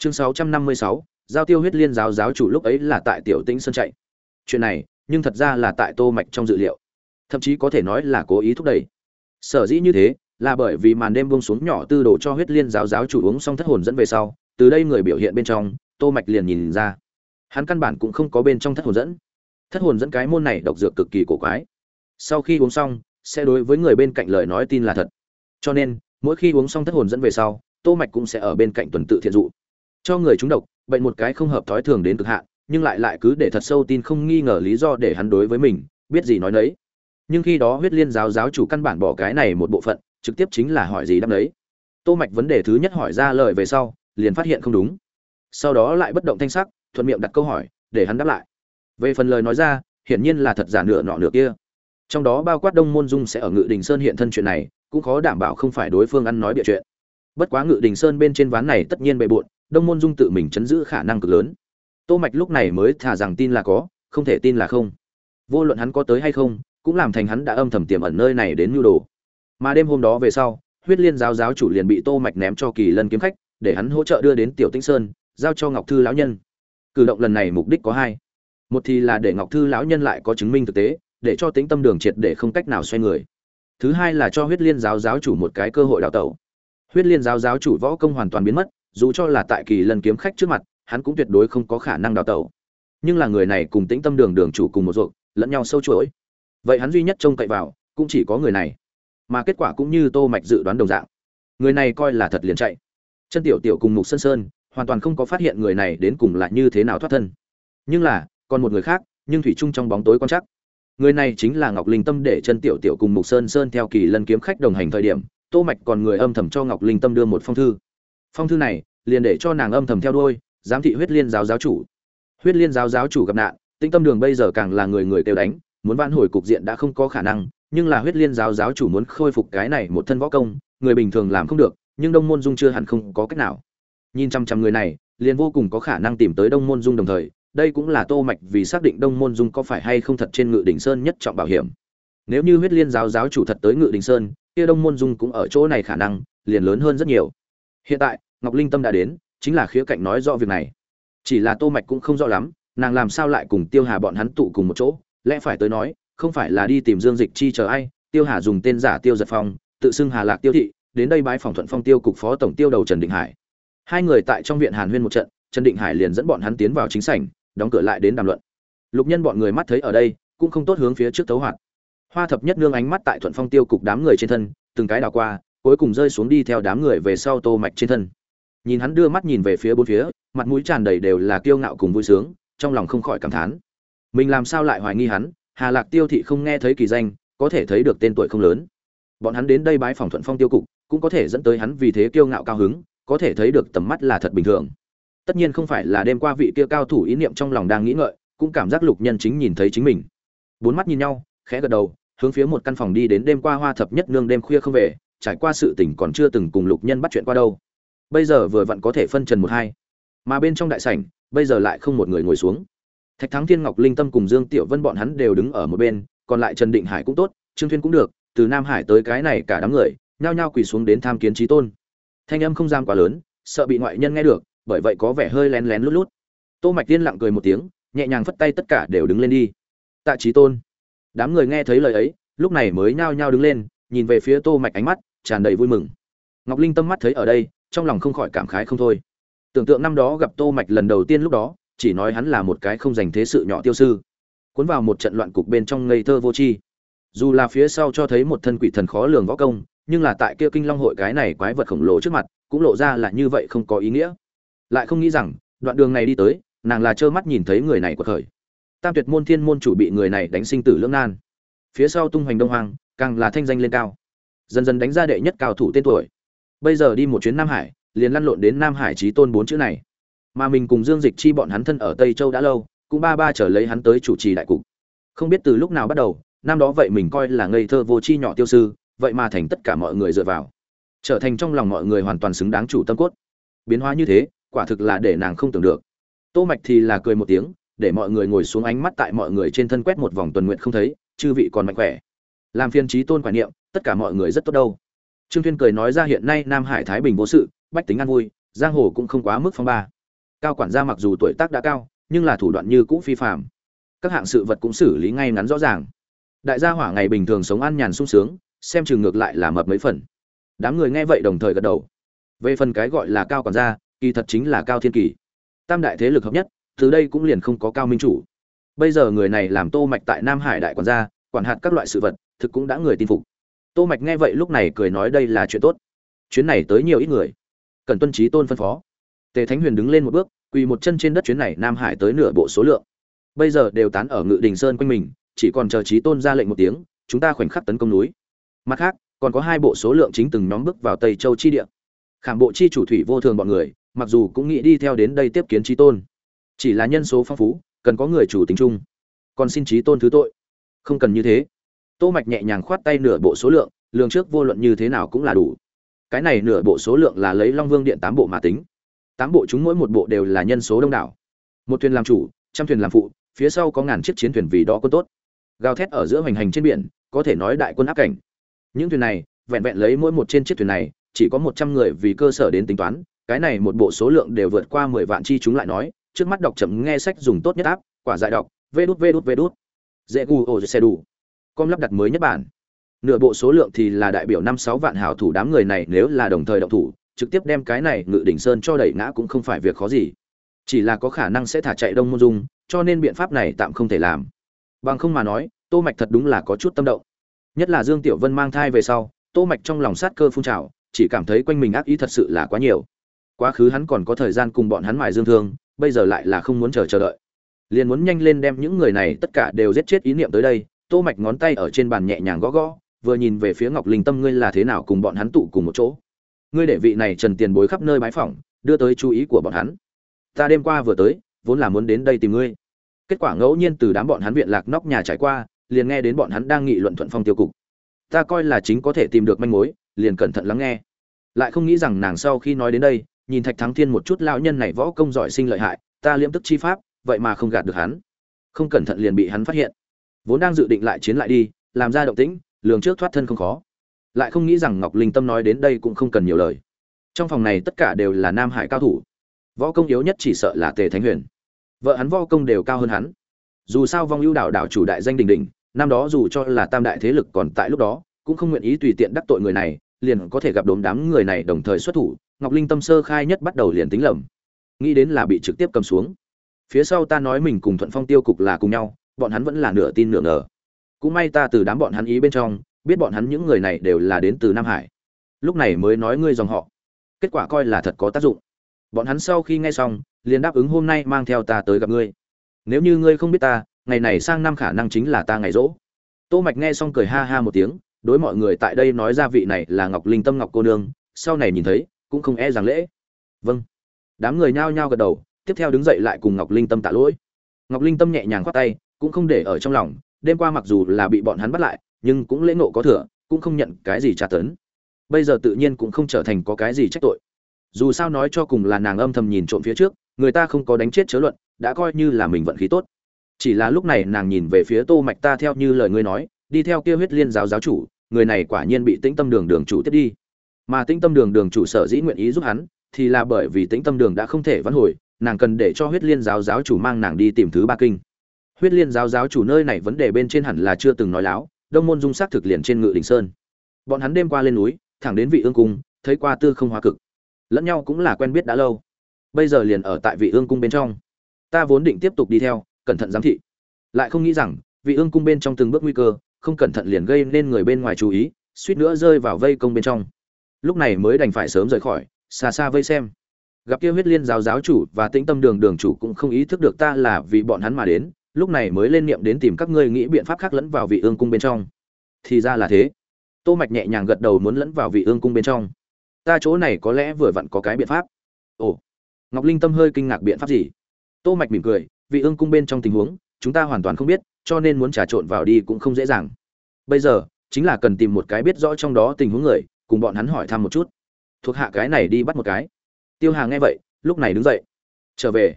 chương sáu trăm năm mươi sáu, giao tiêu huyết liên giáo giáo chủ lúc ấy là tại tiểu tĩnh sơn chạy. Chuyện này, nhưng thật ra là tại tô mạch trong dự liệu. Thậm chí có thể nói là cố ý thúc đẩy. Sở dĩ như thế, là bởi vì màn đêm buông xuống nhỏ tư đồ cho huyết liên giáo giáo chủ uống xong thất hồn dẫn về sau, từ đây người biểu hiện bên trong, tô mạch liền nhìn ra. Hắn căn bản cũng không có bên trong thất hồn dẫn. Thất hồn dẫn cái môn này độc dược cực kỳ cổ quái. Sau khi uống xong, sẽ đối với người bên cạnh lời nói tin là thật. Cho nên, mỗi khi uống xong thất hồn dẫn về sau, tô mạch cũng sẽ ở bên cạnh tuần tự thiện dụ cho người chúng độc, bệnh một cái không hợp thói thường đến cực hạn, nhưng lại lại cứ để thật sâu tin không nghi ngờ lý do để hắn đối với mình, biết gì nói nấy. Nhưng khi đó huyết liên giáo giáo chủ căn bản bỏ cái này một bộ phận, trực tiếp chính là hỏi gì đáp đấy tô mạch vấn đề thứ nhất hỏi ra lời về sau, liền phát hiện không đúng. Sau đó lại bất động thanh sắc, thuận miệng đặt câu hỏi, để hắn đáp lại. Về phần lời nói ra, hiển nhiên là thật giả nửa nọ nửa kia. Trong đó bao quát đông môn dung sẽ ở ngự đình sơn hiện thân chuyện này, cũng khó đảm bảo không phải đối phương ăn nói bịa chuyện. Bất quá ngự đình sơn bên trên ván này tất nhiên bề bộn đông môn dung tự mình chấn giữ khả năng cực lớn. Tô mạch lúc này mới thả rằng tin là có, không thể tin là không. Vô luận hắn có tới hay không, cũng làm thành hắn đã âm thầm tiềm ẩn nơi này đến nhu đồ. Mà đêm hôm đó về sau, huyết liên giáo giáo chủ liền bị tô mạch ném cho kỳ lân kiếm khách, để hắn hỗ trợ đưa đến tiểu tĩnh sơn, giao cho ngọc thư lão nhân. Cử động lần này mục đích có hai. Một thì là để ngọc thư lão nhân lại có chứng minh thực tế, để cho tĩnh tâm đường triệt để không cách nào xoay người. Thứ hai là cho huyết liên giáo giáo chủ một cái cơ hội đào tẩu. Huyết liên giáo giáo chủ võ công hoàn toàn biến mất dù cho là tại kỳ lân kiếm khách trước mặt, hắn cũng tuyệt đối không có khả năng đào tẩu. Nhưng là người này cùng tĩnh tâm đường đường chủ cùng một ruộng lẫn nhau sâu chuỗi. Vậy hắn duy nhất trông cậy vào, cũng chỉ có người này. Mà kết quả cũng như tô mạch dự đoán đồng dạng. Người này coi là thật liền chạy. Chân tiểu tiểu cùng mục sơn sơn, hoàn toàn không có phát hiện người này đến cùng là như thế nào thoát thân. Nhưng là, còn một người khác, nhưng thủy chung trong bóng tối quan chắc. Người này chính là ngọc linh tâm để chân tiểu tiểu cùng mục sơn sơn theo kỳ lân kiếm khách đồng hành thời điểm, tô mạch còn người âm thầm cho ngọc linh tâm đưa một phong thư. Phong thư này liền để cho nàng âm thầm theo đuôi, giám thị huyết liên giáo giáo chủ. Huyết liên giáo giáo chủ gặp nạn tinh tâm đường bây giờ càng là người người kêu đánh, muốn vãn hồi cục diện đã không có khả năng, nhưng là huyết liên giáo giáo chủ muốn khôi phục cái này một thân võ công, người bình thường làm không được, nhưng đông môn dung chưa hẳn không có cách nào. Nhìn chăm chăm người này, liền vô cùng có khả năng tìm tới đông môn dung đồng thời, đây cũng là tô mạch vì xác định đông môn dung có phải hay không thật trên ngự đỉnh sơn nhất trọng bảo hiểm. Nếu như huyết liên giáo giáo chủ thật tới ngự đỉnh sơn, kia đông môn dung cũng ở chỗ này khả năng liền lớn hơn rất nhiều. Hiện tại ngọc linh tâm đã đến, chính là khía cạnh nói rõ việc này. Chỉ là tô mạch cũng không rõ lắm, nàng làm sao lại cùng tiêu hà bọn hắn tụ cùng một chỗ? Lẽ phải tới nói, không phải là đi tìm dương dịch chi chờ ai? Tiêu hà dùng tên giả tiêu giật phong, tự xưng hà lạc tiêu thị, đến đây bái phòng thuận phong tiêu cục phó tổng tiêu đầu trần định hải. Hai người tại trong viện hàn huyên một trận, trần định hải liền dẫn bọn hắn tiến vào chính sảnh, đóng cửa lại đến đàm luận. Lục nhân bọn người mắt thấy ở đây, cũng không tốt hướng phía trước tấu hoạt. Hoa thập nhất nương ánh mắt tại thuận phong tiêu cục đám người trên thân, từng cái đảo qua, cuối cùng rơi xuống đi theo đám người về sau tô mạch trên thân nhìn hắn đưa mắt nhìn về phía bốn phía, mặt mũi tràn đầy đều là kiêu ngạo cùng vui sướng, trong lòng không khỏi cảm thán. Mình làm sao lại hoài nghi hắn? Hà lạc tiêu thị không nghe thấy kỳ danh, có thể thấy được tên tuổi không lớn. Bọn hắn đến đây bái phòng thuận phong tiêu cục, cũng có thể dẫn tới hắn vì thế kiêu ngạo cao hứng, có thể thấy được tầm mắt là thật bình thường. Tất nhiên không phải là đêm qua vị kia cao thủ ý niệm trong lòng đang nghĩ ngợi, cũng cảm giác lục nhân chính nhìn thấy chính mình. Bốn mắt nhìn nhau, khẽ gật đầu, hướng phía một căn phòng đi đến đêm qua hoa thập nhất nương đêm khuya không về, trải qua sự tình còn chưa từng cùng lục nhân bắt chuyện qua đâu bây giờ vừa vặn có thể phân trần một hai. Mà bên trong đại sảnh, bây giờ lại không một người ngồi xuống. Thạch thắng thiên, ngọc linh tâm cùng dương tiểu vân bọn hắn đều đứng ở một bên, còn lại trần định hải cũng tốt, trương thuyên cũng được, từ nam hải tới cái này cả đám người, nhao nhao quỳ xuống đến tham kiến trí tôn. Thanh âm không gian quá lớn, sợ bị ngoại nhân nghe được, bởi vậy có vẻ hơi lén lén lút lút. Tô mạch tiên lặng cười một tiếng, nhẹ nhàng phất tay tất cả đều đứng lên đi. Tạ trí tôn. Đám người nghe thấy lời ấy, lúc này mới nhao nhao đứng lên, nhìn về phía tô mạch ánh mắt tràn đầy vui mừng. Ngọc linh tâm mắt thấy ở đây trong lòng không khỏi cảm khái không thôi. Tưởng tượng năm đó gặp tô mạch lần đầu tiên lúc đó, chỉ nói hắn là một cái không dành thế sự nhỏ tiêu sư. Cuốn vào một trận loạn cục bên trong ngây thơ vô tri. Dù là phía sau cho thấy một thân quỷ thần khó lường võ công, nhưng là tại kia kinh long hội cái này quái vật khổng lồ trước mặt, cũng lộ ra là như vậy không có ý nghĩa. Lại không nghĩ rằng, đoạn đường này đi tới, nàng là trơ mắt nhìn thấy người này của khởi. Tam tuyệt môn thiên môn chủ bị người này đánh sinh tử lưỡng nan. Phía sau tung hoành đông hoàng càng là thanh danh lên cao. Dần dần đánh ra đệ nhất cao thủ tên tuổi bây giờ đi một chuyến nam hải, liền lăn lộn đến nam hải trí tôn bốn chữ này. Mà mình cùng dương dịch chi bọn hắn thân ở tây châu đã lâu, cũng ba ba trở lấy hắn tới chủ trì đại cục. Không biết từ lúc nào bắt đầu, năm đó vậy mình coi là ngây thơ vô chi nhỏ tiêu sư, vậy mà thành tất cả mọi người dựa vào. Trở thành trong lòng mọi người hoàn toàn xứng đáng chủ tâm cốt. Biến hóa như thế, quả thực là để nàng không tưởng được. Tô mạch thì là cười một tiếng, để mọi người ngồi xuống ánh mắt tại mọi người trên thân quét một vòng tuần nguyện không thấy, chư vị còn mạnh khỏe. Làm phiên trí tôn quả niệm, tất cả mọi người rất tốt đâu trương thiên cười nói ra hiện nay nam hải thái bình vô sự, bách tính an vui, giang hồ cũng không quá mức phong ba. Cao quản gia mặc dù tuổi tác đã cao, nhưng là thủ đoạn như cũ phi phạm các hạng sự vật cũng xử lý ngay ngắn rõ ràng. Đại gia hỏa ngày bình thường sống ăn nhàn sung sướng, xem chừng ngược lại là mập mấy phần. Đám người nghe vậy đồng thời gật đầu. Về phần cái gọi là cao quản gia, kỳ thật chính là cao thiên kỳ. Tam đại thế lực hợp nhất, từ đây cũng liền không có cao minh chủ. Bây giờ người này làm tô mạch tại nam hải đại quản gia, quản hạt các loại sự vật, thực cũng đã người tin phục tô mạch nghe vậy lúc này cười nói đây là chuyện tốt. Chuyến này tới nhiều ít người. Cần tuân trí tôn phân phó. Tề thánh huyền đứng lên một bước, quỳ một chân trên đất chuyến này nam hải tới nửa bộ số lượng. Bây giờ đều tán ở ngự đình sơn quanh mình, chỉ còn chờ trí tôn ra lệnh một tiếng, chúng ta khoảnh khắc tấn công núi. Mặt khác, còn có hai bộ số lượng chính từng nhóm bước vào tây châu chi địa. Khảm bộ chi chủ thủy vô thường bọn người, mặc dù cũng nghĩ đi theo đến đây tiếp kiến trí tôn. Chỉ là nhân số phong phú, cần có người chủ tính chung. Còn xin trí tôn thứ tội. Không cần như thế tô mạch nhẹ nhàng khoát tay nửa bộ số lượng lương trước vô luận như thế nào cũng là đủ. Cái này nửa bộ số lượng là lấy long vương điện tám bộ mà tính. Tám bộ chúng mỗi một bộ đều là nhân số đông đảo. Một thuyền làm chủ, trăm thuyền làm phụ, phía sau có ngàn chiếc chiến thuyền vì đó quân tốt. Gào thét ở giữa hoành hành trên biển, có thể nói đại quân áp cảnh. Những thuyền này, vẹn vẹn lấy mỗi một trên chiếc thuyền này, chỉ có một trăm người vì cơ sở đến tính toán, cái này một bộ số lượng đều vượt qua mười vạn chi chúng lại nói, trước mắt đọc chậm nghe sách dùng tốt nhất áp quả giải đọc, vê đút vê đút vê đút. Dễ gù ô xe đủ com lắp đặt mới nhất bản. Nửa bộ số lượng thì là đại biểu năm sáu vạn hảo thủ đám người này nếu là đồng thời động thủ, trực tiếp đem cái này ngự đỉnh sơn cho đẩy ngã cũng không phải việc khó gì. Chỉ là có khả năng sẽ thả chạy đông môn dung, cho nên biện pháp này tạm không thể làm. Bằng không mà nói, tô mạch thật đúng là có chút tâm động. Nhất là dương tiểu vân mang thai về sau, tô mạch trong lòng sát cơ phun trào, chỉ cảm thấy quanh mình ác ý thật sự là quá nhiều. Quá khứ hắn còn có thời gian cùng bọn hắn mài dương thương, bây giờ lại là không muốn chờ chờ đợi. Liền muốn nhanh lên đem những người này tất cả đều giết chết ý niệm tới đây tô mạch ngón tay ở trên bàn nhẹ nhàng gõ gõ, vừa nhìn về phía ngọc linh tâm, ngươi là thế nào cùng bọn hắn tụ cùng một chỗ? Ngươi để vị này trần tiền bối khắp nơi bái phỏng, đưa tới chú ý của bọn hắn. Ta đêm qua vừa tới, vốn là muốn đến đây tìm ngươi. Kết quả ngẫu nhiên từ đám bọn hắn viện lạc nóc nhà trải qua, liền nghe đến bọn hắn đang nghị luận thuận phong tiêu cục. Ta coi là chính có thể tìm được manh mối, liền cẩn thận lắng nghe. Lại không nghĩ rằng nàng sau khi nói đến đây, nhìn thạch thắng thiên một chút, lão nhân này võ công giỏi sinh lợi hại, ta liễm tức chi pháp, vậy mà không gạt được hắn. Không cẩn thận liền bị hắn phát hiện vốn đang dự định lại chiến lại đi, làm ra động tĩnh, lường trước thoát thân không khó. Lại không nghĩ rằng ngọc linh tâm nói đến đây cũng không cần nhiều lời. Trong phòng này tất cả đều là nam hải cao thủ. Võ công yếu nhất chỉ sợ là tề thánh huyền. Vợ hắn võ công đều cao hơn hắn. Dù sao vong ưu đảo đảo chủ đại danh đình đình năm đó dù cho là tam đại thế lực còn tại lúc đó, cũng không nguyện ý tùy tiện đắc tội người này, liền có thể gặp đốm đám người này đồng thời xuất thủ, ngọc linh tâm sơ khai nhất bắt đầu liền tính lầm. Nghĩ đến là bị trực tiếp cầm xuống. Phía sau ta nói mình cùng thuận phong tiêu cục là cùng nhau bọn hắn vẫn là nửa tin nửa ngờ. Cũng may ta từ đám bọn hắn ý bên trong, biết bọn hắn những người này đều là đến từ nam hải. Lúc này mới nói ngươi dòng họ. Kết quả coi là thật có tác dụng. Bọn hắn sau khi nghe xong, liền đáp ứng hôm nay mang theo ta tới gặp ngươi. Nếu như ngươi không biết ta, ngày này sang năm khả năng chính là ta ngày rỗ. Tô mạch nghe xong cười ha ha một tiếng, đối mọi người tại đây nói ra vị này là ngọc linh tâm ngọc cô nương, sau này nhìn thấy, cũng không e rằng lễ. Vâng. Đám người nhao nhao gật đầu, tiếp theo đứng dậy lại cùng ngọc linh tâm tạ lỗi. Ngọc linh tâm nhẹ nhàng khoát tay cũng không để ở trong lòng, đêm qua mặc dù là bị bọn hắn bắt lại, nhưng cũng lễ ngộ có thừa, cũng không nhận cái gì trả tấn. Bây giờ tự nhiên cũng không trở thành có cái gì trách tội. Dù sao nói cho cùng là nàng âm thầm nhìn trộm phía trước, người ta không có đánh chết chớ luận, đã coi như là mình vận khí tốt. Chỉ là lúc này nàng nhìn về phía tô mạch ta theo như lời ngươi nói, đi theo kia huyết liên giáo giáo chủ, người này quả nhiên bị tĩnh tâm đường đường chủ tiếp đi. Mà tĩnh tâm đường đường chủ sở dĩ nguyện ý giúp hắn, thì là bởi vì tĩnh tâm đường đã không thể vãn hồi, nàng cần để cho huyết liên giáo giáo chủ mang nàng đi tìm thứ ba kinh huyết liên giáo giáo chủ nơi này vấn đề bên trên hẳn là chưa từng nói láo, đông môn dung sắc thực liền trên ngự đỉnh sơn. Bọn hắn đêm qua lên núi, thẳng đến vị ương cung, thấy qua tư không hóa cực. Lẫn nhau cũng là quen biết đã lâu. Bây giờ liền ở tại vị ương cung bên trong. Ta vốn định tiếp tục đi theo, cẩn thận giám thị. Lại không nghĩ rằng, vị ương cung bên trong từng bước nguy cơ, không cẩn thận liền gây nên người bên ngoài chú ý, suýt nữa rơi vào vây công bên trong. Lúc này mới đành phải sớm rời khỏi, xa xa vây xem. Gặp kia huyết liên giáo giáo chủ và tĩnh tâm đường đường chủ cũng không ý thức được ta là vì bọn hắn mà đến lúc này mới lên niệm đến tìm các ngươi nghĩ biện pháp khác lẫn vào vị ương cung bên trong. Thì ra là thế. Tô mạch nhẹ nhàng gật đầu muốn lẫn vào vị ương cung bên trong. Ta chỗ này có lẽ vừa vặn có cái biện pháp. Ồ. Ngọc linh tâm hơi kinh ngạc biện pháp gì? Tô mạch mỉm cười, vị ương cung bên trong tình huống, chúng ta hoàn toàn không biết, cho nên muốn trà trộn vào đi cũng không dễ dàng. Bây giờ, chính là cần tìm một cái biết rõ trong đó tình huống người, cùng bọn hắn hỏi thăm một chút. Thuộc hạ cái này đi bắt một cái. Tiêu hà nghe vậy, lúc này đứng dậy. Trở về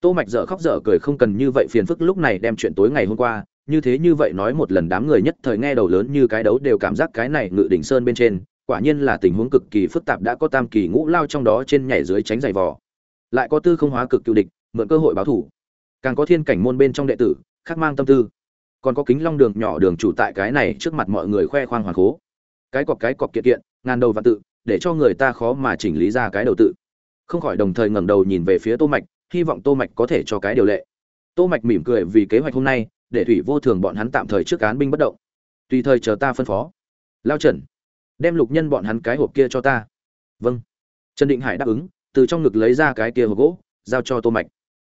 tô mạch dở khóc dở cười không cần như vậy phiền phức lúc này đem chuyện tối ngày hôm qua, như thế như vậy nói một lần đám người nhất thời nghe đầu lớn như cái đấu đều cảm giác cái này ngự đỉnh sơn bên trên, quả nhiên là tình huống cực kỳ phức tạp đã có tam kỳ ngũ lao trong đó trên nhảy dưới tránh giày vò. Lại có tư không hóa cực cựu địch, mượn cơ hội báo thủ. Càng có thiên cảnh môn bên trong đệ tử, khác mang tâm tư. Còn có kính long đường nhỏ đường chủ tại cái này trước mặt mọi người khoe khoang hoàn cố. Cái cọc cái cọc kiện kiện, ngàn đầu và tự, để cho người ta khó mà chỉnh lý ra cái đầu tự. Không khỏi đồng thời ngẩng đầu nhìn về phía tô mạch hy vọng tô mạch có thể cho cái điều lệ. Tô mạch mỉm cười vì kế hoạch hôm nay, để thủy vô thường bọn hắn tạm thời trước cán binh bất động. Tùy thời chờ ta phân phó. Lao trần, đem lục nhân bọn hắn cái hộp kia cho ta. Vâng. Trần định hải đáp ứng, từ trong ngực lấy ra cái kia hộp gỗ, giao cho tô mạch.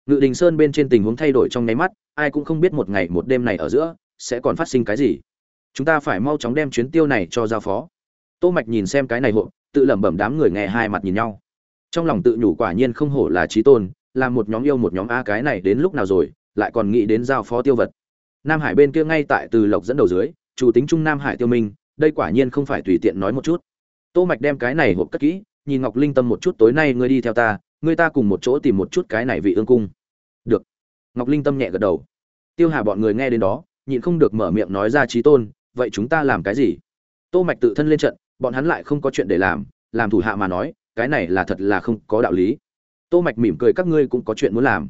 Ngự đình sơn bên trên tình huống thay đổi trong nháy mắt, ai cũng không biết một ngày một đêm này ở giữa, sẽ còn phát sinh cái gì. Chúng ta phải mau chóng đem chuyến tiêu này cho giao phó. Tô mạch nhìn xem cái này hộp, tự lẩm bẩm đám người nghe hai mặt nhìn nhau. Trong lòng tự nhủ quả nhiên không hổ là trí tôn làm một nhóm yêu một nhóm a cái này đến lúc nào rồi, lại còn nghĩ đến giao phó tiêu vật. Nam hải bên kia ngay tại từ lộc dẫn đầu dưới, chủ tính trung nam hải tiêu minh, đây quả nhiên không phải tùy tiện nói một chút. Tô mạch đem cái này hộp cất kỹ, nhìn ngọc linh tâm một chút tối nay ngươi đi theo ta, ngươi ta cùng một chỗ tìm một chút cái này vị ương cung. Được. Ngọc linh tâm nhẹ gật đầu. Tiêu hà bọn người nghe đến đó, nhịn không được mở miệng nói ra trí tôn, vậy chúng ta làm cái gì? Tô mạch tự thân lên trận, bọn hắn lại không có chuyện để làm làm thủ hạ mà nói, cái này là thật là không có đạo lý tô mạch mỉm cười, các ngươi cũng có chuyện muốn làm.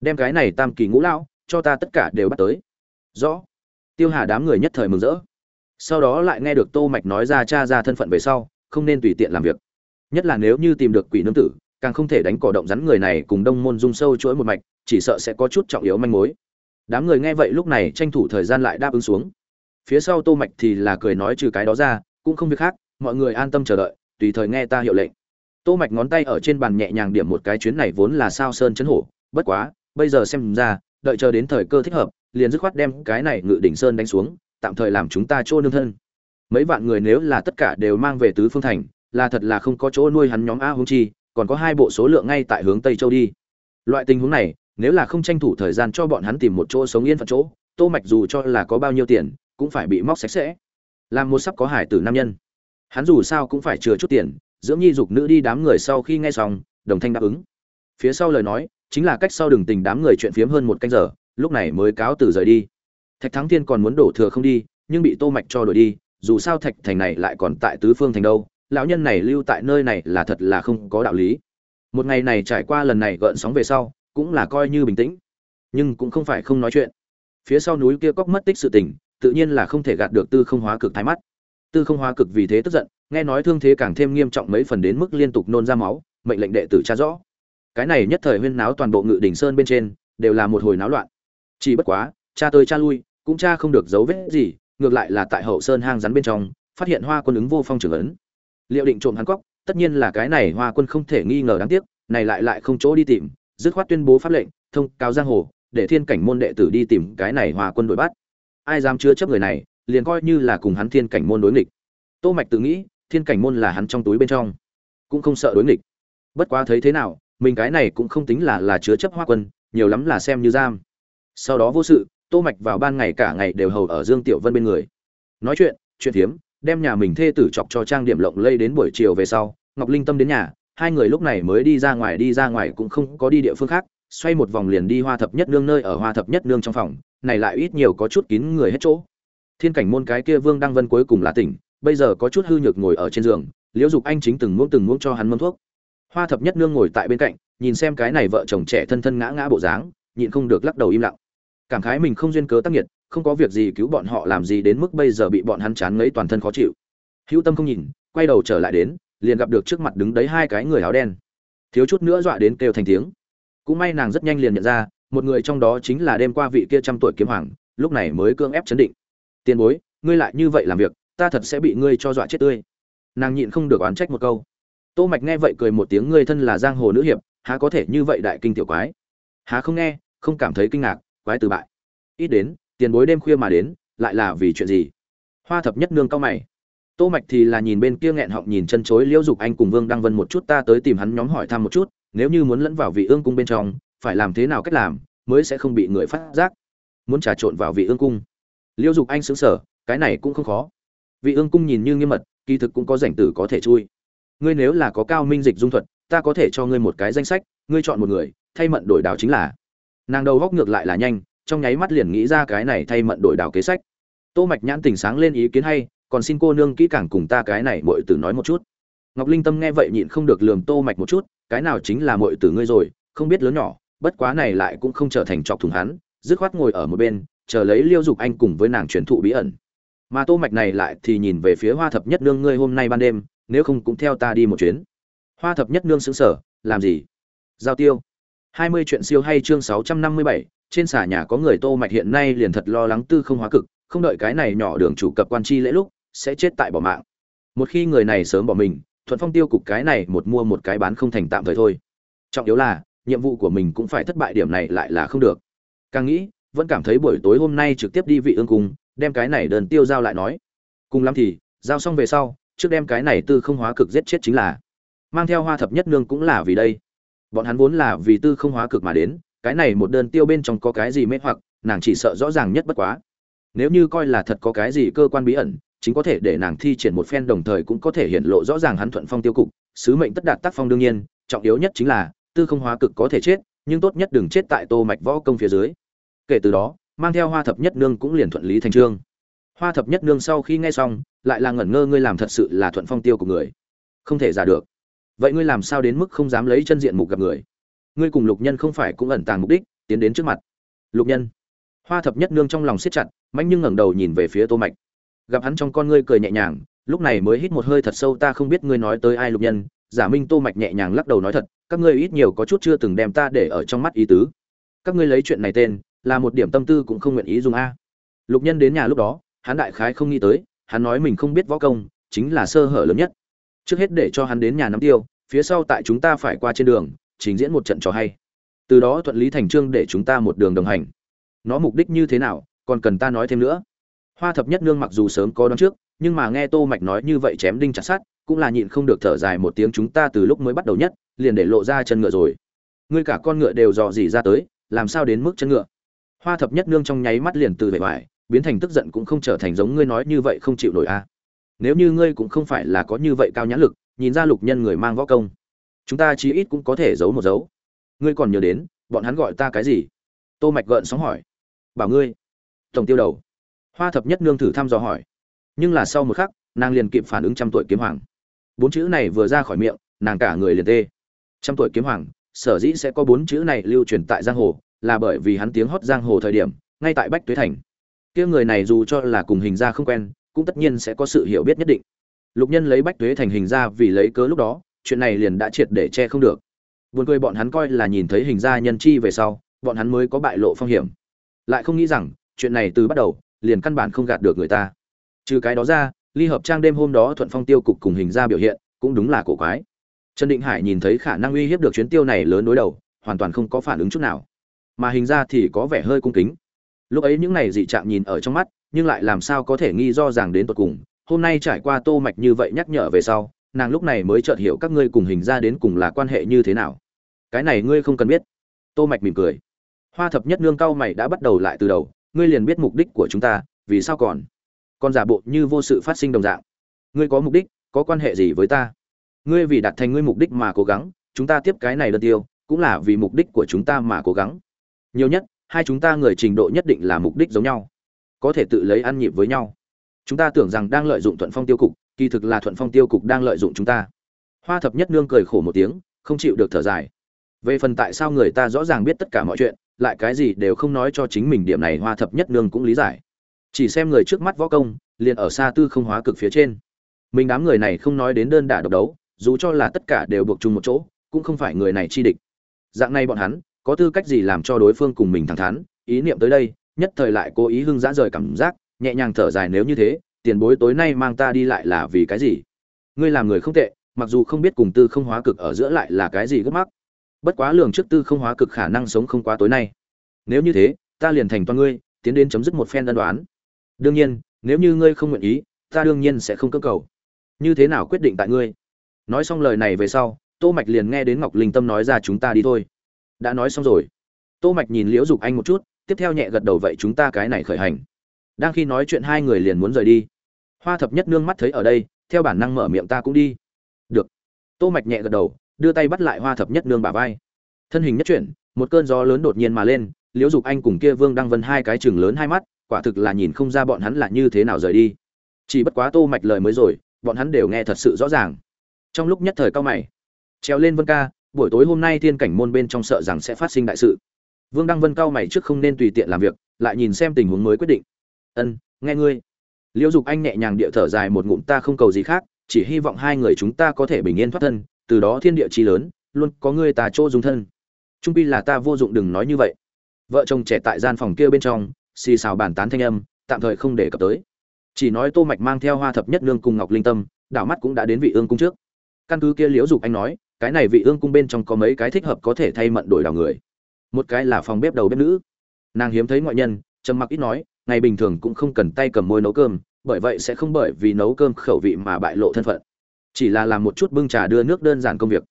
Đem cái này tam kỳ ngũ lão cho ta tất cả đều bắt tới. Rõ. Tiêu hà đám người nhất thời mừng rỡ. Sau đó lại nghe được tô mạch nói ra cha ra thân phận về sau, không nên tùy tiện làm việc. Nhất là nếu như tìm được quỷ nương tử, càng không thể đánh cỏ động rắn người này cùng đông môn dung sâu chuỗi một mạch, chỉ sợ sẽ có chút trọng yếu manh mối. Đám người nghe vậy lúc này tranh thủ thời gian lại đáp ứng xuống. Phía sau tô mạch thì là cười nói trừ cái đó ra, cũng không việc khác, mọi người an tâm chờ đợi, tùy thời nghe ta hiệu lệnh tô mạch ngón tay ở trên bàn nhẹ nhàng điểm một cái chuyến này vốn là sao sơn chấn hổ. Bất quá, bây giờ xem ra, đợi chờ đến thời cơ thích hợp, liền dứt khoát đem cái này ngự đỉnh sơn đánh xuống, tạm thời làm chúng ta chỗ nương thân. Mấy vạn người nếu là tất cả đều mang về tứ phương thành, là thật là không có chỗ nuôi hắn nhóm a hung chi, còn có hai bộ số lượng ngay tại hướng tây châu đi. Loại tình huống này, nếu là không tranh thủ thời gian cho bọn hắn tìm một chỗ sống yên phận chỗ, tô mạch dù cho là có bao nhiêu tiền, cũng phải bị móc sạch sẽ. Làm một sắp có hải tử nam nhân. Hắn dù sao cũng phải chừa chút tiền dưỡng nhi dục nữ đi đám người sau khi nghe xong, đồng thanh đáp ứng. Phía sau lời nói, chính là cách sau đường tình đám người chuyện phiếm hơn một canh giờ, lúc này mới cáo từ rời đi. Thạch thắng thiên còn muốn đổ thừa không đi, nhưng bị tô mạch cho đuổi đi, dù sao thạch thành này lại còn tại tứ phương thành đâu, lão nhân này lưu tại nơi này là thật là không có đạo lý. Một ngày này trải qua lần này gợn sóng về sau, cũng là coi như bình tĩnh, nhưng cũng không phải không nói chuyện. Phía sau núi kia cóc mất tích sự tình, tự nhiên là không thể gạt được tư không hóa cực thái mắt. Tư không hóa cực vì thế tức giận nghe nói thương thế càng thêm nghiêm trọng mấy phần đến mức liên tục nôn ra máu, mệnh lệnh đệ tử tra rõ. Cái này nhất thời huyên náo toàn bộ ngự đỉnh sơn bên trên, đều là một hồi náo loạn. Chỉ bất quá, cha tới cha lui, cũng cha không được dấu vết gì, ngược lại là tại hậu sơn hang rắn bên trong, phát hiện hoa quân ứng vô phong trưởng ấn. Liệu định trộm hắn cóc, tất nhiên là cái này hoa quân không thể nghi ngờ đáng tiếc, này lại lại không chỗ đi tìm, dứt khoát tuyên bố pháp lệnh, thông cáo giang hồ, để thiên cảnh môn đệ tử đi tìm cái này hoa quân đội bắt. Ai dám chứa chấp người này, liền coi như là cùng hắn thiên cảnh môn đối nghịch. Tô mạch tự nghĩ thiên cảnh môn là hắn trong túi bên trong. Cũng không sợ đối nghịch. Bất quá thấy thế nào, mình cái này cũng không tính là là chứa chấp hoa quân, nhiều lắm là xem như giam. Sau đó vô sự, tô mạch vào ban ngày cả ngày đều hầu ở dương tiểu vân bên người. Nói chuyện chuyện thiếm, đem nhà mình thê tử chọc cho trang điểm lộng lây đến buổi chiều về sau, ngọc linh tâm đến nhà, hai người lúc này mới đi ra ngoài, đi ra ngoài cũng không có đi địa phương khác, xoay một vòng liền đi hoa thập nhất nương nơi ở hoa thập nhất nương trong phòng, này lại ít nhiều có chút kín người hết chỗ. Thiên cảnh môn cái kia vương đăng vân cuối cùng là tỉnh bây giờ có chút hư nhược ngồi ở trên giường, liễu dục anh chính từng muỗng từng muỗng cho hắn mâm thuốc. Hoa thập nhất nương ngồi tại bên cạnh, nhìn xem cái này vợ chồng trẻ thân thân ngã ngã bộ dáng, nhịn không được lắc đầu im lặng. Cảm khái mình không duyên cớ tác nghiệt, không có việc gì cứu bọn họ làm gì đến mức bây giờ bị bọn hắn chán ngấy toàn thân khó chịu. Hữu tâm không nhìn, quay đầu trở lại đến, liền gặp được trước mặt đứng đấy hai cái người áo đen. Thiếu chút nữa dọa đến kêu thành tiếng. Cũng may nàng rất nhanh liền nhận ra, một người trong đó chính là đêm qua vị kia trăm tuổi kiếm hoàng, lúc này mới cương ép chấn định. Tiền bối, ngươi lại như vậy làm việc ta thật sẽ bị ngươi cho dọa chết tươi. Nàng nhịn không được oán trách một câu. Tô mạch nghe vậy cười một tiếng ngươi thân là giang hồ nữ hiệp há có thể như vậy đại kinh tiểu quái? Há không nghe không cảm thấy kinh ngạc quái từ bại. Ít đến tiền bối đêm khuya mà đến lại là vì chuyện gì? Hoa thập nhất nương cao mày. Tô mạch thì là nhìn bên kia nghẹn họng nhìn chân chối liễu dục anh cùng vương đăng vân một chút ta tới tìm hắn nhóm hỏi thăm một chút nếu như muốn lẫn vào vị ương cung bên trong phải làm thế nào cách làm mới sẽ không bị người phát giác? Muốn trà trộn vào vị ương cung. Liễu dục anh sững sở, cái này cũng không khó vị ương cung nhìn như nghiêm mật, kỳ thực cũng có rảnh tử có thể chui. Ngươi nếu là có cao minh dịch dung thuật, ta có thể cho ngươi một cái danh sách, ngươi chọn một người, thay mận đổi đảo chính là. Nàng đầu góc ngược lại là nhanh, trong nháy mắt liền nghĩ ra cái này thay mận đổi đảo kế sách. Tô mạch nhãn tình sáng lên ý kiến hay, còn xin cô nương kỹ càng cùng ta cái này muội tử nói một chút. Ngọc linh tâm nghe vậy nhịn không được lườm tô mạch một chút, cái nào chính là muội tử ngươi rồi, không biết lớn nhỏ, bất quá này lại cũng không trở thành trọc thùng hắn, dứt khoát ngồi ở một bên, chờ lấy liêu dục anh cùng với nàng truyền thụ bí ẩn mà tô mạch này lại thì nhìn về phía hoa thập nhất nương ngươi hôm nay ban đêm nếu không cũng theo ta đi một chuyến. Hoa thập nhất nương sững sờ làm gì? Giao tiêu. 20 chuyện siêu hay chương 657, trên xà nhà có người tô mạch hiện nay liền thật lo lắng tư không hóa cực không đợi cái này nhỏ đường chủ cập quan chi lễ lúc sẽ chết tại bỏ mạng. Một khi người này sớm bỏ mình thuận phong tiêu cục cái này một mua một cái bán không thành tạm thời thôi. Trọng yếu là nhiệm vụ của mình cũng phải thất bại điểm này lại là không được. Càng nghĩ vẫn cảm thấy buổi tối hôm nay trực tiếp đi vị ương cung đem cái này đơn tiêu giao lại nói. Cùng lắm thì, giao xong về sau, trước đem cái này tư không hóa cực giết chết chính là. Mang theo hoa thập nhất nương cũng là vì đây. Bọn hắn vốn là vì tư không hóa cực mà đến, cái này một đơn tiêu bên trong có cái gì mê hoặc, nàng chỉ sợ rõ ràng nhất bất quá. Nếu như coi là thật có cái gì cơ quan bí ẩn, chính có thể để nàng thi triển một phen đồng thời cũng có thể hiện lộ rõ ràng hắn thuận phong tiêu cục, sứ mệnh tất đạt tác phong đương nhiên, trọng yếu nhất chính là, tư không hóa cực có thể chết, nhưng tốt nhất đừng chết tại tô mạch võ công phía dưới. Kể từ đó mang theo hoa thập nhất nương cũng liền thuận lý thành trương. Hoa thập nhất nương sau khi nghe xong, lại là ngẩn ngơ ngươi làm thật sự là thuận phong tiêu của người. Không thể giả được. Vậy ngươi làm sao đến mức không dám lấy chân diện mục gặp người? Ngươi cùng lục nhân không phải cũng ẩn tàng mục đích, tiến đến trước mặt. Lục nhân. Hoa thập nhất nương trong lòng siết chặt mạnh nhưng ngẩng đầu nhìn về phía tô mạch. Gặp hắn trong con ngươi cười nhẹ nhàng, lúc này mới hít một hơi thật sâu, ta không biết ngươi nói tới ai lục nhân. Giả minh tô mạch nhẹ nhàng lắc đầu nói thật, các ngươi ít nhiều có chút chưa từng đem ta để ở trong mắt ý tứ. Các ngươi lấy chuyện này tên là một điểm tâm tư cũng không nguyện ý dùng a. Lục nhân đến nhà lúc đó, hắn đại khái không nghĩ tới, hắn nói mình không biết võ công, chính là sơ hở lớn nhất. Trước hết để cho hắn đến nhà nắm tiêu, phía sau tại chúng ta phải qua trên đường, trình diễn một trận trò hay. Từ đó thuận lý thành trương để chúng ta một đường đồng hành. Nó mục đích như thế nào, còn cần ta nói thêm nữa. Hoa thập nhất nương mặc dù sớm có đón trước, nhưng mà nghe tô mạch nói như vậy chém đinh chặt sắt, cũng là nhịn không được thở dài một tiếng chúng ta từ lúc mới bắt đầu nhất, liền để lộ ra chân ngựa rồi. Ngươi cả con ngựa đều dò dỉ ra tới, làm sao đến mức chân ngựa? Hoa thập nhất nương trong nháy mắt liền từ vẻ vải biến thành tức giận cũng không trở thành giống ngươi nói như vậy không chịu nổi a nếu như ngươi cũng không phải là có như vậy cao nhãn lực, nhìn ra lục nhân người mang võ công, chúng ta chí ít cũng có thể giấu một dấu. Ngươi còn nhớ đến, bọn hắn gọi ta cái gì? Tô mạch gợn sóng hỏi. Bảo ngươi. Tổng tiêu đầu. Hoa thập nhất nương thử thăm dò hỏi. Nhưng là sau một khắc, nàng liền kịp phản ứng trăm tuổi kiếm hoàng. Bốn chữ này vừa ra khỏi miệng, nàng cả người liền tê. Trăm tuổi kiếm hoàng, sở dĩ sẽ có bốn chữ này lưu truyền tại giang hồ là bởi vì hắn tiếng hót giang hồ thời điểm, ngay tại bách tuế thành. Kia người này dù cho là cùng hình ra không quen, cũng tất nhiên sẽ có sự hiểu biết nhất định. Lục nhân lấy bách tuế thành hình ra vì lấy cớ lúc đó, chuyện này liền đã triệt để che không được. Buồn cười bọn hắn coi là nhìn thấy hình ra nhân chi về sau, bọn hắn mới có bại lộ phong hiểm. Lại không nghĩ rằng, chuyện này từ bắt đầu, liền căn bản không gạt được người ta. Trừ cái đó ra, ly hợp trang đêm hôm đó thuận phong tiêu cục cùng hình ra biểu hiện, cũng đúng là cổ quái. Trần định hải nhìn thấy khả năng uy hiếp được chuyến tiêu này lớn đối đầu, hoàn toàn không có phản ứng chút nào mà hình ra thì có vẻ hơi cung kính. Lúc ấy những này dị trạng nhìn ở trong mắt, nhưng lại làm sao có thể nghi do rằng đến tột cùng. Hôm nay trải qua tô mạch như vậy nhắc nhở về sau, nàng lúc này mới chợt hiểu các ngươi cùng hình ra đến cùng là quan hệ như thế nào. Cái này ngươi không cần biết. Tô mạch mỉm cười. Hoa thập nhất nương cao mày đã bắt đầu lại từ đầu, ngươi liền biết mục đích của chúng ta, vì sao còn? Còn giả bộ như vô sự phát sinh đồng dạng. Ngươi có mục đích, có quan hệ gì với ta? Ngươi vì đạt thành ngươi mục đích mà cố gắng, chúng ta tiếp cái này đơn tiêu, cũng là vì mục đích của chúng ta mà cố gắng nhiều nhất, hai chúng ta người trình độ nhất định là mục đích giống nhau. Có thể tự lấy ăn nhịp với nhau. Chúng ta tưởng rằng đang lợi dụng thuận phong tiêu cục, kỳ thực là thuận phong tiêu cục đang lợi dụng chúng ta. Hoa thập nhất nương cười khổ một tiếng, không chịu được thở dài. Về phần tại sao người ta rõ ràng biết tất cả mọi chuyện, lại cái gì đều không nói cho chính mình điểm này hoa thập nhất nương cũng lý giải. Chỉ xem người trước mắt võ công, liền ở xa tư không hóa cực phía trên. Mình đám người này không nói đến đơn đả độc đấu, dù cho là tất cả đều buộc chung một chỗ, cũng không phải người này chi địch. Dạng này bọn hắn có tư cách gì làm cho đối phương cùng mình thẳng thắn, ý niệm tới đây, nhất thời lại cố ý hưng dã rời cảm giác, nhẹ nhàng thở dài nếu như thế, tiền bối tối nay mang ta đi lại là vì cái gì? Ngươi làm người không tệ, mặc dù không biết cùng tư không hóa cực ở giữa lại là cái gì gấp mắc. Bất quá lường trước tư không hóa cực khả năng sống không quá tối nay. Nếu như thế, ta liền thành toàn ngươi, tiến đến chấm dứt một phen đơn đoán. Đương nhiên, nếu như ngươi không nguyện ý, ta đương nhiên sẽ không cơ cầu. Như thế nào quyết định tại ngươi? Nói xong lời này về sau, tô mạch liền nghe đến ngọc linh tâm nói ra chúng ta đi thôi đã nói xong rồi. Tô mạch nhìn liễu dục anh một chút, tiếp theo nhẹ gật đầu, vậy chúng ta cái này khởi hành. Đang khi nói chuyện, hai người liền muốn rời đi. Hoa thập nhất nương mắt thấy ở đây, theo bản năng mở miệng, ta cũng đi. Được. Tô mạch nhẹ gật đầu, đưa tay bắt lại hoa thập nhất nương bả vai. Thân hình nhất chuyển, một cơn gió lớn đột nhiên mà lên, liễu dục anh cùng kia vương đăng vân hai cái chừng lớn hai mắt, quả thực là nhìn không ra bọn hắn là như thế nào rời đi. Chỉ bất quá tô mạch lời mới rồi, bọn hắn đều nghe thật sự rõ ràng. Trong lúc nhất thời cao mày treo lên vân ca buổi tối hôm nay thiên cảnh môn bên trong sợ rằng sẽ phát sinh đại sự. Vương đăng vân cao mày trước không nên tùy tiện làm việc, lại nhìn xem tình huống mới quyết định. Ân, nghe ngươi. Liễu dục anh nhẹ nhàng địa thở dài một ngụm, ta không cầu gì khác, chỉ hy vọng hai người chúng ta có thể bình yên thoát thân, từ đó thiên địa chi lớn, luôn có ngươi ta chỗ dùng thân. Trung pi là ta vô dụng đừng nói như vậy. Vợ chồng trẻ tại gian phòng kia bên trong, xì xào bàn tán thanh âm, tạm thời không để cập tới. Chỉ nói tô mạch mang theo hoa thập nhất nương cùng ngọc linh tâm, đảo mắt cũng đã đến vị ương cung trước. Căn cứ kia liễu dục anh nói cái này vị ương cung bên trong có mấy cái thích hợp có thể thay mận đổi đảo người. Một cái là phòng bếp đầu bếp nữ. Nàng hiếm thấy ngoại nhân, trầm mặc ít nói, ngày bình thường cũng không cần tay cầm môi nấu cơm, bởi vậy sẽ không bởi vì nấu cơm khẩu vị mà bại lộ thân phận. Chỉ là làm một chút bưng trà đưa nước đơn giản công việc.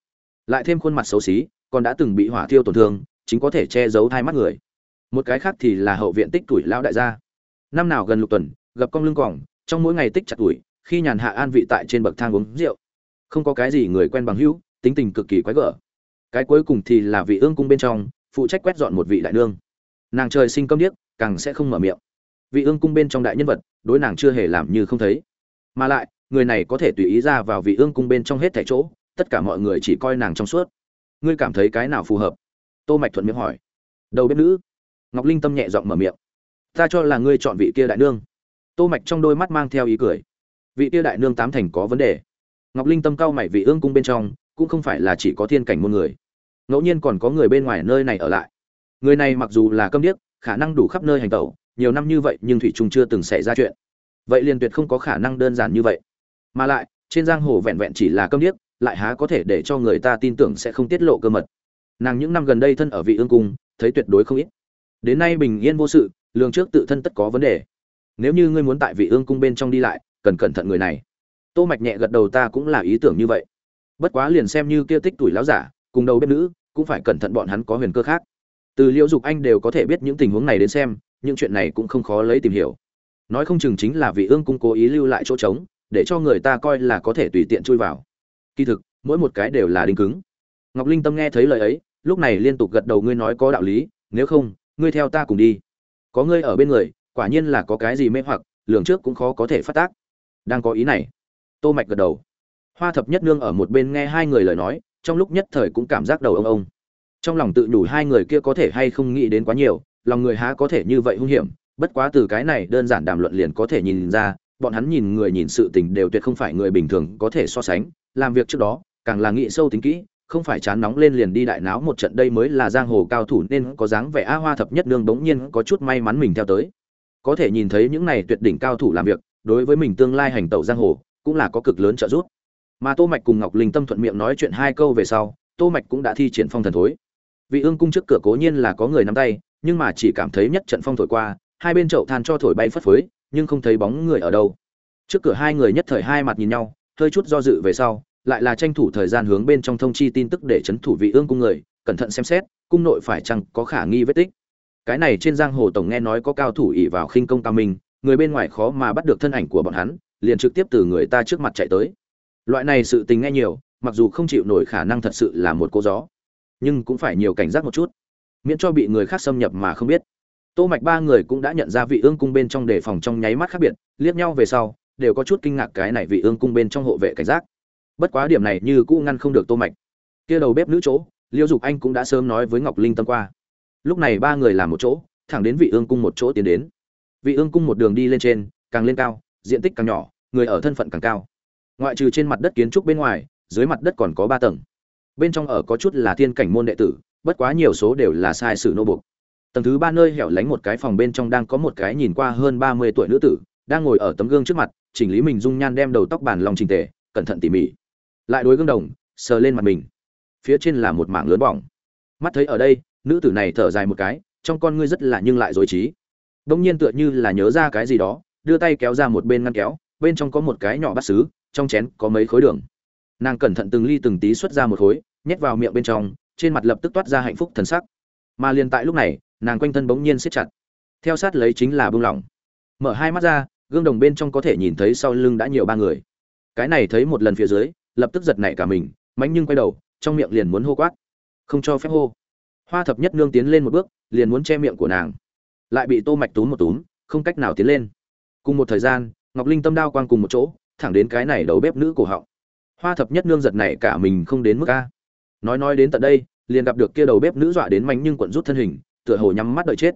Lại thêm khuôn mặt xấu xí, còn đã từng bị hỏa thiêu tổn thương, chính có thể che giấu hai mắt người. Một cái khác thì là hậu viện tích tuổi lão đại gia. Năm nào gần lục tuần, gặp con lưng còng trong mỗi ngày tích chặt tuổi, khi nhàn hạ an vị tại trên bậc thang uống rượu. Không có cái gì người quen bằng hữu tính tình cực kỳ quái gở. Cái cuối cùng thì là vị ương cung bên trong, phụ trách quét dọn một vị đại nương. Nàng trời sinh câm điếc, càng sẽ không mở miệng. Vị ương cung bên trong đại nhân vật, đối nàng chưa hề làm như không thấy. Mà lại, người này có thể tùy ý ra vào vị ương cung bên trong hết thảy chỗ, tất cả mọi người chỉ coi nàng trong suốt. Ngươi cảm thấy cái nào phù hợp? Tô mạch thuận miệng hỏi. Đầu bếp nữ. Ngọc linh tâm nhẹ giọng mở miệng. Ta cho là ngươi chọn vị kia đại nương. Tô mạch trong đôi mắt mang theo ý cười. Vị kia đại nương tám thành có vấn đề. Ngọc linh tâm cao mày vị ương cung bên trong cũng không phải là chỉ có thiên cảnh môn người. Ngẫu nhiên còn có người bên ngoài nơi này ở lại. Người này mặc dù là câm điếc, khả năng đủ khắp nơi hành tẩu, nhiều năm như vậy nhưng thủy trung chưa từng xảy ra chuyện. Vậy liền tuyệt không có khả năng đơn giản như vậy. Mà lại, trên giang hồ vẹn vẹn chỉ là câm điếc, lại há có thể để cho người ta tin tưởng sẽ không tiết lộ cơ mật. Nàng những năm gần đây thân ở vị ương cung, thấy tuyệt đối không ít. Đến nay bình yên vô sự, lường trước tự thân tất có vấn đề. Nếu như ngươi muốn tại vị ương cung bên trong đi lại, cần cẩn thận người này. Tô mạch nhẹ gật đầu, ta cũng là ý tưởng như vậy bất quá liền xem như kia tích tuổi lão giả, cùng đầu bếp nữ, cũng phải cẩn thận bọn hắn có huyền cơ khác. Từ liễu dục anh đều có thể biết những tình huống này đến xem, những chuyện này cũng không khó lấy tìm hiểu. Nói không chừng chính là vị ương cung cố ý lưu lại chỗ trống, để cho người ta coi là có thể tùy tiện chui vào. Kỳ thực, mỗi một cái đều là đinh cứng. Ngọc linh tâm nghe thấy lời ấy, lúc này liên tục gật đầu ngươi nói có đạo lý, nếu không, ngươi theo ta cùng đi. Có ngươi ở bên người, quả nhiên là có cái gì mê hoặc, lường trước cũng khó có thể phát tác. Đang có ý này, tô mạch gật đầu hoa thập nhất nương ở một bên nghe hai người lời nói, trong lúc nhất thời cũng cảm giác đầu ông ông. Trong lòng tự nhủ hai người kia có thể hay không nghĩ đến quá nhiều, lòng người há có thể như vậy hung hiểm, bất quá từ cái này đơn giản đàm luận liền có thể nhìn ra, bọn hắn nhìn người nhìn sự tình đều tuyệt không phải người bình thường có thể so sánh, làm việc trước đó, càng là nghĩ sâu tính kỹ, không phải chán nóng lên liền đi đại náo một trận đây mới là giang hồ cao thủ nên có dáng vẻ a hoa thập nhất nương bỗng nhiên có chút may mắn mình theo tới. Có thể nhìn thấy những này tuyệt đỉnh cao thủ làm việc, đối với mình tương lai hành tẩu giang hồ, cũng là có cực lớn trợ giúp mà tô mạch cùng ngọc linh tâm thuận miệng nói chuyện hai câu về sau, tô mạch cũng đã thi triển phong thần thối. Vị ương cung trước cửa cố nhiên là có người nắm tay, nhưng mà chỉ cảm thấy nhất trận phong thổi qua, hai bên chậu than cho thổi bay phất phới, nhưng không thấy bóng người ở đâu. Trước cửa hai người nhất thời hai mặt nhìn nhau, hơi chút do dự về sau, lại là tranh thủ thời gian hướng bên trong thông chi tin tức để chấn thủ vị ương cung người, cẩn thận xem xét, cung nội phải chăng có khả nghi vết tích. Cái này trên giang hồ tổng nghe nói có cao thủ ỷ vào khinh công cao minh, người bên ngoài khó mà bắt được thân ảnh của bọn hắn, liền trực tiếp từ người ta trước mặt chạy tới loại này sự tình nghe nhiều, mặc dù không chịu nổi khả năng thật sự là một cô gió, nhưng cũng phải nhiều cảnh giác một chút, miễn cho bị người khác xâm nhập mà không biết. Tô mạch ba người cũng đã nhận ra vị ương cung bên trong đề phòng trong nháy mắt khác biệt, liếc nhau về sau, đều có chút kinh ngạc cái này vị ương cung bên trong hộ vệ cảnh giác. Bất quá điểm này như cũ ngăn không được tô mạch. Kia đầu bếp nữ chỗ, liêu dục anh cũng đã sớm nói với ngọc linh tâm qua. Lúc này ba người làm một chỗ, thẳng đến vị ương cung một chỗ tiến đến. Vị ương cung một đường đi lên trên, càng lên cao, diện tích càng nhỏ, người ở thân phận càng cao ngoại trừ trên mặt đất kiến trúc bên ngoài, dưới mặt đất còn có ba tầng. Bên trong ở có chút là thiên cảnh môn đệ tử, bất quá nhiều số đều là sai sử nô buộc. Tầng thứ ba nơi hẻo lánh một cái phòng bên trong đang có một cái nhìn qua hơn ba mươi tuổi nữ tử, đang ngồi ở tấm gương trước mặt, chỉnh lý mình dung nhan đem đầu tóc bàn lòng trình tề, cẩn thận tỉ mỉ. Lại đối gương đồng, sờ lên mặt mình. Phía trên là một mảng lớn bỏng. Mắt thấy ở đây, nữ tử này thở dài một cái, trong con ngươi rất là nhưng lại dối trí. Đông nhiên tựa như là nhớ ra cái gì đó, đưa tay kéo ra một bên ngăn kéo, bên trong có một cái nhỏ bắt xứ trong chén có mấy khối đường. Nàng cẩn thận từng ly từng tí xuất ra một khối, nhét vào miệng bên trong, trên mặt lập tức toát ra hạnh phúc thần sắc. Mà liền tại lúc này, nàng quanh thân bỗng nhiên siết chặt. Theo sát lấy chính là buông lỏng. Mở hai mắt ra, gương đồng bên trong có thể nhìn thấy sau lưng đã nhiều ba người. Cái này thấy một lần phía dưới, lập tức giật nảy cả mình, mánh nhưng quay đầu, trong miệng liền muốn hô quát. Không cho phép hô. Hoa thập nhất nương tiến lên một bước, liền muốn che miệng của nàng. Lại bị tô mạch túm một túm, không cách nào tiến lên. Cùng một thời gian, ngọc linh tâm đao quang cùng một chỗ thẳng đến cái này đầu bếp nữ cổ họng. Hoa thập nhất nương giật này cả mình không đến mức a. Nói nói đến tận đây, liền gặp được kia đầu bếp nữ dọa đến mánh nhưng quận rút thân hình, tựa hồ nhắm mắt đợi chết.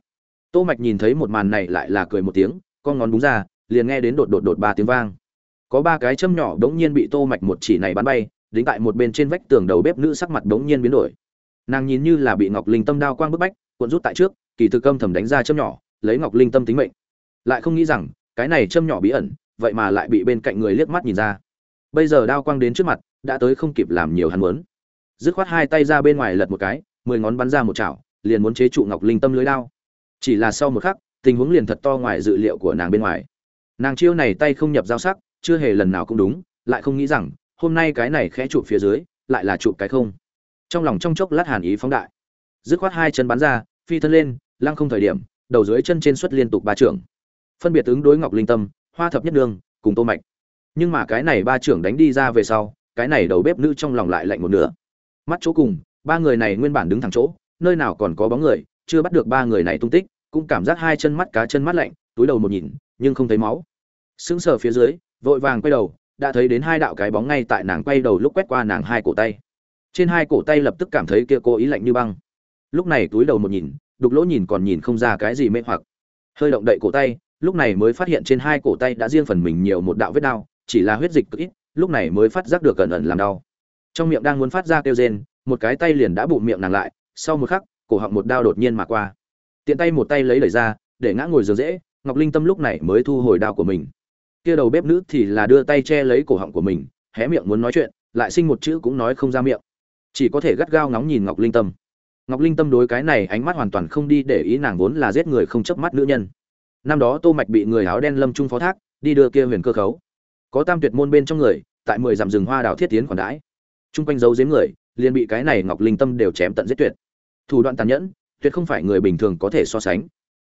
Tô mạch nhìn thấy một màn này lại là cười một tiếng, con ngón búng ra, liền nghe đến đột đột đột ba tiếng vang. Có ba cái châm nhỏ đống nhiên bị tô mạch một chỉ này bắn bay, đính tại một bên trên vách tường đầu bếp nữ sắc mặt đống nhiên biến đổi. Nàng nhìn như là bị ngọc linh tâm đao quang bức bách, cuộn rút tại trước, kỳ thực âm thầm đánh ra châm nhỏ, lấy ngọc linh tâm tính mệnh. Lại không nghĩ rằng, cái này châm nhỏ bí ẩn vậy mà lại bị bên cạnh người liếc mắt nhìn ra. Bây giờ đao quang đến trước mặt, đã tới không kịp làm nhiều hắn muốn. Dứt khoát hai tay ra bên ngoài lật một cái, mười ngón bắn ra một chảo, liền muốn chế trụ ngọc linh tâm lưới đao. Chỉ là sau một khắc, tình huống liền thật to ngoài dự liệu của nàng bên ngoài. Nàng chiêu này tay không nhập giao sắc, chưa hề lần nào cũng đúng, lại không nghĩ rằng, hôm nay cái này khẽ chụp phía dưới, lại là chụp cái không. Trong lòng trong chốc lát hàn ý phóng đại. Dứt khoát hai chân bắn ra, phi thân lên, lăng không thời điểm, đầu dưới chân trên xuất liên tục ba trưởng. Phân biệt ứng đối ngọc linh tâm hoa thập nhất đường cùng tô mạch. Nhưng mà cái này ba trưởng đánh đi ra về sau, cái này đầu bếp nữ trong lòng lại lạnh một nửa. Mắt chỗ cùng, ba người này nguyên bản đứng thẳng chỗ, nơi nào còn có bóng người, chưa bắt được ba người này tung tích, cũng cảm giác hai chân mắt cá chân mắt lạnh, túi đầu một nhìn, nhưng không thấy máu. Sững sờ phía dưới, vội vàng quay đầu, đã thấy đến hai đạo cái bóng ngay tại nàng quay đầu lúc quét qua nàng hai cổ tay. Trên hai cổ tay lập tức cảm thấy kia cô ý lạnh như băng. Lúc này túi đầu một nhìn, đục lỗ nhìn còn nhìn không ra cái gì mê hoặc. Hơi động đậy cổ tay lúc này mới phát hiện trên hai cổ tay đã riêng phần mình nhiều một đạo vết đau, chỉ là huyết dịch cực ít, lúc này mới phát giác được cẩn ẩn làm đau. Trong miệng đang muốn phát ra kêu rên, một cái tay liền đã bụng miệng nàng lại, sau một khắc, cổ họng một đao đột nhiên mà qua. Tiện tay một tay lấy lời ra, để ngã ngồi giường dễ, ngọc linh tâm lúc này mới thu hồi đao của mình. Kia đầu bếp nữ thì là đưa tay che lấy cổ họng của mình, hé miệng muốn nói chuyện, lại sinh một chữ cũng nói không ra miệng. Chỉ có thể gắt gao ngóng nhìn ngọc linh tâm. Ngọc linh tâm đối cái này ánh mắt hoàn toàn không đi để ý nàng vốn là giết người không chớp mắt nữ nhân năm đó tô mạch bị người áo đen lâm trung phó thác, đi đưa kia huyền cơ khấu. Có tam tuyệt môn bên trong người, tại mười dặm rừng hoa đào thiết tiến quản đãi. Trung quanh giấu giếm người, liền bị cái này ngọc linh tâm đều chém tận giết tuyệt. Thủ đoạn tàn nhẫn, tuyệt không phải người bình thường có thể so sánh.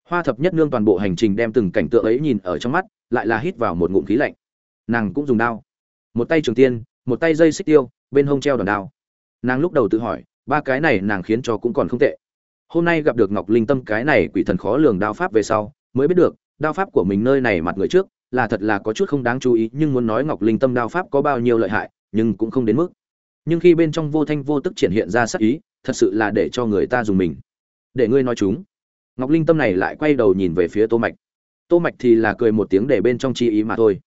Hoa thập nhất nương toàn bộ hành trình đem từng cảnh tượng ấy nhìn ở trong mắt, lại là hít vào một ngụm khí lạnh. Nàng cũng dùng đao. Một tay trường tiên, một tay dây xích tiêu, bên hông treo đòn đao. Nàng lúc đầu tự hỏi, ba cái này nàng khiến cho cũng còn không tệ. Hôm nay gặp được ngọc linh tâm cái này quỷ thần khó lường đao pháp về sau mới biết được, đao pháp của mình nơi này mặt người trước là thật là có chút không đáng chú ý, nhưng muốn nói ngọc linh tâm đao pháp có bao nhiêu lợi hại, nhưng cũng không đến mức. Nhưng khi bên trong vô thanh vô tức triển hiện ra sắc ý, thật sự là để cho người ta dùng mình. Để ngươi nói chúng. Ngọc linh tâm này lại quay đầu nhìn về phía tô mạch. Tô mạch thì là cười một tiếng để bên trong chi ý mà thôi.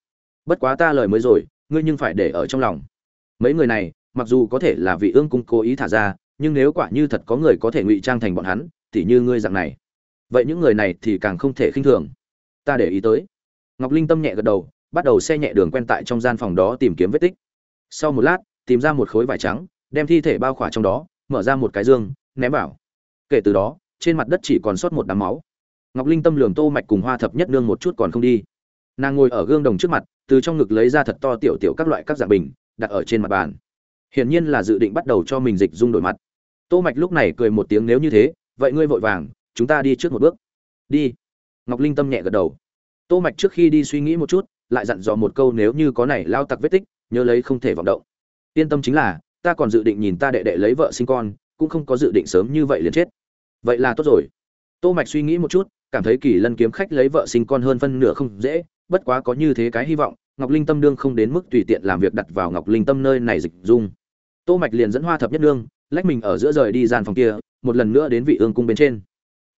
Bất quá ta lời mới rồi, ngươi nhưng phải để ở trong lòng. Mấy người này, mặc dù có thể là vị ương cung cố ý thả ra, nhưng nếu quả như thật có người có thể ngụy trang thành bọn hắn, thì như ngươi dạng này vậy những người này thì càng không thể khinh thường. Ta để ý tới. Ngọc linh tâm nhẹ gật đầu, bắt đầu xe nhẹ đường quen tại trong gian phòng đó tìm kiếm vết tích. Sau một lát, tìm ra một khối vải trắng, đem thi thể bao khỏa trong đó, mở ra một cái dương, ném vào. Kể từ đó, trên mặt đất chỉ còn sót một đám máu. Ngọc linh tâm lường tô mạch cùng hoa thập nhất nương một chút còn không đi. Nàng ngồi ở gương đồng trước mặt, từ trong ngực lấy ra thật to tiểu tiểu các loại các dạng bình, đặt ở trên mặt bàn. Hiển nhiên là dự định bắt đầu cho mình dịch dung đổi mặt. Tô mạch lúc này cười một tiếng, nếu như thế, vậy ngươi vội vàng chúng ta đi trước một bước. Đi. Ngọc linh tâm nhẹ gật đầu. Tô mạch trước khi đi suy nghĩ một chút, lại dặn dò một câu nếu như có này lao tặc vết tích, nhớ lấy không thể vọng động. Yên tâm chính là, ta còn dự định nhìn ta đệ đệ lấy vợ sinh con, cũng không có dự định sớm như vậy liền chết. Vậy là tốt rồi. Tô mạch suy nghĩ một chút, cảm thấy kỳ lân kiếm khách lấy vợ sinh con hơn phân nửa không dễ, bất quá có như thế cái hy vọng, ngọc linh tâm đương không đến mức tùy tiện làm việc đặt vào ngọc linh tâm nơi này dịch dung. Tô mạch liền dẫn hoa thập nhất đương lách mình ở giữa rời đi gian phòng kia, một lần nữa đến vị ương cung bên trên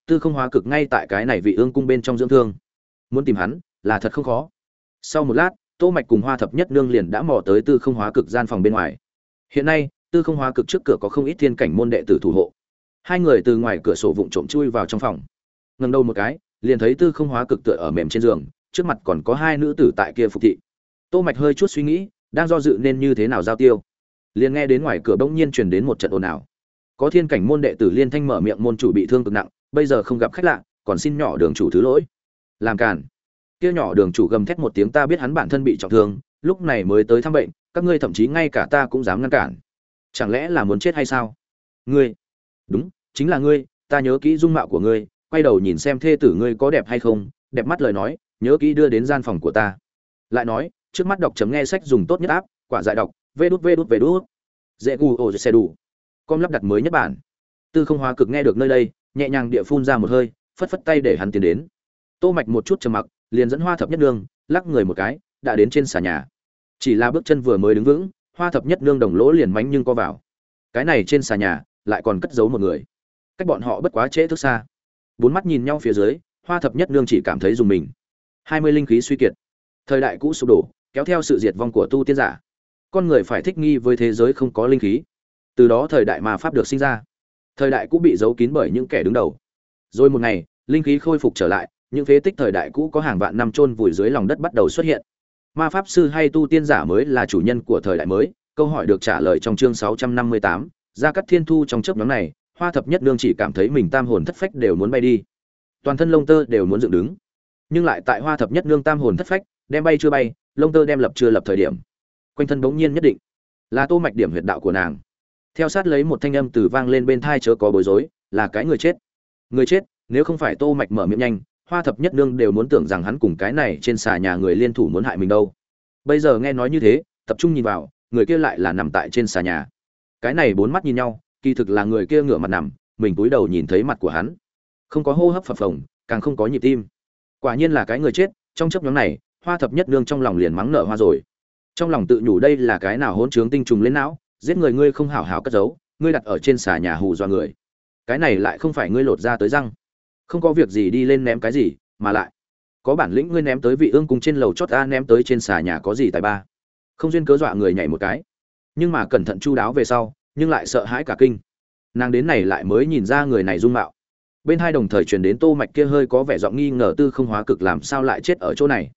tư không hóa cực ngay tại cái này vị ương cung bên trong dưỡng thương. Muốn tìm hắn, là thật không khó. Sau một lát, tô mạch cùng hoa thập nhất nương liền đã mò tới tư không hóa cực gian phòng bên ngoài. Hiện nay, tư không hóa cực trước cửa có không ít thiên cảnh môn đệ tử thủ hộ. Hai người từ ngoài cửa sổ vụng trộm chui vào trong phòng. Ngẩng đầu một cái, liền thấy tư không hóa cực tựa ở mềm trên giường, trước mặt còn có hai nữ tử tại kia phục thị. Tô mạch hơi chút suy nghĩ, đang do dự nên như thế nào giao tiêu. Liền nghe đến ngoài cửa bỗng nhiên truyền đến một trận ồn ào. Có thiên cảnh môn đệ tử liên thanh mở miệng môn chủ bị thương cực nặng bây giờ không gặp khách lạ, còn xin nhỏ đường chủ thứ lỗi. Làm cản kia nhỏ đường chủ gầm thét một tiếng, ta biết hắn bản thân bị trọng thương, lúc này mới tới thăm bệnh, các ngươi thậm chí ngay cả ta cũng dám ngăn cản. Chẳng lẽ là muốn chết hay sao? Ngươi. Đúng, chính là ngươi, ta nhớ kỹ dung mạo của ngươi, quay đầu nhìn xem thê tử ngươi có đẹp hay không, đẹp mắt lời nói, nhớ kỹ đưa đến gian phòng của ta. Lại nói, trước mắt đọc chấm nghe sách dùng tốt nhất áp quả dại đọc, vê đút vê đút vê đút. Dễ gu ô xe đủ. Com lắp đặt mới nhất bản. Tư không hóa cực nghe được nơi đây nhẹ nhàng địa phun ra một hơi, phất phất tay để hắn tiến đến. Tô mạch một chút trầm mặc, liền dẫn hoa thập nhất nương, lắc người một cái, đã đến trên xà nhà. Chỉ là bước chân vừa mới đứng vững, hoa thập nhất nương đồng lỗ liền mánh nhưng co vào. Cái này trên xà nhà, lại còn cất giấu một người. Cách bọn họ bất quá trễ thức xa. Bốn mắt nhìn nhau phía dưới, hoa thập nhất nương chỉ cảm thấy dùng mình. Hai mươi linh khí suy kiệt. Thời đại cũ sụp đổ, kéo theo sự diệt vong của tu tiên giả. Con người phải thích nghi với thế giới không có linh khí. Từ đó thời đại mà pháp được sinh ra thời đại cũ bị giấu kín bởi những kẻ đứng đầu. Rồi một ngày linh khí khôi phục trở lại những phế tích thời đại cũ có hàng vạn năm chôn vùi dưới lòng đất bắt đầu xuất hiện. Ma pháp sư hay tu tiên giả mới là chủ nhân của thời đại mới câu hỏi được trả lời trong chương 658, Ra cắt thiên thu trong chớp nhóm này hoa thập nhất nương chỉ cảm thấy mình tam hồn thất phách đều muốn bay đi. Toàn thân lông tơ đều muốn dựng đứng. Nhưng lại tại hoa thập nhất nương tam hồn thất phách đem bay chưa bay lông tơ đem lập chưa lập thời điểm. Quanh thân bỗng nhiên nhất định là tô mạch điểm huyệt đạo của nàng theo sát lấy một thanh âm từ vang lên bên thai chớ có bối rối, là cái người chết. Người chết, nếu không phải tô mạch mở miệng nhanh, hoa thập nhất nương đều muốn tưởng rằng hắn cùng cái này trên xà nhà người liên thủ muốn hại mình đâu. Bây giờ nghe nói như thế, tập trung nhìn vào, người kia lại là nằm tại trên xà nhà. Cái này bốn mắt nhìn nhau, kỳ thực là người kia ngửa mặt nằm, mình cúi đầu nhìn thấy mặt của hắn. Không có hô hấp phập phồng, càng không có nhịp tim. Quả nhiên là cái người chết, trong chấp nhóm này, hoa thập nhất nương trong lòng liền mắng nở hoa rồi. Trong lòng tự nhủ đây là cái nào hỗn trướng tinh trùng lên não giết người ngươi không hảo hảo cất giấu, ngươi đặt ở trên xà nhà hù dọa người. Cái này lại không phải ngươi lột ra tới răng. Không có việc gì đi lên ném cái gì, mà lại, có bản lĩnh ngươi ném tới vị ương cùng trên lầu chót ta ném tới trên xà nhà có gì tài ba. Không duyên cớ dọa người nhảy một cái. Nhưng mà cẩn thận chu đáo về sau, nhưng lại sợ hãi cả kinh. Nàng đến này lại mới nhìn ra người này dung mạo. Bên hai đồng thời truyền đến tô mạch kia hơi có vẻ giọng nghi ngờ tư không hóa cực làm sao lại chết ở chỗ này.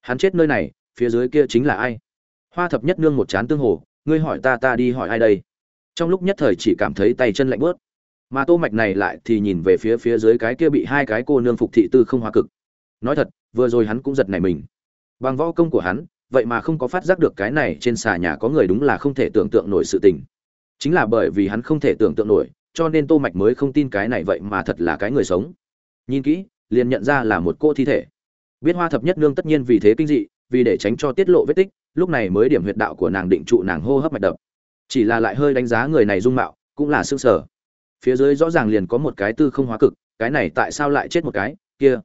Hắn chết nơi này, phía dưới kia chính là ai? Hoa thập nhất nương một chán tương hồ ngươi hỏi ta ta đi hỏi ai đây? Trong lúc nhất thời chỉ cảm thấy tay chân lạnh bớt mà tô mạch này lại thì nhìn về phía phía dưới cái kia bị hai cái cô nương phục thị tư không hóa cực. Nói thật, vừa rồi hắn cũng giật nảy mình. Bằng võ công của hắn, vậy mà không có phát giác được cái này trên xà nhà có người đúng là không thể tưởng tượng nổi sự tình. Chính là bởi vì hắn không thể tưởng tượng nổi, cho nên tô mạch mới không tin cái này vậy mà thật là cái người sống. Nhìn kỹ, liền nhận ra là một cô thi thể. Biết hoa thập nhất nương tất nhiên vì thế kinh dị, vì để tránh cho tiết lộ vết tích lúc này mới điểm huyệt đạo của nàng định trụ nàng hô hấp mạch đập. Chỉ là lại hơi đánh giá người này dung mạo, cũng là xương sở phía dưới rõ ràng liền có một cái tư không hóa cực, cái này tại sao lại chết một cái? Kia,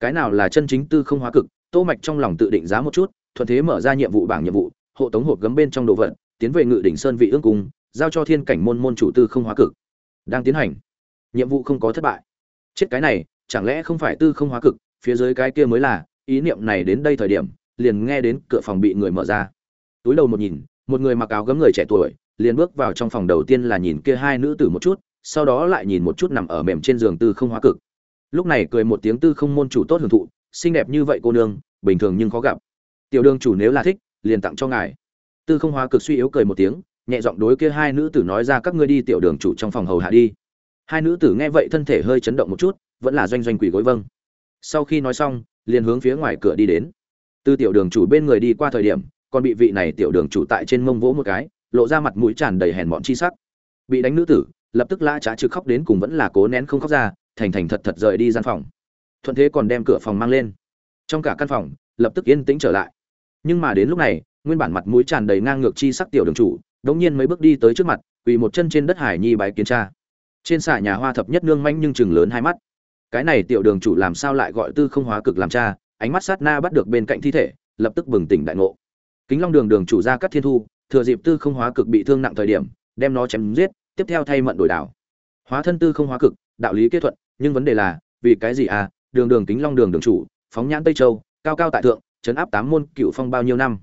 cái nào là chân chính tư không hóa cực? Tô mạch trong lòng tự định giá một chút, thuận thế mở ra nhiệm vụ bảng nhiệm vụ, hộ tống hộp gấm bên trong đồ vật, tiến về ngự đỉnh sơn vị ương cung, giao cho thiên cảnh môn môn chủ tư không hóa cực. Đang tiến hành, nhiệm vụ không có thất bại. Chết cái này, chẳng lẽ không phải tư không hóa cực? Phía dưới cái kia mới là, ý niệm này đến đây thời điểm liền nghe đến cửa phòng bị người mở ra. Túi đầu một nhìn, một người mặc áo gấm người trẻ tuổi, liền bước vào trong phòng đầu tiên là nhìn kia hai nữ tử một chút, sau đó lại nhìn một chút nằm ở mềm trên giường tư không hóa cực. Lúc này cười một tiếng tư không môn chủ tốt hưởng thụ, xinh đẹp như vậy cô nương, bình thường nhưng khó gặp. Tiểu đương chủ nếu là thích, liền tặng cho ngài. Tư không hóa cực suy yếu cười một tiếng, nhẹ giọng đối kia hai nữ tử nói ra các ngươi đi tiểu đường chủ trong phòng hầu hạ đi. Hai nữ tử nghe vậy thân thể hơi chấn động một chút, vẫn là doanh doanh quỷ gối vâng. Sau khi nói xong, liền hướng phía ngoài cửa đi đến từ tiểu đường chủ bên người đi qua thời điểm, còn bị vị này tiểu đường chủ tại trên mông vỗ một cái, lộ ra mặt mũi tràn đầy hèn mọn chi sắc. Bị đánh nữ tử, lập tức la trá trực khóc đến cùng vẫn là cố nén không khóc ra, thành thành thật thật rời đi gian phòng. Thuận thế còn đem cửa phòng mang lên. Trong cả căn phòng, lập tức yên tĩnh trở lại. Nhưng mà đến lúc này, nguyên bản mặt mũi tràn đầy ngang ngược chi sắc tiểu đường chủ, đống nhiên mấy bước đi tới trước mặt, quỳ một chân trên đất hải nhi bái kiến cha. Trên xà nhà hoa thập nhất nương manh nhưng chừng lớn hai mắt. Cái này tiểu đường chủ làm sao lại gọi tư không hóa cực làm cha ánh mắt sát na bắt được bên cạnh thi thể, lập tức bừng tỉnh đại ngộ. Kính long đường đường chủ ra các thiên thu, thừa dịp tư không hóa cực bị thương nặng thời điểm, đem nó chém giết, tiếp theo thay mận đổi đảo. Hóa thân tư không hóa cực, đạo lý kết thuận, nhưng vấn đề là, vì cái gì à đường đường kính long đường đường chủ, phóng nhãn tây châu, cao cao tại thượng chấn áp tám môn cựu phong bao nhiêu năm.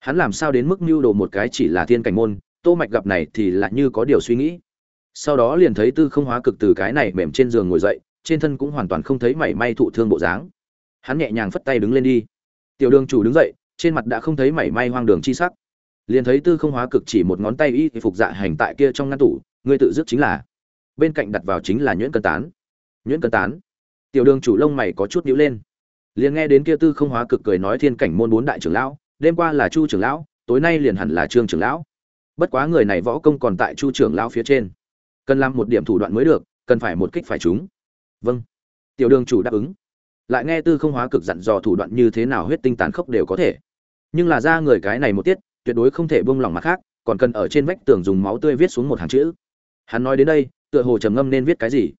Hắn làm sao đến mức mưu đồ một cái chỉ là thiên cảnh môn, tô mạch gặp này thì lại như có điều suy nghĩ. Sau đó liền thấy tư không hóa cực từ cái này mềm trên giường ngồi dậy, trên thân cũng hoàn toàn không thấy mảy may thụ thương bộ dáng hắn nhẹ nhàng phất tay đứng lên đi. Tiểu đường chủ đứng dậy, trên mặt đã không thấy mảy may hoang đường chi sắc. Liền thấy tư không hóa cực chỉ một ngón tay y phục dạ hành tại kia trong ngăn tủ, ngươi tự dứt chính là. Bên cạnh đặt vào chính là nhuyễn cân tán. Nhuyễn cân tán. Tiểu đường chủ lông mày có chút nhíu lên. Liền nghe đến kia tư không hóa cực cười nói thiên cảnh môn bốn đại trưởng lão, đêm qua là chu trưởng lão, tối nay liền hẳn là trương trưởng lão. Bất quá người này võ công còn tại chu trưởng lão phía trên. Cần làm một điểm thủ đoạn mới được, cần phải một kích phải chúng vâng. Tiểu đường chủ đáp ứng lại nghe tư không hóa cực dặn dò thủ đoạn như thế nào huyết tinh tàn khốc đều có thể. Nhưng là ra người cái này một tiết, tuyệt đối không thể buông lỏng mặt khác, còn cần ở trên vách tường dùng máu tươi viết xuống một hàng chữ. Hắn nói đến đây, tựa hồ trầm ngâm nên viết cái gì.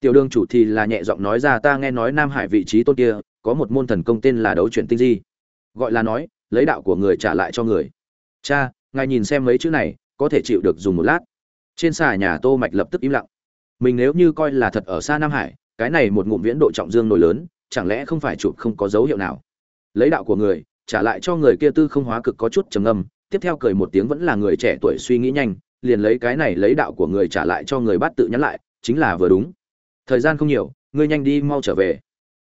Tiểu đường chủ thì là nhẹ giọng nói ra, ta nghe nói nam hải vị trí tôn kia, có một môn thần công tên là đấu chuyển tinh di. Gọi là nói, lấy đạo của người trả lại cho người. Cha, ngài nhìn xem mấy chữ này, có thể chịu được dùng một lát. Trên xà nhà tô mạch lập tức im lặng. Mình nếu như coi là thật ở xa nam hải, cái này một ngụm viễn độ trọng dương nổi lớn chẳng lẽ không phải chụp không có dấu hiệu nào? Lấy đạo của người, trả lại cho người kia tư không hóa cực có chút trầm ngâm, tiếp theo cười một tiếng vẫn là người trẻ tuổi suy nghĩ nhanh, liền lấy cái này lấy đạo của người trả lại cho người bắt tự nhắn lại, chính là vừa đúng. Thời gian không nhiều, ngươi nhanh đi mau trở về.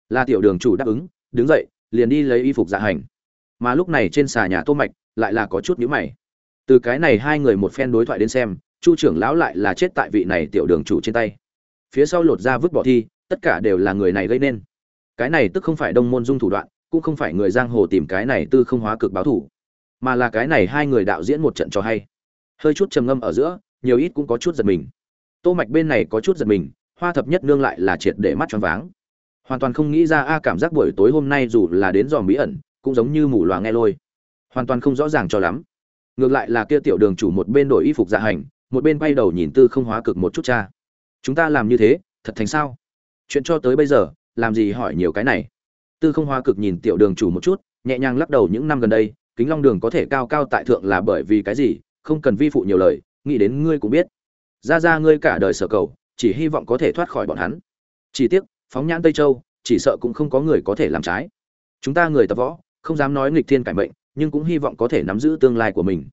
Là tiểu đường chủ đáp ứng, đứng dậy, liền đi lấy y phục dạ hành. Mà lúc này trên xà nhà tô mạch lại là có chút nhíu mày. Từ cái này hai người một phen đối thoại đến xem, chu trưởng lão lại là chết tại vị này tiểu đường chủ trên tay. Phía sau lột ra vứt bỏ thi, tất cả đều là người này gây nên cái này tức không phải đông môn dung thủ đoạn, cũng không phải người giang hồ tìm cái này tư không hóa cực báo thủ, mà là cái này hai người đạo diễn một trận cho hay. Hơi chút trầm ngâm ở giữa, nhiều ít cũng có chút giật mình. Tô mạch bên này có chút giật mình, hoa thập nhất nương lại là triệt để mắt choáng váng. Hoàn toàn không nghĩ ra a cảm giác buổi tối hôm nay dù là đến dòm bí ẩn, cũng giống như mù loà nghe lôi. Hoàn toàn không rõ ràng cho lắm. Ngược lại là kia tiểu đường chủ một bên đổi y phục dạ hành, một bên bay đầu nhìn tư không hóa cực một chút cha. Chúng ta làm như thế, thật thành sao? Chuyện cho tới bây giờ làm gì hỏi nhiều cái này? Tư không Hoa cực nhìn tiểu đường chủ một chút, nhẹ nhàng lắc đầu những năm gần đây, kính long đường có thể cao cao tại thượng là bởi vì cái gì? Không cần vi phụ nhiều lời, nghĩ đến ngươi cũng biết. Ra ra ngươi cả đời sở cầu, chỉ hy vọng có thể thoát khỏi bọn hắn. Chỉ tiếc, phóng nhãn tây châu, chỉ sợ cũng không có người có thể làm trái. Chúng ta người tập võ, không dám nói nghịch thiên cải mệnh, nhưng cũng hy vọng có thể nắm giữ tương lai của mình.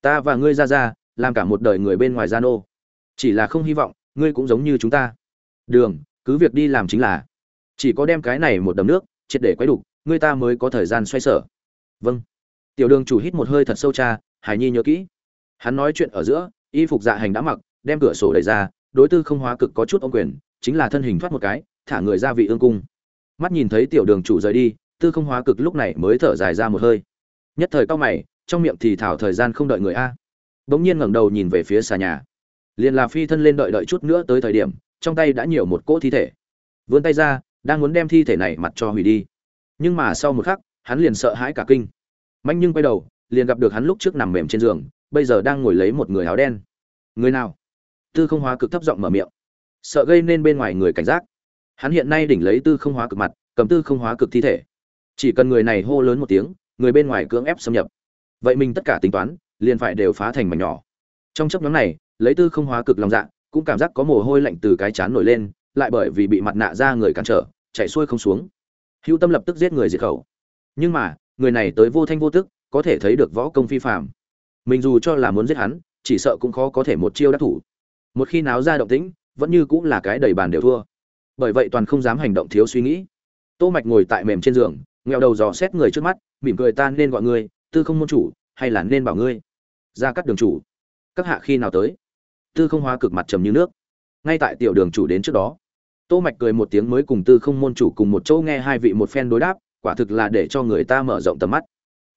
Ta và ngươi ra ra, làm cả một đời người bên ngoài gia nô. Chỉ là không hy vọng, ngươi cũng giống như chúng ta. Đường, cứ việc đi làm chính là chỉ có đem cái này một đầm nước, triệt để quấy đục, người ta mới có thời gian xoay sở. Vâng. Tiểu đường chủ hít một hơi thật sâu cha, hải nhi nhớ kỹ. Hắn nói chuyện ở giữa, y phục dạ hành đã mặc, đem cửa sổ đẩy ra, đối tư không hóa cực có chút ông quyền, chính là thân hình thoát một cái, thả người ra vị ương cung. Mắt nhìn thấy tiểu đường chủ rời đi, tư không hóa cực lúc này mới thở dài ra một hơi. Nhất thời cao mày, trong miệng thì thảo thời gian không đợi người a. Bỗng nhiên ngẩng đầu nhìn về phía xà nhà. Liền là phi thân lên đợi đợi chút nữa tới thời điểm, trong tay đã nhiều một cỗ thi thể. Vươn tay ra đang muốn đem thi thể này mặt cho hủy đi. Nhưng mà sau một khắc, hắn liền sợ hãi cả kinh. Manh nhưng quay đầu, liền gặp được hắn lúc trước nằm mềm trên giường, bây giờ đang ngồi lấy một người áo đen. Người nào? Tư không hóa cực thấp giọng mở miệng. Sợ gây nên bên ngoài người cảnh giác. Hắn hiện nay đỉnh lấy tư không hóa cực mặt, cầm tư không hóa cực thi thể. Chỉ cần người này hô lớn một tiếng, người bên ngoài cưỡng ép xâm nhập. Vậy mình tất cả tính toán, liền phải đều phá thành mảnh nhỏ. Trong chấp nhóm này, lấy tư không hóa cực lòng dạ cũng cảm giác có mồ hôi lạnh từ cái chán nổi lên lại bởi vì bị mặt nạ ra người cản trở chạy xuôi không xuống. Hữu tâm lập tức giết người diệt khẩu. Nhưng mà, người này tới vô thanh vô tức, có thể thấy được võ công phi phạm mình dù cho là muốn giết hắn, chỉ sợ cũng khó có thể một chiêu đắc thủ. Một khi náo ra động tĩnh, vẫn như cũng là cái đầy bàn đều thua. Bởi vậy toàn không dám hành động thiếu suy nghĩ. Tô mạch ngồi tại mềm trên giường nghèo đầu dò xét người trước mắt, mỉm cười ta nên gọi ngươi, tư không môn chủ, hay là nên bảo ngươi? Ra cắt đường chủ. Các hạ khi nào tới? Tư không hóa cực mặt trầm như nước ngay tại tiểu đường chủ đến trước đó. Tô mạch cười một tiếng mới cùng tư không môn chủ cùng một chỗ nghe hai vị một phen đối đáp, quả thực là để cho người ta mở rộng tầm mắt.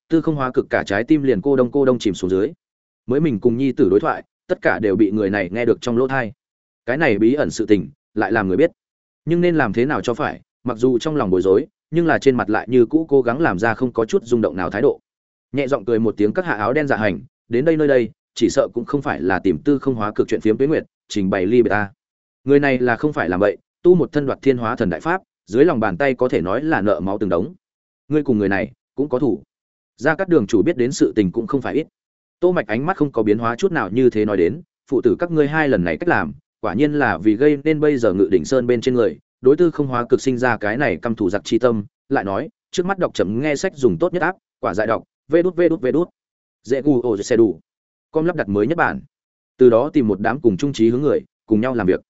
Tư không hóa cực cả trái tim liền cô đông cô đông chìm xuống dưới. Mới mình cùng nhi tử đối thoại, tất cả đều bị người này nghe được trong lỗ thai. Cái này bí ẩn sự tình, lại làm người biết. Nhưng nên làm thế nào cho phải, mặc dù trong lòng bối rối, nhưng là trên mặt lại như cũ cố gắng làm ra không có chút rung động nào thái độ. Nhẹ giọng cười một tiếng các hạ áo đen dạ hành, đến đây nơi đây chỉ sợ cũng không phải là tìm tư không hóa cực chuyện phiếm tuyến nguyệt, trình bày ly bề ta. Người này là không phải làm vậy, tu một thân đoạt thiên hóa thần đại pháp, dưới lòng bàn tay có thể nói là nợ máu từng đống. Ngươi cùng người này, cũng có thủ. Ra các đường chủ biết đến sự tình cũng không phải ít. Tô mạch ánh mắt không có biến hóa chút nào như thế nói đến, phụ tử các ngươi hai lần này cách làm, quả nhiên là vì gây nên bây giờ ngự đỉnh sơn bên trên người, đối tư không hóa cực sinh ra cái này căm thủ giặc chi tâm, lại nói, trước mắt đọc chậm nghe sách dùng tốt nhất áp, quả dại đọc, vê đút vê đút vê đút. Dễ gu ô xe đủ com lắp đặt mới nhất bản. Từ đó tìm một đám cùng trung trí hướng người, cùng nhau làm việc.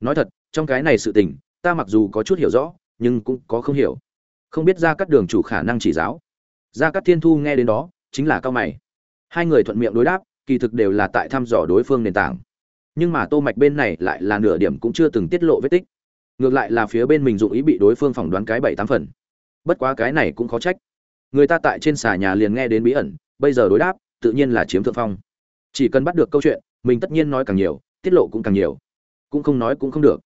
Nói thật, trong cái này sự tình, ta mặc dù có chút hiểu rõ, nhưng cũng có không hiểu. Không biết ra các đường chủ khả năng chỉ giáo. Ra các thiên thu nghe đến đó, chính là cao mày. Hai người thuận miệng đối đáp, kỳ thực đều là tại thăm dò đối phương nền tảng. Nhưng mà tô mạch bên này lại là nửa điểm cũng chưa từng tiết lộ vết tích. Ngược lại là phía bên mình dụng ý bị đối phương phỏng đoán cái bảy tám phần. Bất quá cái này cũng khó trách. Người ta tại trên xà nhà liền nghe đến bí ẩn, bây giờ đối đáp, tự nhiên là chiếm thượng phong chỉ cần bắt được câu chuyện, mình tất nhiên nói càng nhiều, tiết lộ cũng càng nhiều. Cũng không nói cũng không được.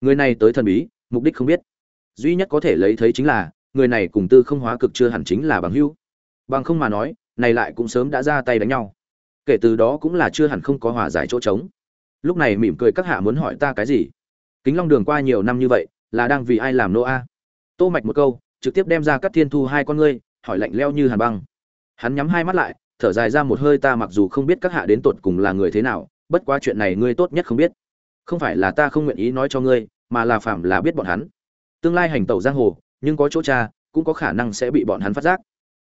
Người này tới thần bí, mục đích không biết. Duy nhất có thể lấy thấy chính là, người này cùng tư không hóa cực chưa hẳn chính là bằng hữu. Bằng không mà nói, này lại cũng sớm đã ra tay đánh nhau. Kể từ đó cũng là chưa hẳn không có hòa giải chỗ trống. Lúc này mỉm cười các hạ muốn hỏi ta cái gì? Kính long đường qua nhiều năm như vậy, là đang vì ai làm nô a? Tô mạch một câu, trực tiếp đem ra các thiên thu hai con ngươi, hỏi lạnh leo như hàn băng. Hắn nhắm hai mắt lại thở dài ra một hơi ta mặc dù không biết các hạ đến tột cùng là người thế nào, bất quá chuyện này ngươi tốt nhất không biết. Không phải là ta không nguyện ý nói cho ngươi, mà là phạm là biết bọn hắn. Tương lai hành tẩu giang hồ, nhưng có chỗ cha, cũng có khả năng sẽ bị bọn hắn phát giác.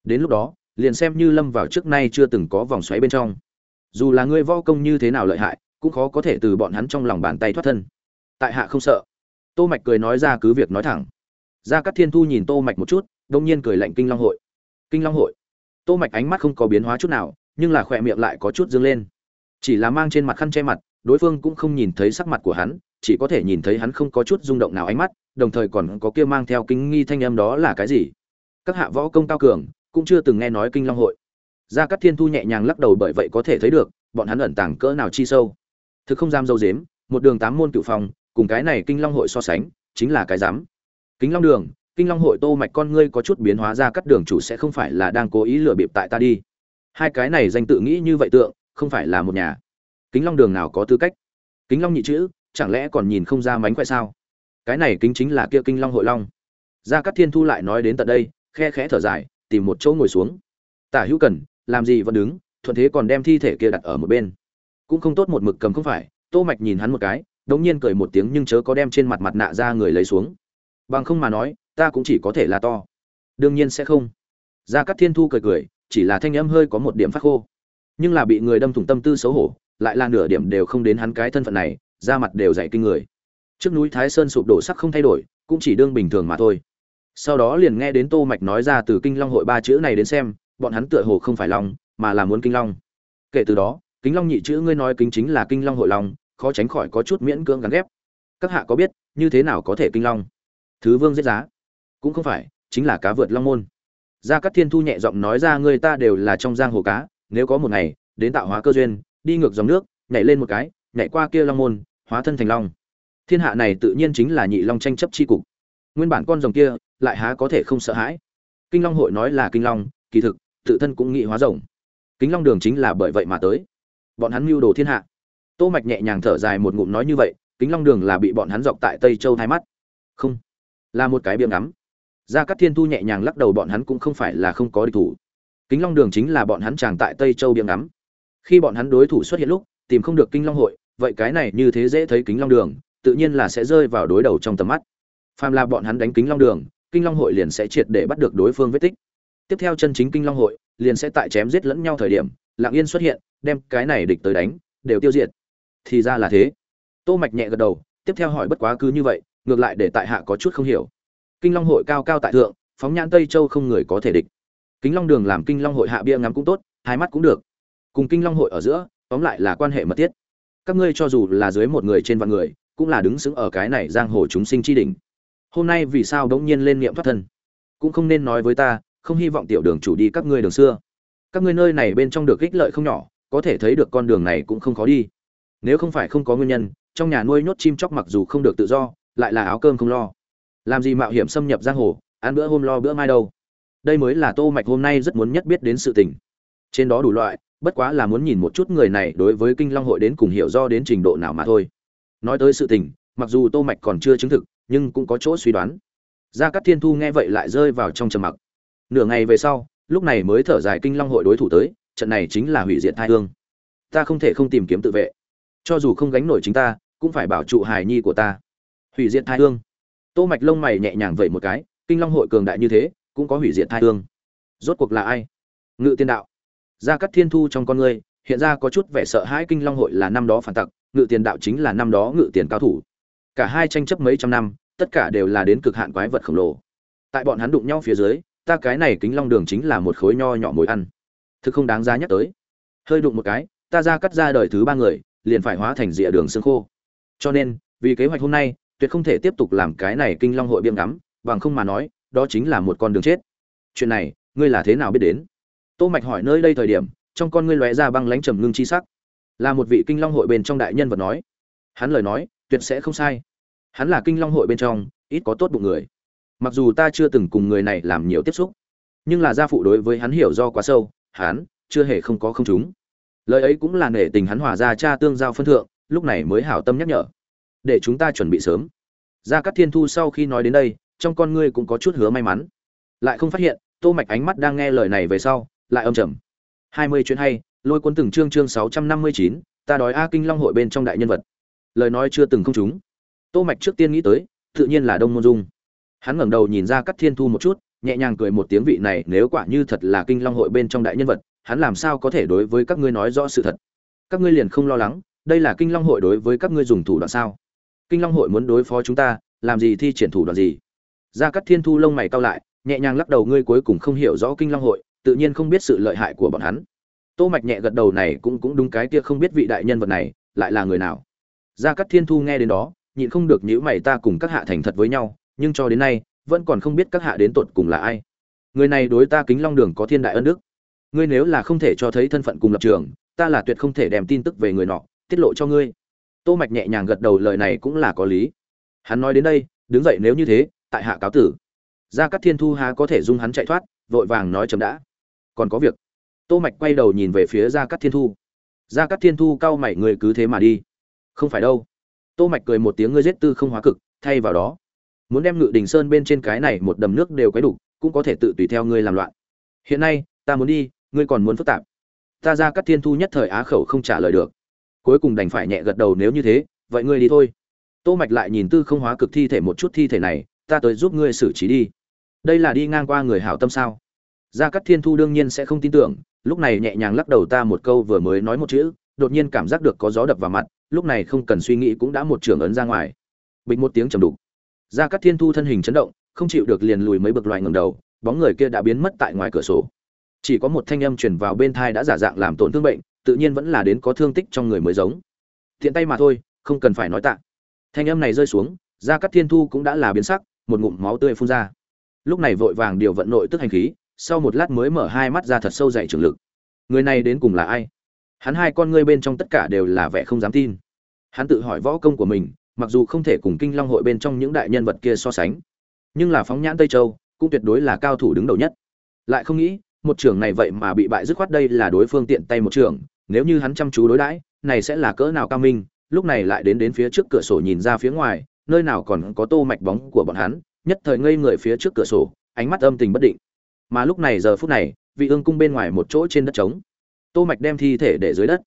Đến lúc đó, liền xem như lâm vào trước nay chưa từng có vòng xoáy bên trong. Dù là ngươi võ công như thế nào lợi hại, cũng khó có thể từ bọn hắn trong lòng bàn tay thoát thân. Tại hạ không sợ. Tô mạch cười nói ra cứ việc nói thẳng. Gia cát thiên thu nhìn tô mạch một chút, đông nhiên cười lạnh kinh long hội. Kinh long hội? Tô mạch ánh mắt không có biến hóa chút nào, nhưng là khỏe miệng lại có chút dương lên. Chỉ là mang trên mặt khăn che mặt, đối phương cũng không nhìn thấy sắc mặt của hắn, chỉ có thể nhìn thấy hắn không có chút rung động nào ánh mắt, đồng thời còn có kia mang theo kinh nghi thanh âm đó là cái gì? Các hạ võ công cao cường, cũng chưa từng nghe nói kinh long hội. Gia cát thiên thu nhẹ nhàng lắc đầu bởi vậy có thể thấy được, bọn hắn ẩn tàng cỡ nào chi sâu. Thực không dám dâu dếm, một đường tám môn cựu phòng cùng cái này kinh long hội so sánh, chính là cái dám kính long đường kinh long hội tô mạch con ngươi có chút biến hóa ra cắt đường chủ sẽ không phải là đang cố ý lừa bịp tại ta đi. Hai cái này danh tự nghĩ như vậy tượng, không phải là một nhà. Kính long đường nào có tư cách? Kính long nhị chữ, chẳng lẽ còn nhìn không ra mánh khoe sao? Cái này kính chính là kia kinh long hội long. Gia cát thiên thu lại nói đến tận đây, khe khẽ thở dài, tìm một chỗ ngồi xuống. Tả hữu cần, làm gì vẫn đứng, thuận thế còn đem thi thể kia đặt ở một bên. Cũng không tốt một mực cầm không phải, tô mạch nhìn hắn một cái, đống nhiên cười một tiếng nhưng chớ có đem trên mặt mặt nạ ra người lấy xuống. Bằng không mà nói ta cũng chỉ có thể là to. Đương nhiên sẽ không. Gia cát thiên thu cười cười, chỉ là thanh âm hơi có một điểm phát khô. Nhưng là bị người đâm thủng tâm tư xấu hổ, lại là nửa điểm đều không đến hắn cái thân phận này, da mặt đều dày kinh người. Trước núi thái sơn sụp đổ sắc không thay đổi, cũng chỉ đương bình thường mà thôi. Sau đó liền nghe đến tô mạch nói ra từ kinh long hội ba chữ này đến xem, bọn hắn tựa hồ không phải long, mà là muốn kinh long. Kể từ đó kính long nhị chữ ngươi nói kính chính là kinh long hội long, khó tránh khỏi có chút miễn cưỡng gắn ghép. Các hạ có biết, như thế nào có thể kinh long? Thứ vương giết giá cũng không phải, chính là cá vượt long môn. Gia cát thiên thu nhẹ giọng nói ra, người ta đều là trong giang hồ cá, nếu có một ngày, đến tạo hóa cơ duyên, đi ngược dòng nước, nhảy lên một cái, nhảy qua kia long môn, hóa thân thành long. Thiên hạ này tự nhiên chính là nhị long tranh chấp chi cục. Nguyên bản con rồng kia, lại há có thể không sợ hãi. Kinh long hội nói là kinh long, kỳ thực, tự thân cũng nghị hóa rồng. Kính long đường chính là bởi vậy mà tới. Bọn hắn mưu đồ thiên hạ. Tô mạch nhẹ nhàng thở dài một ngụm nói như vậy kính long đường là bị bọn hắn dọc tại tây châu thay mắt. Không, là một cái biếng ngắm gia cát thiên thu nhẹ nhàng lắc đầu, bọn hắn cũng không phải là không có địch thủ. Kính long đường chính là bọn hắn chàng tại tây châu biếng ngắm. Khi bọn hắn đối thủ xuất hiện lúc, tìm không được kinh long hội, vậy cái này như thế dễ thấy kính long đường, tự nhiên là sẽ rơi vào đối đầu trong tầm mắt. Phàm là bọn hắn đánh kính long đường kinh long hội liền sẽ triệt để bắt được đối phương vết tích. Tiếp theo chân chính kinh long hội, liền sẽ tại chém giết lẫn nhau thời điểm lặng yên xuất hiện, đem cái này địch tới đánh, đều tiêu diệt. Thì ra là thế. Tô mạch nhẹ gật đầu, tiếp theo hỏi bất quá cứ như vậy, ngược lại để tại hạ có chút không hiểu kinh long hội cao cao tại thượng, phóng nhãn tây châu không người có thể địch. Kính long đường làm kinh long hội hạ bia ngắm cũng tốt, hai mắt cũng được. Cùng kinh long hội ở giữa, tóm lại là quan hệ mật thiết. Các ngươi cho dù là dưới một người trên vạn người, cũng là đứng xứng ở cái này giang hồ chúng sinh chi đỉnh. Hôm nay vì sao đống nhiên lên niệm thoát thân? Cũng không nên nói với ta, không hy vọng tiểu đường chủ đi các ngươi đường xưa. Các ngươi nơi này bên trong được ích lợi không nhỏ, có thể thấy được con đường này cũng không khó đi. Nếu không phải không có nguyên nhân, trong nhà nuôi nhốt chim chóc mặc dù không được tự do, lại là áo cơm không lo làm gì mạo hiểm xâm nhập giang hồ, ăn bữa hôm lo bữa mai đâu. Đây mới là tô mạch hôm nay rất muốn nhất biết đến sự tình. Trên đó đủ loại, bất quá là muốn nhìn một chút người này đối với kinh long hội đến cùng hiểu do đến trình độ nào mà thôi. Nói tới sự tình, mặc dù tô mạch còn chưa chứng thực, nhưng cũng có chỗ suy đoán. Gia cát thiên thu nghe vậy lại rơi vào trong trầm mặc. Nửa ngày về sau, lúc này mới thở dài kinh long hội đối thủ tới, trận này chính là hủy diệt thai hương. Ta không thể không tìm kiếm tự vệ. Cho dù không gánh nổi chính ta, cũng phải bảo trụ hài nhi của ta. Hủy diệt thai hương tô mạch lông mày nhẹ nhàng vẩy một cái, kinh long hội cường đại như thế, cũng có hủy diệt thai thương rốt cuộc là ai? Ngự tiên đạo. Gia cát thiên thu trong con ngươi, hiện ra có chút vẻ sợ hãi kinh long hội là năm đó phản tặc, ngự tiền đạo chính là năm đó ngự tiền cao thủ. Cả hai tranh chấp mấy trăm năm, tất cả đều là đến cực hạn quái vật khổng lồ. Tại bọn hắn đụng nhau phía dưới, ta cái này kính long đường chính là một khối nho nhỏ mồi ăn. Thực không đáng giá nhắc tới. Hơi đụng một cái, ta ra cắt ra đời thứ ba người, liền phải hóa thành rìa đường xương khô. Cho nên, vì kế hoạch hôm nay tuyệt không thể tiếp tục làm cái này kinh long hội biêm ngắm, bằng không mà nói, đó chính là một con đường chết. Chuyện này, ngươi là thế nào biết đến? Tô mạch hỏi nơi đây thời điểm, trong con ngươi lóe ra băng lãnh trầm ngưng chi sắc. Là một vị kinh long hội bên trong đại nhân vật nói. Hắn lời nói, tuyệt sẽ không sai. Hắn là kinh long hội bên trong, ít có tốt bụng người. Mặc dù ta chưa từng cùng người này làm nhiều tiếp xúc, nhưng là gia phụ đối với hắn hiểu do quá sâu, hắn chưa hề không có không chúng lời ấy cũng là nể tình hắn hòa ra cha tương giao phân thượng, lúc này mới hảo tâm nhắc nhở để chúng ta chuẩn bị sớm. Gia cát thiên thu sau khi nói đến đây trong con ngươi cũng có chút hứa may mắn. Lại không phát hiện tô mạch ánh mắt đang nghe lời này về sau lại âm trầm. 20 chuyện hay lôi cuốn từng chương chương 659, ta đói a kinh long hội bên trong đại nhân vật. Lời nói chưa từng không chúng. tô mạch trước tiên nghĩ tới tự nhiên là đông môn dung. Hắn ngẩng đầu nhìn ra Cát thiên thu một chút nhẹ nhàng cười một tiếng vị này nếu quả như thật là kinh long hội bên trong đại nhân vật hắn làm sao có thể đối với các ngươi nói rõ sự thật? Các ngươi liền không lo lắng đây là kinh long hội đối với các ngươi dùng thủ đoạn sao? Kinh long hội muốn đối phó chúng ta, làm gì thi triển thủ đoạn gì? Gia cắt thiên thu lông mày cau lại, nhẹ nhàng lắc đầu, ngươi cuối cùng không hiểu rõ kinh long hội, tự nhiên không biết sự lợi hại của bọn hắn. Tô mạch nhẹ gật đầu này cũng cũng đúng cái kia không biết vị đại nhân vật này, lại là người nào? Gia cắt thiên thu nghe đến đó, nhịn không được nhíu mày, ta cùng các hạ thành thật với nhau, nhưng cho đến nay, vẫn còn không biết các hạ đến tột cùng là ai. Người này đối ta kính long đường có thiên đại ân đức. Ngươi nếu là không thể cho thấy thân phận cùng lập trường, ta là tuyệt không thể đem tin tức về người nọ, tiết lộ cho ngươi tô mạch nhẹ nhàng gật đầu lời này cũng là có lý. Hắn nói đến đây, đứng dậy nếu như thế, tại hạ cáo tử. Gia cát thiên thu há có thể dung hắn chạy thoát, vội vàng nói chấm đã. Còn có việc. Tô mạch quay đầu nhìn về phía gia cát thiên thu. Gia cát thiên thu cao mày người cứ thế mà đi. Không phải đâu. Tô mạch cười một tiếng ngươi giết tư không hóa cực, thay vào đó. Muốn đem ngự đình sơn bên trên cái này một đầm nước đều quấy đủ, cũng có thể tự tùy theo ngươi làm loạn. Hiện nay, ta muốn đi, ngươi còn muốn phức tạp. Ta Gia Cát thiên thu nhất thời á khẩu không trả lời được cuối cùng đành phải nhẹ gật đầu nếu như thế, vậy ngươi đi thôi. Tô mạch lại nhìn tư không hóa cực thi thể một chút thi thể này, ta tới giúp ngươi xử trí đi. Đây là đi ngang qua người hảo tâm sao? Gia cát thiên thu đương nhiên sẽ không tin tưởng, lúc này nhẹ nhàng lắc đầu ta một câu vừa mới nói một chữ, đột nhiên cảm giác được có gió đập vào mặt, lúc này không cần suy nghĩ cũng đã một trường ấn ra ngoài. Bình một tiếng trầm đục. Gia cát thiên thu thân hình chấn động, không chịu được liền lùi mấy bậc loài ngẩng đầu, bóng người kia đã biến mất tại ngoài cửa sổ. Chỉ có một thanh âm truyền vào bên thai đã giả dạng làm tổn thương bệnh tự nhiên vẫn là đến có thương tích trong người mới giống. Thiện tay mà thôi, không cần phải nói tạ. Thanh âm này rơi xuống, gia cát thiên thu cũng đã là biến sắc, một ngụm máu tươi phun ra. Lúc này vội vàng điều vận nội tức hành khí, sau một lát mới mở hai mắt ra thật sâu dậy trường lực. Người này đến cùng là ai? Hắn hai con ngươi bên trong tất cả đều là vẻ không dám tin. Hắn tự hỏi võ công của mình, mặc dù không thể cùng kinh long hội bên trong những đại nhân vật kia so sánh, nhưng là phóng nhãn tây châu, cũng tuyệt đối là cao thủ đứng đầu nhất. Lại không nghĩ, một trưởng này vậy mà bị bại dứt khoát đây là đối phương tiện tay một trưởng nếu như hắn chăm chú đối đãi, này sẽ là cỡ nào cao minh, lúc này lại đến đến phía trước cửa sổ nhìn ra phía ngoài, nơi nào còn có tô mạch bóng của bọn hắn, nhất thời ngây người phía trước cửa sổ, ánh mắt âm tình bất định. Mà lúc này giờ phút này, vị ương cung bên ngoài một chỗ trên đất trống. Tô mạch đem thi thể để dưới đất.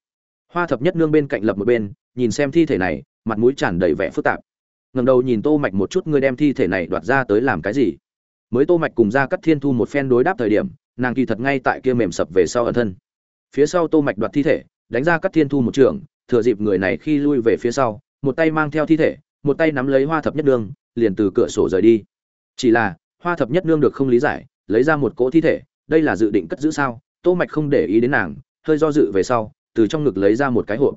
Hoa thập nhất nương bên cạnh lập một bên, nhìn xem thi thể này, mặt mũi tràn đầy vẻ phức tạp. Ngẩng đầu nhìn tô mạch một chút, ngươi đem thi thể này đoạt ra tới làm cái gì? Mới tô mạch cùng ra cắt thiên thu một phen đối đáp thời điểm, nàng kỳ thật ngay tại kia mềm sập về sau ở thân phía sau tô mạch đoạt thi thể, đánh ra cắt thiên thu một trường, thừa dịp người này khi lui về phía sau, một tay mang theo thi thể, một tay nắm lấy hoa thập nhất nương, liền từ cửa sổ rời đi. Chỉ là, hoa thập nhất nương được không lý giải, lấy ra một cỗ thi thể, đây là dự định cất giữ sao? Tô mạch không để ý đến nàng, hơi do dự về sau, từ trong ngực lấy ra một cái hộp.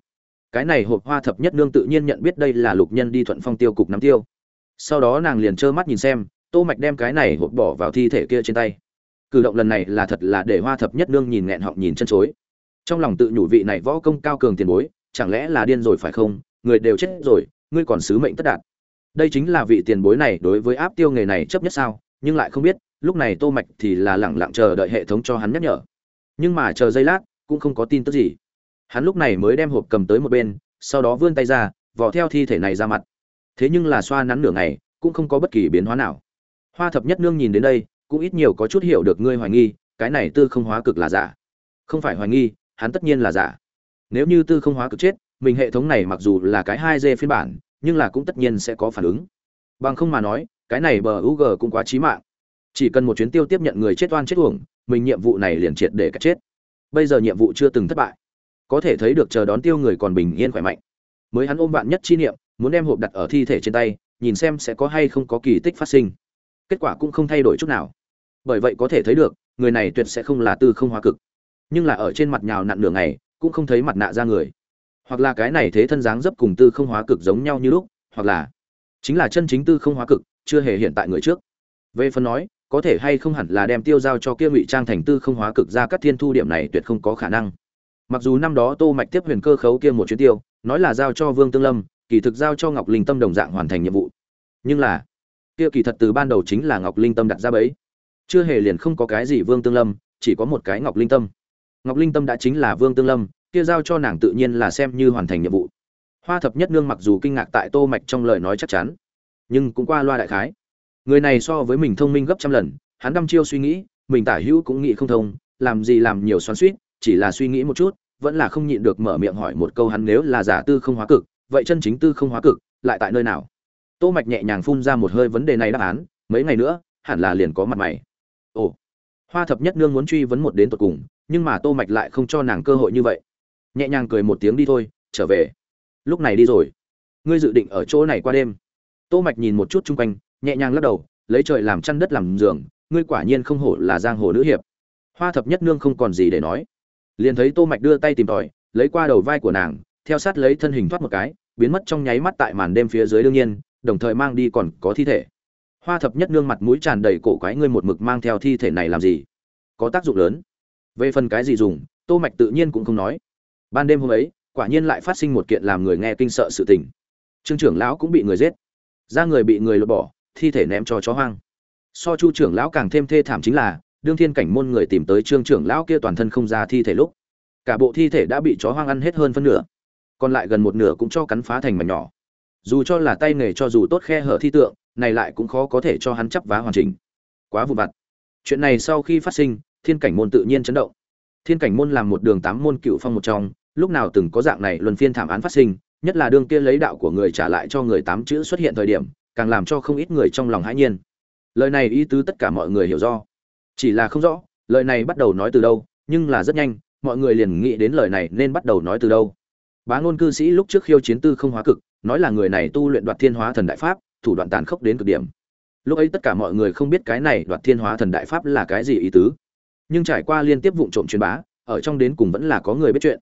Cái này hộp hoa thập nhất nương tự nhiên nhận biết đây là lục nhân đi thuận phong tiêu cục nắm tiêu. Sau đó nàng liền trơ mắt nhìn xem, tô mạch đem cái này hộp bỏ vào thi thể kia trên tay cử động lần này là thật là để hoa thập nhất nương nhìn nghẹn họng nhìn chân chối. Trong lòng tự nhủ vị này võ công cao cường tiền bối, chẳng lẽ là điên rồi phải không? Người đều chết rồi, ngươi còn sứ mệnh tất đạt. Đây chính là vị tiền bối này đối với áp tiêu nghề này chấp nhất sao, nhưng lại không biết, lúc này tô mạch thì là lẳng lặng chờ đợi hệ thống cho hắn nhắc nhở. Nhưng mà chờ giây lát, cũng không có tin tức gì. Hắn lúc này mới đem hộp cầm tới một bên, sau đó vươn tay ra, vò theo thi thể này ra mặt. Thế nhưng là xoa nắn nửa ngày, cũng không có bất kỳ biến hóa nào. Hoa thập nhất nương nhìn đến đây cũng ít nhiều có chút hiểu được ngươi hoài nghi, cái này tư không hóa cực là giả. Không phải hoài nghi, hắn tất nhiên là giả. Nếu như tư không hóa cực chết, mình hệ thống này mặc dù là cái hai d phiên bản, nhưng là cũng tất nhiên sẽ có phản ứng. Bằng không mà nói, cái này bờ u g cũng quá trí mạng. Chỉ cần một chuyến tiêu tiếp nhận người chết oan chết uổng, mình nhiệm vụ này liền triệt để cả chết. Bây giờ nhiệm vụ chưa từng thất bại. Có thể thấy được chờ đón tiêu người còn bình yên khỏe mạnh. Mới hắn ôm bạn nhất chi niệm, muốn đem hộp đặt ở thi thể trên tay, nhìn xem sẽ có hay không có kỳ tích phát sinh. Kết quả cũng không thay đổi chút nào bởi vậy có thể thấy được, người này tuyệt sẽ không là tư không hóa cực. Nhưng là ở trên mặt nhào nặn nửa ngày, cũng không thấy mặt nạ ra người. Hoặc là cái này thế thân dáng dấp cùng tư không hóa cực giống nhau như lúc, hoặc là chính là chân chính tư không hóa cực, chưa hề hiện tại người trước. Về phần nói, có thể hay không hẳn là đem tiêu giao cho kia ngụy trang thành tư không hóa cực ra các thiên thu điểm này tuyệt không có khả năng. Mặc dù năm đó tô mạch tiếp huyền cơ khấu kia một chuyến tiêu, nói là giao cho vương tương lâm, kỳ thực giao cho ngọc linh tâm đồng dạng hoàn thành nhiệm vụ. Nhưng là, kia kỳ thật từ ban đầu chính là ngọc linh tâm đặt ra bấy chưa hề liền không có cái gì vương tương lâm chỉ có một cái ngọc linh tâm. Ngọc linh tâm đã chính là vương tương lâm kia giao cho nàng tự nhiên là xem như hoàn thành nhiệm vụ. Hoa thập nhất nương mặc dù kinh ngạc tại tô mạch trong lời nói chắc chắn nhưng cũng qua loa đại khái. Người này so với mình thông minh gấp trăm lần hắn đăm chiêu suy nghĩ mình tả hữu cũng nghĩ không thông làm gì làm nhiều xoắn xuýt, chỉ là suy nghĩ một chút vẫn là không nhịn được mở miệng hỏi một câu hắn nếu là giả tư không hóa cực vậy chân chính tư không hóa cực lại tại nơi nào? Tô mạch nhẹ nhàng phun ra một hơi vấn đề này đáp án mấy ngày nữa hẳn là liền có mặt mày ồ, hoa thập nhất nương muốn truy vấn một đến tận cùng, nhưng mà tô mạch lại không cho nàng cơ hội như vậy. Nhẹ nhàng cười một tiếng đi thôi, trở về. Lúc này đi rồi. Ngươi dự định ở chỗ này qua đêm. Tô mạch nhìn một chút chung quanh, nhẹ nhàng lắc đầu, lấy trời làm chăn đất làm giường, ngươi quả nhiên không hổ là giang hồ nữ hiệp. Hoa thập nhất nương không còn gì để nói. Liền thấy tô mạch đưa tay tìm tòi, lấy qua đầu vai của nàng, theo sát lấy thân hình thoát một cái, biến mất trong nháy mắt tại màn đêm phía dưới đương nhiên, đồng thời mang đi còn có thi thể hoa thập nhất nương mặt mũi tràn đầy cổ quái, ngươi một mực mang theo thi thể này làm gì? Có tác dụng lớn. Về phần cái gì dùng, tô mạch tự nhiên cũng không nói. Ban đêm hôm ấy, quả nhiên lại phát sinh một kiện làm người nghe kinh sợ sự tình. Trương trưởng lão cũng bị người giết. Ra người bị người lột bỏ, thi thể ném cho chó hoang. So chu trưởng lão càng thêm thê thảm chính là, đương thiên cảnh môn người tìm tới trương trưởng lão kia toàn thân không ra thi thể lúc, cả bộ thi thể đã bị chó hoang ăn hết hơn phân nửa. Còn lại gần một nửa cũng cho cắn phá thành mảnh nhỏ dù cho là tay nghề cho dù tốt khe hở thi tượng, này lại cũng khó có thể cho hắn chấp vá hoàn chỉnh. Quá vụ vặt. Chuyện này sau khi phát sinh, thiên cảnh môn tự nhiên chấn động. Thiên cảnh môn làm một đường tám môn cựu phong một trong, lúc nào từng có dạng này luân phiên thảm án phát sinh, nhất là đương kia lấy đạo của người trả lại cho người tám chữ xuất hiện thời điểm, càng làm cho không ít người trong lòng hãi nhiên. Lời này ý tứ tất cả mọi người hiểu do chỉ là không rõ, lời này bắt đầu nói từ đâu, nhưng là rất nhanh, mọi người liền nghĩ đến lời này nên bắt đầu nói từ đâu. Bá ngôn cư sĩ lúc trước khiêu chiến tư không hóa cực nói là người này tu luyện đoạt thiên hóa thần đại pháp, thủ đoạn tàn khốc đến cực điểm. Lúc ấy tất cả mọi người không biết cái này đoạt thiên hóa thần đại pháp là cái gì ý tứ. Nhưng trải qua liên tiếp vụ trộm truyền bá, ở trong đến cùng vẫn là có người biết chuyện.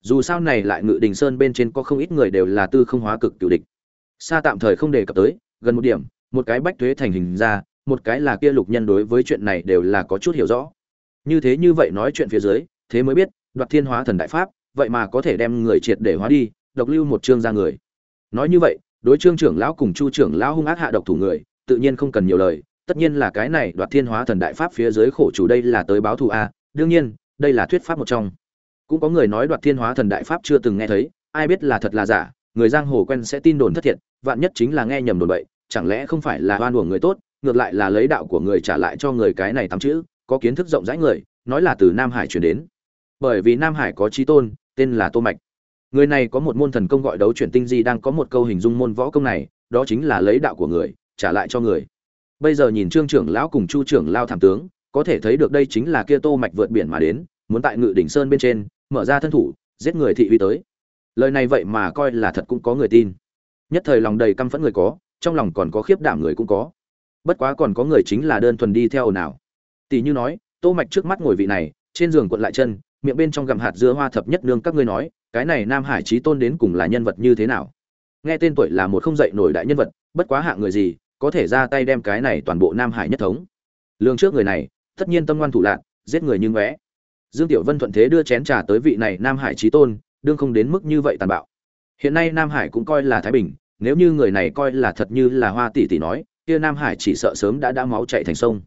Dù sao này lại ngự đình sơn bên trên có không ít người đều là tư không hóa cực cựu địch. Xa tạm thời không đề cập tới, gần một điểm, một cái bách thuế thành hình ra, một cái là kia lục nhân đối với chuyện này đều là có chút hiểu rõ. Như thế như vậy nói chuyện phía dưới, thế mới biết, đoạt thiên hóa thần đại pháp, vậy mà có thể đem người triệt để hóa đi, độc lưu một chương ra người nói như vậy, đối trương trưởng lão cùng chu trưởng lão hung ác hạ độc thủ người, tự nhiên không cần nhiều lời, tất nhiên là cái này đoạt thiên hóa thần đại pháp phía dưới khổ chủ đây là tới báo thù a, đương nhiên, đây là thuyết pháp một trong. Cũng có người nói đoạt thiên hóa thần đại pháp chưa từng nghe thấy, ai biết là thật là giả, người giang hồ quen sẽ tin đồn thất thiệt, vạn nhất chính là nghe nhầm đồn bậy chẳng lẽ không phải là oan uổng người tốt, ngược lại là lấy đạo của người trả lại cho người cái này tắm chữ, có kiến thức rộng rãi người, nói là từ nam hải chuyển đến. Bởi vì nam hải có trí tôn, tên là tô mạch người này có một môn thần công gọi đấu chuyển tinh di, đang có một câu hình dung môn võ công này, đó chính là lấy đạo của người, trả lại cho người. Bây giờ nhìn trương trưởng lão cùng chu trưởng lao thảm tướng, có thể thấy được đây chính là kia tô mạch vượt biển mà đến, muốn tại ngự đỉnh sơn bên trên, mở ra thân thủ, giết người thị uy tới. Lời này vậy mà coi là thật cũng có người tin. Nhất thời lòng đầy căm phẫn người có, trong lòng còn có khiếp đảm người cũng có. Bất quá còn có người chính là đơn thuần đi theo nào. tỷ như nói, tô mạch trước mắt ngồi vị này, trên giường cuộn lại chân miệng bên trong gặm hạt dưa hoa thập nhất nương các ngươi nói, cái này nam hải trí tôn đến cùng là nhân vật như thế nào? Nghe tên tuổi là một không dậy nổi đại nhân vật, bất quá hạng người gì, có thể ra tay đem cái này toàn bộ nam hải nhất thống. Lương trước người này, tất nhiên tâm ngoan thủ lạc giết người như ngóe. Dương tiểu vân thuận thế đưa chén trà tới vị này nam hải trí tôn, đương không đến mức như vậy tàn bạo. Hiện nay nam hải cũng coi là thái bình, nếu như người này coi là thật như là hoa tỷ tỷ nói, kia nam hải chỉ sợ sớm đã đã máu chạy thành sông.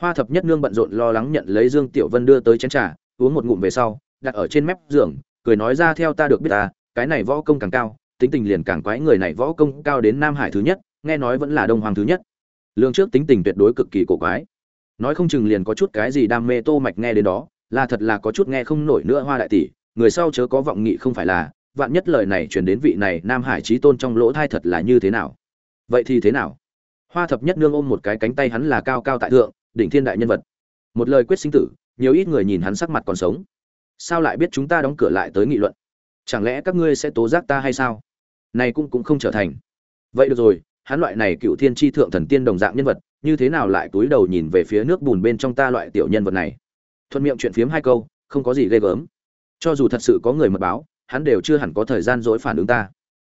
Hoa thập nhất nương bận rộn lo lắng nhận lấy dương tiểu vân đưa tới chén trà uống một ngụm về sau, đặt ở trên mép giường, cười nói ra theo ta được biết ta, cái này võ công càng cao, tính tình liền càng quái, người này võ công cao đến nam hải thứ nhất, nghe nói vẫn là đông hoàng thứ nhất. Lương trước tính tình tuyệt đối cực kỳ cổ quái. Nói không chừng liền có chút cái gì đam mê tô mạch nghe đến đó, là thật là có chút nghe không nổi nữa hoa đại tỷ, người sau chớ có vọng nghị không phải là, vạn nhất lời này truyền đến vị này nam hải trí tôn trong lỗ thai thật là như thế nào? Vậy thì thế nào? Hoa thập nhất nương ôm một cái cánh tay hắn là cao cao tại thượng, đỉnh thiên đại nhân vật. Một lời quyết sinh tử nhiều ít người nhìn hắn sắc mặt còn sống. Sao lại biết chúng ta đóng cửa lại tới nghị luận? Chẳng lẽ các ngươi sẽ tố giác ta hay sao? Này cũng cũng không trở thành. Vậy được rồi, hắn loại này cựu thiên tri thượng thần tiên đồng dạng nhân vật, như thế nào lại túi đầu nhìn về phía nước bùn bên trong ta loại tiểu nhân vật này? Thuận miệng chuyện phiếm hai câu, không có gì ghê gớm. Cho dù thật sự có người mật báo, hắn đều chưa hẳn có thời gian dỗi phản ứng ta.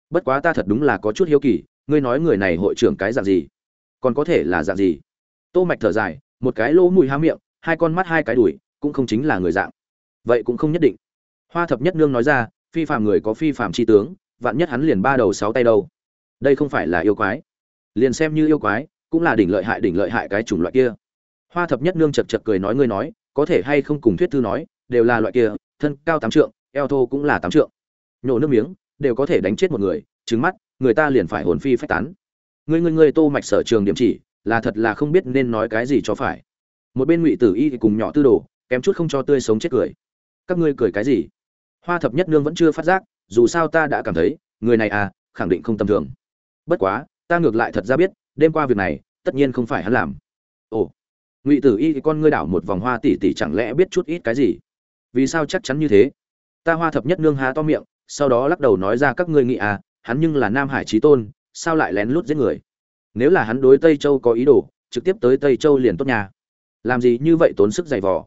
Bất quá ta thật đúng là có chút hiếu kỳ, ngươi nói người này hội trưởng cái dạng gì? Còn có thể là dạng gì? Tô mạch thở dài, một cái lỗ mùi há miệng hai con mắt hai cái đuổi cũng không chính là người dạng. Vậy cũng không nhất định. Hoa thập nhất nương nói ra, phi phạm người có phi phàm chi tướng, vạn nhất hắn liền ba đầu sáu tay đâu. Đây không phải là yêu quái. Liền xem như yêu quái, cũng là đỉnh lợi hại đỉnh lợi hại cái chủng loại kia. Hoa thập nhất nương chật chật cười nói ngươi nói, có thể hay không cùng thuyết thư nói, đều là loại kia, thân cao tám trượng, eo thô cũng là tám trượng. Nhổ nước miếng, đều có thể đánh chết một người, trứng mắt, người ta liền phải hồn phi phách tán. Ngươi ngươi ngươi tô mạch sở trường điểm chỉ, là thật là không biết nên nói cái gì cho phải một bên ngụy tử y thì cùng nhỏ tư đồ, kém chút không cho tươi sống chết cười. Các ngươi cười cái gì? Hoa thập nhất nương vẫn chưa phát giác, dù sao ta đã cảm thấy, người này à khẳng định không tầm thường. Bất quá, ta ngược lại thật ra biết, đêm qua việc này, tất nhiên không phải hắn làm. Ồ, ngụy tử y thì con ngươi đảo một vòng hoa tỉ tỉ chẳng lẽ biết chút ít cái gì? Vì sao chắc chắn như thế? Ta hoa thập nhất nương há to miệng, sau đó lắc đầu nói ra các ngươi nghĩ à hắn nhưng là nam hải trí tôn, sao lại lén lút giết người? Nếu là hắn đối tây châu có ý đồ, trực tiếp tới tây châu liền tốt nhà làm gì như vậy tốn sức dày vò?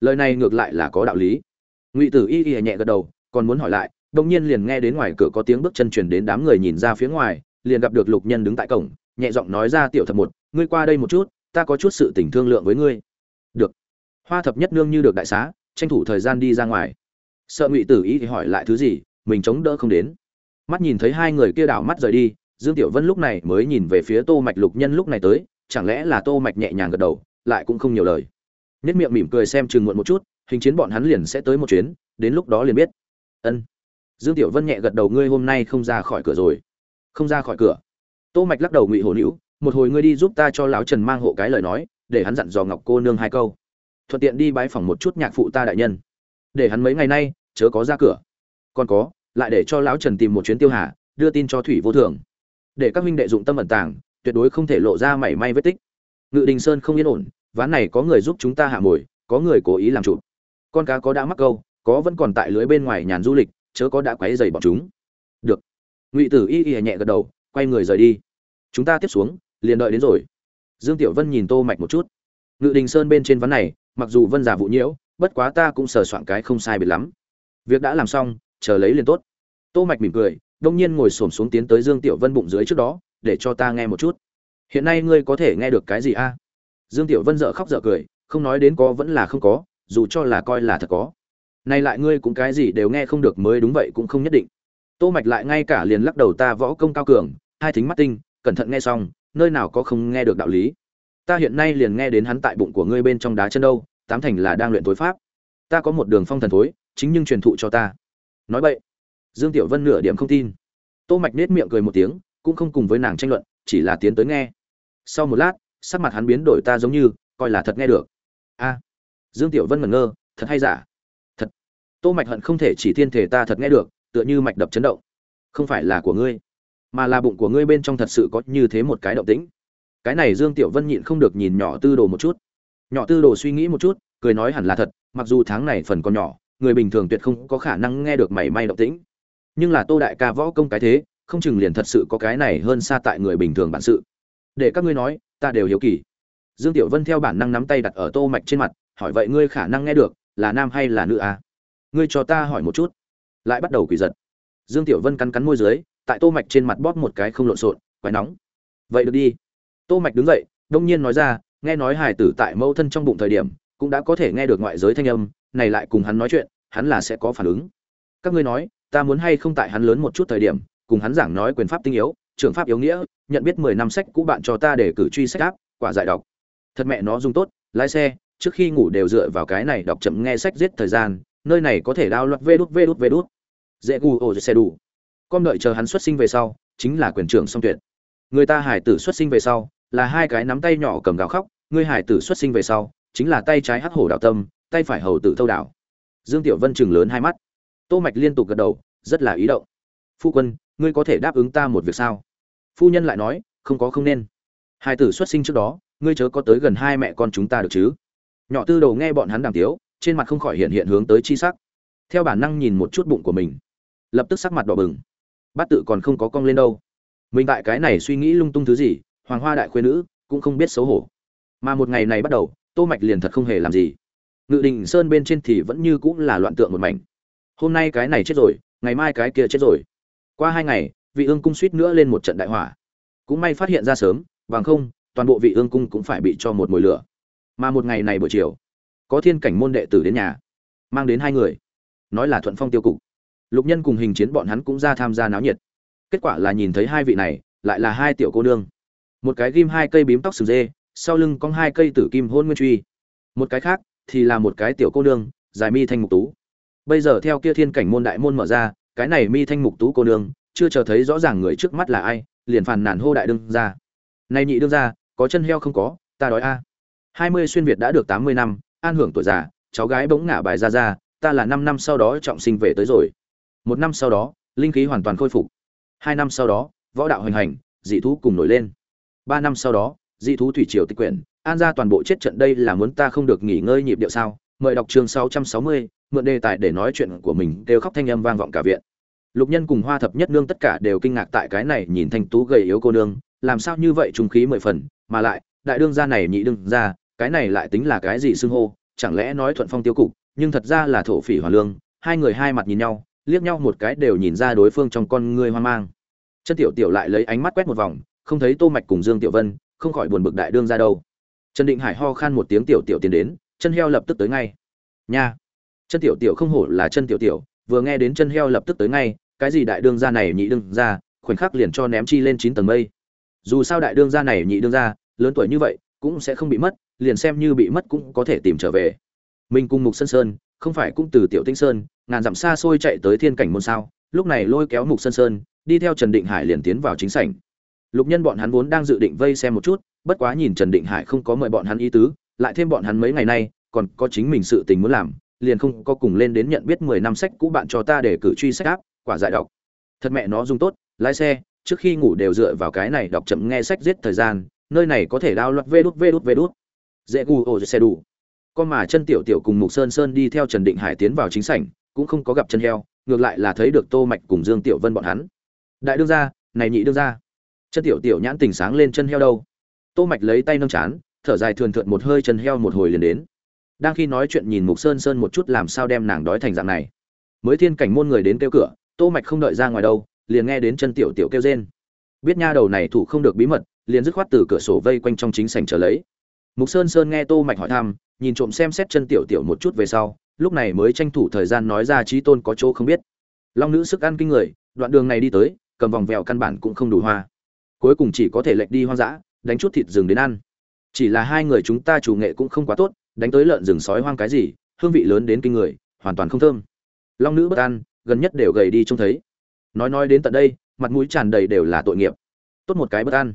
Lời này ngược lại là có đạo lý. Ngụy tử y y nhẹ gật đầu, còn muốn hỏi lại đông nhiên liền nghe đến ngoài cửa có tiếng bước chân truyền đến đám người nhìn ra phía ngoài, liền gặp được lục nhân đứng tại cổng, nhẹ giọng nói ra, tiểu thập một, ngươi qua đây một chút, ta có chút sự tình thương lượng với ngươi. Được. Hoa thập nhất nương như được đại xá, tranh thủ thời gian đi ra ngoài. Sợ ngụy tử y thì hỏi lại thứ gì, mình chống đỡ không đến. Mắt nhìn thấy hai người kia đảo mắt rời đi, dương tiểu vân lúc này mới nhìn về phía tô mạch lục nhân lúc này tới, chẳng lẽ là tô mạch nhẹ nhàng gật đầu lại cũng không nhiều lời. Nhất miệng mỉm cười xem chừng muộn một chút, hình chiến bọn hắn liền sẽ tới một chuyến, đến lúc đó liền biết. Ân. Dương tiểu vân nhẹ gật đầu, ngươi hôm nay không ra khỏi cửa rồi. Không ra khỏi cửa. Tô mạch lắc đầu ngụy hồ nữ một hồi ngươi đi giúp ta cho lão trần mang hộ cái lời nói, để hắn dặn dò ngọc cô nương hai câu. Thuận tiện đi bái phòng một chút nhạc phụ ta đại nhân. Để hắn mấy ngày nay, chớ có ra cửa. Còn có, lại để cho lão trần tìm một chuyến tiêu hà, đưa tin cho thủy vô thường. Để các huynh đệ dụng tâm ẩn tàng, tuyệt đối không thể lộ ra mảy may vết tích ngự đình sơn không yên ổn, ván này có người giúp chúng ta hạ mồi, có người cố ý làm chụp con cá có đã mắc câu, có vẫn còn tại lưới bên ngoài nhàn du lịch, chớ có đã quấy dày bọn chúng. Được. Ngụy tử y y nhẹ gật đầu, quay người rời đi. Chúng ta tiếp xuống, liền đợi đến rồi. Dương tiểu vân nhìn tô mạch một chút. Ngự đình sơn bên trên ván này, mặc dù vân giả vụ nhiễu, bất quá ta cũng sờ soạn cái không sai biệt lắm. Việc đã làm xong, chờ lấy liền tốt. Tô mạch mỉm cười, đông nhiên ngồi xổm xuống tiến tới dương tiểu vân bụng dưới trước đó, để cho ta nghe một chút hiện nay ngươi có thể nghe được cái gì a? Dương tiểu vân dở khóc dở cười, không nói đến có vẫn là không có, dù cho là coi là thật có. Nay lại ngươi cũng cái gì đều nghe không được mới đúng vậy cũng không nhất định. Tô mạch lại ngay cả liền lắc đầu ta võ công cao cường, hai thính mắt tinh, cẩn thận nghe xong, nơi nào có không nghe được đạo lý. Ta hiện nay liền nghe đến hắn tại bụng của ngươi bên trong đá chân đâu, tám thành là đang luyện tối pháp. Ta có một đường phong thần thối, chính nhưng truyền thụ cho ta. Nói vậy dương tiểu vân nửa điểm không tin. Tô mạch nết miệng cười một tiếng, cũng không cùng với nàng tranh luận chỉ là tiến tới nghe. Sau một lát, sắc mặt hắn biến đổi ta giống như, coi là thật nghe được. A. Dương tiểu vân ngẩn ngơ, thật hay giả? Thật. Tô mạch hận không thể chỉ thiên thể ta thật nghe được, tựa như mạch đập chấn động. Không phải là của ngươi, mà là bụng của ngươi bên trong thật sự có như thế một cái động tĩnh. Cái này dương tiểu vân nhịn không được nhìn nhỏ tư đồ một chút. Nhỏ tư đồ suy nghĩ một chút, cười nói hẳn là thật, mặc dù tháng này phần còn nhỏ, người bình thường tuyệt không có khả năng nghe được mảy may động tĩnh. Nhưng là tô đại ca võ công cái thế không chừng liền thật sự có cái này hơn xa tại người bình thường bản sự. Để các ngươi nói, ta đều hiếu kỳ. Dương tiểu vân theo bản năng nắm tay đặt ở tô mạch trên mặt, hỏi vậy ngươi khả năng nghe được, là nam hay là nữ à? ngươi cho ta hỏi một chút. Lại bắt đầu quỷ giật. Dương tiểu vân cắn cắn môi dưới, tại tô mạch trên mặt bóp một cái không lộn xộn, quái nóng. Vậy được đi. Tô mạch đứng dậy, đông nhiên nói ra, nghe nói hài tử tại mâu thân trong bụng thời điểm, cũng đã có thể nghe được ngoại giới thanh âm, này lại cùng hắn nói chuyện, hắn là sẽ có phản ứng. Các ngươi nói, ta muốn hay không tại hắn lớn một chút thời điểm cùng hắn giảng nói quyền pháp tinh yếu, trường pháp yếu nghĩa, nhận biết mười năm sách cũ bạn cho ta để cử truy sách áp, quả giải đọc. Thật mẹ nó dùng tốt, lái xe, trước khi ngủ đều dựa vào cái này đọc chậm nghe sách giết thời gian, nơi này có thể đao loạt vê đút vê đút vê đút. Dễ gù ổ xe đủ. Con đợi chờ hắn xuất sinh về sau, chính là quyền trưởng song tuyệt. Người ta hải tử xuất sinh về sau, là hai cái nắm tay nhỏ cầm gào khóc, người hải tử xuất sinh về sau, chính là tay trái hắc hổ đạo tâm, tay phải hầu tử thâu đảo. Dương tiểu vân chừng lớn hai mắt. Tô mạch liên tục gật đầu, rất là ý động. Phu quân ngươi có thể đáp ứng ta một việc sao? Phu nhân lại nói, không có không nên. Hai tử xuất sinh trước đó, ngươi chớ có tới gần hai mẹ con chúng ta được chứ? Nhỏ tư đầu nghe bọn hắn đàm tiếu, trên mặt không khỏi hiện hiện hướng tới chi sắc. Theo bản năng nhìn một chút bụng của mình, lập tức sắc mặt đỏ bừng. Bát tự còn không có cong lên đâu. Mình tại cái này suy nghĩ lung tung thứ gì, hoàng hoa đại Khuyên nữ, cũng không biết xấu hổ. Mà một ngày này bắt đầu, tô mạch liền thật không hề làm gì. Ngự đình sơn bên trên thì vẫn như cũng là loạn tượng một mảnh. Hôm nay cái này chết rồi, ngày mai cái kia chết rồi qua hai ngày, vị ương cung suýt nữa lên một trận đại hỏa. Cũng may phát hiện ra sớm, bằng không, toàn bộ vị ương cung cũng phải bị cho một mồi lửa. Mà một ngày này buổi chiều, có thiên cảnh môn đệ tử đến nhà, mang đến hai người. Nói là thuận phong tiêu cục. Lục nhân cùng hình chiến bọn hắn cũng ra tham gia náo nhiệt. Kết quả là nhìn thấy hai vị này, lại là hai tiểu cô nương. Một cái ghim hai cây bím tóc sừng dê, sau lưng cong hai cây tử kim hôn nguyên truy. Một cái khác thì là một cái tiểu cô nương, dài mi thanh mục tú. Bây giờ theo kia thiên cảnh môn đại môn mở ra cái này mi thanh mục tú cô nương, chưa chờ thấy rõ ràng người trước mắt là ai, liền phàn nàn hô đại đương ra này nhị đương ra có chân heo không có, ta đói a. Hai mươi xuyên việt đã được tám mươi năm, an hưởng tuổi già, cháu gái bỗng ngả bài ra ra, ta là năm năm sau đó trọng sinh về tới rồi. Một năm sau đó, linh khí hoàn toàn khôi phục. Hai năm sau đó, võ đạo hoành hành, dị thú cùng nổi lên. Ba năm sau đó, dị thú thủy triều tịch quyển, an ra toàn bộ chết trận đây là muốn ta không được nghỉ ngơi nhịp điệu sao? Mời đọc chương sáu trăm sáu mươi mượn đề tài để nói chuyện của mình đều khóc thanh âm vang vọng cả viện. Lục nhân cùng hoa thập nhất nương tất cả đều kinh ngạc tại cái này nhìn thanh tú gầy yếu cô nương, làm sao như vậy trung khí mười phần, mà lại, đại đương gia này nhị đương gia, cái này lại tính là cái gì xưng hô, chẳng lẽ nói thuận phong tiêu cục, nhưng thật ra là thổ phỉ hòa lương, hai người hai mặt nhìn nhau, liếc nhau một cái đều nhìn ra đối phương trong con ngươi hoang mang. Chân tiểu tiểu lại lấy ánh mắt quét một vòng, không thấy tô mạch cùng dương tiểu vân, không khỏi buồn bực đại đương ra đâu. Trần định hải ho khan một tiếng tiểu tiểu tiến đến, chân heo lập tức tới ngay. Nha chân tiểu tiểu không hổ là chân tiểu tiểu, vừa nghe đến chân heo lập tức tới ngay, cái gì đại đương gia này nhị đương gia, khoảnh khắc liền cho ném chi lên chín tầng mây. Dù sao đại đương gia này nhị đương gia, lớn tuổi như vậy, cũng sẽ không bị mất, liền xem như bị mất cũng có thể tìm trở về. Mình cùng mục sơn sơn, không phải cũng từ tiểu tinh sơn, ngàn dặm xa xôi chạy tới thiên cảnh môn sao, lúc này lôi kéo mục sơn sơn, đi theo trần định hải liền tiến vào chính sảnh. Lục nhân bọn hắn vốn đang dự định vây xem một chút, bất quá nhìn trần định hải không có mời bọn hắn ý tứ, lại thêm bọn hắn mấy ngày nay, còn có chính mình sự tình muốn làm liền không có cùng lên đến nhận biết mười năm sách cũ bạn cho ta để cử truy sách áp, quả giải đọc. Thật mẹ nó dùng tốt, lái xe, trước khi ngủ đều dựa vào cái này đọc chậm nghe sách giết thời gian, nơi này có thể đao loạt vê đút vê đút vê đút. Dễ gù ổ xe đủ. Con mà chân tiểu tiểu cùng mục sơn sơn đi theo trần định hải tiến vào chính sảnh, cũng không có gặp chân heo, ngược lại là thấy được tô mạch cùng dương tiểu vân bọn hắn. Đại đương gia, này nhị đương gia. Chân tiểu tiểu nhãn tình sáng lên chân heo đâu. Tô mạch lấy tay nâng chán, thở dài thườn thượt một hơi chân heo một hồi liền đến đang khi nói chuyện nhìn mục sơn sơn một chút làm sao đem nàng đói thành dạng này. Mới thiên cảnh môn người đến kêu cửa, tô mạch không đợi ra ngoài đâu, liền nghe đến chân tiểu tiểu kêu rên. Biết nha đầu này thủ không được bí mật, liền dứt khoát từ cửa sổ vây quanh trong chính sảnh chờ lấy. Mục sơn sơn nghe tô mạch hỏi thăm, nhìn trộm xem xét chân tiểu tiểu một chút về sau, lúc này mới tranh thủ thời gian nói ra trí tôn có chỗ không biết. Long nữ sức ăn kinh người, đoạn đường này đi tới, cầm vòng vèo căn bản cũng không đủ hoa. Cuối cùng chỉ có thể lệch đi hoang dã, đánh chút thịt rừng đến ăn. Chỉ là hai người chúng ta chủ nghệ cũng không quá tốt đánh tới lợn rừng sói hoang cái gì, hương vị lớn đến kinh người, hoàn toàn không thơm. Long nữ bất ăn gần nhất đều gầy đi trông thấy. Nói nói đến tận đây, mặt mũi tràn đầy đều là tội nghiệp. Tốt một cái bất ăn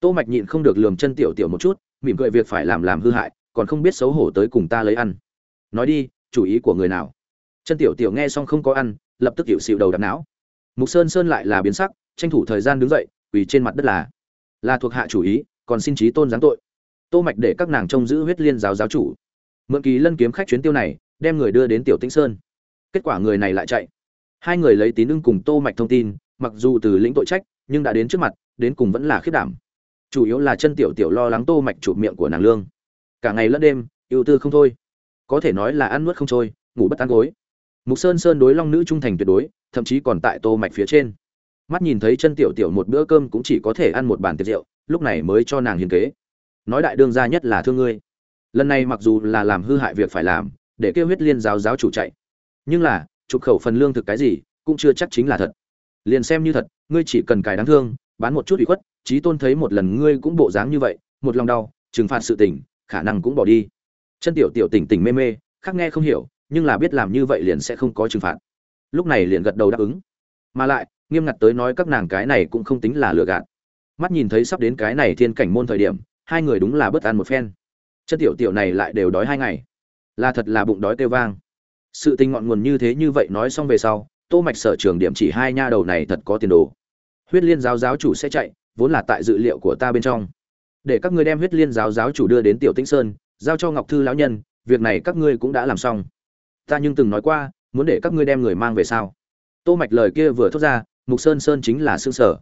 tô mạch nhịn không được lườm chân tiểu tiểu một chút, mỉm cười việc phải làm làm hư hại, còn không biết xấu hổ tới cùng ta lấy ăn. Nói đi, chủ ý của người nào? Chân tiểu tiểu nghe xong không có ăn, lập tức hiểu xịu đầu đập não. Mục sơn sơn lại là biến sắc, tranh thủ thời gian đứng dậy, quỳ trên mặt đất là. Là thuộc hạ chủ ý, còn xin trí tôn giáng tội tô mạch để các nàng trông giữ huyết liên giáo giáo chủ. Mượn kỳ lân kiếm khách chuyến tiêu này, đem người đưa đến tiểu tĩnh sơn. Kết quả người này lại chạy. Hai người lấy tín ưng cùng tô mạch thông tin, mặc dù từ lĩnh tội trách, nhưng đã đến trước mặt, đến cùng vẫn là khiết đảm. Chủ yếu là chân tiểu tiểu lo lắng tô mạch chụp miệng của nàng lương. Cả ngày lẫn đêm, ưu tư không thôi. Có thể nói là ăn nuốt không trôi, ngủ bất an gối. Mục sơn sơn đối long nữ trung thành tuyệt đối, thậm chí còn tại tô mạch phía trên. Mắt nhìn thấy chân tiểu tiểu một bữa cơm cũng chỉ có thể ăn một bàn tiệc rượu, lúc này mới cho nàng hiền kế nói đại đương gia nhất là thương ngươi. Lần này mặc dù là làm hư hại việc phải làm, để kêu huyết liên giáo giáo chủ chạy. Nhưng là, chụp khẩu phần lương thực cái gì, cũng chưa chắc chính là thật. Liền xem như thật, ngươi chỉ cần cài đáng thương, bán một chút ủy khuất trí tôn thấy một lần ngươi cũng bộ dáng như vậy, một lòng đau, trừng phạt sự tình, khả năng cũng bỏ đi. Chân tiểu tiểu tỉnh tỉnh mê mê, khác nghe không hiểu, nhưng là biết làm như vậy liền sẽ không có trừng phạt. Lúc này liền gật đầu đáp ứng. Mà lại, nghiêm ngặt tới nói các nàng cái này cũng không tính là lừa gạt. Mắt nhìn thấy sắp đến cái này thiên cảnh môn thời điểm hai người đúng là bất an một phen. Chân tiểu tiểu này lại đều đói hai ngày. Là thật là bụng đói kêu vang. Sự tình ngọn nguồn như thế như vậy nói xong về sau, tô mạch sở trường điểm chỉ hai nha đầu này thật có tiền đồ. Huyết liên giáo giáo chủ sẽ chạy, vốn là tại dự liệu của ta bên trong. Để các ngươi đem huyết liên giáo giáo chủ đưa đến tiểu tĩnh sơn, giao cho ngọc thư lão nhân, việc này các ngươi cũng đã làm xong. Ta nhưng từng nói qua, muốn để các ngươi đem người mang về sao? Tô mạch lời kia vừa thốt ra, mục sơn sơn chính là xương sở.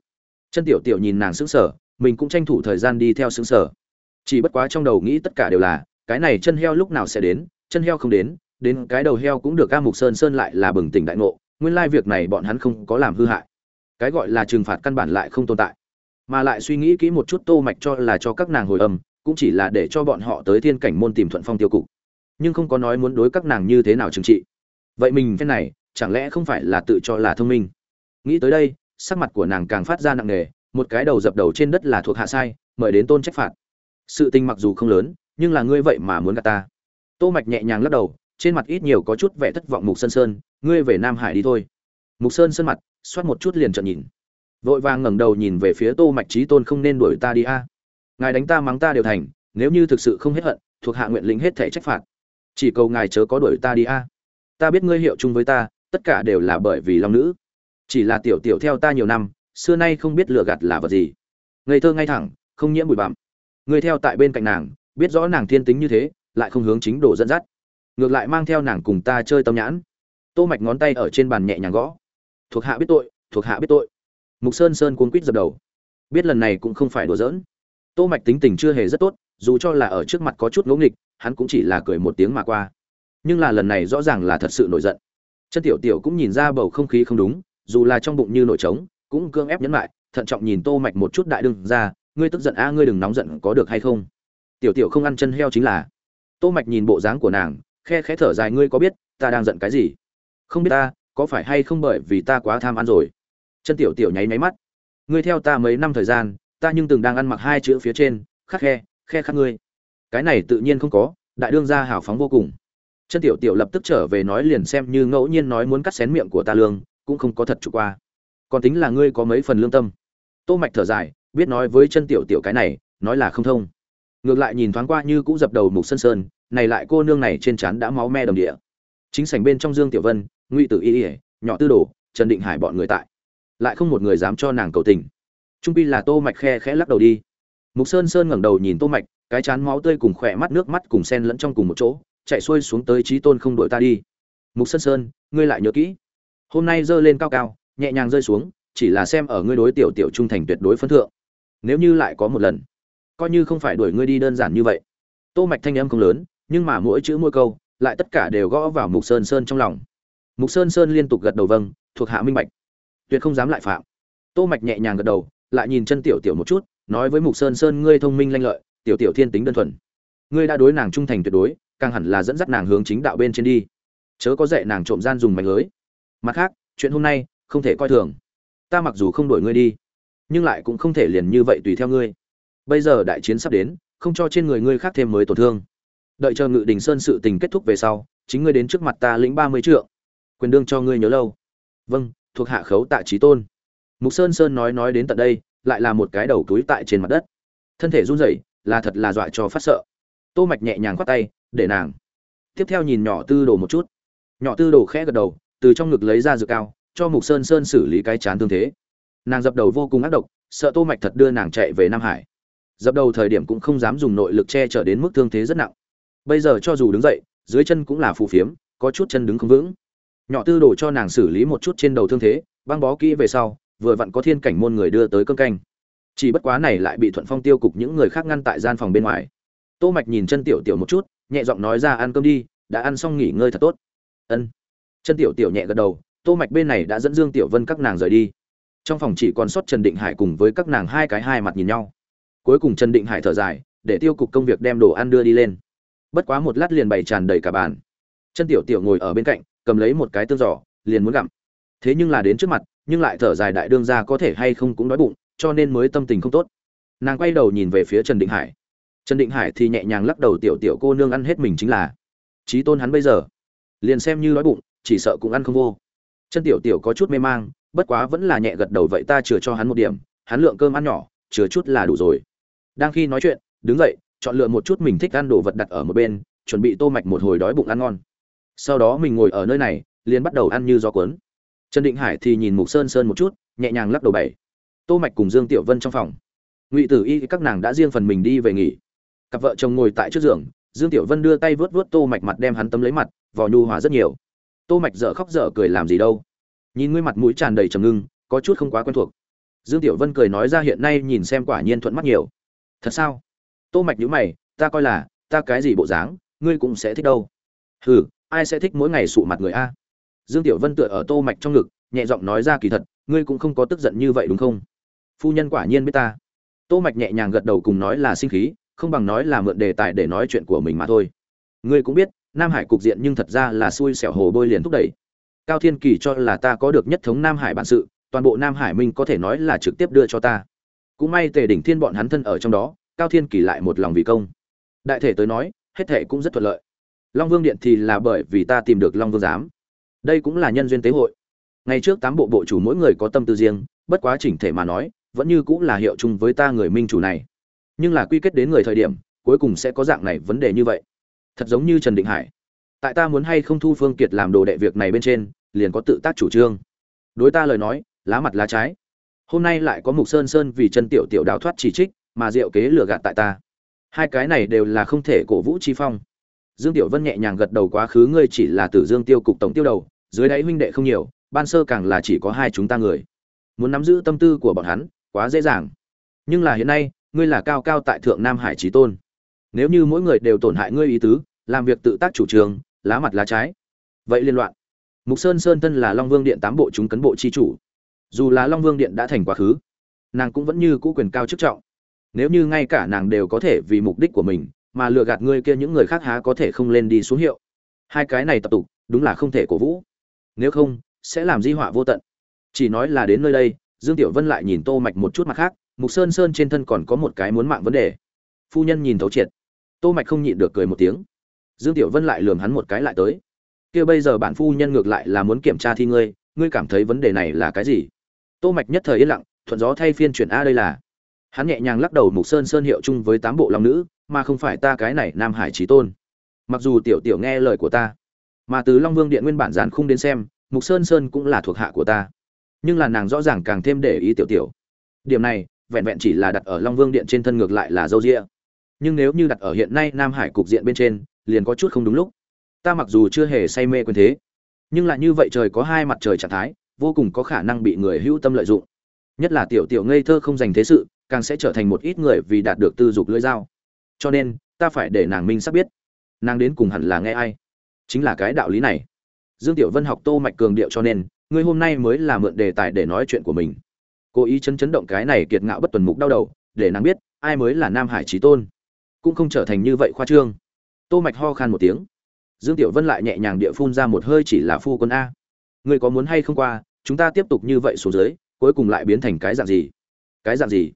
Chân tiểu tiểu nhìn nàng xương sở mình cũng tranh thủ thời gian đi theo xương sở. Chỉ bất quá trong đầu nghĩ tất cả đều là, cái này chân heo lúc nào sẽ đến, chân heo không đến đến cái đầu heo cũng được ca mục sơn sơn lại là bừng tỉnh đại ngộ, nguyên lai việc này bọn hắn không có làm hư hại. Cái gọi là trừng phạt căn bản lại không tồn tại. Mà lại suy nghĩ kỹ một chút tô mạch cho là cho các nàng hồi âm, cũng chỉ là để cho bọn họ tới thiên cảnh môn tìm thuận phong tiêu cục. Nhưng không có nói muốn đối các nàng như thế nào trừng trị. Vậy mình phen này, chẳng lẽ không phải là tự cho là thông minh? Nghĩ tới đây, sắc mặt của nàng càng phát ra nặng nề một cái đầu dập đầu trên đất là thuộc hạ sai, mời đến tôn trách phạt. Sự tình mặc dù không lớn, nhưng là ngươi vậy mà muốn gạt ta. Tô mạch nhẹ nhàng lắc đầu, trên mặt ít nhiều có chút vẻ thất vọng mục sơn sơn, ngươi về nam hải đi thôi. Mục sơn sơn mặt, xoát một chút liền trợn nhìn. Vội vàng ngẩng đầu nhìn về phía tô mạch trí tôn không nên đuổi ta đi a. Ngài đánh ta mắng ta đều thành, nếu như thực sự không hết hận, thuộc hạ nguyện lĩnh hết thể trách phạt. Chỉ cầu ngài chớ có đuổi ta đi a. Ta biết ngươi hiệu chung với ta, tất cả đều là bởi vì long nữ. Chỉ là tiểu tiểu theo ta nhiều năm xưa nay không biết lừa gạt là vật gì. Ngây thơ ngay thẳng, không nhiễm bụi bặm. Người theo tại bên cạnh nàng, biết rõ nàng thiên tính như thế, lại không hướng chính đồ dẫn dắt. Ngược lại mang theo nàng cùng ta chơi tâm nhãn. Tô mạch ngón tay ở trên bàn nhẹ nhàng gõ. Thuộc hạ biết tội, thuộc hạ biết tội. Mục sơn sơn cuống quýt dập đầu. Biết lần này cũng không phải đùa giỡn. Tô mạch tính tình chưa hề rất tốt, dù cho là ở trước mặt có chút ngỗ nghịch, hắn cũng chỉ là cười một tiếng mà qua. Nhưng là lần này rõ ràng là thật sự nổi giận. Chân tiểu tiểu cũng nhìn ra bầu không khí không đúng, dù là trong bụng như nổi trống cũng cương ép nhấn lại thận trọng nhìn tô mạch một chút đại đương ra, ngươi tức giận a, ngươi đừng nóng giận, có được hay không? Tiểu tiểu không ăn chân heo chính là. Tô mạch nhìn bộ dáng của nàng, khe khẽ thở dài, ngươi có biết ta đang giận cái gì? Không biết ta, có phải hay không bởi vì ta quá tham ăn rồi? Chân tiểu tiểu nháy nháy mắt. Ngươi theo ta mấy năm thời gian, ta nhưng từng đang ăn mặc hai chữ phía trên, khắc khe khe khắc ngươi. Cái này tự nhiên không có, đại đương gia hào phóng vô cùng. Chân tiểu tiểu lập tức trở về nói liền xem như ngẫu nhiên nói muốn cắt xén miệng của ta lương, cũng không có thật chủ qua còn tính là ngươi có mấy phần lương tâm. Tô mạch thở dài, biết nói với chân tiểu tiểu cái này, nói là không thông. Ngược lại nhìn thoáng qua như cũng dập đầu mục sơn sơn, này lại cô nương này trên trán đã máu me đồng địa. Chính sảnh bên trong dương tiểu vân, ngụy tử y ỉa nhỏ tư đồ, trần định hải bọn người tại. Lại không một người dám cho nàng cầu tình. Trung pi là tô mạch khe khẽ lắc đầu đi. Mục sơn sơn ngẩng đầu nhìn tô mạch, cái chán máu tươi cùng khỏe mắt nước mắt cùng xen lẫn trong cùng một chỗ, chạy xuôi xuống tới trí tôn không đuổi ta đi. Mục sơn sơn, ngươi lại nhớ kỹ. Hôm nay dơ lên cao cao nhẹ nhàng rơi xuống, chỉ là xem ở ngươi đối tiểu tiểu trung thành tuyệt đối phấn thượng. Nếu như lại có một lần, coi như không phải đuổi ngươi đi đơn giản như vậy. Tô mạch thanh âm không lớn, nhưng mà mỗi chữ mỗi câu, lại tất cả đều gõ vào mục sơn sơn trong lòng. Mục sơn sơn liên tục gật đầu vâng thuộc hạ minh bạch. Tuyệt không dám lại phạm. Tô mạch nhẹ nhàng gật đầu, lại nhìn chân tiểu tiểu một chút, nói với mục sơn sơn, ngươi thông minh lanh lợi, tiểu tiểu thiên tính đơn thuần. Ngươi đã đối nàng trung thành tuyệt đối, càng hẳn là dẫn dắt nàng hướng chính đạo bên trên đi. Chớ có dạy nàng trộm gian dùng mạch lưới. Mặt khác, chuyện hôm nay không thể coi thường. Ta mặc dù không đuổi ngươi đi, nhưng lại cũng không thể liền như vậy tùy theo ngươi. Bây giờ đại chiến sắp đến, không cho trên người ngươi khác thêm mới tổn thương. Đợi chờ ngự đình sơn sự tình kết thúc về sau, chính ngươi đến trước mặt ta lĩnh ba mươi trượng. Quyền đương cho ngươi nhớ lâu. Vâng thuộc hạ khấu tạ trí tôn. Mục sơn sơn nói nói đến tận đây, lại là một cái đầu túi tại trên mặt đất. Thân thể run rẩy, là thật là dọa cho phát sợ. Tô mạch nhẹ nhàng khoát tay, để nàng. Tiếp theo nhìn nhỏ tư đồ một chút. Nhỏ tư đồ khẽ gật đầu, từ trong ngực lấy ra dược cao cho mục sơn sơn xử lý cái chán tương thế. Nàng dập đầu vô cùng ác độc, sợ tô mạch thật đưa nàng chạy về nam hải. Dập đầu thời điểm cũng không dám dùng nội lực che chở đến mức thương thế rất nặng. Bây giờ cho dù đứng dậy, dưới chân cũng là phù phiếm, có chút chân đứng không vững. Nhỏ tư đổ cho nàng xử lý một chút trên đầu thương thế, băng bó kỹ về sau, vừa vặn có thiên cảnh môn người đưa tới cơm canh. Chỉ bất quá này lại bị thuận phong tiêu cục những người khác ngăn tại gian phòng bên ngoài. Tô mạch nhìn chân tiểu tiểu một chút, nhẹ giọng nói ra ăn cơm đi, đã ăn xong nghỉ ngơi thật tốt. Ân. Chân tiểu tiểu nhẹ gật đầu tô mạch bên này đã dẫn dương tiểu vân các nàng rời đi. Trong phòng chỉ còn sót trần định hải cùng với các nàng hai cái hai mặt nhìn nhau. Cuối cùng trần định hải thở dài, để tiêu cục công việc đem đồ ăn đưa đi lên. Bất quá một lát liền bày tràn đầy cả bàn. Chân tiểu tiểu ngồi ở bên cạnh, cầm lấy một cái tương giỏ, liền muốn gặm. Thế nhưng là đến trước mặt, nhưng lại thở dài đại đương ra có thể hay không cũng đói bụng, cho nên mới tâm tình không tốt. Nàng quay đầu nhìn về phía trần định hải. Trần định hải thì nhẹ nhàng lắc đầu tiểu tiểu cô nương ăn hết mình chính là. Trí tôn hắn bây giờ, liền xem như đói bụng, chỉ sợ cũng ăn không vô chân tiểu tiểu có chút mê mang, bất quá vẫn là nhẹ gật đầu vậy ta chừa cho hắn một điểm, hắn lượng cơm ăn nhỏ, chừa chút là đủ rồi. Đang khi nói chuyện, đứng dậy, chọn lựa một chút mình thích ăn đồ vật đặt ở một bên, chuẩn bị tô mạch một hồi đói bụng ăn ngon. Sau đó mình ngồi ở nơi này, liền bắt đầu ăn như gió cuốn. Trần định hải thì nhìn mục sơn sơn một chút, nhẹ nhàng lắc đầu bảy tô mạch cùng dương tiểu vân trong phòng. Ngụy tử y các nàng đã riêng phần mình đi về nghỉ. Cặp vợ chồng ngồi tại trước giường, dương tiểu vân đưa tay vớt vớt tô mạch mặt đem hắn tấm lấy mặt, vò nhu hòa rất nhiều tô mạch dở khóc dở cười làm gì đâu. Nhìn ngươi mặt mũi tràn đầy trầm ngưng, có chút không quá quen thuộc. Dương tiểu vân cười nói ra hiện nay nhìn xem quả nhiên thuận mắt nhiều. Thật sao? Tô mạch nhíu mày, ta coi là, ta cái gì bộ dáng, ngươi cũng sẽ thích đâu. Hừ, ai sẽ thích mỗi ngày sụ mặt người a? Dương tiểu vân tựa ở tô mạch trong ngực, nhẹ giọng nói ra kỳ thật, ngươi cũng không có tức giận như vậy đúng không? Phu nhân quả nhiên biết ta. Tô mạch nhẹ nhàng gật đầu cùng nói là sinh khí, không bằng nói là mượn đề tài để nói chuyện của mình mà thôi. Ngươi cũng biết nam hải cục diện nhưng thật ra là xui xẻo hồ bôi liền thúc đẩy. Cao thiên kỳ cho là ta có được nhất thống nam hải bản sự, toàn bộ nam hải minh có thể nói là trực tiếp đưa cho ta. Cũng may tề đỉnh thiên bọn hắn thân ở trong đó, cao thiên kỳ lại một lòng vì công. Đại thể tới nói, hết thể cũng rất thuận lợi. Long vương điện thì là bởi vì ta tìm được long vương giám. Đây cũng là nhân duyên tế hội. Ngày trước tám bộ bộ chủ mỗi người có tâm tư riêng, bất quá chỉnh thể mà nói, vẫn như cũng là hiệu chung với ta người minh chủ này. Nhưng là quy kết đến người thời điểm, cuối cùng sẽ có dạng này vấn đề như vậy thật giống như trần định hải. Tại ta muốn hay không thu phương kiệt làm đồ đệ việc này bên trên, liền có tự tác chủ trương. Đối ta lời nói, lá mặt lá trái. Hôm nay lại có mục sơn sơn vì chân tiểu tiểu đào thoát chỉ trích, mà diệu kế lừa gạt tại ta. Hai cái này đều là không thể cổ vũ chi phong. Dương tiểu vân nhẹ nhàng gật đầu quá khứ ngươi chỉ là tử dương tiêu cục tổng tiêu đầu, dưới đáy huynh đệ không nhiều, ban sơ càng là chỉ có hai chúng ta người. Muốn nắm giữ tâm tư của bọn hắn, quá dễ dàng. Nhưng là hiện nay, ngươi là cao cao tại thượng nam hải trí tôn nếu như mỗi người đều tổn hại ngươi ý tứ, làm việc tự tác chủ trương, lá mặt lá trái. Vậy liên loạn. Mục sơn sơn thân là long vương điện tám bộ chúng cấn bộ chi chủ. Dù là long vương điện đã thành quá khứ, nàng cũng vẫn như cũ quyền cao chức trọng. Nếu như ngay cả nàng đều có thể vì mục đích của mình, mà lừa gạt ngươi kia những người khác há có thể không lên đi xuống hiệu. Hai cái này tập tục, đúng là không thể cổ vũ. Nếu không, sẽ làm di họa vô tận. Chỉ nói là đến nơi đây, dương tiểu vân lại nhìn tô mạch một chút mặt khác, mục sơn sơn trên thân còn có một cái muốn mạng vấn đề. Phu nhân nhìn thấu triệt tô mạch không nhịn được cười một tiếng. Dương tiểu vân lại lườm hắn một cái lại tới. Kia bây giờ bản phu nhân ngược lại là muốn kiểm tra thi ngươi ngươi cảm thấy vấn đề này là cái gì? Tô mạch nhất thời yên lặng, thuận gió thay phiên chuyển a đây là. Hắn nhẹ nhàng lắc đầu mục sơn sơn hiệu chung với tám bộ long nữ, mà không phải ta cái này nam hải trí tôn. Mặc dù tiểu tiểu nghe lời của ta, mà từ long vương điện nguyên bản giàn khung đến xem, mục sơn sơn cũng là thuộc hạ của ta. Nhưng là nàng rõ ràng càng thêm để ý tiểu tiểu. Điểm này, vẹn vẹn chỉ là đặt ở long vương điện trên thân ngược lại là dâu rịa nhưng nếu như đặt ở hiện nay nam hải cục diện bên trên, liền có chút không đúng lúc. Ta mặc dù chưa hề say mê quyền thế, nhưng lại như vậy trời có hai mặt trời trạng thái, vô cùng có khả năng bị người hữu tâm lợi dụng. Nhất là tiểu tiểu ngây thơ không dành thế sự, càng sẽ trở thành một ít người vì đạt được tư dục lưỡi dao. Cho nên, ta phải để nàng minh sắp biết. Nàng đến cùng hẳn là nghe ai? Chính là cái đạo lý này. Dương tiểu vân học tô mạch cường điệu cho nên ngươi hôm nay mới là mượn đề tài để nói chuyện của mình. Cố ý chấn chấn động cái này kiệt ngạo bất tuần mục đau đầu, để nàng biết, ai mới là nam hải trí tôn cũng không trở thành như vậy khoa trương. Tô mạch ho khan một tiếng. Dương tiểu vân lại nhẹ nhàng địa phun ra một hơi chỉ là phu quân a. Ngươi có muốn hay không qua, chúng ta tiếp tục như vậy xuống dưới, cuối cùng lại biến thành cái dạng gì? Cái dạng gì?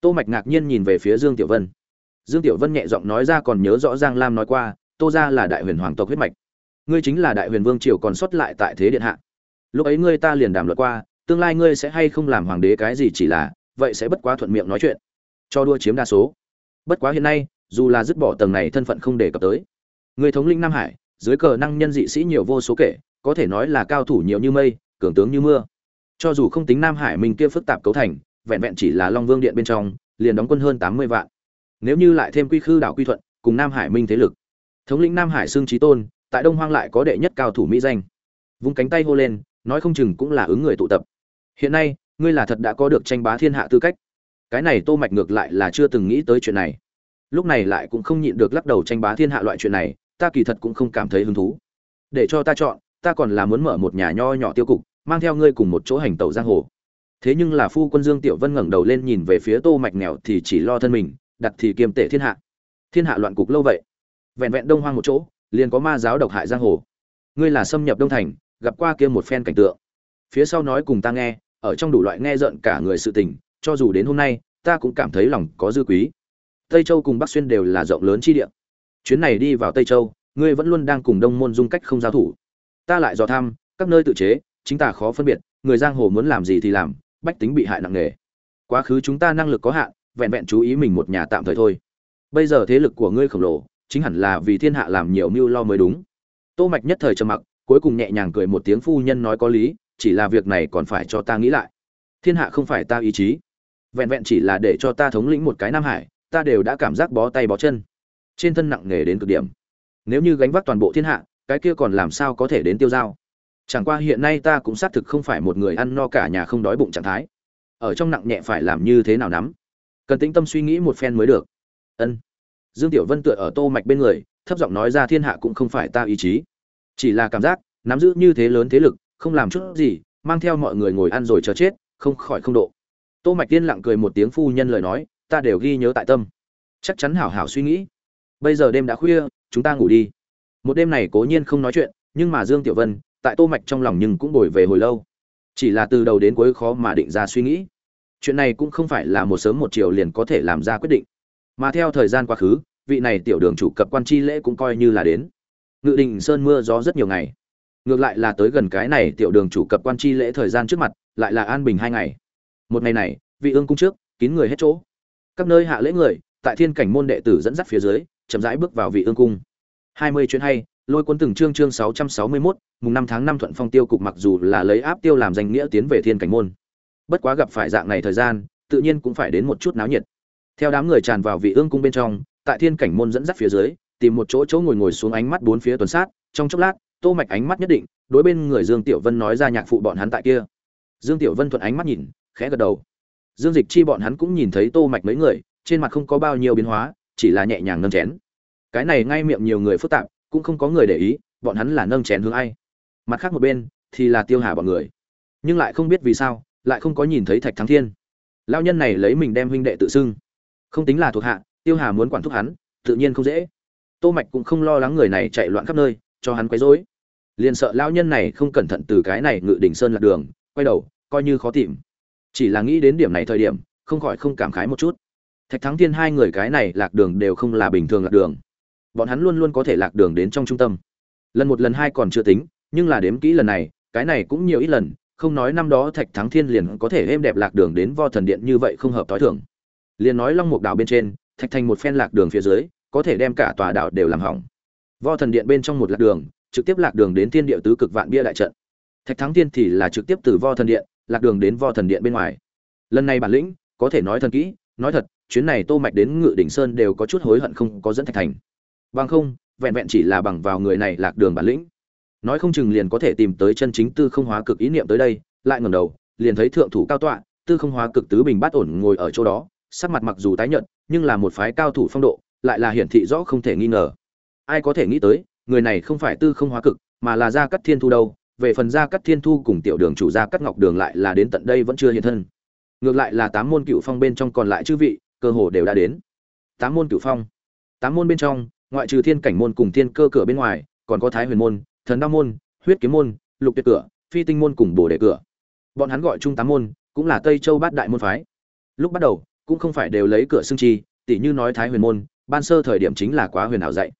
Tô mạch ngạc nhiên nhìn về phía dương tiểu vân. Dương tiểu vân nhẹ giọng nói ra còn nhớ rõ giang lam nói qua, tô gia là đại huyền hoàng tộc huyết mạch. Ngươi chính là đại huyền vương triều còn xuất lại tại thế điện hạ. Lúc ấy ngươi ta liền đàm luận qua, tương lai ngươi sẽ hay không làm hoàng đế cái gì chỉ là, vậy sẽ bất quá thuận miệng nói chuyện. Cho đua chiếm đa số. Bất quá hiện nay dù là dứt bỏ tầng này thân phận không đề cập tới. Người thống lĩnh nam hải, dưới cờ năng nhân dị sĩ nhiều vô số kể, có thể nói là cao thủ nhiều như mây, cường tướng như mưa. Cho dù không tính nam hải mình kia phức tạp cấu thành, vẹn vẹn chỉ là long vương điện bên trong, liền đóng quân hơn tám mươi vạn. Nếu như lại thêm quy khư đảo quy thuận, cùng nam hải minh thế lực. Thống lĩnh nam hải xương trí tôn, tại đông hoang lại có đệ nhất cao thủ mỹ danh. Vung cánh tay hô lên, nói không chừng cũng là ứng người tụ tập. Hiện nay, ngươi là thật đã có được tranh bá thiên hạ tư cách. Cái này tô mạch ngược lại là chưa từng nghĩ tới chuyện này lúc này lại cũng không nhịn được lắc đầu tranh bá thiên hạ loại chuyện này, ta kỳ thật cũng không cảm thấy hứng thú. Để cho ta chọn, ta còn là muốn mở một nhà nho nhỏ tiêu cục, mang theo ngươi cùng một chỗ hành tẩu giang hồ. Thế nhưng là phu quân dương tiểu vân ngẩng đầu lên nhìn về phía tô mạch nghèo thì chỉ lo thân mình, đặt thì kiềm tể thiên hạ. Thiên hạ loạn cục lâu vậy. Vẹn vẹn đông hoang một chỗ, liền có ma giáo độc hại giang hồ. Ngươi là xâm nhập đông thành, gặp qua kia một phen cảnh tượng. Phía sau nói cùng ta nghe, ở trong đủ loại nghe giận cả người sự tình, cho dù đến hôm nay, ta cũng cảm thấy lòng có dư quý tây châu cùng bắc xuyên đều là rộng lớn chi địa. Chuyến này đi vào tây châu, ngươi vẫn luôn đang cùng đông môn dung cách không giao thủ. Ta lại dò thăm, các nơi tự chế, chính ta khó phân biệt, người giang hồ muốn làm gì thì làm, bách tính bị hại nặng nề. Quá khứ chúng ta năng lực có hạn, vẹn vẹn chú ý mình một nhà tạm thời thôi. Bây giờ thế lực của ngươi khổng lồ, chính hẳn là vì thiên hạ làm nhiều mưu lo mới đúng. Tô mạch nhất thời trầm mặc, cuối cùng nhẹ nhàng cười một tiếng phu nhân nói có lý, chỉ là việc này còn phải cho ta nghĩ lại. Thiên hạ không phải ta ý chí. Vẹn vẹn chỉ là để cho ta thống lĩnh một cái nam hải ta đều đã cảm giác bó tay bó chân. Trên thân nặng nề đến cực điểm. Nếu như gánh vác toàn bộ thiên hạ, cái kia còn làm sao có thể đến tiêu dao? chẳng qua hiện nay ta cũng xác thực không phải một người ăn no cả nhà không đói bụng trạng thái. Ở trong nặng nhẹ phải làm như thế nào nắm? Cần tĩnh tâm suy nghĩ một phen mới được. Ân. Dương tiểu vân tựa ở tô mạch bên người, thấp giọng nói ra thiên hạ cũng không phải ta ý chí. Chỉ là cảm giác, nắm giữ như thế lớn thế lực, không làm chút gì, mang theo mọi người ngồi ăn rồi chờ chết, không khỏi không độ. Tô mạch tiên lặng cười một tiếng phu nhân lời nói ta đều ghi nhớ tại tâm. Chắc chắn hảo hảo suy nghĩ. Bây giờ đêm đã khuya, chúng ta ngủ đi. Một đêm này cố nhiên không nói chuyện, nhưng mà dương tiểu vân, tại tô mạch trong lòng nhưng cũng bồi về hồi lâu. Chỉ là từ đầu đến cuối khó mà định ra suy nghĩ. Chuyện này cũng không phải là một sớm một chiều liền có thể làm ra quyết định. Mà theo thời gian quá khứ, vị này tiểu đường chủ cập quan chi lễ cũng coi như là đến. Ngự đình sơn mưa gió rất nhiều ngày. Ngược lại là tới gần cái này tiểu đường chủ cập quan chi lễ thời gian trước mặt, lại là an bình hai ngày. Một ngày này, vị ương cung trước, kín người hết chỗ các nơi hạ lễ người, tại thiên cảnh môn đệ tử dẫn dắt phía dưới, chậm rãi bước vào vị ương cung. Hai mươi chuyến hay, lôi cuốn từng chương chương sáu trăm sáu mươi mốt, mùng năm tháng năm thuận phong tiêu cục mặc dù là lấy áp tiêu làm danh nghĩa tiến về thiên cảnh môn. Bất quá gặp phải dạng này thời gian, tự nhiên cũng phải đến một chút náo nhiệt. Theo đám người tràn vào vị ương cung bên trong, tại thiên cảnh môn dẫn dắt phía dưới, tìm một chỗ chỗ ngồi ngồi xuống ánh mắt bốn phía tuần sát, trong chốc lát, tô mạch ánh mắt nhất định, đối bên người dương tiểu vân nói ra nhạc phụ bọn hắn tại kia. Dương tiểu vân thuận ánh mắt nhìn, khẽ gật đầu dương dịch chi bọn hắn cũng nhìn thấy tô mạch mấy người, trên mặt không có bao nhiêu biến hóa, chỉ là nhẹ nhàng nâng chén. Cái này ngay miệng nhiều người phức tạp, cũng không có người để ý, bọn hắn là nâng chén hướng ai. Mặt khác một bên, thì là tiêu hà bọn người. Nhưng lại không biết vì sao, lại không có nhìn thấy thạch thắng thiên. Lao nhân này lấy mình đem huynh đệ tự xưng. Không tính là thuộc hạ, tiêu hà muốn quản thúc hắn, tự nhiên không dễ. Tô mạch cũng không lo lắng người này chạy loạn khắp nơi, cho hắn quấy rối. Liền sợ lao nhân này không cẩn thận từ cái này ngự đỉnh sơn lạc đường, quay đầu, coi như khó tìm chỉ là nghĩ đến điểm này thời điểm, không khỏi không cảm khái một chút. Thạch thắng thiên hai người cái này lạc đường đều không là bình thường lạc đường. Bọn hắn luôn luôn có thể lạc đường đến trong trung tâm. Lần một lần hai còn chưa tính, nhưng là đếm kỹ lần này, cái này cũng nhiều ít lần, không nói năm đó thạch thắng thiên liền có thể êm đẹp lạc đường đến vo thần điện như vậy không hợp t h o i thưởng liền nói long mục đảo bên trên, thạch thành một phen lạc đường phía dưới, có thể đem cả tòa đảo đều làm hỏng. Vo thần điện bên trong một lạc đường, trực tiếp lạc đường đến thiên địa tứ cực vạn bia đại trận. Thạch thắng thiên thì là trực tiếp từ vo thần điện lạc đường đến vo thần điện bên ngoài. Lần này bản lĩnh, có thể nói thần kỹ, nói thật, chuyến này tô mạch đến ngự đỉnh sơn đều có chút hối hận không có dẫn thạch thành. Bằng không, vẹn vẹn chỉ là bằng vào người này lạc đường bản lĩnh. Nói không chừng liền có thể tìm tới chân chính tư không hóa cực ý niệm tới đây, lại ngẩng đầu, liền thấy thượng thủ cao tọa, tư không hóa cực tứ bình bát ổn ngồi ở chỗ đó, sắc mặt mặc dù tái nhợt, nhưng là một phái cao thủ phong độ, lại là hiển thị rõ không thể nghi ngờ. Ai có thể nghĩ tới, người này không phải tư không hóa cực, mà là gia cắt thiên thu đâu về phần gia cắt thiên thu cùng tiểu đường chủ gia cắt ngọc đường lại là đến tận đây vẫn chưa hiện thân. Ngược lại là tám môn cựu phong bên trong còn lại chư vị, cơ hồ đều đã đến. Tám môn cựu phong. Tám môn bên trong, ngoại trừ thiên cảnh môn cùng thiên cơ cửa bên ngoài, còn có thái huyền môn, thần đao môn, huyết kiếm môn, lục tuyệt cửa, phi tinh môn cùng bồ đề cửa. Bọn hắn gọi chung tám môn, cũng là tây châu bát đại môn phái. Lúc bắt đầu, cũng không phải đều lấy cửa xương chi tỷ như nói thái huyền môn, ban sơ thời điểm chính là quá huyền ảo dạy.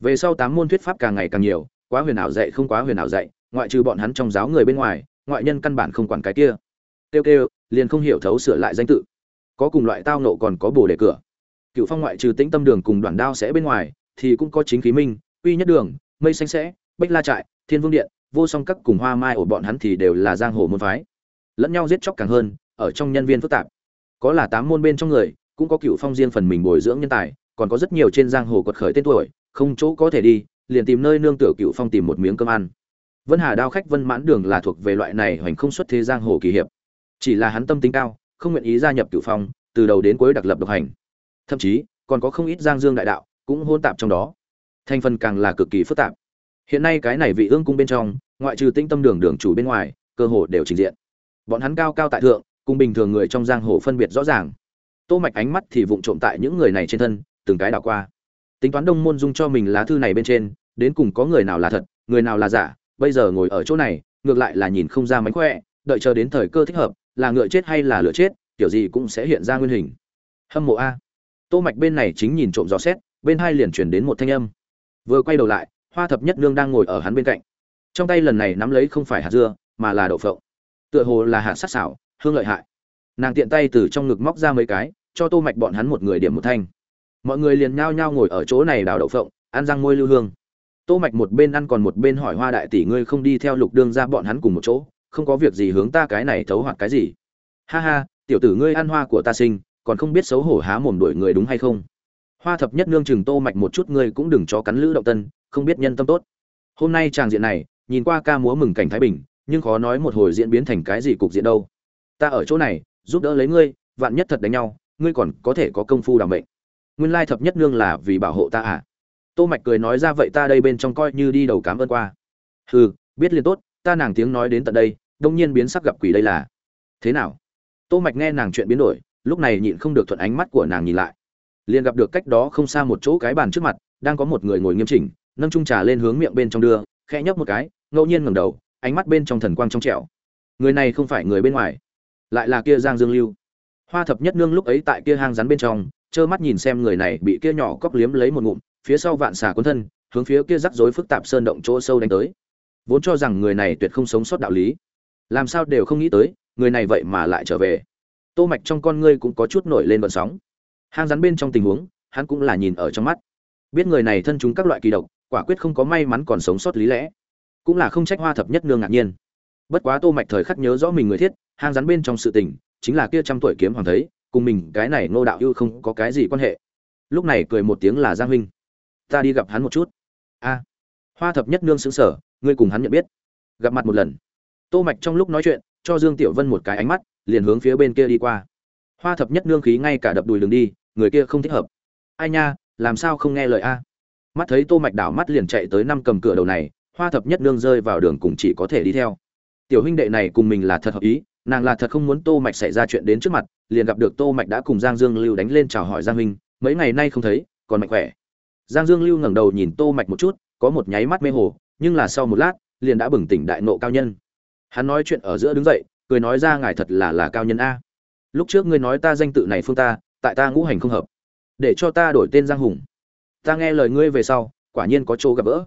Về sau tám môn thuyết pháp càng ngày càng nhiều, quá huyền ảo dạy không quá huyền ảo dạy ngoại trừ bọn hắn trong giáo người bên ngoài, ngoại nhân căn bản không quản cái kia. Tiêu kêu, liền không hiểu thấu sửa lại danh tự. Có cùng loại tao nộ còn có bồ đề cửa. Cựu phong ngoại trừ tĩnh tâm đường cùng đoàn đao sẽ bên ngoài, thì cũng có chính khí minh, uy nhất đường, mây xanh sẽ bách la trại, thiên vương điện, vô song các cùng hoa mai ổ bọn hắn thì đều là giang hồ môn phái. Lẫn nhau giết chóc càng hơn, ở trong nhân viên phức tạp. Có là tám môn bên trong người, cũng có cựu phong riêng phần mình bồi dưỡng nhân tài, còn có rất nhiều trên giang hồ quật khởi tên tuổi, không chỗ có thể đi, liền tìm nơi nương tựa cựu phong tìm một miếng cơm ăn vân hà đao khách vân mãn đường là thuộc về loại này hoành không xuất thế giang hồ kỳ hiệp. Chỉ là hắn tâm tính cao, không nguyện ý gia nhập cửu phong, từ đầu đến cuối đặc lập độc hành. Thậm chí, còn có không ít giang dương đại đạo cũng hôn tạp trong đó. Thành phần càng là cực kỳ phức tạp. Hiện nay cái này vị ương cung bên trong, ngoại trừ tinh tâm đường đường chủ bên ngoài, cơ hồ đều trình diện. Bọn hắn cao cao tại thượng, cùng bình thường người trong giang hồ phân biệt rõ ràng. Tô mạch ánh mắt thì vụng trộm tại những người này trên thân, từng cái đảo qua. Tính toán đông môn dung cho mình lá thư này bên trên, đến cùng có người nào là thật, người nào là giả bây giờ ngồi ở chỗ này, ngược lại là nhìn không ra mánh khỏe, đợi chờ đến thời cơ thích hợp, là ngựa chết hay là lửa chết, kiểu gì cũng sẽ hiện ra nguyên hình. Hâm mộ a. Tô mạch bên này chính nhìn trộm dò xét, bên hai liền truyền đến một thanh âm. Vừa quay đầu lại, hoa thập nhất nương đang ngồi ở hắn bên cạnh. Trong tay lần này nắm lấy không phải hạt dưa, mà là đậu phộng. Tựa hồ là hạt sắc xảo, hương lợi hại. Nàng tiện tay từ trong ngực móc ra mấy cái, cho tô mạch bọn hắn một người điểm một thanh. Mọi người liền nhao nhao ngồi ở chỗ này đào đậu phộng, ăn răng môi lưu hương tô mạch một bên ăn còn một bên hỏi hoa đại tỷ ngươi không đi theo lục đương ra bọn hắn cùng một chỗ, không có việc gì hướng ta cái này thấu hoặc cái gì. Ha ha, tiểu tử ngươi ăn hoa của ta sinh, còn không biết xấu hổ há mồm đuổi người đúng hay không? Hoa thập nhất nương chừng tô mạch một chút ngươi cũng đừng cho cắn lữ động tân, không biết nhân tâm tốt. Hôm nay chàng diện này, nhìn qua ca múa mừng cảnh thái bình, nhưng khó nói một hồi diễn biến thành cái gì cục diện đâu. Ta ở chỗ này, giúp đỡ lấy ngươi, vạn nhất thật đánh nhau, ngươi còn có thể có công phu đảm mệnh. Nguyên lai thập nhất nương là vì bảo hộ ta à? Tô mạch cười nói ra, vậy ta đây bên trong coi như đi đầu cám ơn qua. Hừ, biết liền tốt, ta nàng tiếng nói đến tận đây, đông nhiên biến sắc gặp quỷ đây là. Thế nào? Tô mạch nghe nàng chuyện biến đổi, lúc này nhịn không được thuận ánh mắt của nàng nhìn lại. Liền gặp được cách đó không xa một chỗ cái bàn trước mặt, đang có một người ngồi nghiêm chỉnh, nâng chung trà lên hướng miệng bên trong đưa, khẽ nhấp một cái, ngẫu nhiên ngẩng đầu, ánh mắt bên trong thần quang trong trẻo. Người này không phải người bên ngoài, lại là kia giang dương lưu. Hoa thập nhất nương lúc ấy tại kia hang rắn bên trong, trơ mắt nhìn xem người này bị kia nhỏ cóc liếm lấy một ngụm phía sau vạn xà cuốn thân, hướng phía kia rắc rối phức tạp sơn động chỗ sâu đánh tới. Vốn cho rằng người này tuyệt không sống sót đạo lý. Làm sao đều không nghĩ tới, người này vậy mà lại trở về. Tô mạch trong con ngươi cũng có chút nổi lên vận sóng. Hang rắn bên trong tình huống, hắn cũng là nhìn ở trong mắt. Biết người này thân chúng các loại kỳ độc, quả quyết không có may mắn còn sống sót lý lẽ. Cũng là không trách hoa thập nhất nương ngạc nhiên. Bất quá tô mạch thời khắc nhớ rõ mình người thiết, hang rắn bên trong sự tình, chính là kia trăm tuổi kiếm hoàng thấy, cùng mình cái này nô đạo ưu không có cái gì quan hệ. Lúc này cười một tiếng là giang huynh ta đi gặp hắn một chút. A, hoa thập nhất nương xứng sở ngươi cùng hắn nhận biết. Gặp mặt một lần. Tô mạch trong lúc nói chuyện, cho dương tiểu vân một cái ánh mắt, liền hướng phía bên kia đi qua. Hoa thập nhất nương khí ngay cả đập đùi đường đi, người kia không thích hợp. Ai nha, làm sao không nghe lời a? Mắt thấy tô mạch đảo mắt liền chạy tới năm cầm cửa đầu này, hoa thập nhất nương rơi vào đường cùng chỉ có thể đi theo. Tiểu huynh đệ này cùng mình là thật hợp ý, nàng là thật không muốn tô mạch xảy ra chuyện đến trước mặt, liền gặp được tô mạch đã cùng giang dương lưu đánh lên chào hỏi giang huynh, mấy ngày nay không thấy, còn mạnh khỏe giang dương lưu ngẩng đầu nhìn tô mạch một chút, có một nháy mắt mê hồ, nhưng là sau một lát, liền đã bừng tỉnh đại nộ cao nhân. Hắn nói chuyện ở giữa đứng dậy, cười nói ra ngài thật là là cao nhân a. Lúc trước ngươi nói ta danh tự này phương ta, tại ta ngũ hành không hợp. Để cho ta đổi tên giang hùng. Ta nghe lời ngươi về sau, quả nhiên có chỗ gặp gỡ.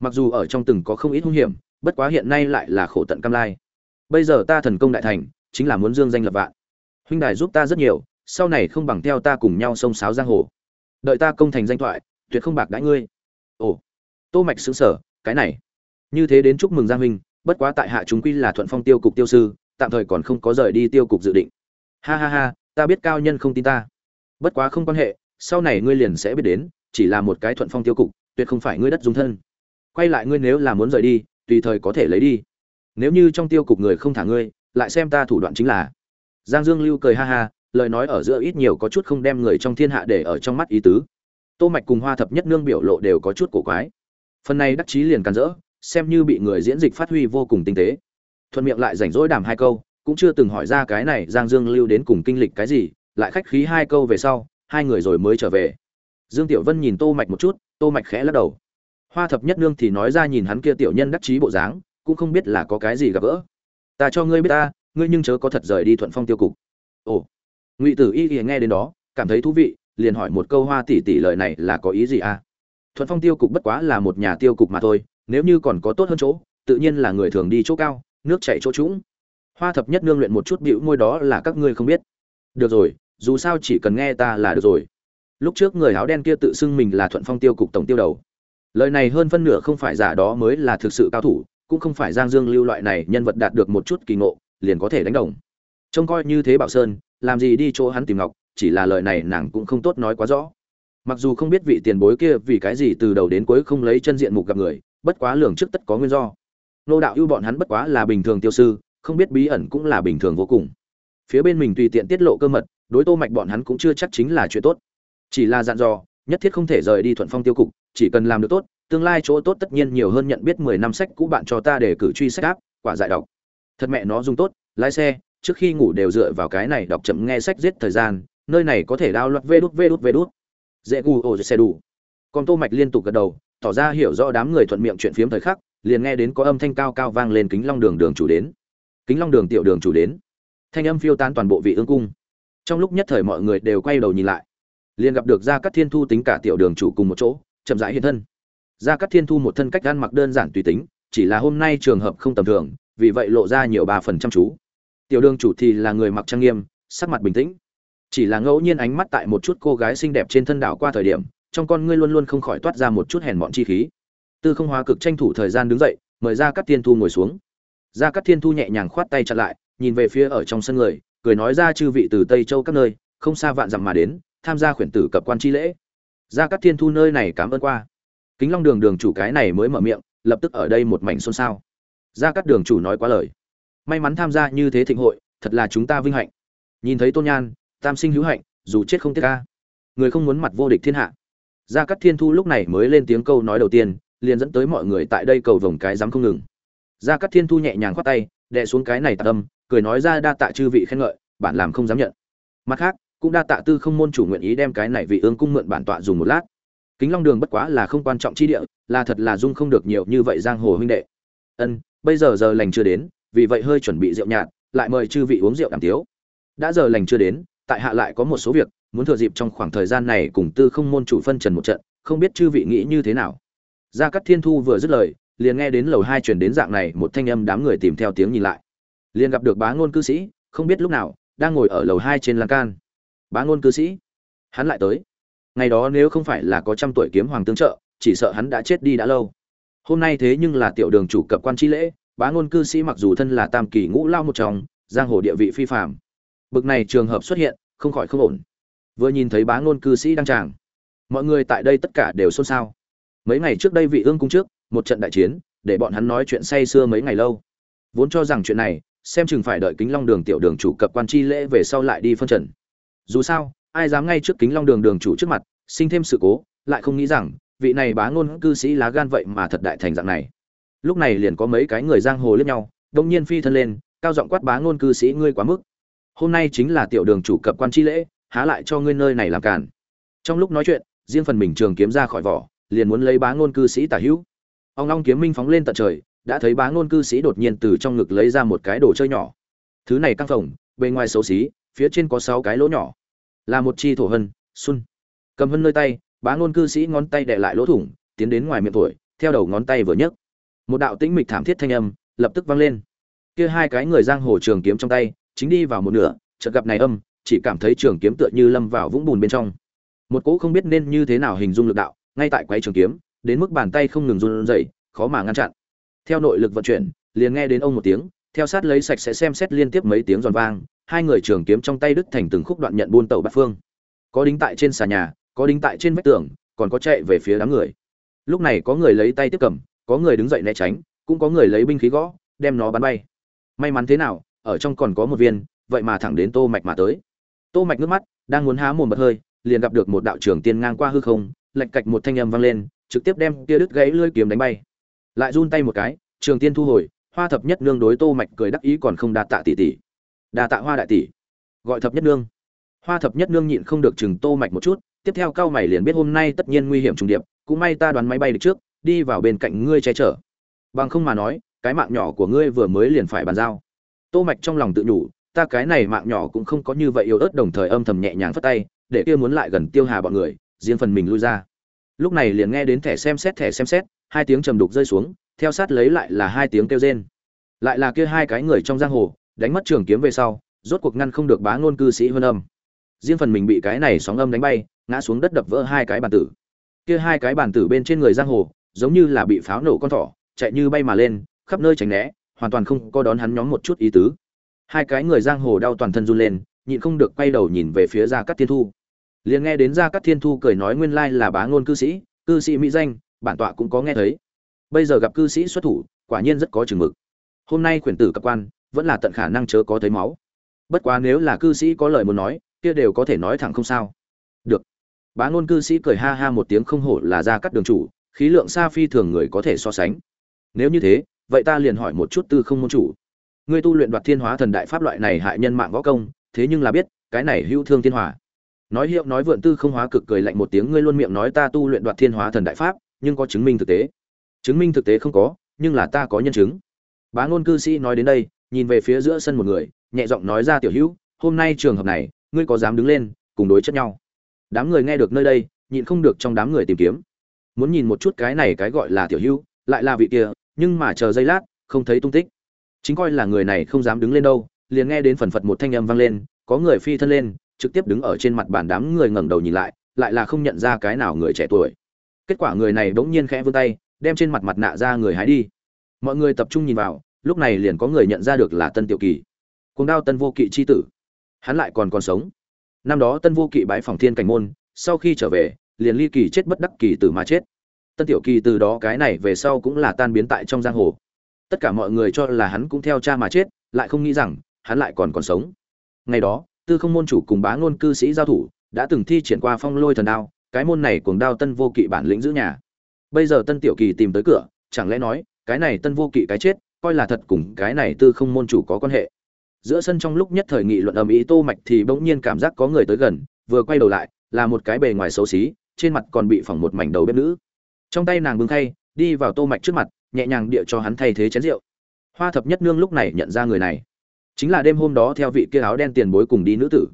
Mặc dù ở trong từng có không ít hung hiểm, bất quá hiện nay lại là khổ tận cam lai. Bây giờ ta thần công đại thành, chính là muốn dương danh lập vạn. Huynh đài giúp ta rất nhiều, sau này không bằng theo ta cùng nhau sông sáo giang hồ. Đợi ta công thành danh thoại tuyệt không bạc đãi ngươi. Ồ, tô mạch sững sở cái này. Như thế đến chúc mừng giang huynh bất quá tại hạ chúng quy là thuận phong tiêu cục tiêu sư, tạm thời còn không có rời đi tiêu cục dự định. Ha ha ha, ta biết cao nhân không tin ta. Bất quá không quan hệ, sau này ngươi liền sẽ biết đến, chỉ là một cái thuận phong tiêu cục, tuyệt không phải ngươi đất dung thân. Quay lại ngươi nếu là muốn rời đi, tùy thời có thể lấy đi. Nếu như trong tiêu cục người không thả ngươi, lại xem ta thủ đoạn chính là. Giang dương lưu cười ha ha, lời nói ở giữa ít nhiều có chút không đem người trong thiên hạ để ở trong mắt ý tứ tô mạch cùng hoa thập nhất nương biểu lộ đều có chút cổ quái. Phần này đắc chí liền càn rỡ, xem như bị người diễn dịch phát huy vô cùng tinh tế. Thuận miệng lại rảnh rỗi đàm hai câu, cũng chưa từng hỏi ra cái này giang dương lưu đến cùng kinh lịch cái gì, lại khách khí hai câu về sau, hai người rồi mới trở về. Dương tiểu vân nhìn tô mạch một chút, tô mạch khẽ lắc đầu. Hoa thập nhất nương thì nói ra nhìn hắn kia tiểu nhân đắc chí bộ dáng, cũng không biết là có cái gì gặp gỡ. Ta cho ngươi biết ta, ngươi nhưng chớ có thật rời đi thuận phong tiêu cục. Ồ. Ngụy tử y nghe đến đó, cảm thấy thú vị liền hỏi một câu hoa tỷ tỷ lời này là có ý gì à? Thuận phong tiêu cục bất quá là một nhà tiêu cục mà thôi, nếu như còn có tốt hơn chỗ, tự nhiên là người thường đi chỗ cao, nước chảy chỗ trũng. Hoa thập nhất nương luyện một chút bịu môi đó là các ngươi không biết. Được rồi, dù sao chỉ cần nghe ta là được rồi. Lúc trước người áo đen kia tự xưng mình là thuận phong tiêu cục tổng tiêu đầu. Lời này hơn phân nửa không phải giả đó mới là thực sự cao thủ, cũng không phải giang dương lưu loại này nhân vật đạt được một chút kỳ ngộ, liền có thể đánh đồng. Trông coi như thế bảo sơn, làm gì đi chỗ hắn tìm ngọc chỉ là lời này nàng cũng không tốt nói quá rõ. Mặc dù không biết vị tiền bối kia vì cái gì từ đầu đến cuối không lấy chân diện mục gặp người, bất quá lường trước tất có nguyên do. Nô đạo ưu bọn hắn bất quá là bình thường tiêu sư, không biết bí ẩn cũng là bình thường vô cùng. Phía bên mình tùy tiện tiết lộ cơ mật, đối tô mạch bọn hắn cũng chưa chắc chính là chuyện tốt. Chỉ là dặn dò, nhất thiết không thể rời đi thuận phong tiêu cục, chỉ cần làm được tốt, tương lai chỗ tốt tất nhiên nhiều hơn nhận biết 10 năm sách cũ bạn cho ta để cử truy sách áp, quả dại đọc. Thật mẹ nó dùng tốt, lái xe, trước khi ngủ đều dựa vào cái này đọc chậm nghe sách giết thời gian nơi này có thể đao loạt vê đút vê đút vê đút. Dễ gù ổ xe đủ. Còn tô mạch liên tục gật đầu, tỏ ra hiểu rõ đám người thuận miệng chuyện phiếm thời khắc, liền nghe đến có âm thanh cao cao vang lên kính long đường đường chủ đến. Kính long đường tiểu đường chủ đến. Thanh âm phiêu tan toàn bộ vị ương cung. Trong lúc nhất thời mọi người đều quay đầu nhìn lại, liền gặp được gia cát thiên thu tính cả tiểu đường chủ cùng một chỗ, chậm rãi hiện thân. Gia cát thiên thu một thân cách ăn mặc đơn giản tùy tính, chỉ là hôm nay trường hợp không tầm thường, vì vậy lộ ra nhiều ba phần chăm chú. Tiểu đường chủ thì là người mặc trang nghiêm, sắc mặt bình tĩnh chỉ là ngẫu nhiên ánh mắt tại một chút cô gái xinh đẹp trên thân đảo qua thời điểm, trong con ngươi luôn luôn không khỏi toát ra một chút hèn mọn chi khí. Tư không hóa cực tranh thủ thời gian đứng dậy, mời ra các thiên thu ngồi xuống. Ra các thiên thu nhẹ nhàng khoát tay chặt lại, nhìn về phía ở trong sân người, cười nói ra chư vị từ tây châu các nơi, không xa vạn dặm mà đến, tham gia khuyển tử cập quan chi lễ. Ra các thiên thu nơi này cảm ơn qua. Kính long đường đường chủ cái này mới mở miệng, lập tức ở đây một mảnh xôn xao. Ra các đường chủ nói quá lời. May mắn tham gia như thế thịnh hội, thật là chúng ta vinh hạnh. Nhìn thấy tôn nhan tam sinh hữu hạnh, dù chết không tiếc ca người không muốn mặt vô địch thiên hạ. Gia cát thiên thu lúc này mới lên tiếng câu nói đầu tiên, liền dẫn tới mọi người tại đây cầu vồng cái dám không ngừng. Gia cát thiên thu nhẹ nhàng khoát tay, đè xuống cái này tạ tâm, cười nói ra đa tạ chư vị khen ngợi, bản làm không dám nhận. Mặt khác, cũng đa tạ tư không môn chủ nguyện ý đem cái này vị ương cung mượn bản tọa dùng một lát. Kính long đường bất quá là không quan trọng chi địa, là thật là dung không được nhiều như vậy giang hồ huynh đệ. Ân, bây giờ giờ lành chưa đến, vì vậy hơi chuẩn bị rượu nhạt, lại mời chư vị uống rượu đàm tiếu. Đã giờ lành chưa đến tại hạ lại có một số việc, muốn thừa dịp trong khoảng thời gian này cùng tư không môn chủ phân trần một trận, không biết chư vị nghĩ như thế nào. Gia cát thiên thu vừa dứt lời, liền nghe đến lầu hai chuyển đến dạng này một thanh âm đám người tìm theo tiếng nhìn lại. Liền gặp được bá ngôn cư sĩ, không biết lúc nào, đang ngồi ở lầu hai trên lan can. Bá ngôn cư sĩ, hắn lại tới. Ngày đó nếu không phải là có trăm tuổi kiếm hoàng tương trợ, chỉ sợ hắn đã chết đi đã lâu. Hôm nay thế nhưng là tiểu đường chủ cập quan chi lễ, bá ngôn cư sĩ mặc dù thân là tam kỳ ngũ lao một trong, giang hồ địa vị phi phạm bực này trường hợp xuất hiện, không khỏi không ổn. Vừa nhìn thấy bá ngôn cư sĩ đang tràng, mọi người tại đây tất cả đều xôn xao. Mấy ngày trước đây vị ương cung trước, một trận đại chiến, để bọn hắn nói chuyện say xưa mấy ngày lâu. Vốn cho rằng chuyện này, xem chừng phải đợi kính long đường tiểu đường chủ cập quan chi lễ về sau lại đi phân trần. Dù sao, ai dám ngay trước kính long đường đường chủ trước mặt, sinh thêm sự cố, lại không nghĩ rằng, vị này bá ngôn cư sĩ lá gan vậy mà thật đại thành dạng này. Lúc này liền có mấy cái người giang hồ liếc nhau, đông nhiên phi thân lên, cao giọng quát bá ngôn cư sĩ, ngươi quá mức hôm nay chính là tiểu đường chủ cập quan chi lễ, há lại cho ngươi nơi này làm cản trong lúc nói chuyện, riêng phần mình trường kiếm ra khỏi vỏ, liền muốn lấy bá ngôn cư sĩ tả hữu. Ông long kiếm minh phóng lên tận trời, đã thấy bá ngôn cư sĩ đột nhiên từ trong ngực lấy ra một cái đồ chơi nhỏ. Thứ này căng phồng, bề ngoài xấu xí, phía trên có sáu cái lỗ nhỏ. Là một chi thổ hân, xuân. Cầm hân nơi tay, bá ngôn cư sĩ ngón tay đệ lại lỗ thủng, tiến đến ngoài miệng tuổi, theo đầu ngón tay vừa nhấc. Một đạo tĩnh mịch thảm thiết thanh âm, lập tức vang lên. Kia hai cái người giang hồ trường kiếm trong tay chính đi vào một nửa, chợt gặp này âm, chỉ cảm thấy trường kiếm tựa như lâm vào vũng bùn bên trong. Một cỗ không biết nên như thế nào hình dung lực đạo, ngay tại quay trường kiếm, đến mức bàn tay không ngừng run rẩy, khó mà ngăn chặn. Theo nội lực vận chuyển, liền nghe đến ông một tiếng, theo sát lấy sạch sẽ xem xét liên tiếp mấy tiếng giòn vang, hai người trường kiếm trong tay đứt thành từng khúc đoạn nhận buôn tàu bát phương. Có đính tại trên xà nhà, có đính tại trên vách tường, còn có chạy về phía đám người. Lúc này có người lấy tay tiếp cầm, có người đứng dậy né tránh, cũng có người lấy binh khí gõ, đem nó bắn bay. May mắn thế nào ở trong còn có một viên, vậy mà thẳng đến tô mạch mà tới. Tô mạch nước mắt, đang muốn há mồm bật hơi, liền gặp được một đạo trưởng tiên ngang qua hư không, lệch cạch một thanh âm vang lên, trực tiếp đem kia đứt gãy lưỡi kiếm đánh bay. Lại run tay một cái, trường tiên thu hồi, hoa thập nhất nương đối tô mạch cười đắc ý còn không đa tạ tỷ tỷ. Đa tạ hoa đại tỷ. Gọi thập nhất nương. Hoa thập nhất nương nhịn không được chừng tô mạch một chút, tiếp theo cao mày liền biết hôm nay tất nhiên nguy hiểm trùng điệp, cũng may ta đoán máy bay được trước, đi vào bên cạnh ngươi che chở. Bằng không mà nói, cái mạng nhỏ của ngươi vừa mới liền phải bàn giao tô mạch trong lòng tự nhủ, ta cái này mạng nhỏ cũng không có như vậy yếu ớt, đồng thời âm thầm nhẹ nhàng phất tay, để kia muốn lại gần tiêu hà bọn người, riêng phần mình lui ra. Lúc này liền nghe đến thẻ xem xét, thẻ xem xét, hai tiếng trầm đục rơi xuống, theo sát lấy lại là hai tiếng kêu rên. Lại là kia hai cái người trong giang hồ, đánh mất trường kiếm về sau, rốt cuộc ngăn không được bá ngôn cư sĩ hơn âm. Riêng phần mình bị cái này sóng âm đánh bay, ngã xuống đất đập vỡ hai cái bàn tử. Kia hai cái bàn tử bên trên người giang hồ, giống như là bị pháo nổ con thỏ, chạy như bay mà lên, khắp nơi tránh né hoàn toàn không có đón hắn nhóm một chút ý tứ. Hai cái người giang hồ đau toàn thân run lên, nhịn không được quay đầu nhìn về phía gia cát thiên thu. Liền nghe đến gia cát thiên thu cười nói nguyên lai là bá ngôn cư sĩ cư sĩ mỹ danh, bản tọa cũng có nghe thấy. Bây giờ gặp cư sĩ xuất thủ, quả nhiên rất có chừng mực. Hôm nay khuyển tử cấp quan, vẫn là tận khả năng chớ có thấy máu. Bất quá nếu là cư sĩ có lời muốn nói, kia đều có thể nói thẳng không sao. Được. Bá ngôn cư sĩ cười ha ha một tiếng không hổ là gia cát đường chủ, khí lượng xa phi thường người có thể so sánh. Nếu như thế vậy ta liền hỏi một chút tư không môn chủ. Ngươi tu luyện đoạt thiên hóa thần đại pháp loại này hại nhân mạng võ công, thế nhưng là biết, cái này hữu thương thiên hòa. Nói hiệu nói vượn tư không hóa cực cười lạnh một tiếng, ngươi luôn miệng nói ta tu luyện đoạt thiên hóa thần đại pháp, nhưng có chứng minh thực tế. Chứng minh thực tế không có, nhưng là ta có nhân chứng. Bá ngôn cư sĩ nói đến đây, nhìn về phía giữa sân một người, nhẹ giọng nói ra tiểu hữu, hôm nay trường hợp này, ngươi có dám đứng lên, cùng đối chất nhau. Đám người nghe được nơi đây, nhịn không được trong đám người tìm kiếm. Muốn nhìn một chút cái này cái gọi là tiểu hữu, lại là vị kia nhưng mà chờ giây lát, không thấy tung tích. Chính coi là người này không dám đứng lên đâu, liền nghe đến phần phật một thanh âm vang lên, có người phi thân lên, trực tiếp đứng ở trên mặt bàn đám người ngẩng đầu nhìn lại lại là không nhận ra cái nào người trẻ tuổi. Kết quả người này bỗng nhiên khẽ vươn tay, đem trên mặt mặt nạ ra người hái đi. Mọi người tập trung nhìn vào, lúc này liền có người nhận ra được là tân tiểu kỳ. Cuồng đao tân vô kỵ chi tử. Hắn lại còn còn sống. Năm đó tân vô kỵ bái phòng thiên cảnh môn, sau khi trở về, liền ly kỳ chết bất đắc kỳ tử mà chết tân tiểu kỳ từ đó cái này về sau cũng là tan biến tại trong giang hồ. Tất cả mọi người cho là hắn cũng theo cha mà chết, lại không nghĩ rằng, hắn lại còn còn sống. Ngày đó, tư không môn chủ cùng bá ngôn cư sĩ giao thủ, đã từng thi triển qua phong lôi thần đao, cái môn này cuồng đao tân vô kỵ bản lĩnh giữ nhà. Bây giờ tân tiểu kỳ tìm tới cửa, chẳng lẽ nói, cái này tân vô kỵ cái chết, coi là thật cùng cái này tư không môn chủ có quan hệ. Giữa sân trong lúc nhất thời nghị luận ầm ĩ tô mạch thì bỗng nhiên cảm giác có người tới gần, vừa quay đầu lại, là một cái bề ngoài xấu xí, trên mặt còn bị phỏng một mảnh đầu bếp nữ trong tay nàng bưng khay đi vào tô mạch trước mặt nhẹ nhàng địa cho hắn thay thế chén rượu. Hoa thập nhất nương lúc này nhận ra người này. Chính là đêm hôm đó theo vị kia áo đen tiền bối cùng đi nữ tử.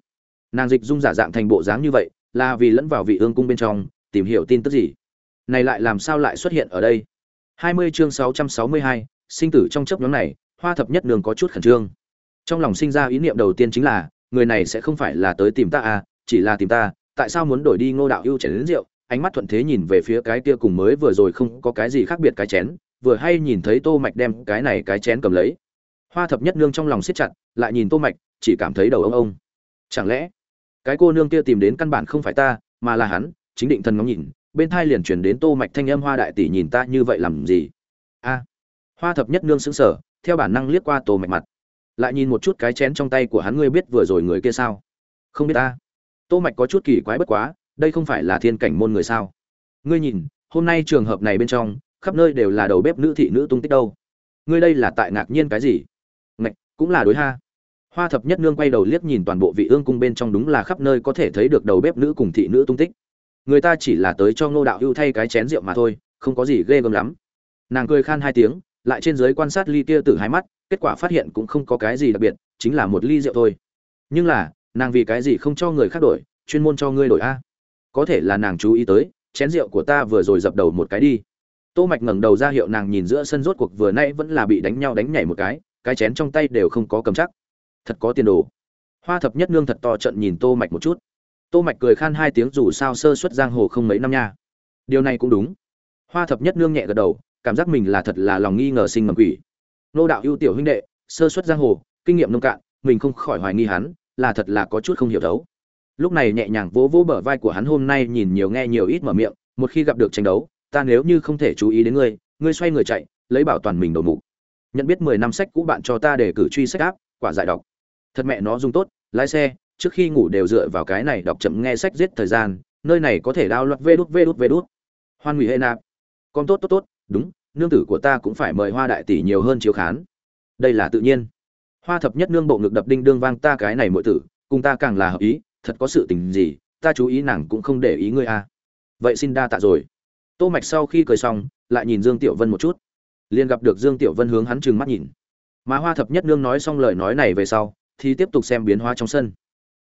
Nàng dịch dung giả dạng thành bộ dáng như vậy là vì lẫn vào vị ương cung bên trong tìm hiểu tin tức gì? Này lại làm sao lại xuất hiện ở đây? 20 chương 662, sinh tử trong chấp nhóm này hoa thập nhất nương có chút khẩn trương. Trong lòng sinh ra ý niệm đầu tiên chính là người này sẽ không phải là tới tìm ta à chỉ là tìm ta tại sao muốn đổi đi ngô đạo ưu chén đến rượu ánh mắt thuận thế nhìn về phía cái kia cùng mới vừa rồi không có cái gì khác biệt cái chén, vừa hay nhìn thấy tô mạch đem cái này cái chén cầm lấy. Hoa thập nhất nương trong lòng siết chặt, lại nhìn tô mạch, chỉ cảm thấy đầu ông ông. Chẳng lẽ, cái cô nương kia tìm đến căn bản không phải ta, mà là hắn, chính định thần ngóng nhìn, bên thai liền chuyển đến tô mạch thanh âm hoa đại tỷ nhìn ta như vậy làm gì? A. Hoa thập nhất nương sững sờ, theo bản năng liếc qua tô mạch mặt. Lại nhìn một chút cái chén trong tay của hắn, ngươi biết vừa rồi người kia sao? Không biết ta. Tô mạch có chút kỳ quái bất quá đây không phải là thiên cảnh môn người sao? Ngươi nhìn, hôm nay trường hợp này bên trong, khắp nơi đều là đầu bếp nữ thị nữ tung tích đâu. Ngươi đây là tại ngạc nhiên cái gì? Ngạch, cũng là đối ha. Hoa thập nhất nương quay đầu liếc nhìn toàn bộ vị ương cung bên trong đúng là khắp nơi có thể thấy được đầu bếp nữ cùng thị nữ tung tích. Người ta chỉ là tới cho ngô đạo hưu thay cái chén rượu mà thôi, không có gì ghê gớm lắm. Nàng cười khan hai tiếng, lại trên dưới quan sát ly kia từ hai mắt, kết quả phát hiện cũng không có cái gì đặc biệt, chính là một ly rượu thôi. Nhưng là, nàng vì cái gì không cho người khác đổi, chuyên môn cho ngươi đổi a? Có thể là nàng chú ý tới, chén rượu của ta vừa rồi dập đầu một cái đi. Tô mạch ngẩng đầu ra hiệu nàng nhìn giữa sân rốt cuộc vừa nãy vẫn là bị đánh nhau đánh nhảy một cái cái chén trong tay đều không có cầm chắc. Thật có tiền đồ. Hoa thập nhất nương thật to trận nhìn tô mạch một chút. Tô mạch cười khan hai tiếng dù sao sơ suất giang hồ không mấy năm nha. Điều này cũng đúng. Hoa thập nhất nương nhẹ gật đầu, cảm giác mình là thật là lòng nghi ngờ sinh mầm quỷ. Nô đạo ưu tiểu huynh đệ, sơ suất giang hồ, kinh nghiệm nông cạn, mình không khỏi hoài nghi hắn, là thật là có chút không hiểu thấu lúc này nhẹ nhàng vỗ vỗ bờ vai của hắn hôm nay nhìn nhiều nghe nhiều ít mở miệng, một khi gặp được tranh đấu, ta nếu như không thể chú ý đến ngươi ngươi xoay người chạy, lấy bảo toàn mình đầu mục. Nhận biết mười năm sách cũ bạn cho ta để cử truy sách áp, quả giải đọc. Thật mẹ nó dùng tốt, lái xe, trước khi ngủ đều dựa vào cái này đọc chậm nghe sách giết thời gian, nơi này có thể đao loạt vê đút vê đút vê đút. Hoan nghỉ hệ nạp. Con tốt tốt tốt, đúng, nương tử của ta cũng phải mời hoa đại tỷ nhiều hơn chiếu khán. Đây là tự nhiên. Hoa thập nhất nương bộ ngực đập đinh đương vang ta cái này muội tử, cùng ta càng là hợp ý thật có sự tình gì, ta chú ý nàng cũng không để ý ngươi a à. vậy xin đa tạ rồi. Tô mạch sau khi cười xong, lại nhìn dương tiểu vân một chút. Liền gặp được dương tiểu vân hướng hắn trừng mắt nhìn. Mà hoa thập nhất nương nói xong lời nói này về sau, thì tiếp tục xem biến hóa trong sân.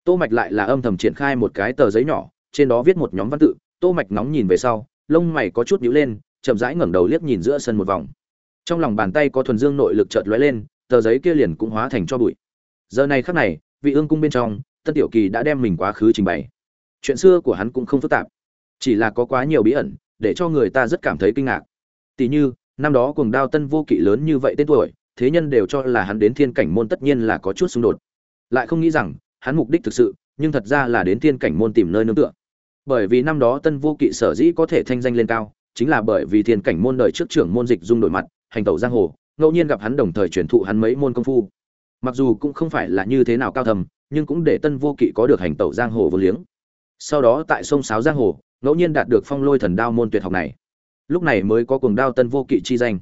Tô mạch lại là âm thầm triển khai một cái tờ giấy nhỏ, trên đó viết một nhóm văn tự. Tô mạch nóng nhìn về sau, lông mày có chút nhíu lên, chậm rãi ngẩng đầu liếc nhìn giữa sân một vòng. Trong lòng bàn tay có thuần dương nội lực chợt lóe lên, tờ giấy kia liền cũng hóa thành cho bụi. Giờ này khắc này, vị ương cung bên trong tân tiểu kỳ đã đem mình quá khứ trình bày. Chuyện xưa của hắn cũng không phức tạp. Chỉ là có quá nhiều bí ẩn, để cho người ta rất cảm thấy kinh ngạc. Tỷ như, năm đó cuồng đao tân vô kỵ lớn như vậy tên tuổi, thế nhân đều cho là hắn đến thiên cảnh môn tất nhiên là có chút xung đột. Lại không nghĩ rằng, hắn mục đích thực sự, nhưng thật ra là đến thiên cảnh môn tìm nơi nương tựa. Bởi vì năm đó tân vô kỵ sở dĩ có thể thanh danh lên cao, chính là bởi vì thiên cảnh môn đời trước trưởng môn dịch dung đổi mặt, hành tẩu giang hồ, ngẫu nhiên gặp hắn đồng thời truyền thụ hắn mấy môn công phu. Mặc dù cũng không phải là như thế nào cao thầm nhưng cũng để tân vô kỵ có được hành tẩu giang hồ vô liếng. Sau đó tại sông sáo giang hồ, ngẫu nhiên đạt được phong lôi thần đao môn tuyệt học này. Lúc này mới có cuồng đao tân vô kỵ chi danh.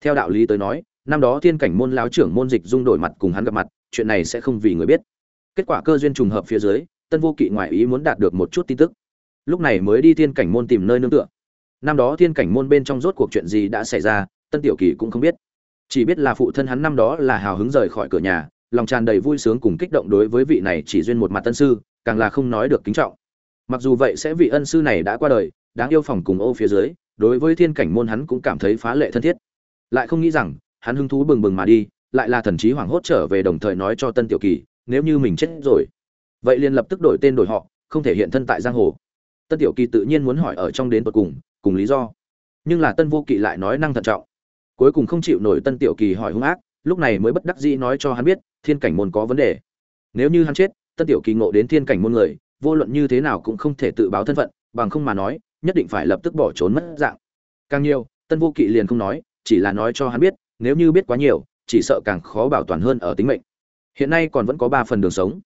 Theo đạo lý tới nói, năm đó thiên cảnh môn lão trưởng môn dịch dung đổi mặt cùng hắn gặp mặt, chuyện này sẽ không vì người biết. Kết quả cơ duyên trùng hợp phía dưới, tân vô kỵ ngoại ý muốn đạt được một chút tin tức. Lúc này mới đi thiên cảnh môn tìm nơi nương tựa. Năm đó thiên cảnh môn bên trong rốt cuộc chuyện gì đã xảy ra, tân tiểu kỳ cũng không biết. Chỉ biết là phụ thân hắn năm đó là hào hứng rời khỏi cửa nhà lòng tràn đầy vui sướng cùng kích động đối với vị này chỉ duyên một mặt tân sư, càng là không nói được kính trọng. Mặc dù vậy sẽ vị ân sư này đã qua đời, đáng yêu phòng cùng ô phía dưới, đối với thiên cảnh môn hắn cũng cảm thấy phá lệ thân thiết. Lại không nghĩ rằng, hắn hứng thú bừng bừng mà đi, lại là thần trí hoảng hốt trở về đồng thời nói cho tân tiểu kỳ, nếu như mình chết rồi, vậy liền lập tức đổi tên đổi họ, không thể hiện thân tại giang hồ. Tân tiểu kỳ tự nhiên muốn hỏi ở trong đến tột cùng cùng lý do. Nhưng là tân vô kỵ lại nói năng thận trọng. Cuối cùng không chịu nổi tân tiểu kỳ hỏi hung ác, lúc này mới bất đắc dĩ nói cho hắn biết thiên cảnh môn có vấn đề. Nếu như hắn chết, tân tiểu kỳ ngộ đến thiên cảnh môn người, vô luận như thế nào cũng không thể tự báo thân phận, bằng không mà nói, nhất định phải lập tức bỏ trốn mất dạng. Càng nhiều, tân vô kỵ liền không nói, chỉ là nói cho hắn biết, nếu như biết quá nhiều, chỉ sợ càng khó bảo toàn hơn ở tính mệnh. Hiện nay còn vẫn có ba phần đường sống.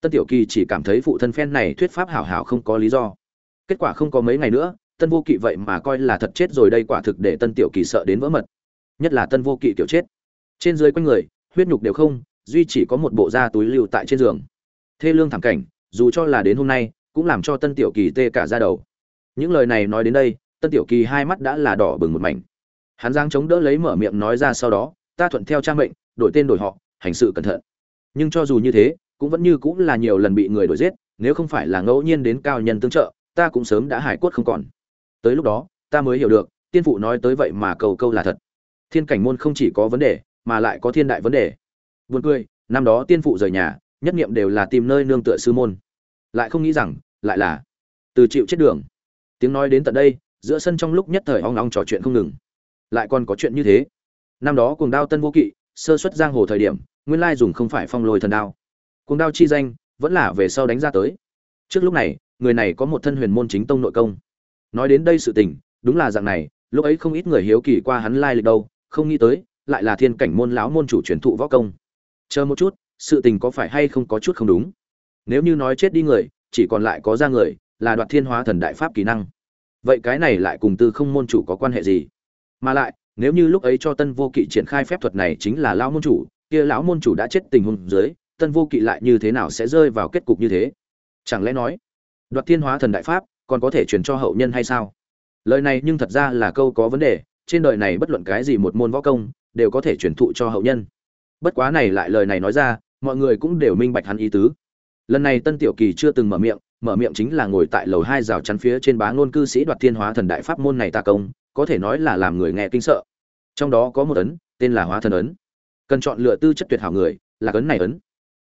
Tân tiểu kỳ chỉ cảm thấy phụ thân phen này thuyết pháp hảo hảo không có lý do. Kết quả không có mấy ngày nữa, tân vô kỵ vậy mà coi là thật chết rồi đây quả thực để tân tiểu kỳ sợ đến vỡ mật. Nhất là tân vô kỵ tiểu chết. Trên dưới quanh người, huyết nhục đều không duy chỉ có một bộ da túi lưu tại trên giường. Thê lương thảm cảnh, dù cho là đến hôm nay, cũng làm cho tân tiểu kỳ tê cả ra đầu. Những lời này nói đến đây, tân tiểu kỳ hai mắt đã là đỏ bừng một mảnh. Hắn giang chống đỡ lấy mở miệng nói ra sau đó, ta thuận theo cha mệnh, đổi tên đổi họ, hành sự cẩn thận. Nhưng cho dù như thế, cũng vẫn như cũng là nhiều lần bị người đuổi giết, nếu không phải là ngẫu nhiên đến cao nhân tương trợ, ta cũng sớm đã hải quất không còn. Tới lúc đó, ta mới hiểu được, tiên phụ nói tới vậy mà cầu câu là thật. Thiên cảnh môn không chỉ có vấn đề, mà lại có thiên đại vấn đề buồn cười, năm đó tiên phụ rời nhà, nhất nghiệm đều là tìm nơi nương tựa sư môn. Lại không nghĩ rằng, lại là từ chịu chết đường. Tiếng nói đến tận đây, giữa sân trong lúc nhất thời ong ong trò chuyện không ngừng. Lại còn có chuyện như thế. Năm đó cuồng đao tân vô kỵ, sơ xuất giang hồ thời điểm, nguyên lai dùng không phải phong lôi thần đao. Cuồng đao chi danh, vẫn là về sau đánh ra tới. Trước lúc này, người này có một thân huyền môn chính tông nội công. Nói đến đây sự tình, đúng là dạng này, lúc ấy không ít người hiếu kỳ qua hắn lai lịch đâu, không nghĩ tới, lại là thiên cảnh môn lão môn chủ truyền thụ võ công chờ một chút, sự tình có phải hay không có chút không đúng? Nếu như nói chết đi người, chỉ còn lại có ra người, là đoạt thiên hóa thần đại pháp kỹ năng. Vậy cái này lại cùng tư không môn chủ có quan hệ gì? Mà lại, nếu như lúc ấy cho tân vô kỵ triển khai phép thuật này chính là lão môn chủ, kia lão môn chủ đã chết tình huống dưới, tân vô kỵ lại như thế nào sẽ rơi vào kết cục như thế? Chẳng lẽ nói, đoạt thiên hóa thần đại pháp còn có thể truyền cho hậu nhân hay sao? Lời này nhưng thật ra là câu có vấn đề, trên đời này bất luận cái gì một môn võ công, đều có thể truyền thụ cho hậu nhân bất quá này lại lời này nói ra, mọi người cũng đều minh bạch hắn ý tứ. Lần này tân tiểu kỳ chưa từng mở miệng mở miệng chính là ngồi tại lầu hai rào chắn phía trên bá ngôn cư sĩ đoạt thiên hóa thần đại pháp môn này tà công, có thể nói là làm người nghe kinh sợ. Trong đó có một ấn, tên là hóa thần ấn. Cần chọn lựa tư chất tuyệt hảo người, là ấn này ấn.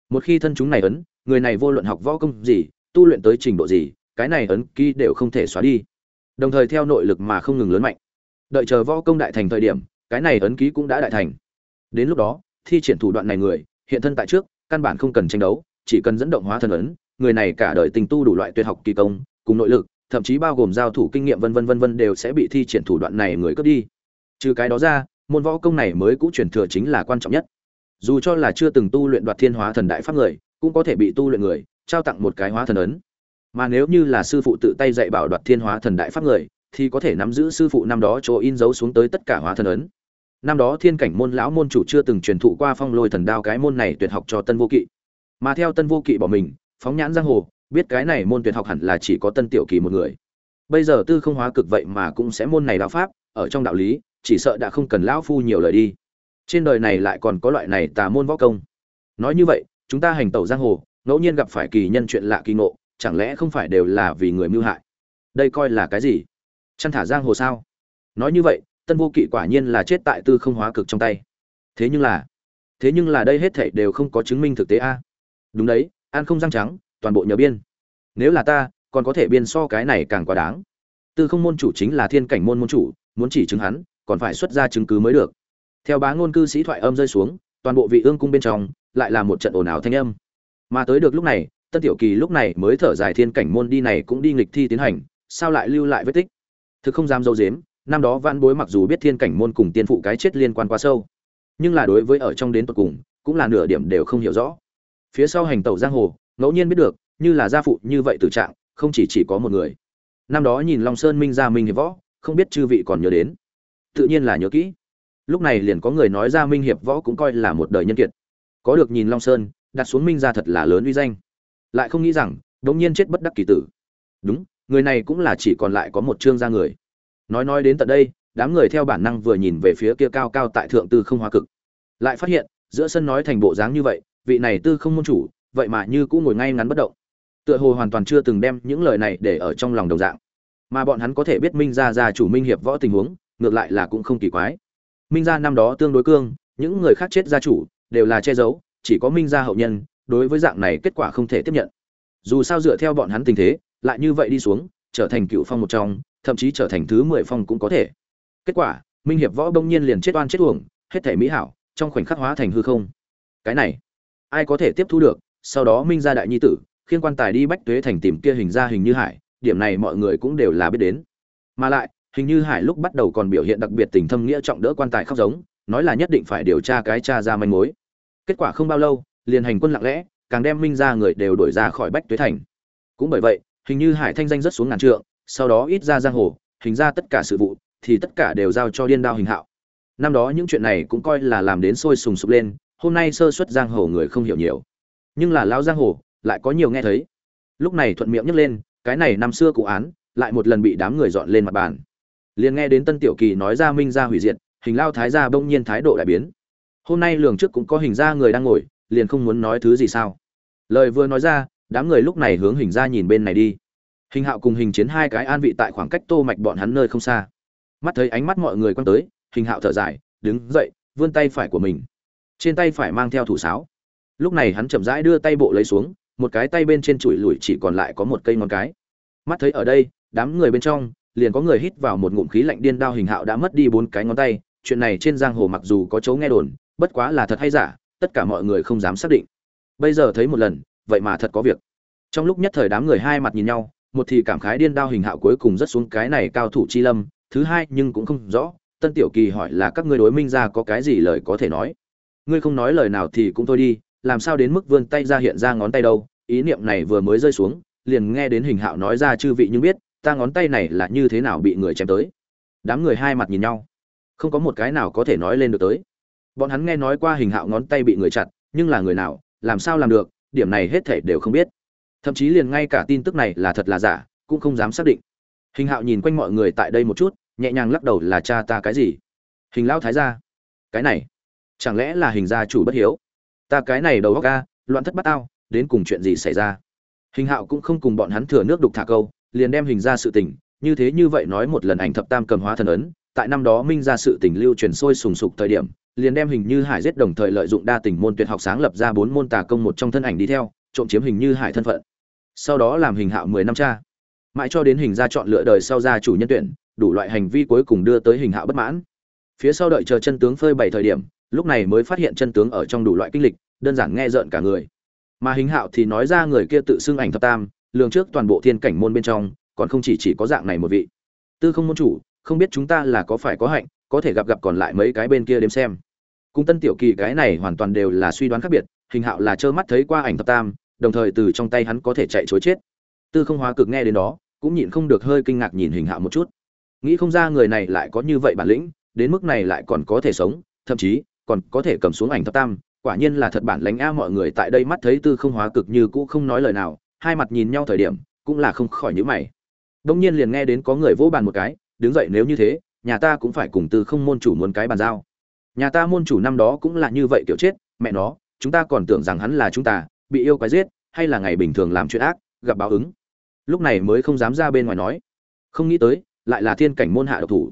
Một khi thân chúng này ấn, người này vô luận học võ công gì, tu luyện tới trình độ gì, cái này ấn ký đều không thể xóa đi. Đồng thời theo nội lực mà không ngừng lớn mạnh. Đợi chờ võ công đại thành thời điểm, cái này ấn ký cũng đã đại thành. Đến lúc đó thi triển thủ đoạn này người, hiện thân tại trước, căn bản không cần tranh đấu, chỉ cần dẫn động hóa thần ấn, người này cả đời tình tu đủ loại tuyệt học kỳ công, cùng nội lực, thậm chí bao gồm giao thủ kinh nghiệm vân vân vân vân đều sẽ bị thi triển thủ đoạn này người cướp đi. Trừ cái đó ra, môn võ công này mới cũng truyền thừa chính là quan trọng nhất. Dù cho là chưa từng tu luyện đoạt thiên hóa thần đại pháp người, cũng có thể bị tu luyện người, trao tặng một cái hóa thần ấn. Mà nếu như là sư phụ tự tay dạy bảo đoạt thiên hóa thần đại pháp người, thì có thể nắm giữ sư phụ năm đó chỗ in dấu xuống tới tất cả hóa thần ấn năm đó thiên cảnh môn lão môn chủ chưa từng truyền thụ qua phong lôi thần đao cái môn này tuyệt học cho tân vô kỵ. Mà theo tân vô kỵ bỏ mình, phóng nhãn giang hồ, biết cái này môn tuyệt học hẳn là chỉ có tân tiểu kỳ một người. Bây giờ tư không hóa cực vậy mà cũng sẽ môn này đạo pháp, ở trong đạo lý, chỉ sợ đã không cần lão phu nhiều lời đi. Trên đời này lại còn có loại này tà môn võ công. Nói như vậy, chúng ta hành tẩu giang hồ, ngẫu nhiên gặp phải kỳ nhân chuyện lạ kỳ ngộ, chẳng lẽ không phải đều là vì người mưu hại? Đây coi là cái gì? Chăn thả giang hồ sao? Nói như vậy tân vô kỵ quả nhiên là chết tại tư không hóa cực trong tay. Thế nhưng là, thế nhưng là đây hết thảy đều không có chứng minh thực tế a. Đúng đấy an không răng trắng, toàn bộ nhờ biên. Nếu là ta, còn có thể biên so cái này càng quá đáng. Tư không môn chủ chính là thiên cảnh môn môn chủ, muốn chỉ chứng hắn, còn phải xuất ra chứng cứ mới được. Theo bá ngôn cư sĩ thoại âm rơi xuống, toàn bộ vị ương cung bên trong, lại là một trận ồn ào thanh âm. Mà tới được lúc này, tân tiểu kỳ lúc này mới thở dài thiên cảnh môn đi này cũng đi nghịch thi tiến hành, sao lại lưu lại vết tích? Thực không dám dâu dếm năm đó vãn bối mặc dù biết thiên cảnh môn cùng tiên phụ cái chết liên quan quá sâu, nhưng là đối với ở trong đến tận cùng, cũng là nửa điểm đều không hiểu rõ. Phía sau hành tẩu giang hồ, ngẫu nhiên biết được, như là gia phụ như vậy tử trạng, không chỉ chỉ có một người. Năm đó nhìn long sơn minh gia minh hiệp võ, không biết chư vị còn nhớ đến. Tự nhiên là nhớ kỹ. Lúc này liền có người nói ra minh hiệp võ cũng coi là một đời nhân kiệt. Có được nhìn long sơn, đặt xuống minh ra thật là lớn uy danh. Lại không nghĩ rằng, đống nhiên chết bất đắc kỳ tử. Đúng, người này cũng là chỉ còn lại có một trương gia người nói nói đến tận đây, đám người theo bản năng vừa nhìn về phía kia cao cao tại thượng tư không hoa cực. Lại phát hiện, giữa sân nói thành bộ dáng như vậy, vị này tư không môn chủ, vậy mà như cũng ngồi ngay ngắn bất động. Tựa hồ hoàn toàn chưa từng đem những lời này để ở trong lòng đồng dạng. Mà bọn hắn có thể biết minh gia gia chủ minh hiệp võ tình huống, ngược lại là cũng không kỳ quái. Minh gia năm đó tương đối cương, những người khác chết gia chủ, đều là che giấu, chỉ có minh gia hậu nhân, đối với dạng này kết quả không thể tiếp nhận. Dù sao dựa theo bọn hắn tình thế, lại như vậy đi xuống trở thành cựu phong một trong, thậm chí trở thành thứ mười phong cũng có thể. Kết quả, minh hiệp võ đông nhiên liền chết oan chết uổng, hết thể mỹ hảo, trong khoảnh khắc hóa thành hư không. Cái này, ai có thể tiếp thu được? Sau đó minh gia đại nhi tử, khiên quan tài đi bách tuế thành tìm kia hình ra hình như hải, điểm này mọi người cũng đều là biết đến. Mà lại, hình như hải lúc bắt đầu còn biểu hiện đặc biệt tình thâm nghĩa trọng đỡ quan tài khóc giống, nói là nhất định phải điều tra cái cha ra manh mối. Kết quả không bao lâu, liền hành quân lặng lẽ, càng đem minh ra người đều đuổi ra khỏi bách tuế thành. Cũng bởi vậy hình như hải thanh danh rất xuống ngàn trượng, sau đó ít ra giang hồ, hình ra tất cả sự vụ, thì tất cả đều giao cho điên đao hình hạo. Năm đó những chuyện này cũng coi là làm đến sôi sùng sục lên, hôm nay sơ xuất giang hồ người không hiểu nhiều. Nhưng là lão giang hồ, lại có nhiều nghe thấy. Lúc này thuận miệng nhấc lên, cái này năm xưa cụ án, lại một lần bị đám người dọn lên mặt bàn. Liền nghe đến tân tiểu kỳ nói ra minh ra hủy diệt, hình lao thái gia bỗng nhiên thái độ đại biến. Hôm nay lường trước cũng có hình ra người đang ngồi, liền không muốn nói thứ gì sao. Lời vừa nói ra đám người lúc này hướng hình ra nhìn bên này đi. Hình hạo cùng hình chiến hai cái an vị tại khoảng cách tô mạch bọn hắn nơi không xa. Mắt thấy ánh mắt mọi người quan tới, hình hạo thở dài, đứng dậy, vươn tay phải của mình. Trên tay phải mang theo thủ sáo. Lúc này hắn chậm rãi đưa tay bộ lấy xuống, một cái tay bên trên chuỗi lùi chỉ còn lại có một cây ngón cái. Mắt thấy ở đây, đám người bên trong, liền có người hít vào một ngụm khí lạnh điên đao hình hạo đã mất đi bốn cái ngón tay. Chuyện này trên giang hồ mặc dù có chấu nghe đồn, bất quá là thật hay giả, tất cả mọi người không dám xác định. Bây giờ thấy một lần vậy mà thật có việc. Trong lúc nhất thời đám người hai mặt nhìn nhau, một thì cảm khái điên đao hình hạo cuối cùng rất xuống cái này cao thủ chi lâm, thứ hai nhưng cũng không rõ, tân tiểu kỳ hỏi là các ngươi đối minh ra có cái gì lời có thể nói? Ngươi không nói lời nào thì cũng thôi đi, làm sao đến mức vươn tay ra hiện ra ngón tay đâu? Ý niệm này vừa mới rơi xuống, liền nghe đến hình hạo nói ra chư vị nhưng biết, ta ngón tay này là như thế nào bị người chém tới? Đám người hai mặt nhìn nhau, không có một cái nào có thể nói lên được tới. Bọn hắn nghe nói qua hình hạo ngón tay bị người chặt, nhưng là người nào, làm sao làm được? Điểm này hết thể đều không biết. Thậm chí liền ngay cả tin tức này là thật là giả cũng không dám xác định. Hình hạo nhìn quanh mọi người tại đây một chút nhẹ nhàng lắc đầu là cha ta cái gì? Hình lão thái gia. Cái này chẳng lẽ là hình gia chủ bất hiếu? Ta cái này đầu óc a, loạn thất bát tao đến cùng chuyện gì xảy ra? Hình hạo cũng không cùng bọn hắn thừa nước đục thả câu liền đem hình ra sự tình như thế như vậy nói một lần ảnh thập tam cầm hóa thần ấn tại năm đó minh ra sự tình lưu truyền sôi sùng sục thời điểm liền đem hình như hải giết đồng thời lợi dụng đa tình môn tuyệt học sáng lập ra bốn môn tà công một trong thân ảnh đi theo, trộm chiếm hình như hải thân phận. Sau đó làm hình hạo mười năm cha. Mãi cho đến hình ra chọn lựa đời sau gia chủ nhân tuyển, đủ loại hành vi cuối cùng đưa tới hình hạo bất mãn. Phía sau đợi chờ chân tướng phơi bày thời điểm, lúc này mới phát hiện chân tướng ở trong đủ loại kinh lịch, đơn giản nghe rợn cả người. Mà hình hạo thì nói ra người kia tự xưng ảnh thập tam, lường trước toàn bộ thiên cảnh môn bên trong, còn không chỉ chỉ có dạng này một vị. Tư không môn chủ, không biết chúng ta là có phải có hạnh, có thể gặp gặp còn lại mấy cái bên kia đếm xem cung tân tiểu kỳ cái này hoàn toàn đều là suy đoán khác biệt, hình hạo là trơ mắt thấy qua ảnh thập tam, đồng thời từ trong tay hắn có thể chạy chối chết. Tư không hóa cực nghe đến đó, cũng nhịn không được hơi kinh ngạc nhìn hình hạo một chút. Nghĩ không ra người này lại có như vậy bản lĩnh, đến mức này lại còn có thể sống, thậm chí còn có thể cầm xuống ảnh thập tam. Quả nhiên là thật bản lãnh a mọi người tại đây mắt thấy tư không hóa cực như cũ không nói lời nào, hai mặt nhìn nhau thời điểm, cũng là không khỏi nhíu mày. Đông nhiên liền nghe đến có người vỗ bàn một cái, đứng dậy nếu như thế, nhà ta cũng phải cùng tư không môn chủ muốn cái bàn giao nhà ta môn chủ năm đó cũng là như vậy kiểu chết, mẹ nó, chúng ta còn tưởng rằng hắn là chúng ta, bị yêu quái giết, hay là ngày bình thường làm chuyện ác, gặp báo ứng. Lúc này mới không dám ra bên ngoài nói. Không nghĩ tới, lại là thiên cảnh môn hạ độc thủ.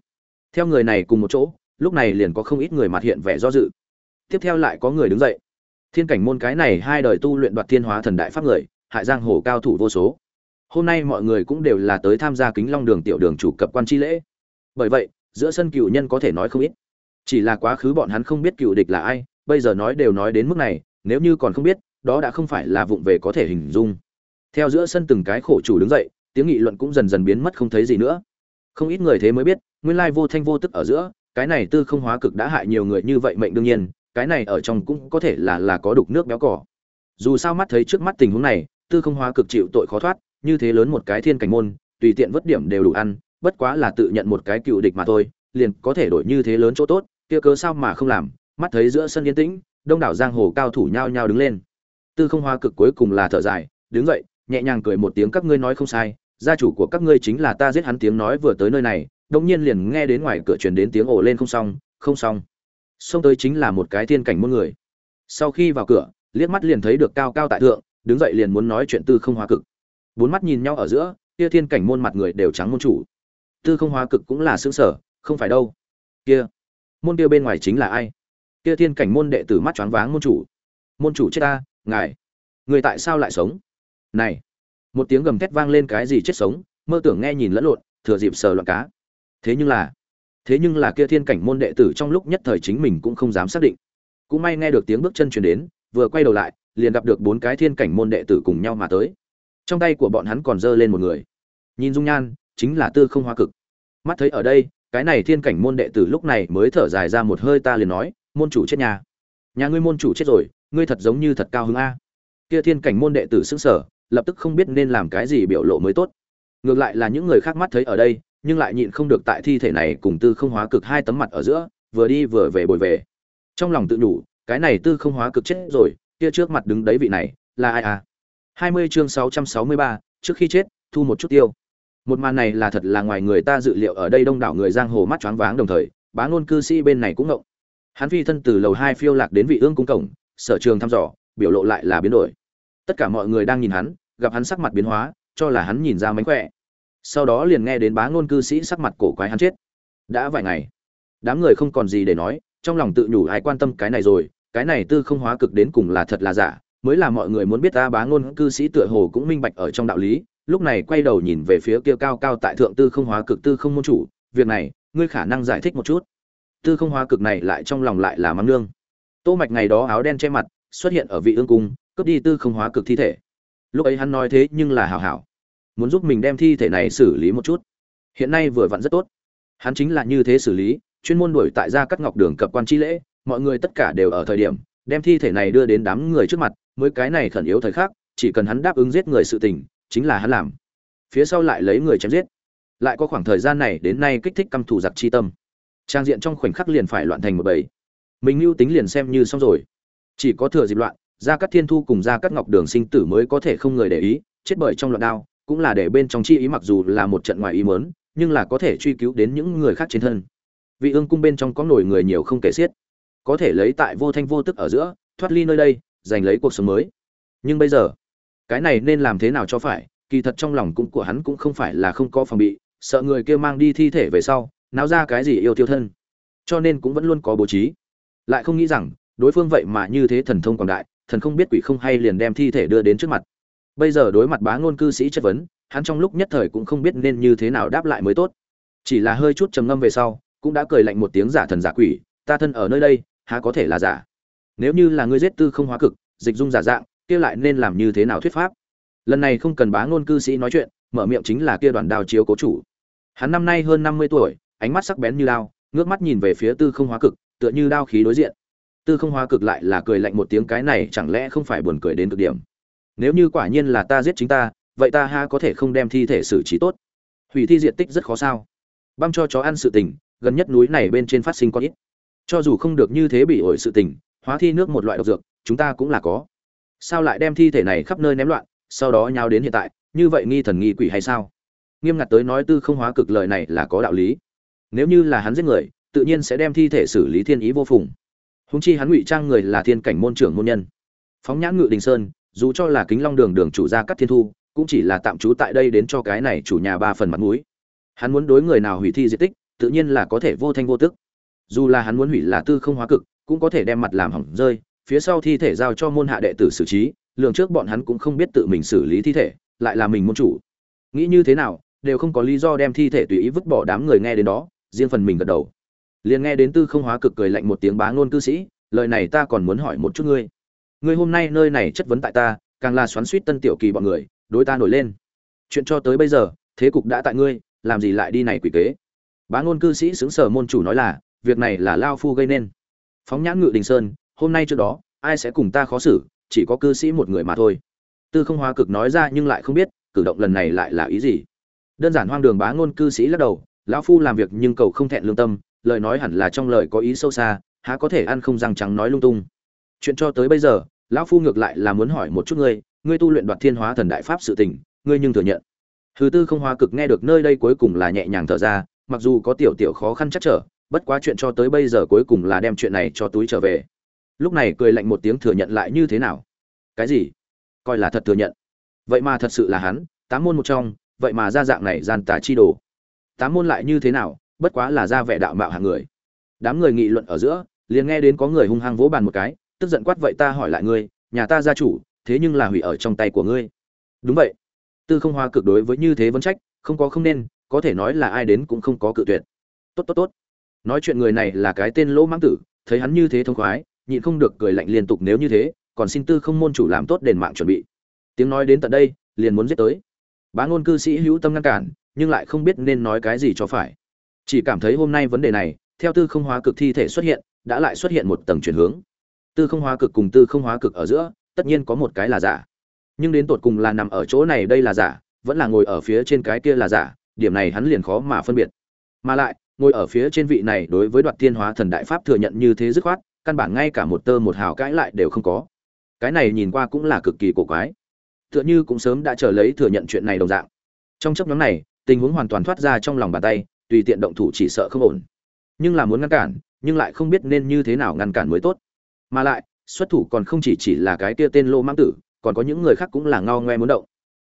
Theo người này cùng một chỗ, lúc này liền có không ít người mặt hiện vẻ do dự. Tiếp theo lại có người đứng dậy. Thiên cảnh môn cái này hai đời tu luyện đoạt thiên hóa thần đại pháp người, hại giang hồ cao thủ vô số. Hôm nay mọi người cũng đều là tới tham gia kính long đường tiểu đường chủ cập quan chi lễ. Bởi vậy, giữa sân cựu nhân có thể nói không ít chỉ là quá khứ bọn hắn không biết cựu địch là ai, bây giờ nói đều nói đến mức này, nếu như còn không biết, đó đã không phải là vụng về có thể hình dung. Theo giữa sân từng cái khổ chủ đứng dậy, tiếng nghị luận cũng dần dần biến mất không thấy gì nữa. Không ít người thế mới biết, nguyên lai vô thanh vô tức ở giữa, cái này tư không hóa cực đã hại nhiều người như vậy mệnh đương nhiên, cái này ở trong cũng có thể là là có đục nước béo cỏ dù sao mắt thấy trước mắt tình huống này, tư không hóa cực chịu tội khó thoát, như thế lớn một cái thiên cảnh môn, tùy tiện vất điểm đều đủ ăn, bất quá là tự nhận một cái cựu địch mà thôi, liền có thể đổi như thế lớn chỗ tốt kia cớ sao mà không làm? Mắt thấy giữa sân yên tĩnh, đông đảo giang hồ cao thủ nhao nhao đứng lên. Tư không Hoa cực cuối cùng là thở dài, đứng dậy, nhẹ nhàng cười một tiếng các ngươi nói không sai, gia chủ của các ngươi chính là ta giết hắn tiếng nói vừa tới nơi này đông nhiên liền nghe đến ngoài cửa truyền đến tiếng ồ lên không xong không xong. Xông tới chính là một cái thiên cảnh muôn người. Sau khi vào cửa, liếc mắt liền thấy được cao cao tại thượng, đứng dậy liền muốn nói chuyện tư không hóa cực. Bốn mắt nhìn nhau ở giữa, kia thiên cảnh môn mặt người đều trắng môn chủ. Tư không hóa cực cũng là xương sở không phải đâu. Kia môn kia bên ngoài chính là ai? Kia thiên cảnh môn đệ tử mắt choáng váng môn chủ. Môn chủ chết ta, ngài. Người tại sao lại sống? Này. Một tiếng gầm thét vang lên cái gì chết sống, mơ tưởng nghe nhìn lẫn lộn, thừa dịp sờ loạn cá. Thế nhưng là, thế nhưng là kia thiên cảnh môn đệ tử trong lúc nhất thời chính mình cũng không dám xác định. Cũng may nghe được tiếng bước chân truyền đến, vừa quay đầu lại, liền gặp được bốn cái thiên cảnh môn đệ tử cùng nhau mà tới. Trong tay của bọn hắn còn giơ lên một người. Nhìn dung nhan, chính là tư không hoa cực. Mắt thấy ở đây cái này thiên cảnh môn đệ tử lúc này mới thở dài ra một hơi ta liền nói môn chủ chết nhà. Nhà ngươi môn chủ chết rồi ngươi thật giống như thật cao hứng a. Kia thiên cảnh môn đệ tử sững sờ lập tức không biết nên làm cái gì biểu lộ mới tốt. Ngược lại là những người khác mắt thấy ở đây nhưng lại nhịn không được tại thi thể này cùng tư không hóa cực hai tấm mặt ở giữa vừa đi vừa về bồi về. Trong lòng tự nhủ cái này tư không hóa cực chết rồi kia trước mặt đứng đấy vị này là ai à? 20 chương 663, trước khi chết thu một chút tiêu một màn này là thật là ngoài người ta dự liệu ở đây đông đảo người giang hồ mắt choáng váng đồng thời, bá ngôn cư sĩ bên này cũng ngộng. Hắn phi thân từ lầu hai phiêu lạc đến vị ương cung cổng, sở trường thăm dò, biểu lộ lại là biến đổi. Tất cả mọi người đang nhìn hắn, gặp hắn sắc mặt biến hóa, cho là hắn nhìn ra mánh khỏe. Sau đó liền nghe đến bá ngôn cư sĩ sắc mặt cổ quái hắn chết. Đã vài ngày, đám người không còn gì để nói, trong lòng tự nhủ ai quan tâm cái này rồi, cái này tư không hóa cực đến cùng là thật là giả, mới là mọi người muốn biết ta bá ngôn cư sĩ tựa hồ cũng minh bạch ở trong đạo lý lúc này quay đầu nhìn về phía kia cao cao tại thượng tư không hóa cực tư không môn chủ, việc này, ngươi khả năng giải thích một chút. Tư không hóa cực này lại trong lòng lại là mắng nương. Tô mạch ngày đó áo đen che mặt, xuất hiện ở vị ương cung, cướp đi tư không hóa cực thi thể. Lúc ấy hắn nói thế nhưng là hảo hảo. Muốn giúp mình đem thi thể này xử lý một chút. Hiện nay vừa vặn rất tốt. Hắn chính là như thế xử lý, chuyên môn đuổi tại gia cắt ngọc đường cập quan chi lễ, mọi người tất cả đều ở thời điểm, đem thi thể này đưa đến đám người trước mặt, mới cái này khẩn yếu thời khắc, chỉ cần hắn đáp ứng giết người sự tình chính là hắn làm. Phía sau lại lấy người chém giết. Lại có khoảng thời gian này đến nay kích thích căm thù giặc chi tâm. Trang diện trong khoảnh khắc liền phải loạn thành một bầy. Mình mưu tính liền xem như xong rồi. Chỉ có thừa dịp loạn, gia các thiên thu cùng gia các ngọc đường sinh tử mới có thể không người để ý, chết bởi trong loạn đao, cũng là để bên trong chi ý mặc dù là một trận ngoài ý mớn nhưng là có thể truy cứu đến những người khác trên thân. Vị ương cung bên trong có nổi người nhiều không kể xiết. Có thể lấy tại vô thanh vô tức ở giữa, thoát ly nơi đây, giành lấy cuộc sống mới. Nhưng bây giờ cái này nên làm thế nào cho phải, kỳ thật trong lòng cũng của hắn cũng không phải là không có phòng bị, sợ người kia mang đi thi thể về sau, náo ra cái gì yêu tiêu thân. Cho nên cũng vẫn luôn có bố trí. Lại không nghĩ rằng, đối phương vậy mà như thế thần thông quảng đại, thần không biết quỷ không hay liền đem thi thể đưa đến trước mặt. Bây giờ đối mặt bá ngôn cư sĩ chất vấn, hắn trong lúc nhất thời cũng không biết nên như thế nào đáp lại mới tốt. Chỉ là hơi chút trầm ngâm về sau, cũng đã cười lạnh một tiếng giả thần giả quỷ, ta thân ở nơi đây, há có thể là giả? Nếu như là ngươi giết tư không hóa cực, dịch dung giả dạng kia lại nên làm như thế nào thuyết pháp? Lần này không cần bá ngôn cư sĩ nói chuyện, mở miệng chính là kia đoàn đào chiếu cố chủ. Hắn năm nay hơn năm mươi tuổi, ánh mắt sắc bén như đao, ngước mắt nhìn về phía tư không hóa cực, tựa như đao khí đối diện. Tư không hóa cực lại là cười lạnh một tiếng cái này chẳng lẽ không phải buồn cười đến cực điểm? Nếu như quả nhiên là ta giết chính ta, vậy ta ha có thể không đem thi thể xử trí tốt? Hủy thi diện tích rất khó sao? Băm cho chó ăn sự tình, gần nhất núi này bên trên phát sinh có ít. Cho dù không được như thế bị ổi sự tình, hóa thi nước một loại độc dược, chúng ta cũng là có sao lại đem thi thể này khắp nơi ném loạn, sau đó nhào đến hiện tại, như vậy nghi thần nghi quỷ hay sao? Nghiêm ngặt tới nói tư không hóa cực lời này là có đạo lý. Nếu như là hắn giết người, tự nhiên sẽ đem thi thể xử lý thiên ý vô phùng. Húng chi hắn ngụy trang người là thiên cảnh môn trưởng môn nhân. Phóng nhãn ngự đình sơn, dù cho là kính long đường đường chủ gia cắt thiên thu, cũng chỉ là tạm trú tại đây đến cho cái này chủ nhà ba phần mặt mũi. Hắn muốn đối người nào hủy thi di tích, tự nhiên là có thể vô thanh vô tức. Dù là hắn muốn hủy là tư không hóa cực, cũng có thể đem mặt làm hỏng rơi phía sau thi thể giao cho môn hạ đệ tử xử trí, lường trước bọn hắn cũng không biết tự mình xử lý thi thể, lại là mình môn chủ. Nghĩ như thế nào, đều không có lý do đem thi thể tùy ý vứt bỏ đám người nghe đến đó, riêng phần mình gật đầu. Liền nghe đến tư không hóa cực cười lạnh một tiếng bá ngôn cư sĩ, lời này ta còn muốn hỏi một chút ngươi. Ngươi hôm nay nơi này chất vấn tại ta, càng là xoắn suýt tân tiểu kỳ bọn người, đối ta nổi lên. Chuyện cho tới bây giờ, thế cục đã tại ngươi, làm gì lại đi này quỷ kế? Bá ngôn cư sĩ xứng sở môn chủ nói là, việc này là lao phu gây nên. Phóng nhãn ngự đình sơn hôm nay trước đó, ai sẽ cùng ta khó xử, chỉ có cư sĩ một người mà thôi. Tư không hóa cực nói ra nhưng lại không biết, cử động lần này lại là ý gì. Đơn giản hoang đường bá ngôn cư sĩ lắc đầu, lão phu làm việc nhưng cầu không thẹn lương tâm, lời nói hẳn là trong lời có ý sâu xa, há có thể ăn không răng trắng nói lung tung. Chuyện cho tới bây giờ, lão phu ngược lại là muốn hỏi một chút ngươi ngươi tu luyện đoạt thiên hóa thần đại pháp sự tình, ngươi nhưng thừa nhận. Thứ tư không hóa cực nghe được nơi đây cuối cùng là nhẹ nhàng thở ra, mặc dù có tiểu tiểu khó khăn chắc trở, bất quá chuyện cho tới bây giờ cuối cùng là đem chuyện này cho túi trở về lúc này cười lạnh một tiếng thừa nhận lại như thế nào? Cái gì? Coi là thật thừa nhận. Vậy mà thật sự là hắn, tám môn một trong, vậy mà ra dạng này gian tà chi đồ. Tám môn lại như thế nào, bất quá là ra vẻ đạo mạo hạng người. Đám người nghị luận ở giữa, liền nghe đến có người hung hăng vỗ bàn một cái, tức giận quát vậy ta hỏi lại ngươi, nhà ta gia chủ, thế nhưng là hủy ở trong tay của ngươi. Đúng vậy. Tư không hoa cực đối với như thế vấn trách, không có không nên, có thể nói là ai đến cũng không có cự tuyệt. Tốt tốt tốt. Nói chuyện người này là cái tên lỗ mãng tử, thấy hắn như thế thông khoái nhịn không được cười lạnh liên tục nếu như thế, còn xin tư không môn chủ làm tốt đền mạng chuẩn bị. Tiếng nói đến tận đây, liền muốn giết tới. Bá ngôn cư sĩ hữu tâm ngăn cản, nhưng lại không biết nên nói cái gì cho phải. Chỉ cảm thấy hôm nay vấn đề này, theo tư không hóa cực thi thể xuất hiện, đã lại xuất hiện một tầng chuyển hướng. Tư không hóa cực cùng tư không hóa cực ở giữa, tất nhiên có một cái là giả. Nhưng đến tột cùng là nằm ở chỗ này đây là giả, vẫn là ngồi ở phía trên cái kia là giả, điểm này hắn liền khó mà phân biệt. Mà lại, ngồi ở phía trên vị này đối với đoạt thiên hóa thần đại pháp thừa nhận như thế dứt khoát căn bản ngay cả một tơ một hào cãi lại đều không có. Cái này nhìn qua cũng là cực kỳ cổ quái. Tựa như cũng sớm đã chờ lấy thừa nhận chuyện này đồng dạng. Trong chấp nhóm này, tình huống hoàn toàn thoát ra trong lòng bàn tay, tùy tiện động thủ chỉ sợ không ổn. Nhưng là muốn ngăn cản, nhưng lại không biết nên như thế nào ngăn cản mới tốt. Mà lại, xuất thủ còn không chỉ chỉ là cái kia tên lô mãng tử, còn có những người khác cũng là ngao ngoe muốn động.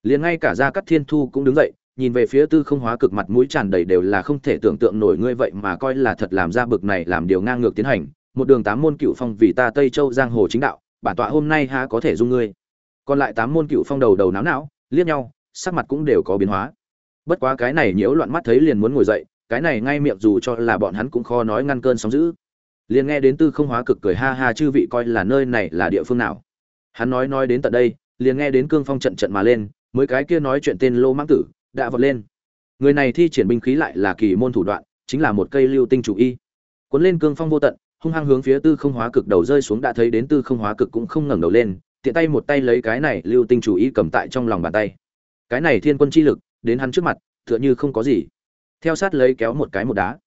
Liền ngay cả gia cắt thiên thu cũng đứng dậy, nhìn về phía tư không hóa cực mặt mũi tràn đầy đều là không thể tưởng tượng nổi ngươi vậy mà coi là thật làm ra bực này làm điều ngang ngược tiến hành một đường tám môn cựu phong vì ta tây châu giang hồ chính đạo, bản tọa hôm nay ha có thể dung ngươi. Còn lại tám môn cựu phong đầu đầu náo não liếc nhau, sắc mặt cũng đều có biến hóa. Bất quá cái này nhiễu loạn mắt thấy liền muốn ngồi dậy, cái này ngay miệng dù cho là bọn hắn cũng khó nói ngăn cơn sóng dữ. Liền nghe đến tư không hóa cực cười ha ha chư vị coi là nơi này là địa phương nào. Hắn nói nói đến tận đây, liền nghe đến cương phong trận trận mà lên, mới cái kia nói chuyện tên lô mãng tử, đã vọt lên. Người này thi triển binh khí lại là kỳ môn thủ đoạn, chính là một cây lưu tinh chủ y. Cuốn lên cương phong vô tận hung hăng hướng phía tư không hóa cực đầu rơi xuống đã thấy đến tư không hóa cực cũng không ngẩng đầu lên, tiện tay một tay lấy cái này lưu tinh chủ ý cầm tại trong lòng bàn tay. Cái này thiên quân chi lực, đến hắn trước mặt, tựa như không có gì. Theo sát lấy kéo một cái một đá.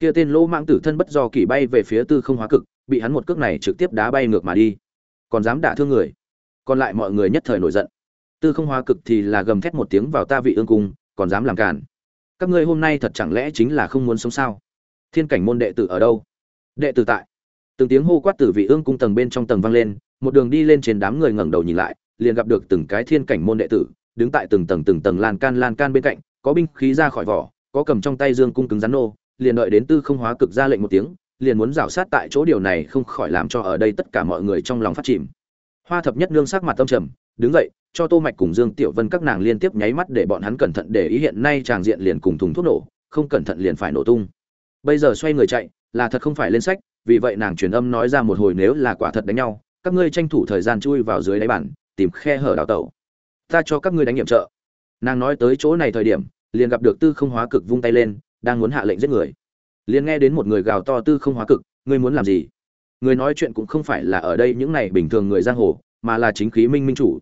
Kia tên lỗ mãng tử thân bất do kỳ bay về phía tư không hóa cực, bị hắn một cước này trực tiếp đá bay ngược mà đi. Còn dám đả thương người. Còn lại mọi người nhất thời nổi giận. Tư không hóa cực thì là gầm thét một tiếng vào ta vị ương cung, còn dám làm cản các ngươi hôm nay thật chẳng lẽ chính là không muốn sống sao? Thiên cảnh môn đệ tử ở đâu? Đệ tử tại. Từng tiếng hô quát từ vị ương cung tầng bên trong tầng vang lên, một đường đi lên trên đám người ngẩng đầu nhìn lại, liền gặp được từng cái thiên cảnh môn đệ tử, đứng tại từng tầng từng tầng lan can lan can bên cạnh, có binh khí ra khỏi vỏ, có cầm trong tay dương cung cứng rắn nô, liền đợi đến tư không hóa cực ra lệnh một tiếng, liền muốn rảo sát tại chỗ điều này không khỏi làm cho ở đây tất cả mọi người trong lòng phát chìm. Hoa thập nhất nương sắc mặt tâm trầm, đứng dậy, cho tô mạch cùng dương tiểu vân các nàng liên tiếp nháy mắt để bọn hắn cẩn thận để ý hiện nay tràng diện liền cùng thùng thuốc nổ, không cẩn thận liền phải nổ tung. Bây giờ xoay người chạy là thật không phải lên sách, vì vậy nàng truyền âm nói ra một hồi nếu là quả thật đánh nhau, các ngươi tranh thủ thời gian chui vào dưới đáy bản, tìm khe hở đào tẩu. Ta cho các ngươi đánh nhiệm trợ. Nàng nói tới chỗ này thời điểm, liền gặp được tư không hóa cực vung tay lên, đang muốn hạ lệnh giết người. Liền nghe đến một người gào to tư không hóa cực, ngươi muốn làm gì? Người nói chuyện cũng không phải là ở đây những này bình thường người giang hồ, mà là chính khí minh minh chủ.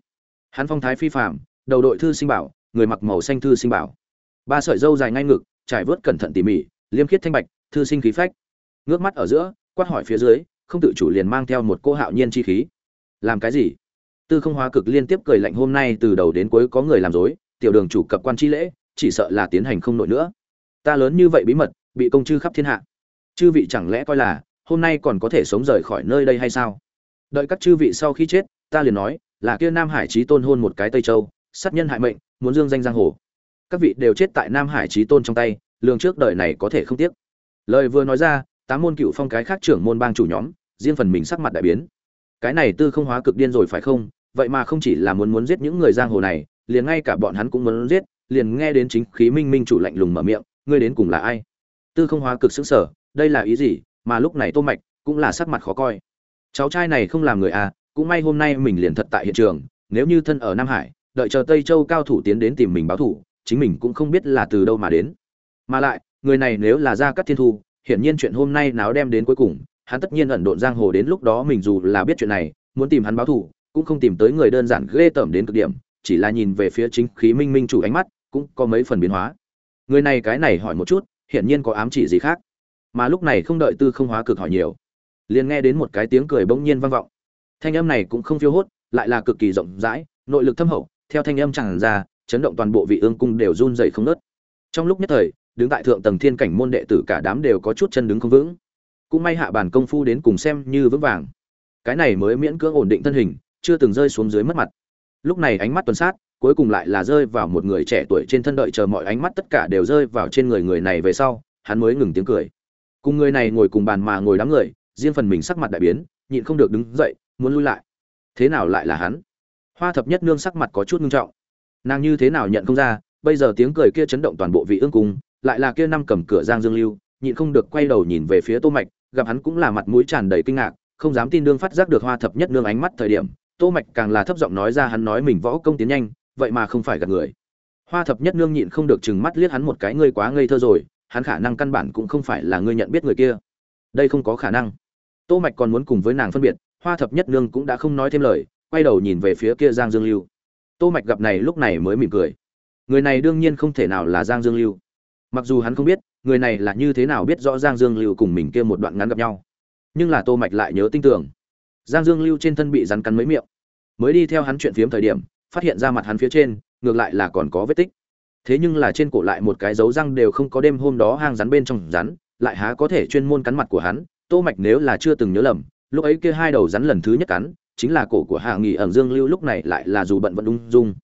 Hắn phong thái phi phạm đầu đội thư sinh bảo, người mặc màu xanh thư sinh bảo. Ba sợi dâu dài ngay ngực, trải vớt cẩn thận tỉ mỉ, liêm khiết thanh bạch, thư sinh khí phách ngước mắt ở giữa, quát hỏi phía dưới, không tự chủ liền mang theo một cô hạo nhiên chi khí. Làm cái gì? Tư không hóa cực liên tiếp cười lạnh hôm nay từ đầu đến cuối có người làm dối, tiểu đường chủ cập quan chi lễ, chỉ sợ là tiến hành không nổi nữa. Ta lớn như vậy bí mật, bị công chư khắp thiên hạ. Chư vị chẳng lẽ coi là, hôm nay còn có thể sống rời khỏi nơi đây hay sao? Đợi các chư vị sau khi chết, ta liền nói, là kia nam hải trí tôn hôn một cái tây châu, sát nhân hại mệnh, muốn dương danh giang hồ. Các vị đều chết tại nam hải trí tôn trong tay lương trước đời này có thể không tiếc. Lời vừa nói ra tám môn cựu phong cái khác trưởng môn bang chủ nhóm, riêng phần mình sắc mặt đại biến. Cái này tư không hóa cực điên rồi phải không? Vậy mà không chỉ là muốn muốn giết những người giang hồ này, liền ngay cả bọn hắn cũng muốn giết, liền nghe đến chính khí minh minh chủ lạnh lùng mở miệng, ngươi đến cùng là ai? Tư không hóa cực xứng sở đây là ý gì? Mà lúc này tô mạch cũng là sắc mặt khó coi. Cháu trai này không làm người à cũng may hôm nay mình liền thật tại hiện trường, nếu như thân ở nam hải, đợi chờ tây châu cao thủ tiến đến tìm mình báo thủ, chính mình cũng không biết là từ đâu mà đến. Mà lại, người này nếu là gia cát thiên thu hiển nhiên chuyện hôm nay náo đem đến cuối cùng, hắn tất nhiên ẩn độn giang hồ đến lúc đó mình dù là biết chuyện này, muốn tìm hắn báo thù, cũng không tìm tới người đơn giản ghê tởm đến cực điểm, chỉ là nhìn về phía chính khí minh minh chủ ánh mắt, cũng có mấy phần biến hóa. Người này cái này hỏi một chút, hiển nhiên có ám chỉ gì khác. Mà lúc này không đợi tư không hóa cực hỏi nhiều, liền nghe đến một cái tiếng cười bỗng nhiên vang vọng. Thanh âm này cũng không phiêu hốt, lại là cực kỳ rộng rãi, nội lực thâm hậu, theo thanh âm chẳng ra, chấn động toàn bộ vị ương cung đều run rẩy không ngớt. trong lúc nhất thời đứng tại thượng tầng thiên cảnh môn đệ tử cả đám đều có chút chân đứng không vững. Cũng may hạ bàn công phu đến cùng xem như vững vàng. Cái này mới miễn cưỡng ổn định thân hình, chưa từng rơi xuống dưới mất mặt. Lúc này ánh mắt tuần sát, cuối cùng lại là rơi vào một người trẻ tuổi trên thân đợi chờ mọi ánh mắt tất cả đều rơi vào trên người người này về sau, hắn mới ngừng tiếng cười. Cùng người này ngồi cùng bàn mà ngồi đám người, riêng phần mình sắc mặt đại biến, nhịn không được đứng dậy, muốn lui lại. Thế nào lại là hắn? Hoa thập nhất nương sắc mặt có chút ngưng trọng. Nàng như thế nào nhận không ra, bây giờ tiếng cười kia chấn động toàn bộ vị ương cung lại là kia năm cầm cửa giang dương lưu, nhịn không được quay đầu nhìn về phía tô mạch, gặp hắn cũng là mặt mũi tràn đầy kinh ngạc, không dám tin đương phát giác được hoa thập nhất nương ánh mắt thời điểm, tô mạch càng là thấp giọng nói ra hắn nói mình võ công tiến nhanh, vậy mà không phải gạt người. Hoa thập nhất nương nhịn không được chừng mắt liếc hắn một cái, ngươi quá ngây thơ rồi, hắn khả năng căn bản cũng không phải là ngươi nhận biết người kia. Đây không có khả năng. Tô mạch còn muốn cùng với nàng phân biệt, hoa thập nhất nương cũng đã không nói thêm lời, quay đầu nhìn về phía kia giang dương lưu. Tô mạch gặp này lúc này mới mỉm cười. Người này đương nhiên không thể nào là giang dương lưu mặc dù hắn không biết, người này là như thế nào biết rõ giang dương lưu cùng mình kia một đoạn ngắn gặp nhau. Nhưng là tô mạch lại nhớ tinh tưởng. Giang dương lưu trên thân bị rắn cắn mấy miệng. Mới đi theo hắn chuyện phiếm thời điểm, phát hiện ra mặt hắn phía trên, ngược lại là còn có vết tích. Thế nhưng là trên cổ lại một cái dấu răng đều không có đêm hôm đó hang rắn bên trong rắn, lại há có thể chuyên môn cắn mặt của hắn, tô mạch nếu là chưa từng nhớ lầm, lúc ấy kia hai đầu rắn lần thứ nhất cắn, chính là cổ của hạ nghỉ ẩn dương lưu lúc này lại là dù bận vẫn ung dung.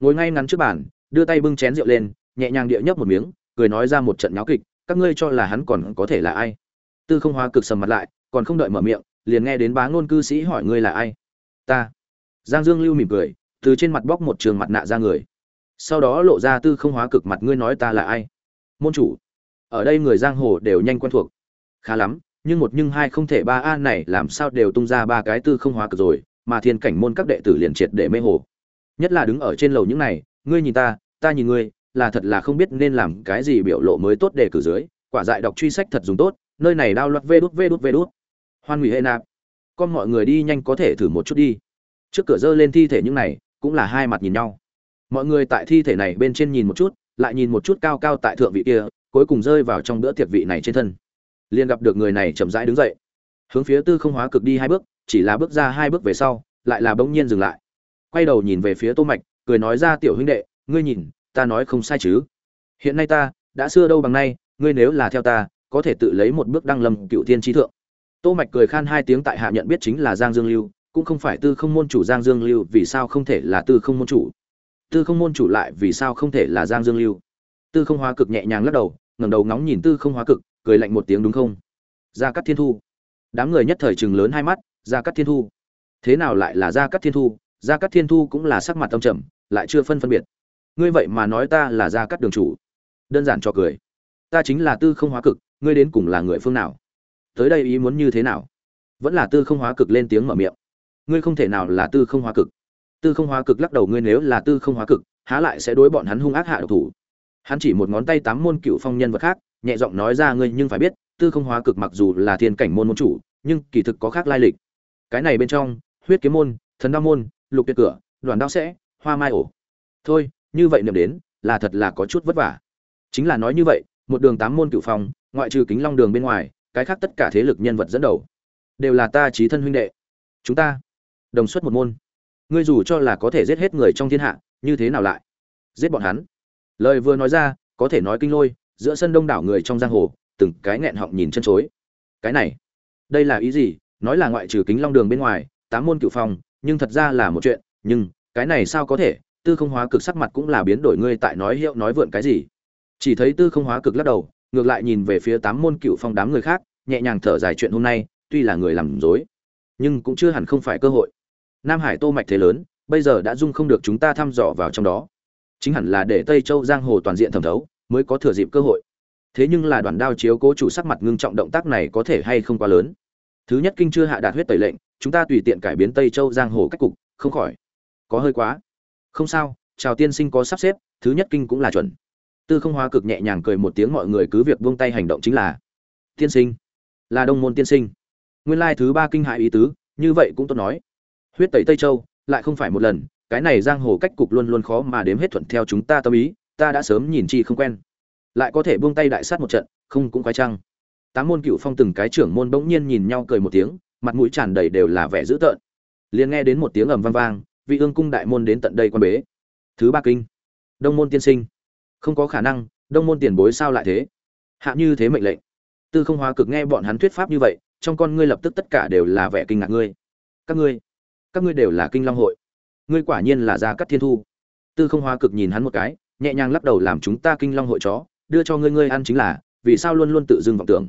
Ngồi ngay ngắn trước bàn, đưa tay bưng chén rượu lên, nhẹ nhàng địa nhấp một miếng cười nói ra một trận nháo kịch, các ngươi cho là hắn còn có thể là ai? Tư không hoa cực sầm mặt lại, còn không đợi mở miệng, liền nghe đến bá ngôn cư sĩ hỏi ngươi là ai? Ta. Giang dương lưu mỉm cười, từ trên mặt bóc một trường mặt nạ ra người. Sau đó lộ ra tư không hóa cực mặt ngươi nói ta là ai? Môn chủ. Ở đây người giang hồ đều nhanh quen thuộc. Khá lắm, nhưng một nhưng hai không thể ba a này làm sao đều tung ra ba cái tư không hóa cực rồi, mà thiên cảnh môn các đệ tử liền triệt để mê hồ. Nhất là đứng ở trên lầu những này, ngươi nhìn ta ta nhìn ngươi là thật là không biết nên làm cái gì biểu lộ mới tốt để cử dưới. Quả dại đọc truy sách thật dùng tốt, nơi này đao loạt vê đút vê đút vê đút. Hoan hủy hệ nạp, con mọi người đi nhanh có thể thử một chút đi. Trước cửa dơ lên thi thể những này, cũng là hai mặt nhìn nhau. Mọi người tại thi thể này bên trên nhìn một chút, lại nhìn một chút cao cao tại thượng vị kia, cuối cùng rơi vào trong bữa tiệc vị này trên thân. Liền gặp được người này chậm rãi đứng dậy. Hướng phía tư không hóa cực đi hai bước, chỉ là bước ra hai bước về sau, lại là bỗng nhiên dừng lại. Quay đầu nhìn về phía tô mạch, cười nói ra, tiểu huynh đệ, ngươi nhìn ta nói không sai chứ. Hiện nay ta, đã xưa đâu bằng nay, ngươi nếu là theo ta, có thể tự lấy một bước đăng lâm cựu thiên trí thượng. Tô mạch cười khan hai tiếng tại hạ nhận biết chính là giang dương lưu, cũng không phải tư không môn chủ giang dương lưu, vì sao không thể là tư không môn chủ? Tư không môn chủ lại vì sao không thể là giang dương lưu? Tư không hóa cực nhẹ nhàng lắc đầu, ngẩng đầu ngóng nhìn tư không hóa cực, cười lạnh một tiếng đúng không? Gia cát thiên thu. Đám người nhất thời chừng lớn hai mắt, gia cát thiên thu. Thế nào lại là gia cát thiên thu? Gia cát thiên thu cũng là sắc mặt tâm trầm, lại chưa phân phân biệt ngươi vậy mà nói ta là gia cát đường chủ. Đơn giản cho cười. Ta chính là tư không hóa cực, ngươi đến cùng là người phương nào? Tới đây ý muốn như thế nào? Vẫn là tư không hóa cực lên tiếng mở miệng. Ngươi không thể nào là tư không hóa cực. Tư không hóa cực lắc đầu, ngươi nếu là tư không hóa cực, há lại sẽ đối bọn hắn hung ác hạ độc thủ? Hắn chỉ một ngón tay tám môn cựu phong nhân vật khác, nhẹ giọng nói ra ngươi nhưng phải biết, tư không hóa cực mặc dù là thiên cảnh môn môn chủ, nhưng kỳ thực có khác lai lịch. Cái này bên trong, huyết kiếm môn, thần đao môn, lục tuyệt cửa, đoàn đao sẽ, hoa mai ổ. Thôi như vậy niệm đến, là thật là có chút vất vả. Chính là nói như vậy, một đường tám môn cựu phong, ngoại trừ kính long đường bên ngoài, cái khác tất cả thế lực nhân vật dẫn đầu, đều là ta trí thân huynh đệ. Chúng ta đồng xuất một môn. Ngươi dù cho là có thể giết hết người trong thiên hạ, như thế nào lại giết bọn hắn? Lời vừa nói ra, có thể nói kinh lôi, giữa sân đông đảo người trong giang hồ, từng cái nghẹn họng nhìn chân chối. Cái này, đây là ý gì? Nói là ngoại trừ kính long đường bên ngoài, tám môn cựu phong, nhưng thật ra là một chuyện, nhưng cái này sao có thể? Tư không hóa cực sắc mặt cũng là biến đổi ngươi tại nói hiệu nói vượn cái gì. Chỉ thấy tư không hóa cực lắc đầu, ngược lại nhìn về phía tám môn cựu phong đám người khác, nhẹ nhàng thở dài chuyện hôm nay, tuy là người làm dối, nhưng cũng chưa hẳn không phải cơ hội. Nam hải tô mạch thế lớn, bây giờ đã dung không được chúng ta thăm dò vào trong đó. Chính hẳn là để tây châu giang hồ toàn diện thẩm thấu, mới có thừa dịp cơ hội. Thế nhưng là đoàn đao chiếu cố chủ sắc mặt ngưng trọng động tác này có thể hay không quá lớn. Thứ nhất kinh chưa hạ đạt huyết tẩy lệnh, chúng ta tùy tiện cải biến tây châu giang hồ cách cục, không khỏi. Có hơi quá không sao chào tiên sinh có sắp xếp, thứ nhất kinh cũng là chuẩn. Tư không hóa cực nhẹ nhàng cười một tiếng mọi người cứ việc buông tay hành động chính là, tiên sinh, là đông môn tiên sinh. Nguyên lai thứ ba kinh hại ý tứ, như vậy cũng tốt nói. Huyết tẩy tây châu, lại không phải một lần, cái này giang hồ cách cục luôn luôn khó mà đếm hết thuận theo chúng ta tâm ý, ta đã sớm nhìn chi không quen. Lại có thể buông tay đại sát một trận, không cũng khoái chăng? Tám môn cựu phong từng cái trưởng môn bỗng nhiên nhìn nhau cười một tiếng, mặt mũi tràn đầy đều là vẻ dữ tợn. Liền nghe đến một tiếng ầm vang vang vị ương cung đại môn đến tận đây quan bế. Thứ ba kinh. Đông môn tiên sinh. Không có khả năng, đông môn tiền bối sao lại thế? Hạ như thế mệnh lệnh. Tư không hóa cực nghe bọn hắn thuyết pháp như vậy, trong con ngươi lập tức tất cả đều là vẻ kinh ngạc ngươi. Các ngươi các ngươi đều là kinh long hội. Ngươi quả nhiên là gia cắt thiên thu. Tư không hóa cực nhìn hắn một cái, nhẹ nhàng lắc đầu làm chúng ta kinh long hội chó, đưa cho ngươi ngươi ăn chính là, vì sao luôn luôn tự dưng vọng tưởng?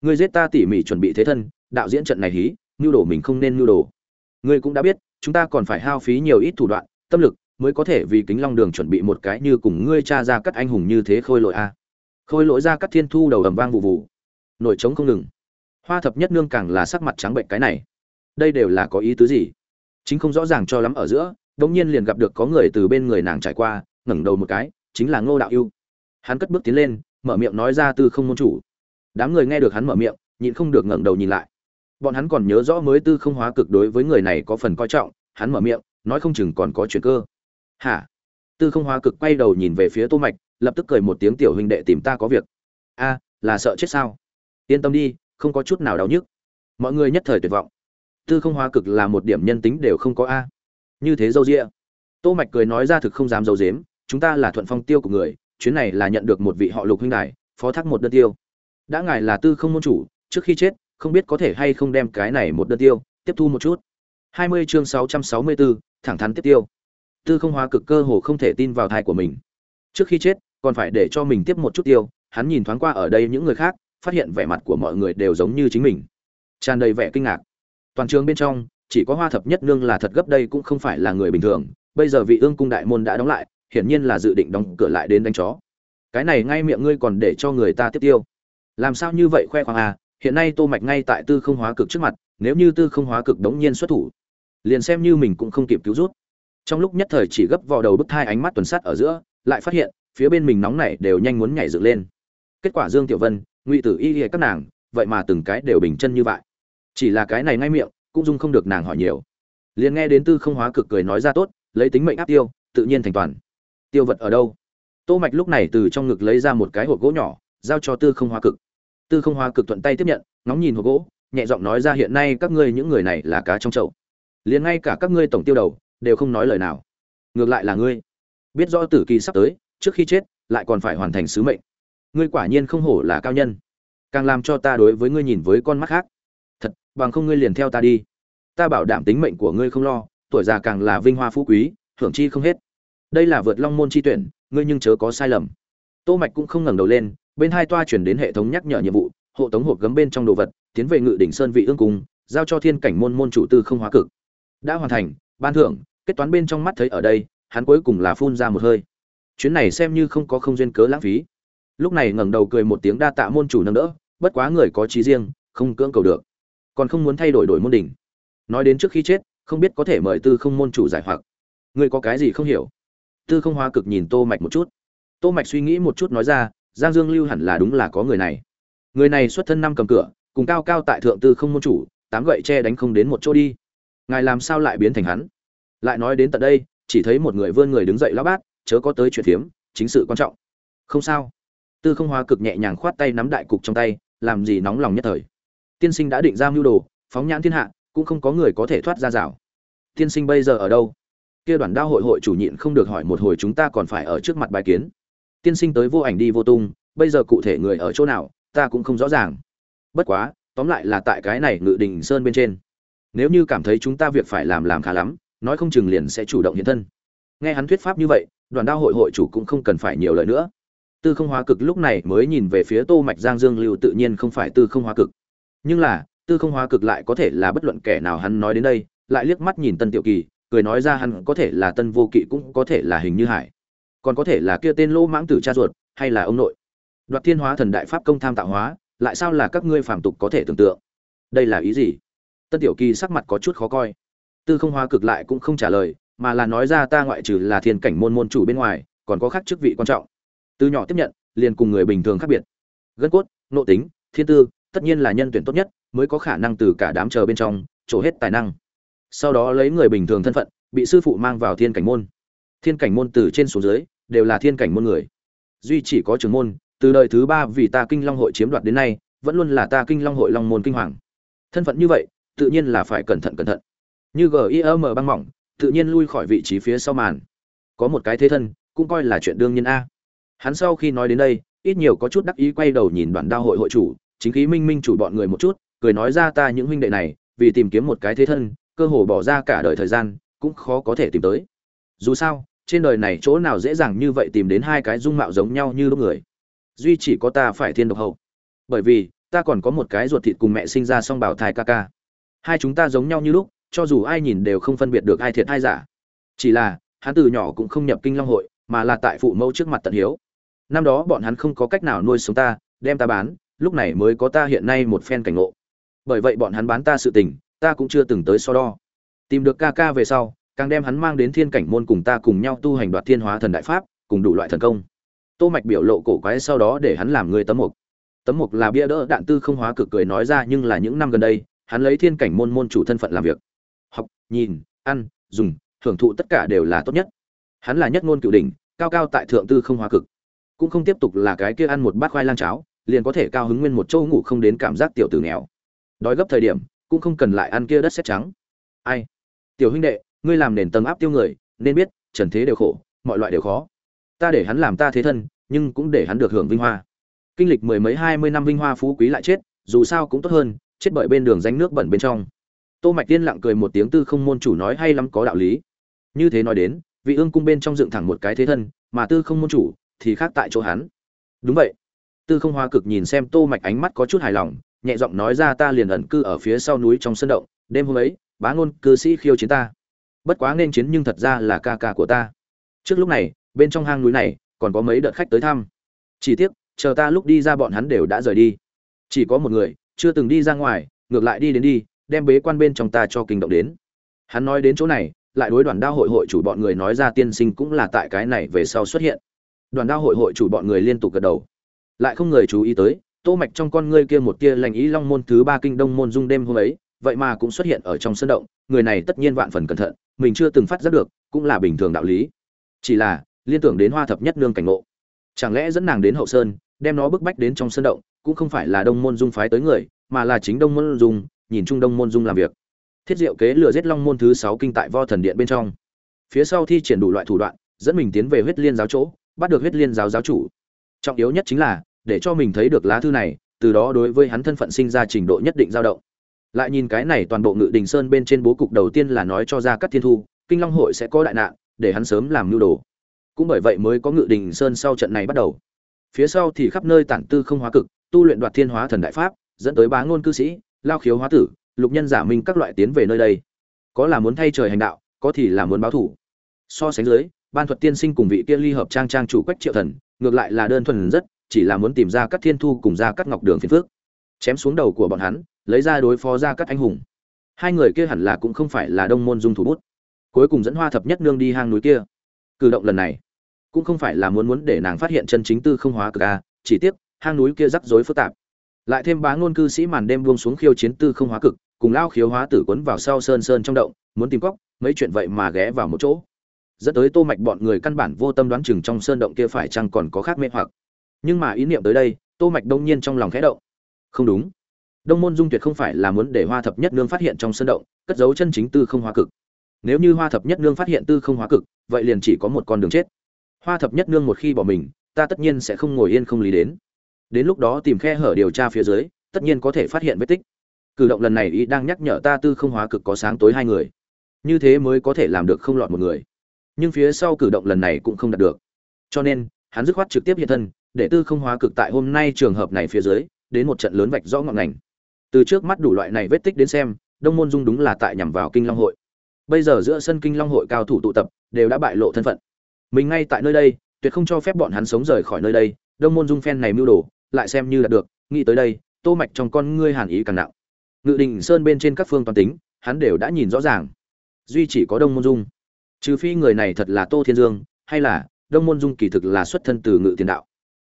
Ngươi giết ta tỉ mỉ chuẩn bị thế thân, đạo diễn trận này hí nhu đồ mình không nên nhu đồ. Ngươi cũng đã biết chúng ta còn phải hao phí nhiều ít thủ đoạn, tâm lực mới có thể vì kính long đường chuẩn bị một cái như cùng ngươi cha ra cắt anh hùng như thế khôi lỗi a. Khôi lỗi ra cắt thiên thu đầu ầm vang vụ vụ. Nổi trống không ngừng. Hoa thập nhất nương càng là sắc mặt trắng bệnh cái này. Đây đều là có ý tứ gì? Chính không rõ ràng cho lắm ở giữa đống nhiên liền gặp được có người từ bên người nàng trải qua, ngẩng đầu một cái, chính là ngô đạo yêu hắn cất bước tiến lên, mở miệng nói ra từ không môn chủ. Đám người nghe được hắn mở miệng, nhịn không được ngẩng đầu nhìn lại bọn hắn còn nhớ rõ mới tư không hóa cực đối với người này có phần coi trọng, hắn mở miệng, nói không chừng còn có chuyện cơ. Hả? Tư không hóa cực quay đầu nhìn về phía tô mạch, lập tức cười một tiếng tiểu huynh đệ tìm ta có việc. A, là sợ chết sao? Yên tâm đi, không có chút nào đau nhức. Mọi người nhất thời tuyệt vọng. Tư không hóa cực là một điểm nhân tính đều không có a. Như thế dâu dịa. Tô mạch cười nói ra thực không dám dâu dếm chúng ta là thuận phong tiêu của người, chuyến này là nhận được một vị họ lục huynh đài, phó thác một đơn tiêu. Đã ngài là tư không môn chủ, trước khi chết không biết có thể hay không đem cái này một đơn tiêu tiếp thu một chút. 20 chương 664, thẳng thắn tiếp tiêu. Tư không hóa cực cơ hồ không thể tin vào thai của mình. Trước khi chết còn phải để cho mình tiếp một chút tiêu hắn nhìn thoáng qua ở đây những người khác phát hiện vẻ mặt của mọi người đều giống như chính mình. Tràn đầy vẻ kinh ngạc. Toàn trường bên trong chỉ có hoa thập nhất nương là thật gấp đây cũng không phải là người bình thường. Bây giờ vị ương cung đại môn đã đóng lại hiển nhiên là dự định đóng cửa lại đến đánh chó. Cái này ngay miệng ngươi còn để cho người ta tiếp tiêu. Làm sao như vậy khoe khoang à? Hiện nay tô mạch ngay tại tư không hóa cực trước mặt, nếu như tư không hóa cực đống nhiên xuất thủ, liền xem như mình cũng không kịp cứu rút. Trong lúc nhất thời chỉ gấp vào đầu bức thai ánh mắt tuần sát ở giữa, lại phát hiện, phía bên mình nóng này đều nhanh muốn nhảy dựng lên. Kết quả dương tiểu vân, ngụy tử y y các nàng, vậy mà từng cái đều bình chân như vậy. Chỉ là cái này ngay miệng, cũng dung không được nàng hỏi nhiều. Liền nghe đến tư không hóa cực cười nói ra tốt, lấy tính mệnh áp tiêu, tự nhiên thành toàn. Tiêu vật ở đâu? Tô mạch lúc này từ trong ngực lấy ra một cái hộp gỗ nhỏ, giao cho tư không hóa cực tư không Hoa cực thuận tay tiếp nhận, ngóng nhìn hộp gỗ, nhẹ giọng nói ra hiện nay các ngươi những người này là cá trong chậu. Liền ngay cả các ngươi tổng tiêu đầu, đều không nói lời nào. Ngược lại là ngươi. Biết rõ tử kỳ sắp tới, trước khi chết, lại còn phải hoàn thành sứ mệnh. Ngươi quả nhiên không hổ là cao nhân. Càng làm cho ta đối với ngươi nhìn với con mắt khác. Thật, bằng không ngươi liền theo ta đi. Ta bảo đảm tính mệnh của ngươi không lo, tuổi già càng là vinh hoa phú quý, hưởng chi không hết. Đây là vượt long môn chi tuyển, ngươi nhưng chớ có sai lầm. Tô mạch cũng không ngẩng đầu lên bên hai toa chuyển đến hệ thống nhắc nhở nhiệm vụ, hộ tống hộp gấm bên trong đồ vật, tiến về ngự đỉnh sơn vị ương cung, giao cho thiên cảnh môn môn chủ tư không hóa cực. Đã hoàn thành, ban thưởng, kết toán bên trong mắt thấy ở đây, hắn cuối cùng là phun ra một hơi. Chuyến này xem như không có không duyên cớ lãng phí. Lúc này ngẩng đầu cười một tiếng đa tạ môn chủ nâng đỡ, bất quá người có trí riêng, không cưỡng cầu được. Còn không muốn thay đổi đổi môn đỉnh. Nói đến trước khi chết, không biết có thể mời tư không môn chủ giải hoặc. Người có cái gì không hiểu? Tư không hóa cực nhìn tô mạch một chút. Tô mạch suy nghĩ một chút nói ra giang dương lưu hẳn là đúng là có người này. Người này xuất thân năm cầm cửa, cùng cao cao tại thượng tư không môn chủ, tám gậy che đánh không đến một chỗ đi. Ngài làm sao lại biến thành hắn? Lại nói đến tận đây, chỉ thấy một người vươn người đứng dậy lão bát, chớ có tới chuyện phiếm chính sự quan trọng. Không sao. Tư không Hoa cực nhẹ nhàng khoát tay nắm đại cục trong tay, làm gì nóng lòng nhất thời. Tiên sinh đã định ra mưu đồ, phóng nhãn thiên hạ, cũng không có người có thể thoát ra rào. Tiên sinh bây giờ ở đâu? Kia đoàn đao hội hội chủ nhịn không được hỏi một hồi chúng ta còn phải ở trước mặt bài kiến tiên sinh tới vô ảnh đi vô tung, bây giờ cụ thể người ở chỗ nào, ta cũng không rõ ràng. Bất quá, tóm lại là tại cái này ngự đình sơn bên trên. Nếu như cảm thấy chúng ta việc phải làm làm khá lắm, nói không chừng liền sẽ chủ động hiện thân. Nghe hắn thuyết pháp như vậy, đoàn đao hội hội chủ cũng không cần phải nhiều lời nữa. Tư không hóa cực lúc này mới nhìn về phía tô mạch giang dương lưu tự nhiên không phải tư không hóa cực. Nhưng là, tư không hóa cực lại có thể là bất luận kẻ nào hắn nói đến đây, lại liếc mắt nhìn tân tiểu kỳ, cười nói ra hắn có thể là tân vô kỵ cũng có thể là hình như hải còn có thể là kia tên lô mãng tử cha ruột, hay là ông nội. Đoạt thiên hóa thần đại pháp công tham tạo hóa, lại sao là các ngươi phàm tục có thể tưởng tượng? Đây là ý gì? Tân tiểu kỳ sắc mặt có chút khó coi. Tư không hóa cực lại cũng không trả lời, mà là nói ra ta ngoại trừ là thiên cảnh môn môn chủ bên ngoài, còn có khác chức vị quan trọng. Từ nhỏ tiếp nhận, liền cùng người bình thường khác biệt. Gân cốt, nộ tính, thiên tư, tất nhiên là nhân tuyển tốt nhất, mới có khả năng từ cả đám chờ bên trong, trổ hết tài năng. Sau đó lấy người bình thường thân phận, bị sư phụ mang vào thiên cảnh môn. Thiên cảnh môn từ trên xuống dưới đều là thiên cảnh môn người. Duy chỉ có trường môn, từ đời thứ ba vì ta kinh long hội chiếm đoạt đến nay, vẫn luôn là ta kinh long hội long môn kinh hoàng. Thân phận như vậy, tự nhiên là phải cẩn thận cẩn thận. Như gim băng mỏng, tự nhiên lui khỏi vị trí phía sau màn. Có một cái thế thân, cũng coi là chuyện đương nhiên a. Hắn sau khi nói đến đây, ít nhiều có chút đắc ý quay đầu nhìn đoàn đao hội hội chủ, chính khí minh minh chủ bọn người một chút, cười nói ra ta những huynh đệ này, vì tìm kiếm một cái thế thân, cơ hồ bỏ ra cả đời thời gian, cũng khó có thể tìm tới. Dù sao trên đời này chỗ nào dễ dàng như vậy tìm đến hai cái dung mạo giống nhau như lúc người? Duy chỉ có ta phải thiên độc hậu. Bởi vì, ta còn có một cái ruột thịt cùng mẹ sinh ra song bảo thai ca ca. Hai chúng ta giống nhau như lúc, cho dù ai nhìn đều không phân biệt được ai thiệt ai giả. Chỉ là, hắn từ nhỏ cũng không nhập kinh long hội, mà là tại phụ mẫu trước mặt tận hiếu. Năm đó bọn hắn không có cách nào nuôi sống ta, đem ta bán, lúc này mới có ta hiện nay một phen cảnh ngộ. Bởi vậy bọn hắn bán ta sự tình, ta cũng chưa từng tới so đo. Tìm được ca ca về sau càng đem hắn mang đến thiên cảnh môn cùng ta cùng nhau tu hành đoạt thiên hóa thần đại pháp, cùng đủ loại thần công. Tô mạch biểu lộ cổ quái sau đó để hắn làm người tấm mục. Tấm mục là bia đỡ đạn tư không hóa cực cười nói ra nhưng là những năm gần đây, hắn lấy thiên cảnh môn môn chủ thân phận làm việc. Học, nhìn, ăn, dùng, thưởng thụ tất cả đều là tốt nhất. Hắn là nhất ngôn cựu đỉnh, cao cao tại thượng tư không hóa cực. Cũng không tiếp tục là cái kia ăn một bát khoai lang cháo, liền có thể cao hứng nguyên một châu ngủ không đến cảm giác tiểu tử nghèo. Đói gấp thời điểm, cũng không cần lại ăn kia đất sét trắng. Ai? Tiểu huynh đệ ngươi làm nền tầng áp tiêu người, nên biết, trần thế đều khổ, mọi loại đều khó. Ta để hắn làm ta thế thân, nhưng cũng để hắn được hưởng vinh hoa. Kinh lịch mười mấy hai mươi năm vinh hoa phú quý lại chết, dù sao cũng tốt hơn, chết bởi bên đường danh nước bẩn bên trong. Tô mạch tiên lặng cười một tiếng tư không môn chủ nói hay lắm có đạo lý. Như thế nói đến, vị ương cung bên trong dựng thẳng một cái thế thân, mà tư không môn chủ thì khác tại chỗ hắn. Đúng vậy. Tư không hoa cực nhìn xem tô mạch ánh mắt có chút hài lòng, nhẹ giọng nói ra ta liền ẩn cư ở phía sau núi trong sân động, đêm hôm ấy, bá ngôn cư sĩ khiêu chiến ta bất quá nên chiến nhưng thật ra là ca ca của ta. Trước lúc này, bên trong hang núi này, còn có mấy đợt khách tới thăm. Chỉ tiếc, chờ ta lúc đi ra bọn hắn đều đã rời đi. Chỉ có một người, chưa từng đi ra ngoài, ngược lại đi đến đi, đem bế quan bên trong ta cho kinh động đến. Hắn nói đến chỗ này, lại đối đoàn đao hội hội chủ bọn người nói ra tiên sinh cũng là tại cái này về sau xuất hiện. Đoàn đao hội hội chủ bọn người liên tục gật đầu. Lại không người chú ý tới, tô mạch trong con ngươi kia một tia lành ý long môn thứ ba kinh đông môn dung đêm hôm ấy vậy mà cũng xuất hiện ở trong sân động, người này tất nhiên vạn phần cẩn thận, mình chưa từng phát giác được, cũng là bình thường đạo lý. Chỉ là, liên tưởng đến hoa thập nhất nương cảnh ngộ. Chẳng lẽ dẫn nàng đến hậu sơn, đem nó bức bách đến trong sân động, cũng không phải là đông môn dung phái tới người, mà là chính đông môn dung, nhìn trung đông môn dung làm việc. Thiết diệu kế lừa giết long môn thứ sáu kinh tại vo thần điện bên trong. Phía sau thi triển đủ loại thủ đoạn, dẫn mình tiến về huyết liên giáo chỗ, bắt được huyết liên giáo giáo chủ. Trọng yếu nhất chính là, để cho mình thấy được lá thư này, từ đó đối với hắn thân phận sinh ra trình độ nhất định dao động lại nhìn cái này toàn bộ ngự đình sơn bên trên bố cục đầu tiên là nói cho ra các thiên thu, kinh long hội sẽ có đại nạn, để hắn sớm làm mưu đồ. Cũng bởi vậy mới có ngự đình sơn sau trận này bắt đầu. Phía sau thì khắp nơi tản tư không hóa cực, tu luyện đoạt thiên hóa thần đại pháp, dẫn tới bá ngôn cư sĩ, lao khiếu hóa tử, lục nhân giả minh các loại tiến về nơi đây. Có là muốn thay trời hành đạo, có thì là muốn báo thủ. So sánh dưới, ban thuật tiên sinh cùng vị kia ly hợp trang trang chủ quách triệu thần, ngược lại là đơn thuần rất, chỉ là muốn tìm ra các thiên thu cùng ra các ngọc đường phiền phước. Chém xuống đầu của bọn hắn lấy ra đối phó ra các anh hùng. Hai người kia hẳn là cũng không phải là đông môn dung thủ bút. Cuối cùng dẫn hoa thập nhất nương đi hang núi kia. Cử động lần này, cũng không phải là muốn muốn để nàng phát hiện chân chính tư không hóa cực a, chỉ tiếc, hang núi kia rắc rối phức tạp. Lại thêm bá ngôn cư sĩ màn đêm buông xuống khiêu chiến tư không hóa cực, cùng lao khiếu hóa tử quấn vào sau sơn sơn trong động, muốn tìm cóc, mấy chuyện vậy mà ghé vào một chỗ. Dẫn tới tô mạch bọn người căn bản vô tâm đoán chừng trong sơn động kia phải chăng còn có khác mê hoặc. Nhưng mà ý niệm tới đây, tô mạch đông nhiên trong lòng khẽ động. Không đúng đông môn dung tuyệt không phải là muốn để hoa thập nhất nương phát hiện trong sân động, cất giấu chân chính tư không hóa cực. Nếu như hoa thập nhất nương phát hiện tư không hóa cực, vậy liền chỉ có một con đường chết. Hoa thập nhất nương một khi bỏ mình, ta tất nhiên sẽ không ngồi yên không lý đến. Đến lúc đó tìm khe hở điều tra phía dưới, tất nhiên có thể phát hiện vết tích. Cử động lần này ý đang nhắc nhở ta tư không hóa cực có sáng tối hai người. Như thế mới có thể làm được không lọt một người. Nhưng phía sau cử động lần này cũng không đạt được. Cho nên, hắn dứt khoát trực tiếp hiện thân, để tư không hóa cực tại hôm nay trường hợp này phía dưới, đến một trận lớn vạch rõ ngọn ngành từ trước mắt đủ loại này vết tích đến xem, đông môn dung đúng là tại nhằm vào kinh long hội. Bây giờ giữa sân kinh long hội cao thủ tụ tập, đều đã bại lộ thân phận. Mình ngay tại nơi đây, tuyệt không cho phép bọn hắn sống rời khỏi nơi đây, đông môn dung phen này mưu đồ, lại xem như là được, nghĩ tới đây, tô mạch trong con ngươi hàn ý càng nặng. Ngự đình sơn bên trên các phương toàn tính, hắn đều đã nhìn rõ ràng. Duy chỉ có đông môn dung. Trừ phi người này thật là tô thiên dương, hay là, đông môn dung kỳ thực là xuất thân từ ngự tiền đạo.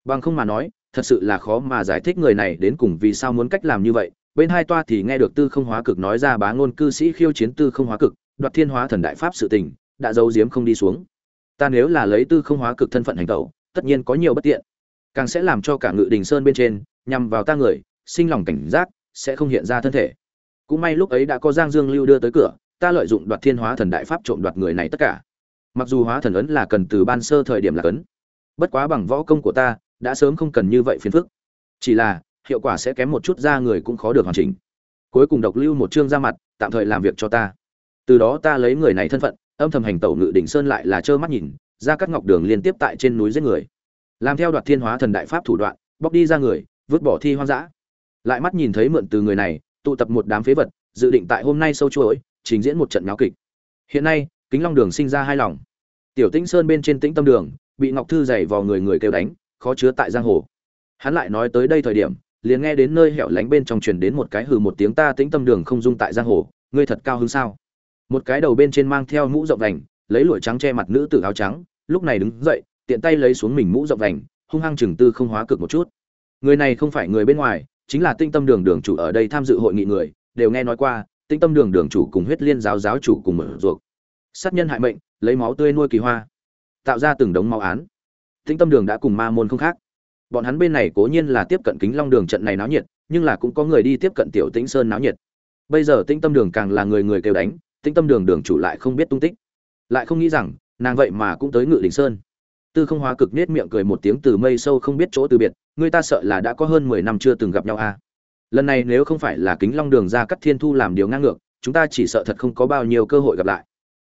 Bằng không mà nói, thật sự là khó mà giải thích người này đến cùng vì sao muốn cách làm như vậy bên hai toa thì nghe được tư không hóa cực nói ra bá ngôn cư sĩ khiêu chiến tư không hóa cực, đoạt thiên hóa thần đại pháp sự tình, đã giấu giếm không đi xuống. Ta nếu là lấy tư không hóa cực thân phận hành tẩu, tất nhiên có nhiều bất tiện. Càng sẽ làm cho cả ngự đình sơn bên trên, nhằm vào ta người, sinh lòng cảnh giác, sẽ không hiện ra thân thể. Cũng may lúc ấy đã có giang dương lưu đưa tới cửa, ta lợi dụng đoạt thiên hóa thần đại pháp trộm đoạt người này tất cả. Mặc dù hóa thần ấn là cần từ ban sơ thời điểm là cấn bất quá bằng võ công của ta, đã sớm không cần như vậy phiền phức. Chỉ là hiệu quả sẽ kém một chút ra người cũng khó được hoàn chỉnh. Cuối cùng độc lưu một chương ra mặt, tạm thời làm việc cho ta. Từ đó ta lấy người này thân phận, âm thầm hành tẩu ngự đỉnh sơn lại là trơ mắt nhìn, ra các ngọc đường liên tiếp tại trên núi giết người. Làm theo đoạt thiên hóa thần đại pháp thủ đoạn, bóc đi ra người, vứt bỏ thi hoang dã. Lại mắt nhìn thấy mượn từ người này, tụ tập một đám phế vật, dự định tại hôm nay sâu chuỗi, trình diễn một trận náo kịch. Hiện nay, kính long đường sinh ra hai lòng. Tiểu tĩnh sơn bên trên tĩnh tâm đường, bị ngọc thư dày vào người người kêu đánh, khó chứa tại giang hồ. Hắn lại nói tới đây thời điểm liền nghe đến nơi hẻo lánh bên trong truyền đến một cái hừ một tiếng ta tĩnh tâm đường không dung tại giang hồ, ngươi thật cao hứng sao? Một cái đầu bên trên mang theo mũ rộng vành, lấy lụa trắng che mặt nữ tử áo trắng, lúc này đứng dậy, tiện tay lấy xuống mình mũ rộng vành, hung hăng chừng tư không hóa cực một chút. Người này không phải người bên ngoài, chính là tinh tâm đường đường chủ ở đây tham dự hội nghị người, đều nghe nói qua tinh tâm đường đường chủ cùng huyết liên giáo giáo chủ cùng mở ruột. Sát nhân hại mệnh, lấy máu tươi nuôi kỳ hoa, tạo ra từng đống máu án. Tinh tâm đường đã cùng ma môn không khác bọn hắn bên này cố nhiên là tiếp cận kính long đường trận này náo nhiệt, nhưng là cũng có người đi tiếp cận tiểu tĩnh sơn náo nhiệt. Bây giờ Tĩnh tâm đường càng là người người kêu đánh, Tĩnh tâm đường đường chủ lại không biết tung tích. Lại không nghĩ rằng, nàng vậy mà cũng tới ngự đình sơn. Tư không hóa cực nết miệng cười một tiếng từ mây sâu không biết chỗ từ biệt, người ta sợ là đã có hơn mười năm chưa từng gặp nhau à. lần này nếu không phải là kính long đường ra cắt thiên thu làm điều ngang ngược, chúng ta chỉ sợ thật không có bao nhiêu cơ hội gặp lại.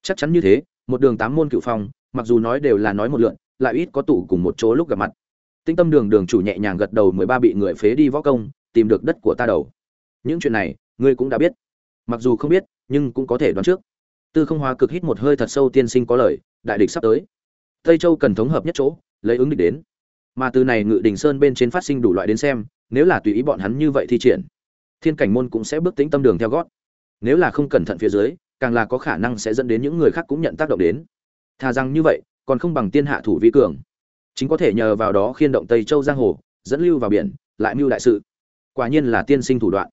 Chắc chắn như thế, một đường tám môn cựu phong, mặc dù nói đều là nói một lượn, lại ít có tủ cùng một chỗ lúc gặp mặt tinh tâm đường đường chủ nhẹ nhàng gật đầu mười ba bị người phế đi võ công, tìm được đất của ta đầu. Những chuyện này, ngươi cũng đã biết. Mặc dù không biết, nhưng cũng có thể đoán trước. Tư không hóa cực hít một hơi thật sâu tiên sinh có lời, đại địch sắp tới. Tây châu cần thống hợp nhất chỗ, lấy ứng địch đến. Mà từ này ngự đình sơn bên trên phát sinh đủ loại đến xem, nếu là tùy ý bọn hắn như vậy thi triển, thiên cảnh môn cũng sẽ bước tính tâm đường theo gót. Nếu là không cẩn thận phía dưới, càng là có khả năng sẽ dẫn đến những người khác cũng nhận tác động đến. Thà rằng như vậy, còn không bằng tiên hạ thủ vi cường chính có thể nhờ vào đó khiên động tây châu giang hồ, dẫn lưu vào biển, lại mưu đại sự. Quả nhiên là tiên sinh thủ đoạn.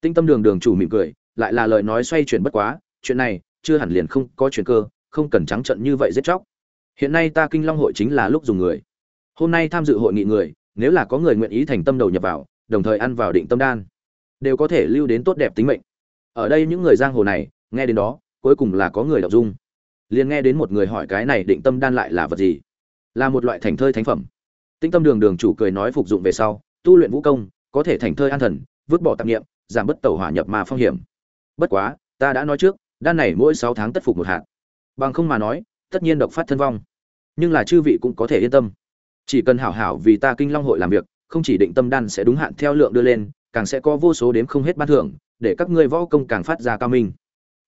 Tinh tâm đường đường chủ mỉm cười, lại là lời nói xoay chuyển bất quá, chuyện này, chưa hẳn liền không có chuyện cơ, không cần trắng trận như vậy giết chóc. Hiện nay ta kinh long hội chính là lúc dùng người. Hôm nay tham dự hội nghị người, nếu là có người nguyện ý thành tâm đầu nhập vào, đồng thời ăn vào định tâm đan, đều có thể lưu đến tốt đẹp tính mệnh. Ở đây những người giang hồ này, nghe đến đó, cuối cùng là có người đọc dung. Liền nghe đến một người hỏi cái này định tâm đan lại là vật gì? Là một loại thành thơi thánh phẩm. Tinh tâm đường đường chủ cười nói phục dụng về sau, tu luyện vũ công, có thể thành thơi an thần, vứt bỏ tạp nghiệm giảm bất tẩu hỏa nhập mà phong hiểm. Bất quá, ta đã nói trước, đan này mỗi sáu tháng tất phục một hạt. Bằng không mà nói, tất nhiên độc phát thân vong. Nhưng là chư vị cũng có thể yên tâm. Chỉ cần hảo hảo vì ta kinh long hội làm việc, không chỉ định tâm đan sẽ đúng hạn theo lượng đưa lên, càng sẽ có vô số đếm không hết ban thưởng, để các ngươi võ công càng phát ra cao minh.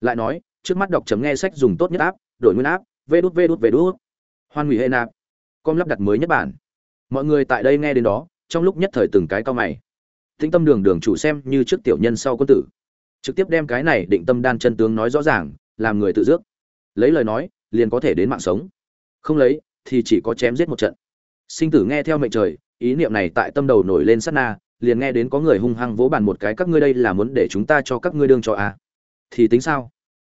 Lại nói, trước mắt đọc chấm nghe sách dùng tốt nhất áp, đổi nguyên áp, vê đút vê đút vê đút. Hoan hủy hệ nạp com lắp đặt mới nhất bản. Mọi người tại đây nghe đến đó, trong lúc nhất thời từng cái cao mày. Tĩnh tâm đường đường chủ xem như trước tiểu nhân sau quân tử. Trực tiếp đem cái này định tâm đan chân tướng nói rõ ràng, làm người tự dước. Lấy lời nói, liền có thể đến mạng sống. Không lấy, thì chỉ có chém giết một trận. Sinh tử nghe theo mệnh trời, ý niệm này tại tâm đầu nổi lên sát na, liền nghe đến có người hung hăng vỗ bàn một cái, các ngươi đây là muốn để chúng ta cho các ngươi đương cho à. thì tính sao?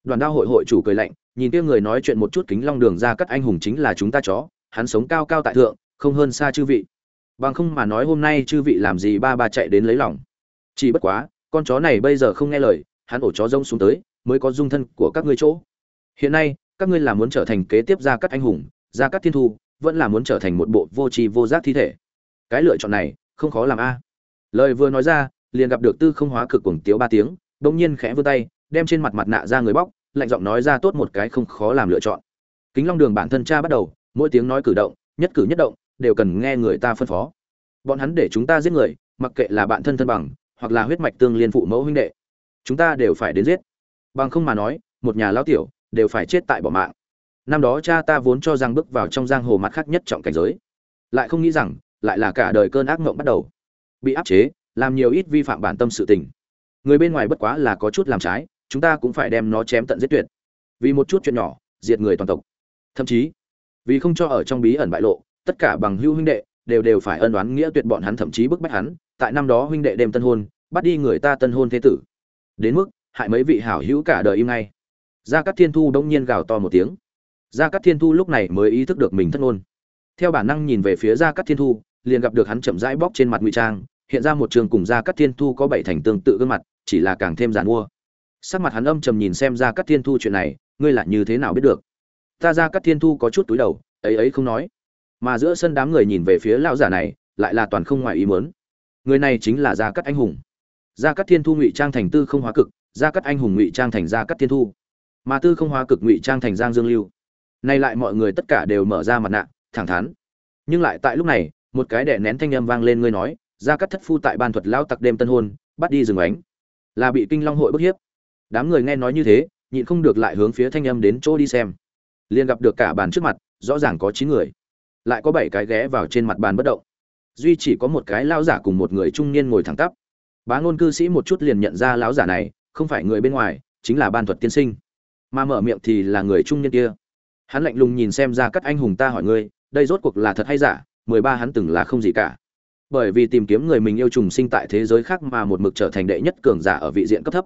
Đoàn đao hội hội chủ cười lạnh, nhìn kia người nói chuyện một chút kính long đường ra, các anh hùng chính là chúng ta chó hắn sống cao cao tại thượng, không hơn xa chư vị. Bằng không mà nói hôm nay chư vị làm gì ba ba chạy đến lấy lòng. Chỉ bất quá, con chó này bây giờ không nghe lời, hắn ổ chó rông xuống tới, mới có dung thân của các ngươi chỗ. Hiện nay, các ngươi là muốn trở thành kế tiếp gia cát anh hùng, gia cát thiên thu, vẫn là muốn trở thành một bộ vô tri vô giác thi thể. Cái lựa chọn này, không khó làm a. Lời vừa nói ra, liền gặp được tư không hóa cực cuồng tiếu ba tiếng, bỗng nhiên khẽ vươn tay, đem trên mặt mặt nạ ra người bóc, lạnh giọng nói ra tốt một cái không khó làm lựa chọn. Kính long đường bản thân cha bắt đầu mỗi tiếng nói cử động, nhất cử nhất động, đều cần nghe người ta phân phó. Bọn hắn để chúng ta giết người, mặc kệ là bạn thân thân bằng, hoặc là huyết mạch tương liên phụ mẫu huynh đệ. Chúng ta đều phải đến giết. Bằng không mà nói, một nhà lão tiểu đều phải chết tại bỏ mạng. Năm đó cha ta vốn cho rằng bước vào trong giang hồ mặt khác nhất trọng cảnh giới. Lại không nghĩ rằng, lại là cả đời cơn ác mộng bắt đầu. Bị áp chế, làm nhiều ít vi phạm bản tâm sự tình. Người bên ngoài bất quá là có chút làm trái, chúng ta cũng phải đem nó chém tận giết tuyệt. Vì một chút chuyện nhỏ, diệt người toàn tộc. Thậm chí vì không cho ở trong bí ẩn bại lộ, tất cả bằng hữu huynh đệ đều đều phải ân đoán nghĩa tuyệt bọn hắn thậm chí bức bách hắn, tại năm đó huynh đệ đêm tân hôn, bắt đi người ta tân hôn thế tử. Đến mức, hại mấy vị hảo hữu cả đời im ngay. Gia cát thiên thu đông nhiên gào to một tiếng. Gia cát thiên thu lúc này mới ý thức được mình thất ngôn. Theo bản năng nhìn về phía gia cát thiên thu, liền gặp được hắn chậm rãi bóc trên mặt ngụy trang, hiện ra một trường cùng gia cát thiên thu có bảy thành tương tự gương mặt, chỉ là càng thêm giàn mua. Sắc mặt hắn âm trầm nhìn xem gia cát thiên thu chuyện này, ngươi là như thế nào biết được? Ta gia cát thiên thu có chút túi đầu, ấy ấy không nói. Mà giữa sân đám người nhìn về phía lão giả này, lại là toàn không ngoài ý muốn. Người này chính là gia cát anh hùng. Gia cát thiên thu ngụy trang thành tư không hóa cực, gia cát anh hùng ngụy trang thành gia cát thiên thu. Mà tư không hóa cực ngụy trang thành giang dương lưu. Nay lại mọi người tất cả đều mở ra mặt nạ, thẳng thắn. Nhưng lại tại lúc này, một cái đẻ nén thanh âm vang lên ngươi nói, gia cát thất phu tại ban thuật lão tặc đêm tân hôn, bắt đi rừng ánh. Là bị kinh long hội bức hiếp. Đám người nghe nói như thế, nhịn không được lại hướng phía thanh âm đến chỗ đi xem liền gặp được cả bàn trước mặt, rõ ràng có chín người. Lại có bảy cái ghé vào trên mặt bàn bất động. Duy chỉ có một cái lão giả cùng một người trung niên ngồi thẳng tắp. Bá ngôn cư sĩ một chút liền nhận ra lão giả này, không phải người bên ngoài, chính là ban thuật tiên sinh. Mà mở miệng thì là người trung niên kia. Hắn lạnh lùng nhìn xem ra các anh hùng ta hỏi ngươi, đây rốt cuộc là thật hay giả, mười ba hắn từng là không gì cả. Bởi vì tìm kiếm người mình yêu trùng sinh tại thế giới khác mà một mực trở thành đệ nhất cường giả ở vị diện cấp thấp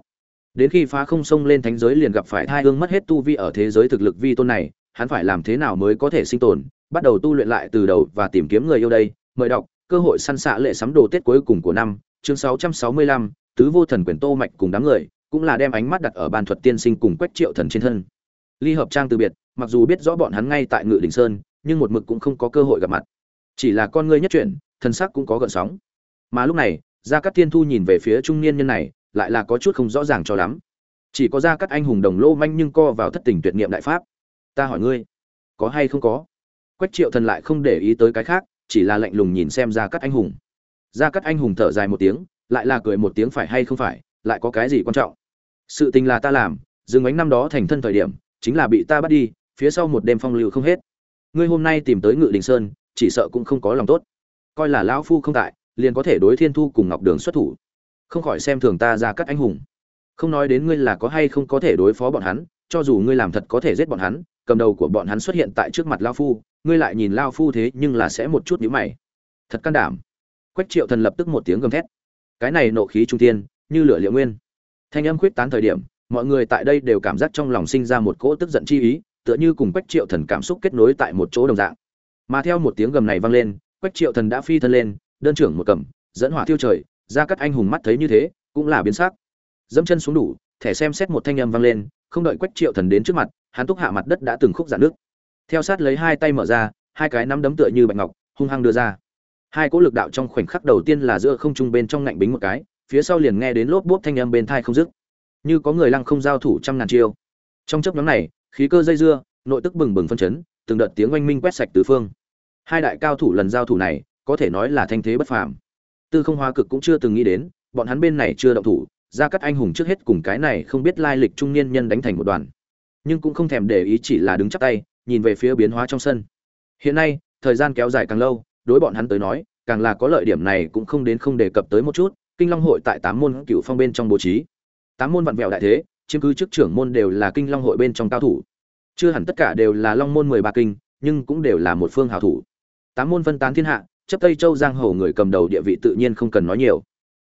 đến khi phá không sông lên thánh giới liền gặp phải hai hương mất hết tu vi ở thế giới thực lực vi tôn này hắn phải làm thế nào mới có thể sinh tồn bắt đầu tu luyện lại từ đầu và tìm kiếm người yêu đây. Mời đọc cơ hội săn xạ lệ sắm đồ tết cuối cùng của năm chương 665, tứ vô thần quyền tô mạch cùng đám người cũng là đem ánh mắt đặt ở ban thuật tiên sinh cùng quách triệu thần trên thân. Ly hợp trang từ biệt mặc dù biết rõ bọn hắn ngay tại ngự đỉnh sơn nhưng một mực cũng không có cơ hội gặp mặt. Chỉ là con ngươi nhất chuyển thân sắc cũng có gợn sóng. Mà lúc này gia cát thiên thu nhìn về phía trung niên nhân này lại là có chút không rõ ràng cho lắm. Chỉ có ra các anh hùng đồng lô manh nhưng co vào thất tình tuyệt niệm đại pháp. Ta hỏi ngươi, có hay không có? Quách triệu thần lại không để ý tới cái khác, chỉ là lạnh lùng nhìn xem ra các anh hùng. Ra các anh hùng thở dài một tiếng, lại là cười một tiếng phải hay không phải, lại có cái gì quan trọng? Sự tình là ta làm, dừng ánh năm đó thành thân thời điểm, chính là bị ta bắt đi, phía sau một đêm phong lưu không hết. Ngươi hôm nay tìm tới ngự đình sơn, chỉ sợ cũng không có lòng tốt. Coi là lão phu không tại, liền có thể đối thiên thu cùng ngọc đường xuất thủ không khỏi xem thường ta ra các anh hùng. Không nói đến ngươi là có hay không có thể đối phó bọn hắn, cho dù ngươi làm thật có thể giết bọn hắn, cầm đầu của bọn hắn xuất hiện tại trước mặt lao phu, ngươi lại nhìn lao phu thế nhưng là sẽ một chút nhíu mày. Thật can đảm. Quách triệu thần lập tức một tiếng gầm thét. Cái này nộ khí trung tiên như lửa liệu nguyên. Thanh âm khuyết tán thời điểm, mọi người tại đây đều cảm giác trong lòng sinh ra một cỗ tức giận chi ý, tựa như cùng quách triệu thần cảm xúc kết nối tại một chỗ đồng dạng. Mà theo một tiếng gầm này vang lên, quách triệu thần đã phi thân lên, đơn trưởng một cầm, dẫn hỏa thiêu trời ra các anh hùng mắt thấy như thế, cũng là biến sắc. Dẫm chân xuống đủ, thẻ xem xét một thanh âm vang lên, không đợi quách triệu thần đến trước mặt, hắn túc hạ mặt đất đã từng khúc giãn nước. Theo sát lấy hai tay mở ra, hai cái nắm đấm tựa như bạch ngọc, hung hăng đưa ra. Hai cỗ lực đạo trong khoảnh khắc đầu tiên là giữa không trung bên trong ngạnh bính một cái, phía sau liền nghe đến lốp bốp thanh âm bên thai không dứt. Như có người lăng không giao thủ trăm ngàn chiêu. Trong chấp nhóm này, khí cơ dây dưa, nội tức bừng bừng phân chấn, từng đợt tiếng oanh minh quét sạch tứ phương. Hai đại cao thủ lần giao thủ này, có thể nói là thanh thế bất phàm tư không hoa cực cũng chưa từng nghĩ đến, bọn hắn bên này chưa động thủ ra các anh hùng trước hết cùng cái này không biết lai lịch trung niên nhân đánh thành một đoàn. Nhưng cũng không thèm để ý chỉ là đứng chắp tay, nhìn về phía biến hóa trong sân. Hiện nay, thời gian kéo dài càng lâu, đối bọn hắn tới nói, càng là có lợi điểm này cũng không đến không đề cập tới một chút, kinh long hội tại tám môn cựu phong bên trong bố trí. Tám môn vặn vẹo đại thế, chiếm cứ chức trưởng môn đều là kinh long hội bên trong cao thủ. Chưa hẳn tất cả đều là long môn mười ba kinh, nhưng cũng đều là một phương hào thủ. Tám môn phân tán thiên hạ chấp tây châu giang hồ người cầm đầu địa vị tự nhiên không cần nói nhiều.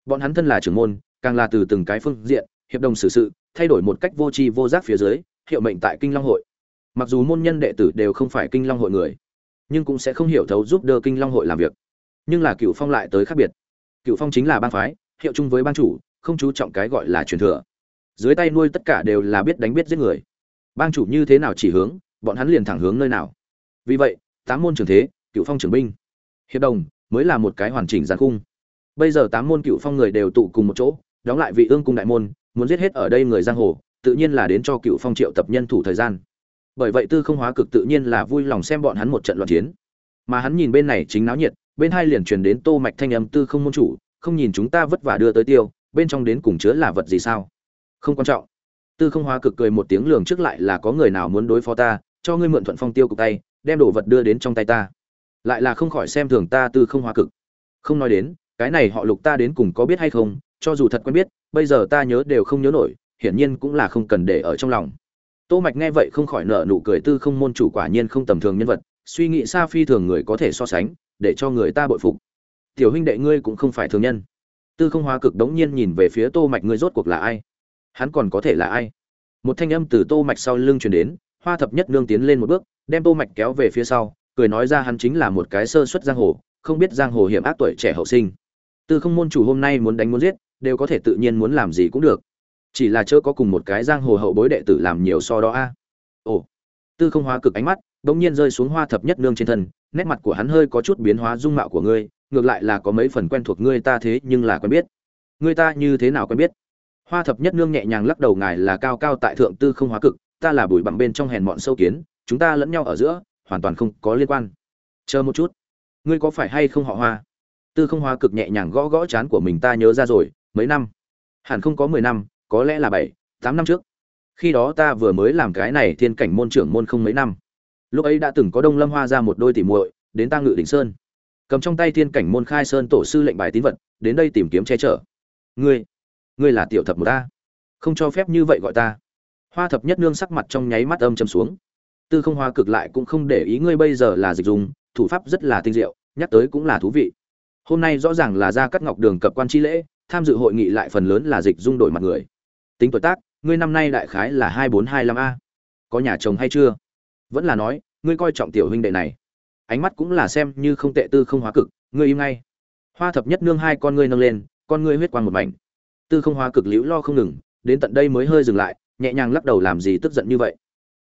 Bọn hắn thân là trưởng môn, càng là từ từng cái phương diện, hiệp đồng xử sự, thay đổi một cách vô tri vô giác phía dưới, hiệu mệnh tại kinh long hội. Mặc dù môn nhân đệ tử đều không phải kinh long hội người, nhưng cũng sẽ không hiểu thấu giúp đỡ kinh long hội làm việc. Nhưng là cựu phong lại tới khác biệt. Cựu phong chính là bang phái, hiệu chung với ban chủ, không chú trọng cái gọi là truyền thừa. Dưới tay nuôi tất cả đều là biết đánh biết giết người. Bang chủ như thế nào chỉ hướng, bọn hắn liền thẳng hướng nơi nào. Vì vậy, tám môn trường thế cựu phong trưởng binh hiệp đồng mới là một cái hoàn chỉnh giàn khung. Bây giờ tám môn cựu phong người đều tụ cùng một chỗ, đóng lại vị ương cung đại môn, muốn giết hết ở đây người giang hồ, tự nhiên là đến cho cựu phong triệu tập nhân thủ thời gian. Bởi vậy tư không hóa cực tự nhiên là vui lòng xem bọn hắn một trận loạn chiến. Mà hắn nhìn bên này chính náo nhiệt, bên hai liền truyền đến tô mạch thanh âm tư không môn chủ, không nhìn chúng ta vất vả đưa tới tiêu, bên trong đến cùng chứa là vật gì sao? Không quan trọng. Tư không hóa cực cười một tiếng lường trước lại là có người nào muốn đối phó ta, cho ngươi mượn thuận phong tiêu cục tay, đem đồ vật đưa đến trong tay ta lại là không khỏi xem thường ta tư không hóa cực. Không nói đến, cái này họ lục ta đến cùng có biết hay không, cho dù thật quen biết, bây giờ ta nhớ đều không nhớ nổi, hiển nhiên cũng là không cần để ở trong lòng. Tô mạch nghe vậy không khỏi nở nụ cười tư không môn chủ quả nhiên không tầm thường nhân vật, suy nghĩ xa phi thường người có thể so sánh, để cho người ta bội phục. Tiểu huynh đệ ngươi cũng không phải thường nhân. Tư không hóa cực đống nhiên nhìn về phía tô mạch ngươi rốt cuộc là ai? Hắn còn có thể là ai? Một thanh âm từ tô mạch sau lưng truyền đến, hoa thập nhất nương tiến lên một bước, đem tô mạch kéo về phía sau cười nói ra hắn chính là một cái sơ suất giang hồ, không biết giang hồ hiểm ác tuổi trẻ hậu sinh. Tư không môn chủ hôm nay muốn đánh muốn giết, đều có thể tự nhiên muốn làm gì cũng được. Chỉ là chớ có cùng một cái giang hồ hậu bối đệ tử làm nhiều so đó a. Ồ. Tư không hóa cực ánh mắt, bỗng nhiên rơi xuống hoa thập nhất nương trên thân, nét mặt của hắn hơi có chút biến hóa dung mạo của ngươi, ngược lại là có mấy phần quen thuộc ngươi ta thế nhưng là quen biết. Ngươi ta như thế nào quen biết? Hoa thập nhất nương nhẹ nhàng lắc đầu, ngài là cao cao tại thượng tư không hóa cực, ta là bụi bặm bên trong hèn mọn sâu kiến, chúng ta lẫn nhau ở giữa hoàn toàn không có liên quan. Chờ một chút. Ngươi có phải hay không họ hoa? Tư không Hoa cực nhẹ nhàng gõ gõ chán của mình ta nhớ ra rồi, mấy năm? Hẳn không có mười năm, có lẽ là bảy, tám năm trước. Khi đó ta vừa mới làm cái này thiên cảnh môn trưởng môn không mấy năm. Lúc ấy đã từng có đông lâm hoa ra một đôi tỉ muội, đến ta ngự đỉnh sơn. Cầm trong tay thiên cảnh môn khai sơn tổ sư lệnh bài tín vật, đến đây tìm kiếm che chở. Ngươi ngươi là tiểu thập một ta không cho phép như vậy gọi ta. Hoa thập nhất nương sắc mặt trong nháy mắt âm chầm xuống tư không hoa cực lại cũng không để ý ngươi bây giờ là dịch dùng, thủ pháp rất là tinh diệu, nhắc tới cũng là thú vị. Hôm nay rõ ràng là ra cắt ngọc đường cập quan chi lễ, tham dự hội nghị lại phần lớn là dịch dung đổi mặt người. Tính tuổi tác, ngươi năm nay đại khái là hai bốn hai năm a. Có nhà chồng hay chưa? Vẫn là nói, ngươi coi trọng tiểu huynh đệ này. Ánh mắt cũng là xem như không tệ tư không hóa cực, ngươi im ngay. Hoa thập nhất nương hai con ngươi nâng lên, con ngươi huyết quang một mảnh. Tư không hóa cực liễu lo không ngừng, đến tận đây mới hơi dừng lại, nhẹ nhàng lắc đầu làm gì tức giận như vậy.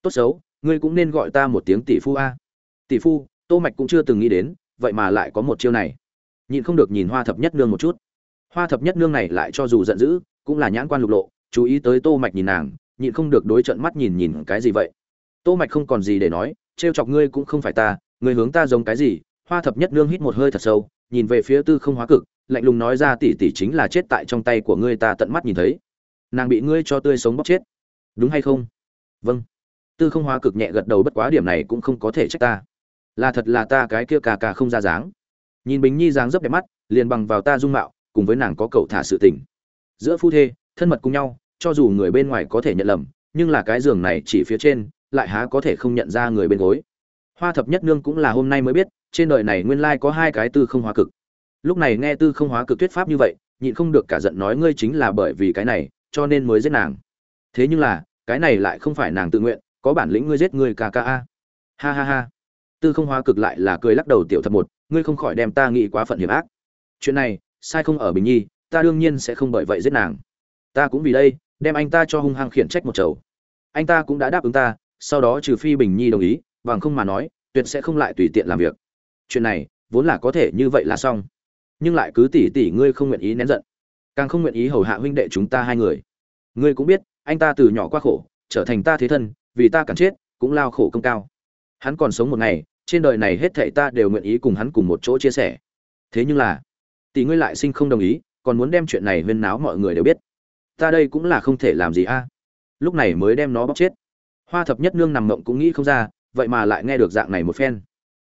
Tốt xấu ngươi cũng nên gọi ta một tiếng tỷ phu a. Tỷ phu, tô mạch cũng chưa từng nghĩ đến, vậy mà lại có một chiêu này. Nhịn không được nhìn hoa thập nhất nương một chút. Hoa thập nhất nương này lại cho dù giận dữ, cũng là nhãn quan lục lộ, chú ý tới tô mạch nhìn nàng, nhịn không được đối trận mắt nhìn nhìn cái gì vậy. Tô mạch không còn gì để nói, trêu chọc ngươi cũng không phải ta, ngươi hướng ta giống cái gì? Hoa thập nhất nương hít một hơi thật sâu, nhìn về phía tư không hóa cực, lạnh lùng nói ra tỷ tỷ chính là chết tại trong tay của ngươi ta tận mắt nhìn thấy. Nàng bị ngươi cho tươi sống bóc chết. Đúng hay không? Vâng tư không hóa cực nhẹ gật đầu bất quá điểm này cũng không có thể trách ta. Là thật là ta cái kia cà cà không ra dáng. Nhìn bình nhi dáng dấp đẹp mắt, liền bằng vào ta dung mạo, cùng với nàng có cậu thả sự tình. Giữa phu thê, thân mật cùng nhau, cho dù người bên ngoài có thể nhận lầm, nhưng là cái giường này chỉ phía trên, lại há có thể không nhận ra người bên gối. Hoa thập nhất nương cũng là hôm nay mới biết, trên đời này nguyên lai có hai cái tư không hóa cực. Lúc này nghe tư không hóa cực thuyết pháp như vậy, nhịn không được cả giận nói ngươi chính là bởi vì cái này, cho nên mới giết nàng. Thế nhưng là, cái này lại không phải nàng tự nguyện có bản lĩnh ngươi giết ngươi ca ca a. Ha ha ha. Tư không hóa cực lại là cười lắc đầu tiểu thập một, ngươi không khỏi đem ta nghĩ quá phận hiểm ác. Chuyện này, sai không ở bình nhi, ta đương nhiên sẽ không bởi vậy giết nàng. Ta cũng vì đây, đem anh ta cho hung hăng khiển trách một chầu. Anh ta cũng đã đáp ứng ta, sau đó trừ phi bình nhi đồng ý, bằng không mà nói, tuyệt sẽ không lại tùy tiện làm việc. Chuyện này, vốn là có thể như vậy là xong. Nhưng lại cứ tỉ tỉ ngươi không nguyện ý nén giận. Càng không nguyện ý hầu hạ huynh đệ chúng ta hai người. Ngươi cũng biết, anh ta từ nhỏ qua khổ, trở thành ta thế thân vì ta cản chết, cũng lao khổ công cao. Hắn còn sống một ngày, trên đời này hết thảy ta đều nguyện ý cùng hắn cùng một chỗ chia sẻ. Thế nhưng là, tỷ ngươi lại sinh không đồng ý, còn muốn đem chuyện này huyên náo mọi người đều biết. Ta đây cũng là không thể làm gì a. Lúc này mới đem nó bóc chết. Hoa thập nhất nương nằm ngộng cũng nghĩ không ra, vậy mà lại nghe được dạng này một phen.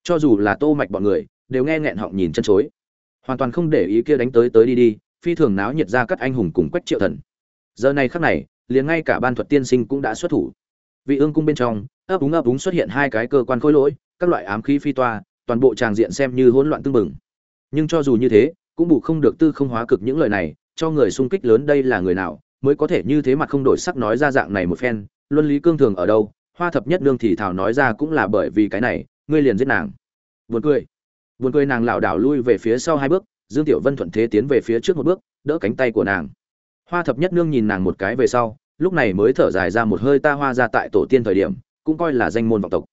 Cho dù là tô mạch bọn người, đều nghe nghẹn họng nhìn chân chối. Hoàn toàn không để ý kia đánh tới tới đi đi, phi thường náo nhiệt ra các anh hùng cùng quách triệu thần. Giờ này khắc này, liền ngay cả ban thuật tiên sinh cũng đã xuất thủ vị ương cung bên trong, ấp úng ấp úng xuất hiện hai cái cơ quan khối lỗi, các loại ám khí phi toa, toàn bộ tràng diện xem như hỗn loạn tương mừng nhưng cho dù như thế, cũng bù không được tư không hóa cực những lời này, cho người xung kích lớn đây là người nào, mới có thể như thế mặt không đổi sắc nói ra dạng này một phen, luân lý cương thường ở đâu, hoa thập nhất nương thì thảo nói ra cũng là bởi vì cái này, ngươi liền giết nàng. Buồn cười. Buồn cười nàng lảo đảo lui về phía sau hai bước, dương tiểu vân thuận thế tiến về phía trước một bước, đỡ cánh tay của nàng. Hoa thập nhất nương nhìn nàng một cái về sau lúc này mới thở dài ra một hơi ta hoa ra tại tổ tiên thời điểm, cũng coi là danh môn vọng tộc.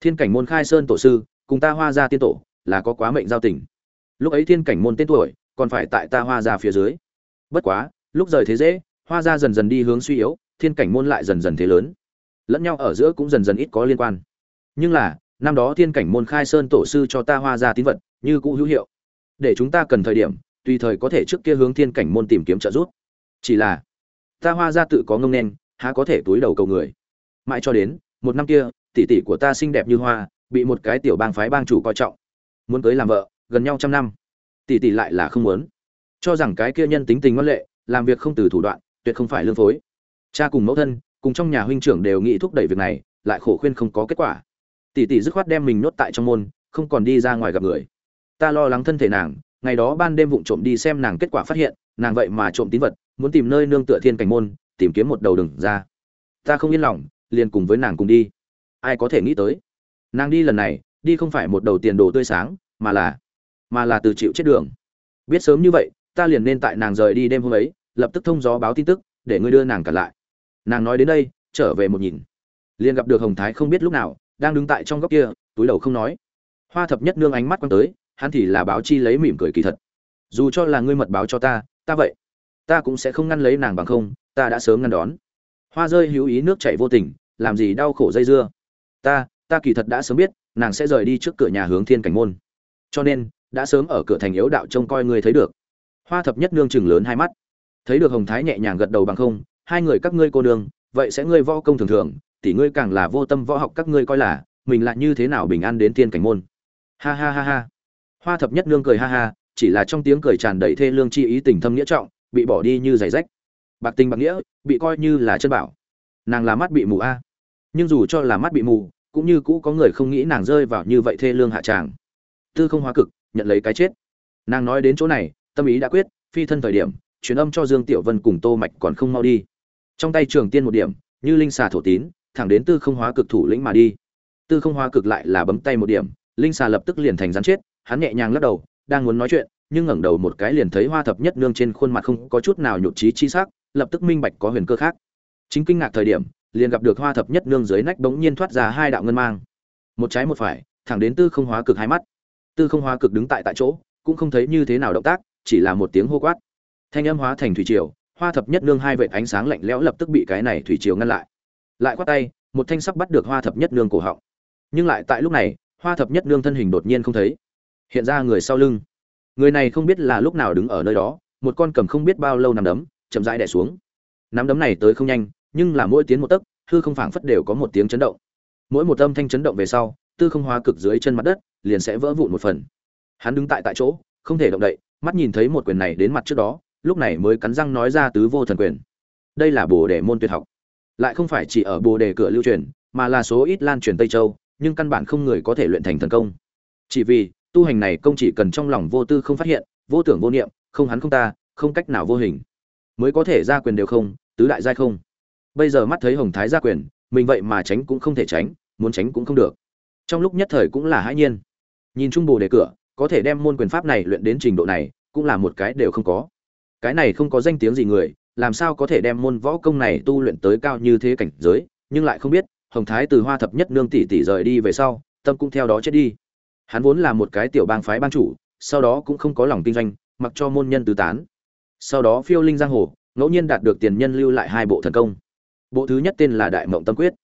Thiên cảnh môn khai sơn tổ sư, cùng ta hoa ra tiên tổ, là có quá mệnh giao tình. Lúc ấy thiên cảnh môn tên tuổi, còn phải tại ta hoa ra phía dưới. Bất quá, lúc rời thế dễ, hoa ra dần dần đi hướng suy yếu, thiên cảnh môn lại dần dần thế lớn. Lẫn nhau ở giữa cũng dần dần ít có liên quan. Nhưng là, năm đó thiên cảnh môn khai sơn tổ sư cho ta hoa ra tín vật, như cũ hữu hiệu. Để chúng ta cần thời điểm, tùy thời có thể trước kia hướng thiên cảnh môn tìm kiếm trợ giúp. Chỉ là ta hoa ra tự có ngông nên, há có thể túi đầu cầu người. Mãi cho đến, một năm kia, tỷ tỷ của ta xinh đẹp như hoa, bị một cái tiểu bang phái bang chủ coi trọng. Muốn cưới làm vợ, gần nhau trăm năm. Tỷ tỷ lại là không muốn. Cho rằng cái kia nhân tính tình ngoan lệ, làm việc không từ thủ đoạn, tuyệt không phải lương phối. Cha cùng mẫu thân, cùng trong nhà huynh trưởng đều nghĩ thúc đẩy việc này, lại khổ khuyên không có kết quả. Tỷ tỷ dứt khoát đem mình nhốt tại trong môn, không còn đi ra ngoài gặp người. Ta lo lắng thân thể nàng, ngày đó ban đêm vụng trộm đi xem nàng kết quả phát hiện, nàng vậy mà trộm tín vật muốn tìm nơi nương tựa thiên cảnh môn, tìm kiếm một đầu đừng ra. Ta không yên lòng, liền cùng với nàng cùng đi. Ai có thể nghĩ tới? Nàng đi lần này, đi không phải một đầu tiền đồ tươi sáng, mà là mà là từ chịu chết đường. Biết sớm như vậy, ta liền nên tại nàng rời đi đêm hôm ấy, lập tức thông gió báo tin tức, để ngươi đưa nàng cả lại. Nàng nói đến đây, trở về một nhìn. Liền gặp được hồng thái không biết lúc nào, đang đứng tại trong góc kia, túi đầu không nói. Hoa thập nhất nương ánh mắt quăng tới, hắn thì là báo chi lấy mỉm cười kỳ thật. Dù cho là ngươi mật báo cho ta ta vậy ta cũng sẽ không ngăn lấy nàng bằng không, ta đã sớm ngăn đón. Hoa rơi hữu ý nước chảy vô tình, làm gì đau khổ dây dưa. Ta ta kỳ thật đã sớm biết, nàng sẽ rời đi trước cửa nhà hướng thiên cảnh môn. Cho nên, đã sớm ở cửa thành yếu đạo trông coi ngươi thấy được. Hoa thập nhất nương chừng lớn hai mắt. Thấy được hồng thái nhẹ nhàng gật đầu bằng không, hai người các ngươi cô đường vậy sẽ ngươi võ công thường thường, tỷ ngươi càng là vô tâm võ học các ngươi coi là, mình lại như thế nào bình an đến thiên cảnh môn. Ha ha ha ha. Hoa thập nhất nương cười ha ha, chỉ là trong tiếng cười tràn đầy thê lương chi ý tình thâm nghĩa trọng bị bỏ đi như giày rách. Bạc tình bạc nghĩa, bị coi như là chân bảo. Nàng là mắt bị mù a. Nhưng dù cho là mắt bị mù, cũng như cũ có người không nghĩ nàng rơi vào như vậy thê lương hạ tràng. Tư không hóa cực, nhận lấy cái chết. Nàng nói đến chỗ này, tâm ý đã quyết, phi thân thời điểm, truyền âm cho dương tiểu vân cùng tô mạch còn không mau đi. Trong tay trường tiên một điểm, như linh xà thổ tín, thẳng đến tư không hóa cực thủ lĩnh mà đi. Tư không hóa cực lại là bấm tay một điểm, linh xà lập tức liền thành rắn chết, hắn nhẹ nhàng lắc đầu, đang muốn nói chuyện nhưng ngẩng đầu một cái liền thấy hoa thập nhất nương trên khuôn mặt không có chút nào nhụt chí chi sắc, lập tức minh bạch có huyền cơ khác. Chính kinh ngạc thời điểm, liền gặp được hoa thập nhất nương dưới nách bỗng nhiên thoát ra hai đạo ngân mang. Một trái một phải, thẳng đến tư không hóa cực hai mắt. Tư không hóa cực đứng tại tại chỗ, cũng không thấy như thế nào động tác, chỉ là một tiếng hô quát. Thanh âm hóa thành thủy triều, hoa thập nhất nương hai vệt ánh sáng lạnh lẽo lập tức bị cái này thủy triều ngăn lại. Lại quát tay, một thanh sắc bắt được hoa thập nhất nương cổ họng. Nhưng lại tại lúc này, hoa thập nhất nương thân hình đột nhiên không thấy. Hiện ra người sau lưng người này không biết là lúc nào đứng ở nơi đó, một con cầm không biết bao lâu nằm đấm, chậm rãi đẻ xuống. Nắm đấm này tới không nhanh, nhưng là mỗi tiến một tấc, hư không phảng phất đều có một tiếng chấn động. Mỗi một âm thanh chấn động về sau, tư không hóa cực dưới chân mặt đất, liền sẽ vỡ vụn một phần. Hắn đứng tại tại chỗ, không thể động đậy, mắt nhìn thấy một quyền này đến mặt trước đó, lúc này mới cắn răng nói ra tứ vô thần quyền. Đây là bồ đề môn tuyệt học. Lại không phải chỉ ở bồ đề cửa lưu truyền, mà là số ít lan truyền tây châu, nhưng căn bản không người có thể luyện thành thần công. Chỉ vì tu hành này công chỉ cần trong lòng vô tư không phát hiện, vô tưởng vô niệm, không hắn không ta, không cách nào vô hình. Mới có thể ra quyền đều không, tứ đại giai không. Bây giờ mắt thấy hồng thái ra quyền, mình vậy mà tránh cũng không thể tránh, muốn tránh cũng không được. Trong lúc nhất thời cũng là hãi nhiên. Nhìn trung bồ đề cửa, có thể đem môn quyền pháp này luyện đến trình độ này, cũng là một cái đều không có. Cái này không có danh tiếng gì người, làm sao có thể đem môn võ công này tu luyện tới cao như thế cảnh giới, nhưng lại không biết, hồng thái từ hoa thập nhất nương tỷ tỷ rời đi về sau, tâm cũng theo đó chết đi hắn vốn là một cái tiểu bang phái ban chủ, sau đó cũng không có lòng kinh doanh, mặc cho môn nhân tứ tán. Sau đó phiêu linh giang hồ, ngẫu nhiên đạt được tiền nhân lưu lại hai bộ thần công. Bộ thứ nhất tên là đại mộng tâm quyết.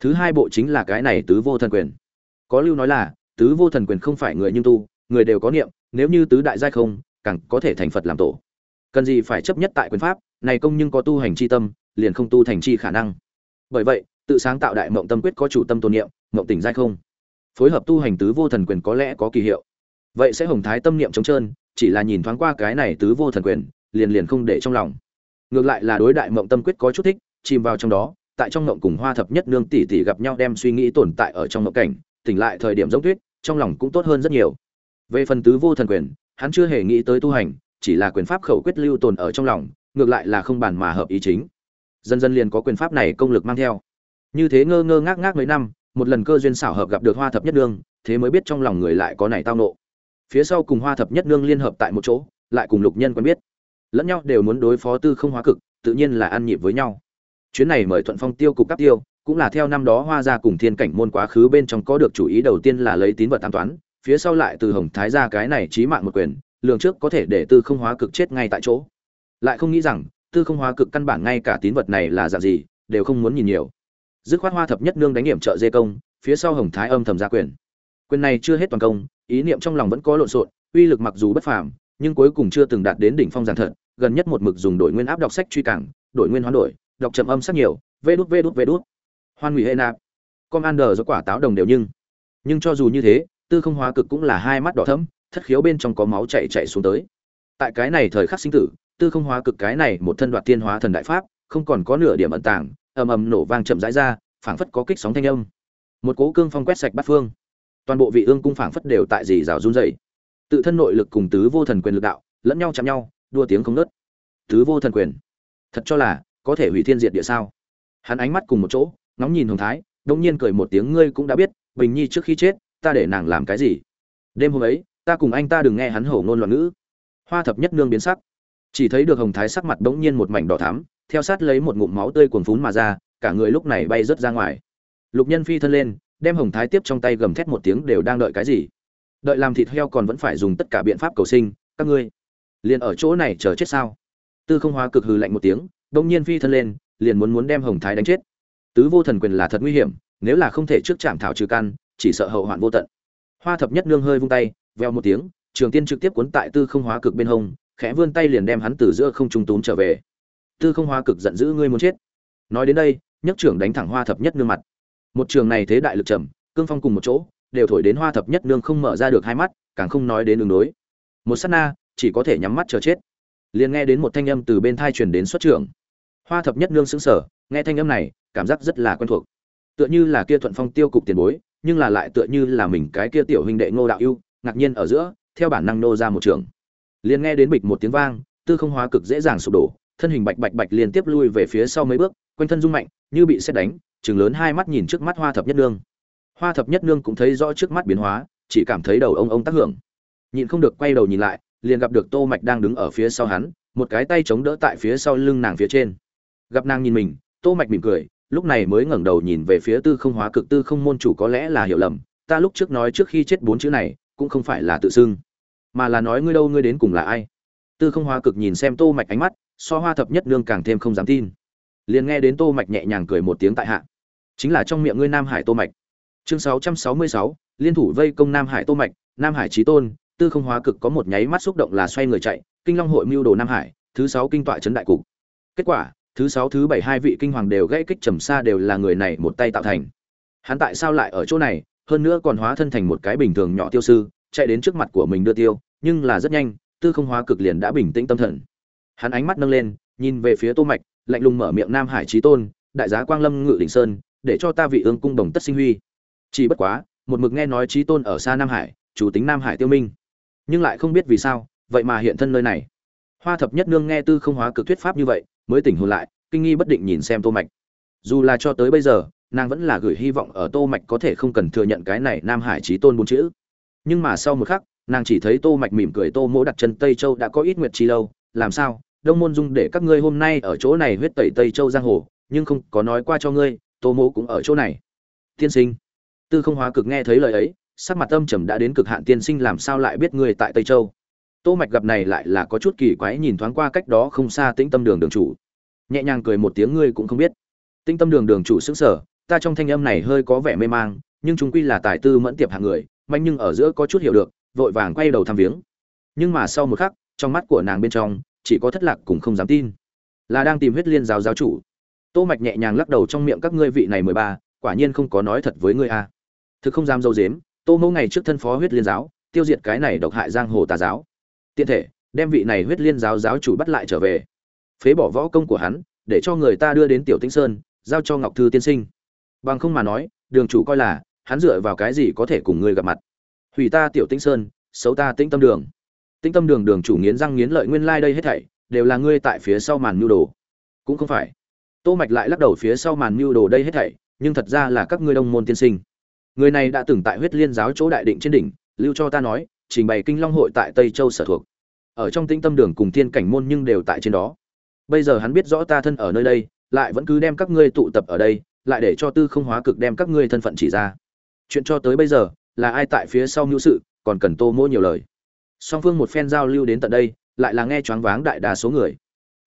Thứ hai bộ chính là cái này tứ vô thần quyền. Có lưu nói là, tứ vô thần quyền không phải người nhưng tu, người đều có niệm, nếu như tứ đại giai không, càng có thể thành phật làm tổ. Cần gì phải chấp nhất tại quyền pháp, này công nhưng có tu hành chi tâm, liền không tu thành chi khả năng. Bởi vậy, tự sáng tạo đại mộng tâm quyết có chủ tâm tôn niệm, mộng tỉnh giai không phối hợp tu hành tứ vô thần quyền có lẽ có kỳ hiệu. Vậy sẽ hồng thái tâm niệm trống trơn, chỉ là nhìn thoáng qua cái này tứ vô thần quyền, liền liền không để trong lòng. Ngược lại là đối đại mộng tâm quyết có chút thích, chìm vào trong đó, tại trong mộng cùng hoa thập nhất nương tỷ tỷ gặp nhau đem suy nghĩ tồn tại ở trong mộng cảnh, tỉnh lại thời điểm giống tuyết, trong lòng cũng tốt hơn rất nhiều. Về phần tứ vô thần quyền, hắn chưa hề nghĩ tới tu hành, chỉ là quyền pháp khẩu quyết lưu tồn ở trong lòng, ngược lại là không bàn mà hợp ý chính. Dần dần liền có quyền pháp này công lực mang theo. Như thế ngơ ngơ ngác ngác mấy năm một lần cơ duyên xảo hợp gặp được hoa thập nhất nương, thế mới biết trong lòng người lại có này tao nộ. Phía sau cùng hoa thập nhất nương liên hợp tại một chỗ, lại cùng lục nhân quen biết. Lẫn nhau đều muốn đối phó tư không hóa cực, tự nhiên là ăn nhịp với nhau. Chuyến này mời thuận phong tiêu cục cấp tiêu, cũng là theo năm đó hoa ra cùng thiên cảnh môn quá khứ bên trong có được chủ ý đầu tiên là lấy tín vật tam toán, phía sau lại từ hồng thái ra cái này trí mạng một quyền, lường trước có thể để tư không hóa cực chết ngay tại chỗ. Lại không nghĩ rằng, tư không hóa cực căn bản ngay cả tín vật này là dạng gì, đều không muốn nhìn nhiều dứt khoát hoa thập nhất nương đánh nghiệm trợ dê công, phía sau hồng thái âm thầm ra quyền. Quyền này chưa hết toàn công, ý niệm trong lòng vẫn có lộn xộn, uy lực mặc dù bất phàm, nhưng cuối cùng chưa từng đạt đến đỉnh phong giản thật, gần nhất một mực dùng đổi nguyên áp đọc sách truy cảng, đổi nguyên hoán đổi, đọc chậm âm sắc nhiều, vê đút vê đút vê đút. Hoan hủy hệ nạp đờ do quả táo đồng đều nhưng. Nhưng cho dù như thế, tư không hóa cực cũng là hai mắt đỏ thẫm, thất khiếu bên trong có máu chạy chạy xuống tới. Tại cái này thời khắc sinh tử, tư không hóa cực cái này một thân đoạt tiên hóa thần đại pháp, không còn có nửa điểm ẩn tàng ầm ầm nổ vang chậm rãi ra, phảng phất có kích sóng thanh âm. Một cố cương phong quét sạch bát phương. Toàn bộ vị ương cung phảng phất đều tại dì rào run rẩy. Tự thân nội lực cùng tứ vô thần quyền lực đạo, lẫn nhau chạm nhau, đua tiếng không nớt tứ vô thần quyền. Thật cho là, có thể hủy thiên diệt địa sao? Hắn ánh mắt cùng một chỗ, ngóng nhìn hồng thái đông nhiên cười một tiếng, ngươi cũng đã biết, bình nhi trước khi chết, ta để nàng làm cái gì? Đêm hôm ấy, ta cùng anh ta đừng nghe hắn hổ ngôn loạn ngữ. Hoa thập nhất nương biến sắc. Chỉ thấy được hồng thái sắc mặt bỗng nhiên một mảnh đỏ thắm theo sát lấy một ngụm máu tươi cuồn phún mà ra, cả người lúc này bay rớt ra ngoài. Lục nhân phi thân lên, đem hồng thái tiếp trong tay gầm thét một tiếng đều đang đợi cái gì? Đợi làm thịt heo còn vẫn phải dùng tất cả biện pháp cầu sinh, các ngươi liền ở chỗ này chờ chết sao? Tư không hóa cực hừ lạnh một tiếng đông nhiên phi thân lên, liền muốn muốn đem hồng thái đánh chết. Tứ vô thần quyền là thật nguy hiểm, nếu là không thể trước chạm thảo trừ căn, chỉ sợ hậu hoạn vô tận. Hoa thập nhất nương hơi vung tay, veo một tiếng, trường tiên trực tiếp cuốn tại tư không hóa cực bên hông, khẽ vươn tay liền đem hắn từ giữa không trung túm trở về tư không Hoa cực giận dữ ngươi muốn chết. Nói đến đây nhất trưởng đánh thẳng hoa thập nhất nương mặt. Một trường này thế đại lực trầm, cương phong cùng một chỗ, đều thổi đến hoa thập nhất nương không mở ra được hai mắt, càng không nói đến đường đối. Một sát na, chỉ có thể nhắm mắt chờ chết. Liền nghe đến một thanh âm từ bên thai truyền đến xuất trưởng. Hoa thập nhất nương sững sờ, nghe thanh âm này, cảm giác rất là quen thuộc. Tựa như là kia thuận phong tiêu cục tiền bối, nhưng là lại tựa như là mình cái kia tiểu huynh đệ ngô đạo ưu, ngạc nhiên ở giữa, theo bản năng nô ra một trường. Liền nghe đến bịch một tiếng vang, tư không hóa cực dễ dàng sụp đổ thân hình bạch bạch bạch liên tiếp lui về phía sau mấy bước, quanh thân rung mạnh, như bị xét đánh chừng lớn hai mắt nhìn trước mắt hoa thập nhất nương. Hoa thập nhất nương cũng thấy rõ trước mắt biến hóa, chỉ cảm thấy đầu ông ông tác hưởng. Nhịn không được quay đầu nhìn lại, liền gặp được tô mạch đang đứng ở phía sau hắn, một cái tay chống đỡ tại phía sau lưng nàng phía trên. Gặp nàng nhìn mình, tô mạch mỉm cười, lúc này mới ngẩng đầu nhìn về phía tư không hóa cực tư không môn chủ có lẽ là hiểu lầm, ta lúc trước nói trước khi chết bốn chữ này, cũng không phải là tự xưng, mà là nói ngươi đâu ngươi đến cùng là ai. Tư không hóa cực nhìn xem tô mạch ánh mắt so hoa thập nhất nương càng thêm không dám tin. Liền nghe đến tô mạch nhẹ nhàng cười một tiếng tại hạ. Chính là trong miệng ngươi nam hải tô mạch. Chương 666, liên thủ vây công nam hải tô mạch nam hải chí tôn tư không hóa cực có một nháy mắt xúc động là xoay người chạy kinh long hội mưu đồ nam hải thứ sáu kinh tọa chấn đại cục. Kết quả thứ sáu thứ bảy hai vị kinh hoàng đều gãy kích trầm xa đều là người này một tay tạo thành. Hắn tại sao lại ở chỗ này? Hơn nữa còn hóa thân thành một cái bình thường nhỏ tiêu sư chạy đến trước mặt của mình đưa tiêu nhưng là rất nhanh tư không hóa cực liền đã bình tĩnh tâm thần hắn ánh mắt nâng lên, nhìn về phía tô mạch, lạnh lùng mở miệng nam hải trí tôn, đại giá quang lâm ngự đỉnh sơn, để cho ta vị ương cung đồng tất sinh huy. Chỉ bất quá, một mực nghe nói trí tôn ở xa nam hải, chủ tính nam hải tiêu minh, nhưng lại không biết vì sao, vậy mà hiện thân nơi này. Hoa thập nhất nương nghe tư không hóa cực thuyết pháp như vậy, mới tỉnh hồn lại, kinh nghi bất định nhìn xem tô mạch. Dù là cho tới bây giờ, nàng vẫn là gửi hy vọng ở tô mạch có thể không cần thừa nhận cái này nam hải trí tôn bốn chữ. Nhưng mà sau một khắc, nàng chỉ thấy tô mạch mỉm cười tô mỗ đặt chân tây châu đã có ít nguyệt chi lâu, làm sao? Đông môn dung để các ngươi hôm nay ở chỗ này huyết tẩy tây châu giang hồ, nhưng không có nói qua cho ngươi, tô mỗ cũng ở chỗ này. Tiên sinh. Tư không hóa cực nghe thấy lời ấy, sắc mặt âm trầm đã đến cực hạn tiên sinh làm sao lại biết ngươi tại tây châu. Tô mạch gặp này lại là có chút kỳ quái nhìn thoáng qua cách đó không xa tĩnh tâm đường đường chủ. Nhẹ nhàng cười một tiếng ngươi cũng không biết. Tĩnh tâm đường đường chủ sững sờ, ta trong thanh âm này hơi có vẻ mê mang, nhưng chúng quy là tài tư mẫn tiệp hạng người, mạnh nhưng ở giữa có chút hiểu được, vội vàng quay đầu thăm viếng. Nhưng mà sau một khắc, trong mắt của nàng bên trong chỉ có thất lạc cũng không dám tin. Là đang tìm huyết liên giáo giáo chủ. Tô mạch nhẹ nhàng lắc đầu trong miệng, các ngươi vị này mười ba, quả nhiên không có nói thật với ngươi a. Thực không dám dâu dếm, tô mẫu ngày trước thân phó huyết liên giáo, tiêu diệt cái này độc hại giang hồ tà giáo. Tiện thể, đem vị này huyết liên giáo giáo chủ bắt lại trở về. Phế bỏ võ công của hắn, để cho người ta đưa đến tiểu tĩnh sơn, giao cho ngọc thư tiên sinh. Bằng không mà nói, đường chủ coi là, hắn dựa vào cái gì có thể cùng ngươi gặp mặt? Hủy ta tiểu tĩnh sơn, xấu ta tĩnh tâm đường tĩnh tâm đường đường chủ nghiến răng nghiến lợi nguyên lai like đây hết thảy, đều là ngươi tại phía sau màn mưu đồ. Cũng không phải. Tô mạch lại lắc đầu phía sau màn mưu đồ đây hết thảy, nhưng thật ra là các ngươi đông môn tiên sinh. Người này đã từng tại huyết liên giáo chỗ đại định trên đỉnh, lưu cho ta nói, trình bày kinh long hội tại tây châu sở thuộc. Ở trong tĩnh tâm đường cùng thiên cảnh môn nhưng đều tại trên đó. Bây giờ hắn biết rõ ta thân ở nơi đây, lại vẫn cứ đem các ngươi tụ tập ở đây, lại để cho tư không hóa cực đem các ngươi thân phận chỉ ra. Chuyện cho tới bây giờ, là ai tại phía sau mưu sự, còn cần tô mỗ nhiều lời song phương một phen giao lưu đến tận đây, lại là nghe choáng váng đại đa số người.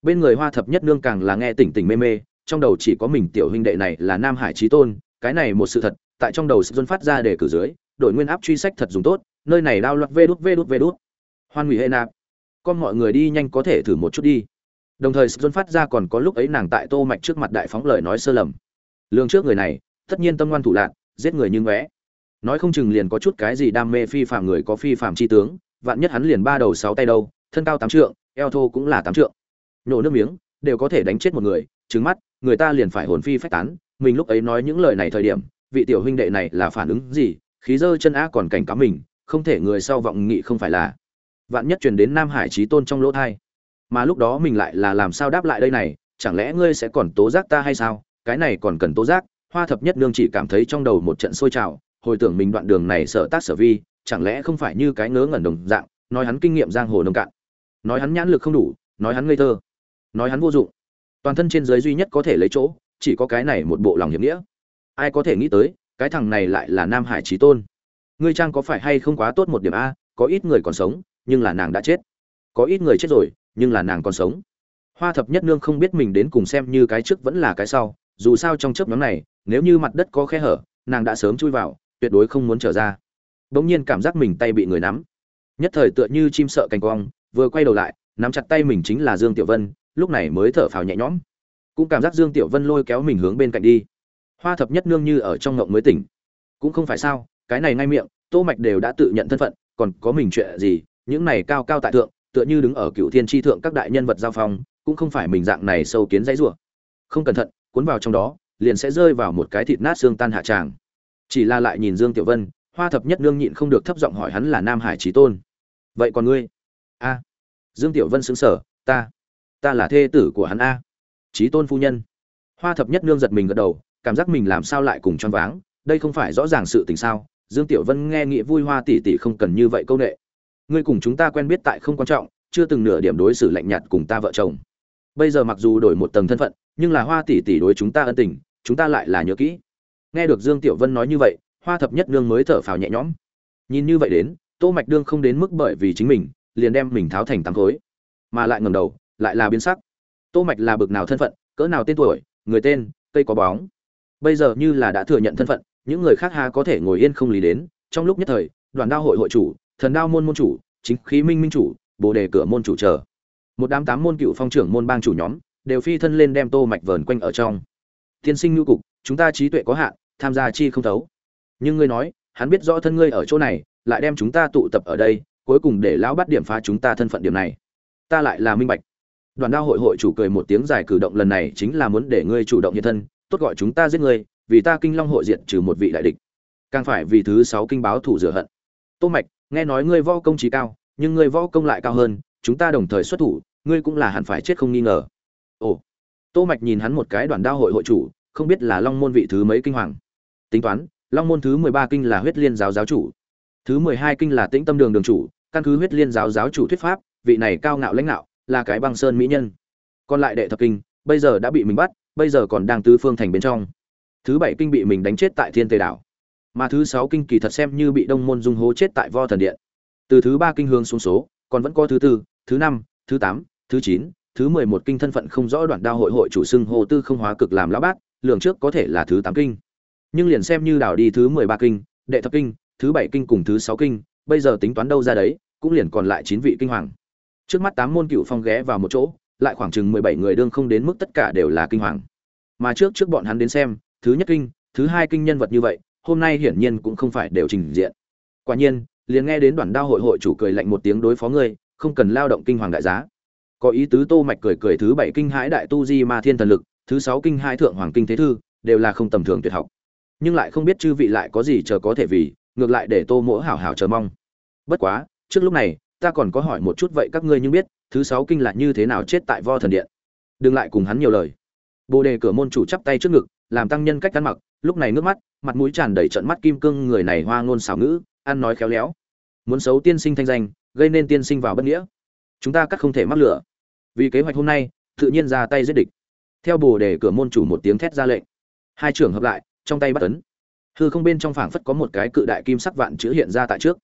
Bên người hoa thập nhất nương càng là nghe tỉnh tỉnh mê mê, trong đầu chỉ có mình tiểu huynh đệ này là nam hải trí tôn, cái này một sự thật, tại trong đầu xuân phát ra để cử dưới đội nguyên áp truy sách thật dùng tốt, nơi này đao loạt vê đút vê đút vê đút. Hoan hủy hệ nạp, con mọi người đi nhanh có thể thử một chút đi. Đồng thời xuân phát ra còn có lúc ấy nàng tại tô mạch trước mặt đại phóng lời nói sơ lầm. Lương trước người này, tất nhiên tâm ngoan thủ lạc giết người như ngẽ nói không chừng liền có chút cái gì đam mê phi phàm người có phi phàm chi tướng vạn nhất hắn liền ba đầu sáu tay đâu, thân cao tám trượng, eo thô cũng là tám trượng. Nhổ nước miếng, đều có thể đánh chết một người trứng mắt, người ta liền phải hồn phi phách tán. Mình lúc ấy nói những lời này thời điểm, vị tiểu huynh đệ này là phản ứng gì? Khí dơ chân á còn cảnh cáo mình, không thể người sau vọng nghị không phải là. Vạn nhất truyền đến nam hải trí tôn trong lỗ thai. Mà lúc đó mình lại là làm sao đáp lại đây này? Chẳng lẽ ngươi sẽ còn tố giác ta hay sao? Cái này còn cần tố giác. Hoa thập nhất nương chỉ cảm thấy trong đầu một trận sôi trào. Hồi tưởng mình đoạn đường này sợ tác sở vi chẳng lẽ không phải như cái ngớ ngẩn đồng dạng, nói hắn kinh nghiệm giang hồ nông cạn. Nói hắn nhãn lực không đủ, nói hắn ngây thơ. Nói hắn vô dụng. Toàn thân trên giới duy nhất có thể lấy chỗ, chỉ có cái này một bộ lòng hiểm nghĩa. Ai có thể nghĩ tới, cái thằng này lại là nam hải trí tôn. Ngươi trang có phải hay không quá tốt một điểm a? Có ít người còn sống, nhưng là nàng đã chết. Có ít người chết rồi, nhưng là nàng còn sống. Hoa thập nhất nương không biết mình đến cùng xem như cái trước vẫn là cái sau, dù sao trong chớp nhóm này, nếu như mặt đất có khe hở, nàng đã sớm chui vào, tuyệt đối không muốn trở ra bỗng nhiên cảm giác mình tay bị người nắm. Nhất thời tựa như chim sợ cành quong, vừa quay đầu lại, nắm chặt tay mình chính là dương tiểu vân, lúc này mới thở phào nhẹ nhõm. Cũng cảm giác dương tiểu vân lôi kéo mình hướng bên cạnh đi. Hoa thập nhất nương như ở trong ngộng mới tỉnh. Cũng không phải sao, cái này ngay miệng, tô mạch đều đã tự nhận thân phận, còn có mình chuyện gì, những này cao cao tại thượng, tựa như đứng ở cựu thiên tri thượng các đại nhân vật giao phong, cũng không phải mình dạng này sâu kiến dãy rủa. Không cẩn thận, cuốn vào trong đó, liền sẽ rơi vào một cái thịt nát xương tan hạ tràng. Chỉ là lại nhìn dương tiểu vân hoa thập nhất nương nhịn không được thấp giọng hỏi hắn là nam hải trí tôn. Vậy còn ngươi? A. Dương tiểu vân xứng sở ta ta là thê tử của hắn a. Trí tôn phu nhân. Hoa thập nhất nương giật mình gật đầu, cảm giác mình làm sao lại cùng choáng váng, đây không phải rõ ràng sự tình sao? Dương tiểu vân nghe nghĩa vui hoa tỷ tỷ không cần như vậy câu nệ. Ngươi cùng chúng ta quen biết tại không quan trọng, chưa từng nửa điểm đối xử lạnh nhạt cùng ta vợ chồng. Bây giờ mặc dù đổi một tầng thân phận, nhưng là hoa tỷ tỷ đối chúng ta ân tình, chúng ta lại là nhớ kỹ. Nghe được dương tiểu vân nói như vậy hoa thập nhất nương mới thở phào nhẹ nhõm. Nhìn như vậy đến, tô mạch đương không đến mức bởi vì chính mình, liền đem mình tháo thành tám khối. Mà lại ngẩng đầu, lại là biến sắc. Tô mạch là bực nào thân phận, cỡ nào tên tuổi, người tên, cây có bóng. Bây giờ như là đã thừa nhận thân phận, những người khác ha có thể ngồi yên không lý đến. Trong lúc nhất thời, đoàn đao hội hội chủ, thần đao môn môn chủ, chính khí minh minh chủ, bồ đề cửa môn chủ chờ. Một đám tám môn cựu phong trưởng môn bang chủ nhóm, đều phi thân lên đem tô mạch vờn quanh ở trong. Tiên sinh nhu cục, chúng ta trí tuệ có hạn, tham gia chi không thấu nhưng ngươi nói, hắn biết rõ thân ngươi ở chỗ này, lại đem chúng ta tụ tập ở đây, cuối cùng để lão bắt điểm phá chúng ta thân phận điểm này. Ta lại là minh bạch. Đoàn đao hội hội chủ cười một tiếng dài cử động lần này chính là muốn để ngươi chủ động hiện thân, tốt gọi chúng ta giết ngươi, vì ta kinh long hội diện trừ một vị đại địch. Càng phải vì thứ sáu kinh báo thủ rửa hận. Tô mạch, nghe nói ngươi võ công trí cao, nhưng ngươi võ công lại cao hơn, chúng ta đồng thời xuất thủ, ngươi cũng là hẳn phải chết không nghi ngờ. Ồ. Tô mạch nhìn hắn một cái đoàn đao hội hội chủ, không biết là long môn vị thứ mấy kinh hoàng. Tính toán long môn thứ 13 kinh là huyết liên giáo giáo chủ. Thứ 12 kinh là tĩnh tâm đường đường chủ, căn cứ huyết liên giáo giáo chủ thuyết pháp, vị này cao ngạo lãnh đạo, là cái băng sơn mỹ nhân. Còn lại đệ thập kinh, bây giờ đã bị mình bắt, bây giờ còn đang tứ phương thành bên trong. Thứ bảy kinh bị mình đánh chết tại thiên tề đảo. Mà thứ sáu kinh kỳ thật xem như bị đông môn dung hố chết tại vo thần điện. Từ thứ ba kinh hướng xuống số, còn vẫn có thứ tư, thứ năm, thứ tám, thứ chín, thứ mười một kinh thân phận không rõ đoạn đao hội hội chủ xưng hồ tư không hóa cực làm lão bát lượng trước có thể là thứ tám kinh nhưng liền xem như đảo đi thứ mười ba kinh, đệ thập kinh, thứ bảy kinh cùng thứ sáu kinh, bây giờ tính toán đâu ra đấy, cũng liền còn lại chín vị kinh hoàng. Trước mắt tám môn cựu phong ghé vào một chỗ, lại khoảng chừng mười bảy người đương không đến mức tất cả đều là kinh hoàng. Mà trước trước bọn hắn đến xem, thứ nhất kinh, thứ hai kinh nhân vật như vậy, hôm nay hiển nhiên cũng không phải đều trình diện. Quả nhiên, liền nghe đến đoàn đao hội hội chủ cười lạnh một tiếng đối phó ngươi, không cần lao động kinh hoàng đại giá. Có ý tứ tô mạch cười cười thứ bảy kinh hãi đại tu di ma thiên thần lực, thứ sáu kinh hãi thượng hoàng kinh thế thư, đều là không tầm thường tuyệt học nhưng lại không biết chư vị lại có gì chờ có thể vì, ngược lại để tô mỗ hảo hảo chờ mong. Bất quá, trước lúc này, ta còn có hỏi một chút vậy các ngươi nhưng biết, thứ sáu kinh là như thế nào chết tại vo thần điện? Đừng lại cùng hắn nhiều lời. Bồ đề cửa môn chủ chắp tay trước ngực, làm tăng nhân cách ăn mặc, lúc này nước mắt, mặt mũi tràn đầy trận mắt kim cương người này hoa ngôn xảo ngữ, ăn nói khéo léo. Muốn xấu tiên sinh thanh danh, gây nên tiên sinh vào bất nghĩa. Chúng ta cắt không thể mắc lửa. Vì kế hoạch hôm nay, tự nhiên ra tay giết địch. Theo bồ đề cửa môn chủ một tiếng thét ra lệnh. Hai trưởng hợp lại trong tay bắt ấn. Hư không bên trong phảng phất có một cái cự đại kim sắc vạn chữ hiện ra tại trước.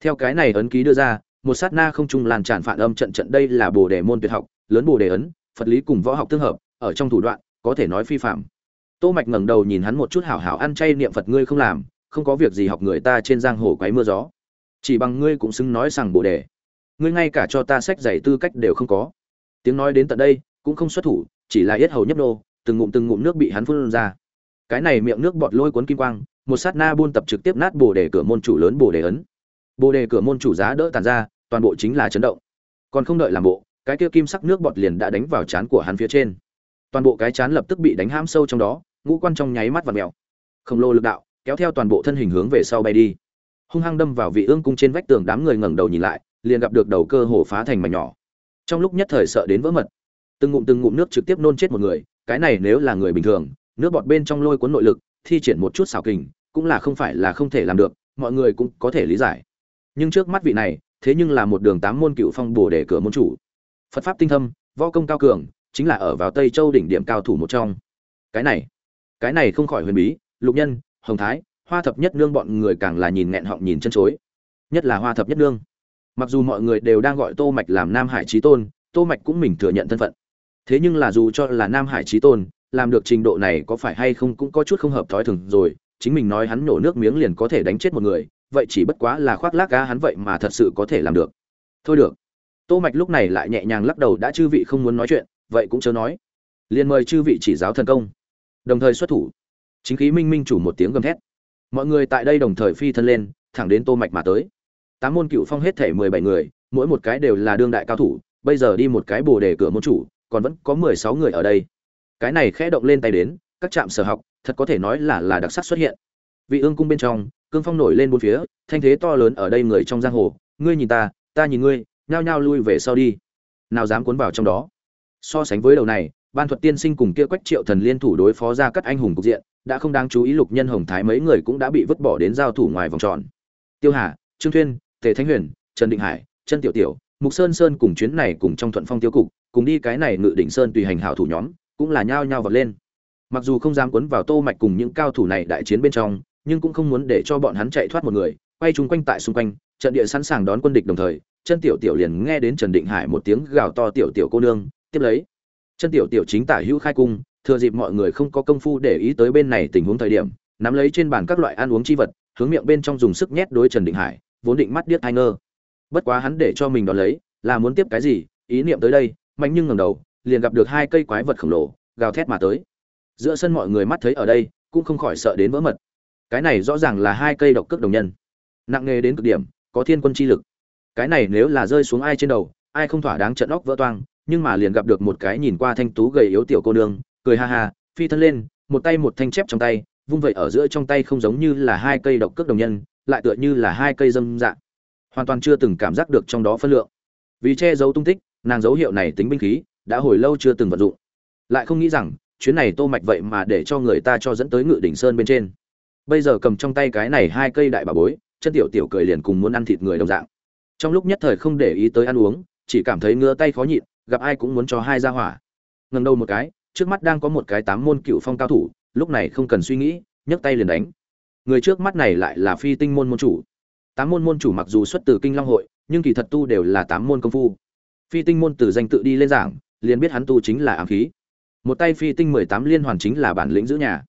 Theo cái này ấn ký đưa ra, một sát na không trung làn tràn phản âm trận trận đây là bồ đề môn tuyệt học, lớn bồ đề ấn, phật lý cùng võ học tương hợp, ở trong thủ đoạn, có thể nói phi phạm. Tô mạch ngẩng đầu nhìn hắn một chút hảo hảo ăn chay niệm phật ngươi không làm, không có việc gì học người ta trên giang hồ quấy mưa gió. Chỉ bằng ngươi cũng xứng nói rằng bồ đề. Ngươi ngay cả cho ta sách giày tư cách đều không có. Tiếng nói đến tận đây, cũng không xuất thủ, chỉ là yết hầu nhấp nô, từng ngụm từng ngụm nước bị hắn phun ra cái này miệng nước bọt lôi cuốn kim quang, một sát na buôn tập trực tiếp nát bồ đề cửa môn chủ lớn bồ đề ấn. Bồ đề cửa môn chủ giá đỡ tàn ra, toàn bộ chính là chấn động. Còn không đợi làm bộ, cái kia kim sắc nước bọt liền đã đánh vào trán của hắn phía trên. Toàn bộ cái chán lập tức bị đánh ham sâu trong đó, ngũ quan trong nháy mắt và mèo. Khổng lồ lực đạo, kéo theo toàn bộ thân hình hướng về sau bay đi. Hung hăng đâm vào vị ương cung trên vách tường đám người ngẩng đầu nhìn lại, liền gặp được đầu cơ hồ phá thành mảnh nhỏ. Trong lúc nhất thời sợ đến vỡ mật. Từng ngụm từng ngụm nước trực tiếp nôn chết một người, cái này nếu là người bình thường nước bọt bên trong lôi cuốn nội lực, thi triển một chút xảo kình, cũng là không phải là không thể làm được, mọi người cũng có thể lý giải. Nhưng trước mắt vị này, thế nhưng là một đường tám môn cựu phong bồ để cửa môn chủ. Phật pháp tinh thâm, võ công cao cường, chính là ở vào tây châu đỉnh điểm cao thủ một trong. Cái này cái này không khỏi huyền bí, lục nhân, hồng thái, hoa thập nhất nương bọn người càng là nhìn nghẹn họng nhìn chân chối. Nhất là hoa thập nhất nương. Mặc dù mọi người đều đang gọi tô mạch làm nam hải trí tôn, tô mạch cũng mình thừa nhận thân phận. Thế nhưng là dù cho là nam hải trí tôn làm được trình độ này có phải hay không cũng có chút không hợp thói thường rồi, chính mình nói hắn nổ nước miếng liền có thể đánh chết một người, vậy chỉ bất quá là khoác lác ga hắn vậy mà thật sự có thể làm được. Thôi được. Tô mạch lúc này lại nhẹ nhàng lắc đầu, đã chư vị không muốn nói chuyện, vậy cũng chớ nói. Liền mời chư vị chỉ giáo thần công. Đồng thời xuất thủ. Chính khí minh minh chủ một tiếng gầm thét. Mọi người tại đây đồng thời phi thân lên, thẳng đến tô mạch mà tới. Tám môn cựu phong hết thể mười bảy người, mỗi một cái đều là đương đại cao thủ, bây giờ đi một cái bồ đề cửa môn chủ, còn vẫn có mười sáu người ở đây cái này khẽ động lên tay đến, các trạm sở học, thật có thể nói là là đặc sắc xuất hiện. Vị ương cung bên trong, cương phong nổi lên bốn phía, thanh thế to lớn ở đây người trong giang hồ, ngươi nhìn ta ta nhìn ngươi, nhao nhao lui về sau đi. Nào dám cuốn vào trong đó. So sánh với đầu này, ban thuật tiên sinh cùng kia quách triệu thần liên thủ đối phó ra các anh hùng cục diện, đã không đáng chú ý lục nhân hồng thái mấy người cũng đã bị vứt bỏ đến giao thủ ngoài vòng tròn. Tiêu hà, trương thuyên, tề thanh huyền, trần định hải chân tiểu tiểu, mục sơn sơn cùng chuyến này cùng trong thuận phong tiêu cục, cùng đi cái này ngự đỉnh sơn tùy hành hảo thủ nhóm cũng là nhao nhao vọt lên. Mặc dù không dám cuốn vào tô mạch cùng những cao thủ này đại chiến bên trong, nhưng cũng không muốn để cho bọn hắn chạy thoát một người, quay chung quanh tại xung quanh, trận địa sẵn sàng đón quân địch đồng thời, chân tiểu tiểu liền nghe đến trần định hải một tiếng gào to tiểu tiểu cô nương, tiếp lấy. Chân tiểu tiểu chính tả hữu khai cung, thừa dịp mọi người không có công phu để ý tới bên này tình huống thời điểm, nắm lấy trên bàn các loại ăn uống chi vật, hướng miệng bên trong dùng sức nhét đối trần định hải, vốn định mắt điếc ai ngơ. Bất quá hắn để cho mình đón lấy, là muốn tiếp cái gì, ý niệm tới đây, mạnh nhưng ngẩng đầu liền gặp được hai cây quái vật khổng lồ, gào thét mà tới. Giữa sân mọi người mắt thấy ở đây, cũng không khỏi sợ đến vỡ mật. Cái này rõ ràng là hai cây độc cước đồng nhân. Nặng nề đến cực điểm, có thiên quân chi lực. Cái này nếu là rơi xuống ai trên đầu, ai không thỏa đáng trận óc vỡ toang, nhưng mà liền gặp được một cái nhìn qua thanh tú gầy yếu tiểu cô nương, cười ha ha, phi thân lên, một tay một thanh chép trong tay, vung vậy ở giữa trong tay không giống như là hai cây độc cước đồng nhân, lại tựa như là hai cây dâm dạng. Hoàn toàn chưa từng cảm giác được trong đó phân lượng. Vì che giấu tung tích, nàng dấu hiệu này tính binh khí đã hồi lâu chưa từng vận dụng. Lại không nghĩ rằng, chuyến này tô mạch vậy mà để cho người ta cho dẫn tới ngự đỉnh sơn bên trên. Bây giờ cầm trong tay cái này hai cây đại bà bối, chân tiểu tiểu cười liền cùng muốn ăn thịt người đồng dạng. Trong lúc nhất thời không để ý tới ăn uống, chỉ cảm thấy ngứa tay khó nhịn, gặp ai cũng muốn cho hai ra hỏa. Ngần đầu một cái, trước mắt đang có một cái tám môn cựu phong cao thủ, lúc này không cần suy nghĩ, nhấc tay liền đánh. Người trước mắt này lại là phi tinh môn môn chủ. Tám môn môn chủ mặc dù xuất từ kinh long hội, nhưng kỳ thật tu đều là tám môn công phu. Phi tinh môn từ danh tự đi lên giảng liền biết hắn tu chính là ám khí. Một tay phi tinh mười tám liên hoàn chính là bản lĩnh giữ nhà.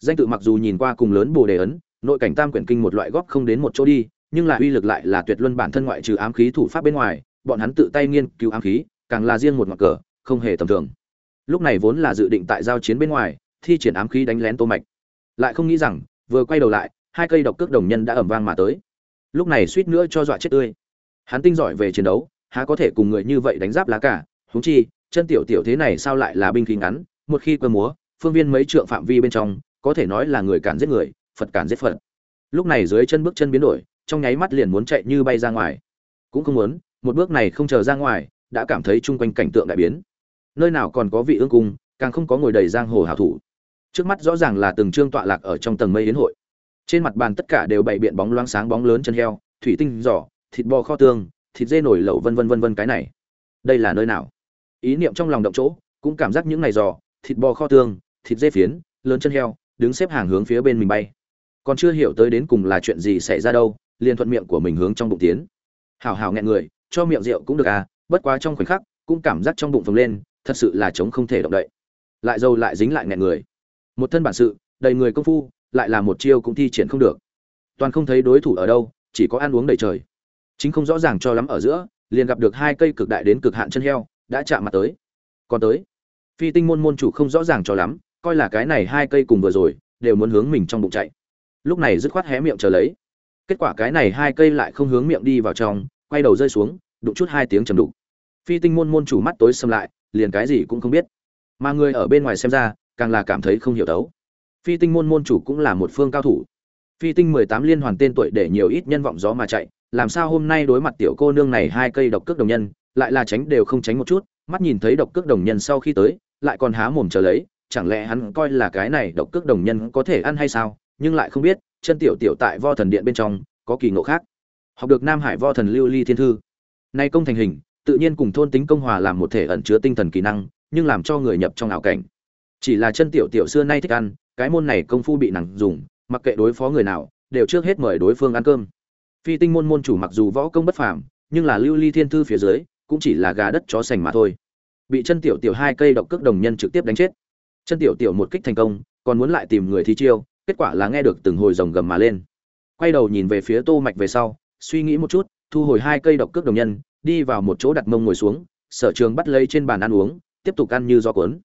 Danh tự mặc dù nhìn qua cùng lớn bồ đề ấn, nội cảnh tam quyển kinh một loại góp không đến một chỗ đi, nhưng là uy lực lại là tuyệt luân bản thân ngoại trừ ám khí thủ pháp bên ngoài, bọn hắn tự tay nghiên cứu ám khí, càng là riêng một ngọn cờ, không hề tầm thường. Lúc này vốn là dự định tại giao chiến bên ngoài, thi triển ám khí đánh lén tô mạch. Lại không nghĩ rằng, vừa quay đầu lại, hai cây độc cước đồng nhân đã ầm vang mà tới. Lúc này suýt nữa cho dọa chết tươi. Hắn tinh giỏi về chiến đấu, há có thể cùng người như vậy đánh giáp lá cả huống chi chân tiểu tiểu thế này sao lại là binh khí ngắn, một khi cơ múa, phương viên mấy trượng phạm vi bên trong, có thể nói là người cản giết người, phật cản giết phật. Lúc này dưới chân bước chân biến đổi, trong nháy mắt liền muốn chạy như bay ra ngoài. Cũng không muốn, một bước này không chờ ra ngoài, đã cảm thấy chung quanh cảnh tượng đại biến. Nơi nào còn có vị ương cung, càng không có ngồi đầy giang hồ hảo thủ. Trước mắt rõ ràng là từng trương tọa lạc ở trong tầng mây yến hội. Trên mặt bàn tất cả đều bày biện bóng loáng sáng bóng lớn chân heo, thủy tinh giỏ, thịt bò kho tương, thịt dê nổi lẩu vân vân vân vân cái này. Đây là nơi nào? Ý niệm trong lòng động chỗ, cũng cảm giác những này giò, thịt bò kho tương, thịt dê phiến, lớn chân heo, đứng xếp hàng hướng phía bên mình bay. Còn chưa hiểu tới đến cùng là chuyện gì xảy ra đâu, liền thuận miệng của mình hướng trong bụng tiến. Hào hào nghẹn người, cho miệng rượu cũng được à bất quá trong khoảnh khắc, cũng cảm giác trong bụng phồng lên, thật sự là chống không thể động đậy. Lại dâu lại dính lại nghẹn người. Một thân bản sự, đầy người công phu, lại là một chiêu cũng thi triển không được. Toàn không thấy đối thủ ở đâu, chỉ có ăn uống đầy trời. Chính không rõ ràng cho lắm ở giữa, liền gặp được hai cây cực đại đến cực hạn chân heo đã chạm mặt tới. Còn tới. Phi tinh môn môn chủ không rõ ràng cho lắm, coi là cái này hai cây cùng vừa rồi, đều muốn hướng mình trong bụng chạy. Lúc này dứt khoát hé miệng chờ lấy. Kết quả cái này hai cây lại không hướng miệng đi vào trong, quay đầu rơi xuống, đụng chút hai tiếng trầm đục. Phi tinh môn môn chủ mắt tối xâm lại, liền cái gì cũng không biết. Mà người ở bên ngoài xem ra, càng là cảm thấy không hiểu đấu phi tinh môn môn chủ cũng là một phương cao thủ. Phi tinh mười tám liên hoàn tên tuổi để nhiều ít nhân vọng gió mà chạy, làm sao hôm nay đối mặt tiểu cô nương này hai cây độc cước đồng nhân lại là tránh đều không tránh một chút, mắt nhìn thấy độc cước đồng nhân sau khi tới, lại còn há mồm chờ lấy, chẳng lẽ hắn coi là cái này độc cước đồng nhân có thể ăn hay sao, nhưng lại không biết, chân tiểu tiểu tại vo thần điện bên trong, có kỳ ngộ khác. Học được nam hải vo thần lưu ly thiên thư. Nay công thành hình, tự nhiên cùng thôn tính công hòa làm một thể ẩn chứa tinh thần kỹ năng, nhưng làm cho người nhập trong ảo cảnh. Chỉ là chân tiểu tiểu xưa nay thích ăn, cái môn này công phu bị nặng dùng, mặc kệ đối phó người nào, đều trước hết mời đối phương ăn cơm. Phi tinh môn môn chủ mặc dù võ công bất phàm, nhưng là lưu ly thiên thư phía dưới cũng chỉ là gà đất chó sành mà thôi. Bị chân tiểu tiểu hai cây độc cước đồng nhân trực tiếp đánh chết. Chân tiểu tiểu một kích thành công, còn muốn lại tìm người thi chiêu, kết quả là nghe được từng hồi rồng gầm mà lên. Quay đầu nhìn về phía tô mạch về sau, suy nghĩ một chút, thu hồi hai cây độc cước đồng nhân, đi vào một chỗ đặt mông ngồi xuống, sở trường bắt lấy trên bàn ăn uống, tiếp tục ăn như do cuốn.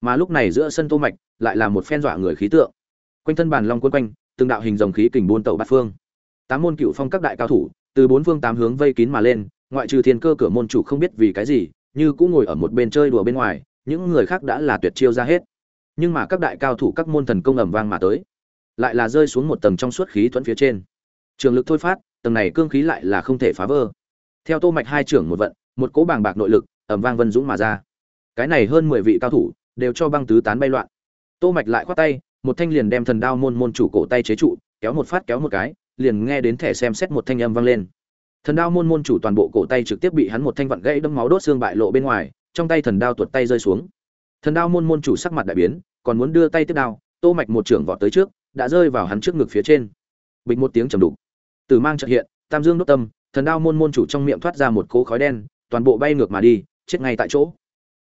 Mà lúc này giữa sân tô mạch lại là một phen dọa người khí tượng. Quanh thân bàn long cuốn quanh, từng đạo hình rồng khí kình buôn tẩu bát phương. Tám môn cựu phong các đại cao thủ, từ bốn phương tám hướng vây kín mà lên ngoại trừ thiên cơ cửa môn chủ không biết vì cái gì, như cũng ngồi ở một bên chơi đùa bên ngoài, những người khác đã là tuyệt chiêu ra hết. Nhưng mà các đại cao thủ các môn thần công ẩm vang mà tới. Lại là rơi xuống một tầng trong suốt khí thuẫn phía trên. Trường lực thôi phát, tầng này cương khí lại là không thể phá vỡ. Theo tô mạch hai trưởng một vận, một cỗ bàng bạc nội lực ẩm vang vân dũng mà ra. Cái này hơn mười vị cao thủ, đều cho băng tứ tán bay loạn. Tô mạch lại khoát tay, một thanh liền đem thần đao môn môn chủ cổ tay chế trụ, kéo một phát kéo một cái, liền nghe đến thẻ xem xét một thanh âm vang lên thần đao môn môn chủ toàn bộ cổ tay trực tiếp bị hắn một thanh vặn gãy đâm máu đốt xương bại lộ bên ngoài trong tay thần đao tuột tay rơi xuống. Thần đao môn môn chủ sắc mặt đại biến còn muốn đưa tay tiếp đao tô mạch một trưởng vọt tới trước đã rơi vào hắn trước ngực phía trên. Bịch một tiếng trầm đục. Từ mang trợ hiện tam dương đốt tâm thần đao môn môn chủ trong miệng thoát ra một cỗ khói đen toàn bộ bay ngược mà đi chết ngay tại chỗ.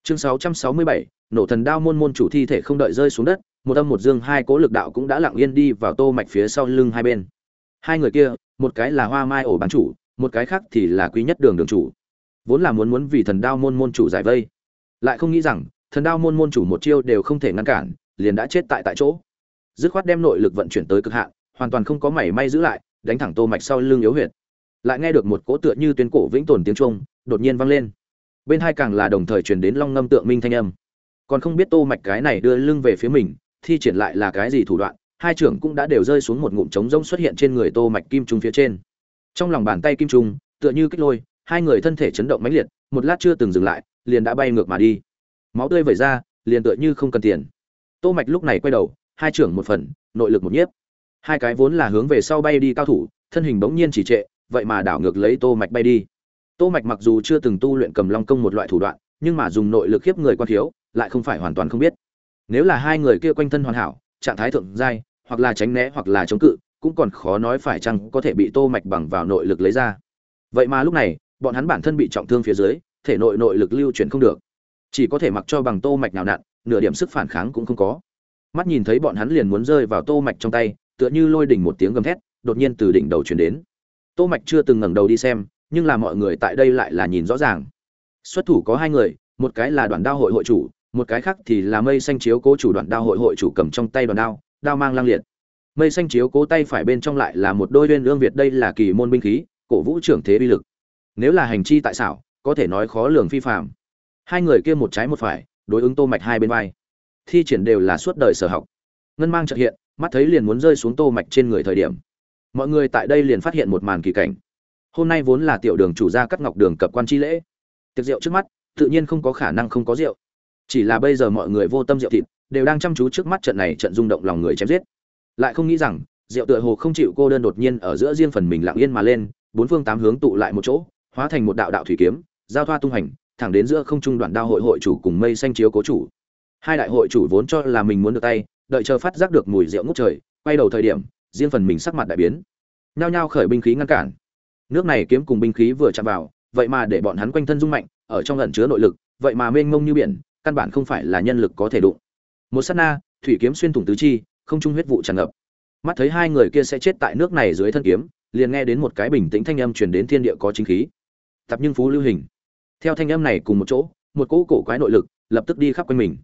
Chương 667, nổ thần đao môn môn chủ thi thể không đợi rơi xuống đất một âm một dương hai cỗ lực đạo cũng đã lặng yên đi vào tô mạch phía sau lưng hai bên. Hai người kia một cái là hoa mai ổ bán chủ một cái khác thì là quý nhất đường đường chủ. Vốn là muốn muốn vì thần đao môn môn chủ giải vây. Lại không nghĩ rằng, thần đao môn môn chủ một chiêu đều không thể ngăn cản, liền đã chết tại tại chỗ. Dứt khoát đem nội lực vận chuyển tới cực hạn, hoàn toàn không có mảy may giữ lại, đánh thẳng tô mạch sau lưng yếu huyệt. Lại nghe được một cỗ tựa như tuyên cổ vĩnh tồn tiếng trung đột nhiên vang lên. Bên hai càng là đồng thời truyền đến long ngâm tượng minh thanh âm. Còn không biết tô mạch cái này đưa lưng về phía mình, thi triển lại là cái gì thủ đoạn, hai trưởng cũng đã đều rơi xuống một ngụm trống rỗng xuất hiện trên người tô mạch kim trung phía trên trong lòng bàn tay kim trung, tựa như kích lôi, hai người thân thể chấn động mãnh liệt, một lát chưa từng dừng lại, liền đã bay ngược mà đi. Máu tươi vẩy ra, liền tựa như không cần tiền. Tô mạch lúc này quay đầu, hai trưởng một phần, nội lực một nhiếp. Hai cái vốn là hướng về sau bay đi cao thủ, thân hình bỗng nhiên chỉ trệ, vậy mà đảo ngược lấy tô mạch bay đi. Tô mạch mặc dù chưa từng tu luyện cầm long công một loại thủ đoạn, nhưng mà dùng nội lực khiếp người quan thiếu, lại không phải hoàn toàn không biết. Nếu là hai người kia quanh thân hoàn hảo, trạng thái thượng giai, hoặc là tránh né hoặc là chống cự cũng còn khó nói phải chăng có thể bị tô mạch bằng vào nội lực lấy ra. Vậy mà lúc này, bọn hắn bản thân bị trọng thương phía dưới, thể nội nội lực lưu chuyển không được. Chỉ có thể mặc cho bằng tô mạch nào nặn, nửa điểm sức phản kháng cũng không có. Mắt nhìn thấy bọn hắn liền muốn rơi vào tô mạch trong tay, tựa như lôi đỉnh một tiếng gầm thét, đột nhiên từ đỉnh đầu truyền đến. Tô mạch chưa từng ngẩng đầu đi xem, nhưng là mọi người tại đây lại là nhìn rõ ràng. Xuất thủ có hai người, một cái là đoàn đao hội hội chủ, một cái khác thì là mây xanh chiếu cố chủ đoàn đao hội hội chủ cầm trong tay đoàn đao đao mang lang liệt mây xanh chiếu cố tay phải bên trong lại là một đôi viên lương việt, đây là kỳ môn binh khí, cổ vũ trưởng thế bi lực. Nếu là hành chi tại xảo, có thể nói khó lường phi phàm hai người kia một trái một phải, đối ứng tô mạch hai bên vai. Thi triển đều là suốt đời sở học. Ngân mang chợt hiện, mắt thấy liền muốn rơi xuống tô mạch trên người thời điểm. Mọi người tại đây liền phát hiện một màn kỳ cảnh. Hôm nay vốn là tiểu đường chủ gia cắt ngọc đường cập quan chi lễ. Tiệc rượu trước mắt, tự nhiên không có khả năng không có rượu. Chỉ là bây giờ mọi người vô tâm rượu thịt, đều đang chăm chú trước mắt trận này trận rung động lòng người chém giết lại không nghĩ rằng, rượu tựa hồ không chịu cô đơn đột nhiên ở giữa riêng phần mình lặng yên mà lên, bốn phương tám hướng tụ lại một chỗ, hóa thành một đạo đạo thủy kiếm, giao thoa tung hành, thẳng đến giữa không trung đoạn đao hội hội chủ cùng mây xanh chiếu cố chủ. Hai đại hội chủ vốn cho là mình muốn được tay, đợi chờ phát giác được mùi rượu ngút trời, quay đầu thời điểm, riêng phần mình sắc mặt đại biến. Nhao nhao khởi binh khí ngăn cản. Nước này kiếm cùng binh khí vừa chạm vào, vậy mà để bọn hắn quanh thân rung mạnh, ở trong ẩn chứa nội lực, vậy mà mênh mông như biển, căn bản không phải là nhân lực có thể đụng. Một sát na, thủy kiếm xuyên thủng tứ chi không trung huyết vụ tràn ngập. Mắt thấy hai người kia sẽ chết tại nước này dưới thân kiếm, liền nghe đến một cái bình tĩnh thanh âm truyền đến thiên địa có chính khí. Tập nhưng phú lưu hình. Theo thanh âm này cùng một chỗ, một cỗ cổ quái nội lực lập tức đi khắp quanh mình.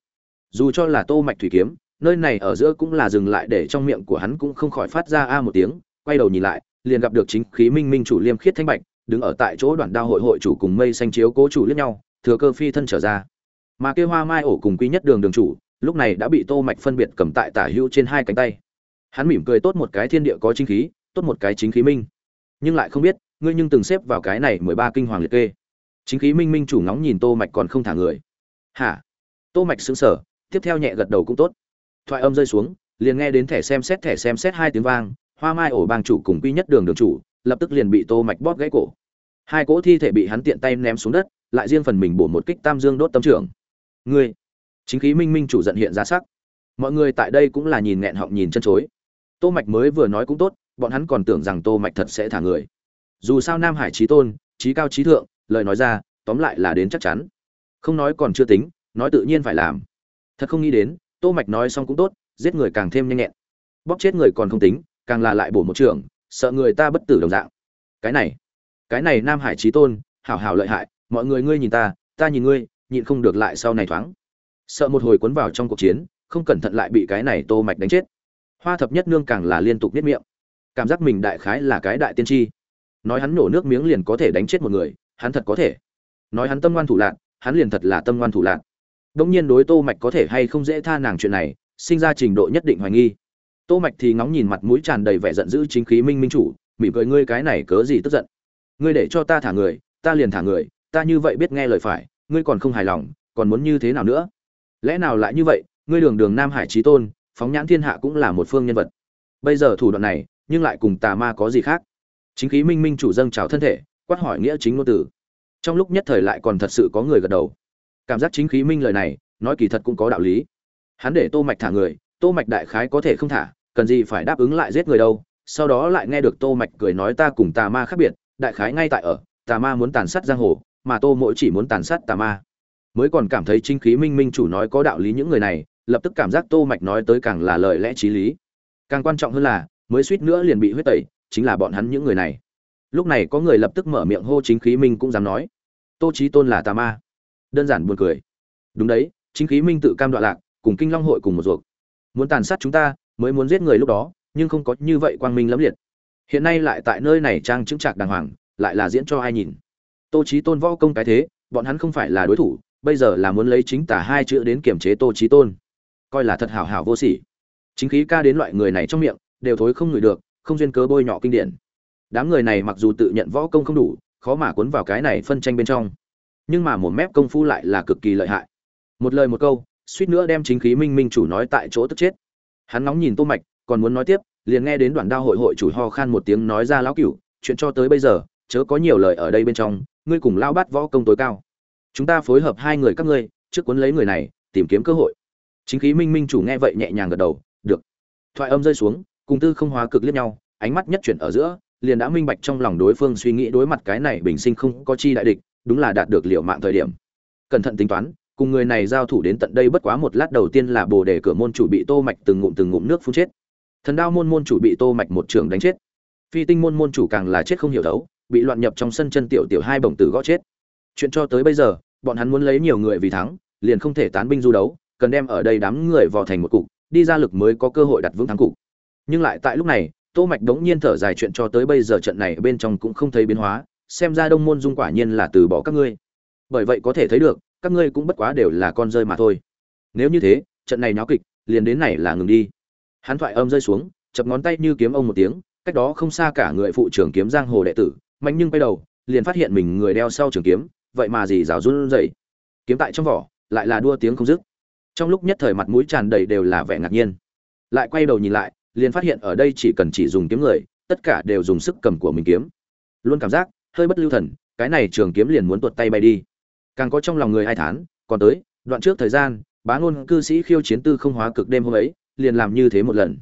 Dù cho là tô mạch thủy kiếm, nơi này ở giữa cũng là dừng lại để trong miệng của hắn cũng không khỏi phát ra a một tiếng, quay đầu nhìn lại, liền gặp được chính khí minh minh chủ liêm khiết thanh bạch, đứng ở tại chỗ đoạn đao hội hội chủ cùng mây xanh chiếu cố chủ liếc nhau, thừa cơ phi thân trở ra. Mà kia hoa mai ổ cùng quý nhất đường đường chủ lúc này đã bị tô mạch phân biệt cầm tại tả hữu trên hai cánh tay. Hắn mỉm cười tốt một cái thiên địa có chính khí, tốt một cái chính khí minh. Nhưng lại không biết, ngươi nhưng từng xếp vào cái này mười ba kinh hoàng liệt kê. Chính khí minh minh chủ ngóng nhìn tô mạch còn không thả người. Hả? Tô mạch sững sờ, tiếp theo nhẹ gật đầu cũng tốt. Thoại âm rơi xuống, liền nghe đến thẻ xem xét, thẻ xem xét hai tiếng vang, hoa mai ổ bang chủ cùng quy nhất đường đường chủ, lập tức liền bị tô mạch bóp gãy cổ. Hai cỗ thi thể bị hắn tiện tay ném xuống đất, lại riêng phần mình bổ một kích tam dương đốt tâm trưởng. Ngươi chính khí minh minh chủ giận hiện ra sắc. Mọi người tại đây cũng là nhìn nghẹn họng nhìn chân chối. Tô mạch mới vừa nói cũng tốt, bọn hắn còn tưởng rằng tô mạch thật sẽ thả người. Dù sao nam hải trí tôn, trí cao trí thượng, lời nói ra, tóm lại là đến chắc chắn. Không nói còn chưa tính, nói tự nhiên phải làm. Thật không nghĩ đến, tô mạch nói xong cũng tốt, giết người càng thêm nhanh nhẹn. Bóp chết người còn không tính, càng là lại bổ một trường, sợ người ta bất tử đồng dạng. Cái này cái này nam hải trí tôn, hảo hảo lợi hại, mọi người ngươi nhìn ta ta nhìn ngươi, nhịn không được lại sau này thoáng sợ một hồi cuốn vào trong cuộc chiến, không cẩn thận lại bị cái này tô mạch đánh chết. Hoa thập nhất nương càng là liên tục biết miệng. Cảm giác mình đại khái là cái đại tiên tri. Nói hắn nổ nước miếng liền có thể đánh chết một người, hắn thật có thể. Nói hắn tâm ngoan thủ lạc hắn liền thật là tâm ngoan thủ lạc Đống nhiên đối tô mạch có thể hay không dễ tha nàng chuyện này, sinh ra trình độ nhất định hoài nghi. Tô mạch thì ngóng nhìn mặt mũi tràn đầy vẻ giận dữ chính khí minh minh chủ, mỉm cười, ngươi cái này cớ gì tức giận? Ngươi để cho ta thả người, ta liền thả người, ta như vậy biết nghe lời phải, ngươi còn không hài lòng, còn muốn như thế nào nữa? Lẽ nào lại như vậy? Ngươi đường đường nam hải trí tôn, phóng nhãn thiên hạ cũng là một phương nhân vật. Bây giờ thủ đoạn này, nhưng lại cùng tà ma có gì khác? Chính khí minh minh chủ dâng trào thân thể, quát hỏi nghĩa chính ngôn tử. trong lúc nhất thời lại còn thật sự có người gật đầu. Cảm giác chính khí minh lời này, nói kỳ thật cũng có đạo lý. Hắn để tô mạch thả người, tô mạch đại khái có thể không thả, cần gì phải đáp ứng lại giết người đâu? Sau đó lại nghe được tô mạch cười nói ta cùng tà ma khác biệt, đại khái ngay tại ở, tà ma muốn tàn sát giang hồ, mà tô mỗi chỉ muốn tàn sát tà ma mới còn cảm thấy chính khí minh minh chủ nói có đạo lý những người này, lập tức cảm giác tô mạch nói tới càng là lời lẽ trí lý. Càng quan trọng hơn là, mới suýt nữa liền bị huyết tẩy, chính là bọn hắn những người này. Lúc này có người lập tức mở miệng hô chính khí minh cũng dám nói. Tô trí tôn là tà ma. Đơn giản buồn cười. Đúng đấy, chính khí minh tự cam đoạn lạc, cùng kinh long hội cùng một ruột. Muốn tàn sát chúng ta, mới muốn giết người lúc đó, nhưng không có như vậy quang minh lẫm liệt. Hiện nay lại tại nơi này trang chứng trạc đàng hoàng, lại là diễn cho ai nhìn. Tô trí tôn võ công cái thế, bọn hắn không phải là đối thủ bây giờ là muốn lấy chính tả hai chữ đến kiểm chế tô trí tôn. Coi là thật hảo hảo vô sỉ. Chính khí ca đến loại người này trong miệng, đều thối không ngửi được, không duyên cớ bôi nhọ kinh điển. Đám người này mặc dù tự nhận võ công không đủ, khó mà cuốn vào cái này phân tranh bên trong. Nhưng mà một mép công phu lại là cực kỳ lợi hại. Một lời một câu, suýt nữa đem chính khí minh minh chủ nói tại chỗ tức chết. Hắn nóng nhìn tô mạch, còn muốn nói tiếp, liền nghe đến đoạn đao hội hội chủ ho khan một tiếng nói ra lão cửu, chuyện cho tới bây giờ, chớ có nhiều lời ở đây bên trong, ngươi cùng lao bắt võ công tối cao chúng ta phối hợp hai người các ngươi, trước cuốn lấy người này, tìm kiếm cơ hội. Chính khí minh minh chủ nghe vậy nhẹ nhàng gật đầu, được. Thoại âm rơi xuống, cùng tư không hóa cực liếc nhau, ánh mắt nhất chuyển ở giữa, liền đã minh bạch trong lòng đối phương suy nghĩ đối mặt cái này bình sinh không có chi đại địch, đúng là đạt được liệu mạng thời điểm. Cẩn thận tính toán, cùng người này giao thủ đến tận đây bất quá một lát đầu tiên là bồ đề cửa môn chủ bị tô mạch từng ngụm từng ngụm nước phun chết. Thần đao môn môn chủ bị tô mạch một trường đánh chết. Phi tinh môn môn chủ càng là chết không hiểu đấu bị loạn nhập trong sân chân tiểu tiểu hai bổng tử gõ chết chuyện cho tới bây giờ, bọn hắn muốn lấy nhiều người vì thắng, liền không thể tán binh du đấu, cần đem ở đây đám người vào thành một cục, đi ra lực mới có cơ hội đặt vững thắng cục. Nhưng lại tại lúc này, tô mạch đống nhiên thở dài chuyện cho tới bây giờ trận này bên trong cũng không thấy biến hóa, xem ra đông môn dung quả nhiên là từ bỏ các ngươi. Bởi vậy có thể thấy được, các ngươi cũng bất quá đều là con rơi mà thôi. Nếu như thế, trận này náo kịch, liền đến này là ngừng đi. Hắn thoại âm rơi xuống, chập ngón tay như kiếm ông một tiếng, cách đó không xa cả người phụ trưởng kiếm giang hồ đệ tử, mạnh nhưng quay đầu, liền phát hiện mình người đeo sau trường kiếm vậy mà gì rào run rẩy. Kiếm tại trong vỏ, lại là đua tiếng không dứt. Trong lúc nhất thời mặt mũi tràn đầy đều là vẻ ngạc nhiên. Lại quay đầu nhìn lại, liền phát hiện ở đây chỉ cần chỉ dùng kiếm người, tất cả đều dùng sức cầm của mình kiếm. Luôn cảm giác, hơi bất lưu thần, cái này trường kiếm liền muốn tuột tay bay đi. Càng có trong lòng người hai thán, còn tới, đoạn trước thời gian, bá ngôn cư sĩ khiêu chiến tư không hóa cực đêm hôm ấy, liền làm như thế một lần.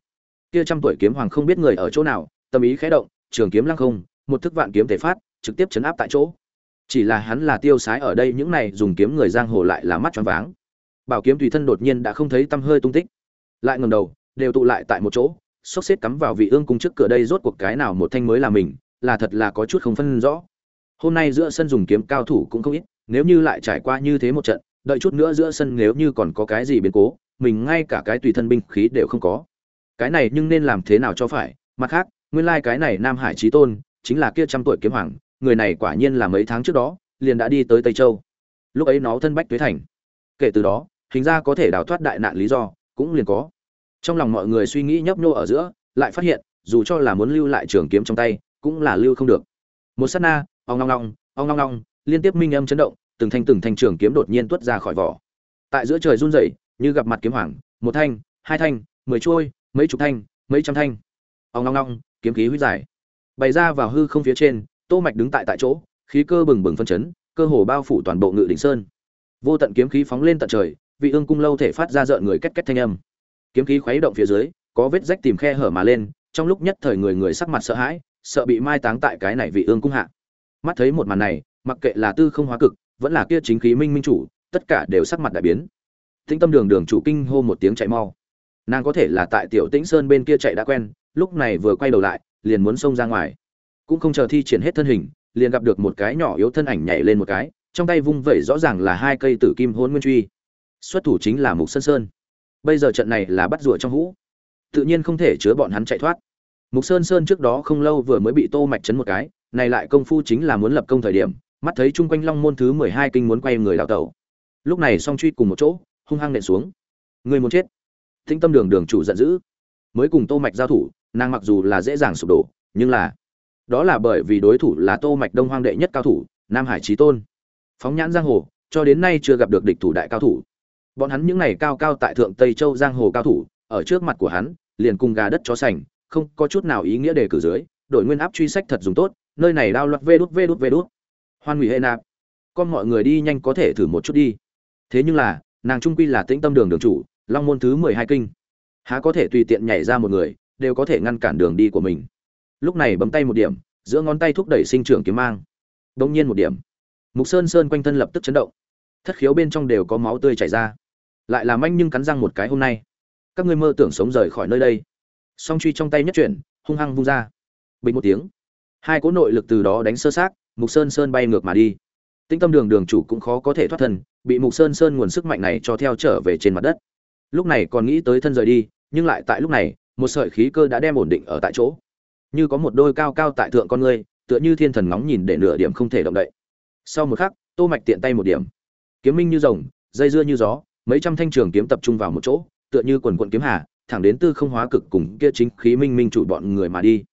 Kia trăm tuổi kiếm hoàng không biết người ở chỗ nào, tâm ý khẽ động, trường kiếm lăng không, một thức vạn kiếm thể phát, trực tiếp chấn áp tại chỗ chỉ là hắn là tiêu sái ở đây, những này dùng kiếm người giang hồ lại là mắt choáng váng. Bảo kiếm tùy thân đột nhiên đã không thấy tăm hơi tung tích. Lại ngẩng đầu, đều tụ lại tại một chỗ, xốc xếp cắm vào vị ương cung trước cửa đây, rốt cuộc cái nào một thanh mới là mình, là thật là có chút không phân rõ. Hôm nay giữa sân dùng kiếm cao thủ cũng không ít, nếu như lại trải qua như thế một trận, đợi chút nữa giữa sân nếu như còn có cái gì biến cố, mình ngay cả cái tùy thân binh khí đều không có. Cái này nhưng nên làm thế nào cho phải? Mặt khác, nguyên lai cái này nam hải trí tôn, chính là kia trăm tuổi kiếm hoàng người này quả nhiên là mấy tháng trước đó, liền đã đi tới tây châu. Lúc ấy nó thân bách tuế thành. Kể từ đó, hình ra có thể đào thoát đại nạn lý do, cũng liền có. Trong lòng mọi người suy nghĩ nhấp nhô ở giữa, lại phát hiện, dù cho là muốn lưu lại trường kiếm trong tay, cũng là lưu không được. Một sát na, ong long long ong long long liên tiếp minh âm chấn động, từng thanh từng thanh trường kiếm đột nhiên tuốt ra khỏi vỏ. Tại giữa trời run rẩy, như gặp mặt kiếm hoàng, một thanh, hai thanh, mười chuôi, mấy chục thanh, mấy trăm thanh. Ong long long kiếm khí huyết dài. Bày ra vào hư không phía trên tô mạch đứng tại tại chỗ, khí cơ bừng bừng phân chấn, cơ hồ bao phủ toàn bộ ngự đỉnh sơn. Vô tận kiếm khí phóng lên tận trời, vị ương cung lâu thể phát ra rợn người két két thanh âm. Kiếm khí khuấy động phía dưới, có vết rách tìm khe hở mà lên, trong lúc nhất thời người người sắc mặt sợ hãi, sợ bị mai táng tại cái này vị ương cung hạ. Mắt thấy một màn này, mặc kệ là tư không hóa cực, vẫn là kia chính khí minh minh chủ, tất cả đều sắc mặt đại biến. Tĩnh tâm đường đường chủ kinh hô một tiếng chạy mau. Nàng có thể là tại tiểu tĩnh sơn bên kia chạy đã quen, lúc này vừa quay đầu lại, liền muốn xông ra ngoài cũng không chờ thi triển hết thân hình, liền gặp được một cái nhỏ yếu thân ảnh nhảy lên một cái, trong tay vung vẩy rõ ràng là hai cây tử kim hôn nguyên truy. Xuất thủ chính là mục sơn sơn. Bây giờ trận này là bắt rùa trong hũ. Tự nhiên không thể chứa bọn hắn chạy thoát. Mục sơn sơn trước đó không lâu vừa mới bị tô mạch chấn một cái, này lại công phu chính là muốn lập công thời điểm, mắt thấy chung quanh long môn thứ mười hai kinh muốn quay người đào tẩu. Lúc này song truy cùng một chỗ, hung hăng nện xuống. Người muốn chết. Thinh tâm đường đường chủ giận dữ. Mới cùng tô mạch giao thủ, nàng mặc dù là dễ dàng sụp đổ, nhưng là đó là bởi vì đối thủ là tô mạch đông hoang đệ nhất cao thủ, nam hải trí tôn. Phóng nhãn giang hồ, cho đến nay chưa gặp được địch thủ đại cao thủ. Bọn hắn những này cao cao tại thượng tây châu giang hồ cao thủ, ở trước mặt của hắn, liền cùng gà đất chó sành, không có chút nào ý nghĩa đề cử dưới đổi nguyên áp truy sách thật dùng tốt, nơi này đao loạt vê đút vê đút vê đút. Hoan hủy hệ nạp, con mọi người đi nhanh có thể thử một chút đi. Thế nhưng là, nàng trung quy là tĩnh tâm đường đường chủ, long môn thứ mười hai kinh. Há có thể tùy tiện nhảy ra một người, đều có thể ngăn cản đường đi của mình lúc này bấm tay một điểm, giữa ngón tay thúc đẩy sinh trưởng kiếm mang. Đông nhiên một điểm, mục sơn sơn quanh thân lập tức chấn động. Thất khiếu bên trong đều có máu tươi chảy ra. Lại làm anh nhưng cắn răng một cái hôm nay. Các ngươi mơ tưởng sống rời khỏi nơi đây. Song truy trong tay nhất chuyển, hung hăng vung ra. Bình một tiếng, hai cỗ nội lực từ đó đánh sơ sát mục sơn sơn bay ngược mà đi. Tinh tâm đường đường chủ cũng khó có thể thoát thân, bị mục sơn sơn nguồn sức mạnh này cho theo trở về trên mặt đất. Lúc này còn nghĩ tới thân rời đi, nhưng lại tại lúc này, một sợi khí cơ đã đem ổn định ở tại chỗ như có một đôi cao cao tại thượng con ngươi, tựa như thiên thần ngóng nhìn để nửa điểm không thể động đậy. Sau một khắc, tô mạch tiện tay một điểm. Kiếm minh như rồng, dây dưa như gió, mấy trăm thanh trường kiếm tập trung vào một chỗ, tựa như quần quận kiếm hà, thẳng đến tư không hóa cực cùng kia chính khí minh minh chủ bọn người mà đi.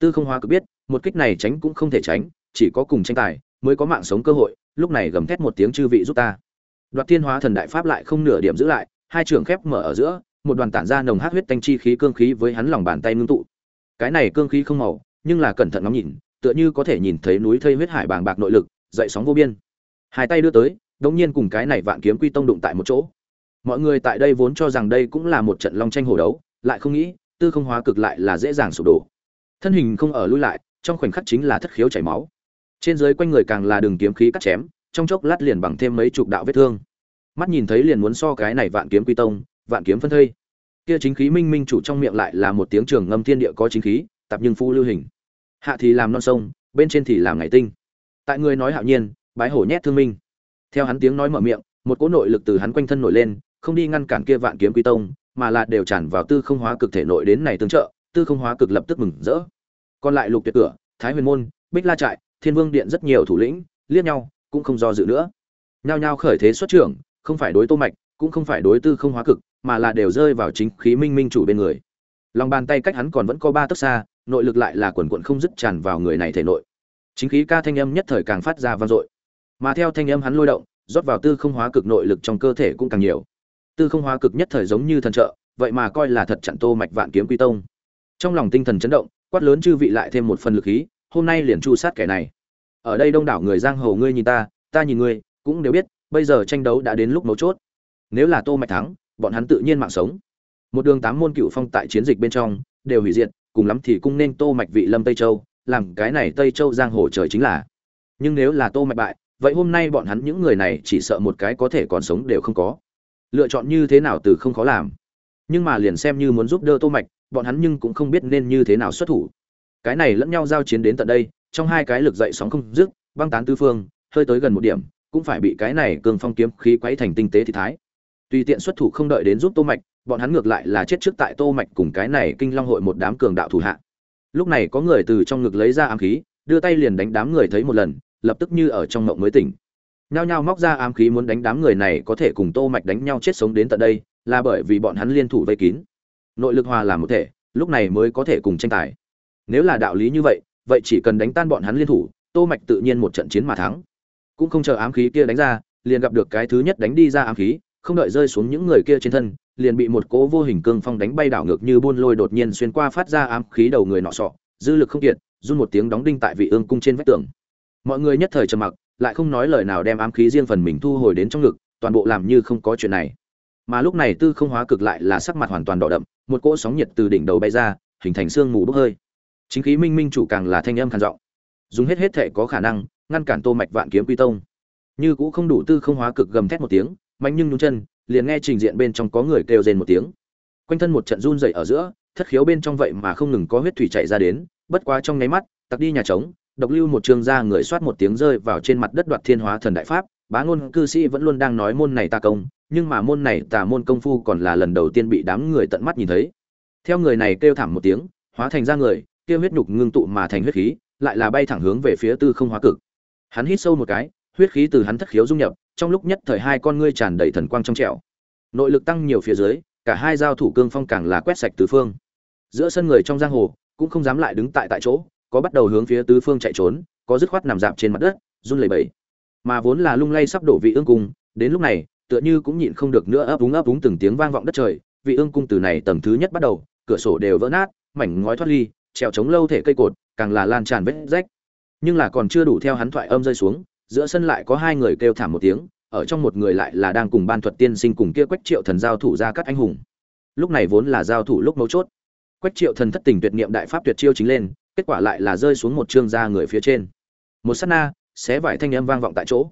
Tư không hóa cực biết, một kích này tránh cũng không thể tránh, chỉ có cùng tranh tài mới có mạng sống cơ hội, lúc này gầm thét một tiếng chư vị giúp ta. Đoạt thiên hóa thần đại pháp lại không nửa điểm giữ lại, hai trường khép mở ở giữa, một đoàn tản ra nồng hát huyết tanh chi khí cương khí với hắn lòng bàn tay ngưng tụ cái này cương khí không màu, nhưng là cẩn thận ngắm nhìn, tựa như có thể nhìn thấy núi thây huyết hải bàng bạc nội lực, dậy sóng vô biên. Hai tay đưa tới, đống nhiên cùng cái này vạn kiếm quy tông đụng tại một chỗ. Mọi người tại đây vốn cho rằng đây cũng là một trận long tranh hổ đấu, lại không nghĩ, tư không hóa cực lại là dễ dàng sụp đổ. Thân hình không ở lui lại, trong khoảnh khắc chính là thất khiếu chảy máu. Trên dưới quanh người càng là đường kiếm khí cắt chém, trong chốc lát liền bằng thêm mấy chục đạo vết thương. Mắt nhìn thấy liền muốn so cái này vạn kiếm quy tông, vạn kiếm phân thây kia chính khí minh minh chủ trong miệng lại là một tiếng trường ngâm thiên địa có chính khí tập nhưng phu lưu hình. Hạ thì làm non sông, bên trên thì làm ngày tinh. Tại người nói hạo nhiên, bái hổ nhét thương minh. Theo hắn tiếng nói mở miệng, một cỗ nội lực từ hắn quanh thân nổi lên, không đi ngăn cản kia vạn kiếm quy tông, mà là đều tràn vào tư không hóa cực thể nội đến này tương trợ, tư không hóa cực lập tức mừng rỡ. Còn lại lục tuyệt cửa, thái huyền môn, bích la trại, thiên vương điện rất nhiều thủ lĩnh, liếc nhau, cũng không do dự nữa. Nhao nhao khởi thế xuất trưởng, không phải đối tô mạch, cũng không phải đối tư không hóa cực mà là đều rơi vào chính khí minh minh chủ bên người. Lòng bàn tay cách hắn còn vẫn có ba tấc xa, nội lực lại là quần quận không dứt tràn vào người này thể nội. Chính khí ca thanh âm nhất thời càng phát ra vang dội. Mà theo thanh âm hắn lôi động, rót vào tư không hóa cực nội lực trong cơ thể cũng càng nhiều. Tư không hóa cực nhất thời giống như thần trợ, vậy mà coi là thật chặn tô mạch vạn kiếm quy tông. Trong lòng tinh thần chấn động, quát lớn chư vị lại thêm một phần lực khí, hôm nay liền chu sát kẻ này. Ở đây đông đảo người giang hồ ngươi nhìn ta ta nhìn ngươi, cũng đều biết, bây giờ tranh đấu đã đến lúc mấu chốt. Nếu là tô mạch thắng bọn hắn tự nhiên mạng sống. Một đường tám môn cựu phong tại chiến dịch bên trong, đều hủy diệt, cùng lắm thì cung nên tô mạch vị lâm tây châu, làm cái này tây châu giang hồ trời chính là. Nhưng nếu là tô mạch bại, vậy hôm nay bọn hắn những người này chỉ sợ một cái có thể còn sống đều không có. Lựa chọn như thế nào từ không khó làm. Nhưng mà liền xem như muốn giúp đỡ tô mạch, bọn hắn nhưng cũng không biết nên như thế nào xuất thủ. Cái này lẫn nhau giao chiến đến tận đây, trong hai cái lực dậy sóng không dứt, băng tán tứ phương, hơi tới gần một điểm, cũng phải bị cái này cường phong kiếm khí quấy thành tinh tế thì thái tùy tiện xuất thủ không đợi đến giúp tô mạch, bọn hắn ngược lại là chết trước tại tô mạch cùng cái này kinh long hội một đám cường đạo thủ hạ. Lúc này có người từ trong ngực lấy ra ám khí, đưa tay liền đánh đám người thấy một lần, lập tức như ở trong mộng mới tỉnh. Nhao nhao móc ra ám khí muốn đánh đám người này có thể cùng tô mạch đánh nhau chết sống đến tận đây, là bởi vì bọn hắn liên thủ vây kín. Nội lực hòa làm một thể, lúc này mới có thể cùng tranh tài. Nếu là đạo lý như vậy vậy chỉ cần đánh tan bọn hắn liên thủ, tô mạch tự nhiên một trận chiến mà thắng. Cũng không chờ ám khí kia đánh ra, liền gặp được cái thứ nhất đánh đi ra ám khí không đợi rơi xuống những người kia trên thân, liền bị một cỗ vô hình cương phong đánh bay đảo ngược như buôn lôi đột nhiên xuyên qua phát ra ám khí đầu người nọ sọ, dư lực không kiệt, run một tiếng đóng đinh tại vị ương cung trên vách tường. Mọi người nhất thời trầm mặc, lại không nói lời nào đem ám khí riêng phần mình thu hồi đến trong ngực, toàn bộ làm như không có chuyện này. Mà lúc này tư không hóa cực lại là sắc mặt hoàn toàn đỏ đậm, một cỗ sóng nhiệt từ đỉnh đầu bay ra, hình thành sương mù bốc hơi. Chính khí minh minh chủ càng là thanh âm khàn giọng, dùng hết hết thể có khả năng, ngăn cản tô mạch vạn kiếm quy tông. Như cũng không đủ tư không hóa cực gầm thét một tiếng mạnh nhưng nhún chân, liền nghe trình diện bên trong có người kêu rên một tiếng. Quanh thân một trận run rẩy ở giữa, thất khiếu bên trong vậy mà không ngừng có huyết thủy chảy ra đến, bất quá trong nháy mắt, tặc đi nhà trống, độc lưu một trường ra người soát một tiếng rơi vào trên mặt đất đoạt thiên hóa thần đại pháp, bá ngôn cư sĩ vẫn luôn đang nói môn này ta công, nhưng mà môn này tà môn công phu còn là lần đầu tiên bị đám người tận mắt nhìn thấy. Theo người này kêu thảm một tiếng, hóa thành ra người, kia huyết nhục ngưng tụ mà thành huyết khí, lại là bay thẳng hướng về phía tư không hóa cực. Hắn hít sâu một cái, huyết khí từ hắn thất khiếu dung nhập trong lúc nhất thời hai con ngươi tràn đầy thần quang trong trẻo. Nội lực tăng nhiều phía dưới, cả hai giao thủ cương phong càng là quét sạch tứ phương. Giữa sân người trong giang hồ, cũng không dám lại đứng tại tại chỗ, có bắt đầu hướng phía tứ phương chạy trốn, có dứt khoát nằm dạp trên mặt đất, run lẩy bẩy. Mà vốn là lung lay sắp đổ vị ương cung, đến lúc này, tựa như cũng nhịn không được nữa ấp úng ấp úng từng tiếng vang vọng đất trời, vị ương cung từ này tầng thứ nhất bắt đầu, cửa sổ đều vỡ nát, mảnh ngói thoát ly, trèo chống lâu thể cây cột, càng là lan tràn vết rách. Nhưng là còn chưa đủ theo hắn thoại âm rơi xuống giữa sân lại có hai người kêu thảm một tiếng, ở trong một người lại là đang cùng ban thuật tiên sinh cùng kia quách triệu thần giao thủ ra các anh hùng. Lúc này vốn là giao thủ lúc mấu chốt. Quách triệu thần thất tình tuyệt niệm đại pháp tuyệt chiêu chính lên, kết quả lại là rơi xuống một chương ra người phía trên. Một sát na, xé vải thanh âm vang vọng tại chỗ.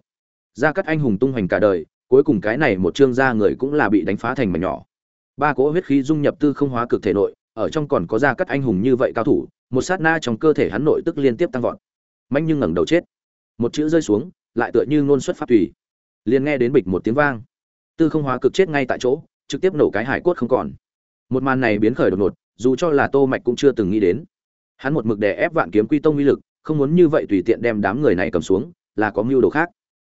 Ra các anh hùng tung hoành cả đời, cuối cùng cái này một chương ra người cũng là bị đánh phá thành mảnh nhỏ. Ba cỗ huyết khí dung nhập tư không hóa cực thể nội, ở trong còn có ra các anh hùng như vậy cao thủ, một sát na trong cơ thể hắn nội tức liên tiếp tăng vọt. Mạnh nhưng ngẩng đầu chết một chữ rơi xuống, lại tựa như ngôn xuất pháp tùy. Liền nghe đến bịch một tiếng vang. Tư không hóa cực chết ngay tại chỗ, trực tiếp nổ cái hải cốt không còn. Một màn này biến khởi đột ngột, dù cho là tô mạch cũng chưa từng nghĩ đến. Hắn một mực đè ép vạn kiếm quy tông uy lực, không muốn như vậy tùy tiện đem đám người này cầm xuống, là có mưu đồ khác.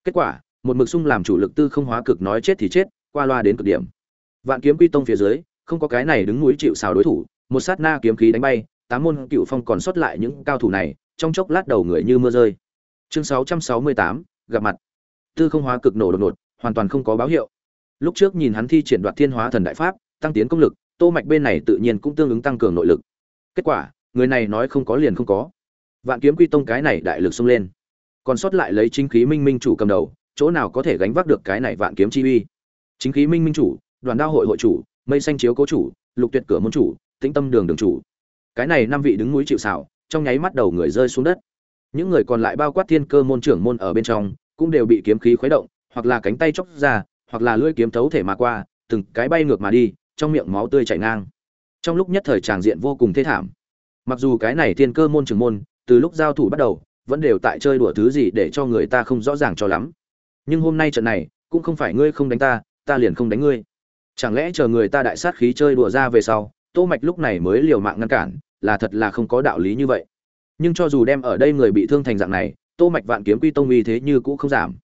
Kết quả, một mực sung làm chủ lực tư không hóa cực nói chết thì chết, qua loa đến cực điểm. Vạn kiếm quy tông phía dưới, không có cái này đứng núi chịu xào đối thủ, một sát na kiếm khí đánh bay, tám môn cựu phong còn sót lại những cao thủ này, trong chốc lát đầu người như mưa rơi chương 668, gặp mặt. Tư không hóa cực nổ đột ngột hoàn toàn không có báo hiệu. Lúc trước nhìn hắn thi triển đoạt thiên hóa thần đại pháp tăng tiến công lực tô mạch bên này tự nhiên cũng tương ứng tăng cường nội lực. Kết quả người này nói không có liền không có. Vạn kiếm quy tông cái này đại lực xông lên. Còn sót lại lấy chính khí minh minh chủ cầm đầu chỗ nào có thể gánh vác được cái này vạn kiếm chi uy? Chính khí minh minh chủ đoàn đao hội hội chủ mây xanh chiếu cố chủ lục tuyệt cửa môn chủ tĩnh tâm đường đường chủ. Cái này năm vị đứng núi chịu xảo trong nháy mắt đầu người rơi xuống đất những người còn lại bao quát thiên cơ môn trưởng môn ở bên trong, cũng đều bị kiếm khí khuấy động, hoặc là cánh tay chóc ra, hoặc là lưỡi kiếm thấu thể mà qua, từng cái bay ngược mà đi, trong miệng máu tươi chảy ngang. Trong lúc nhất thời tràng diện vô cùng thê thảm. Mặc dù cái này thiên cơ môn trưởng môn, từ lúc giao thủ bắt đầu, vẫn đều tại chơi đùa thứ gì để cho người ta không rõ ràng cho lắm. Nhưng hôm nay trận này, cũng không phải ngươi không đánh ta ta liền không đánh ngươi. Chẳng lẽ chờ người ta đại sát khí chơi đùa ra về sau, tô mạch lúc này mới liều mạng ngăn cản, là thật là không có đạo lý như vậy nhưng cho dù đem ở đây người bị thương thành dạng này, tô mạch vạn kiếm quy tông uy thế như cũ không giảm.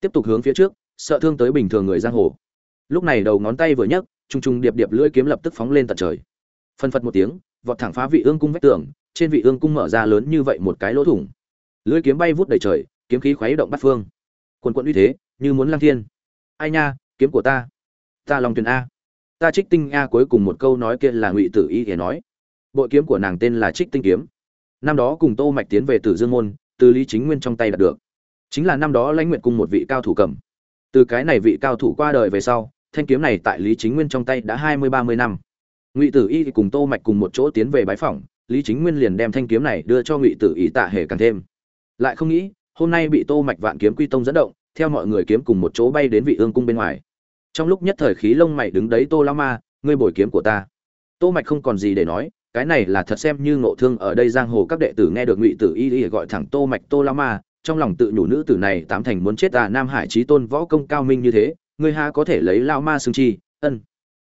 Tiếp tục hướng phía trước, sợ thương tới bình thường người giang hồ. Lúc này đầu ngón tay vừa nhấc trung trung điệp điệp lưỡi kiếm lập tức phóng lên tận trời. Phân phật một tiếng, vọt thẳng phá vị ương cung vách tường, trên vị ương cung mở ra lớn như vậy một cái lỗ thủng. Lưỡi kiếm bay vút đầy trời, kiếm khí khuấy động bát phương. Quần quận uy thế, như muốn lang thiên. Ai nha, kiếm của ta. Ta lòng truyền a. Ta trích tinh a cuối cùng một câu nói kia là ngụy tử y để nói. Bội kiếm của nàng tên là trích tinh kiếm năm đó cùng tô mạch tiến về tử dương môn, từ lý chính nguyên trong tay đạt được. Chính là năm đó lãnh nguyện cùng một vị cao thủ cầm. Từ cái này vị cao thủ qua đời về sau, thanh kiếm này tại lý chính nguyên trong tay đã hai mươi, ba mươi năm. Ngụy tử y cùng tô mạch cùng một chỗ tiến về bái phỏng, lý chính nguyên liền đem thanh kiếm này đưa cho ngụy tử y tạ hề càng thêm. Lại không nghĩ, hôm nay bị tô mạch vạn kiếm quy tông dẫn động, theo mọi người kiếm cùng một chỗ bay đến vị ương cung bên ngoài. Trong lúc nhất thời khí lông mày đứng đấy tô lão ma, ngươi bồi kiếm của ta. Tô mạch không còn gì để nói cái này là thật xem như ngộ thương ở đây giang hồ các đệ tử nghe được ngụy tử y y gọi thẳng tô mạch tô la ma, trong lòng tự nhủ nữ tử này tám thành muốn chết à nam hải trí tôn võ công cao minh như thế người ha có thể lấy lao ma xương chi, ân.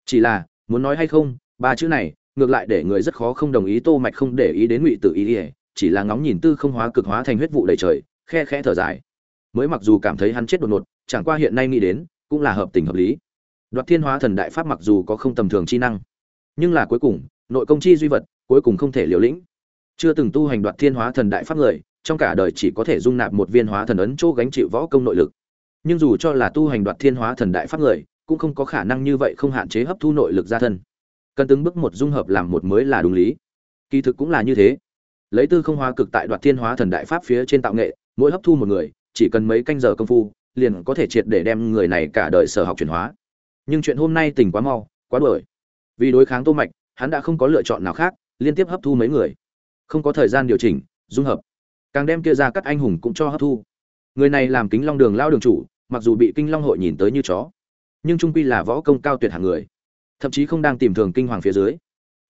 Chỉ là, muốn nói hay không, ba chữ này, ngược lại để người rất khó không đồng ý tô mạch không để ý đến ngụy tử y y, chỉ là ngóng nhìn tư không hóa cực hóa thành huyết vụ đầy trời, khe khẽ thở dài. Mới mặc dù cảm thấy hắn chết đột ngột, chẳng qua hiện nay nghĩ đến, cũng là hợp tình hợp lý. Đoạt thiên hóa thần đại pháp mặc dù có không tầm thường chi năng, nhưng là cuối cùng nội công chi duy vật, cuối cùng không thể liều lĩnh. Chưa từng tu hành đoạt thiên hóa thần đại pháp người, trong cả đời chỉ có thể dung nạp một viên hóa thần ấn chỗ gánh chịu võ công nội lực. Nhưng dù cho là tu hành đoạt thiên hóa thần đại pháp người, cũng không có khả năng như vậy không hạn chế hấp thu nội lực ra thân. Cần từng bước một dung hợp làm một mới là đúng lý. Kỳ thực cũng là như thế. Lấy tư không hóa cực tại đoạt thiên hóa thần đại pháp phía trên tạo nghệ, mỗi hấp thu một người, chỉ cần mấy canh giờ công phu, liền có thể triệt để đem người này cả đời sở học chuyển hóa. Nhưng chuyện hôm nay tình quá mau, quá đuổi. Vì đối kháng tô mạch hắn đã không có lựa chọn nào khác, liên tiếp hấp thu mấy người. Không có thời gian điều chỉnh, dung hợp. Càng đem kia ra các anh hùng cũng cho hấp thu. Người này làm kính long đường lao đường chủ, mặc dù bị kinh long hội nhìn tới như chó, nhưng trung quy là võ công cao tuyệt hạng người. Thậm chí không đang tìm thường kinh hoàng phía dưới.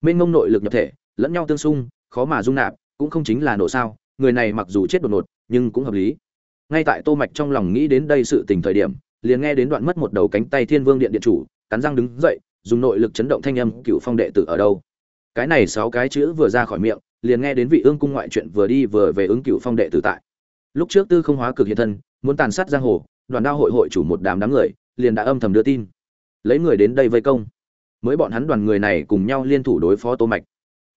Mênh mông nội lực nhập thể, lẫn nhau tương xung, khó mà dung nạp, cũng không chính là nổ sao, người này mặc dù chết đột ngột, nhưng cũng hợp lý. Ngay tại tô mạch trong lòng nghĩ đến đây sự tình thời điểm, liền nghe đến đoạn mất một đầu cánh tay thiên vương điện điện chủ, cắn răng đứng dậy dùng nội lực chấn động thanh âm cựu phong đệ tử ở đâu. Cái này sáu cái chữ vừa ra khỏi miệng, liền nghe đến vị ương cung ngoại chuyện vừa đi vừa về ứng cựu phong đệ tử tại. Lúc trước tư không hóa cực hiện thân, muốn tàn sát giang hồ, đoàn đao hội hội chủ một đám đám người, liền đã âm thầm đưa tin. Lấy người đến đây vây công. Mới bọn hắn đoàn người này cùng nhau liên thủ đối phó tô mạch.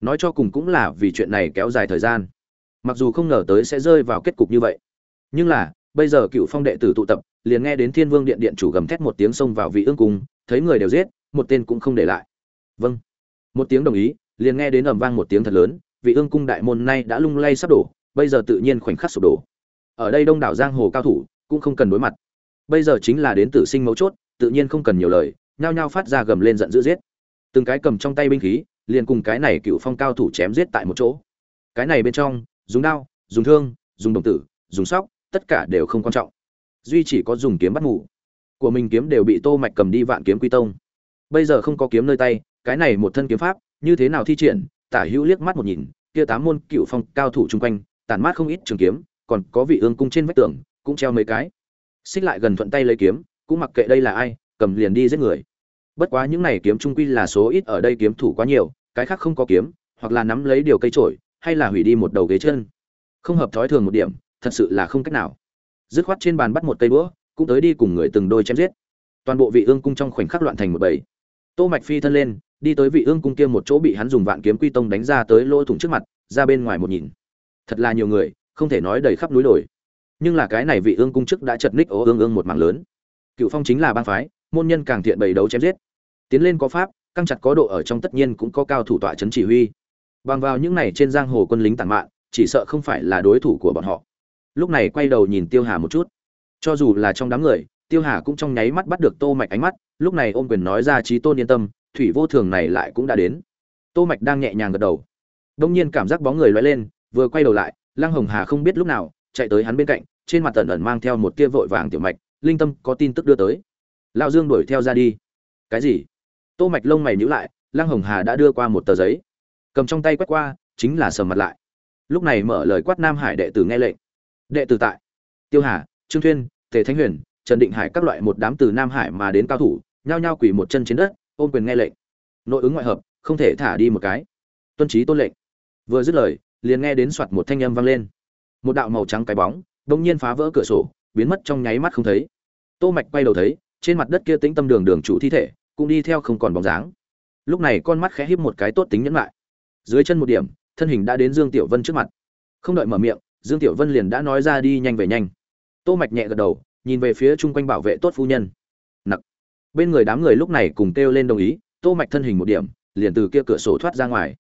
Nói cho cùng cũng là vì chuyện này kéo dài thời gian. Mặc dù không ngờ tới sẽ rơi vào kết cục như vậy. Nhưng là, bây giờ cựu phong đệ tử tụ tập, liền nghe đến thiên vương điện điện chủ gầm thét một tiếng xông vào vị ương cung, thấy người đều giết một tên cũng không để lại. Vâng. Một tiếng đồng ý, liền nghe đến ầm vang một tiếng thật lớn, vị ương cung đại môn nay đã lung lay sắp đổ, bây giờ tự nhiên khoảnh khắc sụp đổ. Ở đây đông đảo giang hồ cao thủ, cũng không cần đối mặt. Bây giờ chính là đến tử sinh mấu chốt, tự nhiên không cần nhiều lời, nhao nhao phát ra gầm lên giận dữ giết. Từng cái cầm trong tay binh khí, liền cùng cái này cựu phong cao thủ chém giết tại một chỗ. Cái này bên trong, dùng đao, dùng thương, dùng đồng tử, dùng sóc, tất cả đều không quan trọng. Duy chỉ có dùng kiếm bắt ngủ của mình kiếm đều bị tô mạch cầm đi vạn kiếm quy tông bây giờ không có kiếm nơi tay, cái này một thân kiếm pháp, như thế nào thi triển? Tả hữu liếc mắt một nhìn, kia tám môn cựu phong cao thủ chung quanh, tản mát không ít trường kiếm, còn có vị ương cung trên vách tường, cũng treo mấy cái. Xích lại gần thuận tay lấy kiếm, cũng mặc kệ đây là ai, cầm liền đi giết người. Bất quá những này kiếm trung quy là số ít ở đây kiếm thủ quá nhiều, cái khác không có kiếm, hoặc là nắm lấy điều cây trổi hay là hủy đi một đầu ghế chân. Không hợp thói thường một điểm, thật sự là không cách nào. Dứt khoát trên bàn bắt một cây đũa, cũng tới đi cùng người từng đôi chém giết. Toàn bộ vị ương cung trong khoảnh khắc loạn thành một bầy tô mạch phi thân lên, đi tới vị ương cung kia một chỗ bị hắn dùng vạn kiếm quy tông đánh ra tới lỗ thủng trước mặt, ra bên ngoài một nhìn. Thật là nhiều người, không thể nói đầy khắp núi đồi. Nhưng là cái này vị ương cung chức đã chật ních ố ương ương một mảng lớn. Cựu phong chính là bang phái, môn nhân càng thiện bày đấu chém giết. Tiến lên có pháp, căng chặt có độ ở trong tất nhiên cũng có cao thủ tọa chấn chỉ huy. Bằng vào những này trên giang hồ quân lính tàn mạn, chỉ sợ không phải là đối thủ của bọn họ. Lúc này quay đầu nhìn tiêu hà một chút. Cho dù là trong đám người tiêu hà cũng trong nháy mắt bắt được tô mạch ánh mắt, lúc này ôm quyền nói ra trí tôn yên tâm, thủy vô thường này lại cũng đã đến. Tô mạch đang nhẹ nhàng gật đầu. Đông nhiên cảm giác bóng người lóe lên, vừa quay đầu lại, lăng hồng hà không biết lúc nào, chạy tới hắn bên cạnh, trên mặt tẩn ẩn mang theo một tia vội vàng tiểu mạch, linh tâm có tin tức đưa tới. Lão dương đuổi theo ra đi. Cái gì? Tô mạch lông mày nhíu lại, lăng hồng hà đã đưa qua một tờ giấy. Cầm trong tay quét qua, chính là sầm mặt lại. Lúc này mở lời quát nam hải đệ tử nghe lệnh. Đệ tử tại. Tiêu hà, trương thuyên, tề thánh huyền trần định hải các loại một đám từ nam hải mà đến cao thủ, nhao nhao quỳ một chân trên đất, ôm quyền nghe lệnh. Nội ứng ngoại hợp, không thể thả đi một cái. Tuân trí tôn lệnh. Vừa dứt lời, liền nghe đến soạt một thanh âm vang lên. Một đạo màu trắng cái bóng đông nhiên phá vỡ cửa sổ, biến mất trong nháy mắt không thấy. Tô mạch quay đầu thấy, trên mặt đất kia tĩnh tâm đường đường chủ thi thể, cũng đi theo không còn bóng dáng. Lúc này con mắt khẽ híp một cái tốt tính nhẫn lại. Dưới chân một điểm, thân hình đã đến dương tiểu vân trước mặt. Không đợi mở miệng, dương tiểu vân liền đã nói ra đi nhanh về nhanh. Tô mạch nhẹ gật đầu nhìn về phía chung quanh bảo vệ tốt phu nhân. Nặc. Bên người đám người lúc này cùng kêu lên đồng ý, tô mạch thân hình một điểm, liền từ kia cửa sổ thoát ra ngoài.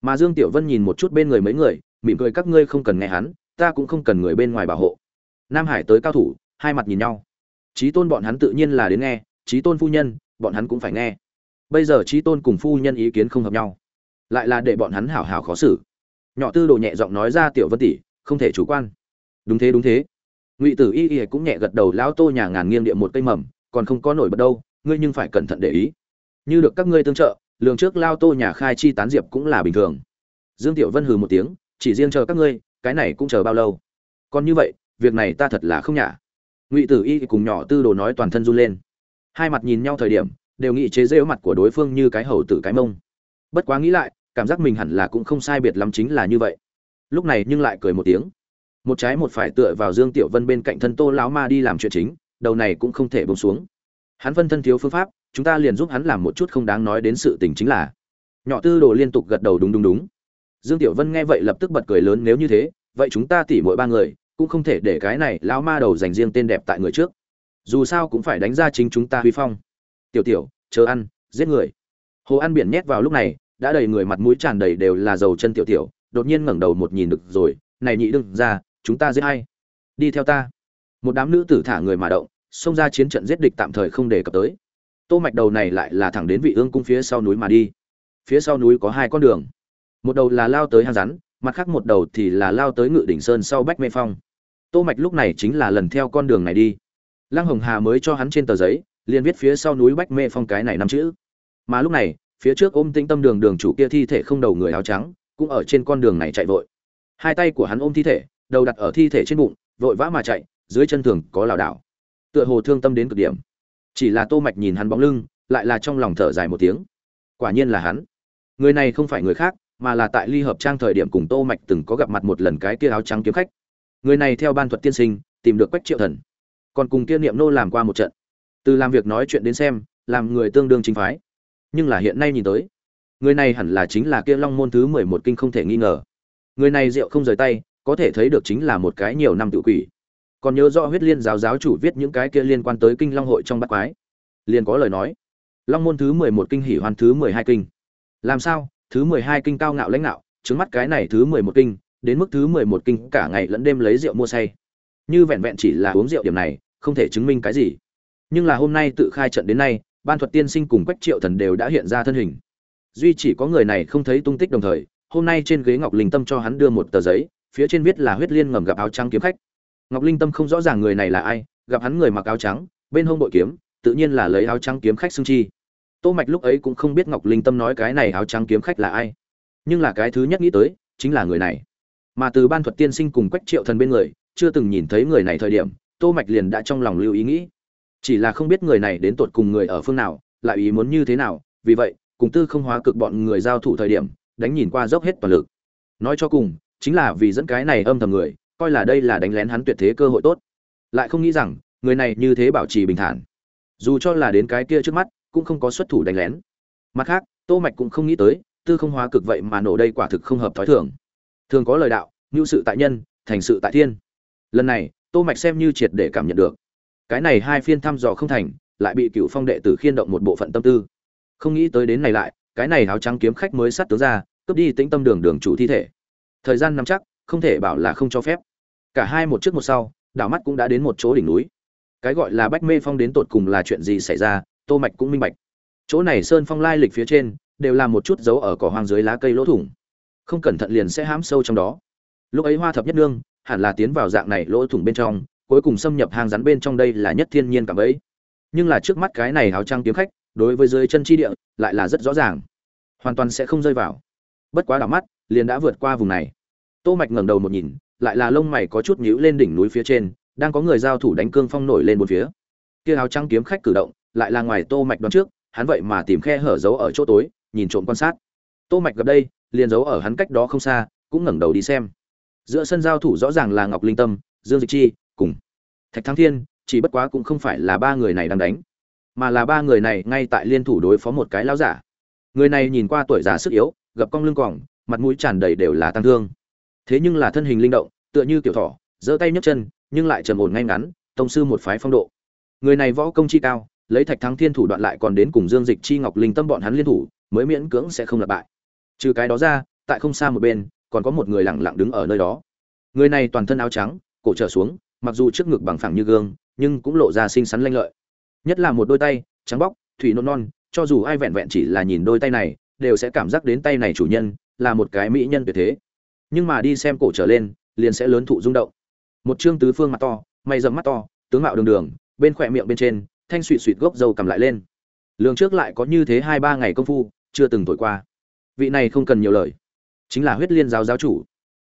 Mà dương tiểu vân nhìn một chút bên người mấy người, mỉm cười các ngươi không cần nghe hắn, ta cũng không cần người bên ngoài bảo hộ. Nam hải tới cao thủ, hai mặt nhìn nhau. Trí tôn bọn hắn tự nhiên là đến nghe trí tôn phu nhân, bọn hắn cũng phải nghe. Bây giờ trí tôn cùng phu nhân ý kiến không hợp nhau. Lại là để bọn hắn hảo hảo khó xử. Nhỏ tư đồ nhẹ giọng nói ra tiểu vân tỷ, không thể chủ quan. Đúng thế đúng thế ngụy tử y y cũng nhẹ gật đầu, lão tô nhà ngàn nghiêng địa một cây mầm, còn không có nổi bật đâu, ngươi nhưng phải cẩn thận để ý. Như được các ngươi tương trợ, lường trước lao tô nhà khai chi tán diệp cũng là bình thường. Dương tiểu vân hừ một tiếng, chỉ riêng chờ các ngươi, cái này cũng chờ bao lâu? Còn như vậy, việc này ta thật là không nhả. Ngụy tử y cùng nhỏ tư đồ nói toàn thân run lên. Hai mặt nhìn nhau thời điểm, đều nghĩ chế rêu mặt của đối phương như cái hầu tử cái mông. Bất quá nghĩ lại, cảm giác mình hẳn là cũng không sai biệt lắm chính là như vậy. Lúc này nhưng lại cười một tiếng một trái một phải tựa vào dương tiểu vân bên cạnh thân tô lão ma đi làm chuyện chính, đầu này cũng không thể bông xuống. Hắn phân thân thiếu phương pháp, chúng ta liền giúp hắn làm một chút không đáng nói đến sự tình chính là. Nhỏ tư đồ liên tục gật đầu đúng đúng đúng. Dương tiểu vân nghe vậy lập tức bật cười lớn, nếu như thế, vậy chúng ta tỉ mỗi ba người, cũng không thể để cái này lão ma đầu dành riêng tên đẹp tại người trước. Dù sao cũng phải đánh ra chính chúng ta huy phong. Tiểu tiểu, chờ ăn, giết người. Hồ ăn biển nhét vào lúc này, đã đầy người mặt mũi tràn đầy đều là dầu chân tiểu tiểu, đột nhiên ngẩng đầu một nhìn được rồi, này nhị đừng ra chúng ta giết hay? Đi theo ta. Một đám nữ tử thả người mà động, xông ra chiến trận giết địch tạm thời không đề cập tới. Tô mạch đầu này lại là thẳng đến vị ương cung phía sau núi mà đi. Phía sau núi có hai con đường. Một đầu là lao tới hang rắn mặt khác một đầu thì là lao tới ngự đỉnh sơn sau bách mê phong. Tô mạch lúc này chính là lần theo con đường này đi. Lăng hồng hà mới cho hắn trên tờ giấy, liền viết phía sau núi bách mê phong cái này năm chữ. Mà lúc này, phía trước ôm tĩnh tâm đường đường chủ kia thi thể không đầu người áo trắng, cũng ở trên con đường này chạy vội. Hai tay của hắn ôm thi thể đầu đặt ở thi thể trên bụng, vội vã mà chạy, dưới chân thường có lảo đảo. Tựa hồ thương tâm đến cực điểm. Chỉ là tô mạch nhìn hắn bóng lưng, lại là trong lòng thở dài một tiếng. Quả nhiên là hắn. Người này không phải người khác, mà là tại ly hợp trang thời điểm cùng tô mạch từng có gặp mặt một lần cái kia áo trắng kiếm khách. Người này theo ban thuật tiên sinh, tìm được quách triệu thần. Còn cùng kia niệm nô làm qua một trận. Từ làm việc nói chuyện đến xem, làm người tương đương chính phái. Nhưng là hiện nay nhìn tới, người này hẳn là chính là kia long môn thứ mười một kinh không thể nghi ngờ. Người này rượu không rời tay có thể thấy được chính là một cái nhiều năm tự quỷ. Còn nhớ rõ huyết liên giáo giáo chủ viết những cái kia liên quan tới kinh long hội trong bát quái. Liền có lời nói. Long môn thứ mười một kinh hỉ hoàn thứ mười hai kinh. Làm sao? Thứ mười hai kinh cao ngạo lãnh đạo trứng mắt cái này thứ mười một kinh, đến mức thứ mười một kinh cả ngày lẫn đêm lấy rượu mua say. Như vẹn vẹn chỉ là uống rượu điểm này, không thể chứng minh cái gì. Nhưng là hôm nay tự khai trận đến nay, ban thuật tiên sinh cùng quách triệu thần đều đã hiện ra thân hình. Duy chỉ có người này không thấy tung tích đồng thời, hôm nay trên ghế ngọc linh tâm cho hắn đưa một tờ giấy phía trên viết là huyết liên ngầm gặp áo trắng kiếm khách. Ngọc linh tâm không rõ ràng người này là ai, gặp hắn người mặc áo trắng, bên hông bội kiếm, tự nhiên là lấy áo trắng kiếm khách xưng chi. Tô mạch lúc ấy cũng không biết ngọc linh tâm nói cái này áo trắng kiếm khách là ai. Nhưng là cái thứ nhất nghĩ tới, chính là người này. Mà từ ban thuật tiên sinh cùng quách triệu thần bên người, chưa từng nhìn thấy người này thời điểm, tô mạch liền đã trong lòng lưu ý nghĩ. Chỉ là không biết người này đến tột cùng người ở phương nào, lại ý muốn như thế nào, vì vậy, cùng tư không hóa cực bọn người giao thủ thời điểm, đánh nhìn qua dốc hết toàn lực. Nói cho cùng chính là vì dẫn cái này âm thầm người, coi là đây là đánh lén hắn tuyệt thế cơ hội tốt. Lại không nghĩ rằng, người này như thế bảo trì bình thản. Dù cho là đến cái kia trước mắt, cũng không có xuất thủ đánh lén. Mặt khác, tô mạch cũng không nghĩ tới, tư không hóa cực vậy mà nổ đây quả thực không hợp thói thường. Thường có lời đạo như sự tại nhân, thành sự tại thiên. Lần này, tô mạch xem như triệt để cảm nhận được. Cái này hai phiên thăm dò không thành, lại bị cựu phong đệ tử khiên động một bộ phận tâm tư. Không nghĩ tới đến này lại, cái này áo trắng kiếm khách mới sát tướng ra, cướp đi tĩnh tâm đường đường chủ thi thể thời gian nắm chắc, không thể bảo là không cho phép. Cả hai một trước một sau, đảo mắt cũng đã đến một chỗ đỉnh núi. Cái gọi là bách mê phong đến tột cùng là chuyện gì xảy ra, tô mạch cũng minh bạch. Chỗ này sơn phong lai lịch phía trên, đều là một chút dấu ở cỏ hoang dưới lá cây lỗ thủng. Không cẩn thận liền sẽ hãm sâu trong đó. Lúc ấy hoa thập nhất nương, hẳn là tiến vào dạng này lỗ thủng bên trong, cuối cùng xâm nhập hang rắn bên trong đây là nhất thiên nhiên cảm ấy. Nhưng là trước mắt cái này áo trang kiếm khách, đối với dưới chân chi địa, lại là rất rõ ràng. Hoàn toàn sẽ không rơi vào. Bất quá đảo mắt liền đã vượt qua vùng này. Tô mạch ngẩng đầu một nhìn, lại là lông mày có chút nhíu lên đỉnh núi phía trên, đang có người giao thủ đánh cương phong nổi lên một phía. Kia áo trắng kiếm khách cử động, lại là ngoài tô mạch đoán trước, hắn vậy mà tìm khe hở giấu ở chỗ tối, nhìn trộm quan sát. Tô mạch gặp đây, liền giấu ở hắn cách đó không xa, cũng ngẩng đầu đi xem. Giữa sân giao thủ rõ ràng là ngọc linh tâm, dương dịch chi, cùng thạch thắng thiên, chỉ bất quá cũng không phải là ba người này đang đánh, mà là ba người này ngay tại liên thủ đối phó một cái lão giả. Người này nhìn qua tuổi già sức yếu, gập cong lưng còng mặt mũi tràn đầy đều là tăng thương. Thế nhưng là thân hình linh động, tựa như kiểu thỏ, giơ tay nhấc chân, nhưng lại trầm ổn ngay ngắn, tông sư một phái phong độ. Người này võ công chi cao, lấy thạch thắng thiên thủ đoạn lại còn đến cùng dương dịch chi ngọc linh tâm bọn hắn liên thủ, mới miễn cưỡng sẽ không lặp bại. Trừ cái đó ra, tại không xa một bên, còn có một người lặng lặng đứng ở nơi đó. Người này toàn thân áo trắng, cổ trở xuống, mặc dù trước ngực bằng phẳng như gương, nhưng cũng lộ ra xinh xắn lanh lợi. Nhất là một đôi tay, trắng bóc, thủy nôn non, cho dù ai vẹn vẹn chỉ là nhìn đôi tay này, đều sẽ cảm giác đến tay này chủ nhân là một cái mỹ nhân tuyệt thế. Nhưng mà đi xem cổ trở lên, liền sẽ lớn thụ rung động. Một trương tứ phương mặt to, mày dầm mắt to, tướng mạo đường đường, bên khỏe miệng bên trên, thanh suỵ suỵt gốc dâu cầm lại lên. Lường trước lại có như thế hai ba ngày công phu, chưa từng thổi qua. Vị này không cần nhiều lời. Chính là huyết liên giáo giáo chủ.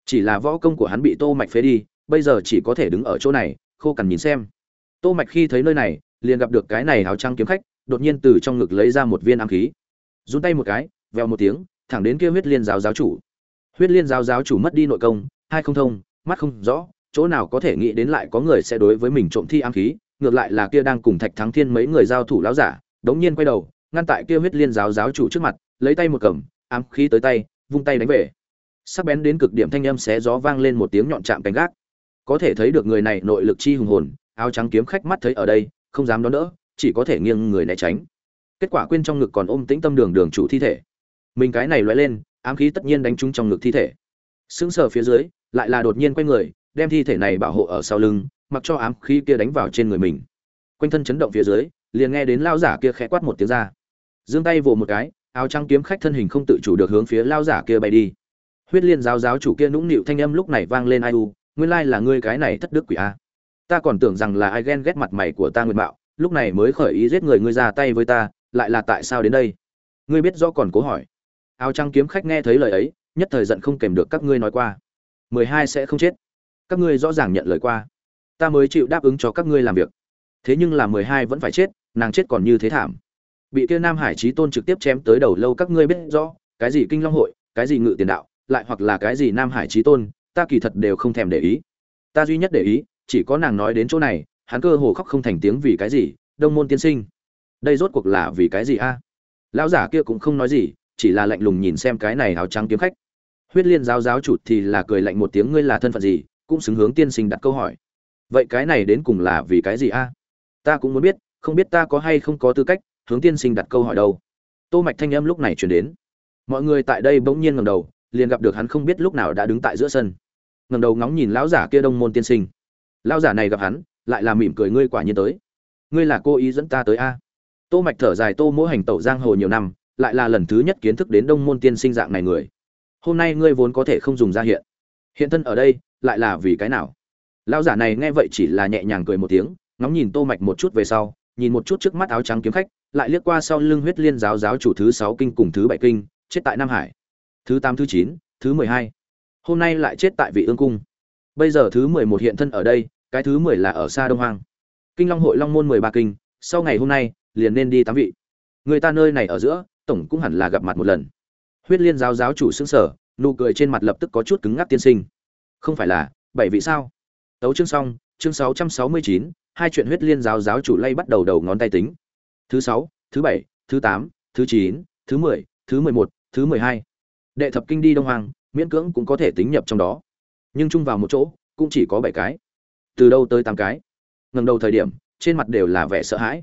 Chỉ là võ công của hắn bị tô mạch phế đi, bây giờ chỉ có thể đứng ở chỗ này, khô cằn nhìn xem. Tô mạch khi thấy nơi này, liền gặp được cái này áo trắng kiếm khách, đột nhiên từ trong ngực lấy ra một viên ám khí. Run tay một cái, vèo một tiếng thẳng đến kia huyết liên giáo giáo chủ. Huyết liên giáo giáo chủ mất đi nội công, hai không thông, mắt không rõ, chỗ nào có thể nghĩ đến lại có người sẽ đối với mình trộm thi ám khí, ngược lại là kia đang cùng thạch thắng thiên mấy người giao thủ lão giả, đống nhiên quay đầu, ngăn tại kia huyết liên giáo giáo chủ trước mặt, lấy tay một cầm, ám khí tới tay, vung tay đánh về. Sắc bén đến cực điểm thanh âm xé gió vang lên một tiếng nhọn chạm cánh gác. Có thể thấy được người này nội lực chi hùng hồn, áo trắng kiếm khách mắt thấy ở đây, không dám đón đỡ, chỉ có thể nghiêng người né tránh. Kết quả quên trong ngực còn ôm tĩnh tâm đường đường chủ thi thể mình cái này lóe lên, ám khí tất nhiên đánh trúng trong ngực thi thể. Sững sờ phía dưới, lại là đột nhiên quay người, đem thi thể này bảo hộ ở sau lưng, mặc cho ám khí kia đánh vào trên người mình. Quanh thân chấn động phía dưới, liền nghe đến lao giả kia khẽ quát một tiếng ra. Giương tay vồ một cái, áo trắng kiếm khách thân hình không tự chủ được hướng phía lao giả kia bay đi. Huyết liên giáo giáo chủ kia nũng nịu thanh âm lúc này vang lên ai u, nguyên lai là ngươi cái này thất đức quỷ a. Ta còn tưởng rằng là ai ghen ghét mặt mày của ta nguyện mạo, lúc này mới khởi ý giết người, ngươi ra tay với ta, lại là tại sao đến đây? Ngươi biết rõ còn cố hỏi áo trắng kiếm khách nghe thấy lời ấy, nhất thời giận không kèm được các ngươi nói qua. Mười hai sẽ không chết. Các ngươi rõ ràng nhận lời qua. Ta mới chịu đáp ứng cho các ngươi làm việc. Thế nhưng là mười hai vẫn phải chết, nàng chết còn như thế thảm. Bị kia nam hải trí tôn trực tiếp chém tới đầu lâu các ngươi biết rõ, cái gì kinh long hội, cái gì ngự tiền đạo, lại hoặc là cái gì nam hải trí tôn, ta kỳ thật đều không thèm để ý. Ta duy nhất để ý, chỉ có nàng nói đến chỗ này, hắn cơ hồ khóc không thành tiếng vì cái gì, đông môn tiên sinh. Đây rốt cuộc là vì cái gì a? Lão giả kia cũng không nói gì chỉ là lạnh lùng nhìn xem cái này áo trắng kiếm khách. Huyết liên giáo giáo chủ thì là cười lạnh một tiếng, ngươi là thân phận gì? Cũng xứng hướng tiên sinh đặt câu hỏi. Vậy cái này đến cùng là vì cái gì a? Ta cũng muốn biết, không biết ta có hay không có tư cách hướng tiên sinh đặt câu hỏi đâu. Tô mạch thanh âm lúc này truyền đến. Mọi người tại đây bỗng nhiên ngẩng đầu, liền gặp được hắn không biết lúc nào đã đứng tại giữa sân. Ngẩng đầu ngóng nhìn lão giả kia đông môn tiên sinh. Lão giả này gặp hắn, lại là mỉm cười ngươi quả nhiên tới. Ngươi là cô ý dẫn ta tới a? Tô mạch thở dài, tô mỗi hành tẩu giang hồ nhiều năm lại là lần thứ nhất kiến thức đến đông môn tiên sinh dạng này người. Hôm nay ngươi vốn có thể không dùng ra hiện. Hiện thân ở đây, lại là vì cái nào? Lão giả này nghe vậy chỉ là nhẹ nhàng cười một tiếng, ngóng nhìn tô mạch một chút về sau, nhìn một chút trước mắt áo trắng kiếm khách, lại liếc qua sau lưng huyết liên giáo giáo chủ thứ sáu kinh cùng thứ bảy kinh, chết tại nam hải. Thứ tám, thứ chín, thứ mười hai. Hôm nay lại chết tại vị ương cung. Bây giờ thứ mười một hiện thân ở đây, cái thứ mười là ở xa đông hoang. Kinh long hội long môn mười ba kinh, sau ngày hôm nay, liền nên đi tám vị. Người ta nơi này ở giữa tổng cũng hẳn là gặp mặt một lần. Huyết liên giáo giáo chủ xứng sở nụ cười trên mặt lập tức có chút cứng ngắc tiên sinh. Không phải là, bảy vị sao? Tấu chương xong, chương sáu trăm sáu mươi chín, hai chuyện huyết liên giáo giáo chủ lay bắt đầu đầu ngón tay tính. Thứ sáu, thứ bảy, thứ tám, thứ chín, thứ mười thứ mười một, thứ mười hai. Đệ thập kinh đi đông hoàng miễn cưỡng cũng có thể tính nhập trong đó. Nhưng chung vào một chỗ, cũng chỉ có bảy cái. Từ đâu tới tám cái? Ngần đầu thời điểm, trên mặt đều là vẻ sợ hãi.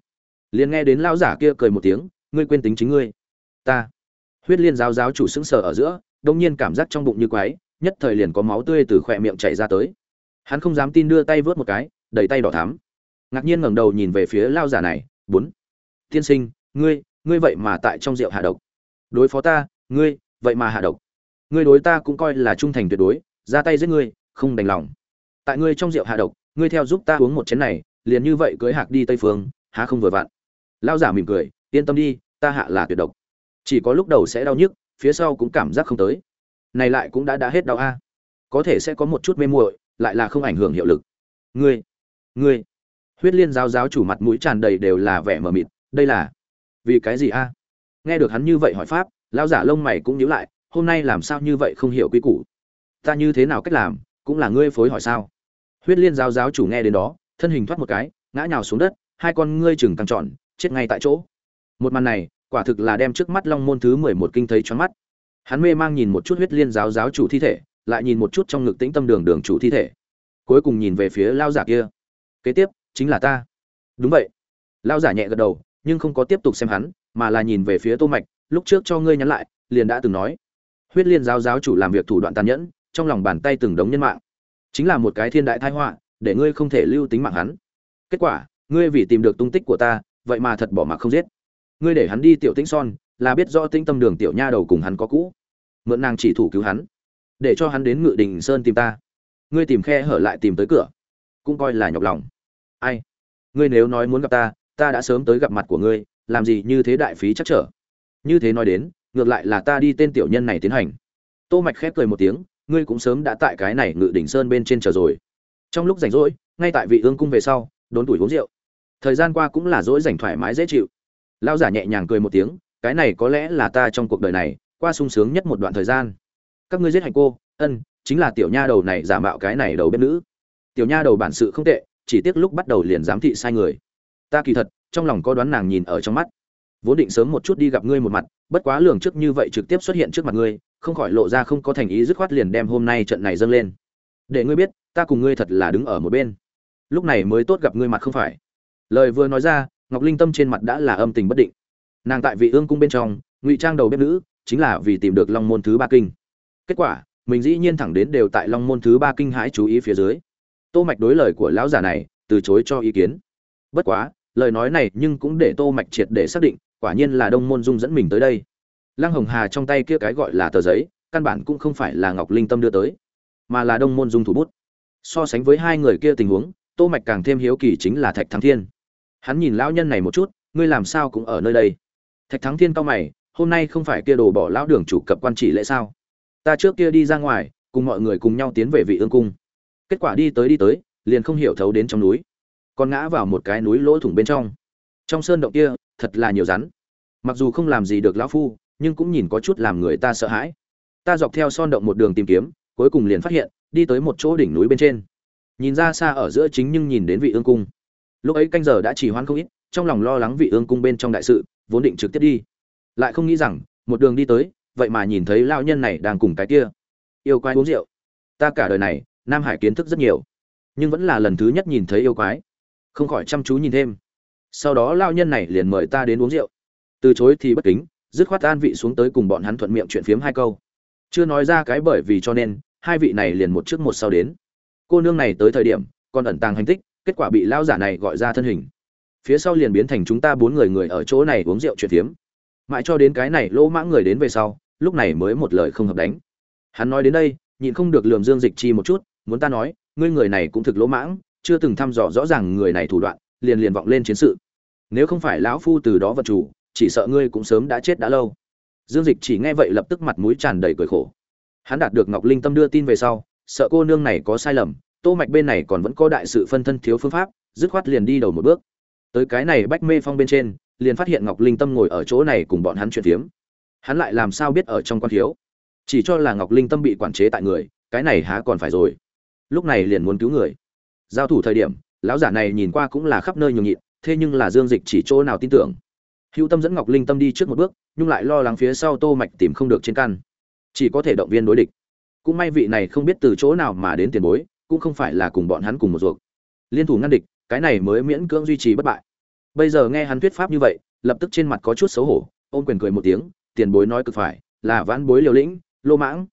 Liền nghe đến lao giả kia cười một tiếng, ngươi quên tính chính ngươi ta. Huyết liên giáo giáo chủ sững sờ ở giữa, đông nhiên cảm giác trong bụng như quái, nhất thời liền có máu tươi từ khỏe miệng chảy ra tới. Hắn không dám tin đưa tay vớt một cái, đầy tay đỏ thắm. Ngạc nhiên ngẩng đầu nhìn về phía lao giả này, bốn. Tiên sinh, ngươi ngươi vậy mà tại trong rượu hạ độc. Đối phó ta, ngươi, vậy mà hạ độc. Ngươi đối ta cũng coi là trung thành tuyệt đối, ra tay giết ngươi, không đành lòng. Tại ngươi trong rượu hạ độc, ngươi theo giúp ta uống một chén này, liền như vậy cưới hạc đi tây phương, há không vừa vặn. Lao giả mỉm cười, yên tâm đi, ta hạ là tuyệt độc chỉ có lúc đầu sẽ đau nhức, phía sau cũng cảm giác không tới. Này lại cũng đã đã hết đau a. Có thể sẽ có một chút mê muội, lại là không ảnh hưởng hiệu lực. Ngươi ngươi. Huyết liên giáo giáo chủ mặt mũi tràn đầy đều là vẻ mờ mịt, đây là vì cái gì a? Nghe được hắn như vậy hỏi pháp, lão giả lông mày cũng nhíu lại, hôm nay làm sao như vậy không hiểu quy củ? Ta như thế nào cách làm, cũng là ngươi phối hỏi sao? Huyết liên giáo giáo chủ nghe đến đó, thân hình thoát một cái, ngã nhào xuống đất, hai con ngươi chừng tăng trọn chết ngay tại chỗ. Một màn này quả thực là đem trước mắt long môn thứ mười một kinh thấy choáng mắt. Hắn mê mang nhìn một chút huyết liên giáo giáo chủ thi thể, lại nhìn một chút trong ngực tĩnh tâm đường đường chủ thi thể. Cuối cùng nhìn về phía lao giả kia. Kế tiếp, chính là ta. Đúng vậy. Lao giả nhẹ gật đầu, nhưng không có tiếp tục xem hắn, mà là nhìn về phía tô mạch, lúc trước cho ngươi nhắn lại, liền đã từng nói. Huyết liên giáo giáo chủ làm việc thủ đoạn tàn nhẫn, trong lòng bàn tay từng đống nhân mạng. Chính là một cái thiên đại tai họa, để ngươi không thể lưu tính mạng hắn. Kết quả, ngươi vì tìm được tung tích của ta, vậy mà thật bỏ mặc không giết ngươi để hắn đi tiểu tĩnh son, là biết rõ tĩnh tâm đường tiểu nha đầu cùng hắn có cũ. Mượn nàng chỉ thủ cứu hắn, để cho hắn đến ngự đình sơn tìm ta. Ngươi tìm khe hở lại tìm tới cửa, cũng coi là nhọc lòng. Ai? Ngươi nếu nói muốn gặp ta ta đã sớm tới gặp mặt của ngươi, làm gì như thế đại phí chắc trở? Như thế nói đến, ngược lại là ta đi tên tiểu nhân này tiến hành. Tô mạch khép cười một tiếng, ngươi cũng sớm đã tại cái này ngự đỉnh sơn bên trên chờ rồi. Trong lúc rảnh rỗi, ngay tại vị ương cung về sau, đốn tuổi uống rượu. Thời gian qua cũng là rỗi rảnh thoải mái dễ chịu lão giả nhẹ nhàng cười một tiếng, cái này có lẽ là ta trong cuộc đời này, qua sung sướng nhất một đoạn thời gian. Các ngươi giết hại cô, ân, chính là tiểu nha đầu này giả mạo cái này đầu bếp nữ. Tiểu nha đầu bản sự không tệ, chỉ tiếc lúc bắt đầu liền giám thị sai người. Ta kỳ thật, trong lòng có đoán nàng nhìn ở trong mắt. Vốn định sớm một chút đi gặp ngươi một mặt, bất quá lường trước như vậy trực tiếp xuất hiện trước mặt ngươi, không khỏi lộ ra không có thành ý dứt khoát liền đem hôm nay trận này dâng lên. Để ngươi biết, ta cùng ngươi thật là đứng ở một bên. Lúc này mới tốt gặp ngươi mặt không phải. Lời vừa nói ra ngọc linh tâm trên mặt đã là âm tình bất định. Nàng tại vị ương cung bên trong, ngụy trang đầu bếp nữ, chính là vì tìm được long môn thứ ba kinh. Kết quả, mình dĩ nhiên thẳng đến đều tại long môn thứ ba kinh hãi chú ý phía dưới. Tô mạch đối lời của lão giả này, từ chối cho ý kiến. Bất quá, lời nói này nhưng cũng để tô mạch triệt để xác định, quả nhiên là đông môn dung dẫn mình tới đây. Lăng hồng hà trong tay kia cái gọi là tờ giấy, căn bản cũng không phải là ngọc linh tâm đưa tới, mà là đông môn dung thủ bút. So sánh với hai người kia tình huống, tô mạch càng thêm hiếu kỳ chính là thạch thắng thiên hắn nhìn lão nhân này một chút, ngươi làm sao cũng ở nơi đây. Thạch thắng thiên cao mày, hôm nay không phải kia đồ bỏ lão đường chủ cập quan chỉ lễ sao? Ta trước kia đi ra ngoài, cùng mọi người cùng nhau tiến về vị ương cung. Kết quả đi tới đi tới, liền không hiểu thấu đến trong núi. Còn ngã vào một cái núi lỗ thủng bên trong. Trong sơn động kia, thật là nhiều rắn. Mặc dù không làm gì được lão phu, nhưng cũng nhìn có chút làm người ta sợ hãi. Ta dọc theo son động một đường tìm kiếm, cuối cùng liền phát hiện, đi tới một chỗ đỉnh núi bên trên. Nhìn ra xa ở giữa chính nhưng nhìn đến vị ương cung lúc ấy canh giờ đã chỉ hoãn không ít, trong lòng lo lắng vị ương cung bên trong đại sự, vốn định trực tiếp đi. Lại không nghĩ rằng, một đường đi tới, vậy mà nhìn thấy lao nhân này đang cùng cái kia. Yêu quái uống rượu. Ta cả đời này, nam hải kiến thức rất nhiều, nhưng vẫn là lần thứ nhất nhìn thấy yêu quái. Không khỏi chăm chú nhìn thêm. Sau đó lao nhân này liền mời ta đến uống rượu. Từ chối thì bất kính, dứt khoát an vị xuống tới cùng bọn hắn thuận miệng chuyện phiếm hai câu. Chưa nói ra cái bởi vì cho nên, hai vị này liền một trước một sau đến. Cô nương này tới thời điểm, còn ẩn tàng hành tích kết quả bị lao giả này gọi ra thân hình. Phía sau liền biến thành chúng ta bốn người người ở chỗ này uống rượu chuyện phiếm mãi cho đến cái này lỗ mãng người đến về sau, lúc này mới một lời không hợp đánh. Hắn nói đến đây, nhịn không được lườm dương dịch chi một chút, muốn ta nói, ngươi người này cũng thực lỗ mãng, chưa từng thăm dò rõ ràng người này thủ đoạn, liền liền vọng lên chiến sự. Nếu không phải lão phu từ đó vật chủ, chỉ sợ ngươi cũng sớm đã chết đã lâu. Dương dịch chỉ nghe vậy lập tức mặt mũi tràn đầy cười khổ. Hắn đạt được ngọc linh tâm đưa tin về sau, sợ cô nương này có sai lầm tô mạch bên này còn vẫn có đại sự phân thân thiếu phương pháp, dứt khoát liền đi đầu một bước. Tới cái này bách mê phong bên trên, liền phát hiện ngọc linh tâm ngồi ở chỗ này cùng bọn hắn chuyện tiếm hắn lại làm sao biết ở trong quan thiếu? Chỉ cho là ngọc linh tâm bị quản chế tại người, cái này há còn phải rồi. Lúc này liền muốn cứu người. Giao thủ thời điểm, lão giả này nhìn qua cũng là khắp nơi nhường nhịn, thế nhưng là dương dịch chỉ chỗ nào tin tưởng. Hữu tâm dẫn ngọc linh tâm đi trước một bước, nhưng lại lo lắng phía sau tô mạch tìm không được trên căn. Chỉ có thể động viên đối địch. Cũng may vị này không biết từ chỗ nào mà đến tiền bối cũng không phải là cùng bọn hắn cùng một ruột. Liên thủ ngăn địch, cái này mới miễn cưỡng duy trì bất bại. Bây giờ nghe hắn thuyết pháp như vậy, lập tức trên mặt có chút xấu hổ, ôn quyền cười một tiếng, tiền bối nói cực phải, là vãn bối liều lĩnh, lô mãng.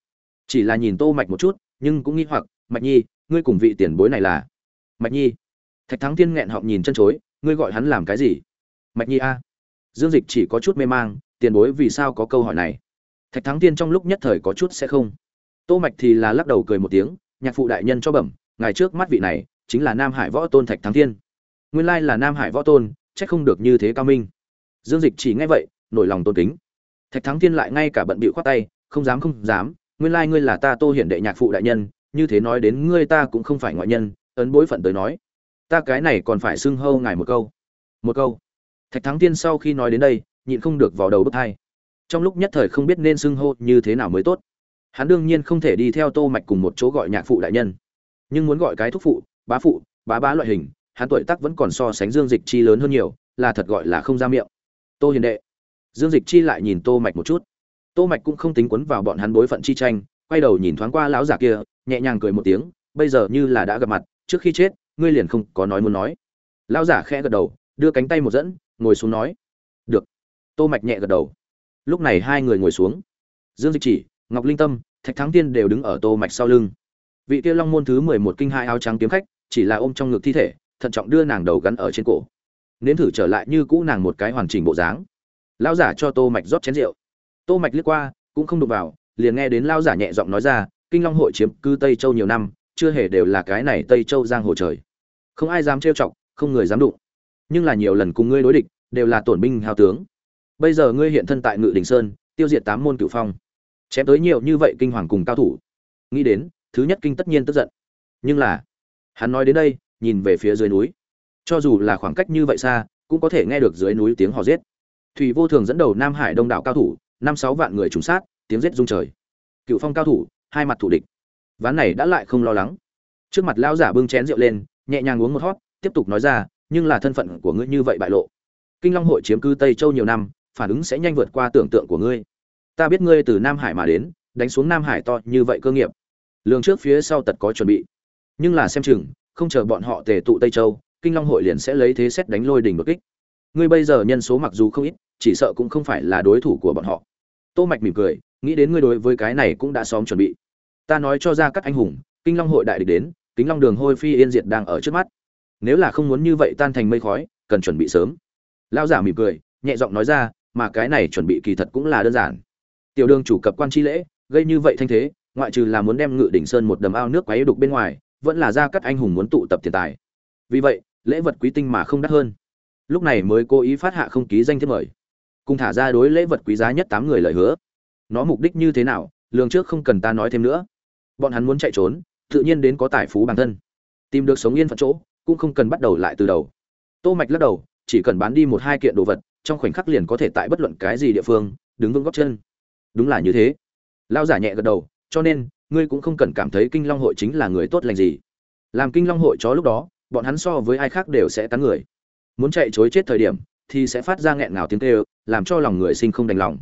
Chỉ là nhìn tô mạch một chút, nhưng cũng nghi hoặc, mạch nhi, ngươi cùng vị tiền bối này là? Mạch nhi. Thạch thắng thiên nghẹn họng nhìn chân chối, ngươi gọi hắn làm cái gì? Mạch nhi a. Dương dịch chỉ có chút mê mang, tiền bối vì sao có câu hỏi này? Thạch thắng thiên trong lúc nhất thời có chút sẽ không. Tô mạch thì là lắc đầu cười một tiếng nhạc phụ đại nhân cho bẩm, ngài trước mắt vị này chính là nam hải võ tôn thạch thắng thiên. Nguyên lai là nam hải võ tôn trách không được như thế cao minh. Dương dịch chỉ nghe vậy, nổi lòng tôn kính. Thạch thắng thiên lại ngay cả bận bịu khoát tay, không dám không dám, nguyên lai ngươi là ta tô hiển đệ nhạc phụ đại nhân, như thế nói đến ngươi ta cũng không phải ngoại nhân, ấn bối phận tới nói. Ta cái này còn phải xưng hâu ngài một câu. Một câu. Thạch thắng Thiên sau khi nói đến đây, nhịn không được vào đầu bức thai trong lúc nhất thời không biết nên xưng hô như thế nào mới tốt hắn đương nhiên không thể đi theo tô mạch cùng một chỗ gọi nhạc phụ đại nhân. Nhưng muốn gọi cái thúc phụ, bá phụ, bá bá loại hình, hắn tuổi tác vẫn còn so sánh dương dịch chi lớn hơn nhiều, là thật gọi là không ra miệng. Tô hiền đệ. Dương dịch chi lại nhìn tô mạch một chút. Tô mạch cũng không tính quấn vào bọn hắn bối phận chi tranh, quay đầu nhìn thoáng qua lão giả kia, nhẹ nhàng cười một tiếng, bây giờ như là đã gặp mặt, trước khi chết, ngươi liền không có nói muốn nói. Lão giả khẽ gật đầu, đưa cánh tay một dẫn, ngồi xuống nói, được. Tô mạch nhẹ gật đầu. Lúc này hai người ngồi xuống. Dương dịch chỉ ngọc linh tâm, thạch thắng tiên đều đứng ở tô mạch sau lưng. Vị kia long môn thứ 11 kinh hai áo trắng kiếm khách, chỉ là ôm trong ngực thi thể, thận trọng đưa nàng đầu gắn ở trên cổ. Nếm thử trở lại như cũ nàng một cái hoàn chỉnh bộ dáng. Lão giả cho tô mạch rót chén rượu. Tô mạch liếc qua, cũng không đụng vào, liền nghe đến lão giả nhẹ giọng nói ra, kinh long hội chiếm cư tây châu nhiều năm, chưa hề đều là cái này tây châu giang hồ trời. Không ai dám trêu chọc, không người dám đụng. Nhưng là nhiều lần cùng ngươi đối địch, đều là tổn binh hào tướng. Bây giờ ngươi hiện thân tại ngự đình sơn, tiêu diệt tám môn cửu phong chém tới nhiều như vậy kinh hoàng cùng cao thủ. Nghĩ đến, thứ nhất kinh tất nhiên tức giận. Nhưng là, hắn nói đến đây, nhìn về phía dưới núi. Cho dù là khoảng cách như vậy xa, cũng có thể nghe được dưới núi tiếng hò giết. Thủy vô thường dẫn đầu nam hải đông đảo cao thủ, năm sáu vạn người trùng sát, tiếng giết rung trời. Cựu phong cao thủ, hai mặt thủ địch. Ván này đã lại không lo lắng. Trước mặt lão giả bưng chén rượu lên, nhẹ nhàng uống một hót tiếp tục nói ra, nhưng là thân phận của ngươi như vậy bại lộ. Kinh long hội chiếm cư tây châu nhiều năm, phản ứng sẽ nhanh vượt qua tưởng tượng của ngươi ta biết ngươi từ nam hải mà đến, đánh xuống nam hải to như vậy cơ nghiệp. Lường trước phía sau tật có chuẩn bị. Nhưng là xem chừng, không chờ bọn họ tề tụ tây châu, kinh long hội liền sẽ lấy thế xét đánh lôi đỉnh đột kích. Ngươi bây giờ nhân số mặc dù không ít, chỉ sợ cũng không phải là đối thủ của bọn họ. Tô mạch mỉm cười, nghĩ đến ngươi đối với cái này cũng đã xóm chuẩn bị. Ta nói cho ra các anh hùng, kinh long hội đại địch đến, kính long đường hôi phi yên diệt đang ở trước mắt. Nếu là không muốn như vậy tan thành mây khói, cần chuẩn bị sớm. Lão giả mỉm cười, nhẹ giọng nói ra, mà cái này chuẩn bị kỳ thật cũng là đơn giản tiểu đường chủ cập quan chi lễ, gây như vậy thanh thế, ngoại trừ là muốn đem ngự đỉnh sơn một đầm ao nước quấy đục bên ngoài, vẫn là ra các anh hùng muốn tụ tập tiền tài. Vì vậy, lễ vật quý tinh mà không đắt hơn. Lúc này mới cố ý phát hạ không ký danh thiếp mời. Cùng thả ra đối lễ vật quý giá nhất tám người lời hứa. Nó mục đích như thế nào, lường trước không cần ta nói thêm nữa. Bọn hắn muốn chạy trốn, tự nhiên đến có tài phú bản thân. Tìm được sống yên phận chỗ, cũng không cần bắt đầu lại từ đầu. Tô mạch lắc đầu, chỉ cần bán đi một hai kiện đồ vật, trong khoảnh khắc liền có thể tại bất luận cái gì địa phương, đứng vững góc chân đúng là như thế. Lao giả nhẹ gật đầu, cho nên, ngươi cũng không cần cảm thấy kinh long hội chính là người tốt lành gì. Làm kinh long hội chó lúc đó, bọn hắn so với ai khác đều sẽ tán người. Muốn chạy chối chết thời điểm, thì sẽ phát ra nghẹn ngào tiếng kêu, làm cho lòng người sinh không đành lòng.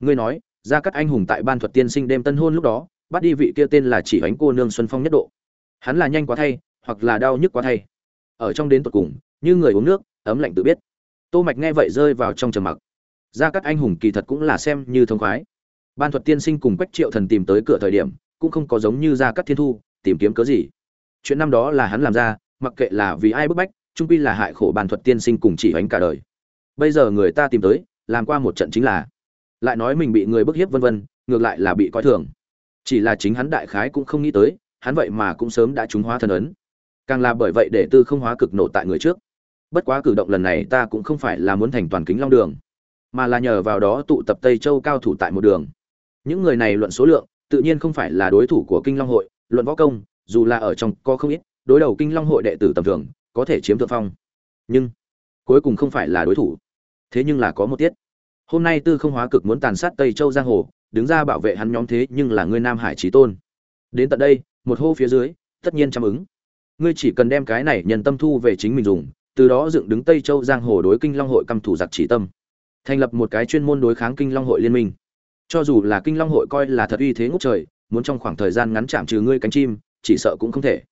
Ngươi nói ra các anh hùng tại ban thuật tiên sinh đêm tân hôn lúc đó, bắt đi vị kia tên là chỉ ánh cô nương xuân phong nhất độ. Hắn là nhanh quá thay, hoặc là đau nhức quá thay. Ở trong đến tột cùng, như người uống nước, ấm lạnh tự biết. Tô mạch nghe vậy rơi vào trong trầm mặc. Ra các anh hùng kỳ thật cũng là xem như thông khoái ban thuật tiên sinh cùng quách triệu thần tìm tới cửa thời điểm, cũng không có giống như ra các thiên thu, tìm kiếm cớ gì. Chuyện năm đó là hắn làm ra, mặc kệ là vì ai bức bách trung pi là hại khổ ban thuật tiên sinh cùng chỉ hoánh cả đời. Bây giờ người ta tìm tới, làm qua một trận chính là, lại nói mình bị người bức hiếp vân vân, ngược lại là bị coi thường. Chỉ là chính hắn đại khái cũng không nghĩ tới, hắn vậy mà cũng sớm đã trúng hóa thần ấn. Càng là bởi vậy để tư không hóa cực nổ tại người trước. Bất quá cử động lần này ta cũng không phải là muốn thành toàn kính long đường, mà là nhờ vào đó tụ tập tây châu cao thủ tại một đường những người này luận số lượng, tự nhiên không phải là đối thủ của kinh long hội, luận võ công, dù là ở trong có không ít, đối đầu kinh long hội đệ tử tầm thường, có thể chiếm thượng phong. Nhưng, cuối cùng không phải là đối thủ. Thế nhưng là có một tiết. Hôm nay tư không hóa cực muốn tàn sát tây châu giang hồ, đứng ra bảo vệ hắn nhóm thế nhưng là ngươi nam hải trí tôn. Đến tận đây, một hô phía dưới, tất nhiên chăm ứng. Ngươi chỉ cần đem cái này nhân tâm thu về chính mình dùng, từ đó dựng đứng tây châu giang hồ đối kinh long hội căm thủ giặc chỉ tâm. Thành lập một cái chuyên môn đối kháng kinh long hội liên minh cho dù là kinh long hội coi là thật uy thế ngốc trời, muốn trong khoảng thời gian ngắn chạm trừ ngươi cánh chim, chỉ sợ cũng không thể.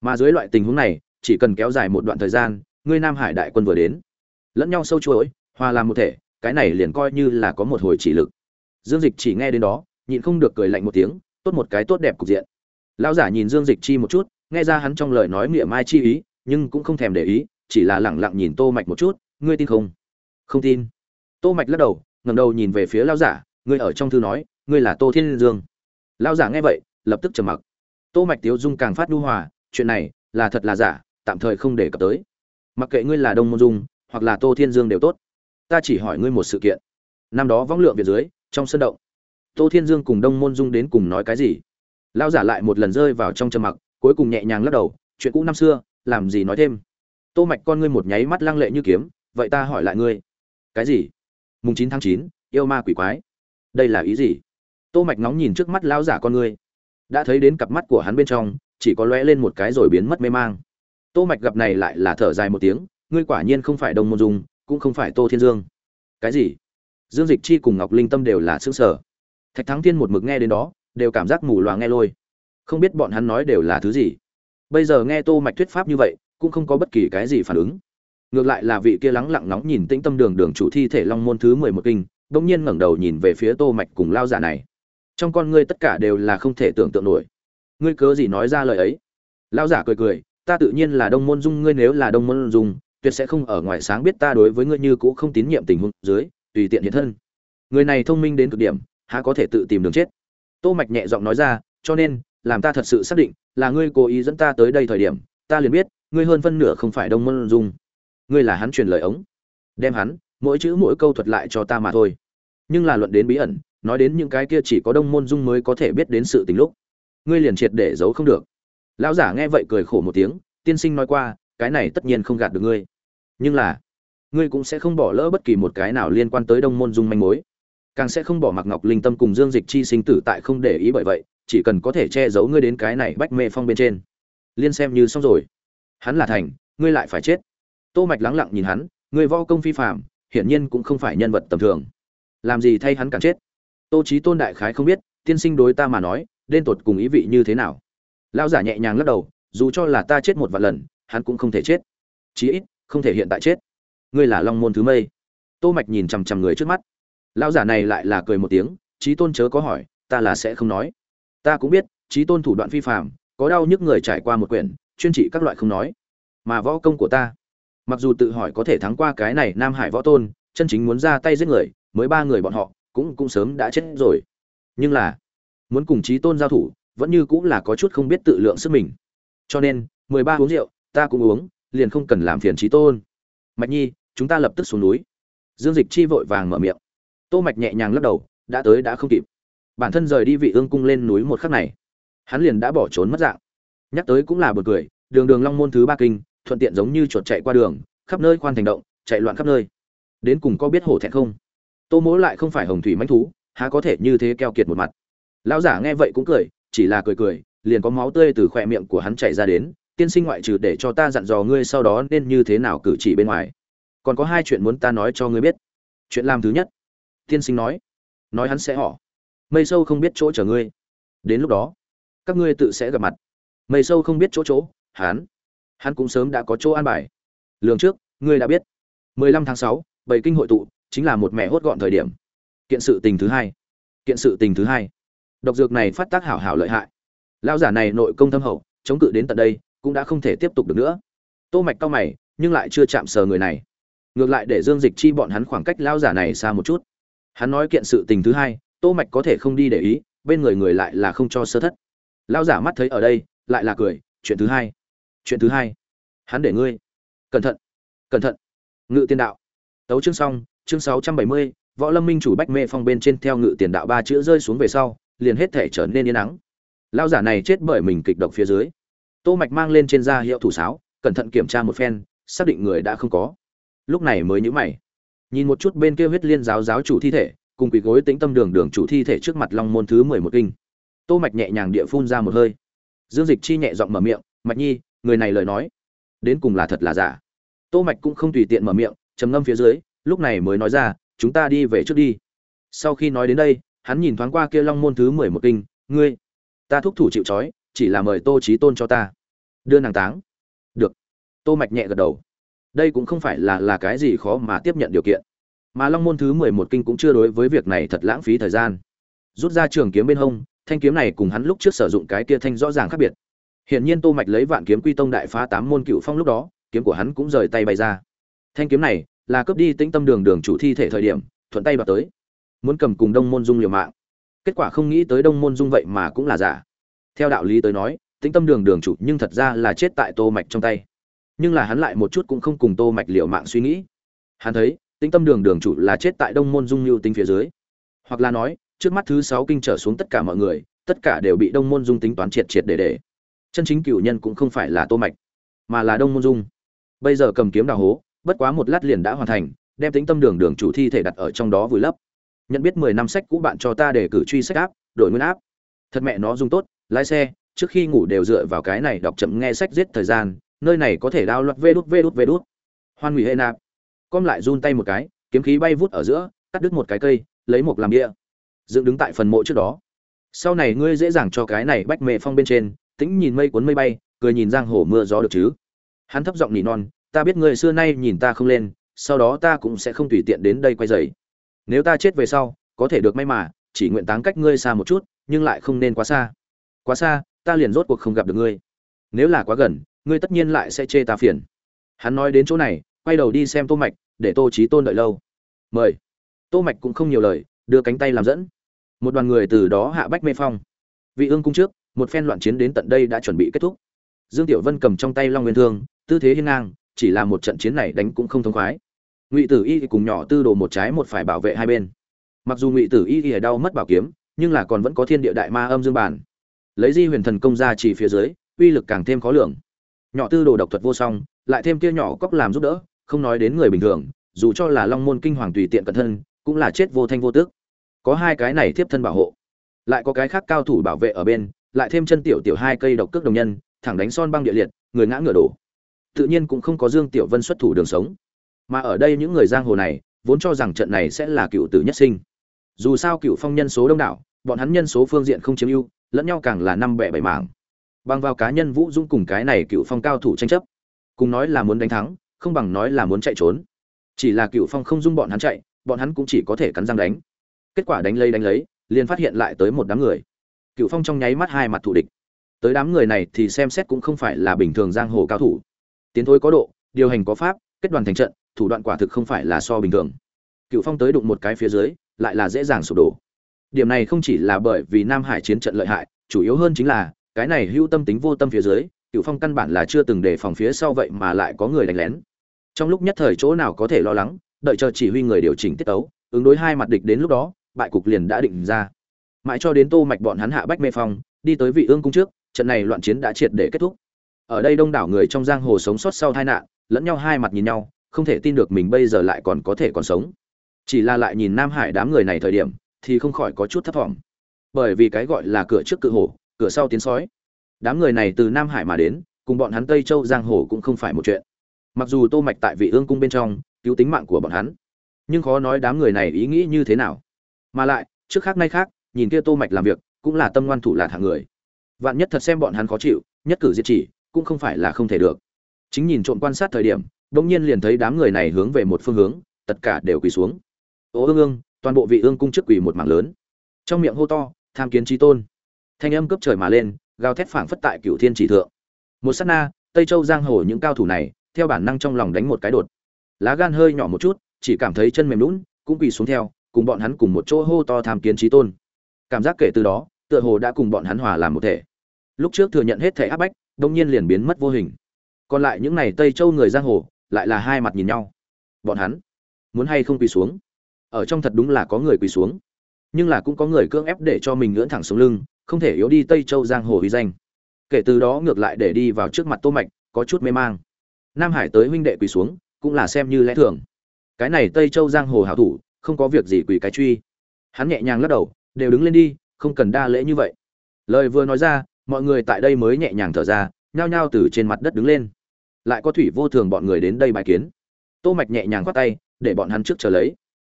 Mà dưới loại tình huống này, chỉ cần kéo dài một đoạn thời gian, ngươi nam hải đại quân vừa đến, lẫn nhau sâu chuỗi, hòa làm một thể, cái này liền coi như là có một hồi chỉ lực. Dương dịch chỉ nghe đến đó, nhịn không được cười lạnh một tiếng, tốt một cái tốt đẹp cục diện. Lão giả nhìn dương dịch chi một chút, nghe ra hắn trong lời nói miệng mai chi ý, nhưng cũng không thèm để ý, chỉ là lẳng lặng nhìn tô mạch một chút, ngươi tin không? Không tin. Tô mạch lắc đầu, ngẩng đầu nhìn về phía lão giả ngươi ở trong thư nói ngươi là tô thiên dương. Lão giả nghe vậy lập tức trầm mặc. Tô mạch tiếu dung càng phát nhu hòa chuyện này là thật là giả tạm thời không để cập tới. Mặc kệ ngươi là đông môn dung hoặc là tô thiên dương đều tốt. Ta chỉ hỏi ngươi một sự kiện. Năm đó võng lượng việt dưới trong sân động tô thiên dương cùng đông môn dung đến cùng nói cái gì? Lão giả lại một lần rơi vào trong trầm mặc cuối cùng nhẹ nhàng lắc đầu chuyện cũ năm xưa làm gì nói thêm? Tô mạch con ngươi một nháy mắt lăng lệ như kiếm vậy ta hỏi lại ngươi. Cái gì? Mùng 9 tháng 9, yêu ma quỷ quái đây là ý gì? Tô mạch ngóng nhìn trước mắt lão giả con ngươi đã thấy đến cặp mắt của hắn bên trong, chỉ có lóe lên một cái rồi biến mất mê mang. Tô mạch gặp này lại là thở dài một tiếng, ngươi quả nhiên không phải đông môn dung, cũng không phải tô thiên dương. Cái gì? Dương dịch chi cùng ngọc linh tâm đều là xương sở thạch thắng thiên một mực nghe đến đó, đều cảm giác mù loà nghe lôi. Không biết bọn hắn nói đều là thứ gì. Bây giờ nghe tô mạch thuyết pháp như vậy, cũng không có bất kỳ cái gì phản ứng. Ngược lại là vị kia lắng lặng nóng nhìn tĩnh tâm đường đường chủ thi thể long môn thứ mười một kinh bỗng nhiên ngẩng đầu nhìn về phía tô mạch cùng lao giả này. Trong con ngươi tất cả đều là không thể tưởng tượng nổi. Ngươi cớ gì nói ra lời ấy? Lao giả cười cười, ta tự nhiên là đông môn dung, ngươi nếu là đông môn dung, tuyệt sẽ không ở ngoài sáng biết ta đối với ngươi như cũ không tín nhiệm tình huống dưới, tùy tiện hiện thân. Người này thông minh đến cực điểm, há có thể tự tìm đường chết? Tô mạch nhẹ giọng nói ra, cho nên, làm ta thật sự xác định, là ngươi cố ý dẫn ta tới đây thời điểm, ta liền biết, ngươi hơn phân nửa không phải đông môn dung. Ngươi là hắn truyền lời ống. Đem hắn mỗi chữ mỗi câu thuật lại cho ta mà thôi. Nhưng là luận đến bí ẩn, nói đến những cái kia chỉ có đông môn dung mới có thể biết đến sự tình lúc, ngươi liền triệt để giấu không được. Lão giả nghe vậy cười khổ một tiếng, tiên sinh nói qua, cái này tất nhiên không gạt được ngươi. Nhưng là, ngươi cũng sẽ không bỏ lỡ bất kỳ một cái nào liên quan tới đông môn dung manh mối. Càng sẽ không bỏ mặc ngọc linh tâm cùng dương dịch chi sinh tử tại không để ý bởi vậy, chỉ cần có thể che giấu ngươi đến cái này bách mê phong bên trên. Liên xem như xong rồi. Hắn là thành, ngươi lại phải chết. Tô mạch lắng lặng nhìn hắn, ngươi võ công phi phạm hiển nhiên cũng không phải nhân vật tầm thường. Làm gì thay hắn càng chết? Tô trí tôn đại khái không biết, tiên sinh đối ta mà nói, nên tột cùng ý vị như thế nào? Lão giả nhẹ nhàng lắc đầu, dù cho là ta chết một vạn lần, hắn cũng không thể chết. Chí ít, không thể hiện tại chết. Ngươi là long môn thứ mây. Tô mạch nhìn chằm chằm người trước mắt. Lão giả này lại là cười một tiếng trí tôn chớ có hỏi, ta là sẽ không nói. Ta cũng biết trí tôn thủ đoạn phi phạm có đau nhức người trải qua một quyển, chuyên trị các loại không nói. Mà võ công của ta mặc dù tự hỏi có thể thắng qua cái này nam hải võ tôn, chân chính muốn ra tay giết người, mới ba người bọn họ cũng cũng sớm đã chết rồi. Nhưng là, muốn cùng trí tôn giao thủ, vẫn như cũng là có chút không biết tự lượng sức mình. Cho nên, mười ba uống rượu, ta cũng uống, liền không cần làm phiền trí tôn. Mạch nhi, chúng ta lập tức xuống núi. Dương dịch chi vội vàng mở miệng. Tô mạch nhẹ nhàng lắc đầu, đã tới đã không kịp. Bản thân rời đi vị ương cung lên núi một khắc này, hắn liền đã bỏ trốn mất dạng. Nhắc tới cũng là buồn cười, đường đường long môn thứ ba kinh thuận tiện giống như chuột chạy qua đường, khắp nơi khoan thành động, chạy loạn khắp nơi. Đến cùng có biết hổ thẹn không? Tô mỗ lại không phải hồng thủy mãnh thú, há có thể như thế keo kiệt một mặt. Lão giả nghe vậy cũng cười, chỉ là cười cười, liền có máu tươi từ khỏe miệng của hắn chảy ra đến, tiên sinh ngoại trừ để cho ta dặn dò ngươi sau đó nên như thế nào cử chỉ bên ngoài. Còn có hai chuyện muốn ta nói cho ngươi biết. Chuyện làm thứ nhất. Tiên sinh nói. Nói hắn sẽ họ mây sâu không biết chỗ chở ngươi. Đến lúc đó, các ngươi tự sẽ gặp mặt. Mây sâu không biết chỗ chỗ hắn hắn cũng sớm đã có chỗ an bài. Lường trước ngươi đã biết. 15 tháng 6, bảy kinh hội tụ chính là một mẹ hốt gọn thời điểm. Kiện sự tình thứ hai. Kiện sự tình thứ hai. Độc dược này phát tác hảo hảo lợi hại. Lão giả này nội công thâm hậu chống cự đến tận đây cũng đã không thể tiếp tục được nữa. Tô mạch cao mày nhưng lại chưa chạm sờ người này. Ngược lại để dương dịch chi bọn hắn khoảng cách lão giả này xa một chút. Hắn nói kiện sự tình thứ hai tô mạch có thể không đi để ý bên người người lại là không cho sơ thất. Lão giả mắt thấy ở đây lại là cười chuyện thứ hai chuyện thứ hai. Hắn để ngươi. Cẩn thận. Cẩn thận. Ngự tiền đạo. Tấu chương xong chương 670, võ lâm minh chủ bách mê phong bên trên theo ngự tiền đạo ba chữ rơi xuống về sau liền hết thể trở nên yên nắng lao giả này chết bởi mình kịch độc phía dưới. Tô mạch mang lên trên da hiệu thủ sáo cẩn thận kiểm tra một phen xác định người đã không có. Lúc này mới nhíu mày. Nhìn một chút bên kia huyết liên giáo giáo chủ thi thể cùng quỳ gối tĩnh tâm đường đường chủ thi thể trước mặt long môn thứ mười một kinh. Tô mạch nhẹ nhàng địa phun ra một hơi. Dương dịch chi nhẹ giọng mở miệng mạch nhi người này lời nói, đến cùng là thật là giả. Tô mạch cũng không tùy tiện mở miệng, trầm ngâm phía dưới, lúc này mới nói ra, chúng ta đi về trước đi. Sau khi nói đến đây, hắn nhìn thoáng qua kia long môn thứ mười một kinh, ngươi, ta thúc thủ chịu trói, chỉ là mời tô trí tôn cho ta. Đưa nàng táng. Được. Tô mạch nhẹ gật đầu. Đây cũng không phải là là cái gì khó mà tiếp nhận điều kiện. Mà long môn thứ mười một kinh cũng chưa đối với việc này thật lãng phí thời gian. Rút ra trường kiếm bên hông, thanh kiếm này cùng hắn lúc trước sử dụng cái kia thanh rõ ràng khác biệt hiển nhiên tô mạch lấy vạn kiếm quy tông đại phá tám môn cựu phong lúc đó, kiếm của hắn cũng rời tay bay ra. Thanh kiếm này là cướp đi tĩnh tâm đường đường chủ thi thể thời điểm, thuận tay đoạt tới. Muốn cầm cùng đông môn dung liều mạng. Kết quả không nghĩ tới đông môn dung vậy mà cũng là giả. Theo đạo lý tới nói, tĩnh tâm đường đường chủ nhưng thật ra là chết tại tô mạch trong tay. Nhưng là hắn lại một chút cũng không cùng tô mạch liều mạng suy nghĩ. Hắn thấy, tĩnh tâm đường đường chủ là chết tại đông môn dung lưu tính phía dưới. Hoặc là nói, trước mắt thứ sáu kinh trở xuống tất cả mọi người, tất cả đều bị đông môn dung tính toán triệt triệt để để chân chính cựu nhân cũng không phải là tô mạch, mà là đông môn dung. Bây giờ cầm kiếm đào hố, bất quá một lát liền đã hoàn thành, đem tính tâm đường đường chủ thi thể đặt ở trong đó vùi lấp. Nhận biết mười năm sách cũ bạn cho ta để cử truy sách áp, đổi nguyên áp. Thật mẹ nó dung tốt, lái xe, trước khi ngủ đều dựa vào cái này đọc chậm nghe sách giết thời gian, nơi này có thể đao loạt vê đút vê đút vê đút. Hoan hủy hệ nạp. Com lại run tay một cái, kiếm khí bay vút ở giữa, cắt đứt một cái cây, lấy một làm địa dựng đứng tại phần mộ trước đó. Sau này ngươi dễ dàng cho cái này bách mệ phong bên trên tĩnh nhìn mây cuốn mây bay, cười nhìn giang hồ mưa gió được chứ? Hắn thấp giọng nỉ non, ta biết người xưa nay nhìn ta không lên, sau đó ta cũng sẽ không tùy tiện đến đây quay dày nếu ta chết về sau, có thể được may mà, chỉ nguyện táng cách ngươi xa một chút, nhưng lại không nên quá xa. Quá xa, ta liền rốt cuộc không gặp được ngươi. Nếu là quá gần, ngươi tất nhiên lại sẽ chê ta phiền. Hắn nói đến chỗ này, quay đầu đi xem tô mạch, để tô trí tôn đợi lâu. Mời. Tô mạch cũng không nhiều lời, đưa cánh tay làm dẫn. Một đoàn người từ đó hạ bách mê phong. Vị ương cung trước một phen loạn chiến đến tận đây đã chuẩn bị kết thúc. Dương tiểu vân cầm trong tay long nguyên thương, tư thế hiên ngang, chỉ là một trận chiến này đánh cũng không thông khoái. Ngụy tử y cùng nhỏ tư đồ một trái một phải bảo vệ hai bên. Mặc dù ngụy tử y y đau mất bảo kiếm, nhưng là còn vẫn có thiên địa đại ma âm dương bản. Lấy di huyền thần công ra chỉ phía dưới, uy lực càng thêm khó lường. Nhỏ tư đồ độc thuật vô song, lại thêm kia nhỏ cóc làm giúp đỡ, không nói đến người bình thường, dù cho là long môn kinh hoàng tùy tiện cẩn thân, cũng là chết vô thanh vô tước có hai cái này tiếp thân bảo hộ, lại có cái khác cao thủ bảo vệ ở bên lại thêm chân tiểu tiểu hai cây độc cước đồng nhân, thẳng đánh son băng địa liệt, người ngã ngựa đổ. Tự nhiên cũng không có dương tiểu vân xuất thủ đường sống. Mà ở đây những người giang hồ này, vốn cho rằng trận này sẽ là cựu tử nhất sinh. Dù sao cựu phong nhân số đông đảo, bọn hắn nhân số phương diện không chiếm ưu, lẫn nhau càng là năm bẻ bảy mảng. Bằng vào cá nhân vũ dũng cùng cái này cựu phong cao thủ tranh chấp, cùng nói là muốn đánh thắng, không bằng nói là muốn chạy trốn. Chỉ là cựu phong không dung bọn hắn chạy, bọn hắn cũng chỉ có thể cắn răng đánh. Kết quả đánh lấy đánh lấy, liền phát hiện lại tới một đám người cựu phong trong nháy mắt hai mặt thủ địch. Tới đám người này thì xem xét cũng không phải là bình thường giang hồ cao thủ. Tiến thối có độ, điều hành có pháp, kết đoàn thành trận, thủ đoạn quả thực không phải là so bình thường. Cựu phong tới đụng một cái phía dưới, lại là dễ dàng sụp đổ. Điểm này không chỉ là bởi vì nam hải chiến trận lợi hại, chủ yếu hơn chính là, cái này hữu tâm tính vô tâm phía dưới cựu phong căn bản là chưa từng đề phòng phía sau vậy mà lại có người đánh lén. Trong lúc nhất thời chỗ nào có thể lo lắng, đợi chờ chỉ huy người điều chỉnh tiết tấu, ứng đối hai mặt địch đến lúc đó, bại cục liền đã định ra mãi cho đến tô mạch bọn hắn hạ bách mê phong, đi tới vị ương cung trước, trận này loạn chiến đã triệt để kết thúc. Ở đây đông đảo người trong giang hồ sống sót sau tai nạn, lẫn nhau hai mặt nhìn nhau, không thể tin được mình bây giờ lại còn có thể còn sống. Chỉ là lại nhìn nam hải đám người này thời điểm, thì không khỏi có chút thất vọng bởi vì cái gọi là cửa trước cự hổ, cửa sau tiến sói. Đám người này từ nam hải mà đến, cùng bọn hắn tây châu giang hồ cũng không phải một chuyện. Mặc dù tô mạch tại vị ương cung bên trong, cứu tính mạng của bọn hắn, nhưng khó nói đám người này ý nghĩ như thế nào. Mà lại, trước khác nay khác nhìn kia tô mạch làm việc, cũng là tâm ngoan thủ là hạng người. Vạn nhất thật xem bọn hắn khó chịu, nhất cử diệt chỉ, cũng không phải là không thể được. Chính nhìn trộm quan sát thời điểm đông nhiên liền thấy đám người này hướng về một phương hướng, tất cả đều quỳ xuống. Ố ương ương, toàn bộ vị ương cung trước quỳ một mảng lớn. Trong miệng hô to, tham kiến trí tôn. Thanh âm cướp trời mà lên, gào thét phảng phất tại cửu thiên chỉ thượng. Một sát na, tây châu giang hồ những cao thủ này, theo bản năng trong lòng đánh một cái đột. Lá gan hơi nhỏ một chút, chỉ cảm thấy chân mềm lún cũng quỳ xuống theo, cùng bọn hắn cùng một chỗ hô to tham kiến trí tôn cảm giác kể từ đó, tựa hồ đã cùng bọn hắn hòa làm một thể. Lúc trước thừa nhận hết thể áp bách đông nhiên liền biến mất vô hình. Còn lại những này tây châu người giang hồ, lại là hai mặt nhìn nhau. Bọn hắn muốn hay không quỳ xuống? Ở trong thật đúng là có người quỳ xuống. Nhưng là cũng có người cưỡng ép để cho mình ngưỡng thẳng xuống lưng, không thể yếu đi tây châu giang hồ uy danh. Kể từ đó ngược lại để đi vào trước mặt tô mạch, có chút mê mang. Nam hải tới huynh đệ quỳ xuống, cũng là xem như lẽ thường. Cái này tây châu giang hồ hảo thủ, không có việc gì quỳ cái truy. Hắn nhẹ nhàng lắc đầu đều đứng lên đi, không cần đa lễ như vậy. Lời vừa nói ra, mọi người tại đây mới nhẹ nhàng thở ra, nhao nhao từ trên mặt đất đứng lên. Lại có thủy vô thường bọn người đến đây bài kiến. Tô mạch nhẹ nhàng khoát tay, để bọn hắn trước chờ lấy.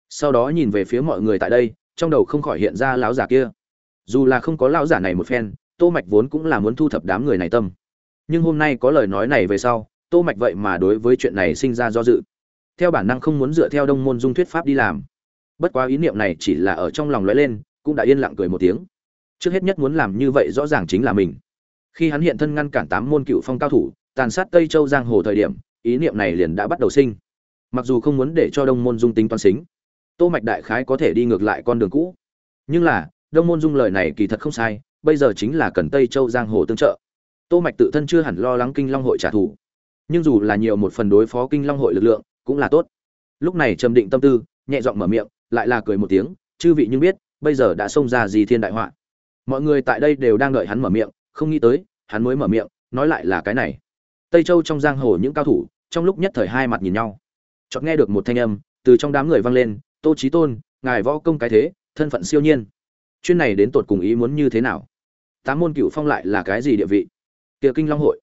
Sau đó nhìn về phía mọi người tại đây, trong đầu không khỏi hiện ra lão giả kia. Dù là không có lão giả này một phen, tô mạch vốn cũng là muốn thu thập đám người này tâm. Nhưng hôm nay có lời nói này về sau, tô mạch vậy mà đối với chuyện này sinh ra do dự. Theo bản năng không muốn dựa theo đông môn dung thuyết pháp đi làm. Bất quá ý niệm này chỉ là ở trong lòng lóe lên cũng đã yên lặng cười một tiếng. Trước hết nhất muốn làm như vậy rõ ràng chính là mình. Khi hắn hiện thân ngăn cản tám môn cựu phong cao thủ, tàn sát tây châu giang hồ thời điểm, ý niệm này liền đã bắt đầu sinh. Mặc dù không muốn để cho đông môn dung tính toán xính, tô mạch đại khái có thể đi ngược lại con đường cũ. Nhưng là, đông môn dung lời này kỳ thật không sai, bây giờ chính là cần tây châu giang hồ tương trợ. Tô mạch tự thân chưa hẳn lo lắng kinh long hội trả thù. Nhưng dù là nhiều một phần đối phó kinh long hội lực lượng, cũng là tốt. Lúc này trầm định tâm tư, nhẹ giọng mở miệng, lại là cười một tiếng, chư vị nhưng biết bây giờ đã xông ra gì thiên đại họa. Mọi người tại đây đều đang đợi hắn mở miệng, không nghĩ tới, hắn mới mở miệng, nói lại là cái này. Tây châu trong giang hồ những cao thủ, trong lúc nhất thời hai mặt nhìn nhau. Chợt nghe được một thanh âm, từ trong đám người vang lên, tô trí tôn, ngài võ công cái thế, thân phận siêu nhiên. Chuyên này đến tột cùng ý muốn như thế nào? Tám môn cựu phong lại là cái gì địa vị? Kia kinh long hội,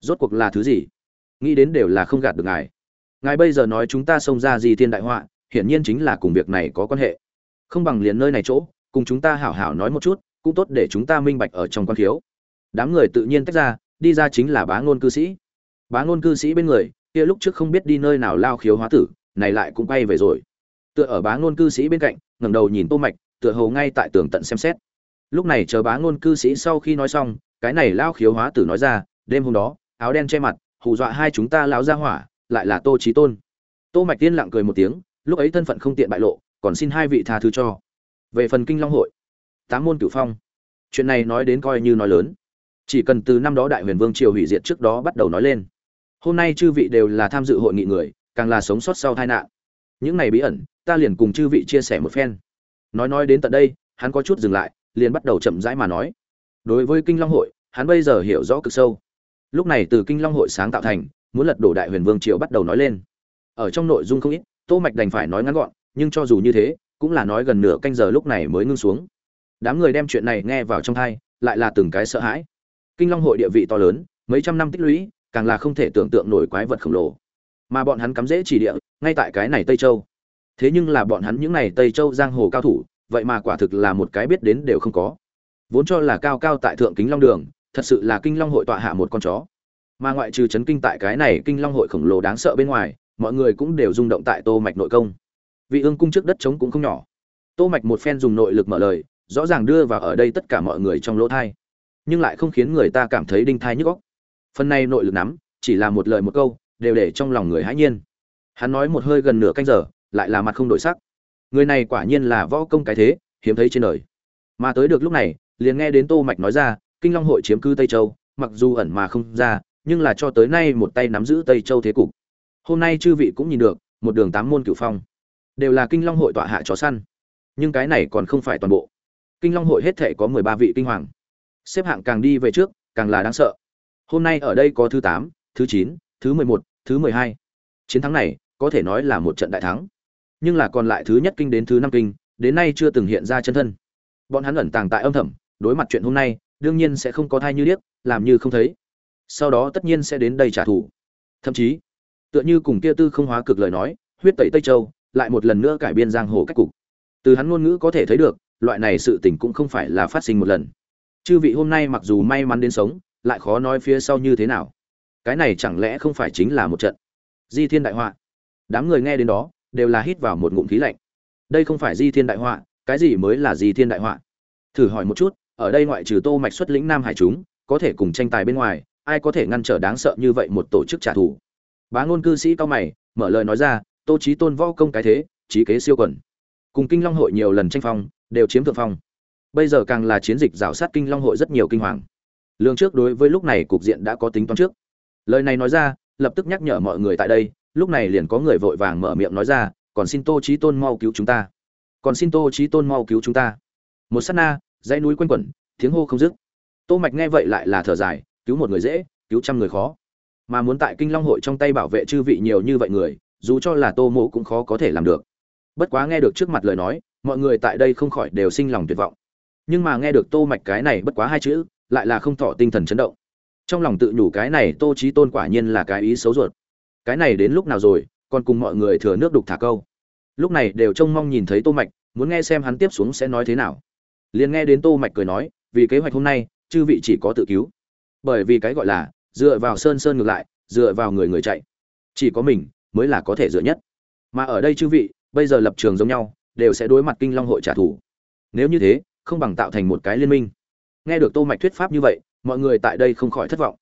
rốt cuộc là thứ gì? Nghĩ đến đều là không gạt được ngài. Ngài bây giờ nói chúng ta xông ra gì thiên đại họa, hiển nhiên chính là cùng việc này có quan hệ không bằng liền nơi này chỗ, cùng chúng ta hảo hảo nói một chút, cũng tốt để chúng ta minh bạch ở trong quan khiếu. Đám người tự nhiên tách ra, đi ra chính là bá ngôn cư sĩ. Bá ngôn cư sĩ bên người, kia lúc trước không biết đi nơi nào lao khiếu hóa tử, này lại cũng quay về rồi. Tựa ở bá ngôn cư sĩ bên cạnh, ngẩng đầu nhìn tô mạch, tựa hồ ngay tại tường tận xem xét. Lúc này chờ bá ngôn cư sĩ sau khi nói xong, cái này lao khiếu hóa tử nói ra, đêm hôm đó, áo đen che mặt, hù dọa hai chúng ta lão ra hỏa, lại là tô trí tôn. Tô mạch tiên lặng cười một tiếng, lúc ấy thân phận không tiện bại lộ còn xin hai vị tha thứ cho. Về phần kinh long hội, tám môn cửu phong, chuyện này nói đến coi như nói lớn. Chỉ cần từ năm đó đại huyền vương triều hủy diệt trước đó bắt đầu nói lên. Hôm nay chư vị đều là tham dự hội nghị người, càng là sống sót sau tai nạn. Những này bí ẩn, ta liền cùng chư vị chia sẻ một phen. Nói nói đến tận đây, hắn có chút dừng lại, liền bắt đầu chậm rãi mà nói. Đối với kinh long hội, hắn bây giờ hiểu rõ cực sâu. Lúc này từ kinh long hội sáng tạo thành, muốn lật đổ đại huyền vương triều bắt đầu nói lên. Ở trong nội dung không ít, tô mạch đành phải nói ngắn gọn nhưng cho dù như thế, cũng là nói gần nửa canh giờ lúc này mới ngưng xuống. Đám người đem chuyện này nghe vào trong thai, lại là từng cái sợ hãi. Kinh long hội địa vị to lớn, mấy trăm năm tích lũy, càng là không thể tưởng tượng nổi quái vật khổng lồ. Mà bọn hắn cắm dễ chỉ địa, ngay tại cái này tây châu. Thế nhưng là bọn hắn những này tây châu giang hồ cao thủ, vậy mà quả thực là một cái biết đến đều không có. Vốn cho là cao cao tại thượng kính long đường, thật sự là kinh long hội tọa hạ một con chó. Mà ngoại trừ chấn kinh tại cái này kinh long hội khổng lồ đáng sợ bên ngoài, mọi người cũng đều rung động tại tô mạch nội công vị ương cung trước đất trống cũng không nhỏ. Tô mạch một phen dùng nội lực mở lời, rõ ràng đưa vào ở đây tất cả mọi người trong lỗ thai. Nhưng lại không khiến người ta cảm thấy đinh thai nhức óc. Phần này nội lực nắm, chỉ là một lời một câu, đều để trong lòng người hãi nhiên. Hắn nói một hơi gần nửa canh giờ, lại là mặt không đổi sắc. Người này quả nhiên là võ công cái thế, hiếm thấy trên đời. Mà tới được lúc này, liền nghe đến tô mạch nói ra, kinh long hội chiếm cư tây châu, mặc dù ẩn mà không ra, nhưng là cho tới nay một tay nắm giữ tây châu thế cục. Hôm nay chư vị cũng nhìn được, một đường tám môn cửu phong đều là kinh long hội tọa hạ chó săn. Nhưng cái này còn không phải toàn bộ. Kinh long hội hết thể có mười ba vị kinh hoàng. Xếp hạng càng đi về trước, càng là đáng sợ. Hôm nay ở đây có thứ tám, thứ chín, thứ mười một, thứ mười hai. Chiến thắng này, có thể nói là một trận đại thắng. Nhưng là còn lại thứ nhất kinh đến thứ năm kinh, đến nay chưa từng hiện ra chân thân. Bọn hắn ẩn tàng tại âm thầm, đối mặt chuyện hôm nay, đương nhiên sẽ không có thai như điếc, làm như không thấy. Sau đó tất nhiên sẽ đến đây trả thù. Thậm chí, tựa như cùng kia tư không hóa cực lời nói, huyết tẩy tây châu lại một lần nữa cải biên giang hồ cách cục. Từ hắn ngôn ngữ có thể thấy được, loại này sự tình cũng không phải là phát sinh một lần. Chư vị hôm nay mặc dù may mắn đến sống, lại khó nói phía sau như thế nào. Cái này chẳng lẽ không phải chính là một trận? Di thiên đại họa. Đám người nghe đến đó, đều là hít vào một ngụm khí lạnh. Đây không phải di thiên đại họa, cái gì mới là di thiên đại họa? Thử hỏi một chút, ở đây ngoại trừ tô mạch xuất lĩnh nam hải chúng, có thể cùng tranh tài bên ngoài, ai có thể ngăn trở đáng sợ như vậy một tổ chức trả thù? Bá ngôn cư sĩ cao mày, mở lời nói ra tô trí tôn võ công cái thế, trí kế siêu quần. Cùng kinh long hội nhiều lần tranh phong, đều chiếm thượng phong. Bây giờ càng là chiến dịch rào sát kinh long hội rất nhiều kinh hoàng. Lương trước đối với lúc này cục diện đã có tính toán trước. Lời này nói ra, lập tức nhắc nhở mọi người tại đây, lúc này liền có người vội vàng mở miệng nói ra, còn xin tô trí tôn mau cứu chúng ta. Còn xin tô trí tôn mau cứu chúng ta. Một sát na, dãy núi quanh quẩn, tiếng hô không dứt. Tô mạch nghe vậy lại là thở dài, cứu một người dễ, cứu trăm người khó. Mà muốn tại kinh long hội trong tay bảo vệ chư vị nhiều như vậy người dù cho là tô mộ cũng khó có thể làm được. Bất quá nghe được trước mặt lời nói, mọi người tại đây không khỏi đều sinh lòng tuyệt vọng. Nhưng mà nghe được tô mạch cái này bất quá hai chữ, lại là không thọ tinh thần chấn động. Trong lòng tự nhủ cái này tô trí tôn quả nhiên là cái ý xấu ruột. Cái này đến lúc nào rồi, còn cùng mọi người thừa nước đục thả câu. Lúc này đều trông mong nhìn thấy tô mạch, muốn nghe xem hắn tiếp xuống sẽ nói thế nào. Liền nghe đến tô mạch cười nói, vì kế hoạch hôm nay, chư vị chỉ có tự cứu. Bởi vì cái gọi là, dựa vào sơn sơn ngược lại, dựa vào người người chạy. Chỉ có mình mới là có thể dựa nhất. Mà ở đây chư vị, bây giờ lập trường giống nhau, đều sẽ đối mặt kinh long hội trả thù. Nếu như thế, không bằng tạo thành một cái liên minh. Nghe được tô mạch thuyết pháp như vậy, mọi người tại đây không khỏi thất vọng.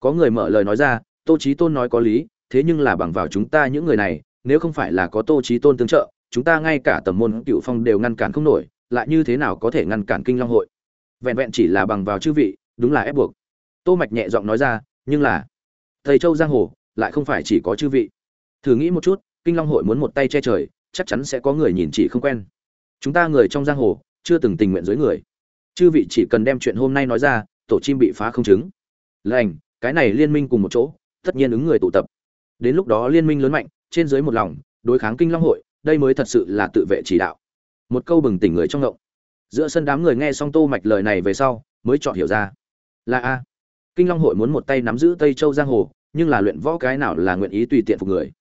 Có người mở lời nói ra, tô chí tôn nói có lý, thế nhưng là bằng vào chúng ta những người này, nếu không phải là có tô chí tôn tương trợ, chúng ta ngay cả tầm môn cựu phong đều ngăn cản không nổi, lại như thế nào có thể ngăn cản kinh long hội? Vẹn vẹn chỉ là bằng vào chư vị, đúng là ép buộc. Tô mạch nhẹ giọng nói ra, nhưng là thầy châu giang hồ, lại không phải chỉ có chư vị thử nghĩ một chút, kinh long hội muốn một tay che trời, chắc chắn sẽ có người nhìn chị không quen. Chúng ta người trong giang hồ, chưa từng tình nguyện dưới người. Chư vị chỉ cần đem chuyện hôm nay nói ra, tổ chim bị phá không chứng. Lành, cái này liên minh cùng một chỗ, tất nhiên ứng người tụ tập. Đến lúc đó liên minh lớn mạnh, trên dưới một lòng, đối kháng kinh long hội, đây mới thật sự là tự vệ chỉ đạo. Một câu bừng tỉnh người trong ngộng. Giữa sân đám người nghe xong tô mạch lời này về sau, mới chọn hiểu ra. Là a. Kinh long hội muốn một tay nắm giữ tây châu giang hồ, nhưng là luyện võ cái nào là nguyện ý tùy tiện phục người?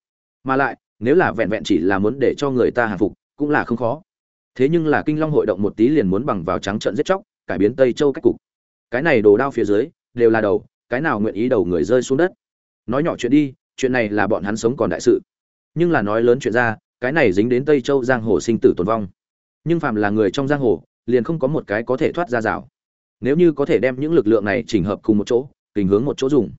Mà lại, nếu là vẹn vẹn chỉ là muốn để cho người ta hàng phục, cũng là không khó. Thế nhưng là kinh long hội động một tí liền muốn bằng vào trắng trận giết chóc, cải biến tây châu cách cục. Cái này đồ đao phía dưới, đều là đầu, cái nào nguyện ý đầu người rơi xuống đất. Nói nhỏ chuyện đi, chuyện này là bọn hắn sống còn đại sự. Nhưng là nói lớn chuyện ra, cái này dính đến tây châu giang hồ sinh tử tồn vong. Nhưng phàm là người trong giang hồ, liền không có một cái có thể thoát ra rào. Nếu như có thể đem những lực lượng này chỉnh hợp cùng một chỗ, tình hướng một chỗ dùng,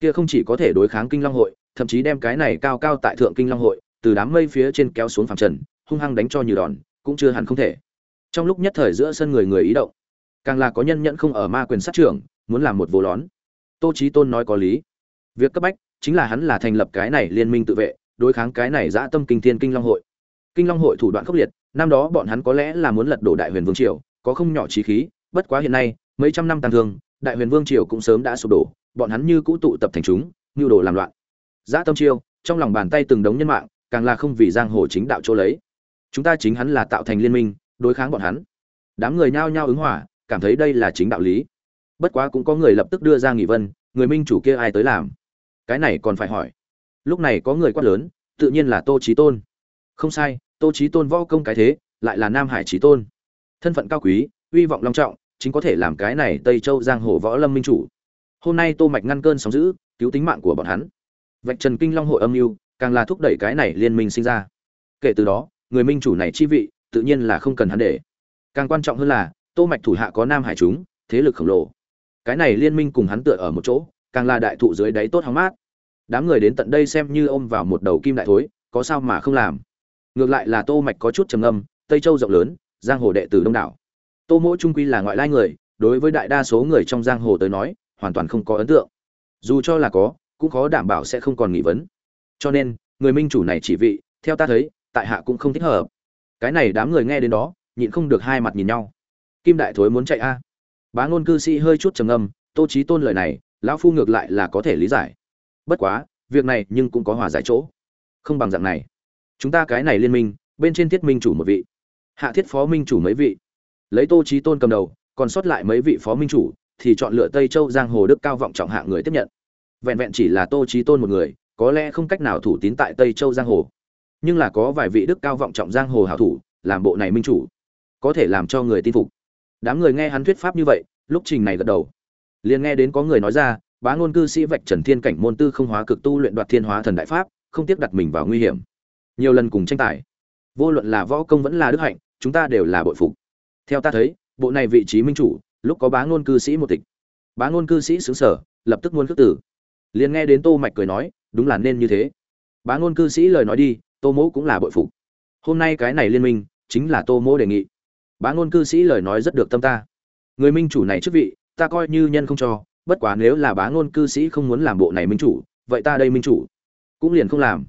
kia không chỉ có thể đối kháng kinh long hội thậm chí đem cái này cao cao tại thượng kinh long hội, từ đám mây phía trên kéo xuống phẳng trần, hung hăng đánh cho như đòn, cũng chưa hẳn không thể. Trong lúc nhất thời giữa sân người người ý động, càng là có nhân nhận không ở ma quyền sát trưởng, muốn làm một vô lón. Tô trí tôn nói có lý. Việc cấp bách chính là hắn là thành lập cái này liên minh tự vệ, đối kháng cái này dã tâm kinh thiên kinh long hội. Kinh long hội thủ đoạn khốc liệt, năm đó bọn hắn có lẽ là muốn lật đổ đại huyền vương triều, có không nhỏ trí khí, bất quá hiện nay, mấy trăm năm tàn thương, đại huyền vương triều cũng sớm đã sụp đổ, bọn hắn như cũ tụ tập thành chúng nhu đồ làm loạn dã tâm chiêu, trong lòng bàn tay từng đống nhân mạng, càng là không vì giang hồ chính đạo chỗ lấy. Chúng ta chính hắn là tạo thành liên minh, đối kháng bọn hắn. Đám người nhao nhao ứng hỏa cảm thấy đây là chính đạo lý. Bất quá cũng có người lập tức đưa ra nghị vân, người minh chủ kia ai tới làm? Cái này còn phải hỏi. Lúc này có người quát lớn, tự nhiên là tô chí tôn. Không sai, tô chí tôn võ công cái thế, lại là nam hải chí tôn. Thân phận cao quý, uy vọng long trọng, chính có thể làm cái này tây châu giang hồ võ lâm minh chủ. Hôm nay tô mạch ngăn cơn sóng dữ, cứu tính mạng của bọn hắn vạch trần kinh long hội âm mưu, càng là thúc đẩy cái này liên minh sinh ra. Kể từ đó, người minh chủ này chi vị, tự nhiên là không cần hắn để. Càng quan trọng hơn là, tô mạch thủ hạ có nam hải chúng, thế lực khổng lồ. Cái này liên minh cùng hắn tựa ở một chỗ, càng là đại thụ dưới đáy tốt hóng mát. Đám người đến tận đây xem như ôm vào một đầu kim đại thối, có sao mà không làm. Ngược lại là tô mạch có chút trầm âm tây châu rộng lớn, giang hồ đệ tử đông đảo. Tô mỗi trung quy là ngoại lai người, đối với đại đa số người trong giang hồ tới nói, hoàn toàn không có ấn tượng. Dù cho là có cũng khó đảm bảo sẽ không còn nghi vấn. Cho nên, người minh chủ này chỉ vị, theo ta thấy, tại hạ cũng không thích hợp. Cái này đám người nghe đến đó, nhịn không được hai mặt nhìn nhau. Kim đại thối muốn chạy a. Bá ngôn cư sĩ hơi chút trầm ngâm, tô trí tôn lời này, lão phu ngược lại là có thể lý giải. Bất quá, việc này nhưng cũng có hòa giải chỗ. Không bằng dạng này. Chúng ta cái này liên minh, bên trên thiết minh chủ một vị. Hạ thiết phó minh chủ mấy vị. Lấy tô trí tôn cầm đầu, còn sót lại mấy vị phó minh chủ, thì chọn lựa tây châu giang hồ đức cao vọng trọng hạng người tiếp nhận vẹn vẹn chỉ là tô trí tôn một người, có lẽ không cách nào thủ tín tại tây châu giang hồ. Nhưng là có vài vị đức cao vọng trọng giang hồ hảo thủ, làm bộ này minh chủ, có thể làm cho người tin phục. Đám người nghe hắn thuyết pháp như vậy, lúc trình này gật đầu. Liền nghe đến có người nói ra, bá ngôn cư sĩ vạch trần thiên cảnh môn tư không hóa cực tu luyện đoạt thiên hóa thần đại pháp, không tiếc đặt mình vào nguy hiểm. Nhiều lần cùng tranh tài, vô luận là võ công vẫn là đức hạnh, chúng ta đều là bội phục. Theo ta thấy, bộ này vị trí minh chủ, lúc có bá ngôn cư sĩ một tịch. Bá ngôn cư sĩ xứng sở, lập tức muốn khước tử liền nghe đến tô mạch cười nói, đúng là nên như thế. Bá ngôn cư sĩ lời nói đi, tô mỗ cũng là bội phục. Hôm nay cái này liên minh, chính là tô mỗ đề nghị. Bá ngôn cư sĩ lời nói rất được tâm ta. Người minh chủ này chức vị, ta coi như nhân không cho, bất quá nếu là bá ngôn cư sĩ không muốn làm bộ này minh chủ, vậy ta đây minh chủ. Cũng liền không làm.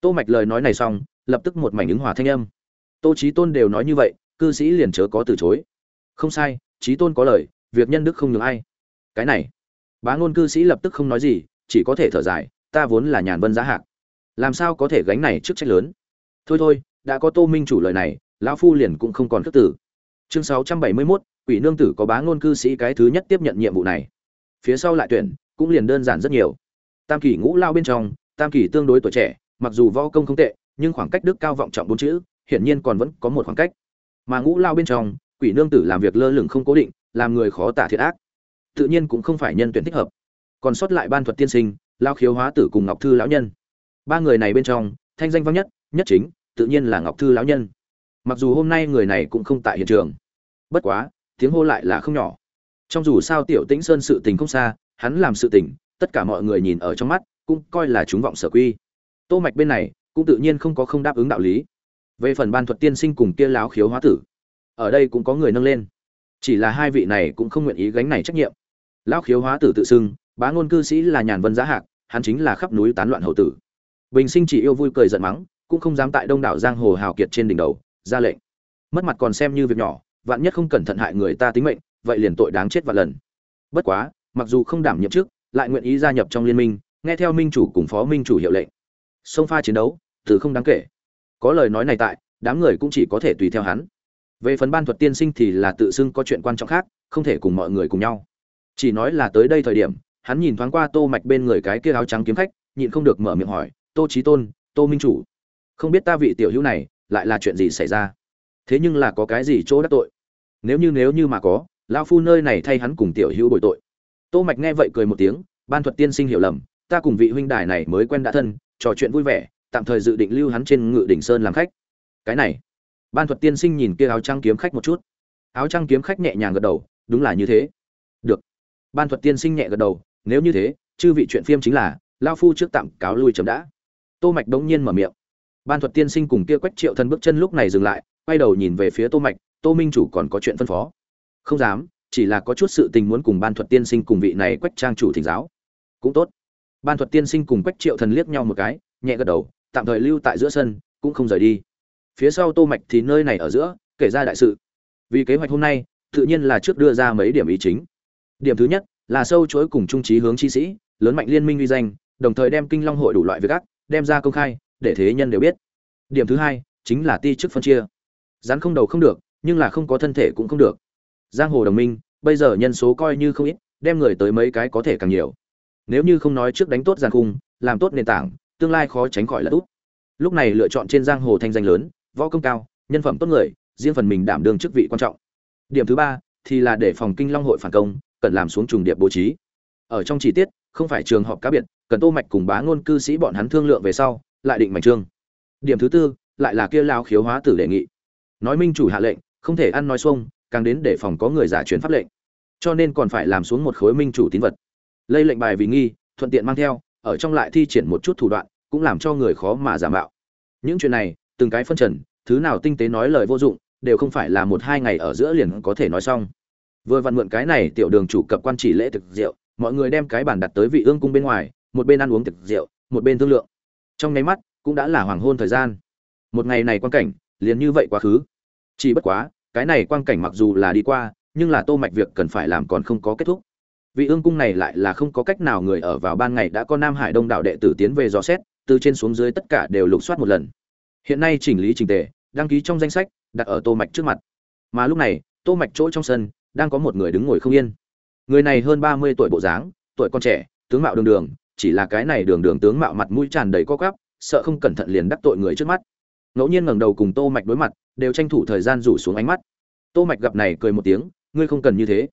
Tô mạch lời nói này xong, lập tức một mảnh ứng hòa thanh âm. Tô trí tôn đều nói như vậy, cư sĩ liền chớ có từ chối. Không sai trí tôn có lời, việc nhân đức không nhường ai. Cái này, bá ngôn cư sĩ lập tức không nói gì chỉ có thể thở dài ta vốn là nhàn vân giá hạc. Làm sao có thể gánh này trước trách lớn? Thôi thôi đã có tô minh chủ lời này lão phu liền cũng không còn khước tử chương sáu trăm bảy mươi 671, quỷ nương tử có bá ngôn cư sĩ cái thứ nhất tiếp nhận nhiệm vụ này. Phía sau lại tuyển cũng liền đơn giản rất nhiều. Tam kỳ ngũ lao bên trong tam kỳ tương đối tuổi trẻ mặc dù võ công không tệ nhưng khoảng cách đức cao vọng trọng bốn chữ hiển nhiên còn vẫn có một khoảng cách. Mà ngũ lao bên trong quỷ nương tử làm việc lơ lửng không cố định làm người khó tả thiệt ác. Tự nhiên cũng không phải nhân tuyển thích hợp còn sót lại ban thuật tiên sinh lao khiếu hóa tử cùng ngọc thư lão nhân. Ba người này bên trong, thanh danh vang nhất nhất chính, tự nhiên là ngọc thư lão nhân. Mặc dù hôm nay người này cũng không tại hiện trường. Bất quá, tiếng hô lại là không nhỏ. Trong dù sao tiểu tĩnh sơn sự tình không xa, hắn làm sự tình, tất cả mọi người nhìn ở trong mắt, cũng coi là chúng vọng sở quy. Tô mạch bên này, cũng tự nhiên không có không đáp ứng đạo lý. Về phần ban thuật tiên sinh cùng kia láo khiếu hóa tử, ở đây cũng có người nâng lên. Chỉ là hai vị này cũng không nguyện ý gánh này trách nhiệm. Lão khiếu hóa tử tự xưng bá ngôn cư sĩ là nhàn vân giá hạc, hắn chính là khắp núi tán loạn hậu tử. Bình sinh chỉ yêu vui cười giận mắng, cũng không dám tại đông đảo giang hồ hào kiệt trên đỉnh đầu, ra lệnh. Mất mặt còn xem như việc nhỏ, vạn nhất không cẩn thận hại người ta tính mệnh, vậy liền tội đáng chết vạn lần. Bất quá, mặc dù không đảm nhiệm chức, lại nguyện ý gia nhập trong liên minh, nghe theo minh chủ cùng phó minh chủ hiệu lệnh. Sông pha chiến đấu, từ không đáng kể. Có lời nói này tại, đám người cũng chỉ có thể tùy theo hắn. Về phần ban thuật tiên sinh thì là tự xưng có chuyện quan trọng khác, không thể cùng mọi người cùng nhau. Chỉ nói là tới đây thời điểm hắn nhìn thoáng qua tô mạch bên người cái kia áo trắng kiếm khách, nhịn không được mở miệng hỏi, tô trí tôn, tô minh chủ, không biết ta vị tiểu hữu này lại là chuyện gì xảy ra? Thế nhưng là có cái gì chỗ đắc tội? Nếu như nếu như mà có, lão phu nơi này thay hắn cùng tiểu hữu bồi tội. Tô mạch nghe vậy cười một tiếng, ban thuật tiên sinh hiểu lầm, ta cùng vị huynh đài này mới quen đã thân, trò chuyện vui vẻ, tạm thời dự định lưu hắn trên ngự đỉnh sơn làm khách. Cái này, ban thuật tiên sinh nhìn kia áo trắng kiếm khách một chút. Áo trắng kiếm khách nhẹ nhàng gật đầu, đúng là như thế. Được. Ban thuật tiên sinh nhẹ gật đầu nếu như thế, chư vị chuyện phim chính là lao phu trước tạm cáo lui chấm đã. Tô mạch đống nhiên mở miệng. Ban thuật tiên sinh cùng kia quách triệu thân bước chân lúc này dừng lại, quay đầu nhìn về phía tô mạch, tô minh chủ còn có chuyện phân phó? Không dám, chỉ là có chút sự tình muốn cùng ban thuật tiên sinh cùng vị này quách trang chủ thỉnh giáo. Cũng tốt. Ban thuật tiên sinh cùng quách triệu thần liếc nhau một cái, nhẹ gật đầu, tạm thời lưu tại giữa sân, cũng không rời đi. Phía sau tô mạch thì nơi này ở giữa, kể ra đại sự. Vì kế hoạch hôm nay, tự nhiên là trước đưa ra mấy điểm ý chính. Điểm thứ nhất là sâu chuỗi cùng trung trí hướng chi sĩ, lớn mạnh liên minh uy danh, đồng thời đem kinh long hội đủ loại việc ác, đem ra công khai, để thế nhân đều biết. Điểm thứ hai, chính là ti chức phân chia. Rắn không đầu không được, nhưng là không có thân thể cũng không được. Giang hồ đồng minh, bây giờ nhân số coi như không ít, đem người tới mấy cái có thể càng nhiều. Nếu như không nói trước đánh tốt giàn khung, làm tốt nền tảng, tương lai khó tránh khỏi là út lúc này lựa chọn trên giang hồ thanh danh lớn, võ công cao, nhân phẩm tốt người, riêng phần mình đảm đương chức vị quan trọng. Điểm thứ ba, thì là để phòng kinh long hội phản công cần làm xuống trùng điệp bố trí. Ở trong chi tiết, không phải trường họp cá biệt, cần tô mạch cùng bá ngôn cư sĩ bọn hắn thương lượng về sau, lại định mạch trương. Điểm thứ tư, lại là kia lao khiếu hóa tử đề nghị. Nói minh chủ hạ lệnh, không thể ăn nói xuông, càng đến để phòng có người giả truyền pháp lệnh. Cho nên còn phải làm xuống một khối minh chủ tín vật. Lây lệnh bài vì nghi, thuận tiện mang theo, ở trong lại thi triển một chút thủ đoạn, cũng làm cho người khó mà giả mạo. Những chuyện này, từng cái phân trần, thứ nào tinh tế nói lời vô dụng, đều không phải là một hai ngày ở giữa liền có thể nói xong vừa vặn mượn cái này tiểu đường chủ cập quan chỉ lễ thực rượu, mọi người đem cái bàn đặt tới vị ương cung bên ngoài, một bên ăn uống thực rượu, một bên thương lượng. Trong nháy mắt, cũng đã là hoàng hôn thời gian. Một ngày này quan cảnh, liền như vậy quá khứ. Chỉ bất quá, cái này quan cảnh mặc dù là đi qua, nhưng là tô mạch việc cần phải làm còn không có kết thúc. Vị ương cung này lại là không có cách nào người ở vào ban ngày đã có nam hải đông đảo đệ tử tiến về dò xét, từ trên xuống dưới tất cả đều lục soát một lần. Hiện nay chỉnh lý trình tề, đăng ký trong danh sách, đặt ở tô mạch trước mặt. Mà lúc này, tô mạch chỗ trong sân đang có một người đứng ngồi không yên. Người này hơn 30 tuổi bộ dáng, tuổi con trẻ, tướng mạo đường đường, chỉ là cái này đường đường tướng mạo mặt mũi tràn đầy co quắp, sợ không cẩn thận liền đắc tội người trước mắt. Ngẫu nhiên ngẩng đầu cùng tô mạch đối mặt, đều tranh thủ thời gian rủ xuống ánh mắt. Tô mạch gặp này cười một tiếng, ngươi không cần như thế.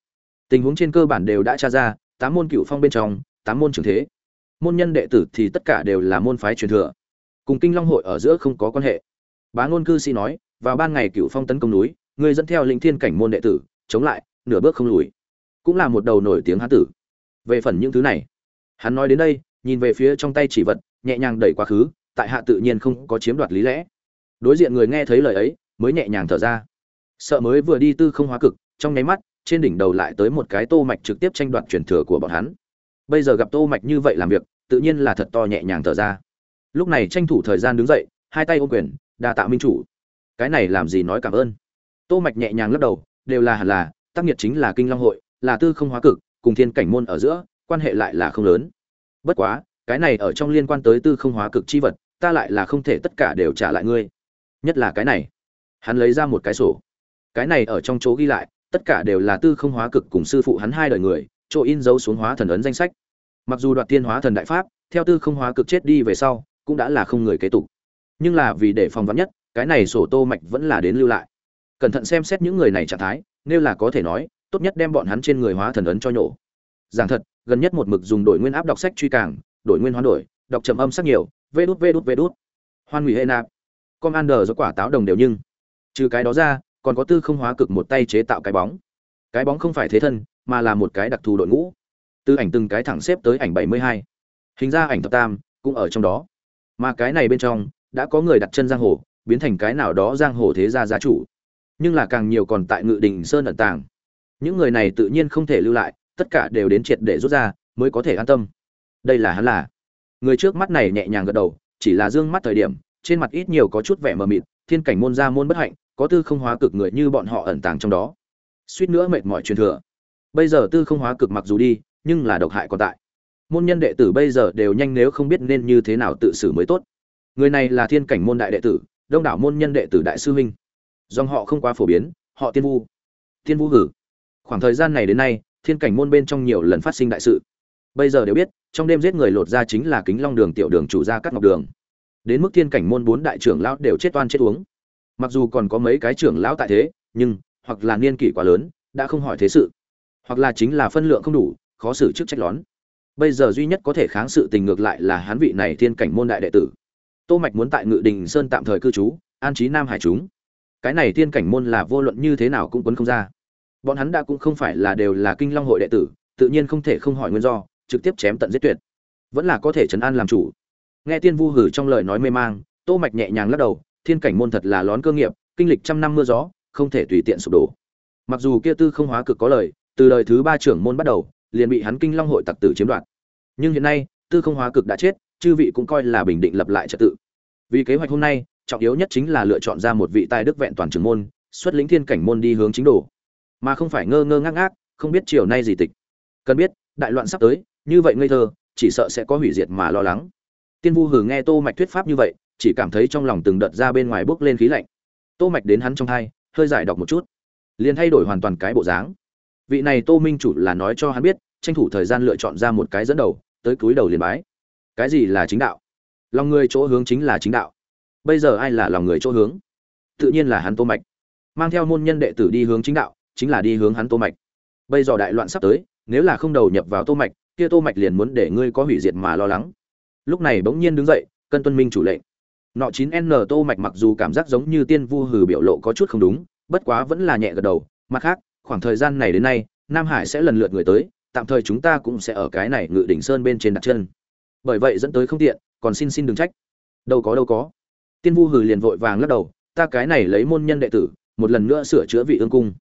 Tình huống trên cơ bản đều đã tra ra, tám môn cựu phong bên trong, tám môn trưởng thế. Môn nhân đệ tử thì tất cả đều là môn phái truyền thừa. Cùng kinh long hội ở giữa không có quan hệ. Bá ngôn cư sĩ nói, vào ban ngày cựu phong tấn công núi người dẫn theo linh thiên cảnh môn đệ tử, chống lại nửa bước không lùi. Cũng là một đầu nổi tiếng hán tử. Về phần những thứ này, hắn nói đến đây, nhìn về phía trong tay chỉ vật, nhẹ nhàng đẩy quá khứ, tại hạ tự nhiên không có chiếm đoạt lý lẽ. Đối diện người nghe thấy lời ấy, mới nhẹ nhàng thở ra. Sợ mới vừa đi tư không hóa cực, trong nháy mắt, trên đỉnh đầu lại tới một cái tô mạch trực tiếp tranh đoạt truyền thừa của bọn hắn. Bây giờ gặp tô mạch như vậy làm việc, tự nhiên là thật to nhẹ nhàng thở ra. Lúc này tranh thủ thời gian đứng dậy, hai tay ôm quyền, đa tạ minh chủ. Cái này làm gì nói cảm ơn. Tô mạch nhẹ nhàng lắc đầu, đều là hẳn là tác nghiệt chính là kinh long hội, là tư không hóa cực, cùng thiên cảnh môn ở giữa, quan hệ lại là không lớn. Bất quá, cái này ở trong liên quan tới tư không hóa cực chi vật, ta lại là không thể tất cả đều trả lại ngươi. Nhất là cái này. Hắn lấy ra một cái sổ. Cái này ở trong chỗ ghi lại, tất cả đều là tư không hóa cực cùng sư phụ hắn hai đời người, chỗ in dấu xuống hóa thần ấn danh sách. Mặc dù đoạt tiên hóa thần đại pháp, theo tư không hóa cực chết đi về sau, cũng đã là không người kế tục. Nhưng là vì để phòng vắn nhất, cái này sổ tô mạch vẫn là đến lưu lại cẩn thận xem xét những người này trạng thái, nếu là có thể nói, tốt nhất đem bọn hắn trên người hóa thần ấn cho nhổ. Giảng thật, gần nhất một mực dùng đổi nguyên áp đọc sách truy càng, đổi nguyên hoán đổi, đọc trầm âm sắc nhiều, vê đút vê đút vê đút. Hoan hủy hệ nạp com an đờ do quả táo đồng đều nhưng, trừ cái đó ra, còn có tư không hóa cực một tay chế tạo cái bóng. Cái bóng không phải thế thân, mà là một cái đặc thù đội ngũ. Từ ảnh từng cái thẳng xếp tới ảnh 72. hình ra ảnh thập tam, cũng ở trong đó. Mà cái này bên trong, đã có người đặt chân giang hồ, biến thành cái nào đó giang hồ thế gia gia chủ nhưng là càng nhiều còn tại ngự đình sơn ẩn tàng. Những người này tự nhiên không thể lưu lại, tất cả đều đến triệt để rút ra, mới có thể an tâm. Đây là hắn là. Người trước mắt này nhẹ nhàng gật đầu, chỉ là dương mắt thời điểm, trên mặt ít nhiều có chút vẻ mờ mịt, thiên cảnh môn ra môn bất hạnh, có tư không hóa cực người như bọn họ ẩn tàng trong đó. Suýt nữa mệt mỏi truyền thừa. Bây giờ tư không hóa cực mặc dù đi, nhưng là độc hại còn tại. Môn nhân đệ tử bây giờ đều nhanh nếu không biết nên như thế nào tự xử mới tốt. Người này là thiên cảnh môn đại đệ tử, đông đảo môn nhân đệ tử đại sư huynh dòng họ không quá phổ biến, họ tiên vu. Tiên vu hử. Khoảng thời gian này đến nay, thiên cảnh môn bên trong nhiều lần phát sinh đại sự. Bây giờ đều biết, trong đêm giết người lột ra chính là kính long đường, tiểu đường chủ gia cắt ngọc đường. Đến mức thiên cảnh môn bốn đại trưởng lão đều chết oan chết uống. Mặc dù còn có mấy cái trưởng lão tại thế, nhưng, hoặc là niên kỷ quá lớn, đã không hỏi thế sự. Hoặc là chính là phân lượng không đủ, khó xử chức trách lón. Bây giờ duy nhất có thể kháng sự tình ngược lại là hán vị này thiên cảnh môn đại đệ tử. Tô mạch muốn tại ngự đình sơn tạm thời cư trú, an trí nam hải chúng cái này thiên cảnh môn là vô luận như thế nào cũng quấn không ra. Bọn hắn đã cũng không phải là đều là kinh long hội đệ tử, tự nhiên không thể không hỏi nguyên do, trực tiếp chém tận giết tuyệt. Vẫn là có thể trấn an làm chủ. Nghe tiên vu hử trong lời nói mê mang, tô mạch nhẹ nhàng lắc đầu, thiên cảnh môn thật là lón cơ nghiệp, kinh lịch trăm năm mưa gió, không thể tùy tiện sụp đổ. Mặc dù kia tư không hóa cực có lời, từ đời thứ ba trưởng môn bắt đầu, liền bị hắn kinh long hội tặc tử chiếm đoạt. Nhưng hiện nay, tư không hóa cực đã chết, chư vị cũng coi là bình định lập lại trật tự. Vì kế hoạch hôm nay trọng yếu nhất chính là lựa chọn ra một vị tài đức vẹn toàn trưởng môn, xuất lĩnh thiên cảnh môn đi hướng chính đồ. Mà không phải ngơ ngơ ngác ngác, không biết chiều nay gì tịch. Cần biết, đại loạn sắp tới, như vậy ngây thơ, chỉ sợ sẽ có hủy diệt mà lo lắng. Tiên vu hử nghe tô mạch thuyết pháp như vậy, chỉ cảm thấy trong lòng từng đợt ra bên ngoài bước lên khí lạnh. Tô mạch đến hắn trong hai, hơi giải đọc một chút. Liền thay đổi hoàn toàn cái bộ dáng. Vị này tô minh chủ là nói cho hắn biết, tranh thủ thời gian lựa chọn ra một cái dẫn đầu, tới cúi đầu liền bái. Cái gì là chính đạo? Lòng người chỗ hướng chính là chính đạo bây giờ ai là lòng người chỗ hướng tự nhiên là hắn tô mạch mang theo môn nhân đệ tử đi hướng chính đạo chính là đi hướng hắn tô mạch bây giờ đại loạn sắp tới nếu là không đầu nhập vào tô mạch kia tô mạch liền muốn để ngươi có hủy diệt mà lo lắng lúc này bỗng nhiên đứng dậy cân tuân minh chủ lệnh nọ 9N Tô Mạch mặc dù cảm giác giống như tiên vu hừ biểu lộ có chút không đúng, bất quá vẫn là nhẹ gật đầu, mặt khác, khoảng thời gian này đến nay, Nam Hải sẽ lần lượt người tới, tạm thời chúng ta cũng sẽ ở cái này Ngự đỉnh sơn bên trên đặt chân. Bởi vậy dẫn tới không tiện, còn xin xin đừng trách. Đâu có đâu có. Tiên vu hừ liền vội vàng lắc đầu, ta cái này lấy môn nhân đệ tử, một lần nữa sửa chữa vị ương cung.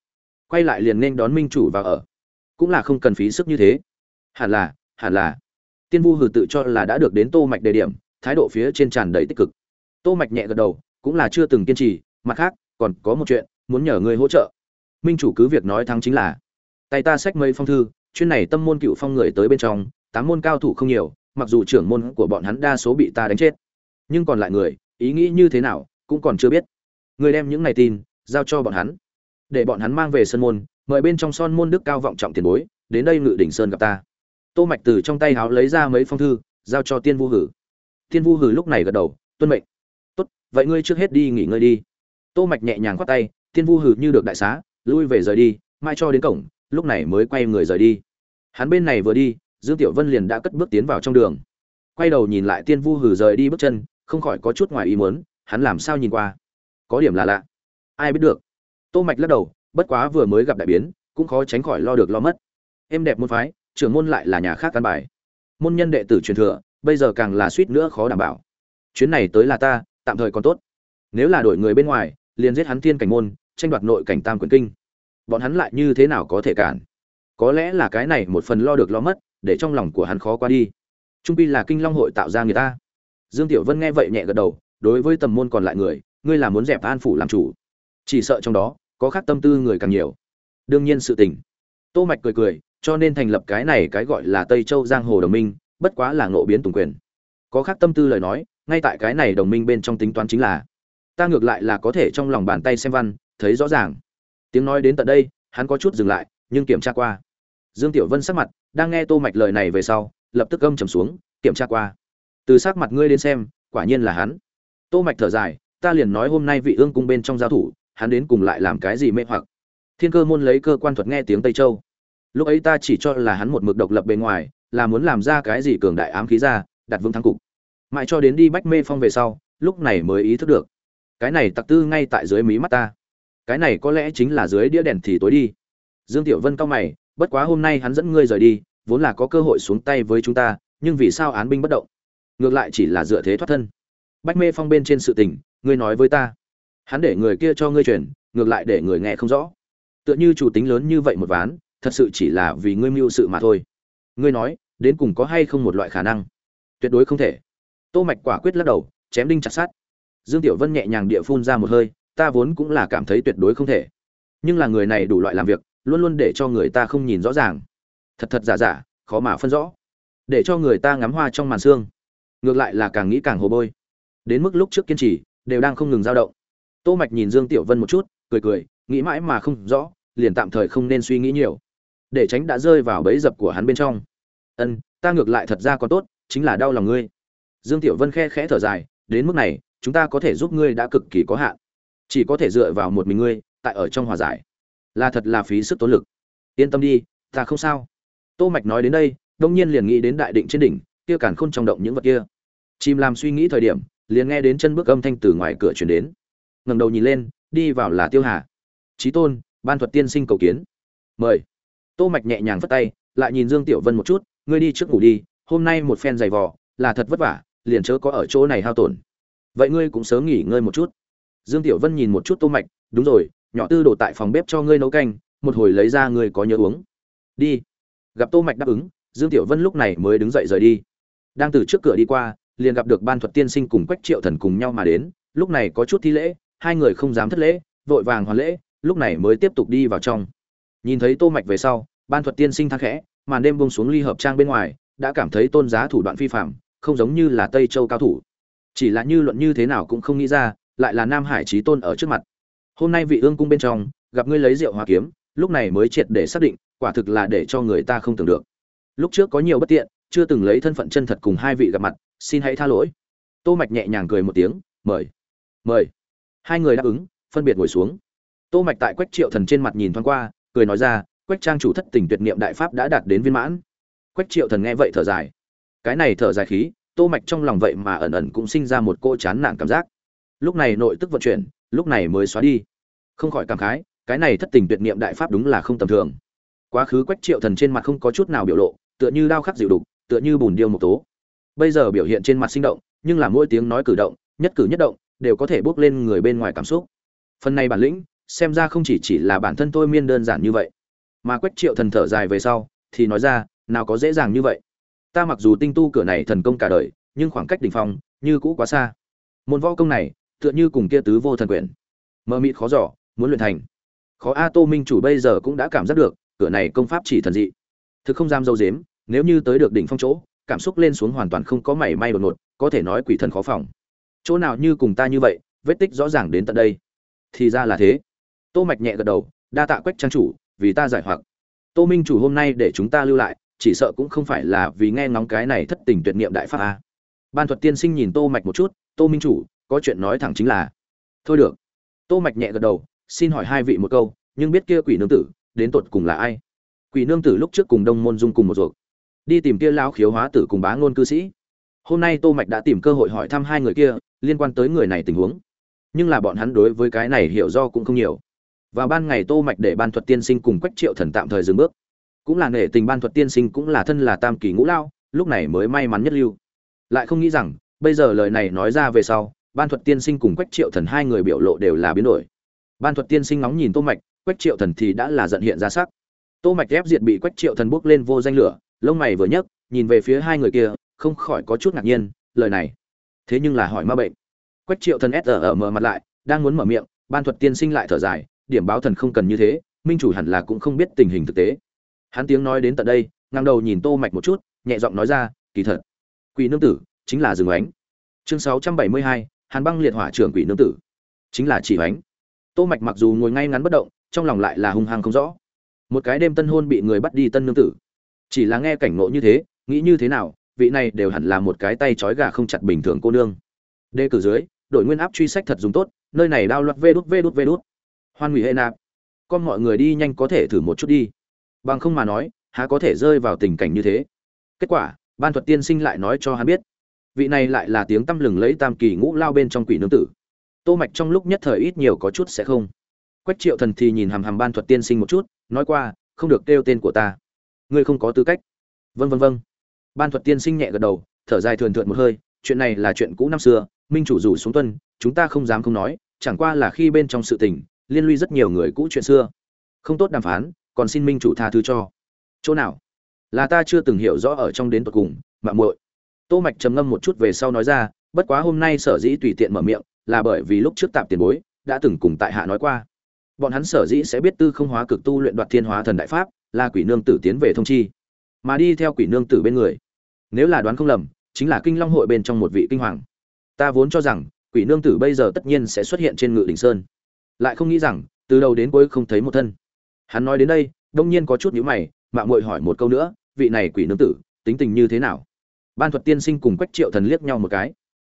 Quay lại liền nên đón minh chủ vào ở. Cũng là không cần phí sức như thế. Hẳn là, hẳn là. Tiên vu hừ tự cho là đã được đến Tô Mạch đề điểm, thái độ phía trên tràn đầy tích cực tô mạch nhẹ gật đầu cũng là chưa từng kiên trì mặt khác còn có một chuyện muốn nhờ người hỗ trợ minh chủ cứ việc nói thắng chính là tay ta xách mây phong thư chuyên này tâm môn cựu phong người tới bên trong tám môn cao thủ không nhiều mặc dù trưởng môn của bọn hắn đa số bị ta đánh chết nhưng còn lại người ý nghĩ như thế nào cũng còn chưa biết. Người đem những này tin giao cho bọn hắn. Để bọn hắn mang về sân môn mời bên trong son môn đức cao vọng trọng tiền bối đến đây ngự đỉnh sơn gặp ta. Tô mạch từ trong tay háo lấy ra mấy phong thư giao cho tiên vu hử. Tiên vu hử lúc này gật đầu tuân mệnh. Tốt, vậy ngươi trước hết đi nghỉ ngơi đi. Tô mạch nhẹ nhàng khoát tay tiên vu Hử như được đại xá lui về rời đi mai cho đến cổng lúc này mới quay người rời đi. Hắn bên này vừa đi dương tiểu vân liền đã cất bước tiến vào trong đường. Quay đầu nhìn lại tiên vu Hử rời đi bước chân không khỏi có chút ngoài ý muốn, hắn làm sao nhìn qua? Có điểm là lạ. Ai biết được? Tô mạch lắc đầu, bất quá vừa mới gặp đại biến, cũng khó tránh khỏi lo được lo mất. Em đẹp môn phái, trưởng môn lại là nhà khác căn bài. Môn nhân đệ tử truyền thừa, bây giờ càng là suýt nữa khó đảm bảo. Chuyến này tới là ta, tạm thời còn tốt. Nếu là đổi người bên ngoài, liền giết hắn thiên cảnh môn, tranh đoạt nội cảnh tam quyền kinh. Bọn hắn lại như thế nào có thể cản? Có lẽ là cái này một phần lo được lo mất, để trong lòng của hắn khó qua đi. Trung quy là kinh long hội tạo ra người ta dương tiểu vân nghe vậy nhẹ gật đầu, đối với tầm môn còn lại người, ngươi là muốn dẹp an phủ làm chủ. Chỉ sợ trong đó, có khác tâm tư người càng nhiều. Đương nhiên sự tình. Tô mạch cười cười, cho nên thành lập cái này cái gọi là tây châu giang hồ đồng minh, bất quá là ngộ biến tùng quyền. Có khác tâm tư lời nói, ngay tại cái này đồng minh bên trong tính toán chính là, ta ngược lại là có thể trong lòng bàn tay xem văn, thấy rõ ràng. Tiếng nói đến tận đây, hắn có chút dừng lại, nhưng kiểm tra qua. Dương tiểu vân sắc mặt, đang nghe tô mạch lời này về sau, lập tức âm trầm xuống, kiểm tra qua từ sắc mặt ngươi đến xem, quả nhiên là hắn. Tô mạch thở dài, ta liền nói hôm nay vị ương cung bên trong giao thủ, hắn đến cùng lại làm cái gì mê hoặc. Thiên cơ môn lấy cơ quan thuật nghe tiếng tây châu. Lúc ấy ta chỉ cho là hắn một mực độc lập bên ngoài, là muốn làm ra cái gì cường đại ám khí ra, đặt vững thắng cục. Mãi cho đến đi bách mê phong về sau, lúc này mới ý thức được. Cái này tặc tư ngay tại dưới mí mắt ta. Cái này có lẽ chính là dưới đĩa đèn thì tối đi. Dương tiểu vân cao mày, bất quá hôm nay hắn dẫn ngươi rời đi, vốn là có cơ hội xuống tay với chúng ta, nhưng vì sao án binh bất động? Ngược lại chỉ là dựa thế thoát thân. Bách mê phong bên trên sự tình, ngươi nói với ta. Hắn để người kia cho ngươi truyền, ngược lại để người nghe không rõ. Tựa như chủ tính lớn như vậy một ván, thật sự chỉ là vì ngươi mưu sự mà thôi. Ngươi nói, đến cùng có hay không một loại khả năng? Tuyệt đối không thể. Tô mạch quả quyết lắc đầu, chém đinh chặt sát dương tiểu vân nhẹ nhàng địa phun ra một hơi, ta vốn cũng là cảm thấy tuyệt đối không thể. Nhưng là người này đủ loại làm việc, luôn luôn để cho người ta không nhìn rõ ràng. Thật thật giả giả, khó mà phân rõ. Để cho người ta ngắm hoa trong màn xương ngược lại là càng nghĩ càng hồ bôi. Đến mức lúc trước kiên trì, đều đang không ngừng dao động. Tô mạch nhìn dương tiểu vân một chút, cười cười, nghĩ mãi mà không rõ, liền tạm thời không nên suy nghĩ nhiều. Để tránh đã rơi vào bẫy dập của hắn bên trong. Ân, ta ngược lại thật ra có tốt, chính là đau lòng ngươi. Dương tiểu vân khe khẽ thở dài, đến mức này, chúng ta có thể giúp ngươi đã cực kỳ có hạn. Chỉ có thể dựa vào một mình ngươi, tại ở trong hòa giải. Là thật là phí sức tốn lực. Yên tâm đi, ta không sao. Tô mạch nói đến đây, đông nhiên liền nghĩ đến đại định trên đỉnh, kia càn khôn trong động những vật kia chim làm suy nghĩ thời điểm, liền nghe đến chân bước âm thanh từ ngoài cửa truyền đến. Ngẩng đầu nhìn lên, đi vào là tiêu hà. Trí tôn, ban thuật tiên sinh cầu kiến. Mời. Tô mạch nhẹ nhàng vất tay, lại nhìn dương tiểu vân một chút, ngươi đi trước ngủ đi, hôm nay một phen dày vò, là thật vất vả, liền chớ có ở chỗ này hao tổn. Vậy ngươi cũng sớm nghỉ ngơi một chút. Dương tiểu vân nhìn một chút tô mạch, đúng rồi, nhỏ tư đổ tại phòng bếp cho ngươi nấu canh, một hồi lấy ra ngươi có nhớ uống. Đi. Gặp tô mạch đáp ứng, dương tiểu vân lúc này mới đứng dậy rời đi. Đang từ trước cửa đi qua liền gặp được ban thuật tiên sinh cùng quách triệu thần cùng nhau mà đến, lúc này có chút thi lễ, hai người không dám thất lễ, vội vàng hoàn lễ, lúc này mới tiếp tục đi vào trong. Nhìn thấy tô mạch về sau, ban thuật tiên sinh thang khẽ, màn đêm buông xuống ly hợp trang bên ngoài, đã cảm thấy tôn giá thủ đoạn phi phạm không giống như là tây châu cao thủ. Chỉ là như luận như thế nào cũng không nghĩ ra, lại là nam hải trí tôn ở trước mặt. Hôm nay vị ương cung bên trong, gặp ngươi lấy rượu hòa kiếm, lúc này mới triệt để xác định, quả thực là để cho người ta không tưởng được. Lúc trước có nhiều bất tiện chưa từng lấy thân phận chân thật cùng hai vị gặp mặt, xin hãy tha lỗi. Tô mạch nhẹ nhàng cười một tiếng, mời mời. Hai người đáp ứng, phân biệt ngồi xuống. Tô mạch tại quách triệu thần trên mặt nhìn thoáng qua, cười nói ra, quách trang chủ thất tình tuyệt niệm đại pháp đã đạt đến viên mãn. Quách triệu thần nghe vậy thở dài. Cái này thở dài khí, tô mạch trong lòng vậy mà ẩn ẩn cũng sinh ra một cô chán nản cảm giác. Lúc này nội tức vận chuyển, lúc này mới xóa đi. Không khỏi cảm khái, cái này thất tình tuyệt niệm đại pháp đúng là không tầm thường. Quá khứ quách triệu thần trên mặt không có chút nào biểu lộ, tựa như đao khắc dịu đục tựa như bùn điêu một tố. Bây giờ biểu hiện trên mặt sinh động, nhưng là mỗi tiếng nói cử động, nhất cử nhất động, đều có thể bước lên người bên ngoài cảm xúc. Phần này bản lĩnh, xem ra không chỉ chỉ là bản thân tôi miên đơn giản như vậy. Mà quách triệu thần thở dài về sau, thì nói ra, nào có dễ dàng như vậy. Ta mặc dù tinh tu cửa này thần công cả đời, nhưng khoảng cách đỉnh phong, như cũ quá xa. Môn võ công này, tựa như cùng kia tứ vô thần quyền mơ mịt khó giỏ muốn luyện thành. Khó a tô minh chủ bây giờ cũng đã cảm giác được, cửa này công pháp chỉ thần dị. Thực không dám dâu dếm nếu như tới được đỉnh phong chỗ, cảm xúc lên xuống hoàn toàn không có mảy may đột ngột, có thể nói quỷ thần khó phòng. Chỗ nào như cùng ta như vậy, vết tích rõ ràng đến tận đây. Thì ra là thế. Tô mạch nhẹ gật đầu, đa tạ quách trang chủ, vì ta giải hoặc. Tô minh chủ hôm nay để chúng ta lưu lại, chỉ sợ cũng không phải là vì nghe ngóng cái này thất tình tuyệt niệm đại pháp a. Ban thuật tiên sinh nhìn tô mạch một chút, tô minh chủ, có chuyện nói thẳng chính là. Thôi được. Tô mạch nhẹ gật đầu, xin hỏi hai vị một câu, nhưng biết kia quỷ nương tử, đến tột cùng là ai? Quỷ nương tử lúc trước cùng đông môn dung cùng một ruột đi tìm kia lão khiếu hóa tử cùng bá ngôn cư sĩ. Hôm nay tô mạch đã tìm cơ hội hỏi thăm hai người kia, liên quan tới người này tình huống. Nhưng là bọn hắn đối với cái này hiểu do cũng không nhiều. Vào ban ngày tô mạch để ban thuật tiên sinh cùng quách triệu thần tạm thời dừng bước. Cũng là nể tình ban thuật tiên sinh cũng là thân là tam kỳ ngũ lao lúc này mới may mắn nhất lưu. Lại không nghĩ rằng, bây giờ lời này nói ra về sau, ban thuật tiên sinh cùng quách triệu thần hai người biểu lộ đều là biến đổi. Ban thuật tiên sinh ngóng nhìn tô mạch, quách triệu thần thì đã là giận hiện ra sắc. Tô mạch ép diệt bị quách triệu thần bước lên vô danh lửa lông mày vừa nhấc, nhìn về phía hai người kia, không khỏi có chút ngạc nhiên, lời này. Thế nhưng là hỏi ma bệnh. Quách triệu thần s ở mở mặt lại, đang muốn mở miệng, ban thuật tiên sinh lại thở dài, điểm báo thần không cần như thế, minh chủ hẳn là cũng không biết tình hình thực tế. Hắn tiếng nói đến tận đây, ngang đầu nhìn tô mạch một chút, nhẹ giọng nói ra, kỳ thật, quỷ nương tử chính là rừng ánh. Chương sáu trăm bảy mươi hai, hàn băng liệt hỏa trưởng quỷ nương tử. Chính là chỉ ánh. Tô mạch mặc dù ngồi ngay ngắn bất động, trong lòng lại là hung hăng không rõ. Một cái đêm tân hôn bị người bắt đi tân nương tử chỉ là nghe cảnh ngộ như thế, nghĩ như thế nào, vị này đều hẳn là một cái tay trói gà không chặt bình thường cô nương. Đề cử dưới, đội nguyên áp truy sách thật dùng tốt, nơi này đao loạt vê đút vê đút vê đút. Hoan hủy hệ nạp, con mọi người đi nhanh có thể thử một chút đi. Bằng không mà nói, há có thể rơi vào tình cảnh như thế. Kết quả, ban thuật tiên sinh lại nói cho hắn biết. Vị này lại là tiếng tăm lừng lấy tam kỳ ngũ lao bên trong quỷ nương tử. Tô mạch trong lúc nhất thời ít nhiều có chút sẽ không. Quách triệu thần thì nhìn hàm hàm ban thuật tiên sinh một chút, nói qua, không được kêu tên của ta ngươi không có tư cách. Vân vân vân ban thuật tiên sinh nhẹ gật đầu, thở dài thườn thượt một hơi, chuyện này là chuyện cũ năm xưa, minh chủ rủ xuống tuân, chúng ta không dám không nói, chẳng qua là khi bên trong sự tình, liên lụy rất nhiều người cũ chuyện xưa. Không tốt đàm phán, còn xin minh chủ tha thứ cho. Chỗ nào? Là ta chưa từng hiểu rõ ở trong đến tận cùng mạng muội. Tô mạch trầm ngâm một chút về sau nói ra, bất quá hôm nay sở dĩ tùy tiện mở miệng, là bởi vì lúc trước tạm tiền bối, đã từng cùng tại hạ nói qua. Bọn hắn sở dĩ sẽ biết tư không hóa cực tu luyện đoạt thiên hóa thần đại pháp là quỷ nương tử tiến về thông chi, mà đi theo quỷ nương tử bên người. Nếu là đoán không lầm, chính là kinh long hội bên trong một vị kinh hoàng. Ta vốn cho rằng, quỷ nương tử bây giờ tất nhiên sẽ xuất hiện trên ngự đỉnh sơn. Lại không nghĩ rằng, từ đầu đến cuối không thấy một thân. Hắn nói đến đây, đông nhiên có chút nhữ mày, mạng muội hỏi một câu nữa, vị này quỷ nương tử, tính tình như thế nào? Ban thuật tiên sinh cùng quách triệu thần liếc nhau một cái.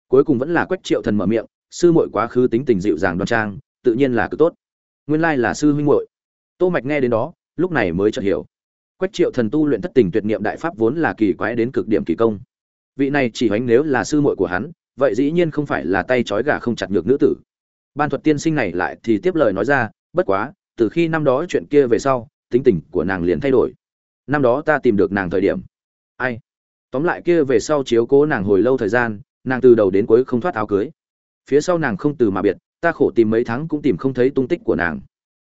Cuối cùng vẫn là quách triệu thần mở miệng, sư muội quá khứ tính tình dịu dàng đoan trang, tự nhiên là cực tốt. Nguyên lai là sư huynh muội. Tô mạch nghe đến đó lúc này mới chợt hiểu. Quách triệu thần tu luyện thất tình tuyệt niệm đại pháp vốn là kỳ quái đến cực điểm kỳ công. Vị này chỉ hoánh nếu là sư muội của hắn, vậy dĩ nhiên không phải là tay trói gà không chặt ngược nữ tử. Ban thuật tiên sinh này lại thì tiếp lời nói ra, bất quá, từ khi năm đó chuyện kia về sau, tính tình của nàng liền thay đổi. Năm đó ta tìm được nàng thời điểm. Ai? Tóm lại kia về sau chiếu cố nàng hồi lâu thời gian, nàng từ đầu đến cuối không thoát áo cưới. Phía sau nàng không từ mà biệt, ta khổ tìm mấy tháng cũng tìm không thấy tung tích của nàng.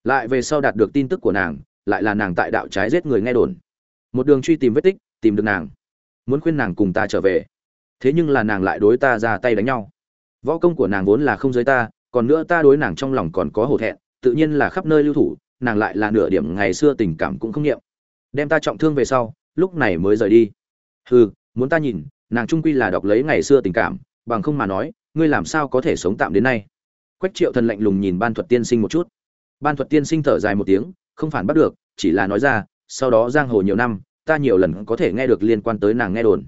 Lại về sau đạt được tin tức của nàng lại là nàng tại đạo trái giết người nghe đồn. Một đường truy tìm vết tích, tìm được nàng. Muốn khuyên nàng cùng ta trở về. Thế nhưng là nàng lại đối ta ra tay đánh nhau. Võ công của nàng vốn là không giới ta, còn nữa ta đối nàng trong lòng còn có hổ thẹn, tự nhiên là khắp nơi lưu thủ, nàng lại là nửa điểm ngày xưa tình cảm cũng không nghiệm. Đem ta trọng thương về sau, lúc này mới rời đi. Hừ, muốn ta nhìn, nàng trung quy là đọc lấy ngày xưa tình cảm, bằng không mà nói, ngươi làm sao có thể sống tạm đến nay? Quách triệu thần lạnh lùng nhìn ban thuật tiên sinh một chút. Ban thuật tiên sinh thở dài một tiếng không phản bắt được, chỉ là nói ra, sau đó giang hồ nhiều năm, ta nhiều lần có thể nghe được liên quan tới nàng nghe đồn.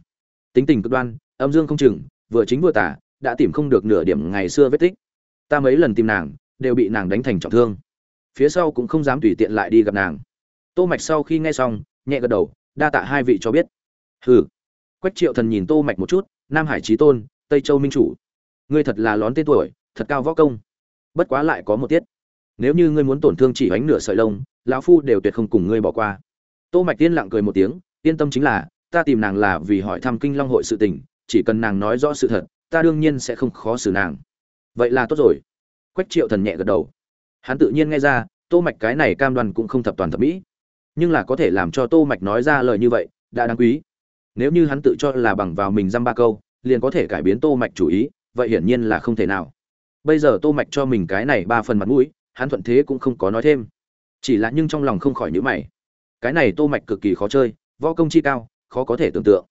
Tính tình cực đoan, âm dương không chừng, vừa chính vừa tả đã tìm không được nửa điểm ngày xưa vết tích. Ta mấy lần tìm nàng, đều bị nàng đánh thành trọng thương. Phía sau cũng không dám tùy tiện lại đi gặp nàng. Tô mạch sau khi nghe xong, nhẹ gật đầu, đa tạ hai vị cho biết. Hừ. Quách triệu thần nhìn tô mạch một chút, nam hải Chí tôn, tây châu minh chủ. Ngươi thật là lón tên tuổi, thật cao võ công. Bất quá lại có một tiết nếu như ngươi muốn tổn thương chỉ ánh nửa sợi lông, lão phu đều tuyệt không cùng ngươi bỏ qua. Tô mạch tiên lặng cười một tiếng, yên tâm chính là, ta tìm nàng là vì hỏi thăm kinh long hội sự tình, chỉ cần nàng nói rõ sự thật, ta đương nhiên sẽ không khó xử nàng. Vậy là tốt rồi. Quách triệu thần nhẹ gật đầu. Hắn tự nhiên nghe ra, tô mạch cái này cam đoan cũng không thập toàn thập mỹ. Nhưng là có thể làm cho tô mạch nói ra lời như vậy, đã đáng quý. Nếu như hắn tự cho là bằng vào mình dăm ba câu, liền có thể cải biến tô mạch chủ ý, vậy hiển nhiên là không thể nào. Bây giờ tô mạch cho mình cái này ba phần mặt mũi hắn thuận thế cũng không có nói thêm. Chỉ là nhưng trong lòng không khỏi nhữ mày. Cái này tô mạch cực kỳ khó chơi, võ công chi cao, khó có thể tưởng tượng.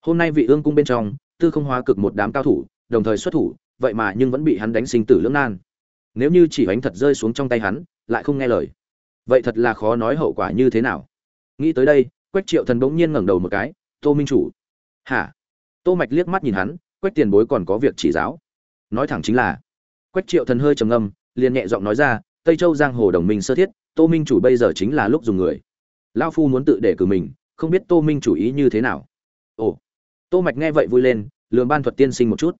Hôm nay vị ương cung bên trong, tư không hóa cực một đám cao thủ, đồng thời xuất thủ, vậy mà nhưng vẫn bị hắn đánh sinh tử lưỡng nan. Nếu như chỉ bánh thật rơi xuống trong tay hắn, lại không nghe lời. Vậy thật là khó nói hậu quả như thế nào. Nghĩ tới đây, quách triệu thần bỗng nhiên ngẩng đầu một cái, tô minh chủ. Hả? Tô mạch liếc mắt nhìn hắn, quách tiền bối còn có việc chỉ giáo. Nói thẳng chính là, quách triệu thần hơi trầm ngâm, liền nhẹ giọng nói ra tây châu giang hồ đồng minh sơ thiết, tô minh chủ bây giờ chính là lúc dùng người. Lao phu muốn tự để cử mình, không biết tô minh chủ ý như thế nào. Ồ, tô mạch nghe vậy vui lên lường ban thuật tiên sinh một chút.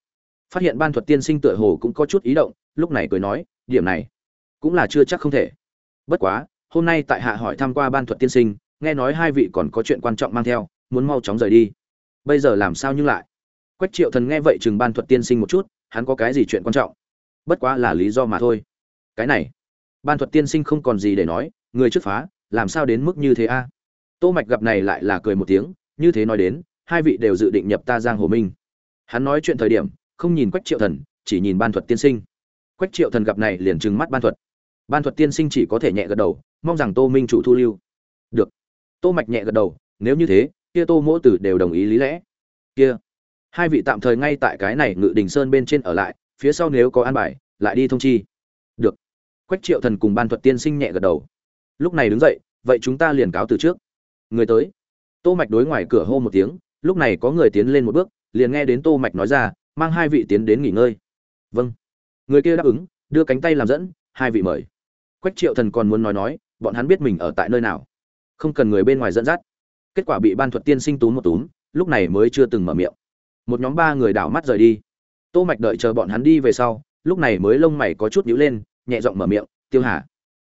Phát hiện ban thuật tiên sinh tựa hồ cũng có chút ý động, lúc này cười nói, điểm này cũng là chưa chắc không thể. Bất quá, hôm nay tại hạ hỏi tham qua ban thuật tiên sinh, nghe nói hai vị còn có chuyện quan trọng mang theo, muốn mau chóng rời đi. Bây giờ làm sao nhưng lại? Quách triệu thần nghe vậy chừng ban thuật tiên sinh một chút, hắn có cái gì chuyện quan trọng? Bất quá là lý do mà thôi. Cái này ban thuật tiên sinh không còn gì để nói, người trước phá, làm sao đến mức như thế a? Tô mạch gặp này lại là cười một tiếng, như thế nói đến, hai vị đều dự định nhập ta giang hồ minh. Hắn nói chuyện thời điểm, không nhìn quách triệu thần, chỉ nhìn ban thuật tiên sinh. Quách triệu thần gặp này liền trừng mắt ban thuật. Ban thuật tiên sinh chỉ có thể nhẹ gật đầu, mong rằng tô minh chủ thu lưu. Được. Tô mạch nhẹ gật đầu, nếu như thế, kia tô mỗ tử đều đồng ý lý lẽ. Kia. Hai vị tạm thời ngay tại cái này ngự đình sơn bên trên ở lại, phía sau nếu có an bài, lại đi thông chi quách triệu thần cùng ban thuật tiên sinh nhẹ gật đầu. Lúc này đứng dậy, vậy chúng ta liền cáo từ trước. Người tới. Tô mạch đối ngoài cửa hô một tiếng, lúc này có người tiến lên một bước, liền nghe đến tô mạch nói ra, mang hai vị tiến đến nghỉ ngơi. Vâng. Người kia đáp ứng, đưa cánh tay làm dẫn, hai vị mời. Quách triệu thần còn muốn nói nói, bọn hắn biết mình ở tại nơi nào. Không cần người bên ngoài dẫn dắt. Kết quả bị ban thuật tiên sinh túm một túm, lúc này mới chưa từng mở miệng. Một nhóm ba người đảo mắt rời đi. Tô mạch đợi chờ bọn hắn đi về sau, lúc này mới lông mày có chút nhíu lên nhẹ giọng mở miệng, tiêu hà.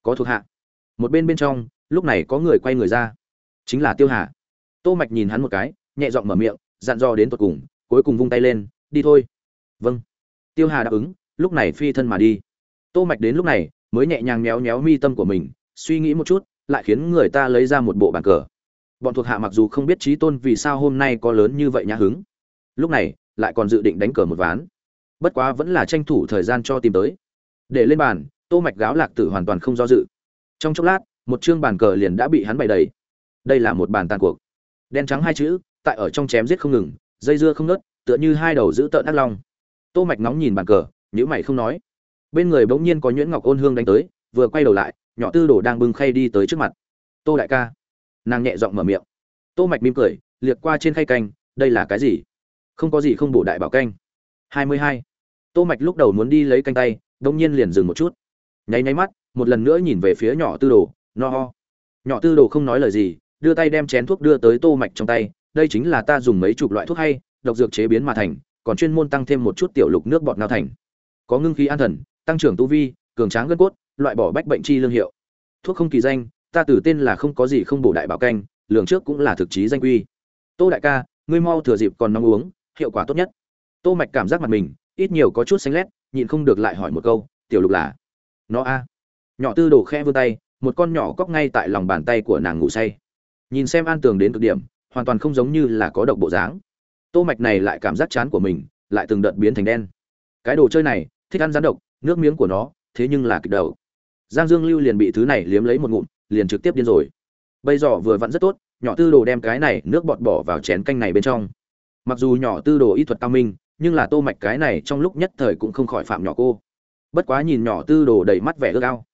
Có thuộc hạ. Một bên bên trong, lúc này có người quay người ra. Chính là tiêu hà. Tô mạch nhìn hắn một cái, nhẹ giọng mở miệng, dặn dò đến tận cùng, cuối cùng vung tay lên, đi thôi. Vâng. Tiêu hà đáp ứng, lúc này phi thân mà đi. Tô mạch đến lúc này, mới nhẹ nhàng méo méo mi tâm của mình, suy nghĩ một chút, lại khiến người ta lấy ra một bộ bàn cờ. Bọn thuộc hạ mặc dù không biết trí tôn vì sao hôm nay có lớn như vậy nhã hứng, lúc này lại còn dự định đánh cờ một ván. Bất quá vẫn là tranh thủ thời gian cho tìm tới để lên bàn, tô mạch gáo lạc tử hoàn toàn không do dự. Trong chốc lát, một chương bàn cờ liền đã bị hắn bày đầy. Đây là một bàn tàn cuộc. Đen trắng hai chữ, tại ở trong chém giết không ngừng, dây dưa không nớt tựa như hai đầu giữ tợn ác long. Tô mạch nóng nhìn bàn cờ nhữ mày không nói. Bên người bỗng nhiên có nhuyễn ngọc ôn hương đánh tới, vừa quay đầu lại, nhỏ tư đồ đang bưng khay đi tới trước mặt. Tô đại ca. Nàng nhẹ giọng mở miệng. Tô mạch mỉm cười, liệt qua trên khay canh, đây là cái gì? Không có gì không bổ đại bảo canh. 22. tô mạch lúc đầu muốn đi lấy canh tay đông nhiên liền dừng một chút. Nháy nháy mắt, một lần nữa nhìn về phía nhỏ tư đồ, no ho. Nhỏ tư đồ không nói lời gì, đưa tay đem chén thuốc đưa tới tô mạch trong tay, đây chính là ta dùng mấy chục loại thuốc hay, độc dược chế biến mà thành, còn chuyên môn tăng thêm một chút tiểu lục nước bọt nào thành. Có ngưng khí an thần, tăng trưởng tu vi, cường tráng gân cốt, loại bỏ bách bệnh chi lương hiệu. Thuốc không kỳ danh, ta từ tên là không có gì không bổ đại bảo canh, lường trước cũng là thực chí danh quy tô đại ca, ngươi mau thừa dịp còn nóng uống, hiệu quả tốt nhất. Tô mạch cảm giác mặt mình, ít nhiều có chút xanh lét nhịn không được lại hỏi một câu, tiểu lục là? Nó a. Nhỏ tư đồ khe vươn tay, một con nhỏ cóc ngay tại lòng bàn tay của nàng ngủ say. Nhìn xem an tường đến cực điểm, hoàn toàn không giống như là có độc bộ dáng. Tô mạch này lại cảm giác chán của mình, lại từng đợt biến thành đen. Cái đồ chơi này, thích ăn rắn độc, nước miếng của nó, thế nhưng là kịch đầu. Giang dương lưu liền bị thứ này liếm lấy một ngụm, liền trực tiếp điên rồi. Bây giờ vừa vặn rất tốt, nhỏ tư đồ đem cái này nước bọt bỏ vào chén canh này bên trong. Mặc dù nhỏ tư đồ y thuật cao minh nhưng là tô mạch cái này trong lúc nhất thời cũng không khỏi phạm nhỏ cô. Bất quá nhìn nhỏ tư đồ đầy mắt vẻ ước ao.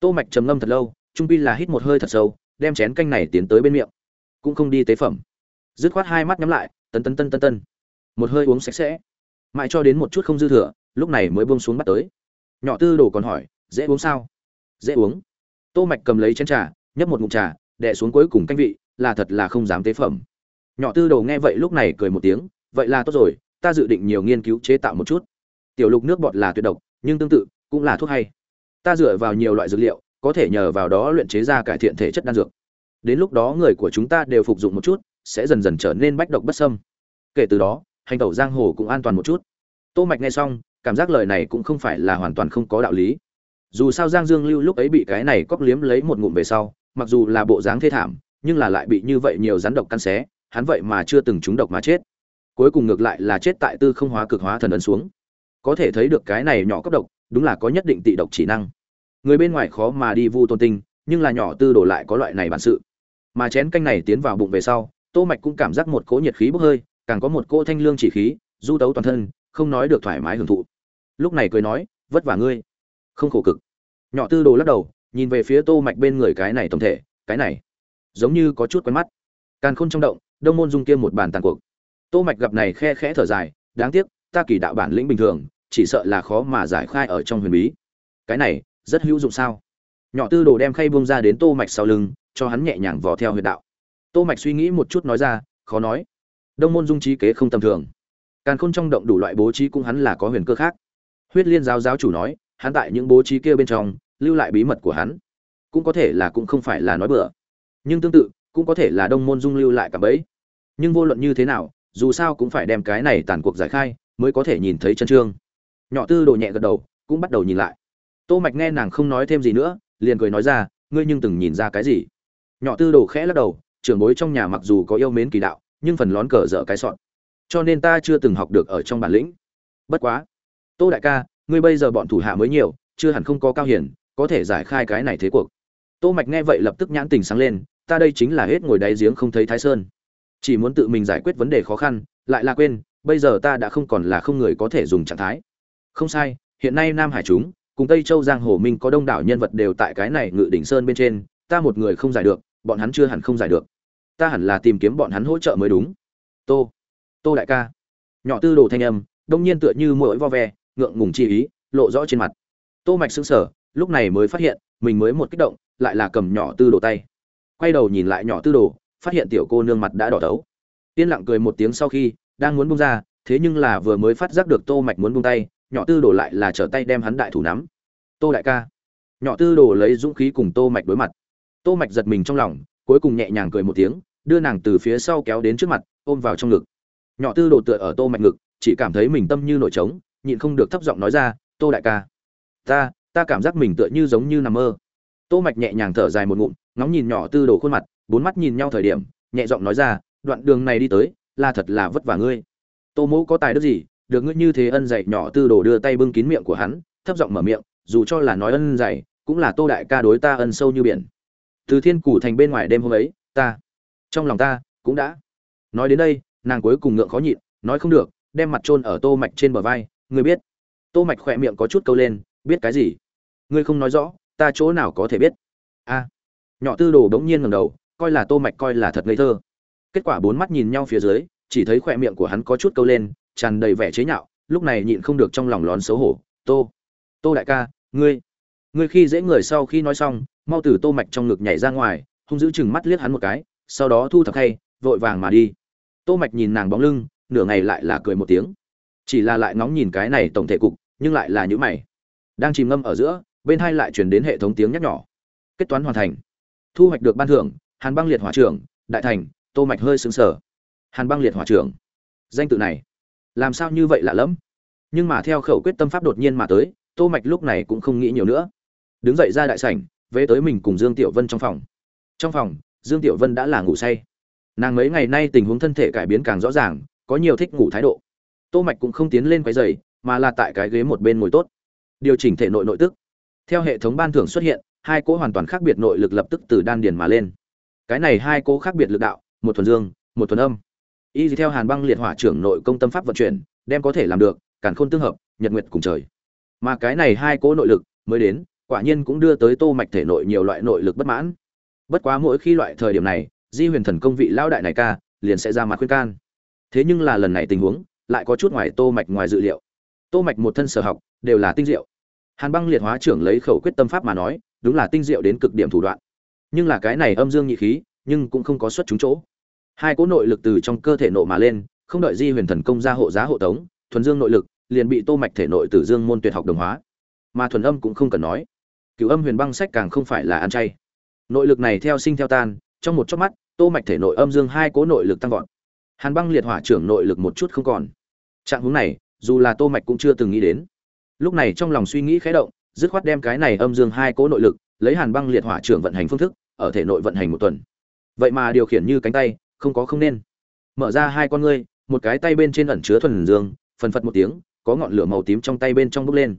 Tô mạch trầm ngâm thật lâu, trung binh là hít một hơi thật sâu, đem chén canh này tiến tới bên miệng. Cũng không đi tế phẩm. Dứt khoát hai mắt nhắm lại tân tân tân tân tân một hơi uống sạch sẽ. Mãi cho đến một chút không dư thừa, lúc này mới buông xuống bắt tới. Nhỏ tư đồ còn hỏi, dễ uống sao? Dễ uống. Tô mạch cầm lấy chén trà, nhấp một ngụm trà, đè xuống cuối cùng canh vị, là thật là không dám tế phẩm. Nhỏ tư đồ nghe vậy lúc này cười một tiếng, vậy là tốt rồi ta dự định nhiều nghiên cứu chế tạo một chút. Tiểu lục nước bọt là tuyệt độc, nhưng tương tự, cũng là thuốc hay. Ta dựa vào nhiều loại dược liệu, có thể nhờ vào đó luyện chế ra cải thiện thể chất đan dược. Đến lúc đó người của chúng ta đều phục dụng một chút, sẽ dần dần trở nên bách độc bất sâm kể từ đó, hành tẩu giang hồ cũng an toàn một chút. Tô mạch nghe xong, cảm giác lời này cũng không phải là hoàn toàn không có đạo lý. Dù sao giang dương lưu lúc ấy bị cái này cóc liếm lấy một ngụm về sau, mặc dù là bộ dáng thê thảm, nhưng là lại bị như vậy nhiều rắn độc căn xé, hắn vậy mà chưa từng trúng độc mà chết cuối cùng ngược lại là chết tại tư không hóa cực hóa thần ấn xuống. Có thể thấy được cái này nhỏ cấp độc, đúng là có nhất định tị độc chỉ năng. Người bên ngoài khó mà đi vu tôn tinh, nhưng là nhỏ tư đổ lại có loại này bản sự. Mà chén canh này tiến vào bụng về sau, tô mạch cũng cảm giác một cỗ nhiệt khí bốc hơi, càng có một cỗ thanh lương chỉ khí, du tấu toàn thân, không nói được thoải mái hưởng thụ. Lúc này cười nói, vất vả ngươi. Không khổ cực. Nhỏ tư đồ lắc đầu, nhìn về phía tô mạch bên người cái này tổng thể, cái này, giống như có chút quen mắt. Càng khôn trong động, đông môn dung kia một bàn tàn cuộc tô mạch gặp này khe khẽ thở dài, đáng tiếc, ta kỳ đạo bản lĩnh bình thường, chỉ sợ là khó mà giải khai ở trong huyền bí. Cái này, rất hữu dụng sao? Nhỏ tư đồ đem khay buông ra đến tô mạch sau lưng, cho hắn nhẹ nhàng vò theo huyệt đạo. Tô mạch suy nghĩ một chút nói ra, khó nói. Đông môn dung trí kế không tầm thường. Càn khôn trong động đủ loại bố trí cũng hắn là có huyền cơ khác. Huyết liên giáo giáo chủ nói, hắn tại những bố trí kia bên trong, lưu lại bí mật của hắn. Cũng có thể là cũng không phải là nói bừa. Nhưng tương tự, cũng có thể là đông môn dung lưu lại cả bấy nhưng vô luận như thế nào dù sao cũng phải đem cái này tàn cuộc giải khai, mới có thể nhìn thấy chân trương. Nhỏ tư đồ nhẹ gật đầu, cũng bắt đầu nhìn lại. Tô mạch nghe nàng không nói thêm gì nữa, liền cười nói ra, ngươi nhưng từng nhìn ra cái gì? Nhỏ tư đồ khẽ lắc đầu, trưởng bối trong nhà mặc dù có yêu mến kỳ đạo, nhưng phần lón cờ dở cái sọn. Cho nên ta chưa từng học được ở trong bản lĩnh. Bất quá. Tô đại ca, ngươi bây giờ bọn thủ hạ mới nhiều, chưa hẳn không có cao hiển có thể giải khai cái này thế cuộc. Tô mạch nghe vậy lập tức nhãn tình sáng lên, ta đây chính là hết ngồi đáy giếng không thấy thái sơn chỉ muốn tự mình giải quyết vấn đề khó khăn, lại là quên, bây giờ ta đã không còn là không người có thể dùng trạng thái. Không sai, hiện nay nam hải chúng, cùng tây châu giang hồ minh có đông đảo nhân vật đều tại cái này ngự đỉnh sơn bên trên, ta một người không giải được, bọn hắn chưa hẳn không giải được. Ta hẳn là tìm kiếm bọn hắn hỗ trợ mới đúng. Tô tô đại ca. Nhỏ tư đồ thanh âm, đông nhiên tựa như mỗi vo ve, ngượng ngùng chi ý, lộ rõ trên mặt. Tô mạch sững sờ, lúc này mới phát hiện, mình mới một kích động, lại là cầm nhỏ tư đồ tay. Quay đầu nhìn lại nhỏ tư đồ phát hiện tiểu cô nương mặt đã đỏ đấu yên lặng cười một tiếng sau khi, đang muốn buông ra, thế nhưng là vừa mới phát giác được tô mạch muốn buông tay, nhỏ tư đổ lại là trở tay đem hắn đại thủ nắm. Tô đại ca. Nhỏ tư đổ lấy dũng khí cùng tô mạch đối mặt. Tô mạch giật mình trong lòng, cuối cùng nhẹ nhàng cười một tiếng, đưa nàng từ phía sau kéo đến trước mặt, ôm vào trong ngực. Nhỏ tư đổ tựa ở tô mạch ngực, chỉ cảm thấy mình tâm như nổi trống, nhịn không được thấp giọng nói ra, tô đại ca. Ta ta cảm giác mình tựa như giống như nằm mơ. Tô mạch nhẹ nhàng thở dài một ngụm, ngóng nhìn nhỏ tư đồ khuôn mặt bốn mắt nhìn nhau thời điểm, nhẹ giọng nói ra, đoạn đường này đi tới, là thật là vất vả ngươi. Tô mỗ có tài đức gì, được ngươi như thế ân dạy nhỏ tư đồ đưa tay bưng kín miệng của hắn, thấp giọng mở miệng, dù cho là nói ân dạy, cũng là tô đại ca đối ta ân sâu như biển. Từ thiên củ thành bên ngoài đêm hôm ấy, ta, trong lòng ta, cũng đã. Nói đến đây, nàng cuối cùng ngượng khó nhịn, nói không được, đem mặt trôn ở tô mạch trên bờ vai, ngươi biết. Tô mạch khỏe miệng có chút câu lên, biết cái gì? Ngươi không nói rõ, ta chỗ nào có thể biết. A. Nhỏ tư đồ đống nhiên ngẩng đầu coi là tô mạch coi là thật ngây thơ. Kết quả bốn mắt nhìn nhau phía dưới, chỉ thấy khỏe miệng của hắn có chút câu lên, tràn đầy vẻ chế nhạo, lúc này nhịn không được trong lòng lón xấu hổ. Tô tô đại ca, ngươi ngươi khi dễ người sau khi nói xong, mau từ tô mạch trong ngực nhảy ra ngoài, hung giữ chừng mắt liếc hắn một cái, sau đó thu thập hay vội vàng mà đi. Tô mạch nhìn nàng bóng lưng, nửa ngày lại là cười một tiếng. Chỉ là lại ngóng nhìn cái này tổng thể cục, nhưng lại là những mày. Đang chìm ngâm ở giữa, bên hai lại truyền đến hệ thống tiếng nhắc nhỏ kết toán hoàn thành. Thu hoạch được ban thưởng hàn băng liệt hỏa trưởng, đại thành, tô mạch hơi sững sờ. Hàn băng liệt hỏa trưởng, danh tự này, làm sao như vậy lạ lắm nhưng mà theo khẩu quyết tâm pháp đột nhiên mà tới, tô mạch lúc này cũng không nghĩ nhiều nữa. Đứng dậy ra đại sảnh, về tới mình cùng dương tiểu vân trong phòng. Trong phòng, dương tiểu vân đã là ngủ say. Nàng mấy ngày nay tình huống thân thể cải biến càng rõ ràng, có nhiều thích ngủ thái độ. Tô mạch cũng không tiến lên quấy giày mà là tại cái ghế một bên ngồi tốt. Điều chỉnh thể nội nội tức. Theo hệ thống ban thưởng xuất hiện, hai cỗ hoàn toàn khác biệt nội lực lập tức từ đan điền mà lên cái này hai cố khác biệt lực đạo, một thuần dương, một thuần âm. Y theo hàn băng liệt hỏa trưởng nội công tâm pháp vận chuyển, đem có thể làm được, càn khôn tương hợp, nhật nguyệt cùng trời. Mà cái này hai cố nội lực mới đến, quả nhiên cũng đưa tới tô mạch thể nội nhiều loại nội lực bất mãn. Bất quá mỗi khi loại thời điểm này, di huyền thần công vị lão đại này ca, liền sẽ ra mặt khuyên can. Thế nhưng là lần này tình huống, lại có chút ngoài tô mạch ngoài dự liệu. Tô mạch một thân sở học, đều là tinh diệu. Hàn băng liệt hóa trưởng lấy khẩu quyết tâm pháp mà nói, đúng là tinh diệu đến cực điểm thủ đoạn nhưng là cái này âm dương nhị khí, nhưng cũng không có xuất chúng chỗ. Hai cỗ nội lực từ trong cơ thể nộ mà lên, không đợi di huyền thần công ra hộ giá hộ tống, thuần dương nội lực liền bị tô mạch thể nội tử dương môn tuyệt học đồng hóa. Mà thuần âm cũng không cần nói. Cửu âm huyền băng sách càng không phải là ăn chay. Nội lực này theo sinh theo tan, trong một chớp mắt, tô mạch thể nội âm dương hai cỗ nội lực tăng vọt. Hàn băng liệt hỏa trưởng nội lực một chút không còn. Trạng hướng này, dù là tô mạch cũng chưa từng nghĩ đến. Lúc này trong lòng suy nghĩ khẽ động, dứt khoát đem cái này âm dương hai cỗ nội lực lấy hàn băng liệt hỏa trưởng vận hành phương thức ở thể nội vận hành một tuần. Vậy mà điều khiển như cánh tay, không có không nên. Mở ra hai con ngươi, một cái tay bên trên ẩn chứa thuần dương, phần phật một tiếng, có ngọn lửa màu tím trong tay bên trong bốc lên.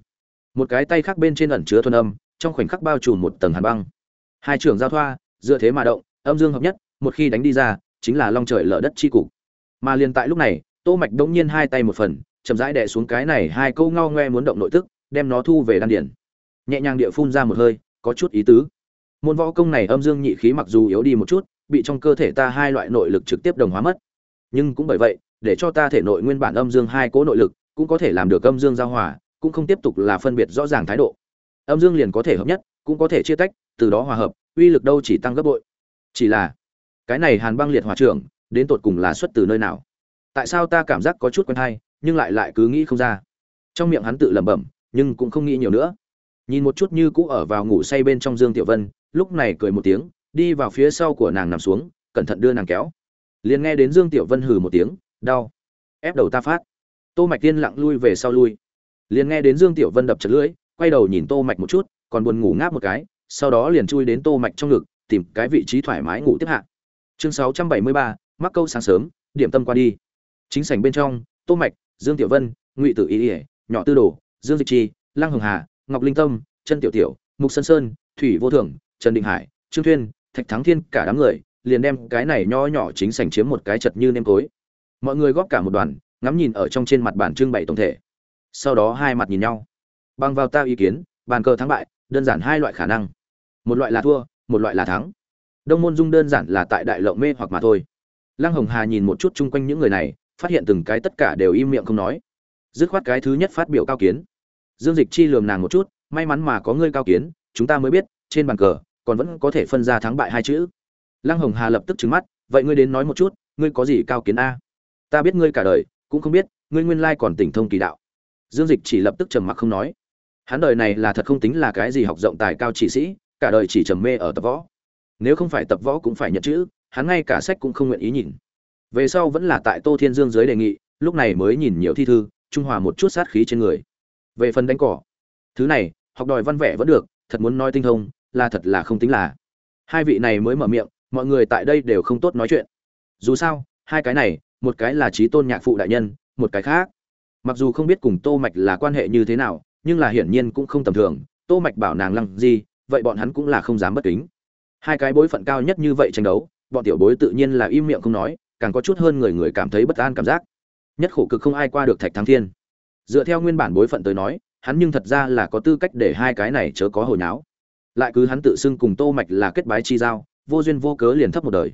Một cái tay khác bên trên ẩn chứa thuần âm, trong khoảnh khắc bao trùm một tầng hàn băng. Hai trưởng giao thoa, dựa thế mà động, âm dương hợp nhất, một khi đánh đi ra, chính là long trời lở đất chi cục. Mà liền tại lúc này, tô mạch đống nhiên hai tay một phần, chậm rãi đè xuống cái này hai câu ngao ngoe muốn động nội tức, đem nó thu về đan điển nhẹ nhàng địa phun ra một hơi, có chút ý tứ môn võ công này âm dương nhị khí mặc dù yếu đi một chút, bị trong cơ thể ta hai loại nội lực trực tiếp đồng hóa mất. Nhưng cũng bởi vậy, để cho ta thể nội nguyên bản âm dương hai cố nội lực cũng có thể làm được âm dương giao hòa, cũng không tiếp tục là phân biệt rõ ràng thái độ. Âm dương liền có thể hợp nhất, cũng có thể chia tách, từ đó hòa hợp, uy lực đâu chỉ tăng gấp bội. Chỉ là, cái này hàn băng liệt hòa trưởng, đến tột cùng là xuất từ nơi nào? Tại sao ta cảm giác có chút quen hay, nhưng lại lại cứ nghĩ không ra? Trong miệng hắn tự lẩm bẩm, nhưng cũng không nghĩ nhiều nữa. Nhìn một chút như cũ ở vào ngủ say bên trong dương tiểu vân lúc này cười một tiếng đi vào phía sau của nàng nằm xuống cẩn thận đưa nàng kéo. Liền nghe đến dương tiểu vân hừ một tiếng đau ép đầu ta phát. Tô mạch tiên lặng lui về sau lui. Liền nghe đến dương tiểu vân đập chật lưỡi quay đầu nhìn tô mạch một chút còn buồn ngủ ngáp một cái sau đó liền chui đến tô mạch trong ngực tìm cái vị trí thoải mái ngủ tiếp hạ. Chương 673, mắc câu sáng sớm điểm tâm qua đi. Chính sảnh bên trong tô mạch dương tiểu vân ngụy tử ý ỉa nhỏ tư đồ dương dịch chi lăng hồng hà ngọc linh tâm chân tiểu tiểu mục sơn sơn thủy vô thường trần định hải, trương thuyên, thạch thắng thiên, cả đám người liền đem cái này nho nhỏ chính sảnh chiếm một cái chật như nêm tối mọi người góp cả một đoàn, ngắm nhìn ở trong trên mặt bản trưng bày tổng thể. Sau đó hai mặt nhìn nhau. Bằng vào ta ý kiến, bàn cờ thắng bại, đơn giản hai loại khả năng. Một loại là thua, một loại là thắng. Đông môn dung đơn giản là tại đại lộng mê hoặc mà thôi. Lăng hồng hà nhìn một chút chung quanh những người này, phát hiện từng cái tất cả đều im miệng không nói. Dứt khoát cái thứ nhất phát biểu cao kiến. Dương dịch chi lườm nàng một chút, may mắn mà có ngươi cao kiến, chúng ta mới biết, trên bàn cờ còn vẫn có thể phân ra thắng bại hai chữ. Lăng hồng hà lập tức trừng mắt, vậy ngươi đến nói một chút, ngươi có gì cao kiến a? Ta biết ngươi cả đời, cũng không biết, ngươi nguyên lai còn tỉnh thông kỳ đạo. Dương dịch chỉ lập tức trầm mặc không nói. Hắn đời này là thật không tính là cái gì học rộng tài cao chỉ sĩ, cả đời chỉ trầm mê ở tập võ. Nếu không phải tập võ cũng phải nhận chữ, hắn ngay cả sách cũng không nguyện ý nhìn. Về sau vẫn là tại tô thiên dương dưới đề nghị, lúc này mới nhìn nhiều thi thư, trung hòa một chút sát khí trên người. Về phần đánh cỏ, thứ này, học đòi văn vẻ vẫn được, thật muốn nói tinh thông là thật là không tính là. Hai vị này mới mở miệng, mọi người tại đây đều không tốt nói chuyện. Dù sao, hai cái này, một cái là trí tôn nhạc phụ đại nhân, một cái khác. Mặc dù không biết cùng tô mạch là quan hệ như thế nào, nhưng là hiển nhiên cũng không tầm thường. Tô mạch bảo nàng lăng gì vậy bọn hắn cũng là không dám bất kính. Hai cái bối phận cao nhất như vậy tranh đấu, bọn tiểu bối tự nhiên là im miệng không nói, càng có chút hơn người người cảm thấy bất an cảm giác. Nhất khổ cực không ai qua được thạch thắng thiên. Dựa theo nguyên bản bối phận tới nói, hắn nhưng thật ra là có tư cách để hai cái này chớ có hồi nháo lại cứ hắn tự xưng cùng tô mạch là kết bái chi giao, vô duyên vô cớ liền thấp một đời.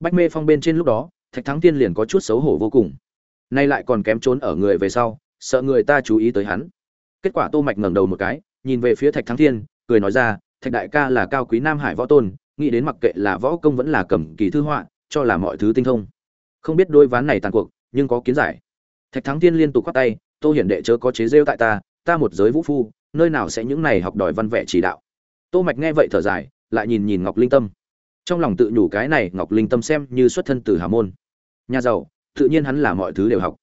Bách mê phong bên trên lúc đó, thạch thắng thiên liền có chút xấu hổ vô cùng. Nay lại còn kém trốn ở người về sau, sợ người ta chú ý tới hắn. Kết quả tô mạch ngẩng đầu một cái, nhìn về phía thạch thắng thiên, cười nói ra, thạch đại ca là cao quý nam hải võ tôn, nghĩ đến mặc kệ là võ công vẫn là cầm kỳ thư họa, cho là mọi thứ tinh thông. Không biết đôi ván này tàn cuộc, nhưng có kiến giải. Thạch thắng thiên liên tục quát tay, tô hiển đệ chớ có chế rêu tại ta ta một giới vũ phu, nơi nào sẽ những này học đòi văn vẻ chỉ đạo? Tô mạch nghe vậy thở dài, lại nhìn nhìn ngọc linh tâm. Trong lòng tự nhủ cái này ngọc linh tâm xem như xuất thân từ hà môn. Nhà giàu, tự nhiên hắn là mọi thứ đều học.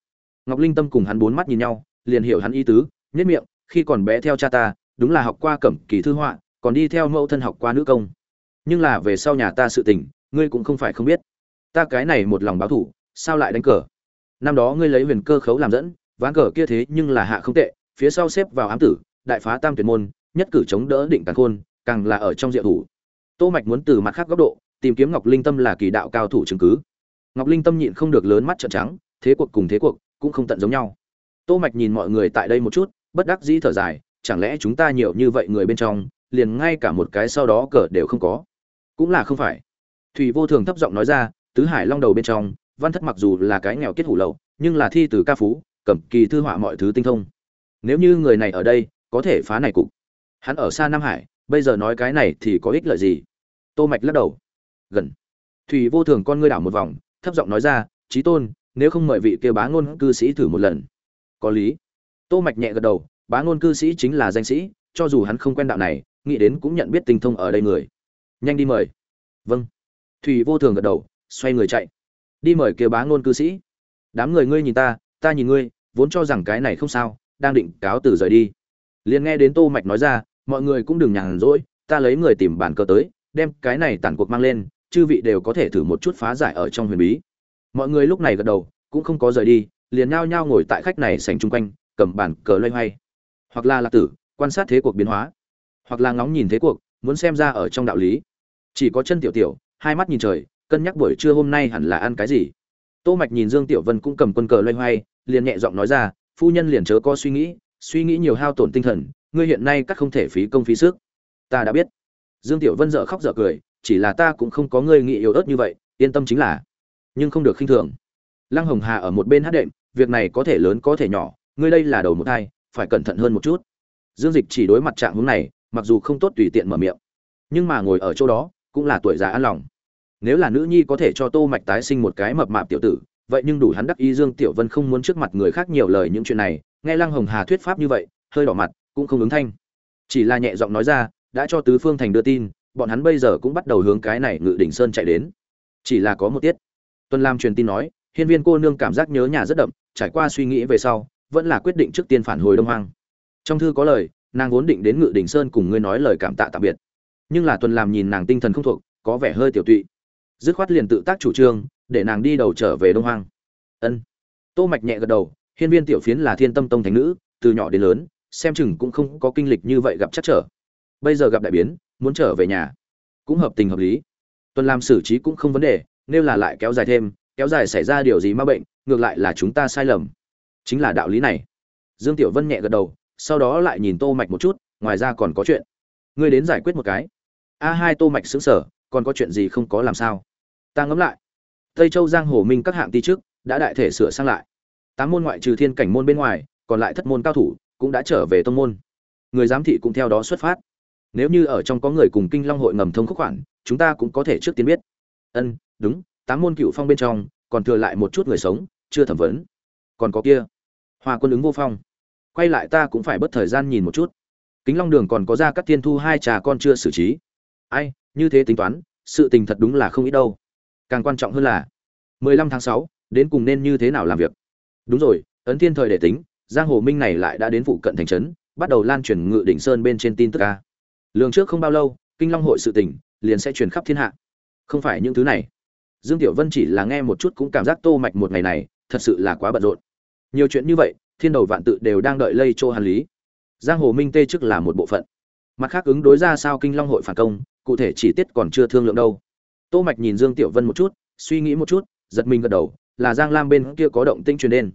Ngọc linh tâm cùng hắn bốn mắt nhìn nhau, liền hiểu hắn ý tứ, nhất miệng, khi còn bé theo cha ta, đúng là học qua cẩm kỳ thư họa, còn đi theo mẫu thân học qua nữ công. Nhưng là về sau nhà ta sự tình, ngươi cũng không phải không biết. Ta cái này một lòng báo thủ, sao lại đánh cờ? Năm đó ngươi lấy huyền cơ khấu làm dẫn, ván cờ kia thế nhưng là hạ không tệ, phía sau xếp vào ám tử, đại phá tam tuyệt môn, nhất cử chống đỡ định tàn khôn càng là ở trong diệu thủ. Tô mạch muốn từ mặt khác góc độ tìm kiếm ngọc linh tâm là kỳ đạo cao thủ chứng cứ. Ngọc linh tâm nhịn không được lớn mắt trợn trắng, thế cuộc cùng thế cuộc cũng không tận giống nhau. Tô mạch nhìn mọi người tại đây một chút, bất đắc dĩ thở dài, chẳng lẽ chúng ta nhiều như vậy người bên trong, liền ngay cả một cái sau đó cờ đều không có? Cũng là không phải. Thủy vô thường thấp giọng nói ra, tứ hải long đầu bên trong, văn thất mặc dù là cái nghèo kết hủ lậu, nhưng là thi từ ca phú, cầm kỳ thư họa mọi thứ tinh thông. Nếu như người này ở đây, có thể phá này cục. Hắn ở xa nam hải bây giờ nói cái này thì có ích lợi gì? Tô mạch lắc đầu. Gần. Thủy vô thường con ngươi đảo một vòng, thấp giọng nói ra trí tôn, nếu không mời vị kia bá ngôn cư sĩ thử một lần. Có lý. Tô mạch nhẹ gật đầu, bá ngôn cư sĩ chính là danh sĩ, cho dù hắn không quen đạo này, nghĩ đến cũng nhận biết tình thông ở đây người. Nhanh đi mời. Vâng. Thủy vô thường gật đầu, xoay người chạy. Đi mời kia bá ngôn cư sĩ. Đám người ngươi nhìn ta ta nhìn ngươi, vốn cho rằng cái này không sao, đang định cáo từ rời đi. Liền nghe đến tô mạch nói ra mọi người cũng đừng nhàn rỗi, ta lấy người tìm bản cờ tới, đem cái này tản cuộc mang lên, chư vị đều có thể thử một chút phá giải ở trong huyền bí. Mọi người lúc này gật đầu, cũng không có rời đi, liền nhao nhao ngồi tại khách này sành chung quanh, cầm bản cờ loay hoay. Hoặc là lạc tử, quan sát thế cuộc biến hóa. Hoặc là ngóng nhìn thế cuộc, muốn xem ra ở trong đạo lý. Chỉ có chân tiểu tiểu, hai mắt nhìn trời, cân nhắc buổi trưa hôm nay hẳn là ăn cái gì. Tô mạch nhìn dương tiểu vân cũng cầm quân cờ loay hoay, liền nhẹ giọng nói ra, phu nhân liền chớ có suy nghĩ suy nghĩ nhiều hao tổn tinh thần ngươi hiện nay các không thể phí công phí sức. Ta đã biết. Dương tiểu vân dở khóc dở cười, chỉ là ta cũng không có ngươi nghĩ yếu ớt như vậy, yên tâm chính là, nhưng không được khinh thường. Lăng hồng hà ở một bên hát đệm, việc này có thể lớn có thể nhỏ, ngươi đây là đầu một thai, phải cẩn thận hơn một chút. Dương dịch chỉ đối mặt trạng hướng này, mặc dù không tốt tùy tiện mở miệng, nhưng mà ngồi ở chỗ đó, cũng là tuổi già an lòng. Nếu là nữ nhi có thể cho tô mạch tái sinh một cái mập mạp tiểu tử, vậy nhưng đủ hắn đắc ý dương tiểu vân không muốn trước mặt người khác nhiều lời những chuyện này. Nghe lăng hồng hà thuyết pháp như vậy, hơi đỏ mặt cũng không ứng thanh. Chỉ là nhẹ giọng nói ra, đã cho tứ phương thành đưa tin, bọn hắn bây giờ cũng bắt đầu hướng cái này ngự đỉnh sơn chạy đến. Chỉ là có một tiết. Tuân lam truyền tin nói, hiên viên cô nương cảm giác nhớ nhà rất đậm, trải qua suy nghĩ về sau, vẫn là quyết định trước tiên phản hồi đông hoang. Trong thư có lời, nàng vốn định đến ngự đỉnh sơn cùng ngươi nói lời cảm tạ tạm biệt. Nhưng là tuần làm nhìn nàng tinh thần không thuộc, có vẻ hơi tiểu tụy. Dứt khoát liền tự tác chủ trương, để nàng đi đầu trở về đông hoang. Ân. Tô mạch nhẹ gật đầu, hiên viên tiểu phiến là thiên tâm tông thánh nữ, từ nhỏ đến lớn xem chừng cũng không có kinh lịch như vậy gặp chắc trở. Bây giờ gặp đại biến, muốn trở về nhà cũng hợp tình hợp lý. Tuần làm xử trí cũng không vấn đề, nếu là lại kéo dài thêm, kéo dài xảy ra điều gì ma bệnh, ngược lại là chúng ta sai lầm. Chính là đạo lý này. Dương tiểu vân nhẹ gật đầu, sau đó lại nhìn tô mạch một chút, ngoài ra còn có chuyện. Ngươi đến giải quyết một cái. A hai tô mạch xứng sở còn có chuyện gì không có làm sao? Ta ngẫm lại. Tây châu giang hồ minh các hạng ti trước đã đại thể sửa sang lại. Tám môn ngoại trừ thiên cảnh môn bên ngoài, còn lại thất môn cao thủ cũng đã trở về tông môn. Người giám thị cũng theo đó xuất phát. Nếu như ở trong có người cùng kinh long hội ngầm thông khúc khoản, chúng ta cũng có thể trước tiên biết. Ân, đúng, tám môn cựu phong bên trong, còn thừa lại một chút người sống, chưa thẩm vấn. Còn có kia, hoa quân ứng vô phong. Quay lại ta cũng phải bất thời gian nhìn một chút. Kính long đường còn có ra các tiên thu hai trà con chưa xử trí. Ai, như thế tính toán, sự tình thật đúng là không ít đâu. Càng quan trọng hơn là, mười lăm tháng sáu, đến cùng nên như thế nào làm việc? Đúng rồi, ấn thiên thời để tính giang hồ minh này lại đã đến phụ cận thành trấn, bắt đầu lan truyền ngự đỉnh sơn bên trên tin tức ca lường trước không bao lâu, kinh long hội sự tỉnh liền sẽ truyền khắp thiên hạ. Không phải những thứ này. Dương tiểu vân chỉ là nghe một chút cũng cảm giác tô mạch một ngày này thật sự là quá bận rộn. Nhiều chuyện như vậy, thiên đầu vạn tự đều đang đợi lây cho hàn lý. Giang hồ minh tê chức là một bộ phận. Mặt khác ứng đối ra sao kinh long hội phản công, cụ thể chỉ tiết còn chưa thương lượng đâu. Tô mạch nhìn dương tiểu vân một chút, suy nghĩ một chút, giật mình gật đầu, là giang lam bên kia có động tĩnh truyền đến.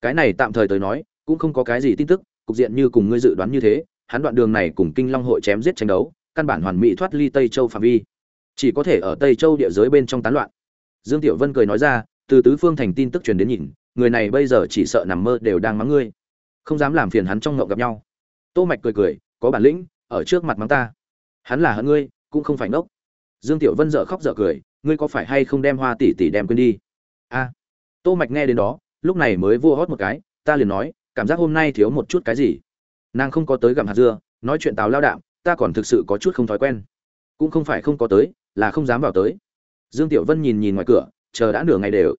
Cái này tạm thời tới nói cũng không có cái gì tin tức, cục diện như cùng ngươi dự đoán như thế, hắn đoạn đường này cùng kinh long hội chém giết tranh đấu, căn bản hoàn mỹ thoát ly tây châu phạm vi. Chỉ có thể ở tây châu địa giới bên trong tán loạn. Dương tiểu vân cười nói ra, từ tứ phương thành tin tức truyền đến nhìn, người này bây giờ chỉ sợ nằm mơ đều đang mắng ngươi. Không dám làm phiền hắn trong ngộng gặp nhau. Tô mạch cười cười, có bản lĩnh, ở trước mặt mắng ta. Hắn là hận ngươi, cũng không phải ngốc. Dương tiểu vân dở khóc dở cười, ngươi có phải hay không đem hoa tỷ tỷ đem quên đi? A. Tô mạch nghe đến đó, lúc này mới vua hót một cái, ta liền nói cảm giác hôm nay thiếu một chút cái gì. Nàng không có tới gặm hạt dưa, nói chuyện tào lao đạm, ta còn thực sự có chút không thói quen. Cũng không phải không có tới, là không dám vào tới. Dương tiểu vân nhìn nhìn ngoài cửa, chờ đã nửa ngày đều.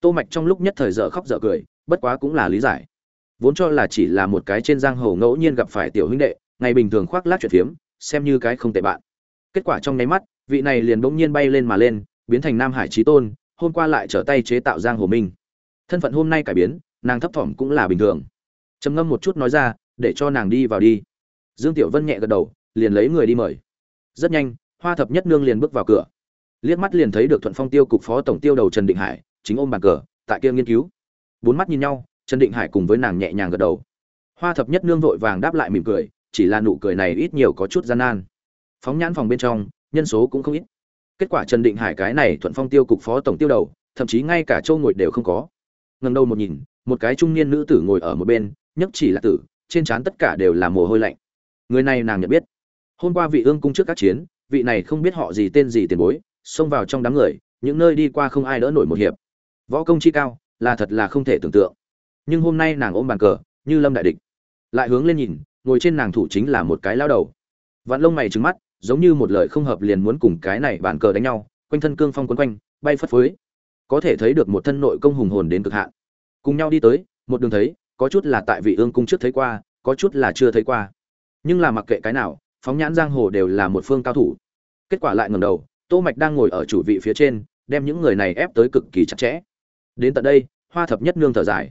Tô mạch trong lúc nhất thời dở khóc dở cười, bất quá cũng là lý giải. Vốn cho là chỉ là một cái trên giang hồ ngẫu nhiên gặp phải tiểu huynh đệ, ngày bình thường khoác lác chuyện phiếm, xem như cái không tệ bạn. Kết quả trong nháy mắt, vị này liền bỗng nhiên bay lên mà lên, biến thành nam hải trí tôn, hôm qua lại trở tay chế tạo giang hồ minh thân phận hôm nay cải biến, nàng thấp thỏm cũng là bình thường trầm ngâm một chút nói ra, để cho nàng đi vào đi. Dương tiểu vân nhẹ gật đầu, liền lấy người đi mời. Rất nhanh, hoa thập nhất nương liền bước vào cửa. Liếc mắt liền thấy được thuận phong tiêu cục phó tổng tiêu đầu trần định hải, chính ôm bàn cờ, tại kia nghiên cứu. Bốn mắt nhìn nhau, trần định hải cùng với nàng nhẹ nhàng gật đầu. Hoa thập nhất nương vội vàng đáp lại mỉm cười, chỉ là nụ cười này ít nhiều có chút gian nan. Phóng nhãn phòng bên trong, nhân số cũng không ít. Kết quả trần định hải cái này thuận phong tiêu cục phó tổng tiêu đầu, thậm chí ngay cả châu ngồi đều không có. Ngần đầu một nhìn, một cái trung niên nữ tử ngồi ở một bên nhấc chỉ là tử, trên trán tất cả đều là mồ hôi lạnh. Người này nàng nhận biết. Hôm qua vị ương cung trước các chiến, vị này không biết họ gì tên gì tiền bối, xông vào trong đám người, những nơi đi qua không ai đỡ nổi một hiệp. Võ công chi cao, là thật là không thể tưởng tượng. Nhưng hôm nay nàng ôm bàn cờ, như lâm đại địch. Lại hướng lên nhìn, ngồi trên nàng thủ chính là một cái lao đầu. Vạn lông mày trứng mắt, giống như một lời không hợp liền muốn cùng cái này bàn cờ đánh nhau, quanh thân cương phong quấn quanh, bay phất phới. Có thể thấy được một thân nội công hùng hồn đến cực hạn. Cùng nhau đi tới, một đường thấy có chút là tại vị ương cung trước thấy qua, có chút là chưa thấy qua. Nhưng là mặc kệ cái nào, phóng nhãn giang hồ đều là một phương cao thủ. Kết quả lại ngầm đầu, tô mạch đang ngồi ở chủ vị phía trên, đem những người này ép tới cực kỳ chặt chẽ. Đến tận đây, hoa thập nhất nương thở dài.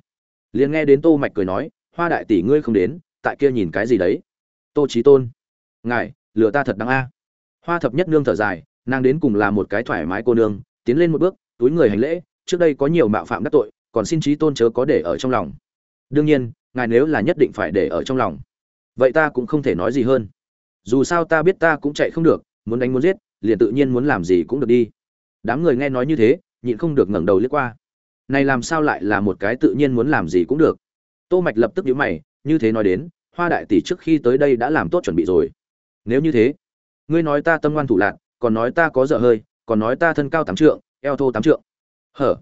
Liền nghe đến tô mạch cười nói, hoa đại tỷ ngươi không đến, tại kia nhìn cái gì đấy? Tô trí tôn. Ngài, lừa ta thật đáng a. Hoa thập nhất nương thở dài, nàng đến cùng là một cái thoải mái cô nương, tiến lên một bước, túi người hành lễ, trước đây có nhiều mạo phạm đắc tội, còn xin trí tôn chớ có để ở trong lòng đương nhiên, ngài nếu là nhất định phải để ở trong lòng. Vậy ta cũng không thể nói gì hơn. Dù sao ta biết ta cũng chạy không được, muốn đánh muốn giết, liền tự nhiên muốn làm gì cũng được đi. Đám người nghe nói như thế, nhịn không được ngẩng đầu liếc qua. Này làm sao lại là một cái tự nhiên muốn làm gì cũng được? Tô mạch lập tức nhíu mày, như thế nói đến, hoa đại tỷ trước khi tới đây đã làm tốt chuẩn bị rồi. Nếu như thế, ngươi nói ta tâm ngoan thủ lạn, còn nói ta có dở hơi, còn nói ta thân cao tám trượng, eo thô tám trượng. Hở?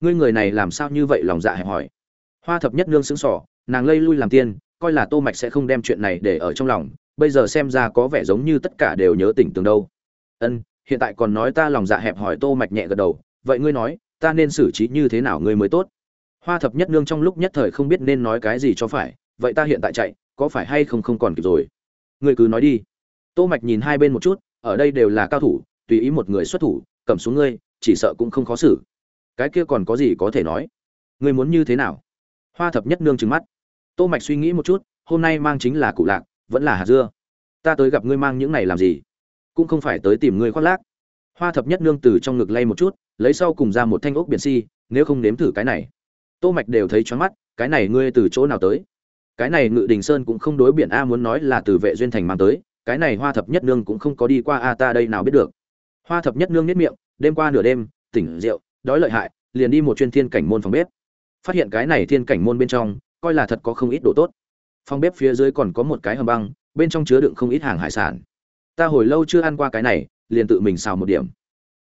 Ngươi người này làm sao như vậy lòng dạ hẹp hỏi hoa thập nhất nương sững sỏ nàng lây lui làm tiên, coi là tô mạch sẽ không đem chuyện này để ở trong lòng, bây giờ xem ra có vẻ giống như tất cả đều nhớ tỉnh tường đâu. Ân, hiện tại còn nói ta lòng dạ hẹp hỏi tô mạch nhẹ gật đầu, vậy ngươi nói, ta nên xử trí như thế nào ngươi mới tốt? Hoa thập nhất nương trong lúc nhất thời không biết nên nói cái gì cho phải, vậy ta hiện tại chạy, có phải hay không không còn kịp rồi? Ngươi cứ nói đi. Tô mạch nhìn hai bên một chút, ở đây đều là cao thủ, tùy ý một người xuất thủ, cầm xuống ngươi, chỉ sợ cũng không khó xử. Cái kia còn có gì có thể nói? Ngươi muốn như thế nào? Hoa thập nhất nương trừng mắt. Tô mạch suy nghĩ một chút, hôm nay mang chính là cụ lạc, vẫn là hạt dưa. Ta tới gặp ngươi mang những này làm gì? Cũng không phải tới tìm ngươi khoác lác. Hoa thập nhất nương từ trong ngực lay một chút, lấy sau cùng ra một thanh ốc biển si, nếu không nếm thử cái này. Tô mạch đều thấy choáng mắt, cái này ngươi từ chỗ nào tới? Cái này ngự đình sơn cũng không đối biển a muốn nói là từ vệ duyên thành mang tới, cái này hoa thập nhất nương cũng không có đi qua a ta đây nào biết được. Hoa thập nhất nương nhất miệng, đêm qua nửa đêm, tỉnh rượu, đói lợi hại, liền đi một chuyên thiên cảnh môn phòng bếp phát hiện cái này thiên cảnh môn bên trong, coi là thật có không ít đồ tốt. Phòng bếp phía dưới còn có một cái hầm băng, bên trong chứa đựng không ít hàng hải sản. Ta hồi lâu chưa ăn qua cái này, liền tự mình xào một điểm.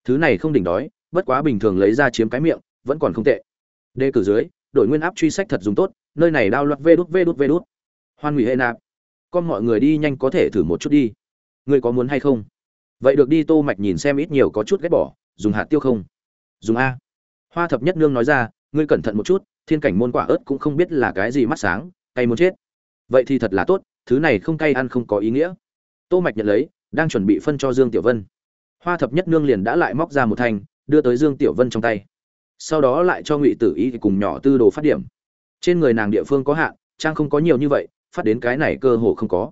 Thứ này không đỉnh đói, bất quá bình thường lấy ra chiếm cái miệng, vẫn còn không tệ. Đề cử dưới, đội nguyên áp truy sách thật dùng tốt, nơi này đao loạt vê đút vê đút vê đút. Hoan hủy hệ nạp, con mọi người đi nhanh có thể thử một chút đi. Ngươi có muốn hay không? Vậy được đi, tô mạch nhìn xem ít nhiều có chút ghét bỏ, dùng hạt tiêu không? Dùng a. Hoa thập nhất nương nói ra, ngươi cẩn thận một chút thiên cảnh môn quả ớt cũng không biết là cái gì mắt sáng, cay muốn chết. Vậy thì thật là tốt, thứ này không cay ăn không có ý nghĩa. Tô mạch nhận lấy, đang chuẩn bị phân cho dương tiểu vân. Hoa thập nhất nương liền đã lại móc ra một thanh, đưa tới dương tiểu vân trong tay. Sau đó lại cho ngụy tử y cùng nhỏ tư đồ phát điểm. Trên người nàng địa phương có hạn, trang không có nhiều như vậy, phát đến cái này cơ hồ không có.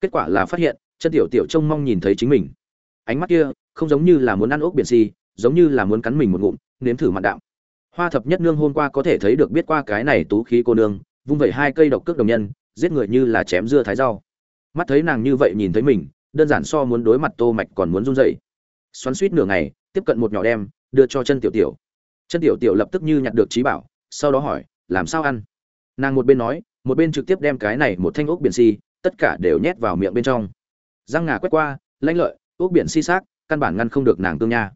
Kết quả là phát hiện, chân tiểu tiểu trông mong nhìn thấy chính mình. Ánh mắt kia, không giống như là muốn ăn ốc biển si giống như là muốn cắn mình một ngụm, nếm thử mặn đạm hoa thập nhất nương hôm qua có thể thấy được biết qua cái này tú khí cô nương, vung vẩy hai cây độc cước đồng nhân, giết người như là chém dưa thái rau. Mắt thấy nàng như vậy nhìn thấy mình, đơn giản so muốn đối mặt tô mạch còn muốn run rẩy. Xoắn suýt nửa ngày, tiếp cận một nhỏ đem, đưa cho chân tiểu tiểu. Chân tiểu tiểu lập tức như nhặt được trí bảo, sau đó hỏi, làm sao ăn? Nàng một bên nói, một bên trực tiếp đem cái này một thanh ốc biển si tất cả đều nhét vào miệng bên trong. Răng ngà quét qua, lanh lợi, ốc biển si xác, căn bản ngăn không được nàng tương nha.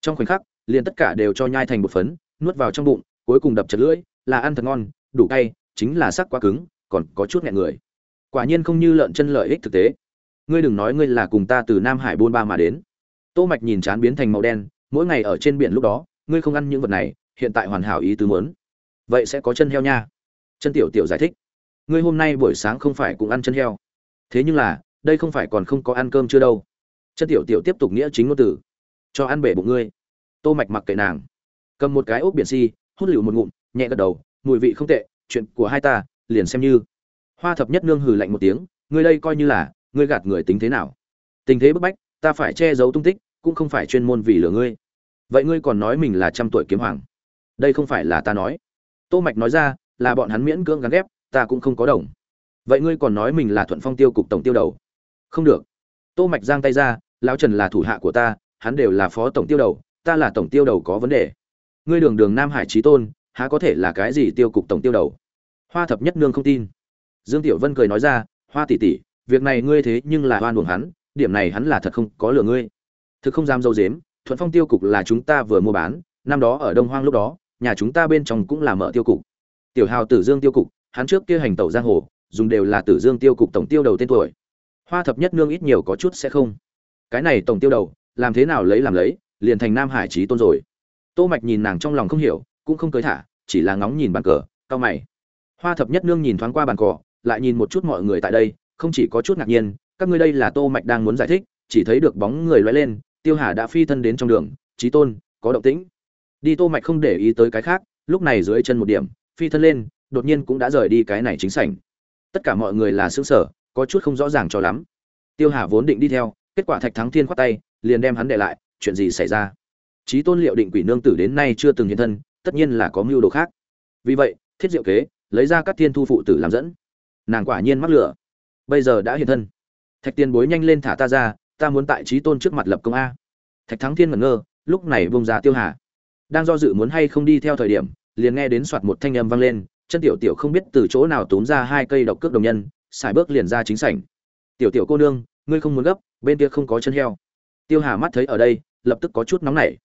Trong khoảnh khắc, liền tất cả đều cho nhai thành một phấn nuốt vào trong bụng, cuối cùng đập chật lưỡi, là ăn thật ngon, đủ cay, chính là sắc quá cứng, còn có chút nghẹn người. Quả nhiên không như lợn chân lợi ích thực tế. Ngươi đừng nói ngươi là cùng ta từ nam hải buôn ba mà đến. Tô mạch nhìn chán biến thành màu đen, mỗi ngày ở trên biển lúc đó, ngươi không ăn những vật này, hiện tại hoàn hảo ý tứ muốn. Vậy sẽ có chân heo nha. Chân tiểu tiểu giải thích. Ngươi hôm nay buổi sáng không phải cũng ăn chân heo. Thế nhưng là, đây không phải còn không có ăn cơm chưa đâu. Chân tiểu tiểu tiếp tục nghĩa chính ngôn tử cho ăn bể bụng ngươi. Tô mạch mặc kệ nàng cầm một cái ốc biển si hút lựu một ngụm, nhẹ gật đầu, mùi vị không tệ, chuyện của hai ta, liền xem như. Hoa thập nhất nương hừ lạnh một tiếng ngươi đây coi như là ngươi gạt người tính thế nào? Tình thế bức bách, ta phải che giấu tung tích, cũng không phải chuyên môn vì lừa ngươi. Vậy ngươi còn nói mình là trăm tuổi kiếm hoàng? Đây không phải là ta nói. Tô mạch nói ra, là bọn hắn miễn cưỡng gắn ghép, ta cũng không có đồng. Vậy ngươi còn nói mình là thuận phong tiêu cục tổng tiêu đầu? Không được. Tô mạch giang tay ra, lão trần là thủ hạ của ta, hắn đều là phó tổng tiêu đầu, ta là tổng tiêu đầu có vấn đề ngươi đường đường nam hải trí tôn, há có thể là cái gì tiêu cục tổng tiêu đầu? Hoa thập nhất nương không tin. Dương tiểu vân cười nói ra, hoa tỷ tỷ, việc này ngươi thế nhưng là oan uổng hắn, điểm này hắn là thật không có lừa ngươi. Thực không dám dâu dếm, thuận phong tiêu cục là chúng ta vừa mua bán, năm đó ở đông hoang lúc đó, nhà chúng ta bên trong cũng là mở tiêu cục. Tiểu hào tử dương tiêu cục, hắn trước kia hành tẩu giang hồ, dùng đều là tử dương tiêu cục tổng tiêu đầu tên tuổi. Hoa thập nhất nương ít nhiều có chút sẽ không. Cái này tổng tiêu đầu, làm thế nào lấy làm lấy, liền thành nam hải trí tôn rồi tô mạch nhìn nàng trong lòng không hiểu, cũng không cưới thả, chỉ là ngóng nhìn bàn cờ cao mày. Hoa thập nhất nương nhìn thoáng qua bàn cờ, lại nhìn một chút mọi người tại đây, không chỉ có chút ngạc nhiên, các ngươi đây là tô mạch đang muốn giải thích, chỉ thấy được bóng người lóe lên, tiêu hà đã phi thân đến trong đường trí tôn, có động tĩnh. Đi tô mạch không để ý tới cái khác, lúc này dưới chân một điểm, phi thân lên, đột nhiên cũng đã rời đi cái này chính sảnh. Tất cả mọi người là sững sở có chút không rõ ràng cho lắm. Tiêu hà vốn định đi theo, kết quả thạch thắng thiên khoát tay, liền đem hắn để lại, chuyện gì xảy ra? Trí tôn liệu định quỷ nương tử đến nay chưa từng hiện thân, tất nhiên là có mưu đồ khác. Vì vậy, thiết diệu kế, lấy ra các thiên thu phụ tử làm dẫn. Nàng quả nhiên mắc lửa. Bây giờ đã hiện thân. Thạch tiền bối nhanh lên thả ta ra, ta muốn tại trí tôn trước mặt lập công a. Thạch thắng thiên ngẩn ngơ, lúc này vung ra tiêu hà. Đang do dự muốn hay không đi theo thời điểm, liền nghe đến soạt một thanh âm vang lên, chân tiểu tiểu không biết từ chỗ nào túm ra hai cây độc cước đồng nhân xài bước liền ra chính sảnh. Tiểu tiểu cô nương, ngươi không muốn gấp, bên kia không có chân heo. Tiêu hà mắt thấy ở đây, lập tức có chút nóng nảy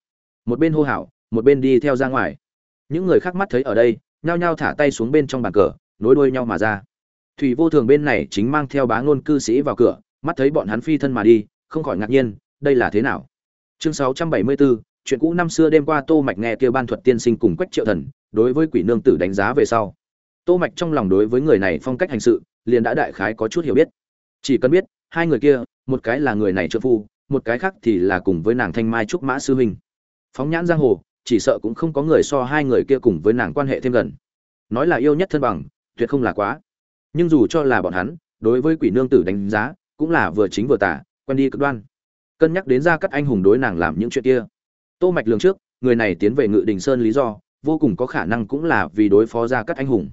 một bên hô hào một bên đi theo ra ngoài. Những người khác mắt thấy ở đây nhao nhao thả tay xuống bên trong bàn cờ nối đuôi nhau mà ra. Thủy vô thường bên này chính mang theo bá ngôn cư sĩ vào cửa mắt thấy bọn hắn phi thân mà đi không khỏi ngạc nhiên đây là thế nào? Chương 674, chuyện cũ năm xưa đêm qua tô mạch nghe kêu ban thuật tiên sinh cùng quách triệu thần đối với quỷ nương tử đánh giá về sau. Tô mạch trong lòng đối với người này phong cách hành sự liền đã đại khái có chút hiểu biết. Chỉ cần biết hai người kia một cái là người này trợ phu một cái khác thì là cùng với nàng thanh mai trúc mã sư huynh phóng nhãn giang hồ, chỉ sợ cũng không có người so hai người kia cùng với nàng quan hệ thêm gần. Nói là yêu nhất thân bằng, tuyệt không là quá. Nhưng dù cho là bọn hắn, đối với quỷ nương tử đánh giá, cũng là vừa chính vừa tả, quen đi cực đoan. Cân nhắc đến ra các anh hùng đối nàng làm những chuyện kia. Tô mạch lường trước, người này tiến về ngự đình sơn lý do, vô cùng có khả năng cũng là vì đối phó ra các anh hùng.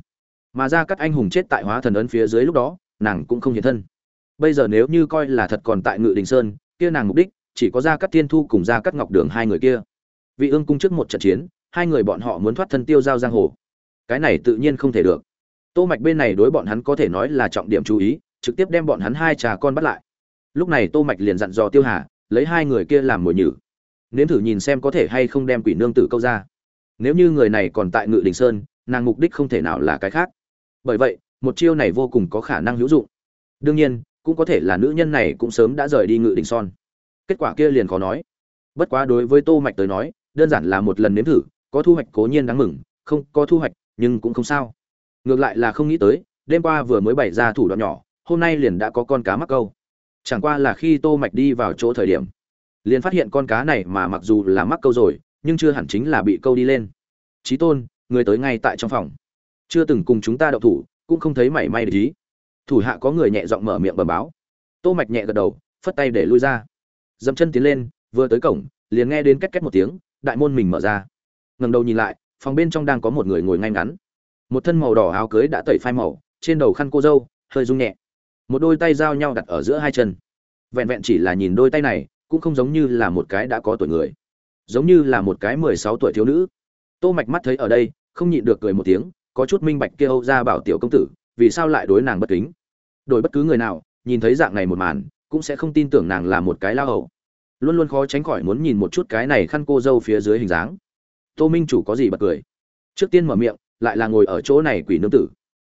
Mà ra các anh hùng chết tại hóa thần ấn phía dưới lúc đó, nàng cũng không hiện thân. Bây giờ nếu như coi là thật còn tại ngự đình sơn, kia nàng mục đích, chỉ có ra các tiên thu cùng ra các ngọc đường hai người kia vị ương cung trước một trận chiến, hai người bọn họ muốn thoát thân tiêu giao giang hồ. Cái này tự nhiên không thể được. Tô mạch bên này đối bọn hắn có thể nói là trọng điểm chú ý, trực tiếp đem bọn hắn hai trà con bắt lại. Lúc này tô mạch liền dặn dò tiêu hà, lấy hai người kia làm mồi nhử. Nếm thử nhìn xem có thể hay không đem quỷ nương tử câu ra. Nếu như người này còn tại ngự đình sơn, nàng mục đích không thể nào là cái khác. Bởi vậy, một chiêu này vô cùng có khả năng hữu dụng. Đương nhiên, cũng có thể là nữ nhân này cũng sớm đã rời đi ngự đình son kết quả kia liền khó nói. Bất quá đối với tô mạch tới nói đơn giản là một lần nếm thử, có thu hoạch cố nhiên đáng mừng, không có thu hoạch, nhưng cũng không sao. Ngược lại là không nghĩ tới, đêm qua vừa mới bày ra thủ đoạn nhỏ, hôm nay liền đã có con cá mắc câu. Chẳng qua là khi tô mạch đi vào chỗ thời điểm, liền phát hiện con cá này mà mặc dù là mắc câu rồi, nhưng chưa hẳn chính là bị câu đi lên. Trí tôn, người tới ngay tại trong phòng. Chưa từng cùng chúng ta đậu thủ, cũng không thấy mảy may để ý. Thủ hạ có người nhẹ giọng mở miệng bẩm báo. Tô mạch nhẹ gật đầu, phất tay để lui ra. Dậm chân tiến lên, vừa tới cổng, liền nghe đến két két một tiếng đại môn mình mở ra. Ngẩng đầu nhìn lại, phòng bên trong đang có một người ngồi ngay ngắn. Một thân màu đỏ áo cưới đã tẩy phai màu, trên đầu khăn cô dâu, hơi rung nhẹ. Một đôi tay giao nhau đặt ở giữa hai chân. Vẹn vẹn chỉ là nhìn đôi tay này, cũng không giống như là một cái đã có tuổi người. Giống như là một cái mười sáu tuổi thiếu nữ. Tô mạch mắt thấy ở đây, không nhịn được cười một tiếng, có chút minh bạch kia âu ra bảo tiểu công tử, vì sao lại đối nàng bất kính. Đổi bất cứ người nào, nhìn thấy dạng này một màn, cũng sẽ không tin tưởng nàng là một cái lao hậu luôn luôn khó tránh khỏi muốn nhìn một chút cái này khăn cô dâu phía dưới hình dáng. Tô minh chủ có gì bật cười? Trước tiên mở miệng, lại là ngồi ở chỗ này quỷ nương tử.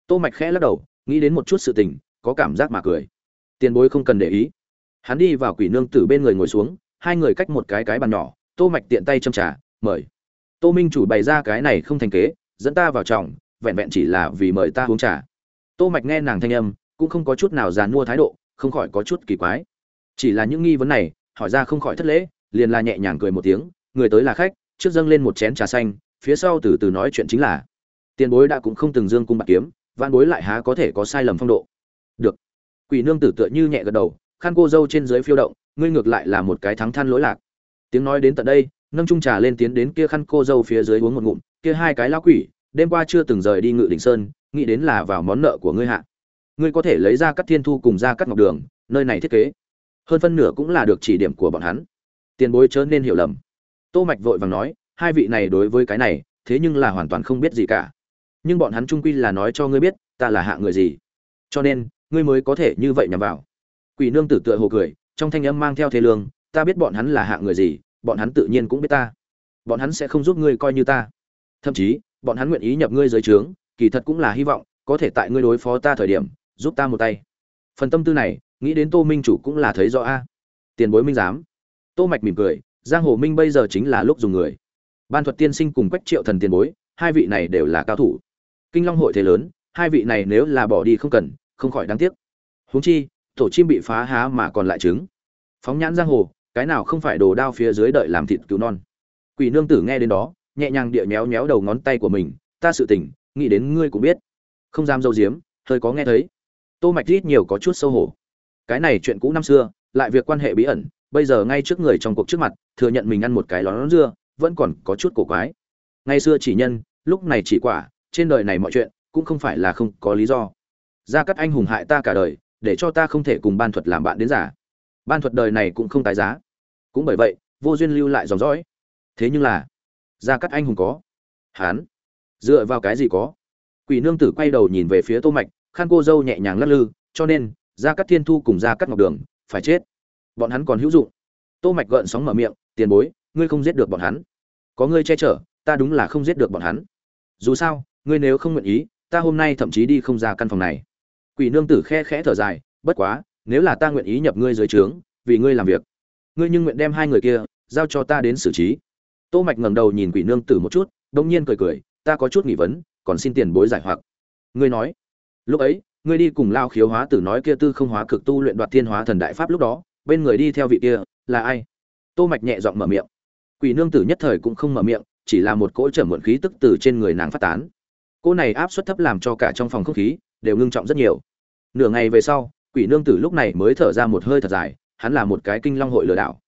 Tô mạch khẽ lắc đầu, nghĩ đến một chút sự tình, có cảm giác mà cười. Tiền bối không cần để ý. Hắn đi vào quỷ nương tử bên người ngồi xuống, hai người cách một cái cái bàn nhỏ, tô mạch tiện tay châm trà, mời. Tô minh chủ bày ra cái này không thành kế, dẫn ta vào trọng vẹn vẹn chỉ là vì mời ta uống trà. Tô mạch nghe nàng thanh âm, cũng không có chút nào dàn mua thái độ, không khỏi có chút kỳ quái. Chỉ là những nghi vấn này hỏi ra không khỏi thất lễ, liền là nhẹ nhàng cười một tiếng, người tới là khách, trước dâng lên một chén trà xanh, phía sau từ từ nói chuyện chính là, tiền bối đã cũng không từng dương cung bạc kiếm, vạn bối lại há có thể có sai lầm phong độ. Được. Quỷ nương tử tựa như nhẹ gật đầu, khăn cô dâu trên dưới phiêu động, ngươi ngược lại là một cái thắng than lỗi lạc. Tiếng nói đến tận đây, nâng trung trà lên tiến đến kia khăn cô dâu phía dưới uống một ngụm, kia hai cái lão quỷ, đêm qua chưa từng rời đi ngự đỉnh sơn, nghĩ đến là vào món nợ của ngươi hạ. Ngươi có thể lấy ra các thiên thu cùng ra các ngọc đường, nơi này thiết kế hơn phân nửa cũng là được chỉ điểm của bọn hắn. Tiền bối chớ nên hiểu lầm. Tô mạch vội vàng nói, hai vị này đối với cái này, thế nhưng là hoàn toàn không biết gì cả. Nhưng bọn hắn trung quy là nói cho ngươi biết, ta là hạ người gì. Cho nên, ngươi mới có thể như vậy nhằm vào. Quỷ nương tử tựa hồ cười, trong thanh âm mang theo thế lương, ta biết bọn hắn là hạ người gì, bọn hắn tự nhiên cũng biết ta. Bọn hắn sẽ không giúp ngươi coi như ta. Thậm chí, bọn hắn nguyện ý nhập ngươi dưới trướng, kỳ thật cũng là hy vọng, có thể tại ngươi đối phó ta thời điểm, giúp ta một tay. Phần tâm tư này nghĩ đến tô minh chủ cũng là thấy rõ a. Tiền bối minh giám. Tô mạch mỉm cười, giang hồ minh bây giờ chính là lúc dùng người. Ban thuật tiên sinh cùng quách triệu thần tiền bối, hai vị này đều là cao thủ. Kinh long hội thế lớn, hai vị này nếu là bỏ đi không cần, không khỏi đáng tiếc. Huống chi, tổ chim bị phá há mà còn lại trứng. Phóng nhãn giang hồ, cái nào không phải đồ đao phía dưới đợi làm thịt cứu non. Quỷ nương tử nghe đến đó, nhẹ nhàng địa méo méo đầu ngón tay của mình, ta sự tỉnh nghĩ đến ngươi cũng biết. Không dám dâu diếm hơi có nghe thấy. Tô mạch ít nhiều có chút sâu hổ cái này chuyện cũ năm xưa, lại việc quan hệ bí ẩn, bây giờ ngay trước người trong cuộc trước mặt, thừa nhận mình ăn một cái lón dưa, vẫn còn có chút cổ quái. Ngày xưa chỉ nhân, lúc này chỉ quả, trên đời này mọi chuyện, cũng không phải là không có lý do. Gia cắt anh hùng hại ta cả đời, để cho ta không thể cùng ban thuật làm bạn đến giả ban thuật đời này cũng không tái giá. Cũng bởi vậy, vô duyên lưu lại dòng dõi. Thế nhưng là, gia cắt anh hùng có. Hán. Dựa vào cái gì có? Quỷ nương tử quay đầu nhìn về phía tô mạch khăn cô dâu nhẹ nhàng lắc lư, cho nên gia cắt thiên thu cùng gia cắt ngọc đường, phải chết. Bọn hắn còn hữu dụng. Tô mạch gợn sóng mở miệng, tiền bối, ngươi không giết được bọn hắn. Có ngươi che chở, ta đúng là không giết được bọn hắn. Dù sao, ngươi nếu không nguyện ý, ta hôm nay thậm chí đi không ra căn phòng này. Quỷ nương tử khe khẽ thở dài, bất quá, nếu là ta nguyện ý nhập ngươi dưới trướng, vì ngươi làm việc, ngươi nhưng nguyện đem hai người kia giao cho ta đến xử trí. Tô mạch ngẩng đầu nhìn quỷ nương tử một chút đông nhiên cười cười, ta có chút nghi vấn, còn xin tiền bối giải hoặc. Ngươi nói. Lúc ấy ngươi đi cùng lao khiếu hóa tử nói kia tư không hóa cực tu luyện đoạt thiên hóa thần đại pháp lúc đó, bên người đi theo vị kia, là ai? Tô mạch nhẹ giọng mở miệng. Quỷ nương tử nhất thời cũng không mở miệng, chỉ là một cỗ trở muộn khí tức từ trên người nàng phát tán. Cỗ này áp suất thấp làm cho cả trong phòng không khí đều ngưng trọng rất nhiều. Nửa ngày về sau, quỷ nương tử lúc này mới thở ra một hơi thật dài, hắn là một cái kinh long hội lừa đảo.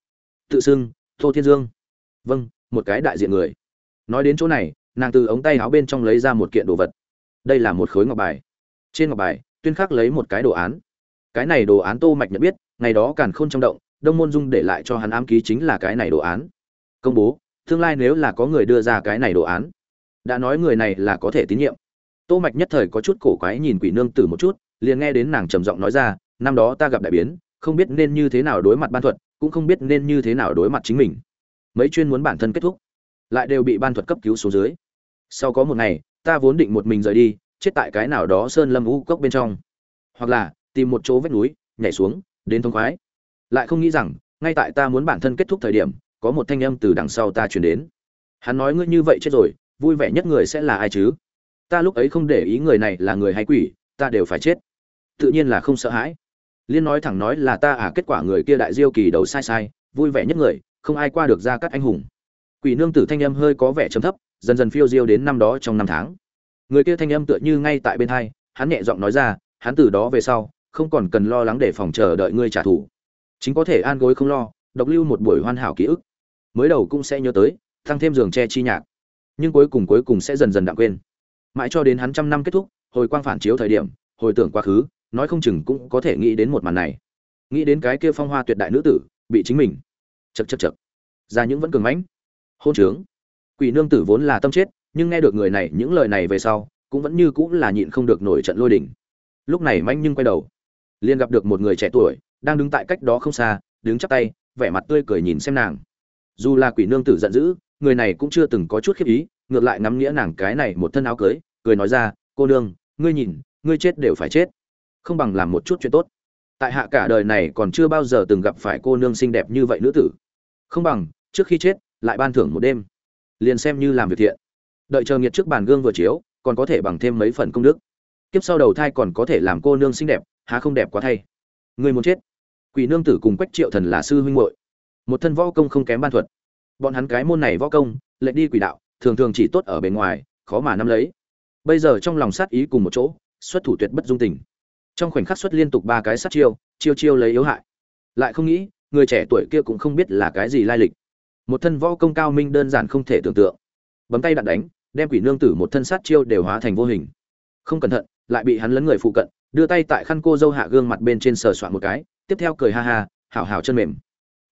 Tự xưng, tô thiên dương. Vâng một cái đại diện người. Nói đến chỗ này, nàng từ ống tay áo bên trong lấy ra một kiện đồ vật. Đây là một khối ngọc bài. Trên ngọc bài tuyên khắc lấy một cái đồ án. Cái này đồ án tô mạch nhận biết, ngày đó càn khôn trong động, đông môn dung để lại cho hắn ám ký chính là cái này đồ án. Công bố, tương lai nếu là có người đưa ra cái này đồ án, đã nói người này là có thể tín nhiệm. Tô mạch nhất thời có chút cổ quái nhìn quỷ nương tử một chút, liền nghe đến nàng trầm giọng nói ra, năm đó ta gặp đại biến, không biết nên như thế nào đối mặt ban thuật, cũng không biết nên như thế nào đối mặt chính mình. Mấy chuyên muốn bản thân kết thúc, lại đều bị ban thuật cấp cứu xuống dưới. Sau có một ngày, ta vốn định một mình rời đi chết tại cái nào đó sơn lâm u cốc bên trong. Hoặc là, tìm một chỗ vách núi, nhảy xuống, đến thông khoái. Lại không nghĩ rằng, ngay tại ta muốn bản thân kết thúc thời điểm, có một thanh âm từ đằng sau ta truyền đến. Hắn nói ngươi như vậy chết rồi, vui vẻ nhất người sẽ là ai chứ? Ta lúc ấy không để ý người này là người hay quỷ, ta đều phải chết. Tự nhiên là không sợ hãi. Liên nói thẳng nói là ta à kết quả người kia đại diêu kỳ đầu sai sai, vui vẻ nhất người, không ai qua được ra các anh hùng. Quỷ nương tử thanh âm hơi có vẻ trầm thấp, dần dần phiêu diêu đến năm đó trong năm tháng người kia thanh âm tựa như ngay tại bên hai, hắn nhẹ giọng nói ra, hắn từ đó về sau, không còn cần lo lắng để phòng chờ đợi ngươi trả thù. Chính có thể an gối không lo, độc lưu một buổi hoàn hảo ký ức. Mới đầu cũng sẽ nhớ tới, tăng thêm giường che chi nhạc. Nhưng cuối cùng cuối cùng sẽ dần dần đạm quên. Mãi cho đến hắn trăm năm kết thúc, hồi quang phản chiếu thời điểm, hồi tưởng quá khứ, nói không chừng cũng có thể nghĩ đến một màn này. Nghĩ đến cái kia phong hoa tuyệt đại nữ tử, bị chính mình. Chật chật chật ra những vẫn cường mãnh. Hôn trướng. Quỷ nương tử vốn là tâm chết nhưng nghe được người này những lời này về sau, cũng vẫn như cũng là nhịn không được nổi trận lôi đỉnh lúc này manh nhưng quay đầu, liền gặp được một người trẻ tuổi, đang đứng tại cách đó không xa, đứng chắp tay, vẻ mặt tươi cười nhìn xem nàng. Dù là quỷ nương tử giận dữ, người này cũng chưa từng có chút khiếp ý, ngược lại ngắm nghĩa nàng cái này một thân áo cưới, cười nói ra, cô nương, ngươi nhìn, ngươi chết đều phải chết. Không bằng làm một chút chuyện tốt. Tại hạ cả đời này còn chưa bao giờ từng gặp phải cô nương xinh đẹp như vậy nữ tử. Không bằng, trước khi chết, lại ban thưởng một đêm. Liền xem như làm việc thiện đợi chờ nghiệt trước bàn gương vừa chiếu, còn có thể bằng thêm mấy phần công đức. Kiếp sau đầu thai còn có thể làm cô nương xinh đẹp, há không đẹp quá thay. Người muốn chết. Quỷ nương tử cùng quách triệu thần là sư huynh muội. Một thân võ công không kém ban thuật. Bọn hắn cái môn này võ công lệ đi quỷ đạo, thường thường chỉ tốt ở bề ngoài, khó mà nắm lấy. Bây giờ trong lòng sát ý cùng một chỗ, xuất thủ tuyệt bất dung tình. Trong khoảnh khắc xuất liên tục ba cái sát chiêu chiêu chiêu lấy yếu hại. Lại không nghĩ, người trẻ tuổi kia cũng không biết là cái gì lai lịch. Một thân võ công cao minh đơn giản không thể tưởng tượng. Bấm tay đạn đánh đem quỷ nương tử một thân sát chiêu đều hóa thành vô hình. Không cẩn thận, lại bị hắn lấn người phụ cận, đưa tay tại khăn cô dâu hạ gương mặt bên trên sờ soạn một cái, tiếp theo cười ha ha, hảo hảo chân mềm.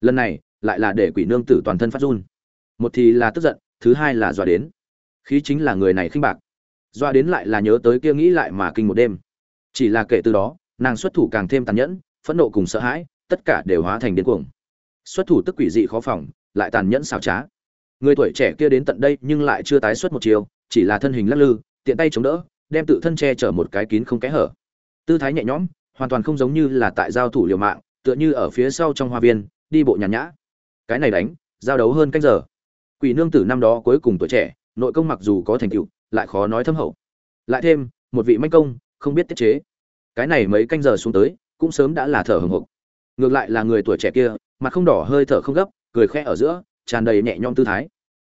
Lần này, lại là để quỷ nương tử toàn thân phát run. Một thì là tức giận, thứ hai là dọa đến. Khí chính là người này khinh bạc. Dọa đến lại là nhớ tới kia nghĩ lại mà kinh một đêm. Chỉ là kể từ đó, nàng xuất thủ càng thêm tàn nhẫn, phẫn nộ cùng sợ hãi, tất cả đều hóa thành điên cuồng. Xuất thủ tức quỷ dị khó phòng, lại tàn nhẫn xảo trá người tuổi trẻ kia đến tận đây nhưng lại chưa tái xuất một chiều, chỉ là thân hình lắc lư, tiện tay chống đỡ, đem tự thân che chở một cái kín không kẽ hở. Tư thái nhẹ nhõm, hoàn toàn không giống như là tại giao thủ liều mạng, tựa như ở phía sau trong hoa viên, đi bộ nhàn nhã. Cái này đánh, giao đấu hơn canh giờ. Quỷ nương tử năm đó cuối cùng tuổi trẻ, nội công mặc dù có thành tựu, lại khó nói thâm hậu. Lại thêm, một vị manh công, không biết tiết chế. Cái này mấy canh giờ xuống tới, cũng sớm đã là thở hừng hực ngược lại là người tuổi trẻ kia, mặt không đỏ hơi thở không gấp, cười khẽ ở giữa tràn đầy nhẹ nhõm tư thái.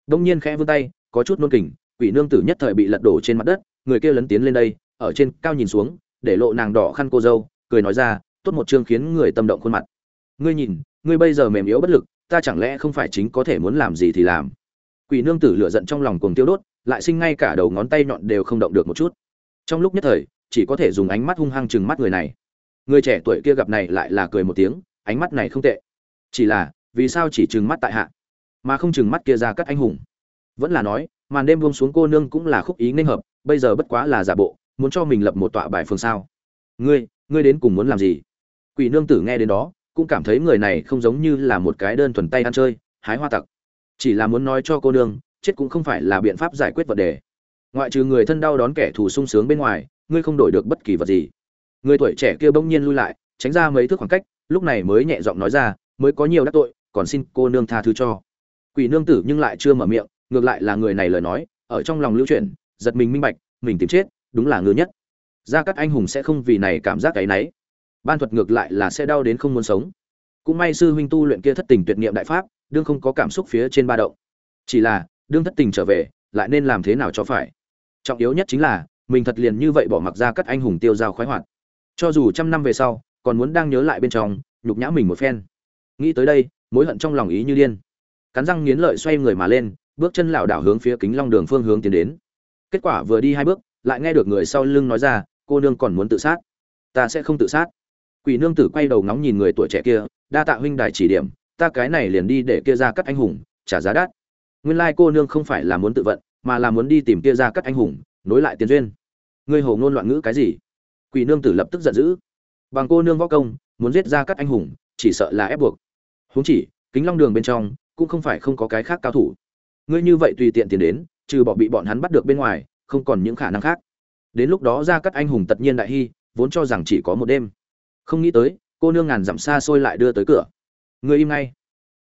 Đông nhiên khẽ vươn tay, có chút nôn kình, quỷ nương tử nhất thời bị lật đổ trên mặt đất, người kia lấn tiến lên đây, ở trên cao nhìn xuống, để lộ nàng đỏ khăn cô dâu, cười nói ra, tốt một chương khiến người tâm động khuôn mặt. Ngươi nhìn, ngươi bây giờ mềm yếu bất lực, ta chẳng lẽ không phải chính có thể muốn làm gì thì làm? Quỷ nương tử lửa giận trong lòng cuồng tiêu đốt, lại sinh ngay cả đầu ngón tay nhọn đều không động được một chút. Trong lúc nhất thời, chỉ có thể dùng ánh mắt hung hăng chừng mắt người này. Người trẻ tuổi kia gặp này lại là cười một tiếng, ánh mắt này không tệ. Chỉ là, vì sao chỉ chừng mắt tại hạ? Mà không chừng mắt kia ra các anh hùng. Vẫn là nói, màn đêm buông xuống cô nương cũng là khúc ý nên hợp, bây giờ bất quá là giả bộ, muốn cho mình lập một tọa bài phương sao? Ngươi ngươi đến cùng muốn làm gì? Quỷ nương tử nghe đến đó, cũng cảm thấy người này không giống như là một cái đơn thuần tay ăn chơi, hái hoa tặc. Chỉ là muốn nói cho cô nương, chết cũng không phải là biện pháp giải quyết vấn đề. Ngoại trừ người thân đau đón kẻ thù sung sướng bên ngoài, ngươi không đổi được bất kỳ vật gì. Người tuổi trẻ kia bỗng nhiên lui lại, tránh ra mấy thước khoảng cách, lúc này mới nhẹ giọng nói ra, mới có nhiều đắc tội, còn xin cô nương tha thứ cho quỷ nương tử nhưng lại chưa mở miệng, ngược lại là người này lời nói, ở trong lòng lưu chuyển, giật mình minh bạch, mình tìm chết, đúng là ngứa nhất. Ra các anh hùng sẽ không vì này cảm giác cái náy ban thuật ngược lại là sẽ đau đến không muốn sống. Cũng may sư huynh tu luyện kia thất tình tuyệt niệm đại pháp, đương không có cảm xúc phía trên ba động. Chỉ là, đương thất tình trở về, lại nên làm thế nào cho phải? Trọng yếu nhất chính là, mình thật liền như vậy bỏ mặc ra các anh hùng tiêu dao khoái hoạt. Cho dù trăm năm về sau, còn muốn đang nhớ lại bên trong, nhục nhã mình một phen. Nghĩ tới đây, mối hận trong lòng ý như điên cắn răng nghiến lợi xoay người mà lên, bước chân lảo đảo hướng phía kính long đường phương hướng tiến đến. Kết quả vừa đi hai bước, lại nghe được người sau lưng nói ra, cô nương còn muốn tự sát? Ta sẽ không tự sát. Quỷ nương tử quay đầu ngóng nhìn người tuổi trẻ kia, đa tạ huynh đài chỉ điểm, ta cái này liền đi để kia ra các anh hùng, trả giá đắt. Nguyên lai cô nương không phải là muốn tự vận, mà là muốn đi tìm kia ra các anh hùng, nối lại tiền duyên. Ngươi hồ ngôn loạn ngữ cái gì? Quỷ nương tử lập tức giận dữ. Bằng cô nương võ công, muốn giết ra các anh hùng, chỉ sợ là ép buộc. Huống chỉ, kính long đường bên trong cũng không phải không có cái khác cao thủ. Ngươi như vậy tùy tiện tiền đến, trừ bỏ bị bọn hắn bắt được bên ngoài, không còn những khả năng khác. Đến lúc đó ra các anh hùng tất nhiên đại hy, vốn cho rằng chỉ có một đêm. Không nghĩ tới, cô nương ngàn dặm xa xôi lại đưa tới cửa. Người im ngay.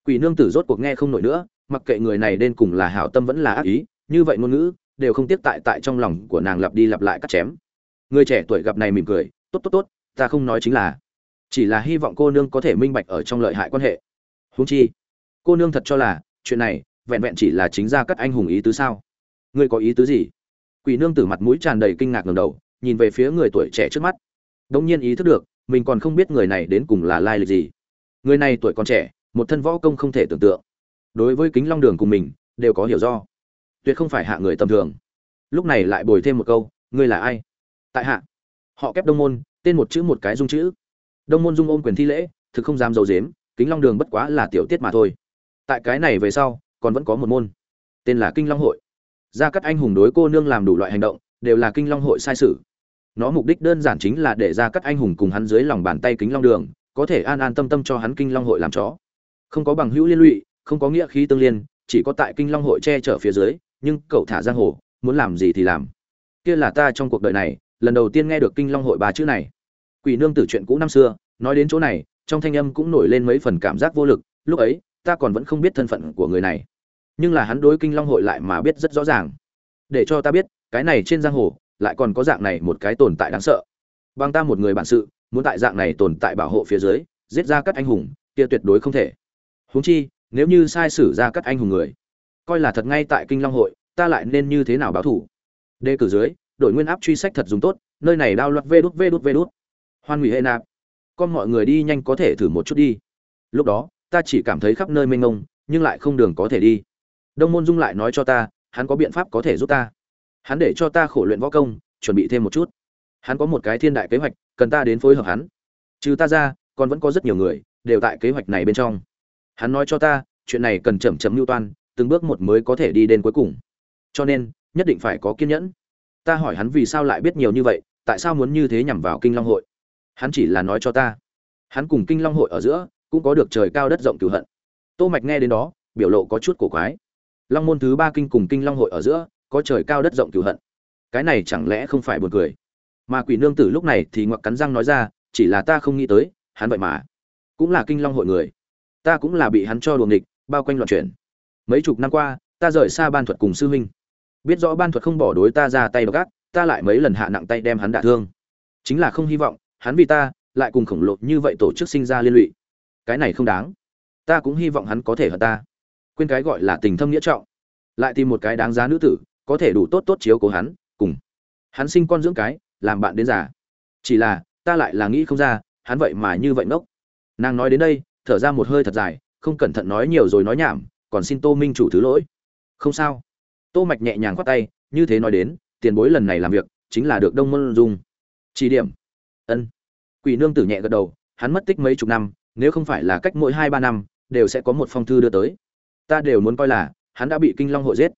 Quỷ nương tử rốt cuộc nghe không nổi nữa, mặc kệ người này đến cùng là hảo tâm vẫn là ác ý, như vậy ngôn ngữ, đều không tiếp tại tại trong lòng của nàng lặp đi lặp lại cắt chém. Người trẻ tuổi gặp này mỉm cười, tốt tốt tốt, ta không nói chính là, chỉ là hy vọng cô nương có thể minh bạch ở trong lợi hại quan hệ. Huống chi cô nương thật cho là, chuyện này, vẹn vẹn chỉ là chính ra các anh hùng ý tứ sao? Ngươi có ý tứ gì? Quỷ nương tử mặt mũi tràn đầy kinh ngạc ngầm đầu, nhìn về phía người tuổi trẻ trước mắt. Đông nhiên ý thức được, mình còn không biết người này đến cùng là lai lịch gì. Người này tuổi còn trẻ, một thân võ công không thể tưởng tượng. Đối với kính long đường cùng mình, đều có hiểu do. Tuyệt không phải hạ người tầm thường. Lúc này lại bồi thêm một câu, ngươi là ai? Tại hạ. Họ kép đông môn, tên một chữ một cái dung chữ. Đông môn dung ôm quyền thi lễ, thực không dám dầu dếm kính long đường bất quá là tiểu tiết mà thôi tại cái này về sau, còn vẫn có một môn. Tên là kinh long hội. Gia cắt anh hùng đối cô nương làm đủ loại hành động, đều là kinh long hội sai sự. Nó mục đích đơn giản chính là để ra cắt anh hùng cùng hắn dưới lòng bàn tay kính long đường, có thể an an tâm tâm cho hắn kinh long hội làm chó. Không có bằng hữu liên lụy, không có nghĩa khí tương liên, chỉ có tại kinh long hội che chở phía dưới, nhưng cậu thả giang hồ, muốn làm gì thì làm. Kia là ta trong cuộc đời này, lần đầu tiên nghe được kinh long hội ba chữ này. Quỷ nương tử chuyện cũ năm xưa, nói đến chỗ này, trong thanh âm cũng nổi lên mấy phần cảm giác vô lực, lúc ấy ta còn vẫn không biết thân phận của người này. Nhưng là hắn đối kinh long hội lại mà biết rất rõ ràng. Để cho ta biết, cái này trên giang hồ, lại còn có dạng này một cái tồn tại đáng sợ. Bằng ta một người bản sự, muốn tại dạng này tồn tại bảo hộ phía dưới, giết ra các anh hùng, kia tuyệt đối không thể. Huống chi, nếu như sai sử ra các anh hùng người, coi là thật ngay tại kinh long hội, ta lại nên như thế nào báo thủ? Đề cử dưới đội nguyên áp truy sách thật dùng tốt, nơi này đao loạt vê đút vê đút vê đút. Hoan hủy hệ nạp, con mọi người đi nhanh có thể thử một chút đi. Lúc đó ta chỉ cảm thấy khắp nơi mênh mông, nhưng lại không đường có thể đi. Đông môn dung lại nói cho ta, hắn có biện pháp có thể giúp ta. Hắn để cho ta khổ luyện võ công, chuẩn bị thêm một chút. Hắn có một cái thiên đại kế hoạch, cần ta đến phối hợp hắn. Trừ ta ra, còn vẫn có rất nhiều người, đều tại kế hoạch này bên trong. Hắn nói cho ta, chuyện này cần chậm chậm mưu toan, từng bước một mới có thể đi đến cuối cùng. Cho nên, nhất định phải có kiên nhẫn. Ta hỏi hắn vì sao lại biết nhiều như vậy, tại sao muốn như thế nhằm vào kinh long hội? Hắn chỉ là nói cho ta. Hắn cùng kinh long hội ở giữa cũng có được trời cao đất rộng cửu hận. Tô mạch nghe đến đó, biểu lộ có chút cổ quái. Long môn thứ ba kinh cùng kinh long hội ở giữa, có trời cao đất rộng cửu hận. Cái này chẳng lẽ không phải buồn cười? Mà quỷ nương tử lúc này thì ngoặc cắn răng nói ra, chỉ là ta không nghĩ tới, hắn vậy mà cũng là kinh long hội người. Ta cũng là bị hắn cho đuồng địch bao quanh loạn chuyển. Mấy chục năm qua, ta rời xa ban thuật cùng sư huynh. Biết rõ ban thuật không bỏ đối ta ra tay gác ta lại mấy lần hạ nặng tay đem hắn đả thương. Chính là không hy vọng, hắn vì ta, lại cùng khổng lồ như vậy tổ chức sinh ra liên lụy cái này không đáng. Ta cũng hy vọng hắn có thể hận ta. Quên cái gọi là tình thâm nghĩa trọng. Lại tìm một cái đáng giá nữ tử, có thể đủ tốt tốt chiếu cố hắn, cùng hắn sinh con dưỡng cái, làm bạn đến già. Chỉ là, ta lại là nghĩ không ra, hắn vậy mà như vậy ngốc. Nàng nói đến đây, thở ra một hơi thật dài, không cẩn thận nói nhiều rồi nói nhảm, còn xin tô minh chủ thứ lỗi. Không sao. Tô mạch nhẹ nhàng khoát tay, như thế nói đến, tiền bối lần này làm việc, chính là được đông môn dung. Chỉ điểm. Ân. Quỷ nương tử nhẹ gật đầu, hắn mất tích mấy chục năm nếu không phải là cách mỗi hai ba năm, đều sẽ có một phong thư đưa tới. Ta đều muốn coi là, hắn đã bị kinh long hội giết.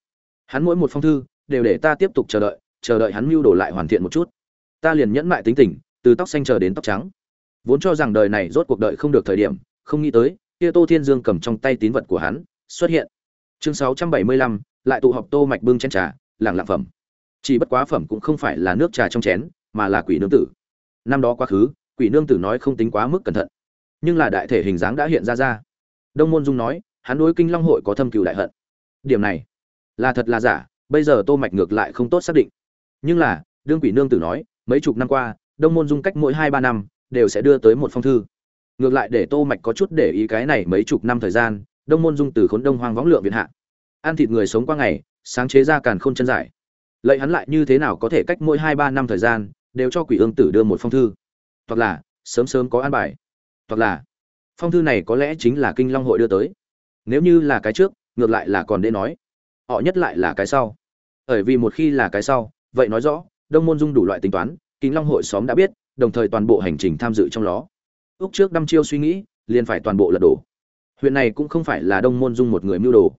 Hắn mỗi một phong thư, đều để ta tiếp tục chờ đợi chờ đợi hắn mưu đồ lại hoàn thiện một chút. Ta liền nhẫn mại tính tình, từ tóc xanh chờ đến tóc trắng. Vốn cho rằng đời này rốt cuộc đợi không được thời điểm, không nghĩ tới, kia tô thiên dương cầm trong tay tín vật của hắn, xuất hiện. Chương sáu trăm bảy mươi lăm, lại tụ họp tô mạch bưng chén trà lẳng lặng phẩm. Chỉ bất quá phẩm cũng không phải là nước trà trong chén, mà là quỷ nương tử. Năm đó quá khứ, quỷ nương tử nói không tính quá mức cẩn thận nhưng là đại thể hình dáng đã hiện ra ra. Đông môn dung nói, hắn đối kinh long hội có thâm cừu đại hận. Điểm này, là thật là giả, bây giờ tô mạch ngược lại không tốt xác định. Nhưng là, đương quỷ nương tử nói, mấy chục năm qua, đông môn dung cách mỗi hai ba năm, đều sẽ đưa tới một phong thư. Ngược lại để tô mạch có chút để ý cái này mấy chục năm thời gian, đông môn dung từ khốn đông hoang võng lượng viện hạ. Ăn thịt người sống qua ngày, sáng chế ra càn khôn chân giải. Lợi hắn lại như thế nào có thể cách mỗi hai ba năm thời gian, đều cho quỷ ương tử đưa một phong thư. Hoặc là, sớm sớm có an bài hoặc là phong thư này có lẽ chính là kinh long hội đưa tới. Nếu như là cái trước, ngược lại là còn để nói. Họ nhất lại là cái sau. Bởi vì một khi là cái sau, vậy nói rõ, đông môn dung đủ loại tính toán, Kinh long hội xóm đã biết, đồng thời toàn bộ hành trình tham dự trong đó. Úc trước đăm chiêu suy nghĩ, liền phải toàn bộ lật đổ. Huyện này cũng không phải là đông môn dung một người mưu đồ.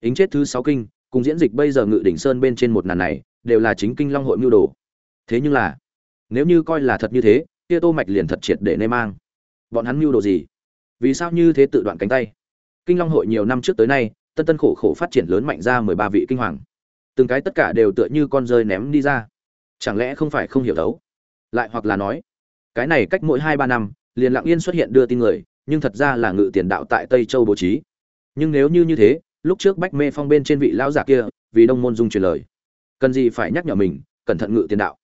Ính chết thứ sáu kinh, cùng diễn dịch bây giờ ngự đỉnh sơn bên trên một nàn này, đều là chính kinh long hội mưu đồ. Thế nhưng là, nếu như coi là thật như thế, kia tô mạch liền thật triệt để nê mang bọn hắn mưu đồ gì? Vì sao như thế tự đoạn cánh tay? Kinh long hội nhiều năm trước tới nay, tân tân khổ khổ phát triển lớn mạnh ra mười ba vị kinh hoàng. Từng cái tất cả đều tựa như con rơi ném đi ra. Chẳng lẽ không phải không hiểu đấu? Lại hoặc là nói, cái này cách mỗi hai ba năm, liền lặng yên xuất hiện đưa tin người, nhưng thật ra là ngự tiền đạo tại tây châu bố trí. Nhưng nếu như như thế, lúc trước bách mê phong bên trên vị lão giả kia, vì đông môn dung truyền lời, cần gì phải nhắc nhở mình, cẩn thận ngự tiền đạo?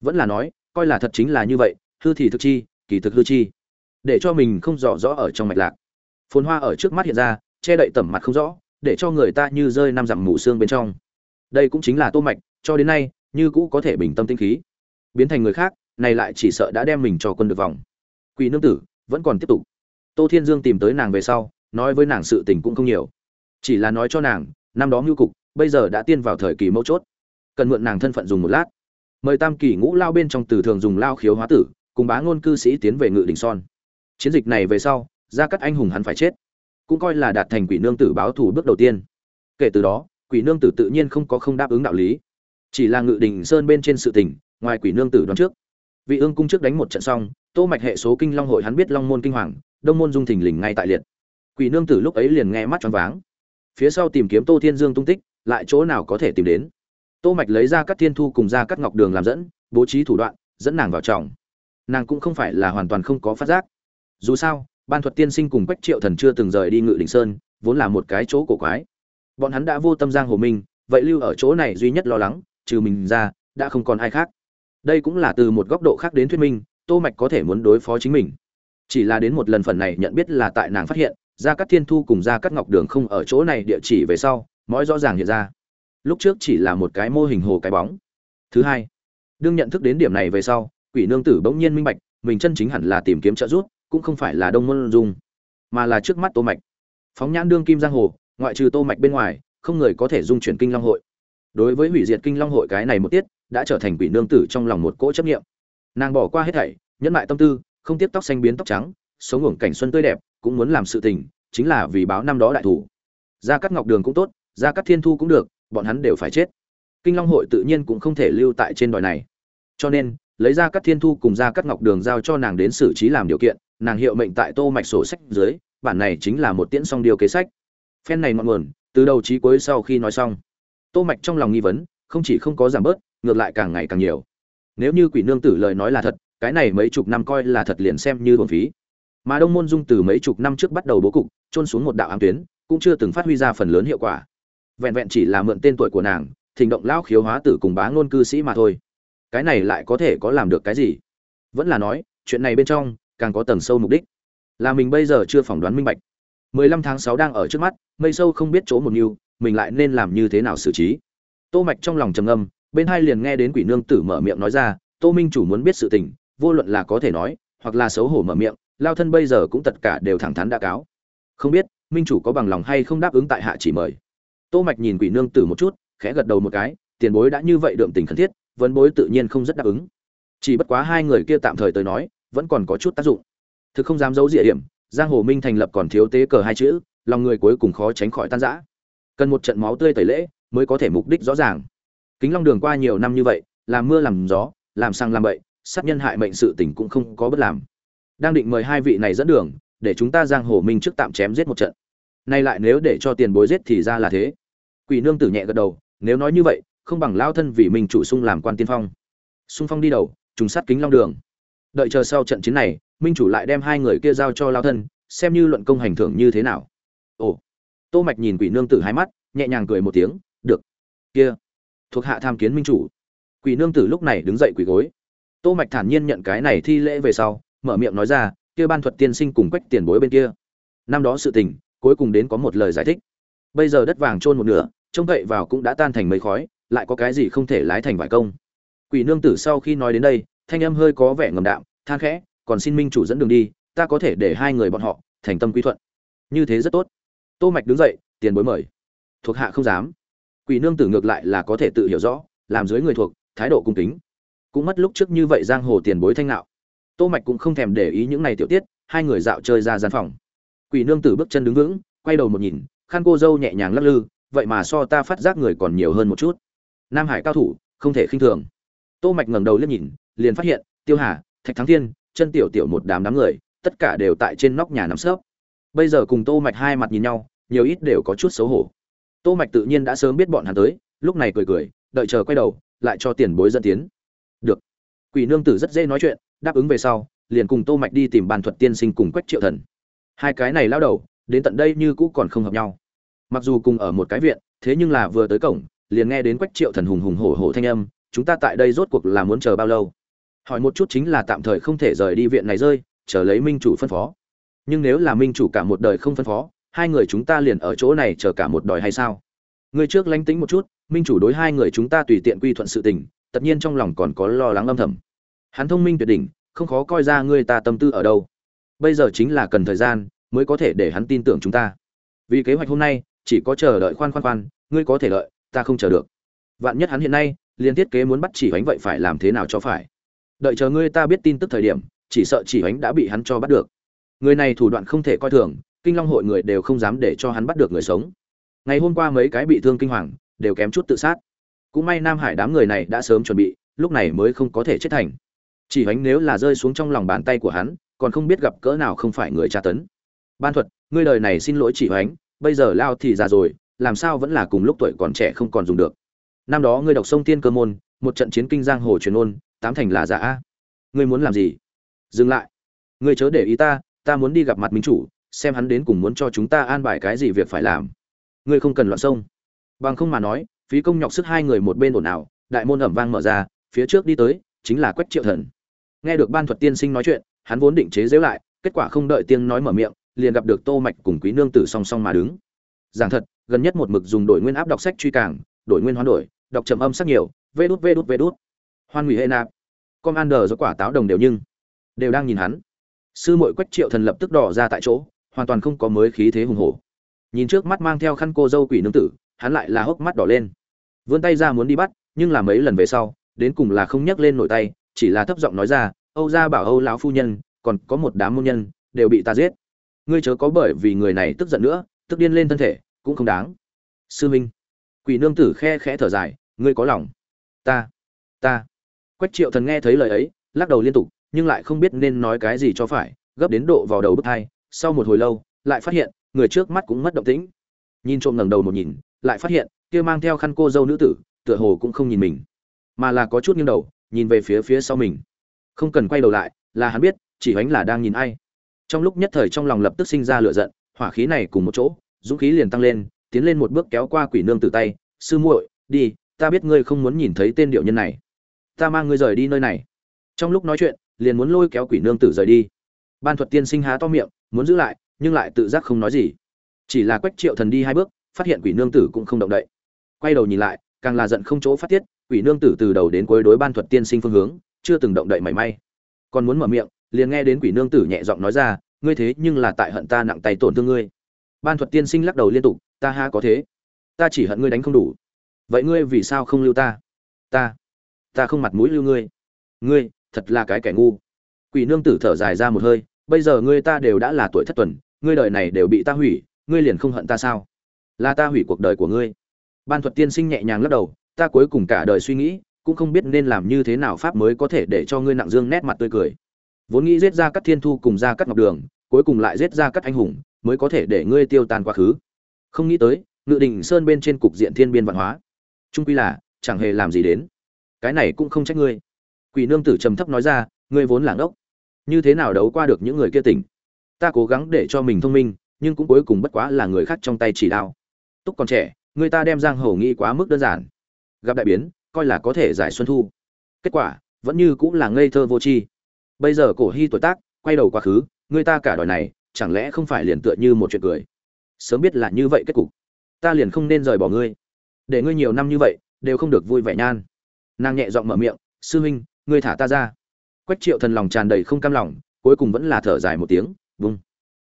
Vẫn là nói, coi là thật chính là như vậy, hư thì thực chi, kỳ thực hư chi để cho mình không rõ rõ ở trong mạch lạc. Phồn hoa ở trước mắt hiện ra, che đậy tầm mặt không rõ, để cho người ta như rơi năm dặm mù xương bên trong. Đây cũng chính là tô mạch, cho đến nay, như cũ có thể bình tâm tinh khí. Biến thành người khác, này lại chỉ sợ đã đem mình cho quân được vòng. Quỷ nương tử, vẫn còn tiếp tục. Tô thiên dương tìm tới nàng về sau, nói với nàng sự tình cũng không nhiều. Chỉ là nói cho nàng, năm đó ngưu cục, bây giờ đã tiên vào thời kỳ mấu chốt. Cần mượn nàng thân phận dùng một lát. Mời tam kỳ ngũ lao bên trong từ thường dùng lao khiếu hóa tử, cùng bá ngôn cư sĩ tiến về ngự đình son chiến dịch này về sau ra các anh hùng hắn phải chết, cũng coi là đạt thành quỷ nương tử báo thù bước đầu tiên. Kể từ đó, quỷ nương tử tự nhiên không có không đáp ứng đạo lý. Chỉ là ngự đình sơn bên trên sự tình, ngoài quỷ nương tử đoán trước. Vị ương cung trước đánh một trận xong, tô mạch hệ số kinh long hội hắn biết long môn kinh hoàng, đông môn dung thình lình ngay tại liệt. Quỷ nương tử lúc ấy liền nghe mắt choáng váng. Phía sau tìm kiếm tô thiên dương tung tích, lại chỗ nào có thể tìm đến? Tô mạch lấy ra các thiên thu cùng ra các ngọc đường làm dẫn, bố trí thủ đoạn, dẫn nàng vào trọng nàng cũng không phải là hoàn toàn không có phát giác dù sao, ban thuật tiên sinh cùng quách triệu thần chưa từng rời đi ngự đình sơn, vốn là một cái chỗ cổ quái. Bọn hắn đã vô tâm giang hồ minh vậy lưu ở chỗ này duy nhất lo lắng, trừ mình ra, đã không còn ai khác. Đây cũng là từ một góc độ khác đến thuyết minh, tô mạch có thể muốn đối phó chính mình. Chỉ là đến một lần phần này nhận biết là tại nàng phát hiện ra các thiên thu cùng ra các ngọc đường không ở chỗ này địa chỉ về sau mỗi rõ ràng hiện ra. Lúc trước chỉ là một cái mô hình hồ cái bóng. Thứ hai, đương nhận thức đến điểm này về sau, quỷ nương tử bỗng nhiên minh bạch, mình chân chính hẳn là tìm kiếm trợ giúp cũng không phải là đông môn dung, mà là trước mắt tô mạch. Phóng nhãn đương kim giang hồ, ngoại trừ tô mạch bên ngoài, không người có thể dung chuyển kinh long hội. Đối với hủy diệt kinh long hội cái này một tiết, đã trở thành quỷ nương tử trong lòng một cỗ chấp niệm. Nàng bỏ qua hết thảy, nhẫn lại tâm tư, không tiếp tóc xanh biến tóc trắng, sống hưởng cảnh xuân tươi đẹp, cũng muốn làm sự tình, chính là vì báo năm đó đại thủ. Gia cát ngọc đường cũng tốt, gia cát thiên thu cũng được, bọn hắn đều phải chết. Kinh long hội tự nhiên cũng không thể lưu tại trên đòi này. Cho nên, lấy ra các thiên thu cùng ra các ngọc đường giao cho nàng đến xử trí làm điều kiện nàng hiệu mệnh tại tô mạch sổ sách dưới, bản này chính là một tiễn song điều kế sách. Phen này ngọn nguồn, từ đầu chí cuối sau khi nói xong. Tô mạch trong lòng nghi vấn, không chỉ không có giảm bớt, ngược lại càng ngày càng nhiều. Nếu như quỷ nương tử lời nói là thật, cái này mấy chục năm coi là thật liền xem như buồn phí. Mà đông môn dung từ mấy chục năm trước bắt đầu bố cục trôn xuống một đạo ám tuyến, cũng chưa từng phát huy ra phần lớn hiệu quả. Vẹn vẹn chỉ là mượn tên tuổi của nàng, thỉnh động lão khiếu hóa tử cùng bá ngôn cư sĩ mà thôi. Cái này lại có thể có làm được cái gì? Vẫn là nói, chuyện này bên trong càng có tầng sâu mục đích. Là mình bây giờ chưa phỏng đoán minh bạch. 15 tháng 6 đang ở trước mắt, mây sâu không biết chỗ một nhiêu, mình lại nên làm như thế nào xử trí? Tô mạch trong lòng trầm ngâm, bên hai liền nghe đến quỷ nương tử mở miệng nói ra, tô minh chủ muốn biết sự tình, vô luận là có thể nói, hoặc là xấu hổ mở miệng, lao thân bây giờ cũng tất cả đều thẳng thắn đã cáo. Không biết, minh chủ có bằng lòng hay không đáp ứng tại hạ chỉ mời? Tô mạch nhìn quỷ nương tử một chút, khẽ gật đầu một cái, tiền bối đã như vậy đượm tình khẩn thiết, vấn bối tự nhiên không rất đáp ứng. Chỉ bất quá hai người kia tạm thời tới nói vẫn còn có chút tác dụng. Thực không dám giấu địa điểm giang hồ minh thành lập còn thiếu tế cờ hai chữ, lòng người cuối cùng khó tránh khỏi tan rã. Cần một trận máu tươi tẩy lễ mới có thể mục đích rõ ràng. Kính long đường qua nhiều năm như vậy, làm mưa làm gió, làm sang làm bậy, sát nhân hại mệnh sự tình cũng không có bất làm. Đang định mời hai vị này dẫn đường, để chúng ta giang hồ minh trước tạm chém giết một trận. Nay lại nếu để cho tiền bối giết thì ra là thế. Quỷ nương tử nhẹ gật đầu, nếu nói như vậy, không bằng lao thân vì mình chủ sung làm quan tiên phong. Sung phong đi đầu, trùng sát kính long đường đợi chờ sau trận chiến này, minh chủ lại đem hai người kia giao cho lao thân, xem như luận công hành thưởng như thế nào. Ồ. Tô mạch nhìn quỷ nương tử hai mắt, nhẹ nhàng cười một tiếng, được. Kia. Thuộc hạ tham kiến minh chủ. Quỷ nương tử lúc này đứng dậy quỷ gối. Tô mạch thản nhiên nhận cái này thi lễ về sau, mở miệng nói ra, kia ban thuật tiên sinh cùng quách tiền bối bên kia. Năm đó sự tình, cuối cùng đến có một lời giải thích. Bây giờ đất vàng trôn một nửa, trông cậy vào cũng đã tan thành mấy khói, lại có cái gì không thể lái thành vải công? Quỷ nương tử sau khi nói đến đây thanh âm hơi có vẻ ngầm đạm, than khẽ, còn xin minh chủ dẫn đường đi, ta có thể để hai người bọn họ thành tâm quy thuận. Như thế rất tốt. Tô mạch đứng dậy, tiền bối mời. Thuộc hạ không dám. Quỷ nương tử ngược lại là có thể tự hiểu rõ, làm dưới người thuộc, thái độ cung kính. Cũng mất lúc trước như vậy giang hồ tiền bối thanh nạo tô mạch cũng không thèm để ý những này tiểu tiết, hai người dạo chơi ra gian phòng. Quỷ nương tử bước chân đứng vững, quay đầu một nhìn, khăn cô dâu nhẹ nhàng lắc lư, vậy mà so ta phát giác người còn nhiều hơn một chút. Nam hải cao thủ, không thể khinh thường. Tô mạch ngẩng đầu liếc nhìn liền phát hiện, tiêu hà, thạch thắng thiên, chân tiểu tiểu một đám đám người, tất cả đều tại trên nóc nhà nằm sấp. Bây giờ cùng tô mạch hai mặt nhìn nhau, nhiều ít đều có chút xấu hổ. Tô mạch tự nhiên đã sớm biết bọn hắn tới, lúc này cười cười, đợi chờ quay đầu, lại cho tiền bối dẫn tiến. Được. Quỷ nương tử rất dễ nói chuyện, đáp ứng về sau, liền cùng tô mạch đi tìm bàn thuật tiên sinh cùng quách triệu thần. Hai cái này lao đầu, đến tận đây như cũ còn không hợp nhau. Mặc dù cùng ở một cái viện, thế nhưng là vừa tới cổng, liền nghe đến quách triệu thần hùng hùng hổ hổ thanh âm, chúng ta tại đây rốt cuộc là muốn chờ bao lâu? Hỏi một chút chính là tạm thời không thể rời đi viện này rơi, chờ lấy minh chủ phân phó. Nhưng nếu là minh chủ cả một đời không phân phó, hai người chúng ta liền ở chỗ này chờ cả một đời hay sao? Người trước lánh tính một chút, minh chủ đối hai người chúng ta tùy tiện quy thuận sự tình, tất nhiên trong lòng còn có lo lắng âm thầm. Hắn thông minh tuyệt đỉnh, không khó coi ra ngươi ta tâm tư ở đâu. Bây giờ chính là cần thời gian mới có thể để hắn tin tưởng chúng ta. Vì kế hoạch hôm nay, chỉ có chờ đợi khoan khoan khoan, ngươi có thể lợi ta không chờ được. Vạn nhất hắn hiện nay liên thiết kế muốn bắt chỉ Ánh vậy phải làm thế nào cho phải? Đợi chờ ngươi ta biết tin tức thời điểm, chỉ sợ chỉ ánh đã bị hắn cho bắt được. Người này thủ đoạn không thể coi thường, kinh long hội người đều không dám để cho hắn bắt được người sống. Ngày hôm qua mấy cái bị thương kinh hoàng, đều kém chút tự sát. Cũng may nam hải đám người này đã sớm chuẩn bị, lúc này mới không có thể chết thành. Chỉ ánh nếu là rơi xuống trong lòng bàn tay của hắn, còn không biết gặp cỡ nào không phải người tra tấn. Ban thuật, ngươi đời này xin lỗi chỉ ánh, bây giờ lao thì già rồi, làm sao vẫn là cùng lúc tuổi còn trẻ không còn dùng được. Năm đó ngươi đọc sông tiên cơ môn, một trận chiến kinh giang hồ truyền ôn tám thành là giả a. Ngươi muốn làm gì? Dừng lại. Ngươi chớ để ý ta ta muốn đi gặp mặt minh chủ, xem hắn đến cùng muốn cho chúng ta an bài cái gì việc phải làm. Ngươi không cần loạn sông. Bằng không mà nói, phí công nhọc sức hai người một bên ồn ào, đại môn ẩm vang mở ra, phía trước đi tới, chính là quách triệu thần. Nghe được ban thuật tiên sinh nói chuyện, hắn vốn định chế giễu lại, kết quả không đợi tiếng nói mở miệng, liền gặp được tô mạch cùng quý nương tử song song mà đứng. Giảng thật, gần nhất một mực dùng đổi nguyên áp đọc sách truy càng, đổi nguyên hoán đổi, đọc trầm âm sắc nhiều, vê đút vê đút vê đút hoan ngụy hệ nạp con an đờ do quả táo đồng đều nhưng đều đang nhìn hắn. Sư muội quách triệu thần lập tức đỏ ra tại chỗ, hoàn toàn không có mới khí thế hùng hổ. Nhìn trước mắt mang theo khăn cô dâu quỷ nương tử, hắn lại là hốc mắt đỏ lên. Vươn tay ra muốn đi bắt, nhưng là mấy lần về sau, đến cùng là không nhấc lên nổi tay, chỉ là thấp giọng nói ra, âu gia bảo âu lão phu nhân, còn có một đám môn nhân, đều bị ta giết. Ngươi chớ có bởi vì người này tức giận nữa, tức điên lên thân thể, cũng không đáng. Sư minh. Quỷ nương tử khe khẽ thở dài, ngươi có lòng? Ta ta quách triệu thần nghe thấy lời ấy, lắc đầu liên tục, nhưng lại không biết nên nói cái gì cho phải, gấp đến độ vào đầu bức thai sau một hồi lâu, lại phát hiện, người trước mắt cũng mất động tĩnh. Nhìn trộm ngẩng đầu một nhìn, lại phát hiện, kia mang theo khăn cô dâu nữ tử, tựa hồ cũng không nhìn mình, mà là có chút nghiêng đầu, nhìn về phía phía sau mình. Không cần quay đầu lại, là hắn biết, chỉ hoánh là đang nhìn ai. Trong lúc nhất thời trong lòng lập tức sinh ra lửa giận, hỏa khí này cùng một chỗ, dũng khí liền tăng lên, tiến lên một bước kéo qua quỷ nương từ tay, sư muội, đi, ta biết ngươi không muốn nhìn thấy tên điệu nhân này ta mang ngươi rời đi nơi này. Trong lúc nói chuyện, liền muốn lôi kéo quỷ nương tử rời đi. Ban thuật tiên sinh há to miệng, muốn giữ lại, nhưng lại tự giác không nói gì. Chỉ là quách triệu thần đi hai bước, phát hiện quỷ nương tử cũng không động đậy. Quay đầu nhìn lại, càng là giận không chỗ phát tiết, quỷ nương tử từ đầu đến cuối đối ban thuật tiên sinh phương hướng, chưa từng động đậy mảy may. Còn muốn mở miệng, liền nghe đến quỷ nương tử nhẹ giọng nói ra, ngươi thế nhưng là tại hận ta nặng tay tổn thương ngươi. Ban thuật tiên sinh lắc đầu liên tục, ta ha có thế. Ta chỉ hận ngươi đánh không đủ. Vậy ngươi vì sao không lưu ta? Ta ta không mặt mũi lưu ngươi. Ngươi, thật là cái kẻ ngu. Quỷ nương tử thở dài ra một hơi, bây giờ ngươi ta đều đã là tuổi thất tuần, ngươi đời này đều bị ta hủy, ngươi liền không hận ta sao? Là ta hủy cuộc đời của ngươi. Ban thuật tiên sinh nhẹ nhàng lắc đầu, ta cuối cùng cả đời suy nghĩ, cũng không biết nên làm như thế nào pháp mới có thể để cho ngươi nặng dương nét mặt tươi cười. Vốn nghĩ giết ra các thiên thu cùng ra các ngọc đường, cuối cùng lại giết ra các anh hùng, mới có thể để ngươi tiêu tan quá khứ. Không nghĩ tới, ngự đình sơn bên trên cục diện thiên biên văn hóa. Trung quy là, chẳng hề làm gì đến cái này cũng không trách ngươi. Quỷ nương tử trầm thấp nói ra, ngươi vốn là ngốc. Như thế nào đấu qua được những người kia tỉnh? Ta cố gắng để cho mình thông minh, nhưng cũng cuối cùng bất quá là người khác trong tay chỉ đạo túc còn trẻ, người ta đem giang hồ nghĩ quá mức đơn giản. Gặp đại biến, coi là có thể giải xuân thu. Kết quả, vẫn như cũng là ngây thơ vô tri. Bây giờ cổ hy tuổi tác, quay đầu quá khứ, người ta cả đòi này, chẳng lẽ không phải liền tựa như một chuyện cười? Sớm biết là như vậy kết cục. Ta liền không nên rời bỏ ngươi. Để ngươi nhiều năm như vậy, đều không được vui vẻ nhan nàng nhẹ giọng mở miệng, sư huynh, ngươi thả ta ra. Quách triệu thần lòng tràn đầy không cam lòng, cuối cùng vẫn là thở dài một tiếng, vung.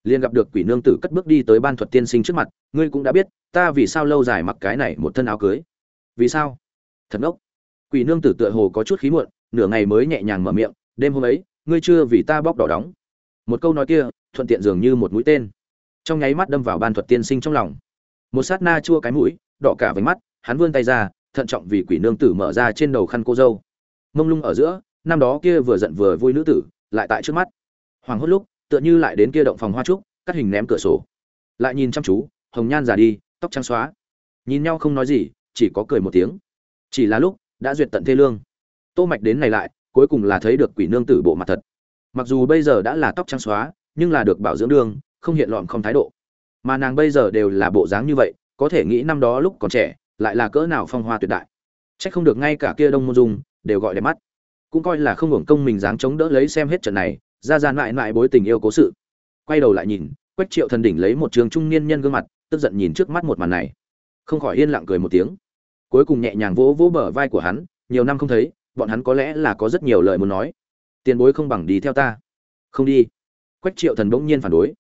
Liền gặp được quỷ nương tử cất bước đi tới ban thuật tiên sinh trước mặt, ngươi cũng đã biết, ta vì sao lâu dài mặc cái này một thân áo cưới? Vì sao? Thật ngốc. Quỷ nương tử tựa hồ có chút khí muộn, nửa ngày mới nhẹ nhàng mở miệng, đêm hôm ấy, ngươi chưa vì ta bóc đỏ đóng. Một câu nói kia, thuận tiện dường như một mũi tên. Trong nháy mắt đâm vào ban thuật tiên sinh trong lòng. Một sát na chua cái mũi, đỏ cả váy mắt, hắn vươn tay ra thận trọng vì quỷ nương tử mở ra trên đầu khăn cô dâu. Mông lung ở giữa, năm đó kia vừa giận vừa vui nữ tử, lại tại trước mắt. Hoàng hốt lúc, tựa như lại đến kia động phòng hoa trúc, cắt hình ném cửa sổ. Lại nhìn chăm chú, hồng nhan già đi, tóc trắng xóa. Nhìn nhau không nói gì, chỉ có cười một tiếng. Chỉ là lúc, đã duyệt tận thê lương. Tô mạch đến này lại, cuối cùng là thấy được quỷ nương tử bộ mặt thật. Mặc dù bây giờ đã là tóc trắng xóa, nhưng là được bảo dưỡng đường không hiện lọn không thái độ. Mà nàng bây giờ đều là bộ dáng như vậy, có thể nghĩ năm đó lúc còn trẻ lại là cỡ nào phong hoa tuyệt đại. Trách không được ngay cả kia đông môn dung đều gọi đẹp mắt. Cũng coi là không hưởng công mình dáng chống đỡ lấy xem hết trận này, ra ra lại lại bối tình yêu cố sự. Quay đầu lại nhìn, quách triệu thần đỉnh lấy một trường trung niên nhân gương mặt, tức giận nhìn trước mắt một màn này. Không khỏi yên lặng cười một tiếng. Cuối cùng nhẹ nhàng vỗ vỗ bờ vai của hắn, nhiều năm không thấy, bọn hắn có lẽ là có rất nhiều lời muốn nói. Tiền bối không bằng đi theo ta. Không đi. Quách triệu thần bỗng nhiên phản đối.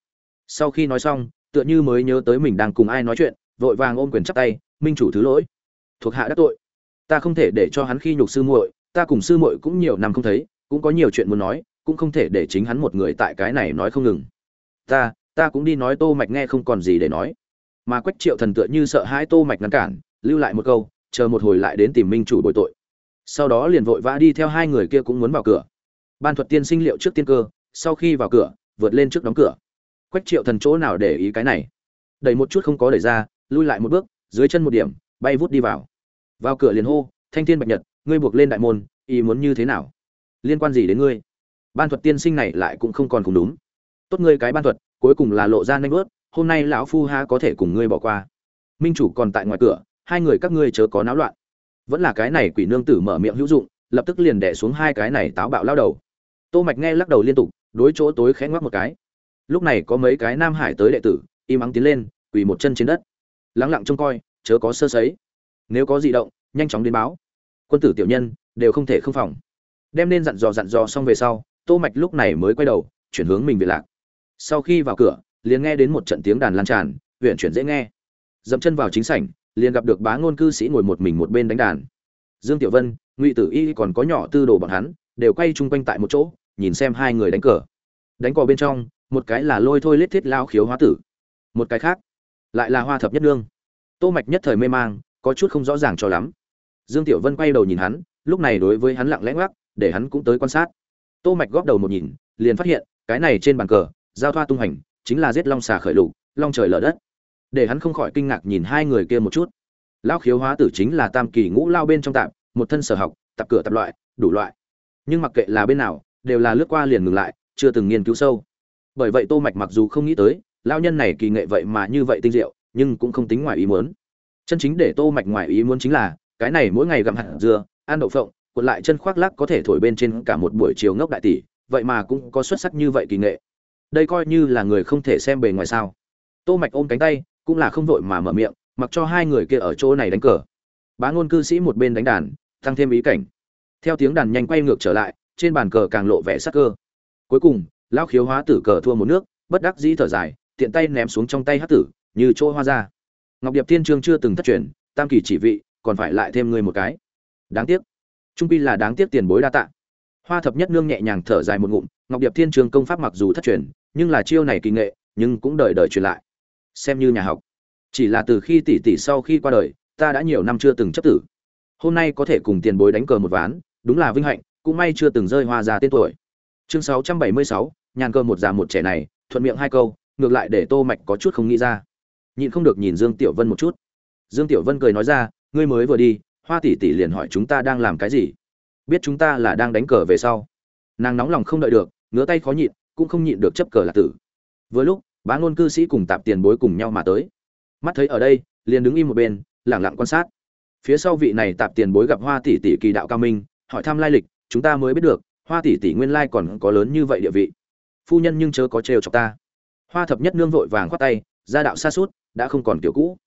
Sau khi nói xong, tựa như mới nhớ tới mình đang cùng ai nói chuyện, vội vàng ôm quyền chắp tay minh chủ thứ lỗi. Thuộc hạ đắc tội. Ta không thể để cho hắn khi nhục sư muội, ta cùng sư muội cũng nhiều năm không thấy, cũng có nhiều chuyện muốn nói, cũng không thể để chính hắn một người tại cái này nói không ngừng. Ta ta cũng đi nói tô mạch nghe không còn gì để nói. Mà quách triệu thần tựa như sợ hãi tô mạch ngăn cản, lưu lại một câu, chờ một hồi lại đến tìm minh chủ bồi tội. Sau đó liền vội vã đi theo hai người kia cũng muốn vào cửa. Ban thuật tiên sinh liệu trước tiên cơ, sau khi vào cửa, vượt lên trước đóng cửa. Quách triệu thần chỗ nào để ý cái này? Đẩy một chút không có đẩy ra, lui lại một bước dưới chân một điểm bay vút đi vào. Vào cửa liền hô thanh thiên bạch nhật ngươi buộc lên đại môn ý muốn như thế nào? Liên quan gì đến ngươi? Ban thuật tiên sinh này lại cũng không còn cùng đúng. Tốt ngươi cái ban thuật cuối cùng là lộ ra nanh bớt, hôm nay lão phu ha có thể cùng ngươi bỏ qua. Minh chủ còn tại ngoài cửa hai người các ngươi chớ có náo loạn. Vẫn là cái này quỷ nương tử mở miệng hữu dụng lập tức liền đẻ xuống hai cái này táo bạo lao đầu. Tô mạch nghe lắc đầu liên tục đối chỗ tối khẽ ngoắc một cái. Lúc này có mấy cái nam hải tới đệ tử im ắng tiến lên quỳ một chân trên đất lắng lặng trông coi, chớ có sơ sấy. Nếu có di động, nhanh chóng đến báo. Quân tử tiểu nhân, đều không thể không phòng. Đem nên dặn dò dặn dò xong về sau, tô mạch lúc này mới quay đầu, chuyển hướng mình về lạc. Sau khi vào cửa, liền nghe đến một trận tiếng đàn lan tràn huyện chuyển dễ nghe. Dậm chân vào chính sảnh, liền gặp được bá ngôn cư sĩ ngồi một mình một bên đánh đàn. Dương tiểu vân, ngụy tử y còn có nhỏ tư đồ bọn hắn, đều quay chung quanh tại một chỗ, nhìn xem hai người đánh cờ. Đánh cò bên trong, một cái là lôi thôi lết thiết lao khiếu hóa tử, một cái khác lại là hoa thập nhất nương. Tô mạch nhất thời mê mang, có chút không rõ ràng cho lắm. Dương tiểu vân quay đầu nhìn hắn, lúc này đối với hắn lặng lẽ ngoắc, để hắn cũng tới quan sát. Tô mạch góp đầu một nhìn, liền phát hiện, cái này trên bàn cờ, giao thoa tung hành, chính là giết long xà khởi lục, long trời lở đất. Để hắn không khỏi kinh ngạc nhìn hai người kia một chút. Lão khiếu hóa tử chính là tam kỳ ngũ lao bên trong tạm, một thân sở học, tập cửa tập loại, đủ loại. Nhưng mặc kệ là bên nào, đều là lướt qua liền ngừng lại, chưa từng nghiên cứu sâu. Bởi vậy tô mạch mặc dù không nghĩ tới lao nhân này kỳ nghệ vậy mà như vậy tinh diệu, nhưng cũng không tính ngoài ý muốn. Chân chính để tô mạch ngoài ý muốn chính là, cái này mỗi ngày gặm hạt dưa, ăn đậu phộng, cuộn lại chân khoác lắc có thể thổi bên trên cả một buổi chiều ngốc đại tỷ, vậy mà cũng có xuất sắc như vậy kỳ nghệ. Đây coi như là người không thể xem bề ngoài sao. Tô mạch ôm cánh tay, cũng là không vội mà mở miệng, mặc cho hai người kia ở chỗ này đánh cờ. Bá ngôn cư sĩ một bên đánh đàn, tăng thêm ý cảnh. Theo tiếng đàn nhanh quay ngược trở lại, trên bàn cờ càng lộ vẻ sắc cơ. Cuối cùng, lão khiếu hóa tử cờ thua một nước, bất đắc dĩ thở dài tiện tay ném xuống trong tay hát tử như chỗ hoa ra. Ngọc điệp thiên trương chưa từng thất truyền tam kỳ chỉ vị còn phải lại thêm người một cái. Đáng tiếc. Trung pi là đáng tiếc tiền bối đa tạ. Hoa thập nhất nương nhẹ nhàng thở dài một ngụm ngọc điệp thiên trương công pháp mặc dù thất truyền nhưng là chiêu này kỳ nghệ nhưng cũng đời đời truyền lại. Xem như nhà học. Chỉ là từ khi tỷ tỷ sau khi qua đời ta đã nhiều năm chưa từng chấp tử. Hôm nay có thể cùng tiền bối đánh cờ một ván đúng là vinh hạnh cũng may chưa từng rơi hoa ra tên tuổi. Chương 676, nhàn cơ một già một trẻ này thuận miệng hai câu ngược lại để tô mạch có chút không nghĩ ra. Nhịn không được nhìn dương tiểu vân một chút. Dương tiểu vân cười nói ra, ngươi mới vừa đi, hoa tỷ tỷ liền hỏi chúng ta đang làm cái gì? Biết chúng ta là đang đánh cờ về sau. Nàng nóng lòng không đợi được, ngứa tay khó nhịn, cũng không nhịn được chấp cờ là tử. Vừa lúc, bá ngôn cư sĩ cùng tạp tiền bối cùng nhau mà tới. Mắt thấy ở đây, liền đứng im một bên lặng lặng quan sát. Phía sau vị này tạp tiền bối gặp hoa tỷ tỷ kỳ đạo cao minh, hỏi thăm lai lịch, chúng ta mới biết được, hoa tỷ tỷ nguyên lai còn có lớn như vậy địa vị. Phu nhân nhưng chớ có trêu chọc ta hoa thập nhất nương vội vàng khoát tay gia đạo xa suốt, đã không còn kiểu cũ.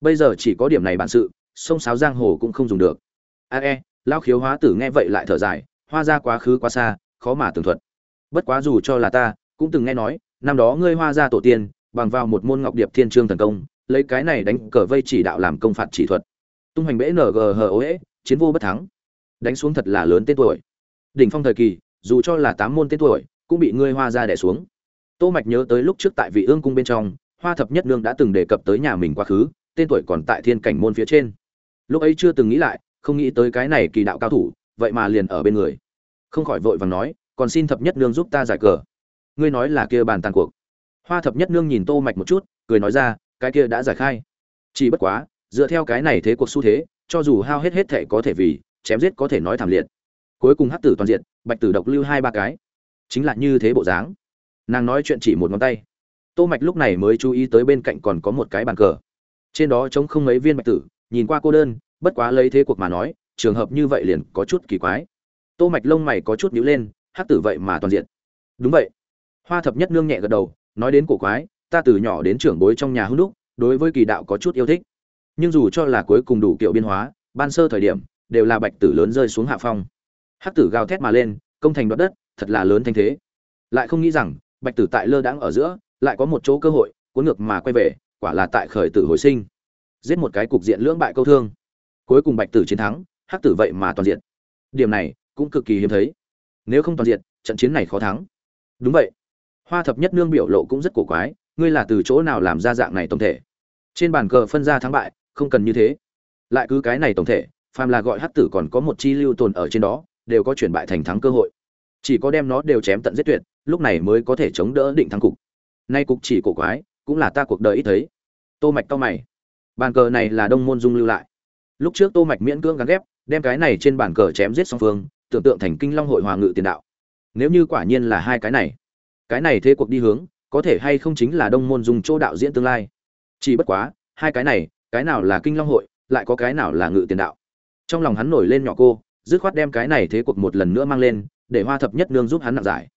Bây giờ chỉ có điểm này bản sự, sông sáo giang hồ cũng không dùng được. A e lao khiếu hóa tử nghe vậy lại thở dài, hoa ra quá khứ quá xa, khó mà tường thuật. Bất quá dù cho là ta, cũng từng nghe nói, năm đó ngươi hoa ra tổ tiên, bằng vào một môn ngọc điệp thiên trương thần công, lấy cái này đánh cờ vây chỉ đạo làm công phạt chỉ thuật. Tung hoành bẽ ng hờ ế, chiến vô bất thắng. Đánh xuống thật là lớn tên tuổi. Đỉnh phong thời kỳ, dù cho là tám môn tên tuổi, cũng bị ngươi hoa ra đẻ xuống tô mạch nhớ tới lúc trước tại vị ương cung bên trong, hoa thập nhất nương đã từng đề cập tới nhà mình quá khứ, tên tuổi còn tại thiên cảnh môn phía trên. Lúc ấy chưa từng nghĩ lại, không nghĩ tới cái này kỳ đạo cao thủ, vậy mà liền ở bên người. Không khỏi vội vàng nói, còn xin thập nhất nương giúp ta giải cờ. Ngươi nói là kia bàn tàn cuộc. Hoa thập nhất nương nhìn tô mạch một chút, cười nói ra, cái kia đã giải khai. Chỉ bất quá, dựa theo cái này thế cuộc xu thế, cho dù hao hết hết thể có thể vì, chém giết có thể nói thảm liệt. Cuối cùng hắc tử toàn diện, bạch tử độc lưu hai ba cái. Chính là như thế bộ dáng nàng nói chuyện chỉ một ngón tay. Tô mạch lúc này mới chú ý tới bên cạnh còn có một cái bàn cờ. Trên đó trống không mấy viên bạch tử, nhìn qua cô đơn, bất quá lấy thế cuộc mà nói, trường hợp như vậy liền có chút kỳ quái. Tô mạch lông mày có chút nhíu lên, hắc tử vậy mà toàn diện. Đúng vậy. Hoa thập nhất nương nhẹ gật đầu, nói đến cổ quái, ta từ nhỏ đến trưởng bối trong nhà hưng đúc, đối với kỳ đạo có chút yêu thích. Nhưng dù cho là cuối cùng đủ kiểu biên hóa, ban sơ thời điểm, đều là bạch tử lớn rơi xuống hạ phong. Hắc tử gào thét mà lên, công thành đoạt đất, thật là lớn thanh thế. Lại không nghĩ rằng bạch tử tại lơ đãng ở giữa, lại có một chỗ cơ hội, cuốn ngược mà quay về, quả là tại khởi tử hồi sinh. Giết một cái cục diện lưỡng bại câu thương. Cuối cùng bạch tử chiến thắng, hắc tử vậy mà toàn diện. Điểm này cũng cực kỳ hiếm thấy. Nếu không toàn diện, trận chiến này khó thắng. Đúng vậy. Hoa thập nhất nương biểu lộ cũng rất cổ quái, ngươi là từ chỗ nào làm ra dạng này tổng thể? Trên bàn cờ phân ra thắng bại, không cần như thế. Lại cứ cái này tổng thể, phàm là gọi hắc tử còn có một chi lưu tồn ở trên đó, đều có chuyển bại thành thắng cơ hội chỉ có đem nó đều chém tận giết tuyệt, lúc này mới có thể chống đỡ định thắng cục. Nay cục chỉ cổ quái, cũng là ta cuộc đời ít thấy. Tô mạch cao mày. Bàn cờ này là đông môn dung lưu lại. Lúc trước tô mạch miễn cưỡng gắn ghép, đem cái này trên bàn cờ chém giết song phương, tưởng tượng thành kinh long hội hòa ngự tiền đạo. Nếu như quả nhiên là hai cái này cái này thế cuộc đi hướng, có thể hay không chính là đông môn dung chỗ đạo diễn tương lai. Chỉ bất quá, hai cái này, cái nào là kinh long hội, lại có cái nào là ngự tiền đạo. Trong lòng hắn nổi lên nhỏ cô, dứt khoát đem cái này thế cuộc một lần nữa mang lên để hoa thập nhất nương giúp hắn nặng giải.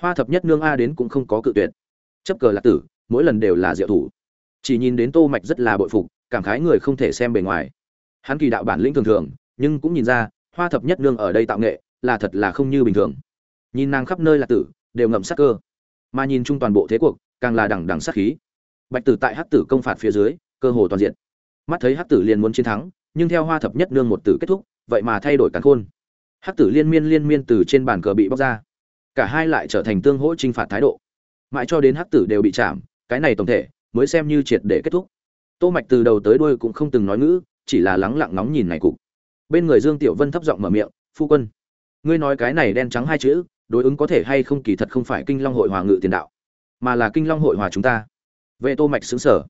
Hoa thập nhất nương a đến cũng không có cự tuyệt. Chấp cờ lạc tử, mỗi lần đều là diệu thủ. Chỉ nhìn đến tô mạch rất là bội phục, cảm khái người không thể xem bề ngoài. Hắn kỳ đạo bản lĩnh thường thường, nhưng cũng nhìn ra, hoa thập nhất nương ở đây tạo nghệ, là thật là không như bình thường. Nhìn nàng khắp nơi là tử, đều ngậm sát cơ. Mà nhìn chung toàn bộ thế cuộc, càng là đằng đằng sát khí. Bạch tử tại hắc tử công phạt phía dưới, cơ hồ toàn diện. Mắt thấy hắc tử liền muốn chiến thắng, nhưng theo hoa thập nhất nương một tử kết thúc, vậy mà thay đổi càn khôn hắc tử liên miên liên miên từ trên bàn cờ bị bóc ra. Cả hai lại trở thành tương hỗ trinh phạt thái độ. Mãi cho đến hắc tử đều bị chạm, cái này tổng thể mới xem như triệt để kết thúc. Tô mạch từ đầu tới đuôi cũng không từng nói ngữ, chỉ là lắng lặng ngóng nhìn này cục. Bên người dương tiểu vân thấp giọng mở miệng, phu quân, ngươi nói cái này đen trắng hai chữ, đối ứng có thể hay không kỳ thật không phải kinh long hội hòa ngự tiền đạo, mà là kinh long hội hòa chúng ta. Vệ tô mạch xứng sở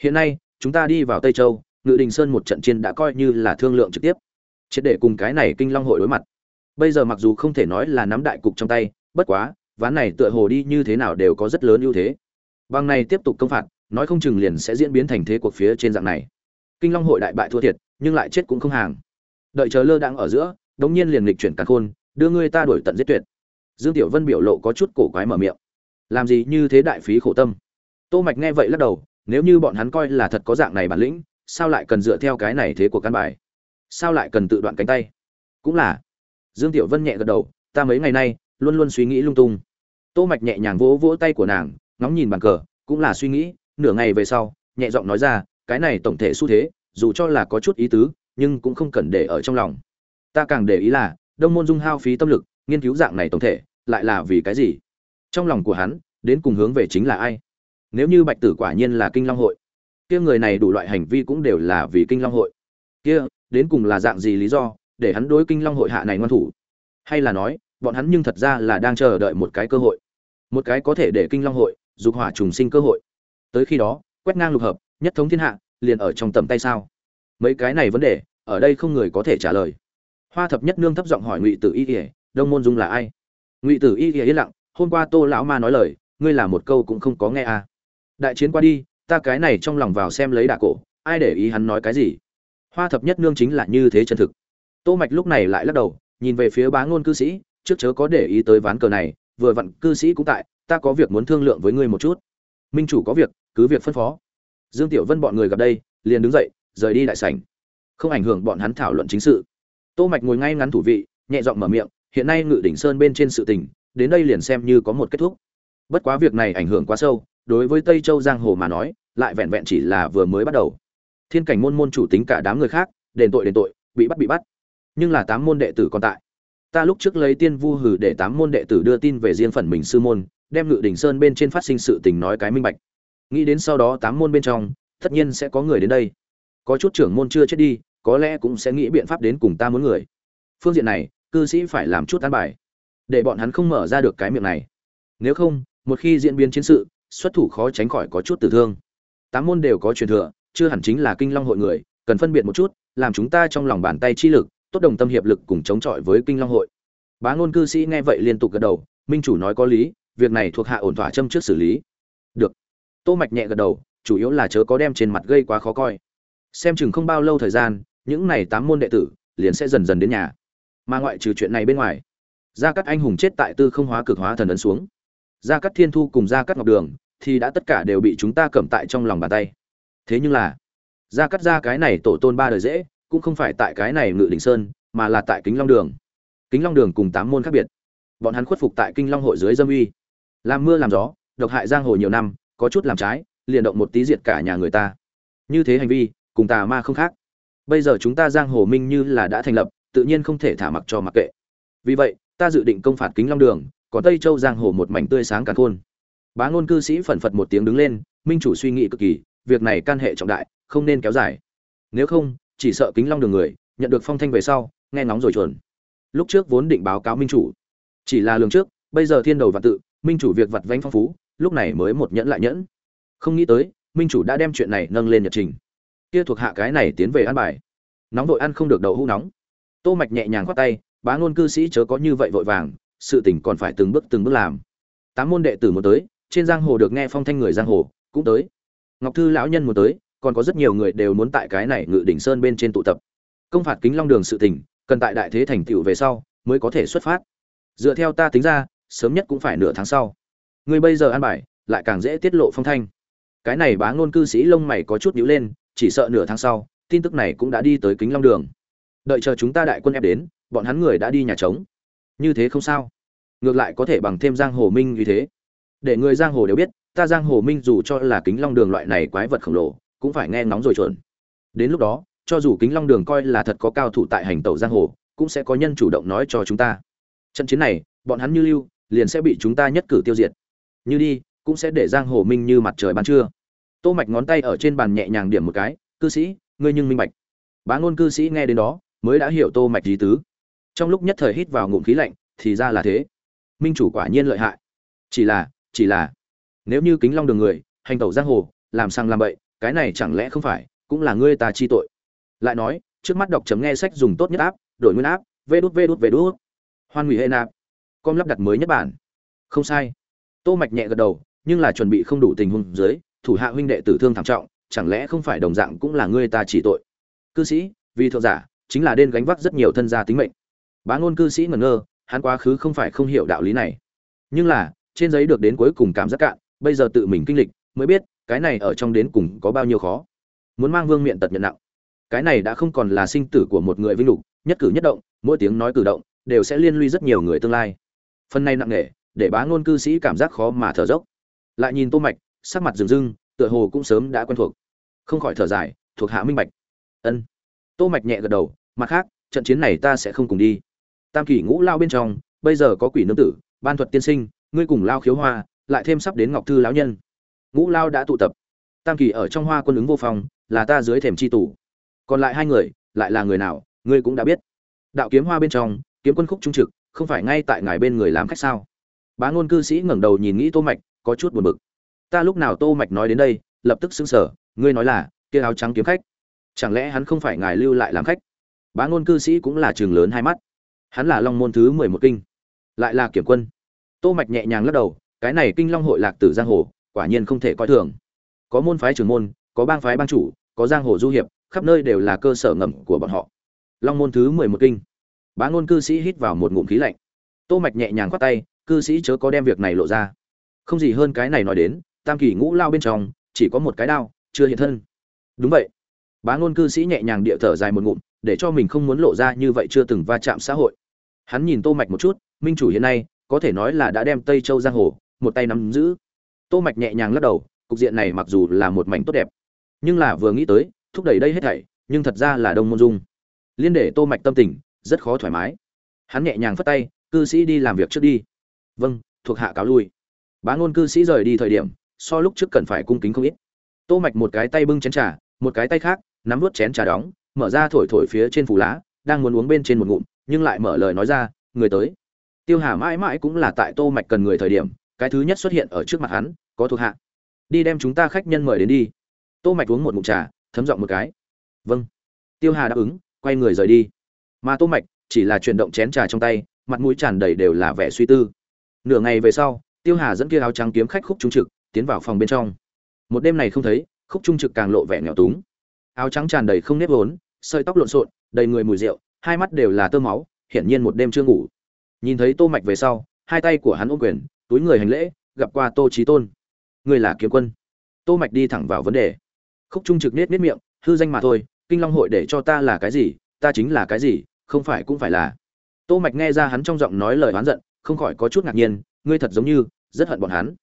hiện nay, chúng ta đi vào tây châu, ngự đình sơn một trận chiến đã coi như là thương lượng trực tiếp triệt để cùng cái này kinh long hội đối mặt. Bây giờ mặc dù không thể nói là nắm đại cục trong tay, bất quá, ván này tựa hồ đi như thế nào đều có rất lớn ưu thế. Bằng này tiếp tục công phạt, nói không chừng liền sẽ diễn biến thành thế cuộc phía trên dạng này. Kinh long hội đại bại thua thiệt, nhưng lại chết cũng không hàng. Đợi chờ lơ đang ở giữa, đống nhiên liền lịch chuyển càn khôn, đưa ngươi ta đuổi tận giết tuyệt. Dương tiểu vân biểu lộ có chút cổ quái mở miệng. Làm gì như thế đại phí khổ tâm. Tô mạch nghe vậy lắc đầu, nếu như bọn hắn coi là thật có dạng này bản lĩnh, sao lại cần dựa theo cái này thế của căn bài? Sao lại cần tự đoạn cánh tay? Cũng là. Dương tiểu vân nhẹ gật đầu, ta mấy ngày nay luôn luôn suy nghĩ lung tung. Tô mạch nhẹ nhàng vỗ vỗ tay của nàng, ngóng nhìn bàn cờ, cũng là suy nghĩ, nửa ngày về sau, nhẹ giọng nói ra, cái này tổng thể xu thế, dù cho là có chút ý tứ, nhưng cũng không cần để ở trong lòng. Ta càng để ý là, đông môn dung hao phí tâm lực, nghiên cứu dạng này tổng thể, lại là vì cái gì? Trong lòng của hắn, đến cùng hướng về chính là ai? Nếu như bạch tử quả nhiên là kinh long hội, kia người này đủ loại hành vi cũng đều là vì kinh long hội. Kia đến cùng là dạng gì lý do để hắn đối kinh long hội hạ này ngoan thủ? Hay là nói, bọn hắn nhưng thật ra là đang chờ đợi một cái cơ hội? Một cái có thể để kinh long hội dục hỏa trùng sinh cơ hội. Tới khi đó, quét ngang lục hợp, nhất thống thiên hạ, liền ở trong tầm tay sao? Mấy cái này vấn đề, ở đây không người có thể trả lời. Hoa thập nhất nương thấp giọng hỏi ngụy tử y ỉa đông môn dung là ai? Ngụy tử y ỉa yên lặng, hôm qua tô lão ma nói lời, ngươi là một câu cũng không có nghe à. đại chiến qua đi, ta cái này trong lòng vào xem lấy đà cổ, ai để ý hắn nói cái gì? Hoa thập nhất nương chính là như thế chân thực. Tô mạch lúc này lại lắc đầu, nhìn về phía bá ngôn cư sĩ, trước chớ có để ý tới ván cờ này, vừa vặn cư sĩ cũng tại, ta có việc muốn thương lượng với ngươi một chút. Minh chủ có việc, cứ việc phân phó. Dương tiểu vân bọn người gặp đây, liền đứng dậy, rời đi đại sảnh. Không ảnh hưởng bọn hắn thảo luận chính sự. Tô mạch ngồi ngay ngắn thủ vị, nhẹ giọng mở miệng, hiện nay ngự đỉnh sơn bên trên sự tình, đến đây liền xem như có một kết thúc. Bất quá việc này ảnh hưởng quá sâu, đối với tây châu giang hồ mà nói, lại vẹn vẹn chỉ là vừa mới bắt đầu thiên cảnh môn môn chủ tính cả đám người khác, đền tội đền tội, bị bắt bị bắt. Nhưng là tám môn đệ tử còn tại. Ta lúc trước lấy tiên vu hử để tám môn đệ tử đưa tin về riêng phần mình sư môn, đem ngự đỉnh sơn bên trên phát sinh sự tình nói cái minh bạch. Nghĩ đến sau đó tám môn bên trong, tất nhiên sẽ có người đến đây. Có chút trưởng môn chưa chết đi, có lẽ cũng sẽ nghĩ biện pháp đến cùng ta muốn người. Phương diện này, cư sĩ phải làm chút an bài, để bọn hắn không mở ra được cái miệng này. Nếu không, một khi diễn biến chiến sự, xuất thủ khó tránh khỏi có chút tử thương. Tám môn đều có truyền thừa chưa hẳn chính là kinh long hội người, cần phân biệt một chút, làm chúng ta trong lòng bàn tay chi lực, tốt đồng tâm hiệp lực cùng chống chọi với kinh long hội. Bá ngôn cư sĩ nghe vậy liên tục gật đầu, minh chủ nói có lý, việc này thuộc hạ ổn thỏa châm trước xử lý. Được. Tô mạch nhẹ gật đầu, chủ yếu là chớ có đem trên mặt gây quá khó coi. Xem chừng không bao lâu thời gian, những này tám môn đệ tử liền sẽ dần dần đến nhà. Mà ngoại trừ chuyện này bên ngoài, gia cát anh hùng chết tại tư không hóa cực hóa thần ấn xuống. Gia cát thiên thu cùng gia cát ngọc đường thì đã tất cả đều bị chúng ta cầm tại trong lòng bàn tay thế nhưng là, ra cắt ra cái này tổ tôn ba đời dễ, cũng không phải tại cái này ngự đỉnh sơn, mà là tại kính long đường. Kính long đường cùng tám môn khác biệt. Bọn hắn khuất phục tại kinh long hội dưới dâm uy. Làm mưa làm gió, độc hại giang hồ nhiều năm, có chút làm trái, liền động một tí diệt cả nhà người ta. Như thế hành vi, cùng tà ma không khác. Bây giờ chúng ta giang hồ minh như là đã thành lập, tự nhiên không thể thả mặc cho mặc kệ. Vì vậy, ta dự định công phạt kính long đường, còn tây châu giang hồ một mảnh tươi sáng cả khôn. Bá ngôn cư sĩ phần phật một tiếng đứng lên, minh chủ suy nghĩ cực kỳ việc này can hệ trọng đại, không nên kéo dài. Nếu không, chỉ sợ kính long đường người, nhận được phong thanh về sau, nghe ngóng rồi chuẩn. Lúc trước vốn định báo cáo minh chủ. Chỉ là lường trước, bây giờ thiên đầu và tự, minh chủ việc vặt vánh phong phú, lúc này mới một nhẫn lại nhẫn. Không nghĩ tới, minh chủ đã đem chuyện này nâng lên nhật trình. Kia thuộc hạ cái này tiến về ăn bài. Nóng vội ăn không được đầu hũ nóng. Tô mạch nhẹ nhàng khoát tay, bá ngôn cư sĩ chớ có như vậy vội vàng, sự tình còn phải từng bước từng bước làm. Tám môn đệ tử muốn tới, trên giang hồ được nghe phong thanh người giang hồ, cũng tới ngọc thư lão nhân muốn tới, còn có rất nhiều người đều muốn tại cái này ngự đỉnh sơn bên trên tụ tập. Công phạt kính long đường sự tình, cần tại đại thế thành tựu về sau mới có thể xuất phát. Dựa theo ta tính ra, sớm nhất cũng phải nửa tháng sau. Người bây giờ an bài, lại càng dễ tiết lộ phong thanh. Cái này bá ngôn cư sĩ lông mày có chút nhíu lên, chỉ sợ nửa tháng sau, tin tức này cũng đã đi tới kính long đường. Đợi chờ chúng ta đại quân ép đến, bọn hắn người đã đi nhà trống. Như thế không sao. Ngược lại có thể bằng thêm giang hồ minh như thế để người giang hồ đều biết, ta giang hồ minh dù cho là kính long đường loại này quái vật khổng lồ, cũng phải nghe nóng rồi chuẩn. Đến lúc đó, cho dù kính long đường coi là thật có cao thủ tại hành tẩu giang hồ, cũng sẽ có nhân chủ động nói cho chúng ta. Trận chiến này, bọn hắn như lưu, liền sẽ bị chúng ta nhất cử tiêu diệt. Như đi, cũng sẽ để giang hồ minh như mặt trời ban trưa. Tô mạch ngón tay ở trên bàn nhẹ nhàng điểm một cái, cư sĩ, ngươi nhưng minh bạch. Bá ngôn cư sĩ nghe đến đó, mới đã hiểu tô mạch ý tứ. Trong lúc nhất thời hít vào ngụm khí lạnh, thì ra là thế. Minh chủ quả nhiên lợi hại. Chỉ là chỉ là, nếu như kính long đường người, hành tẩu giang hồ, làm sang làm bậy, cái này chẳng lẽ không phải, cũng là ngươi ta chi tội. Lại nói, trước mắt đọc chấm nghe sách dùng tốt nhất áp, đổi nguyên áp, vê đút vê đút vê đút. Hoan hủy hệ nạp, com lắp đặt mới nhất bản. Không sai. Tô mạch nhẹ gật đầu, nhưng là chuẩn bị không đủ tình huống dưới, thủ hạ huynh đệ tử thương thảm trọng, chẳng lẽ không phải đồng dạng cũng là ngươi ta chỉ tội? Cư sĩ, vì thượng giả, chính là đen gánh vác rất nhiều thân gia tính mệnh. Bá ngôn cư sĩ ngẩn ngơ, hắn quá khứ không phải không hiểu đạo lý này. Nhưng là trên giấy được đến cuối cùng cảm giác cạn, bây giờ tự mình kinh lịch, mới biết, cái này ở trong đến cùng có bao nhiêu khó. Muốn mang vương miện tật nhận nặng. Cái này đã không còn là sinh tử của một người vinh lục, nhất cử nhất động, mỗi tiếng nói cử động, đều sẽ liên lụy rất nhiều người tương lai. Phần này nặng nề, để bá ngôn cư sĩ cảm giác khó mà thở dốc. Lại nhìn tô mạch, sắc mặt rừng rưng, tựa hồ cũng sớm đã quen thuộc. Không khỏi thở dài, thuộc hạ minh bạch. Ân. Tô mạch nhẹ gật đầu, mặt khác, trận chiến này ta sẽ không cùng đi. Tam kỷ ngũ lao bên trong, bây giờ có quỷ nương tử, ban thuật tiên sinh ngươi cùng lao khiếu hoa, lại thêm sắp đến ngọc thư lão nhân. Ngũ lao đã tụ tập. Tam kỳ ở trong hoa quân ứng vô phòng là ta dưới thềm chi tủ. Còn lại hai người, lại là người nào, ngươi cũng đã biết. Đạo kiếm hoa bên trong, kiếm quân khúc trung trực, không phải ngay tại ngài bên người làm khách sao? Bá ngôn cư sĩ ngẩng đầu nhìn nghĩ tô mạch, có chút buồn bực. Ta lúc nào tô mạch nói đến đây, lập tức xứng sờ, ngươi nói là, kia áo trắng kiếm khách. Chẳng lẽ hắn không phải ngài lưu lại làm khách? Bá ngôn cư sĩ cũng là trường lớn hai mắt. Hắn là long môn thứ mười một kinh, lại là kiểm quân tô mạch nhẹ nhàng lắc đầu, cái này kinh long hội lạc tử giang hồ, quả nhiên không thể coi thường. Có môn phái trưởng môn, có bang phái bang chủ, có giang hồ du hiệp, khắp nơi đều là cơ sở ngầm của bọn họ. Long môn thứ mười một kinh. Bá ngôn cư sĩ hít vào một ngụm khí lạnh. Tô mạch nhẹ nhàng khoát tay, cư sĩ chớ có đem việc này lộ ra. Không gì hơn cái này nói đến, tam kỳ ngũ lao bên trong, chỉ có một cái đao, chưa hiện thân. Đúng vậy. Bá ngôn cư sĩ nhẹ nhàng địa thở dài một ngụm, để cho mình không muốn lộ ra như vậy chưa từng va chạm xã hội. Hắn nhìn tô mạch một chút, minh chủ hiện nay có thể nói là đã đem tây châu giang hồ một tay nắm giữ. Tô mạch nhẹ nhàng lắc đầu, cục diện này mặc dù là một mảnh tốt đẹp, nhưng là vừa nghĩ tới, thúc đẩy đây hết thảy, nhưng thật ra là đông môn dung. Liên để tô mạch tâm tình rất khó thoải mái. Hắn nhẹ nhàng phất tay, cư sĩ đi làm việc trước đi. Vâng thuộc hạ cáo lui. Bá ngôn cư sĩ rời đi thời điểm, so lúc trước cần phải cung kính không ít. Tô mạch một cái tay bưng chén trà, một cái tay khác, nắm nuốt chén trà đóng, mở ra thổi thổi phía trên phủ lá, đang muốn uống bên trên một ngụm, nhưng lại mở lời nói ra, người tới tiêu hà mãi mãi cũng là tại tô mạch cần người thời điểm, cái thứ nhất xuất hiện ở trước mặt hắn, có thuộc hạ. Đi đem chúng ta khách nhân mời đến đi. Tô mạch uống một ngụm trà, thấm giọng một cái. Vâng. Tiêu hà đáp ứng, quay người rời đi. Mà tô mạch, chỉ là chuyển động chén trà trong tay, mặt mũi tràn đầy đều là vẻ suy tư. Nửa ngày về sau, tiêu hà dẫn kia áo trắng kiếm khách khúc trung trực tiến vào phòng bên trong. Một đêm này không thấy, khúc trung trực càng lộ vẻ nghèo túng. Áo trắng tràn đầy không nếp vốn, sợi tóc lộn xộn, đầy người mùi rượu, hai mắt đều là tơ máu, hiển nhiên một đêm chưa ngủ nhìn thấy tô mạch về sau, hai tay của hắn ôm quyền, túi người hành lễ, gặp qua tô trí tôn. Người là kiếm quân. Tô mạch đi thẳng vào vấn đề. Khúc trung trực nết nết miệng, hư danh mà thôi, kinh long hội để cho ta là cái gì, ta chính là cái gì, không phải cũng phải là. Tô mạch nghe ra hắn trong giọng nói lời oán giận, không khỏi có chút ngạc nhiên, ngươi thật giống như, rất hận bọn hắn.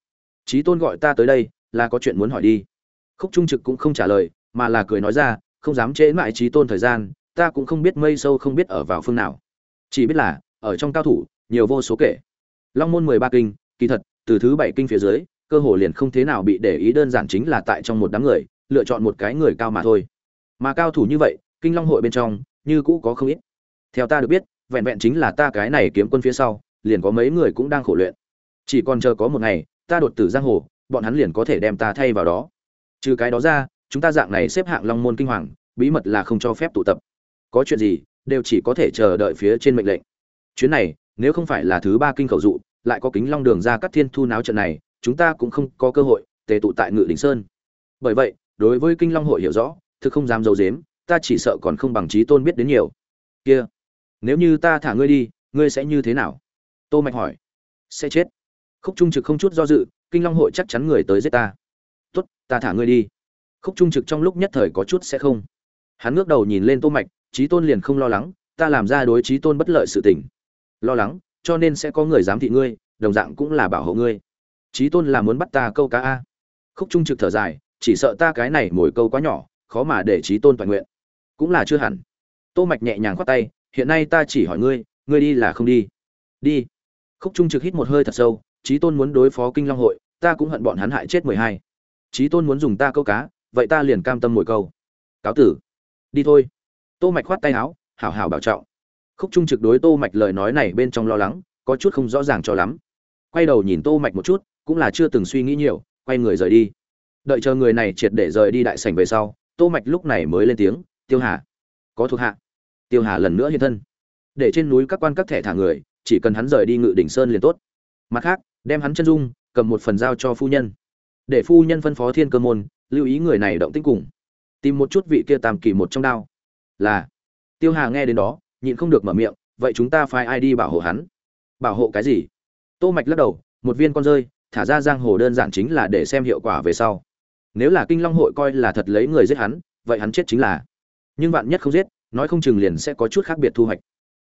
Trí tôn gọi ta tới đây, là có chuyện muốn hỏi đi. Khúc trung trực cũng không trả lời, mà là cười nói ra, không dám trễ mãi trí tôn thời gian, ta cũng không biết mây sâu không biết ở vào phương nào. Chỉ biết là ở trong cao thủ, nhiều vô số kể. Long môn mười ba kinh, kỳ thật, từ thứ bảy kinh phía dưới, cơ hồ liền không thế nào bị để ý đơn giản chính là tại trong một đám người, lựa chọn một cái người cao mà thôi. Mà cao thủ như vậy, kinh long hội bên trong, như cũ có không ít. Theo ta được biết, vẹn vẹn chính là ta cái này kiếm quân phía sau, liền có mấy người cũng đang khổ luyện. Chỉ còn chờ có một ngày, ta đột tử giang hồ, bọn hắn liền có thể đem ta thay vào đó. Trừ cái đó ra, chúng ta dạng này xếp hạng long môn kinh hoàng, bí mật là không cho phép tụ tập. Có chuyện gì, đều chỉ có thể chờ đợi phía trên mệnh lệnh chuyến này, nếu không phải là thứ ba kinh khẩu dụ, lại có kính long đường ra các thiên thu náo trận này, chúng ta cũng không có cơ hội, tề tụ tại ngự đỉnh sơn. Bởi vậy, đối với kinh long hội hiểu rõ, thực không dám dầu dếm ta chỉ sợ còn không bằng trí tôn biết đến nhiều. Kia, nếu như ta thả ngươi đi, ngươi sẽ như thế nào? Tô mạch hỏi. Sẽ chết. Khúc trung trực không chút do dự, kinh long hội chắc chắn người tới giết ta. Tốt, ta thả ngươi đi. Khúc trung trực trong lúc nhất thời có chút sẽ không. Hắn ngước đầu nhìn lên tô mạch, trí tôn liền không lo lắng, ta làm ra đối trí tôn bất lợi sự tình lo lắng, cho nên sẽ có người dám thị ngươi, đồng dạng cũng là bảo hộ ngươi. Trí tôn là muốn bắt ta câu cá a. Khúc trung trực thở dài, chỉ sợ ta cái này mồi câu quá nhỏ, khó mà để trí tôn toàn nguyện. Cũng là chưa hẳn. Tô mạch nhẹ nhàng khoát tay, hiện nay ta chỉ hỏi ngươi ngươi đi là không đi? Đi. Khúc trung trực hít một hơi thật sâu trí tôn muốn đối phó kinh long hội, ta cũng hận bọn hắn hại chết mười hai. Trí tôn muốn dùng ta câu cá, vậy ta liền cam tâm mồi câu. Cáo tử. Đi thôi. Tô mạch khoát tay áo, hảo hảo bảo trọng khúc trung trực đối tô mạch lời nói này bên trong lo lắng, có chút không rõ ràng cho lắm. Quay đầu nhìn tô mạch một chút, cũng là chưa từng suy nghĩ nhiều, quay người rời đi. Đợi chờ người này triệt để rời đi đại sảnh về sau, tô mạch lúc này mới lên tiếng, tiêu hà, có thuộc hạ. Tiêu hà lần nữa hiện thân. Để trên núi các quan các thẻ thả người, chỉ cần hắn rời đi ngự đỉnh sơn liền tốt. Mặt khác, đem hắn chân dung, cầm một phần giao cho phu nhân. Để phu nhân phân phó thiên cơ môn, lưu ý người này động tĩnh cùng. Tìm một chút vị kia tam kỳ một trong đao. Là. Tiêu hà nghe đến đó nhịn không được mở miệng, vậy chúng ta phải ai đi bảo hộ hắn? Bảo hộ cái gì? Tô mạch lắc đầu, một viên con rơi, thả ra giang hồ đơn giản chính là để xem hiệu quả về sau. Nếu là kinh long hội coi là thật lấy người giết hắn, vậy hắn chết chính là. Nhưng bạn nhất không giết, nói không chừng liền sẽ có chút khác biệt thu hoạch.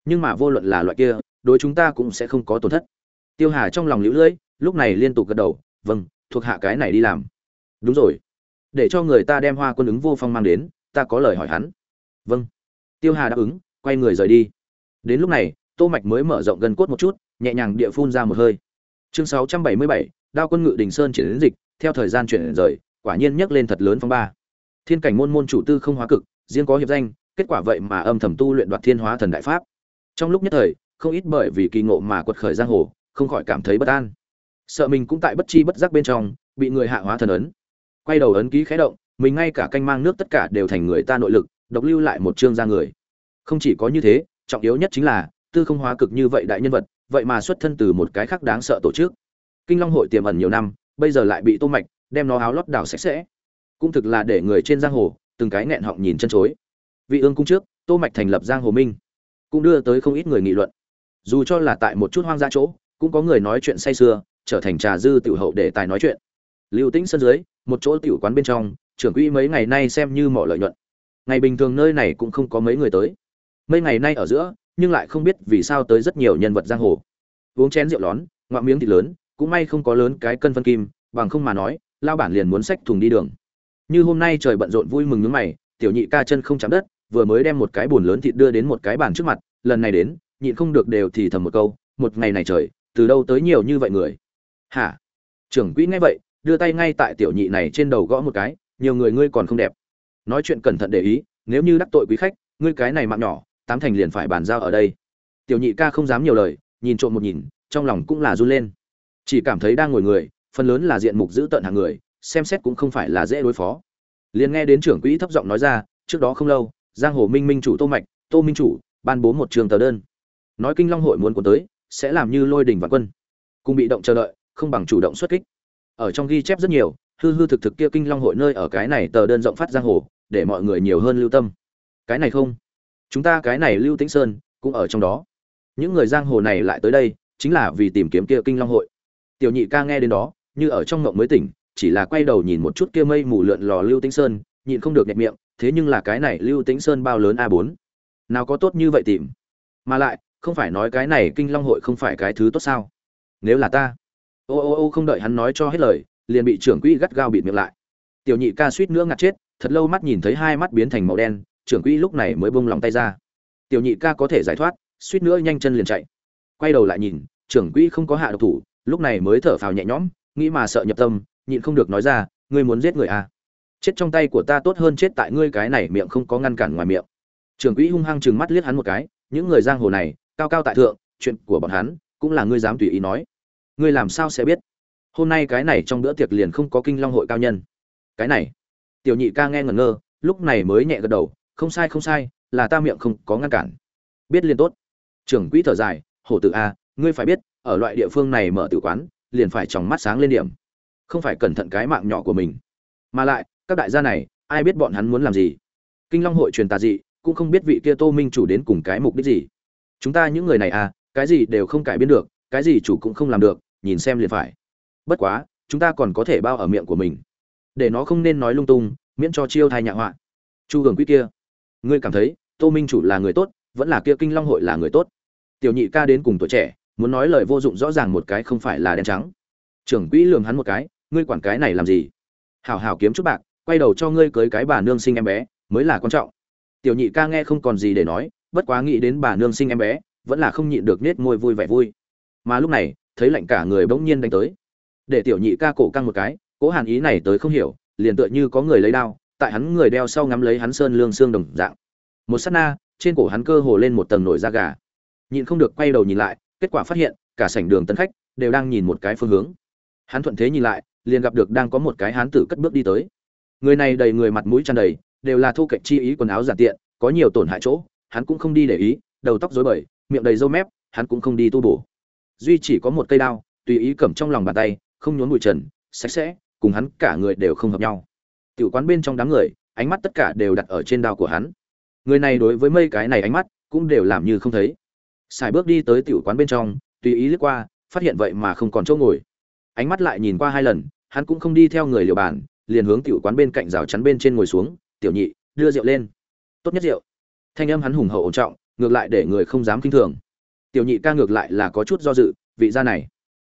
Nhưng mà vô luận là loại kia, đối chúng ta cũng sẽ không có tổn thất. Tiêu hà trong lòng lũ lưỡi, lúc này liên tục gật đầu vâng thuộc hạ cái này đi làm. Đúng rồi. Để cho người ta đem hoa quân ứng vô phong mang đến, ta có lời hỏi hắn. Vâng. Tiêu hà đáp ứng quay người rời đi. Đến lúc này tô mạch mới mở rộng gần cốt một chút nhẹ nhàng địa phun ra một hơi. Chương 677, đao quân ngự đình sơn chuyển đến dịch theo thời gian chuyển rời quả nhiên nhấc lên thật lớn phong ba. Thiên cảnh môn môn chủ tư không hóa cực riêng có hiệp danh kết quả vậy mà âm thầm tu luyện đoạt thiên hóa thần đại pháp. Trong lúc nhất thời không ít bởi vì kỳ ngộ mà quật khởi giang hồ không khỏi cảm thấy bất an. Sợ mình cũng tại bất chi bất giác bên trong bị người hạ hóa thần ấn. Quay đầu ấn ký khẽ động mình ngay cả canh mang nước tất cả đều thành người ta nội lực độc lưu lại một chương ra người không chỉ có như thế, trọng yếu nhất chính là, tư không hóa cực như vậy đại nhân vật, vậy mà xuất thân từ một cái khác đáng sợ tổ chức. Kinh long hội tiềm ẩn nhiều năm, bây giờ lại bị tô mạch, đem nó áo lót đảo sạch sẽ. Cũng thực là để người trên giang hồ, từng cái nghẹn họng nhìn chân chối. Vị ương cung trước, tô mạch thành lập giang hồ minh, cũng đưa tới không ít người nghị luận. Dù cho là tại một chút hoang dã chỗ, cũng có người nói chuyện say sưa, trở thành trà dư tiểu hậu để tài nói chuyện. Lưu tĩnh sân dưới, một chỗ tiểu quán bên trong, trưởng quỹ mấy ngày nay xem như mỏ lợi nhuận. Ngày bình thường nơi này cũng không có mấy người tới mấy ngày nay ở giữa, nhưng lại không biết vì sao tới rất nhiều nhân vật giang hồ. Uống chén rượu lón, ngoạm miếng thịt lớn, cũng may không có lớn cái cân phân kim, bằng không mà nói lao bản liền muốn xách thùng đi đường. Như hôm nay trời bận rộn vui mừng nhướng mày, tiểu nhị ca chân không chạm đất, vừa mới đem một cái bùn lớn thịt đưa đến một cái bàn trước mặt, lần này đến, nhịn không được đều thì thầm một câu, một ngày này trời, từ đâu tới nhiều như vậy người? Hả? Trưởng quỹ nghe vậy, đưa tay ngay tại tiểu nhị này trên đầu gõ một cái, nhiều người ngươi còn không đẹp. Nói chuyện cẩn thận để ý, nếu như đắc tội quý khách, ngươi cái này mạng nhỏ tám thành liền phải bàn giao ở đây. Tiểu nhị ca không dám nhiều lời, nhìn trộm một nhìn, trong lòng cũng là run lên. Chỉ cảm thấy đang ngồi người, phần lớn là diện mục giữ tận hàng người, xem xét cũng không phải là dễ đối phó. Liền nghe đến trưởng quỹ thấp giọng nói ra, trước đó không lâu, giang hồ minh minh chủ tô mạch, tô minh chủ, ban bố một trường tờ đơn. Nói kinh long hội muốn cuốn tới, sẽ làm như lôi đình vạn quân. Cùng bị động chờ đợi, không bằng chủ động xuất kích. Ở trong ghi chép rất nhiều, hư hư thực thực kia kinh long hội nơi ở cái này tờ đơn rộng phát giang hồ, để mọi người nhiều hơn lưu tâm. Cái này không chúng ta cái này lưu tĩnh sơn cũng ở trong đó. Những người giang hồ này lại tới đây, chính là vì tìm kiếm kia kinh long hội. Tiểu nhị ca nghe đến đó, như ở trong ngộng mới tỉnh, chỉ là quay đầu nhìn một chút kia mây mù lượn lò lưu tĩnh sơn, nhịn không được nhẹ miệng, thế nhưng là cái này lưu tĩnh sơn bao lớn a 4 nào có tốt như vậy tìm? Mà lại, không phải nói cái này kinh long hội không phải cái thứ tốt sao? Nếu là ta. Ô ô ô, không đợi hắn nói cho hết lời, liền bị trưởng quỹ gắt gao bịt miệng lại. Tiểu nhị ca suýt nữa ngạt chết, thật lâu mắt nhìn thấy hai mắt biến thành màu đen trưởng quỹ lúc này mới bông lòng tay ra. Tiểu nhị ca có thể giải thoát, suýt nữa nhanh chân liền chạy. Quay đầu lại nhìn, trưởng quỹ không có hạ độc thủ, lúc này mới thở phào nhẹ nhõm, nghĩ mà sợ nhập tâm, nhịn không được nói ra, ngươi muốn giết người à? Chết trong tay của ta tốt hơn chết tại ngươi cái này miệng không có ngăn cản ngoài miệng. Trưởng quỹ hung hăng chừng mắt liếc hắn một cái, những người giang hồ này, cao cao tại thượng, chuyện của bọn hắn cũng là ngươi dám tùy ý nói. Ngươi làm sao sẽ biết? Hôm nay cái này trong bữa tiệc liền không có kinh long hội cao nhân. Cái này? Tiểu nhị ca nghe ngẩn ngơ, lúc này mới nhẹ gật đầu không sai không sai, là ta miệng không có ngăn cản. Biết liền tốt. Trưởng quỹ thở dài, hổ tử a, ngươi phải biết, ở loại địa phương này mở tử quán, liền phải tròng mắt sáng lên điểm. Không phải cẩn thận cái mạng nhỏ của mình. Mà lại, các đại gia này, ai biết bọn hắn muốn làm gì? Kinh long hội truyền tà dị, cũng không biết vị kia tô minh chủ đến cùng cái mục đích gì. Chúng ta những người này à cái gì đều không cải biến được, cái gì chủ cũng không làm được, nhìn xem liền phải. Bất quá, chúng ta còn có thể bao ở miệng của mình. Để nó không nên nói lung tung, miễn cho chiêu thai nhạ họa. Chu hưởng quý kia ngươi cảm thấy, tô minh chủ là người tốt, vẫn là kia kinh long hội là người tốt. Tiểu nhị ca đến cùng tuổi trẻ, muốn nói lời vô dụng rõ ràng một cái không phải là đen trắng. Trưởng quỹ lường hắn một cái, ngươi quản cái này làm gì? Hảo hảo kiếm chút bạc, quay đầu cho ngươi cưới cái bà nương sinh em bé, mới là quan trọng. Tiểu nhị ca nghe không còn gì để nói, bất quá nghĩ đến bà nương sinh em bé, vẫn là không nhịn được nết môi vui vẻ vui. Mà lúc này, thấy lạnh cả người bỗng nhiên đánh tới. Để tiểu nhị ca cổ căng một cái, cố hàn ý này tới không hiểu, liền tựa như có người lấy đao tại hắn người đeo sau ngắm lấy hắn sơn lương xương đồng dạng. Một sát na, trên cổ hắn cơ hồ lên một tầng nổi da gà. Nhịn không được quay đầu nhìn lại, kết quả phát hiện, cả sảnh đường tân khách đều đang nhìn một cái phương hướng. Hắn thuận thế nhìn lại, liền gặp được đang có một cái hán tử cất bước đi tới. Người này đầy người mặt mũi tràn đầy, đều là thu cạnh chi ý quần áo giản tiện, có nhiều tổn hại chỗ, hắn cũng không đi để ý, đầu tóc rối bời, miệng đầy râu mép, hắn cũng không đi tu bổ. Duy chỉ có một cây đao, tùy ý cầm trong lòng bàn tay, không nhốn bụi trần, sạch sẽ, cùng hắn cả người đều không hợp nhau tiểu quán bên trong đám người ánh mắt tất cả đều đặt ở trên đao của hắn. Người này đối với mây cái này ánh mắt cũng đều làm như không thấy. Sài bước đi tới tiểu quán bên trong tùy ý lướt qua phát hiện vậy mà không còn chỗ ngồi. Ánh mắt lại nhìn qua hai lần hắn cũng không đi theo người liều bàn liền hướng tiểu quán bên cạnh rào chắn bên trên ngồi xuống tiểu nhị đưa rượu lên. Tốt nhất rượu. Thanh âm hắn hùng hậu ổn trọng ngược lại để người không dám kinh thường. Tiểu nhị ca ngược lại là có chút do dự vị gia này.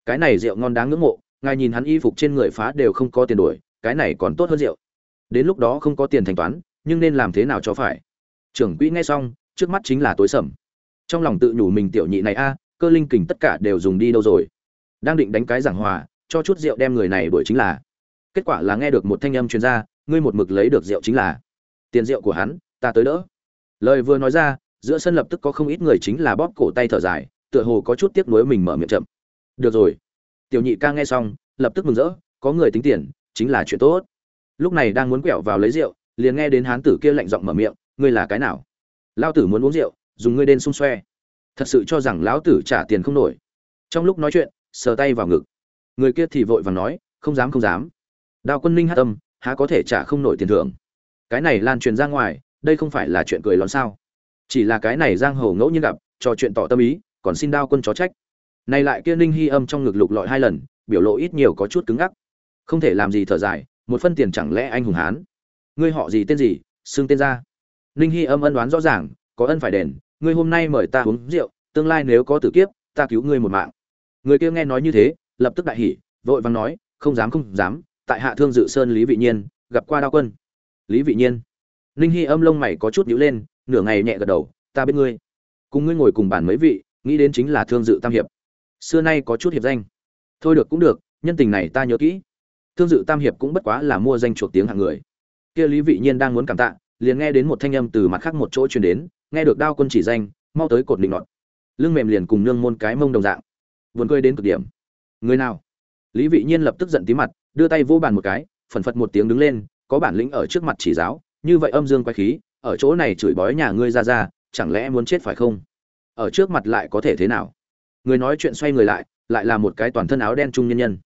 Cái này rượu ngon đáng ngưỡng mộ ngài nhìn hắn y phục trên người phá đều không có tiền đuổi, cái này còn tốt hơn rượu đến lúc đó không có tiền thanh toán, nhưng nên làm thế nào cho phải? Trưởng quỹ nghe xong, trước mắt chính là tối sầm. Trong lòng tự nhủ mình tiểu nhị này a, cơ linh kình tất cả đều dùng đi đâu rồi? Đang định đánh cái giảng hòa, cho chút rượu đem người này đuổi chính là. Kết quả là nghe được một thanh âm chuyên gia ngươi một mực lấy được rượu chính là. Tiền rượu của hắn, ta tới đỡ. Lời vừa nói ra, giữa sân lập tức có không ít người chính là bóp cổ tay thở dài, tựa hồ có chút tiếc nuối mình mở miệng chậm. Được rồi. Tiểu nhị ca nghe xong, lập tức mừng rỡ, có người tính tiền, chính là chuyện tốt lúc này đang muốn quẹo vào lấy rượu, liền nghe đến hán tử kia lạnh giọng mở miệng, ngươi là cái nào? Lao tử muốn uống rượu, dùng ngươi đen xung xoe. Thật sự cho rằng lão tử trả tiền không nổi. Trong lúc nói chuyện, sờ tay vào ngực. Người kia thì vội vàng nói, không dám không dám. Đào quân ninh hát tâm há có thể trả không nổi tiền thưởng? Cái này lan truyền ra ngoài, đây không phải là chuyện cười lón sao? Chỉ là cái này giang hồ ngẫu nhiên gặp, trò chuyện tỏ tâm ý, còn xin đao quân chó trách. Này lại kia ninh hy âm trong ngực lục lọi hai lần, biểu lộ ít nhiều có chút cứng ngắc. Không thể làm gì thở dài một phân tiền chẳng lẽ anh hùng hán? Ngươi họ gì tên gì? Xưng tên ra. Ninh hy âm ân đoán rõ ràng, có ân phải đền, ngươi hôm nay mời ta uống rượu, tương lai nếu có tử kiếp, ta cứu ngươi một mạng. Người kia nghe nói như thế, lập tức đại hỉ, vội vàng nói, không dám không dám, tại hạ thương dự sơn lý vị nhiên, gặp qua đao quân. Lý vị nhiên. Ninh hy âm lông mày có chút nhíu lên, nửa ngày nhẹ gật đầu, ta biết ngươi. Cùng ngươi ngồi cùng bàn mấy vị, nghĩ đến chính là thương dự tam hiệp. Xưa nay có chút hiệp danh. Thôi được cũng được, nhân tình này ta nhớ kỹ thương dự tam hiệp cũng bất quá là mua danh chuộc tiếng hạng người. Kia lý vị nhiên đang muốn cảm tạ, liền nghe đến một thanh âm từ mặt khác một chỗ truyền đến, nghe được đao quân chỉ danh, mau tới cột định nọt. Lưng mềm liền cùng nương môn cái mông đồng dạng. Vườn cười đến cực điểm. Người nào? Lý vị nhiên lập tức giận tí mặt, đưa tay vô bàn một cái, phần phật một tiếng đứng lên, có bản lĩnh ở trước mặt chỉ giáo, như vậy âm dương quay khí, ở chỗ này chửi bói nhà ngươi ra ra, chẳng lẽ muốn chết phải không? Ở trước mặt lại có thể thế nào? Người nói chuyện xoay người lại lại là một cái toàn thân áo đen trung nhân nhân.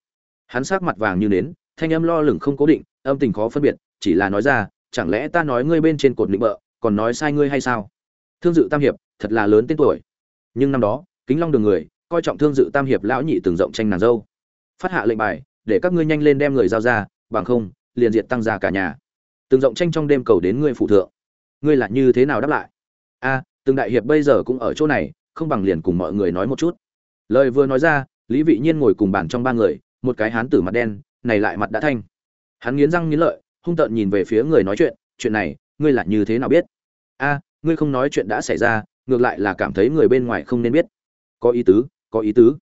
Hắn sắc mặt vàng như nến thanh âm lo lửng không cố định, âm tình khó phân biệt, chỉ là nói ra, chẳng lẽ ta nói ngươi bên trên cột định bợ, còn nói sai ngươi hay sao? Thương dự tam hiệp, thật là lớn tên tuổi. Nhưng năm đó, kính long đường người, coi trọng thương dự tam hiệp lão nhị từng rộng tranh nàng dâu. Phát hạ lệnh bài, để các ngươi nhanh lên đem người giao ra, bằng không, liền diệt tăng ra cả nhà. Từng rộng tranh trong đêm cầu đến ngươi phụ thượng. Ngươi là như thế nào đáp lại? A, từng đại hiệp bây giờ cũng ở chỗ này, không bằng liền cùng mọi người nói một chút. Lời vừa nói ra, lý vị nhiên ngồi cùng bàn trong ba người, một cái hán tử mặt đen này lại mặt đã thanh. Hắn nghiến răng nghiến lợi, hung tợn nhìn về phía người nói chuyện chuyện này, ngươi là như thế nào biết? A, ngươi không nói chuyện đã xảy ra, ngược lại là cảm thấy người bên ngoài không nên biết. Có ý tứ, có ý tứ.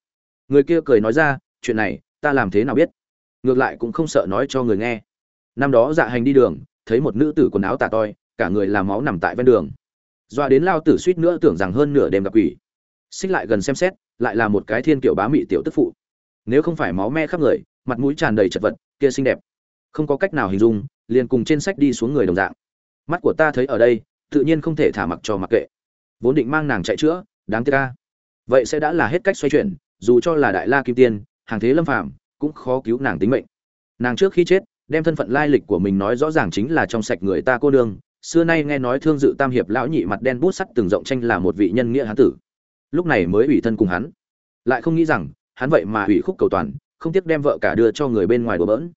Người kia cười nói ra, chuyện này, ta làm thế nào biết? Ngược lại cũng không sợ nói cho người nghe. Năm đó dạ hành đi đường, thấy một nữ tử quần áo tà toi, cả người làm máu nằm tại ven đường. Doa đến lao tử suýt nữa tưởng rằng hơn nửa đêm gặp quỷ. Xích lại gần xem xét, lại là một cái thiên kiểu bá mị tiểu tức phụ. Nếu không phải máu me khắp người mặt mũi tràn đầy chật vật, kia xinh đẹp. Không có cách nào hình dung, liền cùng trên sách đi xuống người đồng dạng. Mắt của ta thấy ở đây, tự nhiên không thể thả mặc cho mặc kệ. Vốn định mang nàng chạy chữa, đáng tiếc ca vậy sẽ đã là hết cách xoay chuyển, dù cho là đại la kim tiên, hàng thế lâm phàm, cũng khó cứu nàng tính mệnh. Nàng trước khi chết, đem thân phận lai lịch của mình nói rõ ràng chính là trong sạch người ta cô đương xưa nay nghe nói thương dự tam hiệp lão nhị mặt đen bút sắt từng rộng tranh là một vị nhân nghĩa hán tử. Lúc này mới ủy thân cùng hắn. Lại không nghĩ rằng, hắn vậy mà ủy khúc cầu toàn không tiếc đem vợ cả đưa cho người bên ngoài đùa bỡn.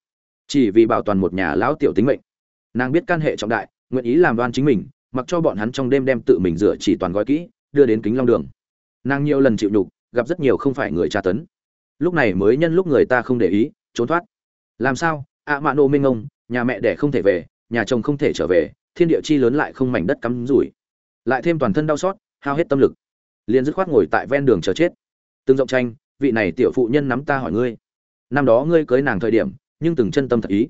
Chỉ vì bảo toàn một nhà lão tiểu tính mệnh. Nàng biết can hệ trọng đại, nguyện ý làm đoan chính mình, mặc cho bọn hắn trong đêm đem tự mình rửa chỉ toàn gói kỹ, đưa đến kính long đường. Nàng nhiều lần chịu nhục, gặp rất nhiều không phải người tra tấn. Lúc này mới nhân lúc người ta không để ý, trốn thoát. Làm sao? Ạ mạ nô minh ông, nhà mẹ đẻ không thể về, nhà chồng không thể trở về, thiên địa chi lớn lại không mảnh đất cắm rủi. Lại thêm toàn thân đau xót, hao hết tâm lực. Liền dứt khoát ngồi tại ven đường chờ chết. Tương rộng tranh, vị này tiểu phụ nhân nắm ta hỏi ngươi năm đó ngươi cưới nàng thời điểm, nhưng từng chân tâm thật ý.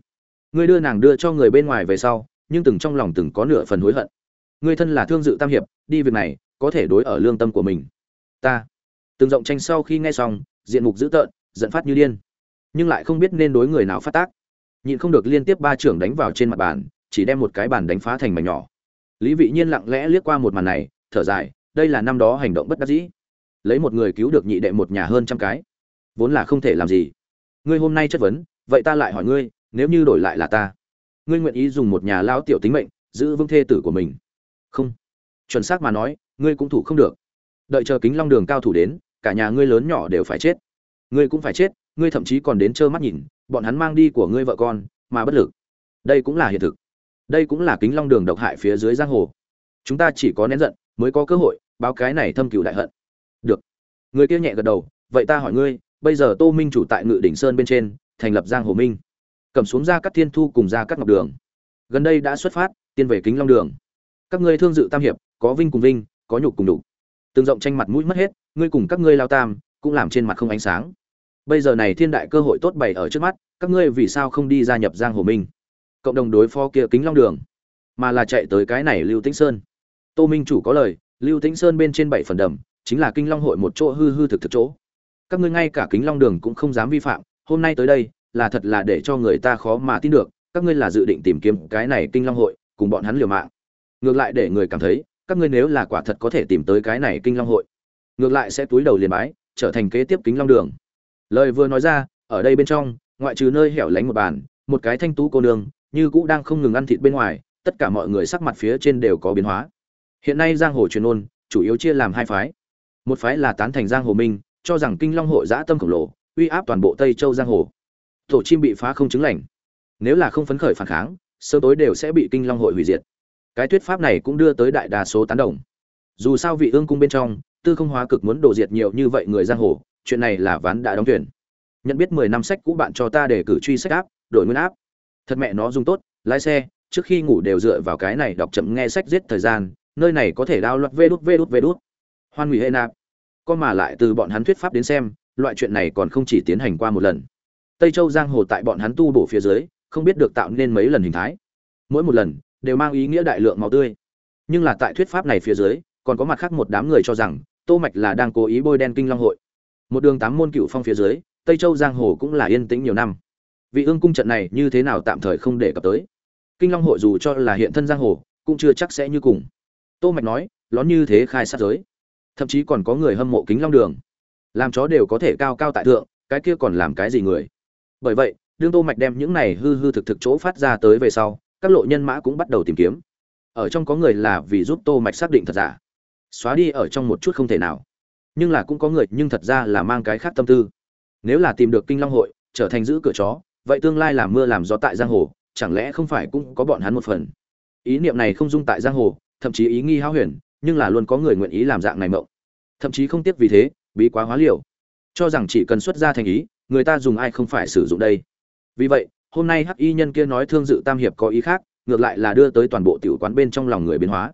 Ngươi đưa nàng đưa cho người bên ngoài về sau, nhưng từng trong lòng từng có nửa phần hối hận. Ngươi thân là thương dự tam hiệp, đi việc này, có thể đối ở lương tâm của mình. Ta. Từng rộng tranh sau khi nghe xong, diện mục dữ tợn, giận phát như điên. Nhưng lại không biết nên đối người nào phát tác. Nhịn không được liên tiếp ba trưởng đánh vào trên mặt bàn, chỉ đem một cái bàn đánh phá thành mảnh nhỏ. Lý vị nhiên lặng lẽ liếc qua một màn này, thở dài, đây là năm đó hành động bất đắc dĩ. Lấy một người cứu được nhị đệ một nhà hơn trăm cái. Vốn là không thể làm gì ngươi hôm nay chất vấn, vậy ta lại hỏi ngươi, nếu như đổi lại là ta, ngươi nguyện ý dùng một nhà lao tiểu tính mệnh, giữ vững thê tử của mình? Không. Chuẩn xác mà nói, ngươi cũng thủ không được. Đợi chờ kính long đường cao thủ đến, cả nhà ngươi lớn nhỏ đều phải chết. Ngươi cũng phải chết, ngươi thậm chí còn đến trơ mắt nhìn, bọn hắn mang đi của ngươi vợ con, mà bất lực. Đây cũng là hiện thực. Đây cũng là kính long đường độc hại phía dưới giang hồ. Chúng ta chỉ có nén giận, mới có cơ hội, báo cái này thâm cửu đại hận. Được. Người kia nhẹ gật đầu, vậy ta hỏi ngươi bây giờ tô minh chủ tại ngự đỉnh sơn bên trên, thành lập giang hồ minh. Cầm xuống ra các thiên thu cùng ra các ngọc đường. Gần đây đã xuất phát tiên về kính long đường. Các ngươi thương dự tam hiệp, có vinh cùng vinh, có nhục cùng đủ từng rộng tranh mặt mũi mất hết, ngươi cùng các ngươi lao tam, cũng làm trên mặt không ánh sáng. Bây giờ này thiên đại cơ hội tốt bày ở trước mắt, các ngươi vì sao không đi gia nhập giang hồ minh? Cộng đồng đối phó kia kính long đường. Mà là chạy tới cái này lưu tĩnh sơn. Tô minh chủ có lời, lưu tĩnh sơn bên trên bảy phần đầm, chính là kinh long hội một chỗ hư hư thực thực chỗ các ngươi ngay cả kính long đường cũng không dám vi phạm, hôm nay tới đây, là thật là để cho người ta khó mà tin được, các ngươi là dự định tìm kiếm cái này kinh long hội, cùng bọn hắn liều mạng. Ngược lại để người cảm thấy, các ngươi nếu là quả thật có thể tìm tới cái này kinh long hội, ngược lại sẽ túi đầu liền bái, trở thành kế tiếp kính long đường. Lời vừa nói ra, ở đây bên trong, ngoại trừ nơi hẻo lánh một bàn, một cái thanh tú cô nương, như cũ đang không ngừng ăn thịt bên ngoài, tất cả mọi người sắc mặt phía trên đều có biến hóa. Hiện nay giang hồ truyền ôn, chủ yếu chia làm hai phái. Một phái là tán thành giang hồ minh cho rằng kinh long hội giã tâm khổng lồ, uy áp toàn bộ tây châu giang hồ. Tổ chim bị phá không chứng lành. Nếu là không phấn khởi phản kháng, sớm tối đều sẽ bị kinh long hội hủy diệt. Cái thuyết pháp này cũng đưa tới đại đa số tán đồng. Dù sao vị ương cung bên trong, tư không hóa cực muốn đổ diệt nhiều như vậy người giang hồ, chuyện này là ván đã đóng tuyển nhận biết mười năm sách cũ bạn cho ta để cử truy sách áp, đổi nguyên áp. Thật mẹ nó dùng tốt, lái xe, trước khi ngủ đều dựa vào cái này đọc chậm nghe sách giết thời gian, nơi này có thể đao loạt vê đút vê đút vê đút. Hoan hủy hệ nạp có mà lại từ bọn hắn thuyết pháp đến xem, loại chuyện này còn không chỉ tiến hành qua một lần. Tây châu giang hồ tại bọn hắn tu bổ phía dưới, không biết được tạo nên mấy lần hình thái. Mỗi một lần, đều mang ý nghĩa đại lượng máu tươi. Nhưng là tại thuyết pháp này phía dưới, còn có mặt khác một đám người cho rằng, tô mạch là đang cố ý bôi đen kinh long hội. Một đường tám môn cựu phong phía dưới, tây châu giang hồ cũng là yên tĩnh nhiều năm. Vị ương cung trận này như thế nào tạm thời không để cập tới. Kinh long hội dù cho là hiện thân giang hồ, cũng chưa chắc sẽ như cùng. Tô mạch nói, lón như thế khai sát giới thậm chí còn có người hâm mộ kính long đường. Làm chó đều có thể cao cao tại thượng, cái kia còn làm cái gì người? Bởi vậy, đương tô mạch đem những này hư hư thực thực chỗ phát ra tới về sau, các lộ nhân mã cũng bắt đầu tìm kiếm. Ở trong có người là vì giúp tô mạch xác định thật giả. Xóa đi ở trong một chút không thể nào. Nhưng là cũng có người, nhưng thật ra là mang cái khác tâm tư. Nếu là tìm được kinh long hội, trở thành giữ cửa chó, vậy tương lai làm mưa làm gió tại giang hồ, chẳng lẽ không phải cũng có bọn hắn một phần? Ý niệm này không dung tại giang hồ, thậm chí ý nghi hao huyền nhưng là luôn có người nguyện ý làm dạng này mộng. Thậm chí không tiếc vì thế, bí quá hóa liều. Cho rằng chỉ cần xuất ra thành ý, người ta dùng ai không phải sử dụng đây. Vì vậy, hôm nay hắc y nhân kia nói thương dự tam hiệp có ý khác, ngược lại là đưa tới toàn bộ tiểu quán bên trong lòng người biến hóa.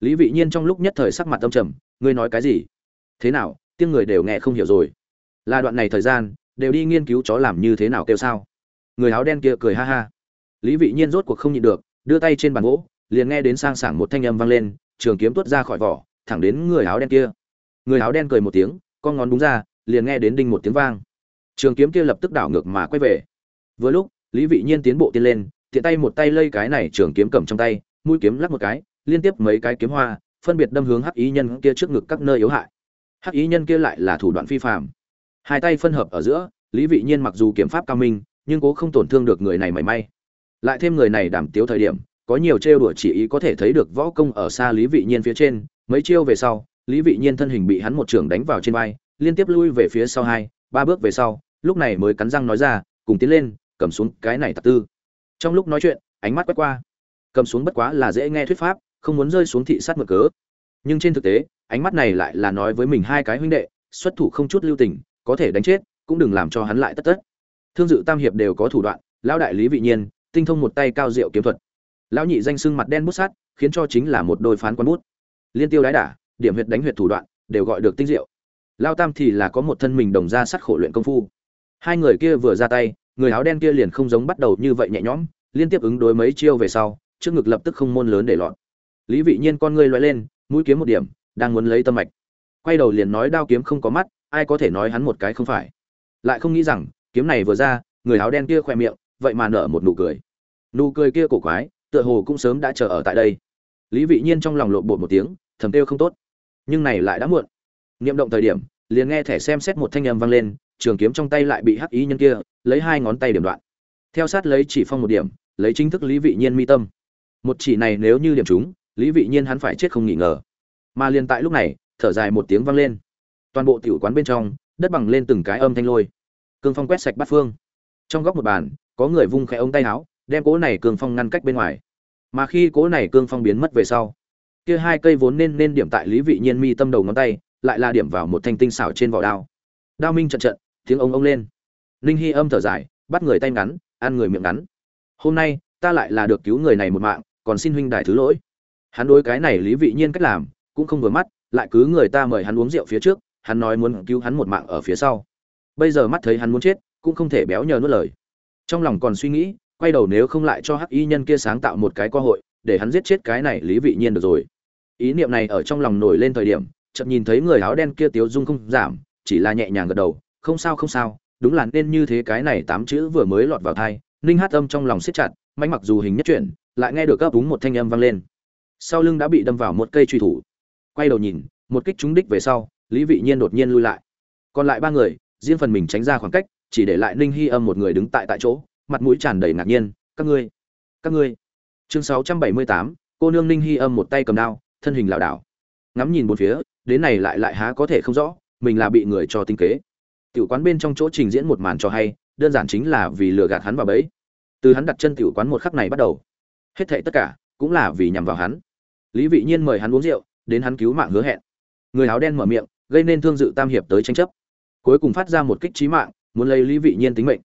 Lý vị nhiên trong lúc nhất thời sắc mặt tâm trầm, ngươi nói cái gì? Thế nào, tiếng người đều nghe không hiểu rồi. Là đoạn này thời gian, đều đi nghiên cứu chó làm như thế nào kêu sao? Người áo đen kia cười ha ha. Lý vị nhiên rốt cuộc không nhịn được, đưa tay trên bàn gỗ, liền nghe đến sang sảng một thanh âm vang lên trường kiếm tuốt ra khỏi vỏ, thẳng đến người áo đen kia. Người áo đen cười một tiếng, con ngón đúng ra, liền nghe đến đinh một tiếng vang. Trường kiếm kia lập tức đảo ngược mà quay về. Vừa lúc, lý vị nhiên tiến bộ tiến lên, tiện tay một tay lây cái này trường kiếm cầm trong tay, mũi kiếm lắc một cái, liên tiếp mấy cái kiếm hoa, phân biệt đâm hướng hắc ý nhân kia trước ngực các nơi yếu hại. Hắc ý nhân kia lại là thủ đoạn phi phàm. Hai tay phân hợp ở giữa, lý vị nhiên mặc dù kiếm pháp cao minh, nhưng cố không tổn thương được người này mảy may. Lại thêm người này đảm tiếu thời điểm có nhiều trêu đùa chỉ ý có thể thấy được võ công ở xa lý vị nhiên phía trên. Mấy chiêu về sau, lý vị nhiên thân hình bị hắn một trường đánh vào trên vai, liên tiếp lui về phía sau hai, ba bước về sau, lúc này mới cắn răng nói ra, cùng tiến lên, cầm xuống cái này tặc tư. Trong lúc nói chuyện, ánh mắt quét qua. Cầm xuống bất quá là dễ nghe thuyết pháp, không muốn rơi xuống thị sát mực cớ. Nhưng trên thực tế, ánh mắt này lại là nói với mình hai cái huynh đệ, xuất thủ không chút lưu tình, có thể đánh chết, cũng đừng làm cho hắn lại tất tất. Thương dự tam hiệp đều có thủ đoạn, lão đại lý vị nhiên, tinh thông một tay cao diệu kiếm thuật lão nhị danh sưng mặt đen bút sắt, khiến cho chính là một đôi phán quán bút. Liên tiêu đái đả, điểm huyệt đánh huyệt thủ đoạn, đều gọi được tinh diệu. Lao tam thì là có một thân mình đồng ra sắt khổ luyện công phu. Hai người kia vừa ra tay, người áo đen kia liền không giống bắt đầu như vậy nhẹ nhõm, liên tiếp ứng đối mấy chiêu về sau, trước ngực lập tức không môn lớn để lọt. Lý vị nhiên con ngươi loay lên, mũi kiếm một điểm, đang muốn lấy tâm mạch. Quay đầu liền nói đao kiếm không có mắt, ai có thể nói hắn một cái không phải. Lại không nghĩ rằng, kiếm này vừa ra, người áo đen kia khoe miệng, vậy mà nở một nụ cười. Nụ cười kia cổ quái tựa hồ cũng sớm đã chờ ở tại đây. Lý vị nhiên trong lòng lộn bột một tiếng, thầm kêu không tốt. Nhưng này lại đã muộn. Niệm động thời điểm, liền nghe thẻ xem xét một thanh âm vang lên, trường kiếm trong tay lại bị hắc ý nhân kia, lấy hai ngón tay điểm đoạn. Theo sát lấy chỉ phong một điểm, lấy chính thức lý vị nhiên mi tâm. Một chỉ này nếu như điểm chúng lý vị nhiên hắn phải chết không nghi ngờ. Mà liền tại lúc này, thở dài một tiếng vang lên. Toàn bộ tiểu quán bên trong, đất bằng lên từng cái âm thanh lôi. Cương phong quét sạch bát phương. Trong góc một bàn, có người vung khẽ ống tay áo đem cỗ này cương phong ngăn cách bên ngoài. Mà khi cỗ này cương phong biến mất về sau, kia hai cây vốn nên nên điểm tại lý vị nhiên mi tâm đầu ngón tay, lại là điểm vào một thanh tinh xảo trên vỏ đao. Đao minh trận trận, tiếng ông ông lên. Linh hy âm thở dài, bắt người tay ngắn, ăn người miệng ngắn. Hôm nay, ta lại là được cứu người này một mạng, còn xin huynh đại thứ lỗi. Hắn đối cái này lý vị nhiên cách làm, cũng không vừa mắt, lại cứ người ta mời hắn uống rượu phía trước, hắn nói muốn cứu hắn một mạng ở phía sau. Bây giờ mắt thấy hắn muốn chết, cũng không thể béo nhờ nuốt lời. Trong lòng còn suy nghĩ quay đầu nếu không lại cho hắc y nhân kia sáng tạo một cái cơ hội, để hắn giết chết cái này lý vị nhiên được rồi. Ý niệm này ở trong lòng nổi lên thời điểm, chợt nhìn thấy người áo đen kia tiếu dung không giảm, chỉ là nhẹ nhàng gật đầu, không sao không sao, đúng là nên như thế cái này tám chữ vừa mới lọt vào thai ninh hát âm trong lòng siết chặt mạnh mặc dù hình nhất chuyển, lại nghe được gấp đúng một thanh âm vang lên. Sau lưng đã bị đâm vào một cây truy thủ. Quay đầu nhìn, một kích trúng đích về sau, lý vị nhiên đột nhiên lui lại. Còn lại ba người, riêng phần mình tránh ra khoảng cách, chỉ để lại ninh hy âm một người đứng tại tại chỗ mặt mũi tràn đầy ngạc nhiên các ngươi các ngươi. Chương 678, cô nương ninh hy âm một tay cầm đao thân hình lảo đảo. Ngắm nhìn một phía đến này lại lại há có thể không rõ mình là bị người cho tinh kế. Tiểu quán bên trong chỗ trình diễn một màn cho hay đơn giản chính là vì lừa gạt hắn vào bẫy. Từ hắn đặt chân tiểu quán một khắc này bắt đầu. Hết thảy tất cả cũng là vì nhằm vào hắn. Lý vị nhiên mời hắn uống rượu đến hắn cứu mạng hứa hẹn. Người áo đen mở miệng gây nên thương dự tam hiệp tới tranh chấp. Cuối cùng phát ra một kích chí mạng muốn lấy lý vị nhiên tính mệnh.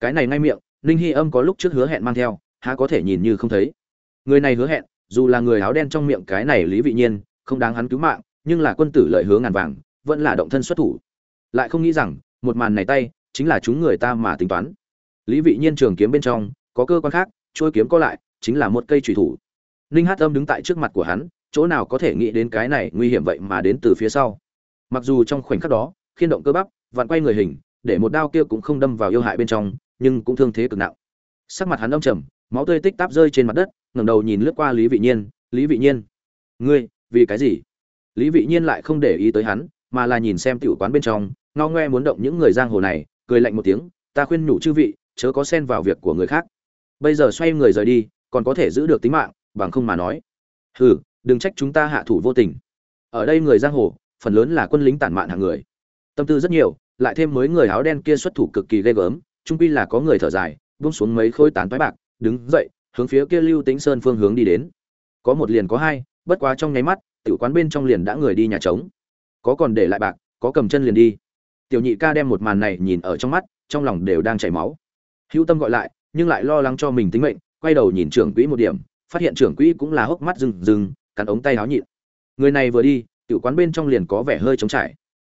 Cái này ngay miệng ninh hy âm có lúc trước hứa hẹn mang theo, há có thể nhìn như không thấy. Người này hứa hẹn, dù là người áo đen trong miệng cái này lý vị nhiên, không đáng hắn cứu mạng, nhưng là quân tử lợi hướng ngàn vàng, vẫn là động thân xuất thủ. Lại không nghĩ rằng, một màn này tay, chính là chúng người ta mà tính toán. Lý vị nhiên trường kiếm bên trong, có cơ quan khác trôi kiếm có lại, chính là một cây trùy thủ. Ninh hát âm đứng tại trước mặt của hắn, chỗ nào có thể nghĩ đến cái này nguy hiểm vậy mà đến từ phía sau. Mặc dù trong khoảnh khắc đó, khiên động cơ bắp, vặn quay người hình, để một đao kia cũng không đâm vào yêu hại bên trong nhưng cũng thương thế cực nặng. Sắc mặt hắn âm trầm, máu tươi tích táp rơi trên mặt đất, ngẩng đầu nhìn lướt qua lý vị nhiên, lý vị nhiên, ngươi, vì cái gì? Lý vị nhiên lại không để ý tới hắn, mà là nhìn xem tiểu quán bên trong, ngao ngoe muốn động những người giang hồ này, cười lạnh một tiếng, ta khuyên nhủ chư vị, chớ có xen vào việc của người khác. Bây giờ xoay người rời đi, còn có thể giữ được tính mạng, bằng không mà nói. Hừ, đừng trách chúng ta hạ thủ vô tình. Ở đây người giang hồ, phần lớn là quân lính tản mạn hạng người. Tâm tư rất nhiều, lại thêm mới người áo đen kia xuất thủ cực kỳ ghê gớm trung quy là có người thở dài, buông xuống mấy khối tán toái bạc, đứng dậy, hướng phía kia lưu tĩnh sơn phương hướng đi đến. Có một liền có hai, bất quá trong nháy mắt, tiểu quán bên trong liền đã người đi nhà trống. Có còn để lại bạc, có cầm chân liền đi. Tiểu nhị ca đem một màn này nhìn ở trong mắt, trong lòng đều đang chảy máu. Hữu tâm gọi lại, nhưng lại lo lắng cho mình tính mệnh, quay đầu nhìn trưởng quỹ một điểm, phát hiện trưởng quỹ cũng là hốc mắt rừng rừng, cắn ống tay áo nhịn. Người này vừa đi, tiểu quán bên trong liền có vẻ hơi trống trải.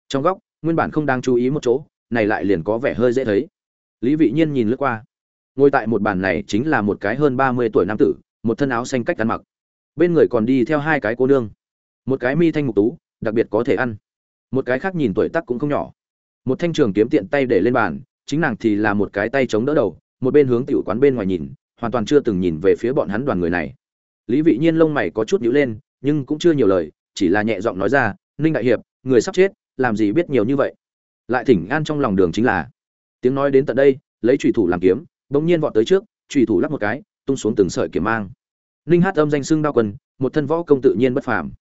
Trong góc, nguyên bản không đang chú ý một chỗ, này lại liền có vẻ hơi dễ thấy lý vị nhiên nhìn lướt qua. Ngồi tại một bàn này chính là một cái hơn ba mươi tuổi nam tử, một thân áo xanh cách ăn mặc. Bên người còn đi theo hai cái cô nương. Một cái mi thanh mục tú, đặc biệt có thể ăn. Một cái khác nhìn tuổi tác cũng không nhỏ. Một thanh trường kiếm tiện tay để lên bàn, chính nàng thì là một cái tay chống đỡ đầu, một bên hướng tiểu quán bên ngoài nhìn, hoàn toàn chưa từng nhìn về phía bọn hắn đoàn người này. Lý vị nhiên lông mày có chút nhíu lên, nhưng cũng chưa nhiều lời, chỉ là nhẹ giọng nói ra, ninh đại hiệp, người sắp chết, làm gì biết nhiều như vậy? Lại thỉnh an trong lòng đường chính là tiếng nói đến tận đây, lấy trùy thủ làm kiếm, bỗng nhiên vọt tới trước trùy thủ lắp một cái, tung xuống từng sợi kiếm mang. Ninh hát âm danh xưng đao quân một thân võ công tự nhiên bất phàm.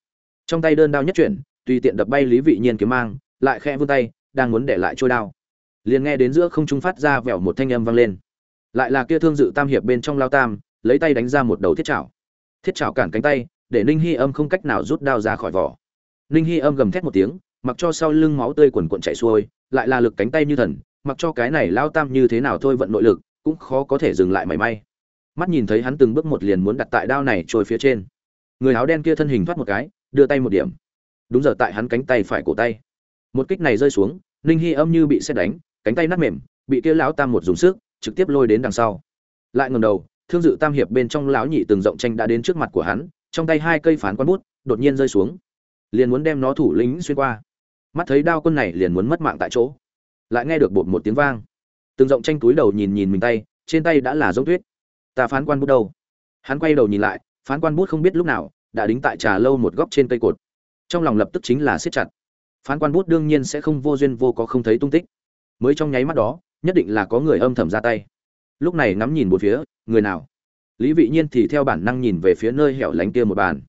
Trong tay đơn đao nhất chuyển, tùy tiện đập bay lý vị nhiên kiếm mang, lại khẽ vươn tay, đang muốn để lại trôi đao. Liền nghe đến giữa không trung phát ra vẻo một thanh âm vang lên. Lại là kia thương dự tam hiệp bên trong lao tam, lấy tay đánh ra một đầu thiết chảo. Thiết chảo cản cánh tay, để ninh hy âm không cách nào rút đao ra khỏi vỏ. Ninh hy âm gầm thét một tiếng, mặc cho sau lưng máu tươi quần quận chạy xuôi, lại là lực cánh tay như thần mặc cho cái này lao tam như thế nào thôi vận nội lực, cũng khó có thể dừng lại mảy may. Mắt nhìn thấy hắn từng bước một liền muốn đặt tại đao này trôi phía trên. Người áo đen kia thân hình thoát một cái, đưa tay một điểm. Đúng giờ tại hắn cánh tay phải cổ tay. Một kích này rơi xuống, ninh hy âm như bị xét đánh, cánh tay nát mềm, bị kia lão tam một dùng sức, trực tiếp lôi đến đằng sau. Lại ngầm đầu, thương dự tam hiệp bên trong lão nhị từng rộng tranh đã đến trước mặt của hắn, trong tay hai cây phán quan bút, đột nhiên rơi xuống. Liền muốn đem nó thủ lĩnh xuyên qua. Mắt thấy đao quân này liền muốn mất mạng tại chỗ lại nghe được bột một tiếng vang. Từng rộng tranh túi đầu nhìn nhìn mình tay, trên tay đã là giống tuyết. Ta phán quan bút đâu? Hắn quay đầu nhìn lại, phán quan bút không biết lúc nào, đã đính tại trà lâu một góc trên cây cột. Trong lòng lập tức chính là siết chặt. Phán quan bút đương nhiên sẽ không vô duyên vô có không thấy tung tích. Mới trong nháy mắt đó, nhất định là có người âm thầm ra tay. Lúc này ngắm nhìn một phía, người nào? Lý vị nhiên thì theo bản năng nhìn về phía nơi hẻo lánh kia một bàn.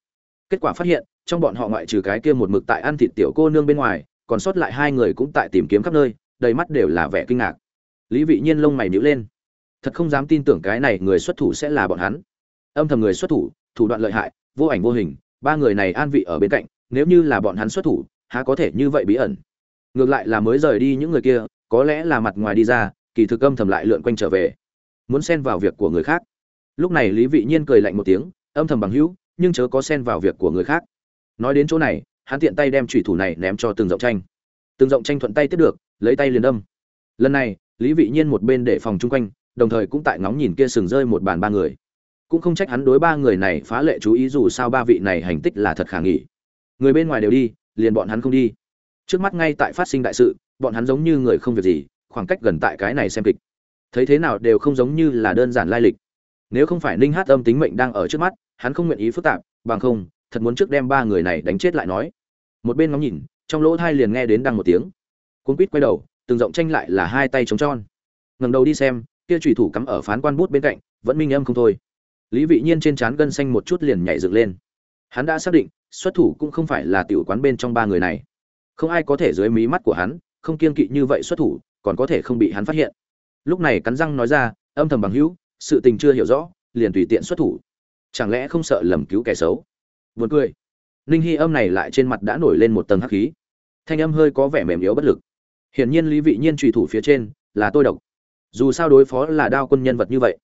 Kết quả phát hiện, trong bọn họ ngoại trừ cái kia một mực tại ăn thịt tiểu cô nương bên ngoài, còn sót lại hai người cũng tại tìm kiếm khắp nơi đầy mắt đều là vẻ kinh ngạc. Lý vị nhiên lông mày nhíu lên. Thật không dám tin tưởng cái này người xuất thủ sẽ là bọn hắn. Âm thầm người xuất thủ thủ đoạn lợi hại, vô ảnh vô hình, ba người này an vị ở bên cạnh, nếu như là bọn hắn xuất thủ, há có thể như vậy bí ẩn? Ngược lại là mới rời đi những người kia, có lẽ là mặt ngoài đi ra, kỳ thực âm thầm lại lượn quanh trở về, muốn xen vào việc của người khác. Lúc này lý vị nhiên cười lạnh một tiếng, âm thầm bằng hữu, nhưng chớ có xen vào việc của người khác. Nói đến chỗ này, hắn tiện tay đem chủy thủ này ném cho từng rộng tranh từng rộng tranh thuận tay tiếp được, lấy tay liền đâm. Lần này, lý vị nhiên một bên để phòng chung quanh, đồng thời cũng tại ngóng nhìn kia sừng rơi một bàn ba người. Cũng không trách hắn đối ba người này phá lệ chú ý dù sao ba vị này hành tích là thật khả nghỉ người bên ngoài đều đi, liền bọn hắn không đi. Trước mắt ngay tại phát sinh đại sự, bọn hắn giống như người không việc gì, khoảng cách gần tại cái này xem kịch. Thấy thế nào đều không giống như là đơn giản lai lịch. Nếu không phải ninh hát âm tính mệnh đang ở trước mắt, hắn không nguyện ý phức tạp, bằng không, thật muốn trước đem ba người này đánh chết lại nói. Một bên ngóng nhìn trong lỗ thai liền nghe đến đằng một tiếng. Cuốn quýt quay đầu, từng rộng tranh lại là hai tay trống tròn. Ngẩng đầu đi xem, kia trùy thủ cắm ở phán quan bút bên cạnh, vẫn minh âm không thôi. Lý vị nhiên trên trán gân xanh một chút liền nhảy dựng lên. Hắn đã xác định, xuất thủ cũng không phải là tiểu quán bên trong ba người này. Không ai có thể dưới mí mắt của hắn, không kiên kỵ như vậy xuất thủ, còn có thể không bị hắn phát hiện. Lúc này cắn răng nói ra, âm thầm bằng hữu, sự tình chưa hiểu rõ, liền tùy tiện xuất thủ. Chẳng lẽ không sợ lầm cứu kẻ xấu? Buồn cười. Ninh Hi âm này lại trên mặt đã nổi lên một tầng hắc khí. Thanh âm hơi có vẻ mềm yếu bất lực. Hiển nhiên Lý Vị Nhiên trùy thủ phía trên là tôi độc. Dù sao đối phó là đao quân nhân vật như vậy,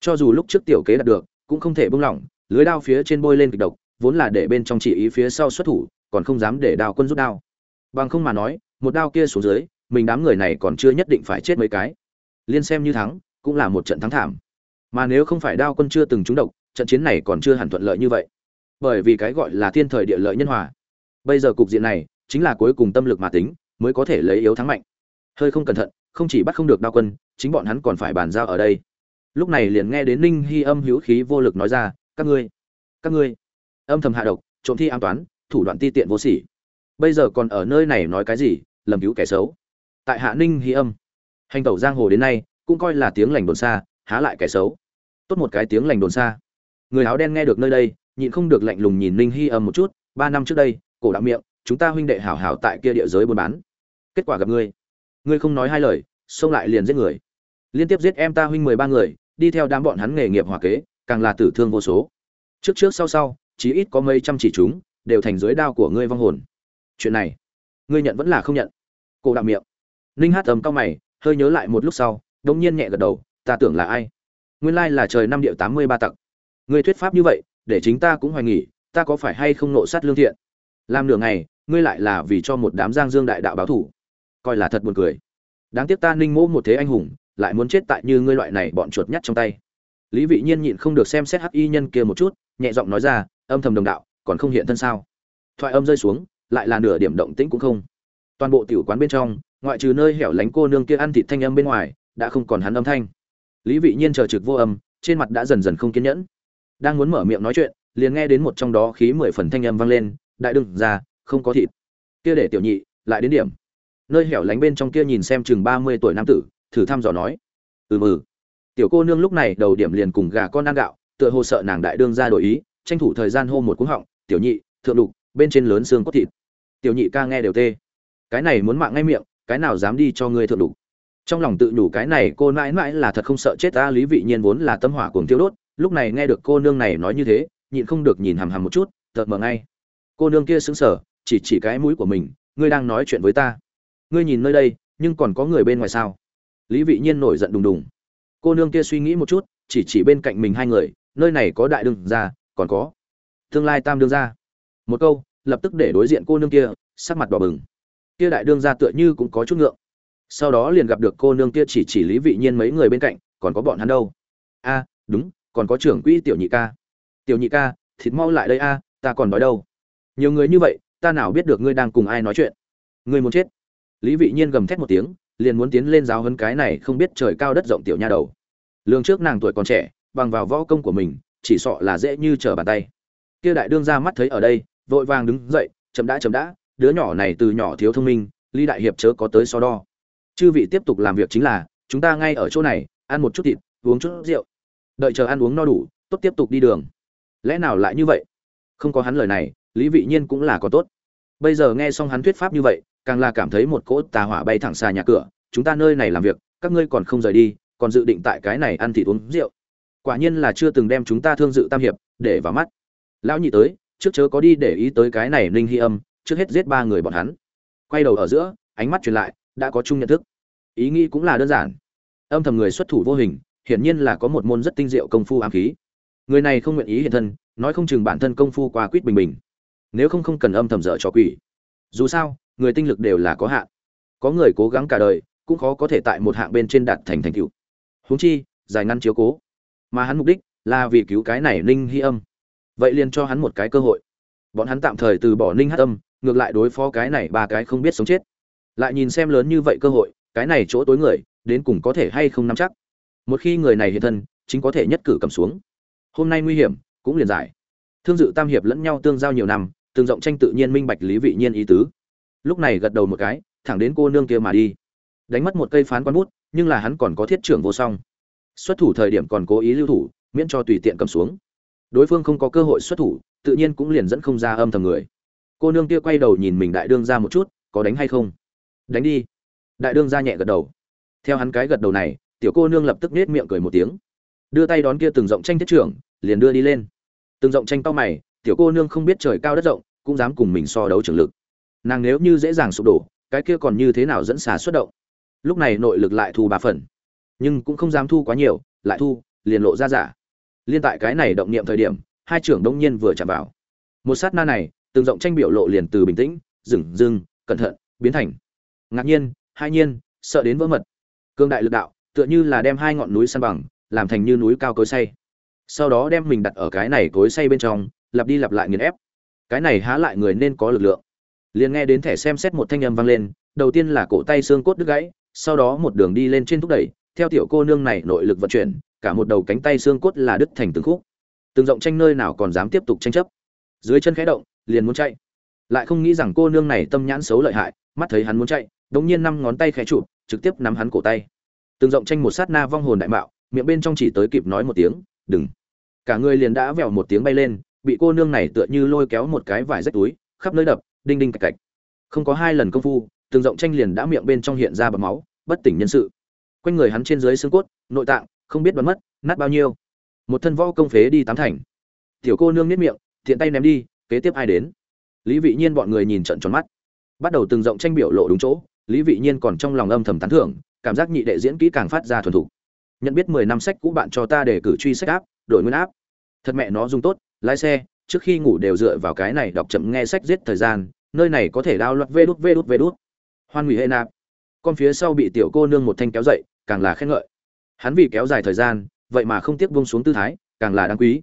cho dù lúc trước tiểu kế đạt được, cũng không thể buông lỏng, lưới đao phía trên bôi lên kịch độc, vốn là để bên trong chỉ ý phía sau xuất thủ, còn không dám để đao quân rút đao bằng không mà nói một đao kia xuống dưới mình đám người này còn chưa nhất định phải chết mấy cái liên xem như thắng cũng là một trận thắng thảm mà nếu không phải đao quân chưa từng trúng độc trận chiến này còn chưa hẳn thuận lợi như vậy bởi vì cái gọi là thiên thời địa lợi nhân hòa. Bây giờ cục diện này chính là cuối cùng tâm lực mà tính, mới có thể lấy yếu thắng mạnh. Hơi không cẩn thận, không chỉ bắt không được đao quân, chính bọn hắn còn phải bàn giao ở đây. Lúc này liền nghe đến ninh hy âm hữu khí vô lực nói ra, các ngươi các ngươi. Âm thầm hạ độc, trộm thi an toán, thủ đoạn ti tiện vô sỉ. Bây giờ còn ở nơi này nói cái gì, lầm cứu kẻ xấu. Tại hạ ninh hy âm, hành tẩu giang hồ đến nay, cũng coi là tiếng lành đồn xa, há lại kẻ xấu. Tốt một cái tiếng lành đồn xa. Người áo đen nghe được nơi đây nhịn không được lạnh lùng nhìn ninh Hi âm một chút, ba năm trước đây, cổ đạo miệng, chúng ta huynh đệ hảo hảo tại kia địa giới buôn bán. Kết quả gặp ngươi. Ngươi không nói hai lời, xông lại liền giết người. Liên tiếp giết em ta huynh mười ba người, đi theo đám bọn hắn nghề nghiệp hòa kế, càng là tử thương vô số. Trước trước sau sau, chí ít có mấy trăm chỉ chúng, đều thành dưới đao của ngươi vong hồn. Chuyện này, ngươi nhận vẫn là không nhận. Cổ đạo miệng. Ninh hát ầm cao mày, hơi nhớ lại một lúc sau, đống nhiên nhẹ gật đầu, ta tưởng là ai? Nguyên lai là trời năm điệu tám mươi ba tặc. Ngươi thuyết pháp như vậy để chính ta cũng hoài nghỉ, ta có phải hay không nộ sát lương thiện? Làm nửa ngày, ngươi lại là vì cho một đám giang dương đại đạo báo thủ. Coi là thật buồn cười. Đáng tiếc ta ninh mỗ một thế anh hùng, lại muốn chết tại như ngươi loại này bọn chuột nhắt trong tay. Lý vị nhiên nhịn không được xem xét hắc y nhân kia một chút, nhẹ giọng nói ra, âm thầm đồng đạo, còn không hiện thân sao? Thoại âm rơi xuống, lại là nửa điểm động tĩnh cũng không. Toàn bộ tiểu quán bên trong, ngoại trừ nơi hẻo lánh cô nương kia ăn thịt thanh âm bên ngoài, đã không còn hắn âm thanh. Lý vị nhiên chờ trực vô âm, trên mặt đã dần dần không kiên nhẫn đang muốn mở miệng nói chuyện liền nghe đến một trong đó khí mười phần thanh âm vang lên đại đừng ra không có thịt. Kia để tiểu nhị lại đến điểm. Nơi hẻo lánh bên trong kia nhìn xem chừng ba mươi tuổi nam tử thử thăm dò nói ừ mừ. Tiểu cô nương lúc này đầu điểm liền cùng gà con ăn gạo tựa hồ sợ nàng đại đương ra đổi ý tranh thủ thời gian hô một cuống họng tiểu nhị thượng lục bên trên lớn xương cốt thịt. Tiểu nhị ca nghe đều tê. Cái này muốn mạng ngay miệng cái nào dám đi cho ngươi thượng lục, trong lòng tự nhủ cái này cô mãi mãi là thật không sợ chết ta lý vị nhiên vốn là tâm hỏa cuồng tiêu đốt lúc này nghe được cô nương này nói như thế, nhịn không được nhìn hằm hằm một chút tợt mở ngay. Cô nương kia sững sờ, chỉ chỉ cái mũi của mình, ngươi đang nói chuyện với ta. Ngươi nhìn nơi đây, nhưng còn có người bên ngoài sao? Lý vị nhiên nổi giận đùng đùng. Cô nương kia suy nghĩ một chút, chỉ chỉ bên cạnh mình hai người, nơi này có đại đương gia, còn có tương lai tam đương gia. Một câu, lập tức để đối diện cô nương kia, sắc mặt đỏ bừng. Kia đại đương gia tựa như cũng có chút ngượng. Sau đó liền gặp được cô nương kia chỉ chỉ lý vị nhiên mấy người bên cạnh, còn có bọn hắn đâu? A, đúng còn có trưởng quỹ tiểu nhị ca. Tiểu nhị ca, thịt mau lại đây a, ta còn nói đâu. Nhiều người như vậy, ta nào biết được ngươi đang cùng ai nói chuyện. Ngươi muốn chết. Lý vị nhiên gầm thét một tiếng, liền muốn tiến lên giáo hấn cái này không biết trời cao đất rộng tiểu nha đầu. Lương trước nàng tuổi còn trẻ, bằng vào võ công của mình, chỉ sọ là dễ như trở bàn tay. Kia đại đương ra mắt thấy ở đây, vội vàng đứng dậy, chậm đã chậm đã, đứa nhỏ này từ nhỏ thiếu thông minh, lý đại hiệp chớ có tới so đo. Chư vị tiếp tục làm việc chính là, chúng ta ngay ở chỗ này, ăn một chút thịt, uống chút rượu đợi chờ ăn uống no đủ, tốt tiếp tục đi đường. Lẽ nào lại như vậy? Không có hắn lời này, lý vị nhiên cũng là có tốt. Bây giờ nghe xong hắn thuyết pháp như vậy, càng là cảm thấy một cỗ tà hỏa bay thẳng xa nhà cửa, chúng ta nơi này làm việc, các ngươi còn không rời đi, còn dự định tại cái này ăn thịt uống rượu. Quả nhiên là chưa từng đem chúng ta thương dự tam hiệp, để vào mắt. Lão nhị tới, trước chớ có đi để ý tới cái này Linh hy âm, trước hết giết ba người bọn hắn. Quay đầu ở giữa, ánh mắt truyền lại, đã có chung nhận thức. Ý nghĩ cũng là đơn giản. Âm thầm người xuất thủ vô hình hiển nhiên là có một môn rất tinh diệu công phu ám khí. Người này không nguyện ý hiện thân, nói không chừng bản thân công phu qua quýt bình bình. Nếu không không cần âm thầm dở cho quỷ. Dù sao, người tinh lực đều là có hạn. Có người cố gắng cả đời, cũng khó có thể tại một hạng bên trên đạt thành thành tựu. Huống chi dài ngăn chiếu cố. Mà hắn mục đích là vì cứu cái này ninh hy âm. Vậy liền cho hắn một cái cơ hội. Bọn hắn tạm thời từ bỏ ninh hát âm, ngược lại đối phó cái này ba cái không biết sống chết. Lại nhìn xem lớn như vậy cơ hội, cái này chỗ tối người, đến cùng có thể hay không nắm chắc một khi người này hiện thân, chính có thể nhất cử cầm xuống. Hôm nay nguy hiểm, cũng liền giải. Thương dự tam hiệp lẫn nhau tương giao nhiều năm tương rộng tranh tự nhiên minh bạch lý vị nhiên ý tứ. Lúc này gật đầu một cái, thẳng đến cô nương kia mà đi. Đánh mất một cây phán quan bút, nhưng là hắn còn có thiết trưởng vô song. Xuất thủ thời điểm còn cố ý lưu thủ, miễn cho tùy tiện cầm xuống. Đối phương không có cơ hội xuất thủ, tự nhiên cũng liền dẫn không ra âm thầm người. Cô nương kia quay đầu nhìn mình đại đương ra một chút, có đánh hay không? Đánh đi. Đại đương ra nhẹ gật đầu. Theo hắn cái gật đầu này tiểu cô nương lập tức nết miệng cười một tiếng. Đưa tay đón kia từng rộng tranh thiết trưởng liền đưa đi lên. Từng rộng tranh to mày tiểu cô nương không biết trời cao đất rộng cũng dám cùng mình so đấu trường lực. Nàng nếu như dễ dàng sụp đổ cái kia còn như thế nào dẫn xà xuất động? Lúc này nội lực lại thu ba phần. Nhưng cũng không dám thu quá nhiều lại thu liền lộ ra giả. Liên tại cái này động niệm thời điểm hai trưởng đông nhiên vừa chạm vào. Một sát na này từng rộng tranh biểu lộ liền từ bình tĩnh dừng dừng, cẩn thận biến thành. Ngạc nhiên hai nhiên sợ đến vỡ mật. Cương đại lực đạo tựa như là đem hai ngọn núi san bằng, làm thành như núi cao cối say sau đó đem mình đặt ở cái này cối say bên trong, lặp đi lặp lại nghiền ép. Cái này há lại người nên có lực lượng. Liền nghe đến thẻ xem xét một thanh âm vang lên, đầu tiên là cổ tay xương cốt đứt gãy, sau đó một đường đi lên trên thúc đẩy, theo tiểu cô nương này nội lực vận chuyển, cả một đầu cánh tay xương cốt là đứt thành từng khúc. Từng rộng tranh nơi nào còn dám tiếp tục tranh chấp. Dưới chân khẽ động, liền muốn chạy. Lại không nghĩ rằng cô nương này tâm nhãn xấu lợi hại, mắt thấy hắn muốn chạy đống nhiên năm ngón tay khẽ chụp, trực tiếp nắm hắn cổ tay từng rộng tranh một sát na vong hồn đại mạo, miệng bên trong chỉ tới kịp nói một tiếng, đừng. Cả người liền đã vèo một tiếng bay lên, bị cô nương này tựa như lôi kéo một cái vải rách túi, khắp nơi đập, đinh đinh cạch cạch. Không có hai lần công phu, từng rộng tranh liền đã miệng bên trong hiện ra bầm máu, bất tỉnh nhân sự. Quanh người hắn trên dưới xương cốt, nội tạng, không biết bắn mất, nát bao nhiêu. Một thân võ công phế đi tám thành. Tiểu cô nương nếp miệng thiện tay ném đi, kế tiếp ai đến? Lý vị nhiên bọn người nhìn trận tròn mắt. Bắt đầu từng rộng tranh biểu lộ đúng chỗ, lý vị nhiên còn trong lòng âm thầm tán thưởng cảm giác nhị đệ diễn kỹ càng phát ra thuần thục. Nhận biết mười năm sách cũ bạn cho ta để cử truy sách áp, đổi nguyên áp. Thật mẹ nó dùng tốt, lái xe, trước khi ngủ đều dựa vào cái này đọc chậm nghe sách giết thời gian, nơi này có thể đao loạt vê đút vê đút vê đút. Hoan hủy hệ nạp. Con phía sau bị tiểu cô nương một thanh kéo dậy, càng là khen ngợi. Hắn vì kéo dài thời gian, vậy mà không tiếc buông xuống tư thái, càng là đáng quý.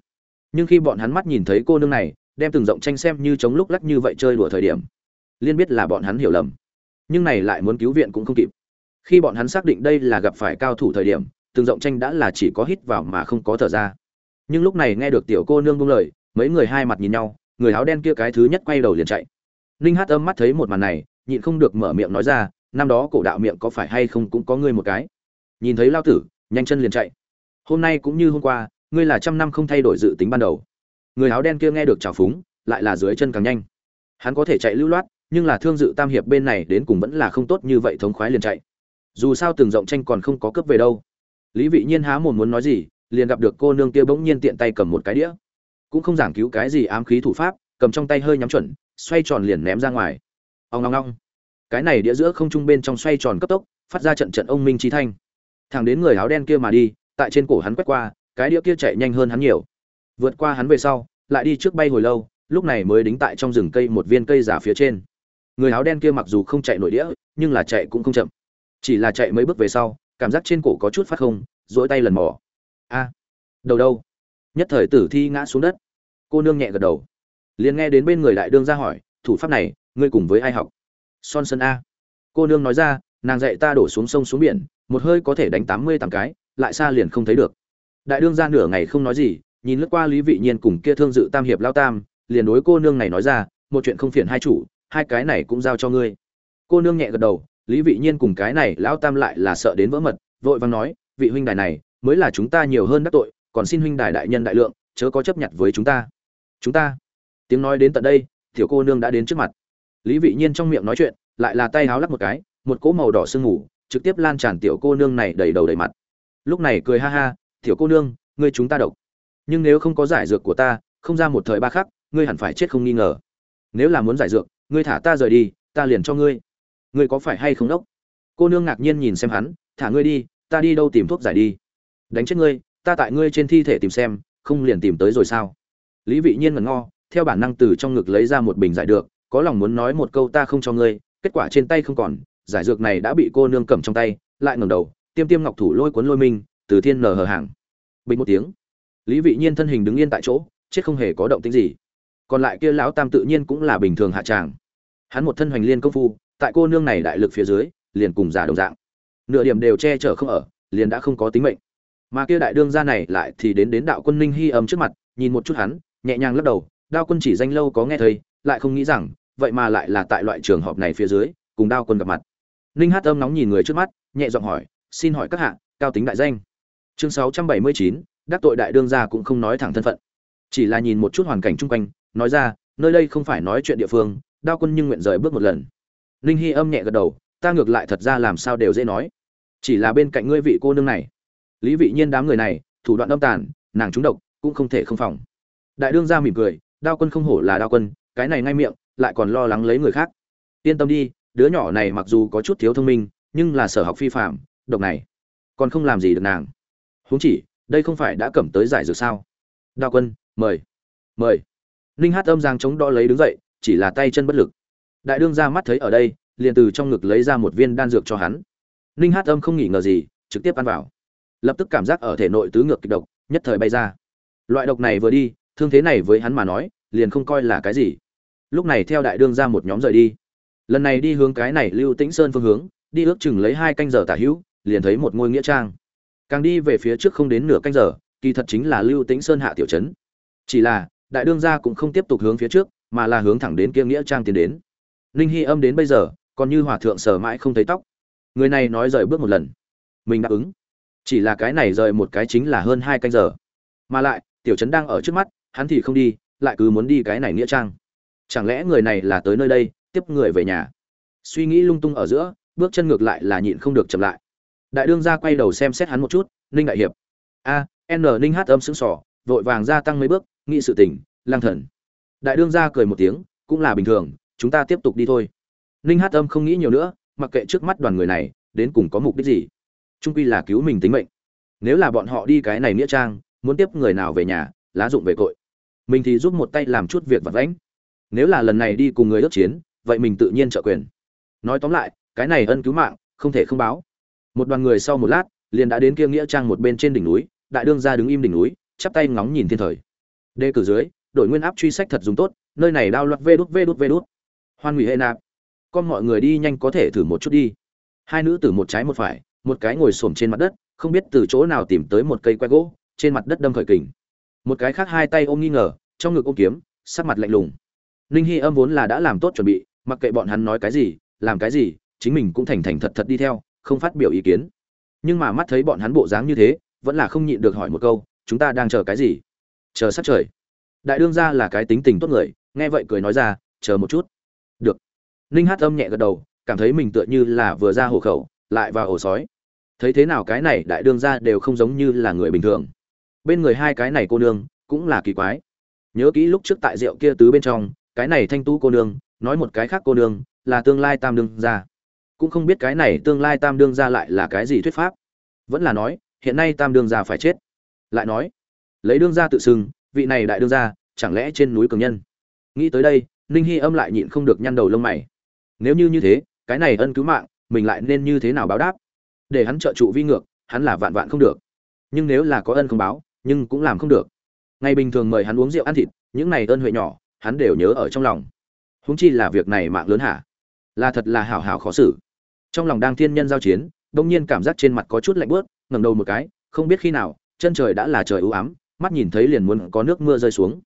Nhưng khi bọn hắn mắt nhìn thấy cô nương này, đem từng rộng tranh xem như chống lúc lắc như vậy chơi đùa thời điểm liên biết là bọn hắn hiểu lầm. Nhưng này lại muốn cứu viện cũng không kịp khi bọn hắn xác định đây là gặp phải cao thủ thời điểm, từng rộng tranh đã là chỉ có hít vào mà không có thở ra. Nhưng lúc này nghe được tiểu cô nương buông lời, mấy người hai mặt nhìn nhau, người áo đen kia cái thứ nhất quay đầu liền chạy. Ninh hát âm mắt thấy một màn này, nhịn không được mở miệng nói ra, năm đó cổ đạo miệng có phải hay không cũng có ngươi một cái? Nhìn thấy lao tử, nhanh chân liền chạy. Hôm nay cũng như hôm qua, ngươi là trăm năm không thay đổi dự tính ban đầu. Người áo đen kia nghe được trào phúng, lại là dưới chân càng nhanh. Hắn có thể chạy lưu loát, nhưng là thương dự tam hiệp bên này đến cùng vẫn là không tốt như vậy thống khoái liền chạy dù sao từng rộng tranh còn không có cấp về đâu. Lý vị nhiên há mồm muốn nói gì, liền gặp được cô nương kia bỗng nhiên tiện tay cầm một cái đĩa. Cũng không giảng cứu cái gì ám khí thủ pháp, cầm trong tay hơi nhắm chuẩn, xoay tròn liền ném ra ngoài. Ông ngong ngong cái này đĩa giữa không trung bên trong xoay tròn cấp tốc, phát ra trận trận ông minh trí thanh. Thẳng đến người áo đen kia mà đi, tại trên cổ hắn quét qua, cái đĩa kia chạy nhanh hơn hắn nhiều. Vượt qua hắn về sau, lại đi trước bay hồi lâu, lúc này mới đính tại trong rừng cây một viên cây giả phía trên. Người áo đen kia mặc dù không chạy nổi đĩa, nhưng là chạy cũng không chậm chỉ là chạy mấy bước về sau, cảm giác trên cổ có chút phát không dỗi tay lần mò. A, đầu đâu? Nhất thời tử thi ngã xuống đất. Cô nương nhẹ gật đầu. Liền nghe đến bên người đại đương ra hỏi, thủ pháp này, ngươi cùng với ai học? Son sân a. Cô nương nói ra, nàng dạy ta đổ xuống sông xuống biển, một hơi có thể đánh tám mươi tám cái, lại xa liền không thấy được. Đại đương ra nửa ngày không nói gì, nhìn lướt qua lý vị nhiên cùng kia thương dự tam hiệp lao tam, liền đối cô nương này nói ra, một chuyện không phiền hai chủ, hai cái này cũng giao cho ngươi. Cô nương nhẹ gật đầu lý vị nhiên cùng cái này lão tam lại là sợ đến vỡ mật, vội vàng nói, vị huynh đài này, mới là chúng ta nhiều hơn đắc tội, còn xin huynh đài đại nhân đại lượng, chớ có chấp nhận với chúng ta. Chúng ta? Tiếng nói đến tận đây, tiểu cô nương đã đến trước mặt. Lý vị nhiên trong miệng nói chuyện, lại là tay háo lắc một cái, một cỗ màu đỏ sương ngủ trực tiếp lan tràn tiểu cô nương này đầy đầu đầy mặt. Lúc này cười ha ha, tiểu cô nương, ngươi chúng ta độc. Nhưng nếu không có giải dược của ta, không ra một thời ba khắc, ngươi hẳn phải chết không nghi ngờ. Nếu là muốn giải dược, ngươi thả ta rời đi, ta liền cho ngươi ngươi có phải hay không đốc? Cô nương ngạc nhiên nhìn xem hắn thả ngươi đi ta đi đâu tìm thuốc giải đi? Đánh chết ngươi ta tại ngươi trên thi thể tìm xem không liền tìm tới rồi sao? Lý vị nhiên ngẩn ngơ, theo bản năng từ trong ngực lấy ra một bình giải được có lòng muốn nói một câu ta không cho ngươi kết quả trên tay không còn giải dược này đã bị cô nương cầm trong tay lại ngẩng đầu tiêm tiêm ngọc thủ lôi cuốn lôi mình, từ thiên nở hờ hàng. Bình một tiếng lý vị nhiên thân hình đứng yên tại chỗ chết không hề có động tĩnh gì. Còn lại kia lão tam tự nhiên cũng là bình thường hạ trạng, hắn một thân hoành liên công phu tại cô nương này đại lực phía dưới, liền cùng giả đồng dạng. Nửa điểm đều che chở không ở, liền đã không có tính mệnh. Mà kia đại đương gia này lại thì đến đến đạo quân ninh hy âm trước mặt, nhìn một chút hắn, nhẹ nhàng lắc đầu, đao quân chỉ danh lâu có nghe thấy, lại không nghĩ rằng, vậy mà lại là tại loại trường hợp này phía dưới, cùng đao quân gặp mặt. Ninh hát âm nóng nhìn người trước mắt, nhẹ giọng hỏi, xin hỏi các hạ, cao tính đại danh? Chương sáu trăm bảy mươi chín, đắc tội đại đương gia cũng không nói thẳng thân phận. Chỉ là nhìn một chút hoàn cảnh chung quanh, nói ra, nơi đây không phải nói chuyện địa phương, đao quân nhưng nguyện rời bước một lần ninh hy âm nhẹ gật đầu, ta ngược lại thật ra làm sao đều dễ nói. Chỉ là bên cạnh ngươi vị cô nương này. Lý vị nhiên đám người này, thủ đoạn âm tàn, nàng trúng độc, cũng không thể không phòng. Đại đương gia mỉm cười, đao quân không hổ là đao quân, cái này ngay miệng, lại còn lo lắng lấy người khác. Yên tâm đi, đứa nhỏ này mặc dù có chút thiếu thông minh, nhưng là sở học phi phạm độc này, còn không làm gì được nàng. Huống chỉ, đây không phải đã cẩm tới giải dược sao? Đao quân, mời mời. Ninh hát âm giang chống đo lấy đứng dậy, chỉ là tay chân bất lực đại đương ra mắt thấy ở đây, liền từ trong ngực lấy ra một viên đan dược cho hắn. Ninh hát âm không nghỉ ngờ gì, trực tiếp ăn vào. Lập tức cảm giác ở thể nội tứ ngược kịch độc, nhất thời bay ra. Loại độc này vừa đi, thương thế này với hắn mà nói, liền không coi là cái gì. Lúc này theo đại đương ra một nhóm rời đi. Lần này đi hướng cái này lưu tĩnh sơn phương hướng, đi ước chừng lấy hai canh giờ tả hữu, liền thấy một ngôi nghĩa trang. Càng đi về phía trước không đến nửa canh giờ, kỳ thật chính là lưu tĩnh sơn hạ tiểu trấn. Chỉ là, đại đương gia cũng không tiếp tục hướng phía trước, mà là hướng thẳng đến kia nghĩa trang tiến đến ninh hy âm đến bây giờ, còn như hòa thượng sờ mãi không thấy tóc. Người này nói rời bước một lần. Mình đáp ứng. Chỉ là cái này rời một cái chính là hơn hai canh giờ. Mà lại, tiểu trấn đang ở trước mắt, hắn thì không đi, lại cứ muốn đi cái này nghĩa trang. Chẳng lẽ người này là tới nơi đây, tiếp người về nhà? Suy nghĩ lung tung ở giữa, bước chân ngược lại là nhịn không được chậm lại. Đại đương gia quay đầu xem xét hắn một chút, ninh đại hiệp. A, n, ninh hát âm sững sỏ vội vàng gia tăng mấy bước, nghĩ sự tình lang thần. Đại đương gia cười một tiếng, cũng là bình thường chúng ta tiếp tục đi thôi. Ninh hát âm không nghĩ nhiều nữa, mặc kệ trước mắt đoàn người này, đến cùng có mục đích gì. Trung quy là cứu mình tính mệnh. Nếu là bọn họ đi cái này nghĩa trang, muốn tiếp người nào về nhà, lá dụng về cội. Mình thì giúp một tay làm chút việc vặt vãnh. Nếu là lần này đi cùng người ước chiến, vậy mình tự nhiên trợ quyền. Nói tóm lại, cái này ân cứu mạng, không thể không báo. Một đoàn người sau một lát, liền đã đến kia nghĩa trang một bên trên đỉnh núi, đại đương ra đứng im đỉnh núi, chắp tay ngóng nhìn thiên thời. Đề cử dưới, đội nguyên áp truy sách thật dùng tốt, nơi này đao loạt vê đút vê đút vê đút hoan nghỉ hệ nạp. Con mọi người đi nhanh có thể thử một chút đi. Hai nữ từ một trái một phải, một cái ngồi xổm trên mặt đất, không biết từ chỗ nào tìm tới một cây que gỗ, trên mặt đất đâm khởi kình. Một cái khác hai tay ôm nghi ngờ, trong ngực ôm kiếm, sắc mặt lạnh lùng. Ninh hy âm vốn là đã làm tốt chuẩn bị, mặc kệ bọn hắn nói cái gì, làm cái gì, chính mình cũng thành thành thật thật đi theo, không phát biểu ý kiến. Nhưng mà mắt thấy bọn hắn bộ dáng như thế, vẫn là không nhịn được hỏi một câu, chúng ta đang chờ cái gì? Chờ sát trời. Đại đương ra là cái tính tình tốt người, nghe vậy cười nói ra, chờ một chút ninh hát âm nhẹ gật đầu, cảm thấy mình tựa như là vừa ra hồ khẩu, lại vào ổ sói. Thấy thế nào cái này đại đương ra đều không giống như là người bình thường. Bên người hai cái này cô nương cũng là kỳ quái. Nhớ kỹ lúc trước tại rượu kia tứ bên trong, cái này thanh tú cô nương, nói một cái khác cô nương, là tương lai tam đương ra cũng không biết cái này tương lai tam đương ra lại là cái gì thuyết pháp. Vẫn là nói, hiện nay tam đương ra phải chết. Lại nói, lấy đương ra tự xưng, vị này đại đương ra chẳng lẽ trên núi cường nhân? Nghĩ tới đây, ninh hy âm lại nhịn không được nhăn đầu lông mày nếu như như thế, cái này ân cứu mạng, mình lại nên như thế nào báo đáp? Để hắn trợ trụ vi ngược, hắn là vạn vạn không được. Nhưng nếu là có ân không báo, nhưng cũng làm không được. Ngày bình thường mời hắn uống rượu ăn thịt, những này ơn huệ nhỏ, hắn đều nhớ ở trong lòng. Húng chi là việc này mạng lớn hả? Là thật là hảo hảo khó xử. Trong lòng đang thiên nhân giao chiến đông nhiên cảm giác trên mặt có chút lạnh bớt ngẩng đầu một cái, không biết khi nào, chân trời đã là trời ưu ám, mắt nhìn thấy liền muốn có nước mưa rơi xuống.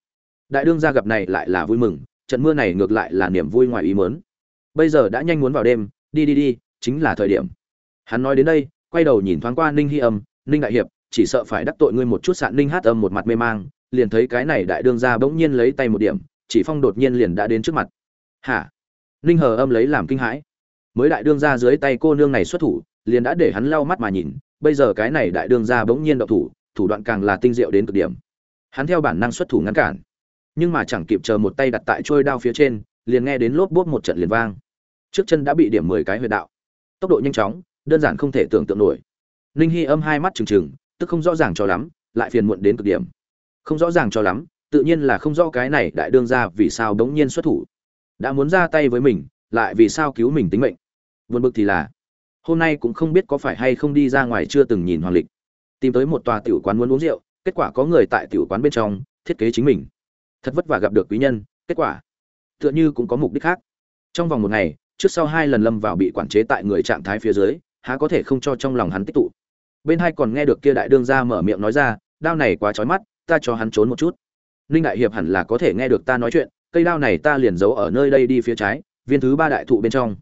Đại đương gia gặp này lại là vui mừng, trận mưa này ngược lại là niềm vui ngoài ý mớn bây giờ đã nhanh muốn vào đêm, đi đi đi, chính là thời điểm. Hắn nói đến đây, quay đầu nhìn thoáng qua ninh hy âm, ninh đại hiệp, chỉ sợ phải đắc tội ngươi một chút sạn ninh hát âm một mặt mê mang, liền thấy cái này đại đương gia bỗng nhiên lấy tay một điểm, chỉ phong đột nhiên liền đã đến trước mặt. Hả? Ninh hờ âm lấy làm kinh hãi. Mới đại đương gia dưới tay cô nương này xuất thủ, liền đã để hắn lau mắt mà nhìn, bây giờ cái này đại đương gia bỗng nhiên đậu thủ thủ đoạn càng là tinh diệu đến cực điểm. Hắn theo bản năng xuất thủ ngăn cản, nhưng mà chẳng kịp chờ một tay đặt tại trôi đao phía trên, liền nghe đến lốp bốp một trận liền vang trước chân đã bị điểm mười cái huyệt đạo. Tốc độ nhanh chóng, đơn giản không thể tưởng tượng nổi. Ninh hy âm hai mắt trừng trừng, tức không rõ ràng cho lắm, lại phiền muộn đến cực điểm. Không rõ ràng cho lắm, tự nhiên là không rõ cái này đại đương ra vì sao đống nhiên xuất thủ. Đã muốn ra tay với mình, lại vì sao cứu mình tính mệnh. Vượt bực thì là, hôm nay cũng không biết có phải hay không đi ra ngoài chưa từng nhìn hoàng lịch. Tìm tới một tòa tiểu quán muốn uống rượu, kết quả có người tại tiểu quán bên trong thiết kế chính mình. Thật vất vả gặp được quý nhân, kết quả, tựa như cũng có mục đích khác. Trong vòng một ngày trước sau hai lần lâm vào bị quản chế tại người trạng thái phía dưới, há có thể không cho trong lòng hắn tích tụ. Bên hai còn nghe được kia đại đương ra mở miệng nói ra, đao này quá trói mắt, ta cho hắn trốn một chút. Ninh đại hiệp hẳn là có thể nghe được ta nói chuyện, cây đao này ta liền giấu ở nơi đây đi phía trái, viên thứ ba đại thụ bên trong.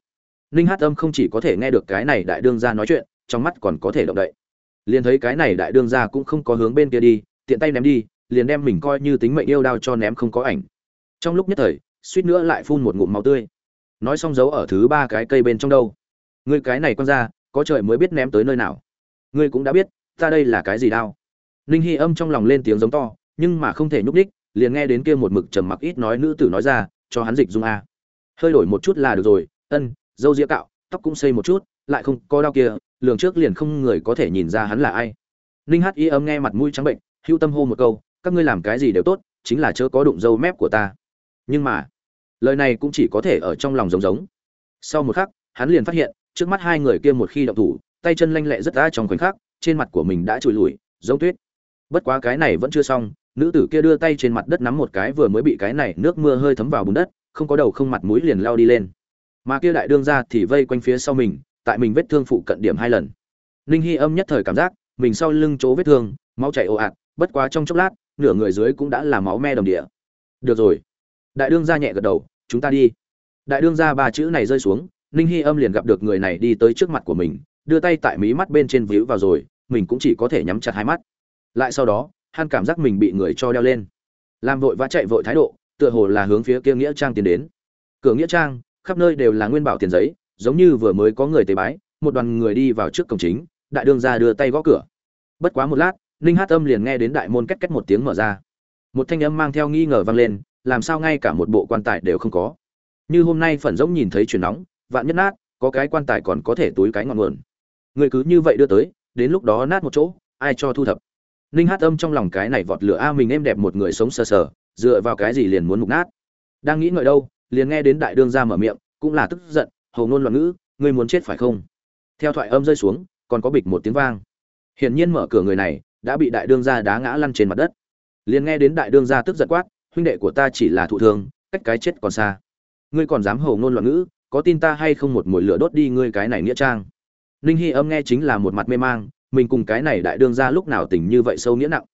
Ninh hát âm không chỉ có thể nghe được cái này đại đương ra nói chuyện, trong mắt còn có thể động đậy. Liền thấy cái này đại đương ra cũng không có hướng bên kia đi, tiện tay ném đi, liền đem mình coi như tính mệnh yêu đao cho ném không có ảnh. Trong lúc nhất thời, suýt nữa lại phun một ngụm máu tươi nói xong giấu ở thứ ba cái cây bên trong đâu. Ngươi cái này quăng ra, có trời mới biết ném tới nơi nào. Ngươi cũng đã biết, ta đây là cái gì đao. Ninh hy âm trong lòng lên tiếng giống to, nhưng mà không thể nhúc đích liền nghe đến kia một mực trầm mặc ít nói nữ tử nói ra, cho hắn dịch dung a. Hơi đổi một chút là được rồi, ân, dâu dĩa cạo, tóc cũng xây một chút, lại không có đau kia, lường trước liền không người có thể nhìn ra hắn là ai. Ninh hát y âm nghe mặt mũi trắng bệnh, hưu tâm hô một câu, các ngươi làm cái gì đều tốt, chính là chớ có đụng dâu mép của ta. Nhưng mà lời này cũng chỉ có thể ở trong lòng giống giống. Sau một khắc, hắn liền phát hiện, trước mắt hai người kia một khi động thủ, tay chân lanh lẹ rất đã trong khoảnh khắc, trên mặt của mình đã trùi lùi, giống tuyết. Bất quá cái này vẫn chưa xong, nữ tử kia đưa tay trên mặt đất nắm một cái vừa mới bị cái này nước mưa hơi thấm vào bùn đất, không có đầu không mặt mũi liền lao đi lên. Mà kia đại đương ra thì vây quanh phía sau mình, tại mình vết thương phụ cận điểm hai lần. Ninh hy âm nhất thời cảm giác, mình sau lưng chỗ vết thương, máu chảy ồ ạt, bất quá trong chốc lát, nửa người dưới cũng đã là máu me đồng địa. Được rồi. Đại đương ra nhẹ gật đầu chúng ta đi. Đại đương ra ba chữ này rơi xuống, ninh hy âm liền gặp được người này đi tới trước mặt của mình, đưa tay tại mí mắt bên trên víu vào rồi, mình cũng chỉ có thể nhắm chặt hai mắt. Lại sau đó, hắn cảm giác mình bị người cho đeo lên. Làm vội và chạy vội thái độ, tựa hồ là hướng phía kia nghĩa trang tiến đến. Cửa nghĩa trang, khắp nơi đều là nguyên bảo tiền giấy, giống như vừa mới có người tế bái, một đoàn người đi vào trước cổng chính, đại đương ra đưa tay gõ cửa. Bất quá một lát, ninh hát âm liền nghe đến đại môn két két một tiếng mở ra. Một thanh âm mang theo nghi ngờ vang lên làm sao ngay cả một bộ quan tài đều không có. Như hôm nay phần giống nhìn thấy chuyển nóng, vạn nhất nát, có cái quan tài còn có thể túi cái ngọn nguồn. Người cứ như vậy đưa tới, đến lúc đó nát một chỗ, ai cho thu thập? Ninh hát âm trong lòng cái này vọt lửa a mình êm đẹp một người sống sờ sờ, dựa vào cái gì liền muốn mục nát? Đang nghĩ ngợi đâu, liền nghe đến đại đương ra mở miệng, cũng là tức giận, hầu ngôn loạn ngữ, ngươi muốn chết phải không? Theo thoại âm rơi xuống, còn có bịch một tiếng vang. Hiển nhiên mở cửa người này, đã bị đại đương gia đá ngã lăn trên mặt đất. Liền nghe đến đại đương gia tức giận quát huynh đệ của ta chỉ là thụ thương, cách cái chết còn xa. Ngươi còn dám hầu ngôn loạn ngữ, có tin ta hay không một mồi lửa đốt đi ngươi cái này nghĩa trang? Ninh hy âm nghe chính là một mặt mê mang, mình cùng cái này đại đương gia lúc nào tình như vậy sâu nghĩa nặng.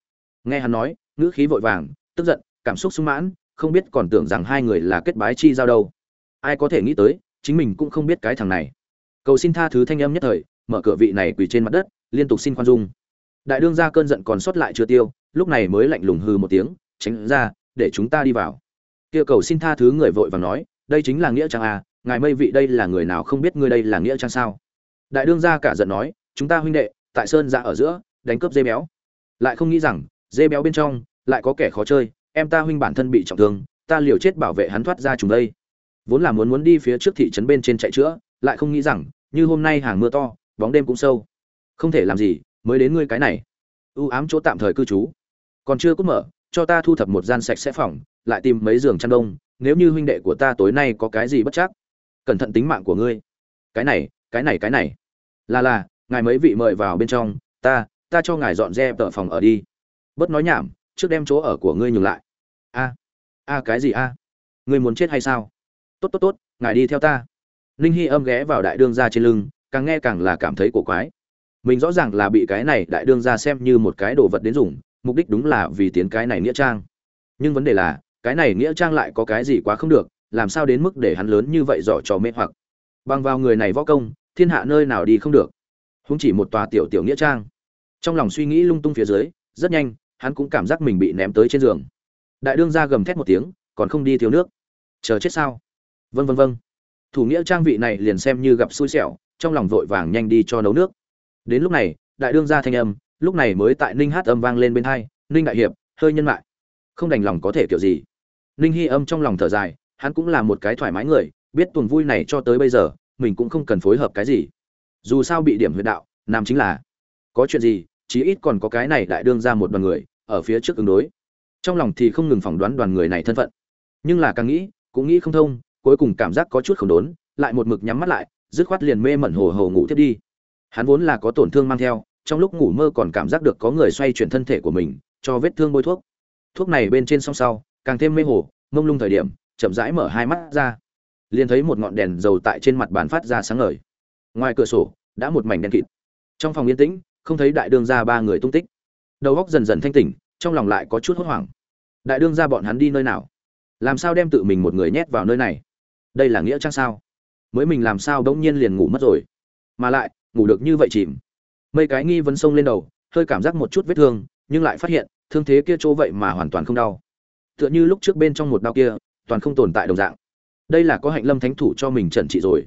Nghe hắn nói, ngữ khí vội vàng, tức giận, cảm xúc sung mãn, không biết còn tưởng rằng hai người là kết bái chi giao đâu. Ai có thể nghĩ tới, chính mình cũng không biết cái thằng này. Cầu xin tha thứ thanh âm nhất thời, mở cửa vị này quỳ trên mặt đất, liên tục xin khoan dung. Đại đương gia cơn giận còn sót lại chưa tiêu, lúc này mới lạnh lùng hư một tiếng, tránh ra để chúng ta đi vào. Kia cầu xin tha thứ người vội vàng nói, đây chính là nghĩa trang à ngài mây vị đây là người nào không biết ngươi đây là nghĩa trang sao? Đại đương gia cả giận nói, chúng ta huynh đệ, tại sơn dạ ở giữa, đánh cướp dê béo. Lại không nghĩ rằng, dê béo bên trong, lại có kẻ khó chơi, em ta huynh bản thân bị trọng thương, ta liều chết bảo vệ hắn thoát ra chúng đây. Vốn là muốn muốn đi phía trước thị trấn bên trên chạy chữa, lại không nghĩ rằng, như hôm nay hàng mưa to, bóng đêm cũng sâu. Không thể làm gì, mới đến ngươi cái này. Ưu ám chỗ tạm thời cư trú. Còn chưa cút mở cho ta thu thập một gian sạch sẽ phòng, lại tìm mấy giường chăn đông, nếu như huynh đệ của ta tối nay có cái gì bất chắc, cẩn thận tính mạng của ngươi. Cái này cái này cái này. Là là, ngài mấy vị mời vào bên trong, ta ta cho ngài dọn dẹp tờ phòng ở đi. Bớt nói nhảm, trước đem chỗ ở của ngươi nhường lại. A a, cái gì a? Ngươi muốn chết hay sao? Tốt tốt tốt, ngài đi theo ta. Ninh hy âm ghé vào đại đương ra trên lưng, càng nghe càng là cảm thấy cổ quái. Mình rõ ràng là bị cái này đại đương ra xem như một cái đồ vật đến dùng mục đích đúng là vì tiến cái này nghĩa trang. Nhưng vấn đề là, cái này nghĩa trang lại có cái gì quá không được, làm sao đến mức để hắn lớn như vậy dọ trò mê hoặc? Bằng vào người này võ công, thiên hạ nơi nào đi không được. Húng chỉ một tòa tiểu tiểu nghĩa trang. Trong lòng suy nghĩ lung tung phía dưới, rất nhanh, hắn cũng cảm giác mình bị ném tới trên giường. Đại đương ra gầm thét một tiếng, còn không đi thiếu nước. Chờ chết sao? Vân vân vân thủ nghĩa trang vị này liền xem như gặp xui xẻo, trong lòng vội vàng nhanh đi cho nấu nước. Đến lúc này, đại đương ra thanh âm lúc này mới tại ninh hát âm vang lên bên hai, ninh đại hiệp, hơi nhân mại. Không đành lòng có thể kiểu gì. Ninh hy âm trong lòng thở dài, hắn cũng là một cái thoải mái người, biết tuần vui này cho tới bây giờ, mình cũng không cần phối hợp cái gì. Dù sao bị điểm huyệt đạo, nam chính là. Có chuyện gì, chí ít còn có cái này đại đương ra một đoàn người, ở phía trước ứng đối. Trong lòng thì không ngừng phỏng đoán đoàn người này thân phận. Nhưng là càng nghĩ, cũng nghĩ không thông, cuối cùng cảm giác có chút không đốn, lại một mực nhắm mắt lại, dứt khoát liền mê mẩn hồ hồ ngủ tiếp đi. Hắn vốn là có tổn thương mang theo trong lúc ngủ mơ còn cảm giác được có người xoay chuyển thân thể của mình, cho vết thương bôi thuốc. Thuốc này bên trên song sau, càng thêm mê hồ, mông lung thời điểm, chậm rãi mở hai mắt ra. Liền thấy một ngọn đèn dầu tại trên mặt bàn phát ra sáng ngời. Ngoài cửa sổ, đã một mảnh đen kịt. Trong phòng yên tĩnh, không thấy đại đương ra ba người tung tích. Đầu óc dần dần thanh tỉnh, trong lòng lại có chút hốt hoảng. Đại đương ra bọn hắn đi nơi nào? Làm sao đem tự mình một người nhét vào nơi này? Đây là nghĩa trang sao? Mới mình làm sao đống nhiên liền ngủ mất rồi? Mà lại, ngủ được như vậy chìm mấy cái nghi vấn sông lên đầu, hơi cảm giác một chút vết thương, nhưng lại phát hiện, thương thế kia chỗ vậy mà hoàn toàn không đau. Tựa như lúc trước bên trong một đau kia, toàn không tồn tại đồng dạng. Đây là có hạnh lâm thánh thủ cho mình trần trị rồi.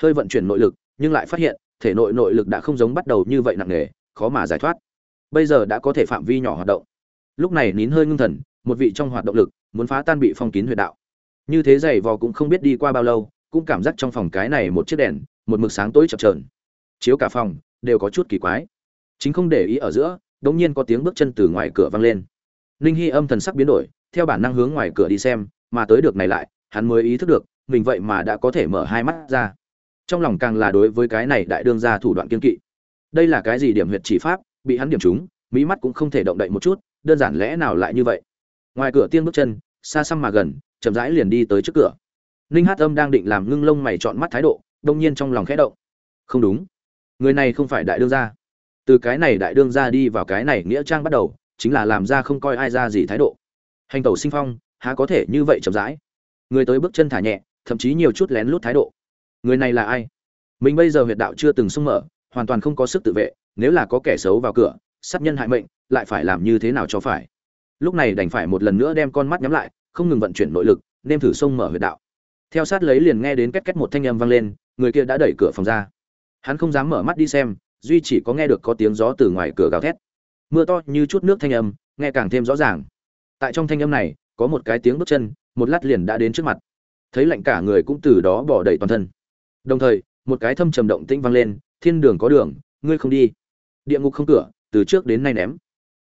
Hơi vận chuyển nội lực, nhưng lại phát hiện, thể nội nội lực đã không giống bắt đầu như vậy nặng nề, khó mà giải thoát. Bây giờ đã có thể phạm vi nhỏ hoạt động. Lúc này nín hơi ngưng thần, một vị trong hoạt động lực, muốn phá tan bị phong kín huyệt đạo. Như thế giày vò cũng không biết đi qua bao lâu, cũng cảm giác trong phòng cái này một chiếc đèn, một mực sáng tối chập trờn chiếu cả phòng đều có chút kỳ quái. Chính không để ý ở giữa đống nhiên có tiếng bước chân từ ngoài cửa vang lên. Ninh hy âm thần sắc biến đổi, theo bản năng hướng ngoài cửa đi xem, mà tới được này lại, hắn mới ý thức được, mình vậy mà đã có thể mở hai mắt ra. Trong lòng càng là đối với cái này đại đương ra thủ đoạn kiên kỵ. Đây là cái gì điểm huyệt chỉ pháp, bị hắn điểm trúng, mỹ mắt cũng không thể động đậy một chút, đơn giản lẽ nào lại như vậy? Ngoài cửa tiên bước chân, xa xăm mà gần, chậm rãi liền đi tới trước cửa. Ninh hát âm đang định làm ngưng lông mày chọn mắt thái độ đông nhiên trong lòng khẽ động. Không đúng người này không phải đại đương gia. Từ cái này đại đương gia đi vào cái này nghĩa trang bắt đầu, chính là làm ra không coi ai ra gì thái độ. Hành tẩu sinh phong, há có thể như vậy chậm rãi? Người tới bước chân thả nhẹ, thậm chí nhiều chút lén lút thái độ. Người này là ai? Mình bây giờ huyệt đạo chưa từng sung mở, hoàn toàn không có sức tự vệ, nếu là có kẻ xấu vào cửa, sát nhân hại mệnh, lại phải làm như thế nào cho phải? Lúc này đành phải một lần nữa đem con mắt nhắm lại, không ngừng vận chuyển nội lực, nên thử sông mở huyệt đạo. Theo sát lấy liền nghe đến két két một thanh âm vang lên, người kia đã đẩy cửa phòng ra hắn không dám mở mắt đi xem, duy chỉ có nghe được có tiếng gió từ ngoài cửa gào thét. Mưa to như chút nước thanh âm, nghe càng thêm rõ ràng. Tại trong thanh âm này, có một cái tiếng bước chân, một lát liền đã đến trước mặt. Thấy lạnh cả người cũng từ đó bỏ đầy toàn thân. Đồng thời, một cái thâm trầm động tĩnh vang lên, thiên đường có đường, ngươi không đi. Địa ngục không cửa, từ trước đến nay ném.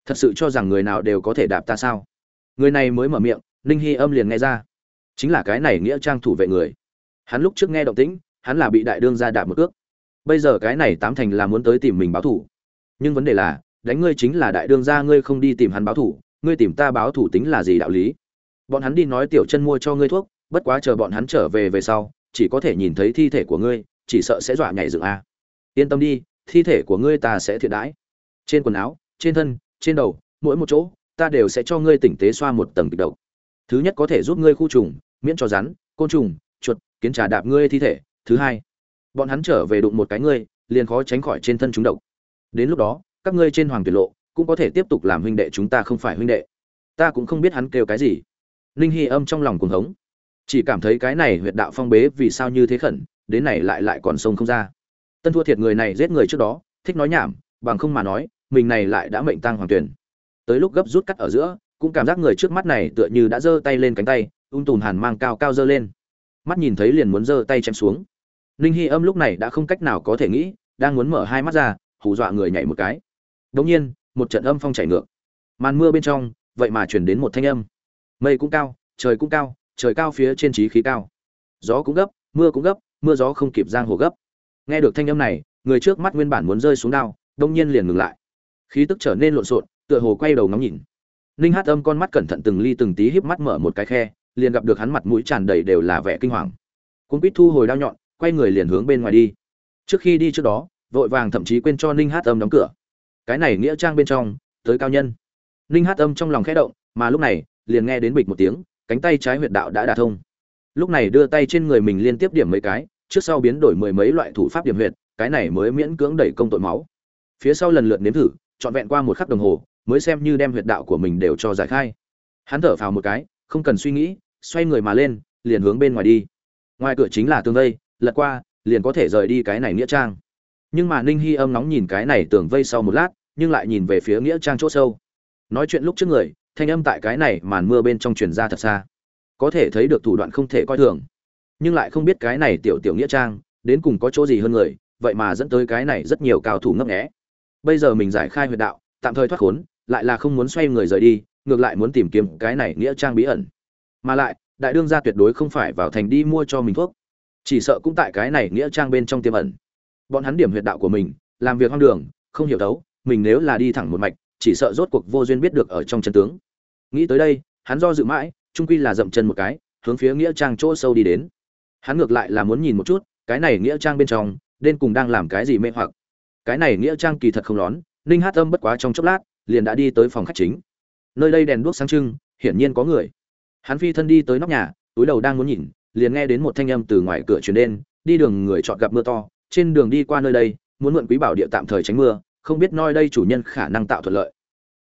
Thật sự cho rằng người nào đều có thể đạp ta sao? Người này mới mở miệng, ninh hy âm liền nghe ra. Chính là cái này nghĩa trang thủ vệ người. Hắn lúc trước nghe động tĩnh, hắn là bị đại đương ra đạp một cước bây giờ cái này tám thành là muốn tới tìm mình báo thủ. Nhưng vấn đề là, đánh ngươi chính là đại đương gia, ngươi không đi tìm hắn báo thủ, ngươi tìm ta báo thủ tính là gì đạo lý? Bọn hắn đi nói tiểu chân mua cho ngươi thuốc, bất quá chờ bọn hắn trở về về sau, chỉ có thể nhìn thấy thi thể của ngươi, chỉ sợ sẽ dọa nhảy dựng a. Yên tâm đi, thi thể của ngươi ta sẽ thiện đãi. Trên quần áo, trên thân, trên đầu, mỗi một chỗ, ta đều sẽ cho ngươi tỉnh tế xoa một tầng kịch độc. Thứ nhất có thể giúp ngươi khu trùng, miễn cho rắn, côn trùng, chuột, kiến trà đạp ngươi thi thể. Thứ hai bọn hắn trở về đụng một cái ngươi, liền khó tránh khỏi trên thân chúng độc. Đến lúc đó, các ngươi trên hoàng tuyệt lộ, cũng có thể tiếp tục làm huynh đệ chúng ta không phải huynh đệ. Ta cũng không biết hắn kêu cái gì. Ninh hy âm trong lòng cuồng hống. Chỉ cảm thấy cái này huyệt đạo phong bế vì sao như thế khẩn, đến này lại lại còn sông không ra. Tân thua thiệt người này giết người trước đó, thích nói nhảm, bằng không mà nói, mình này lại đã mệnh tăng hoàng tuyển. Tới lúc gấp rút cắt ở giữa, cũng cảm giác người trước mắt này tựa như đã giơ tay lên cánh tay, ung tùn hàn mang cao cao giơ lên. Mắt nhìn thấy liền muốn giơ tay chém xuống ninh hy âm lúc này đã không cách nào có thể nghĩ, đang muốn mở hai mắt ra, hù dọa người nhảy một cái. Đống nhiên, một trận âm phong chảy ngược. Màn mưa bên trong, vậy mà chuyển đến một thanh âm. Mây cũng cao, trời cũng cao, trời cao phía trên trí khí cao. Gió cũng gấp, mưa cũng gấp, mưa gió không kịp giang hồ gấp. Nghe được thanh âm này, người trước mắt nguyên bản muốn rơi xuống đao, đông nhiên liền ngừng lại. Khí tức trở nên lộn xộn, tựa hồ quay đầu ngắm nhìn. Ninh hát âm con mắt cẩn thận từng ly từng tí híp mắt mở một cái khe, liền gặp được hắn mặt mũi tràn đầy đều là vẻ kinh hoàng. Cuốn quýt thu hồi đao nhọn quay người liền hướng bên ngoài đi. Trước khi đi trước đó, vội vàng thậm chí quên cho ninh hát âm đóng cửa. Cái này nghĩa trang bên trong, tới cao nhân. Ninh hát âm trong lòng khẽ động, mà lúc này, liền nghe đến bịch một tiếng, cánh tay trái huyệt đạo đã đả thông. Lúc này đưa tay trên người mình liên tiếp điểm mấy cái, trước sau biến đổi mười mấy loại thủ pháp điểm huyệt, cái này mới miễn cưỡng đẩy công tội máu. Phía sau lần lượt nếm thử, trọn vẹn qua một khắc đồng hồ, mới xem như đem huyệt đạo của mình đều cho giải khai. Hắn thở phào một cái, không cần suy nghĩ, xoay người mà lên, liền hướng bên ngoài đi. Ngoài cửa chính là tường vây lật qua, liền có thể rời đi cái này nghĩa trang. Nhưng mà ninh hy âm nóng nhìn cái này tường vây sau một lát, nhưng lại nhìn về phía nghĩa trang chỗ sâu. Nói chuyện lúc trước người, thanh âm tại cái này màn mưa bên trong truyền ra thật xa. Có thể thấy được thủ đoạn không thể coi thường. Nhưng lại không biết cái này tiểu tiểu nghĩa trang, đến cùng có chỗ gì hơn người, vậy mà dẫn tới cái này rất nhiều cao thủ ngấp nghé. Bây giờ mình giải khai huyệt đạo, tạm thời thoát khốn, lại là không muốn xoay người rời đi, ngược lại muốn tìm kiếm cái này nghĩa trang bí ẩn. Mà lại, đại đương gia tuyệt đối không phải vào thành đi mua cho mình thuốc chỉ sợ cũng tại cái này nghĩa trang bên trong tiềm ẩn. Bọn hắn điểm huyệt đạo của mình, làm việc hoang đường, không hiểu đấu, mình nếu là đi thẳng một mạch, chỉ sợ rốt cuộc vô duyên biết được ở trong chân tướng. Nghĩ tới đây, hắn do dự mãi trung quy là dậm chân một cái, hướng phía nghĩa trang chỗ sâu đi đến. Hắn ngược lại là muốn nhìn một chút, cái này nghĩa trang bên trong, nên cùng đang làm cái gì mê hoặc. Cái này nghĩa trang kỳ thật không lón, ninh hát âm bất quá trong chốc lát, liền đã đi tới phòng khách chính. Nơi đây đèn đuốc sáng trưng, hiển nhiên có người. Hắn phi thân đi tới nóc nhà, túi đầu đang muốn nhìn liền nghe đến một thanh âm từ ngoài cửa truyền đến, đi đường người chọn gặp mưa to, trên đường đi qua nơi đây, muốn mượn quý bảo địa tạm thời tránh mưa, không biết nơi đây chủ nhân khả năng tạo thuận lợi.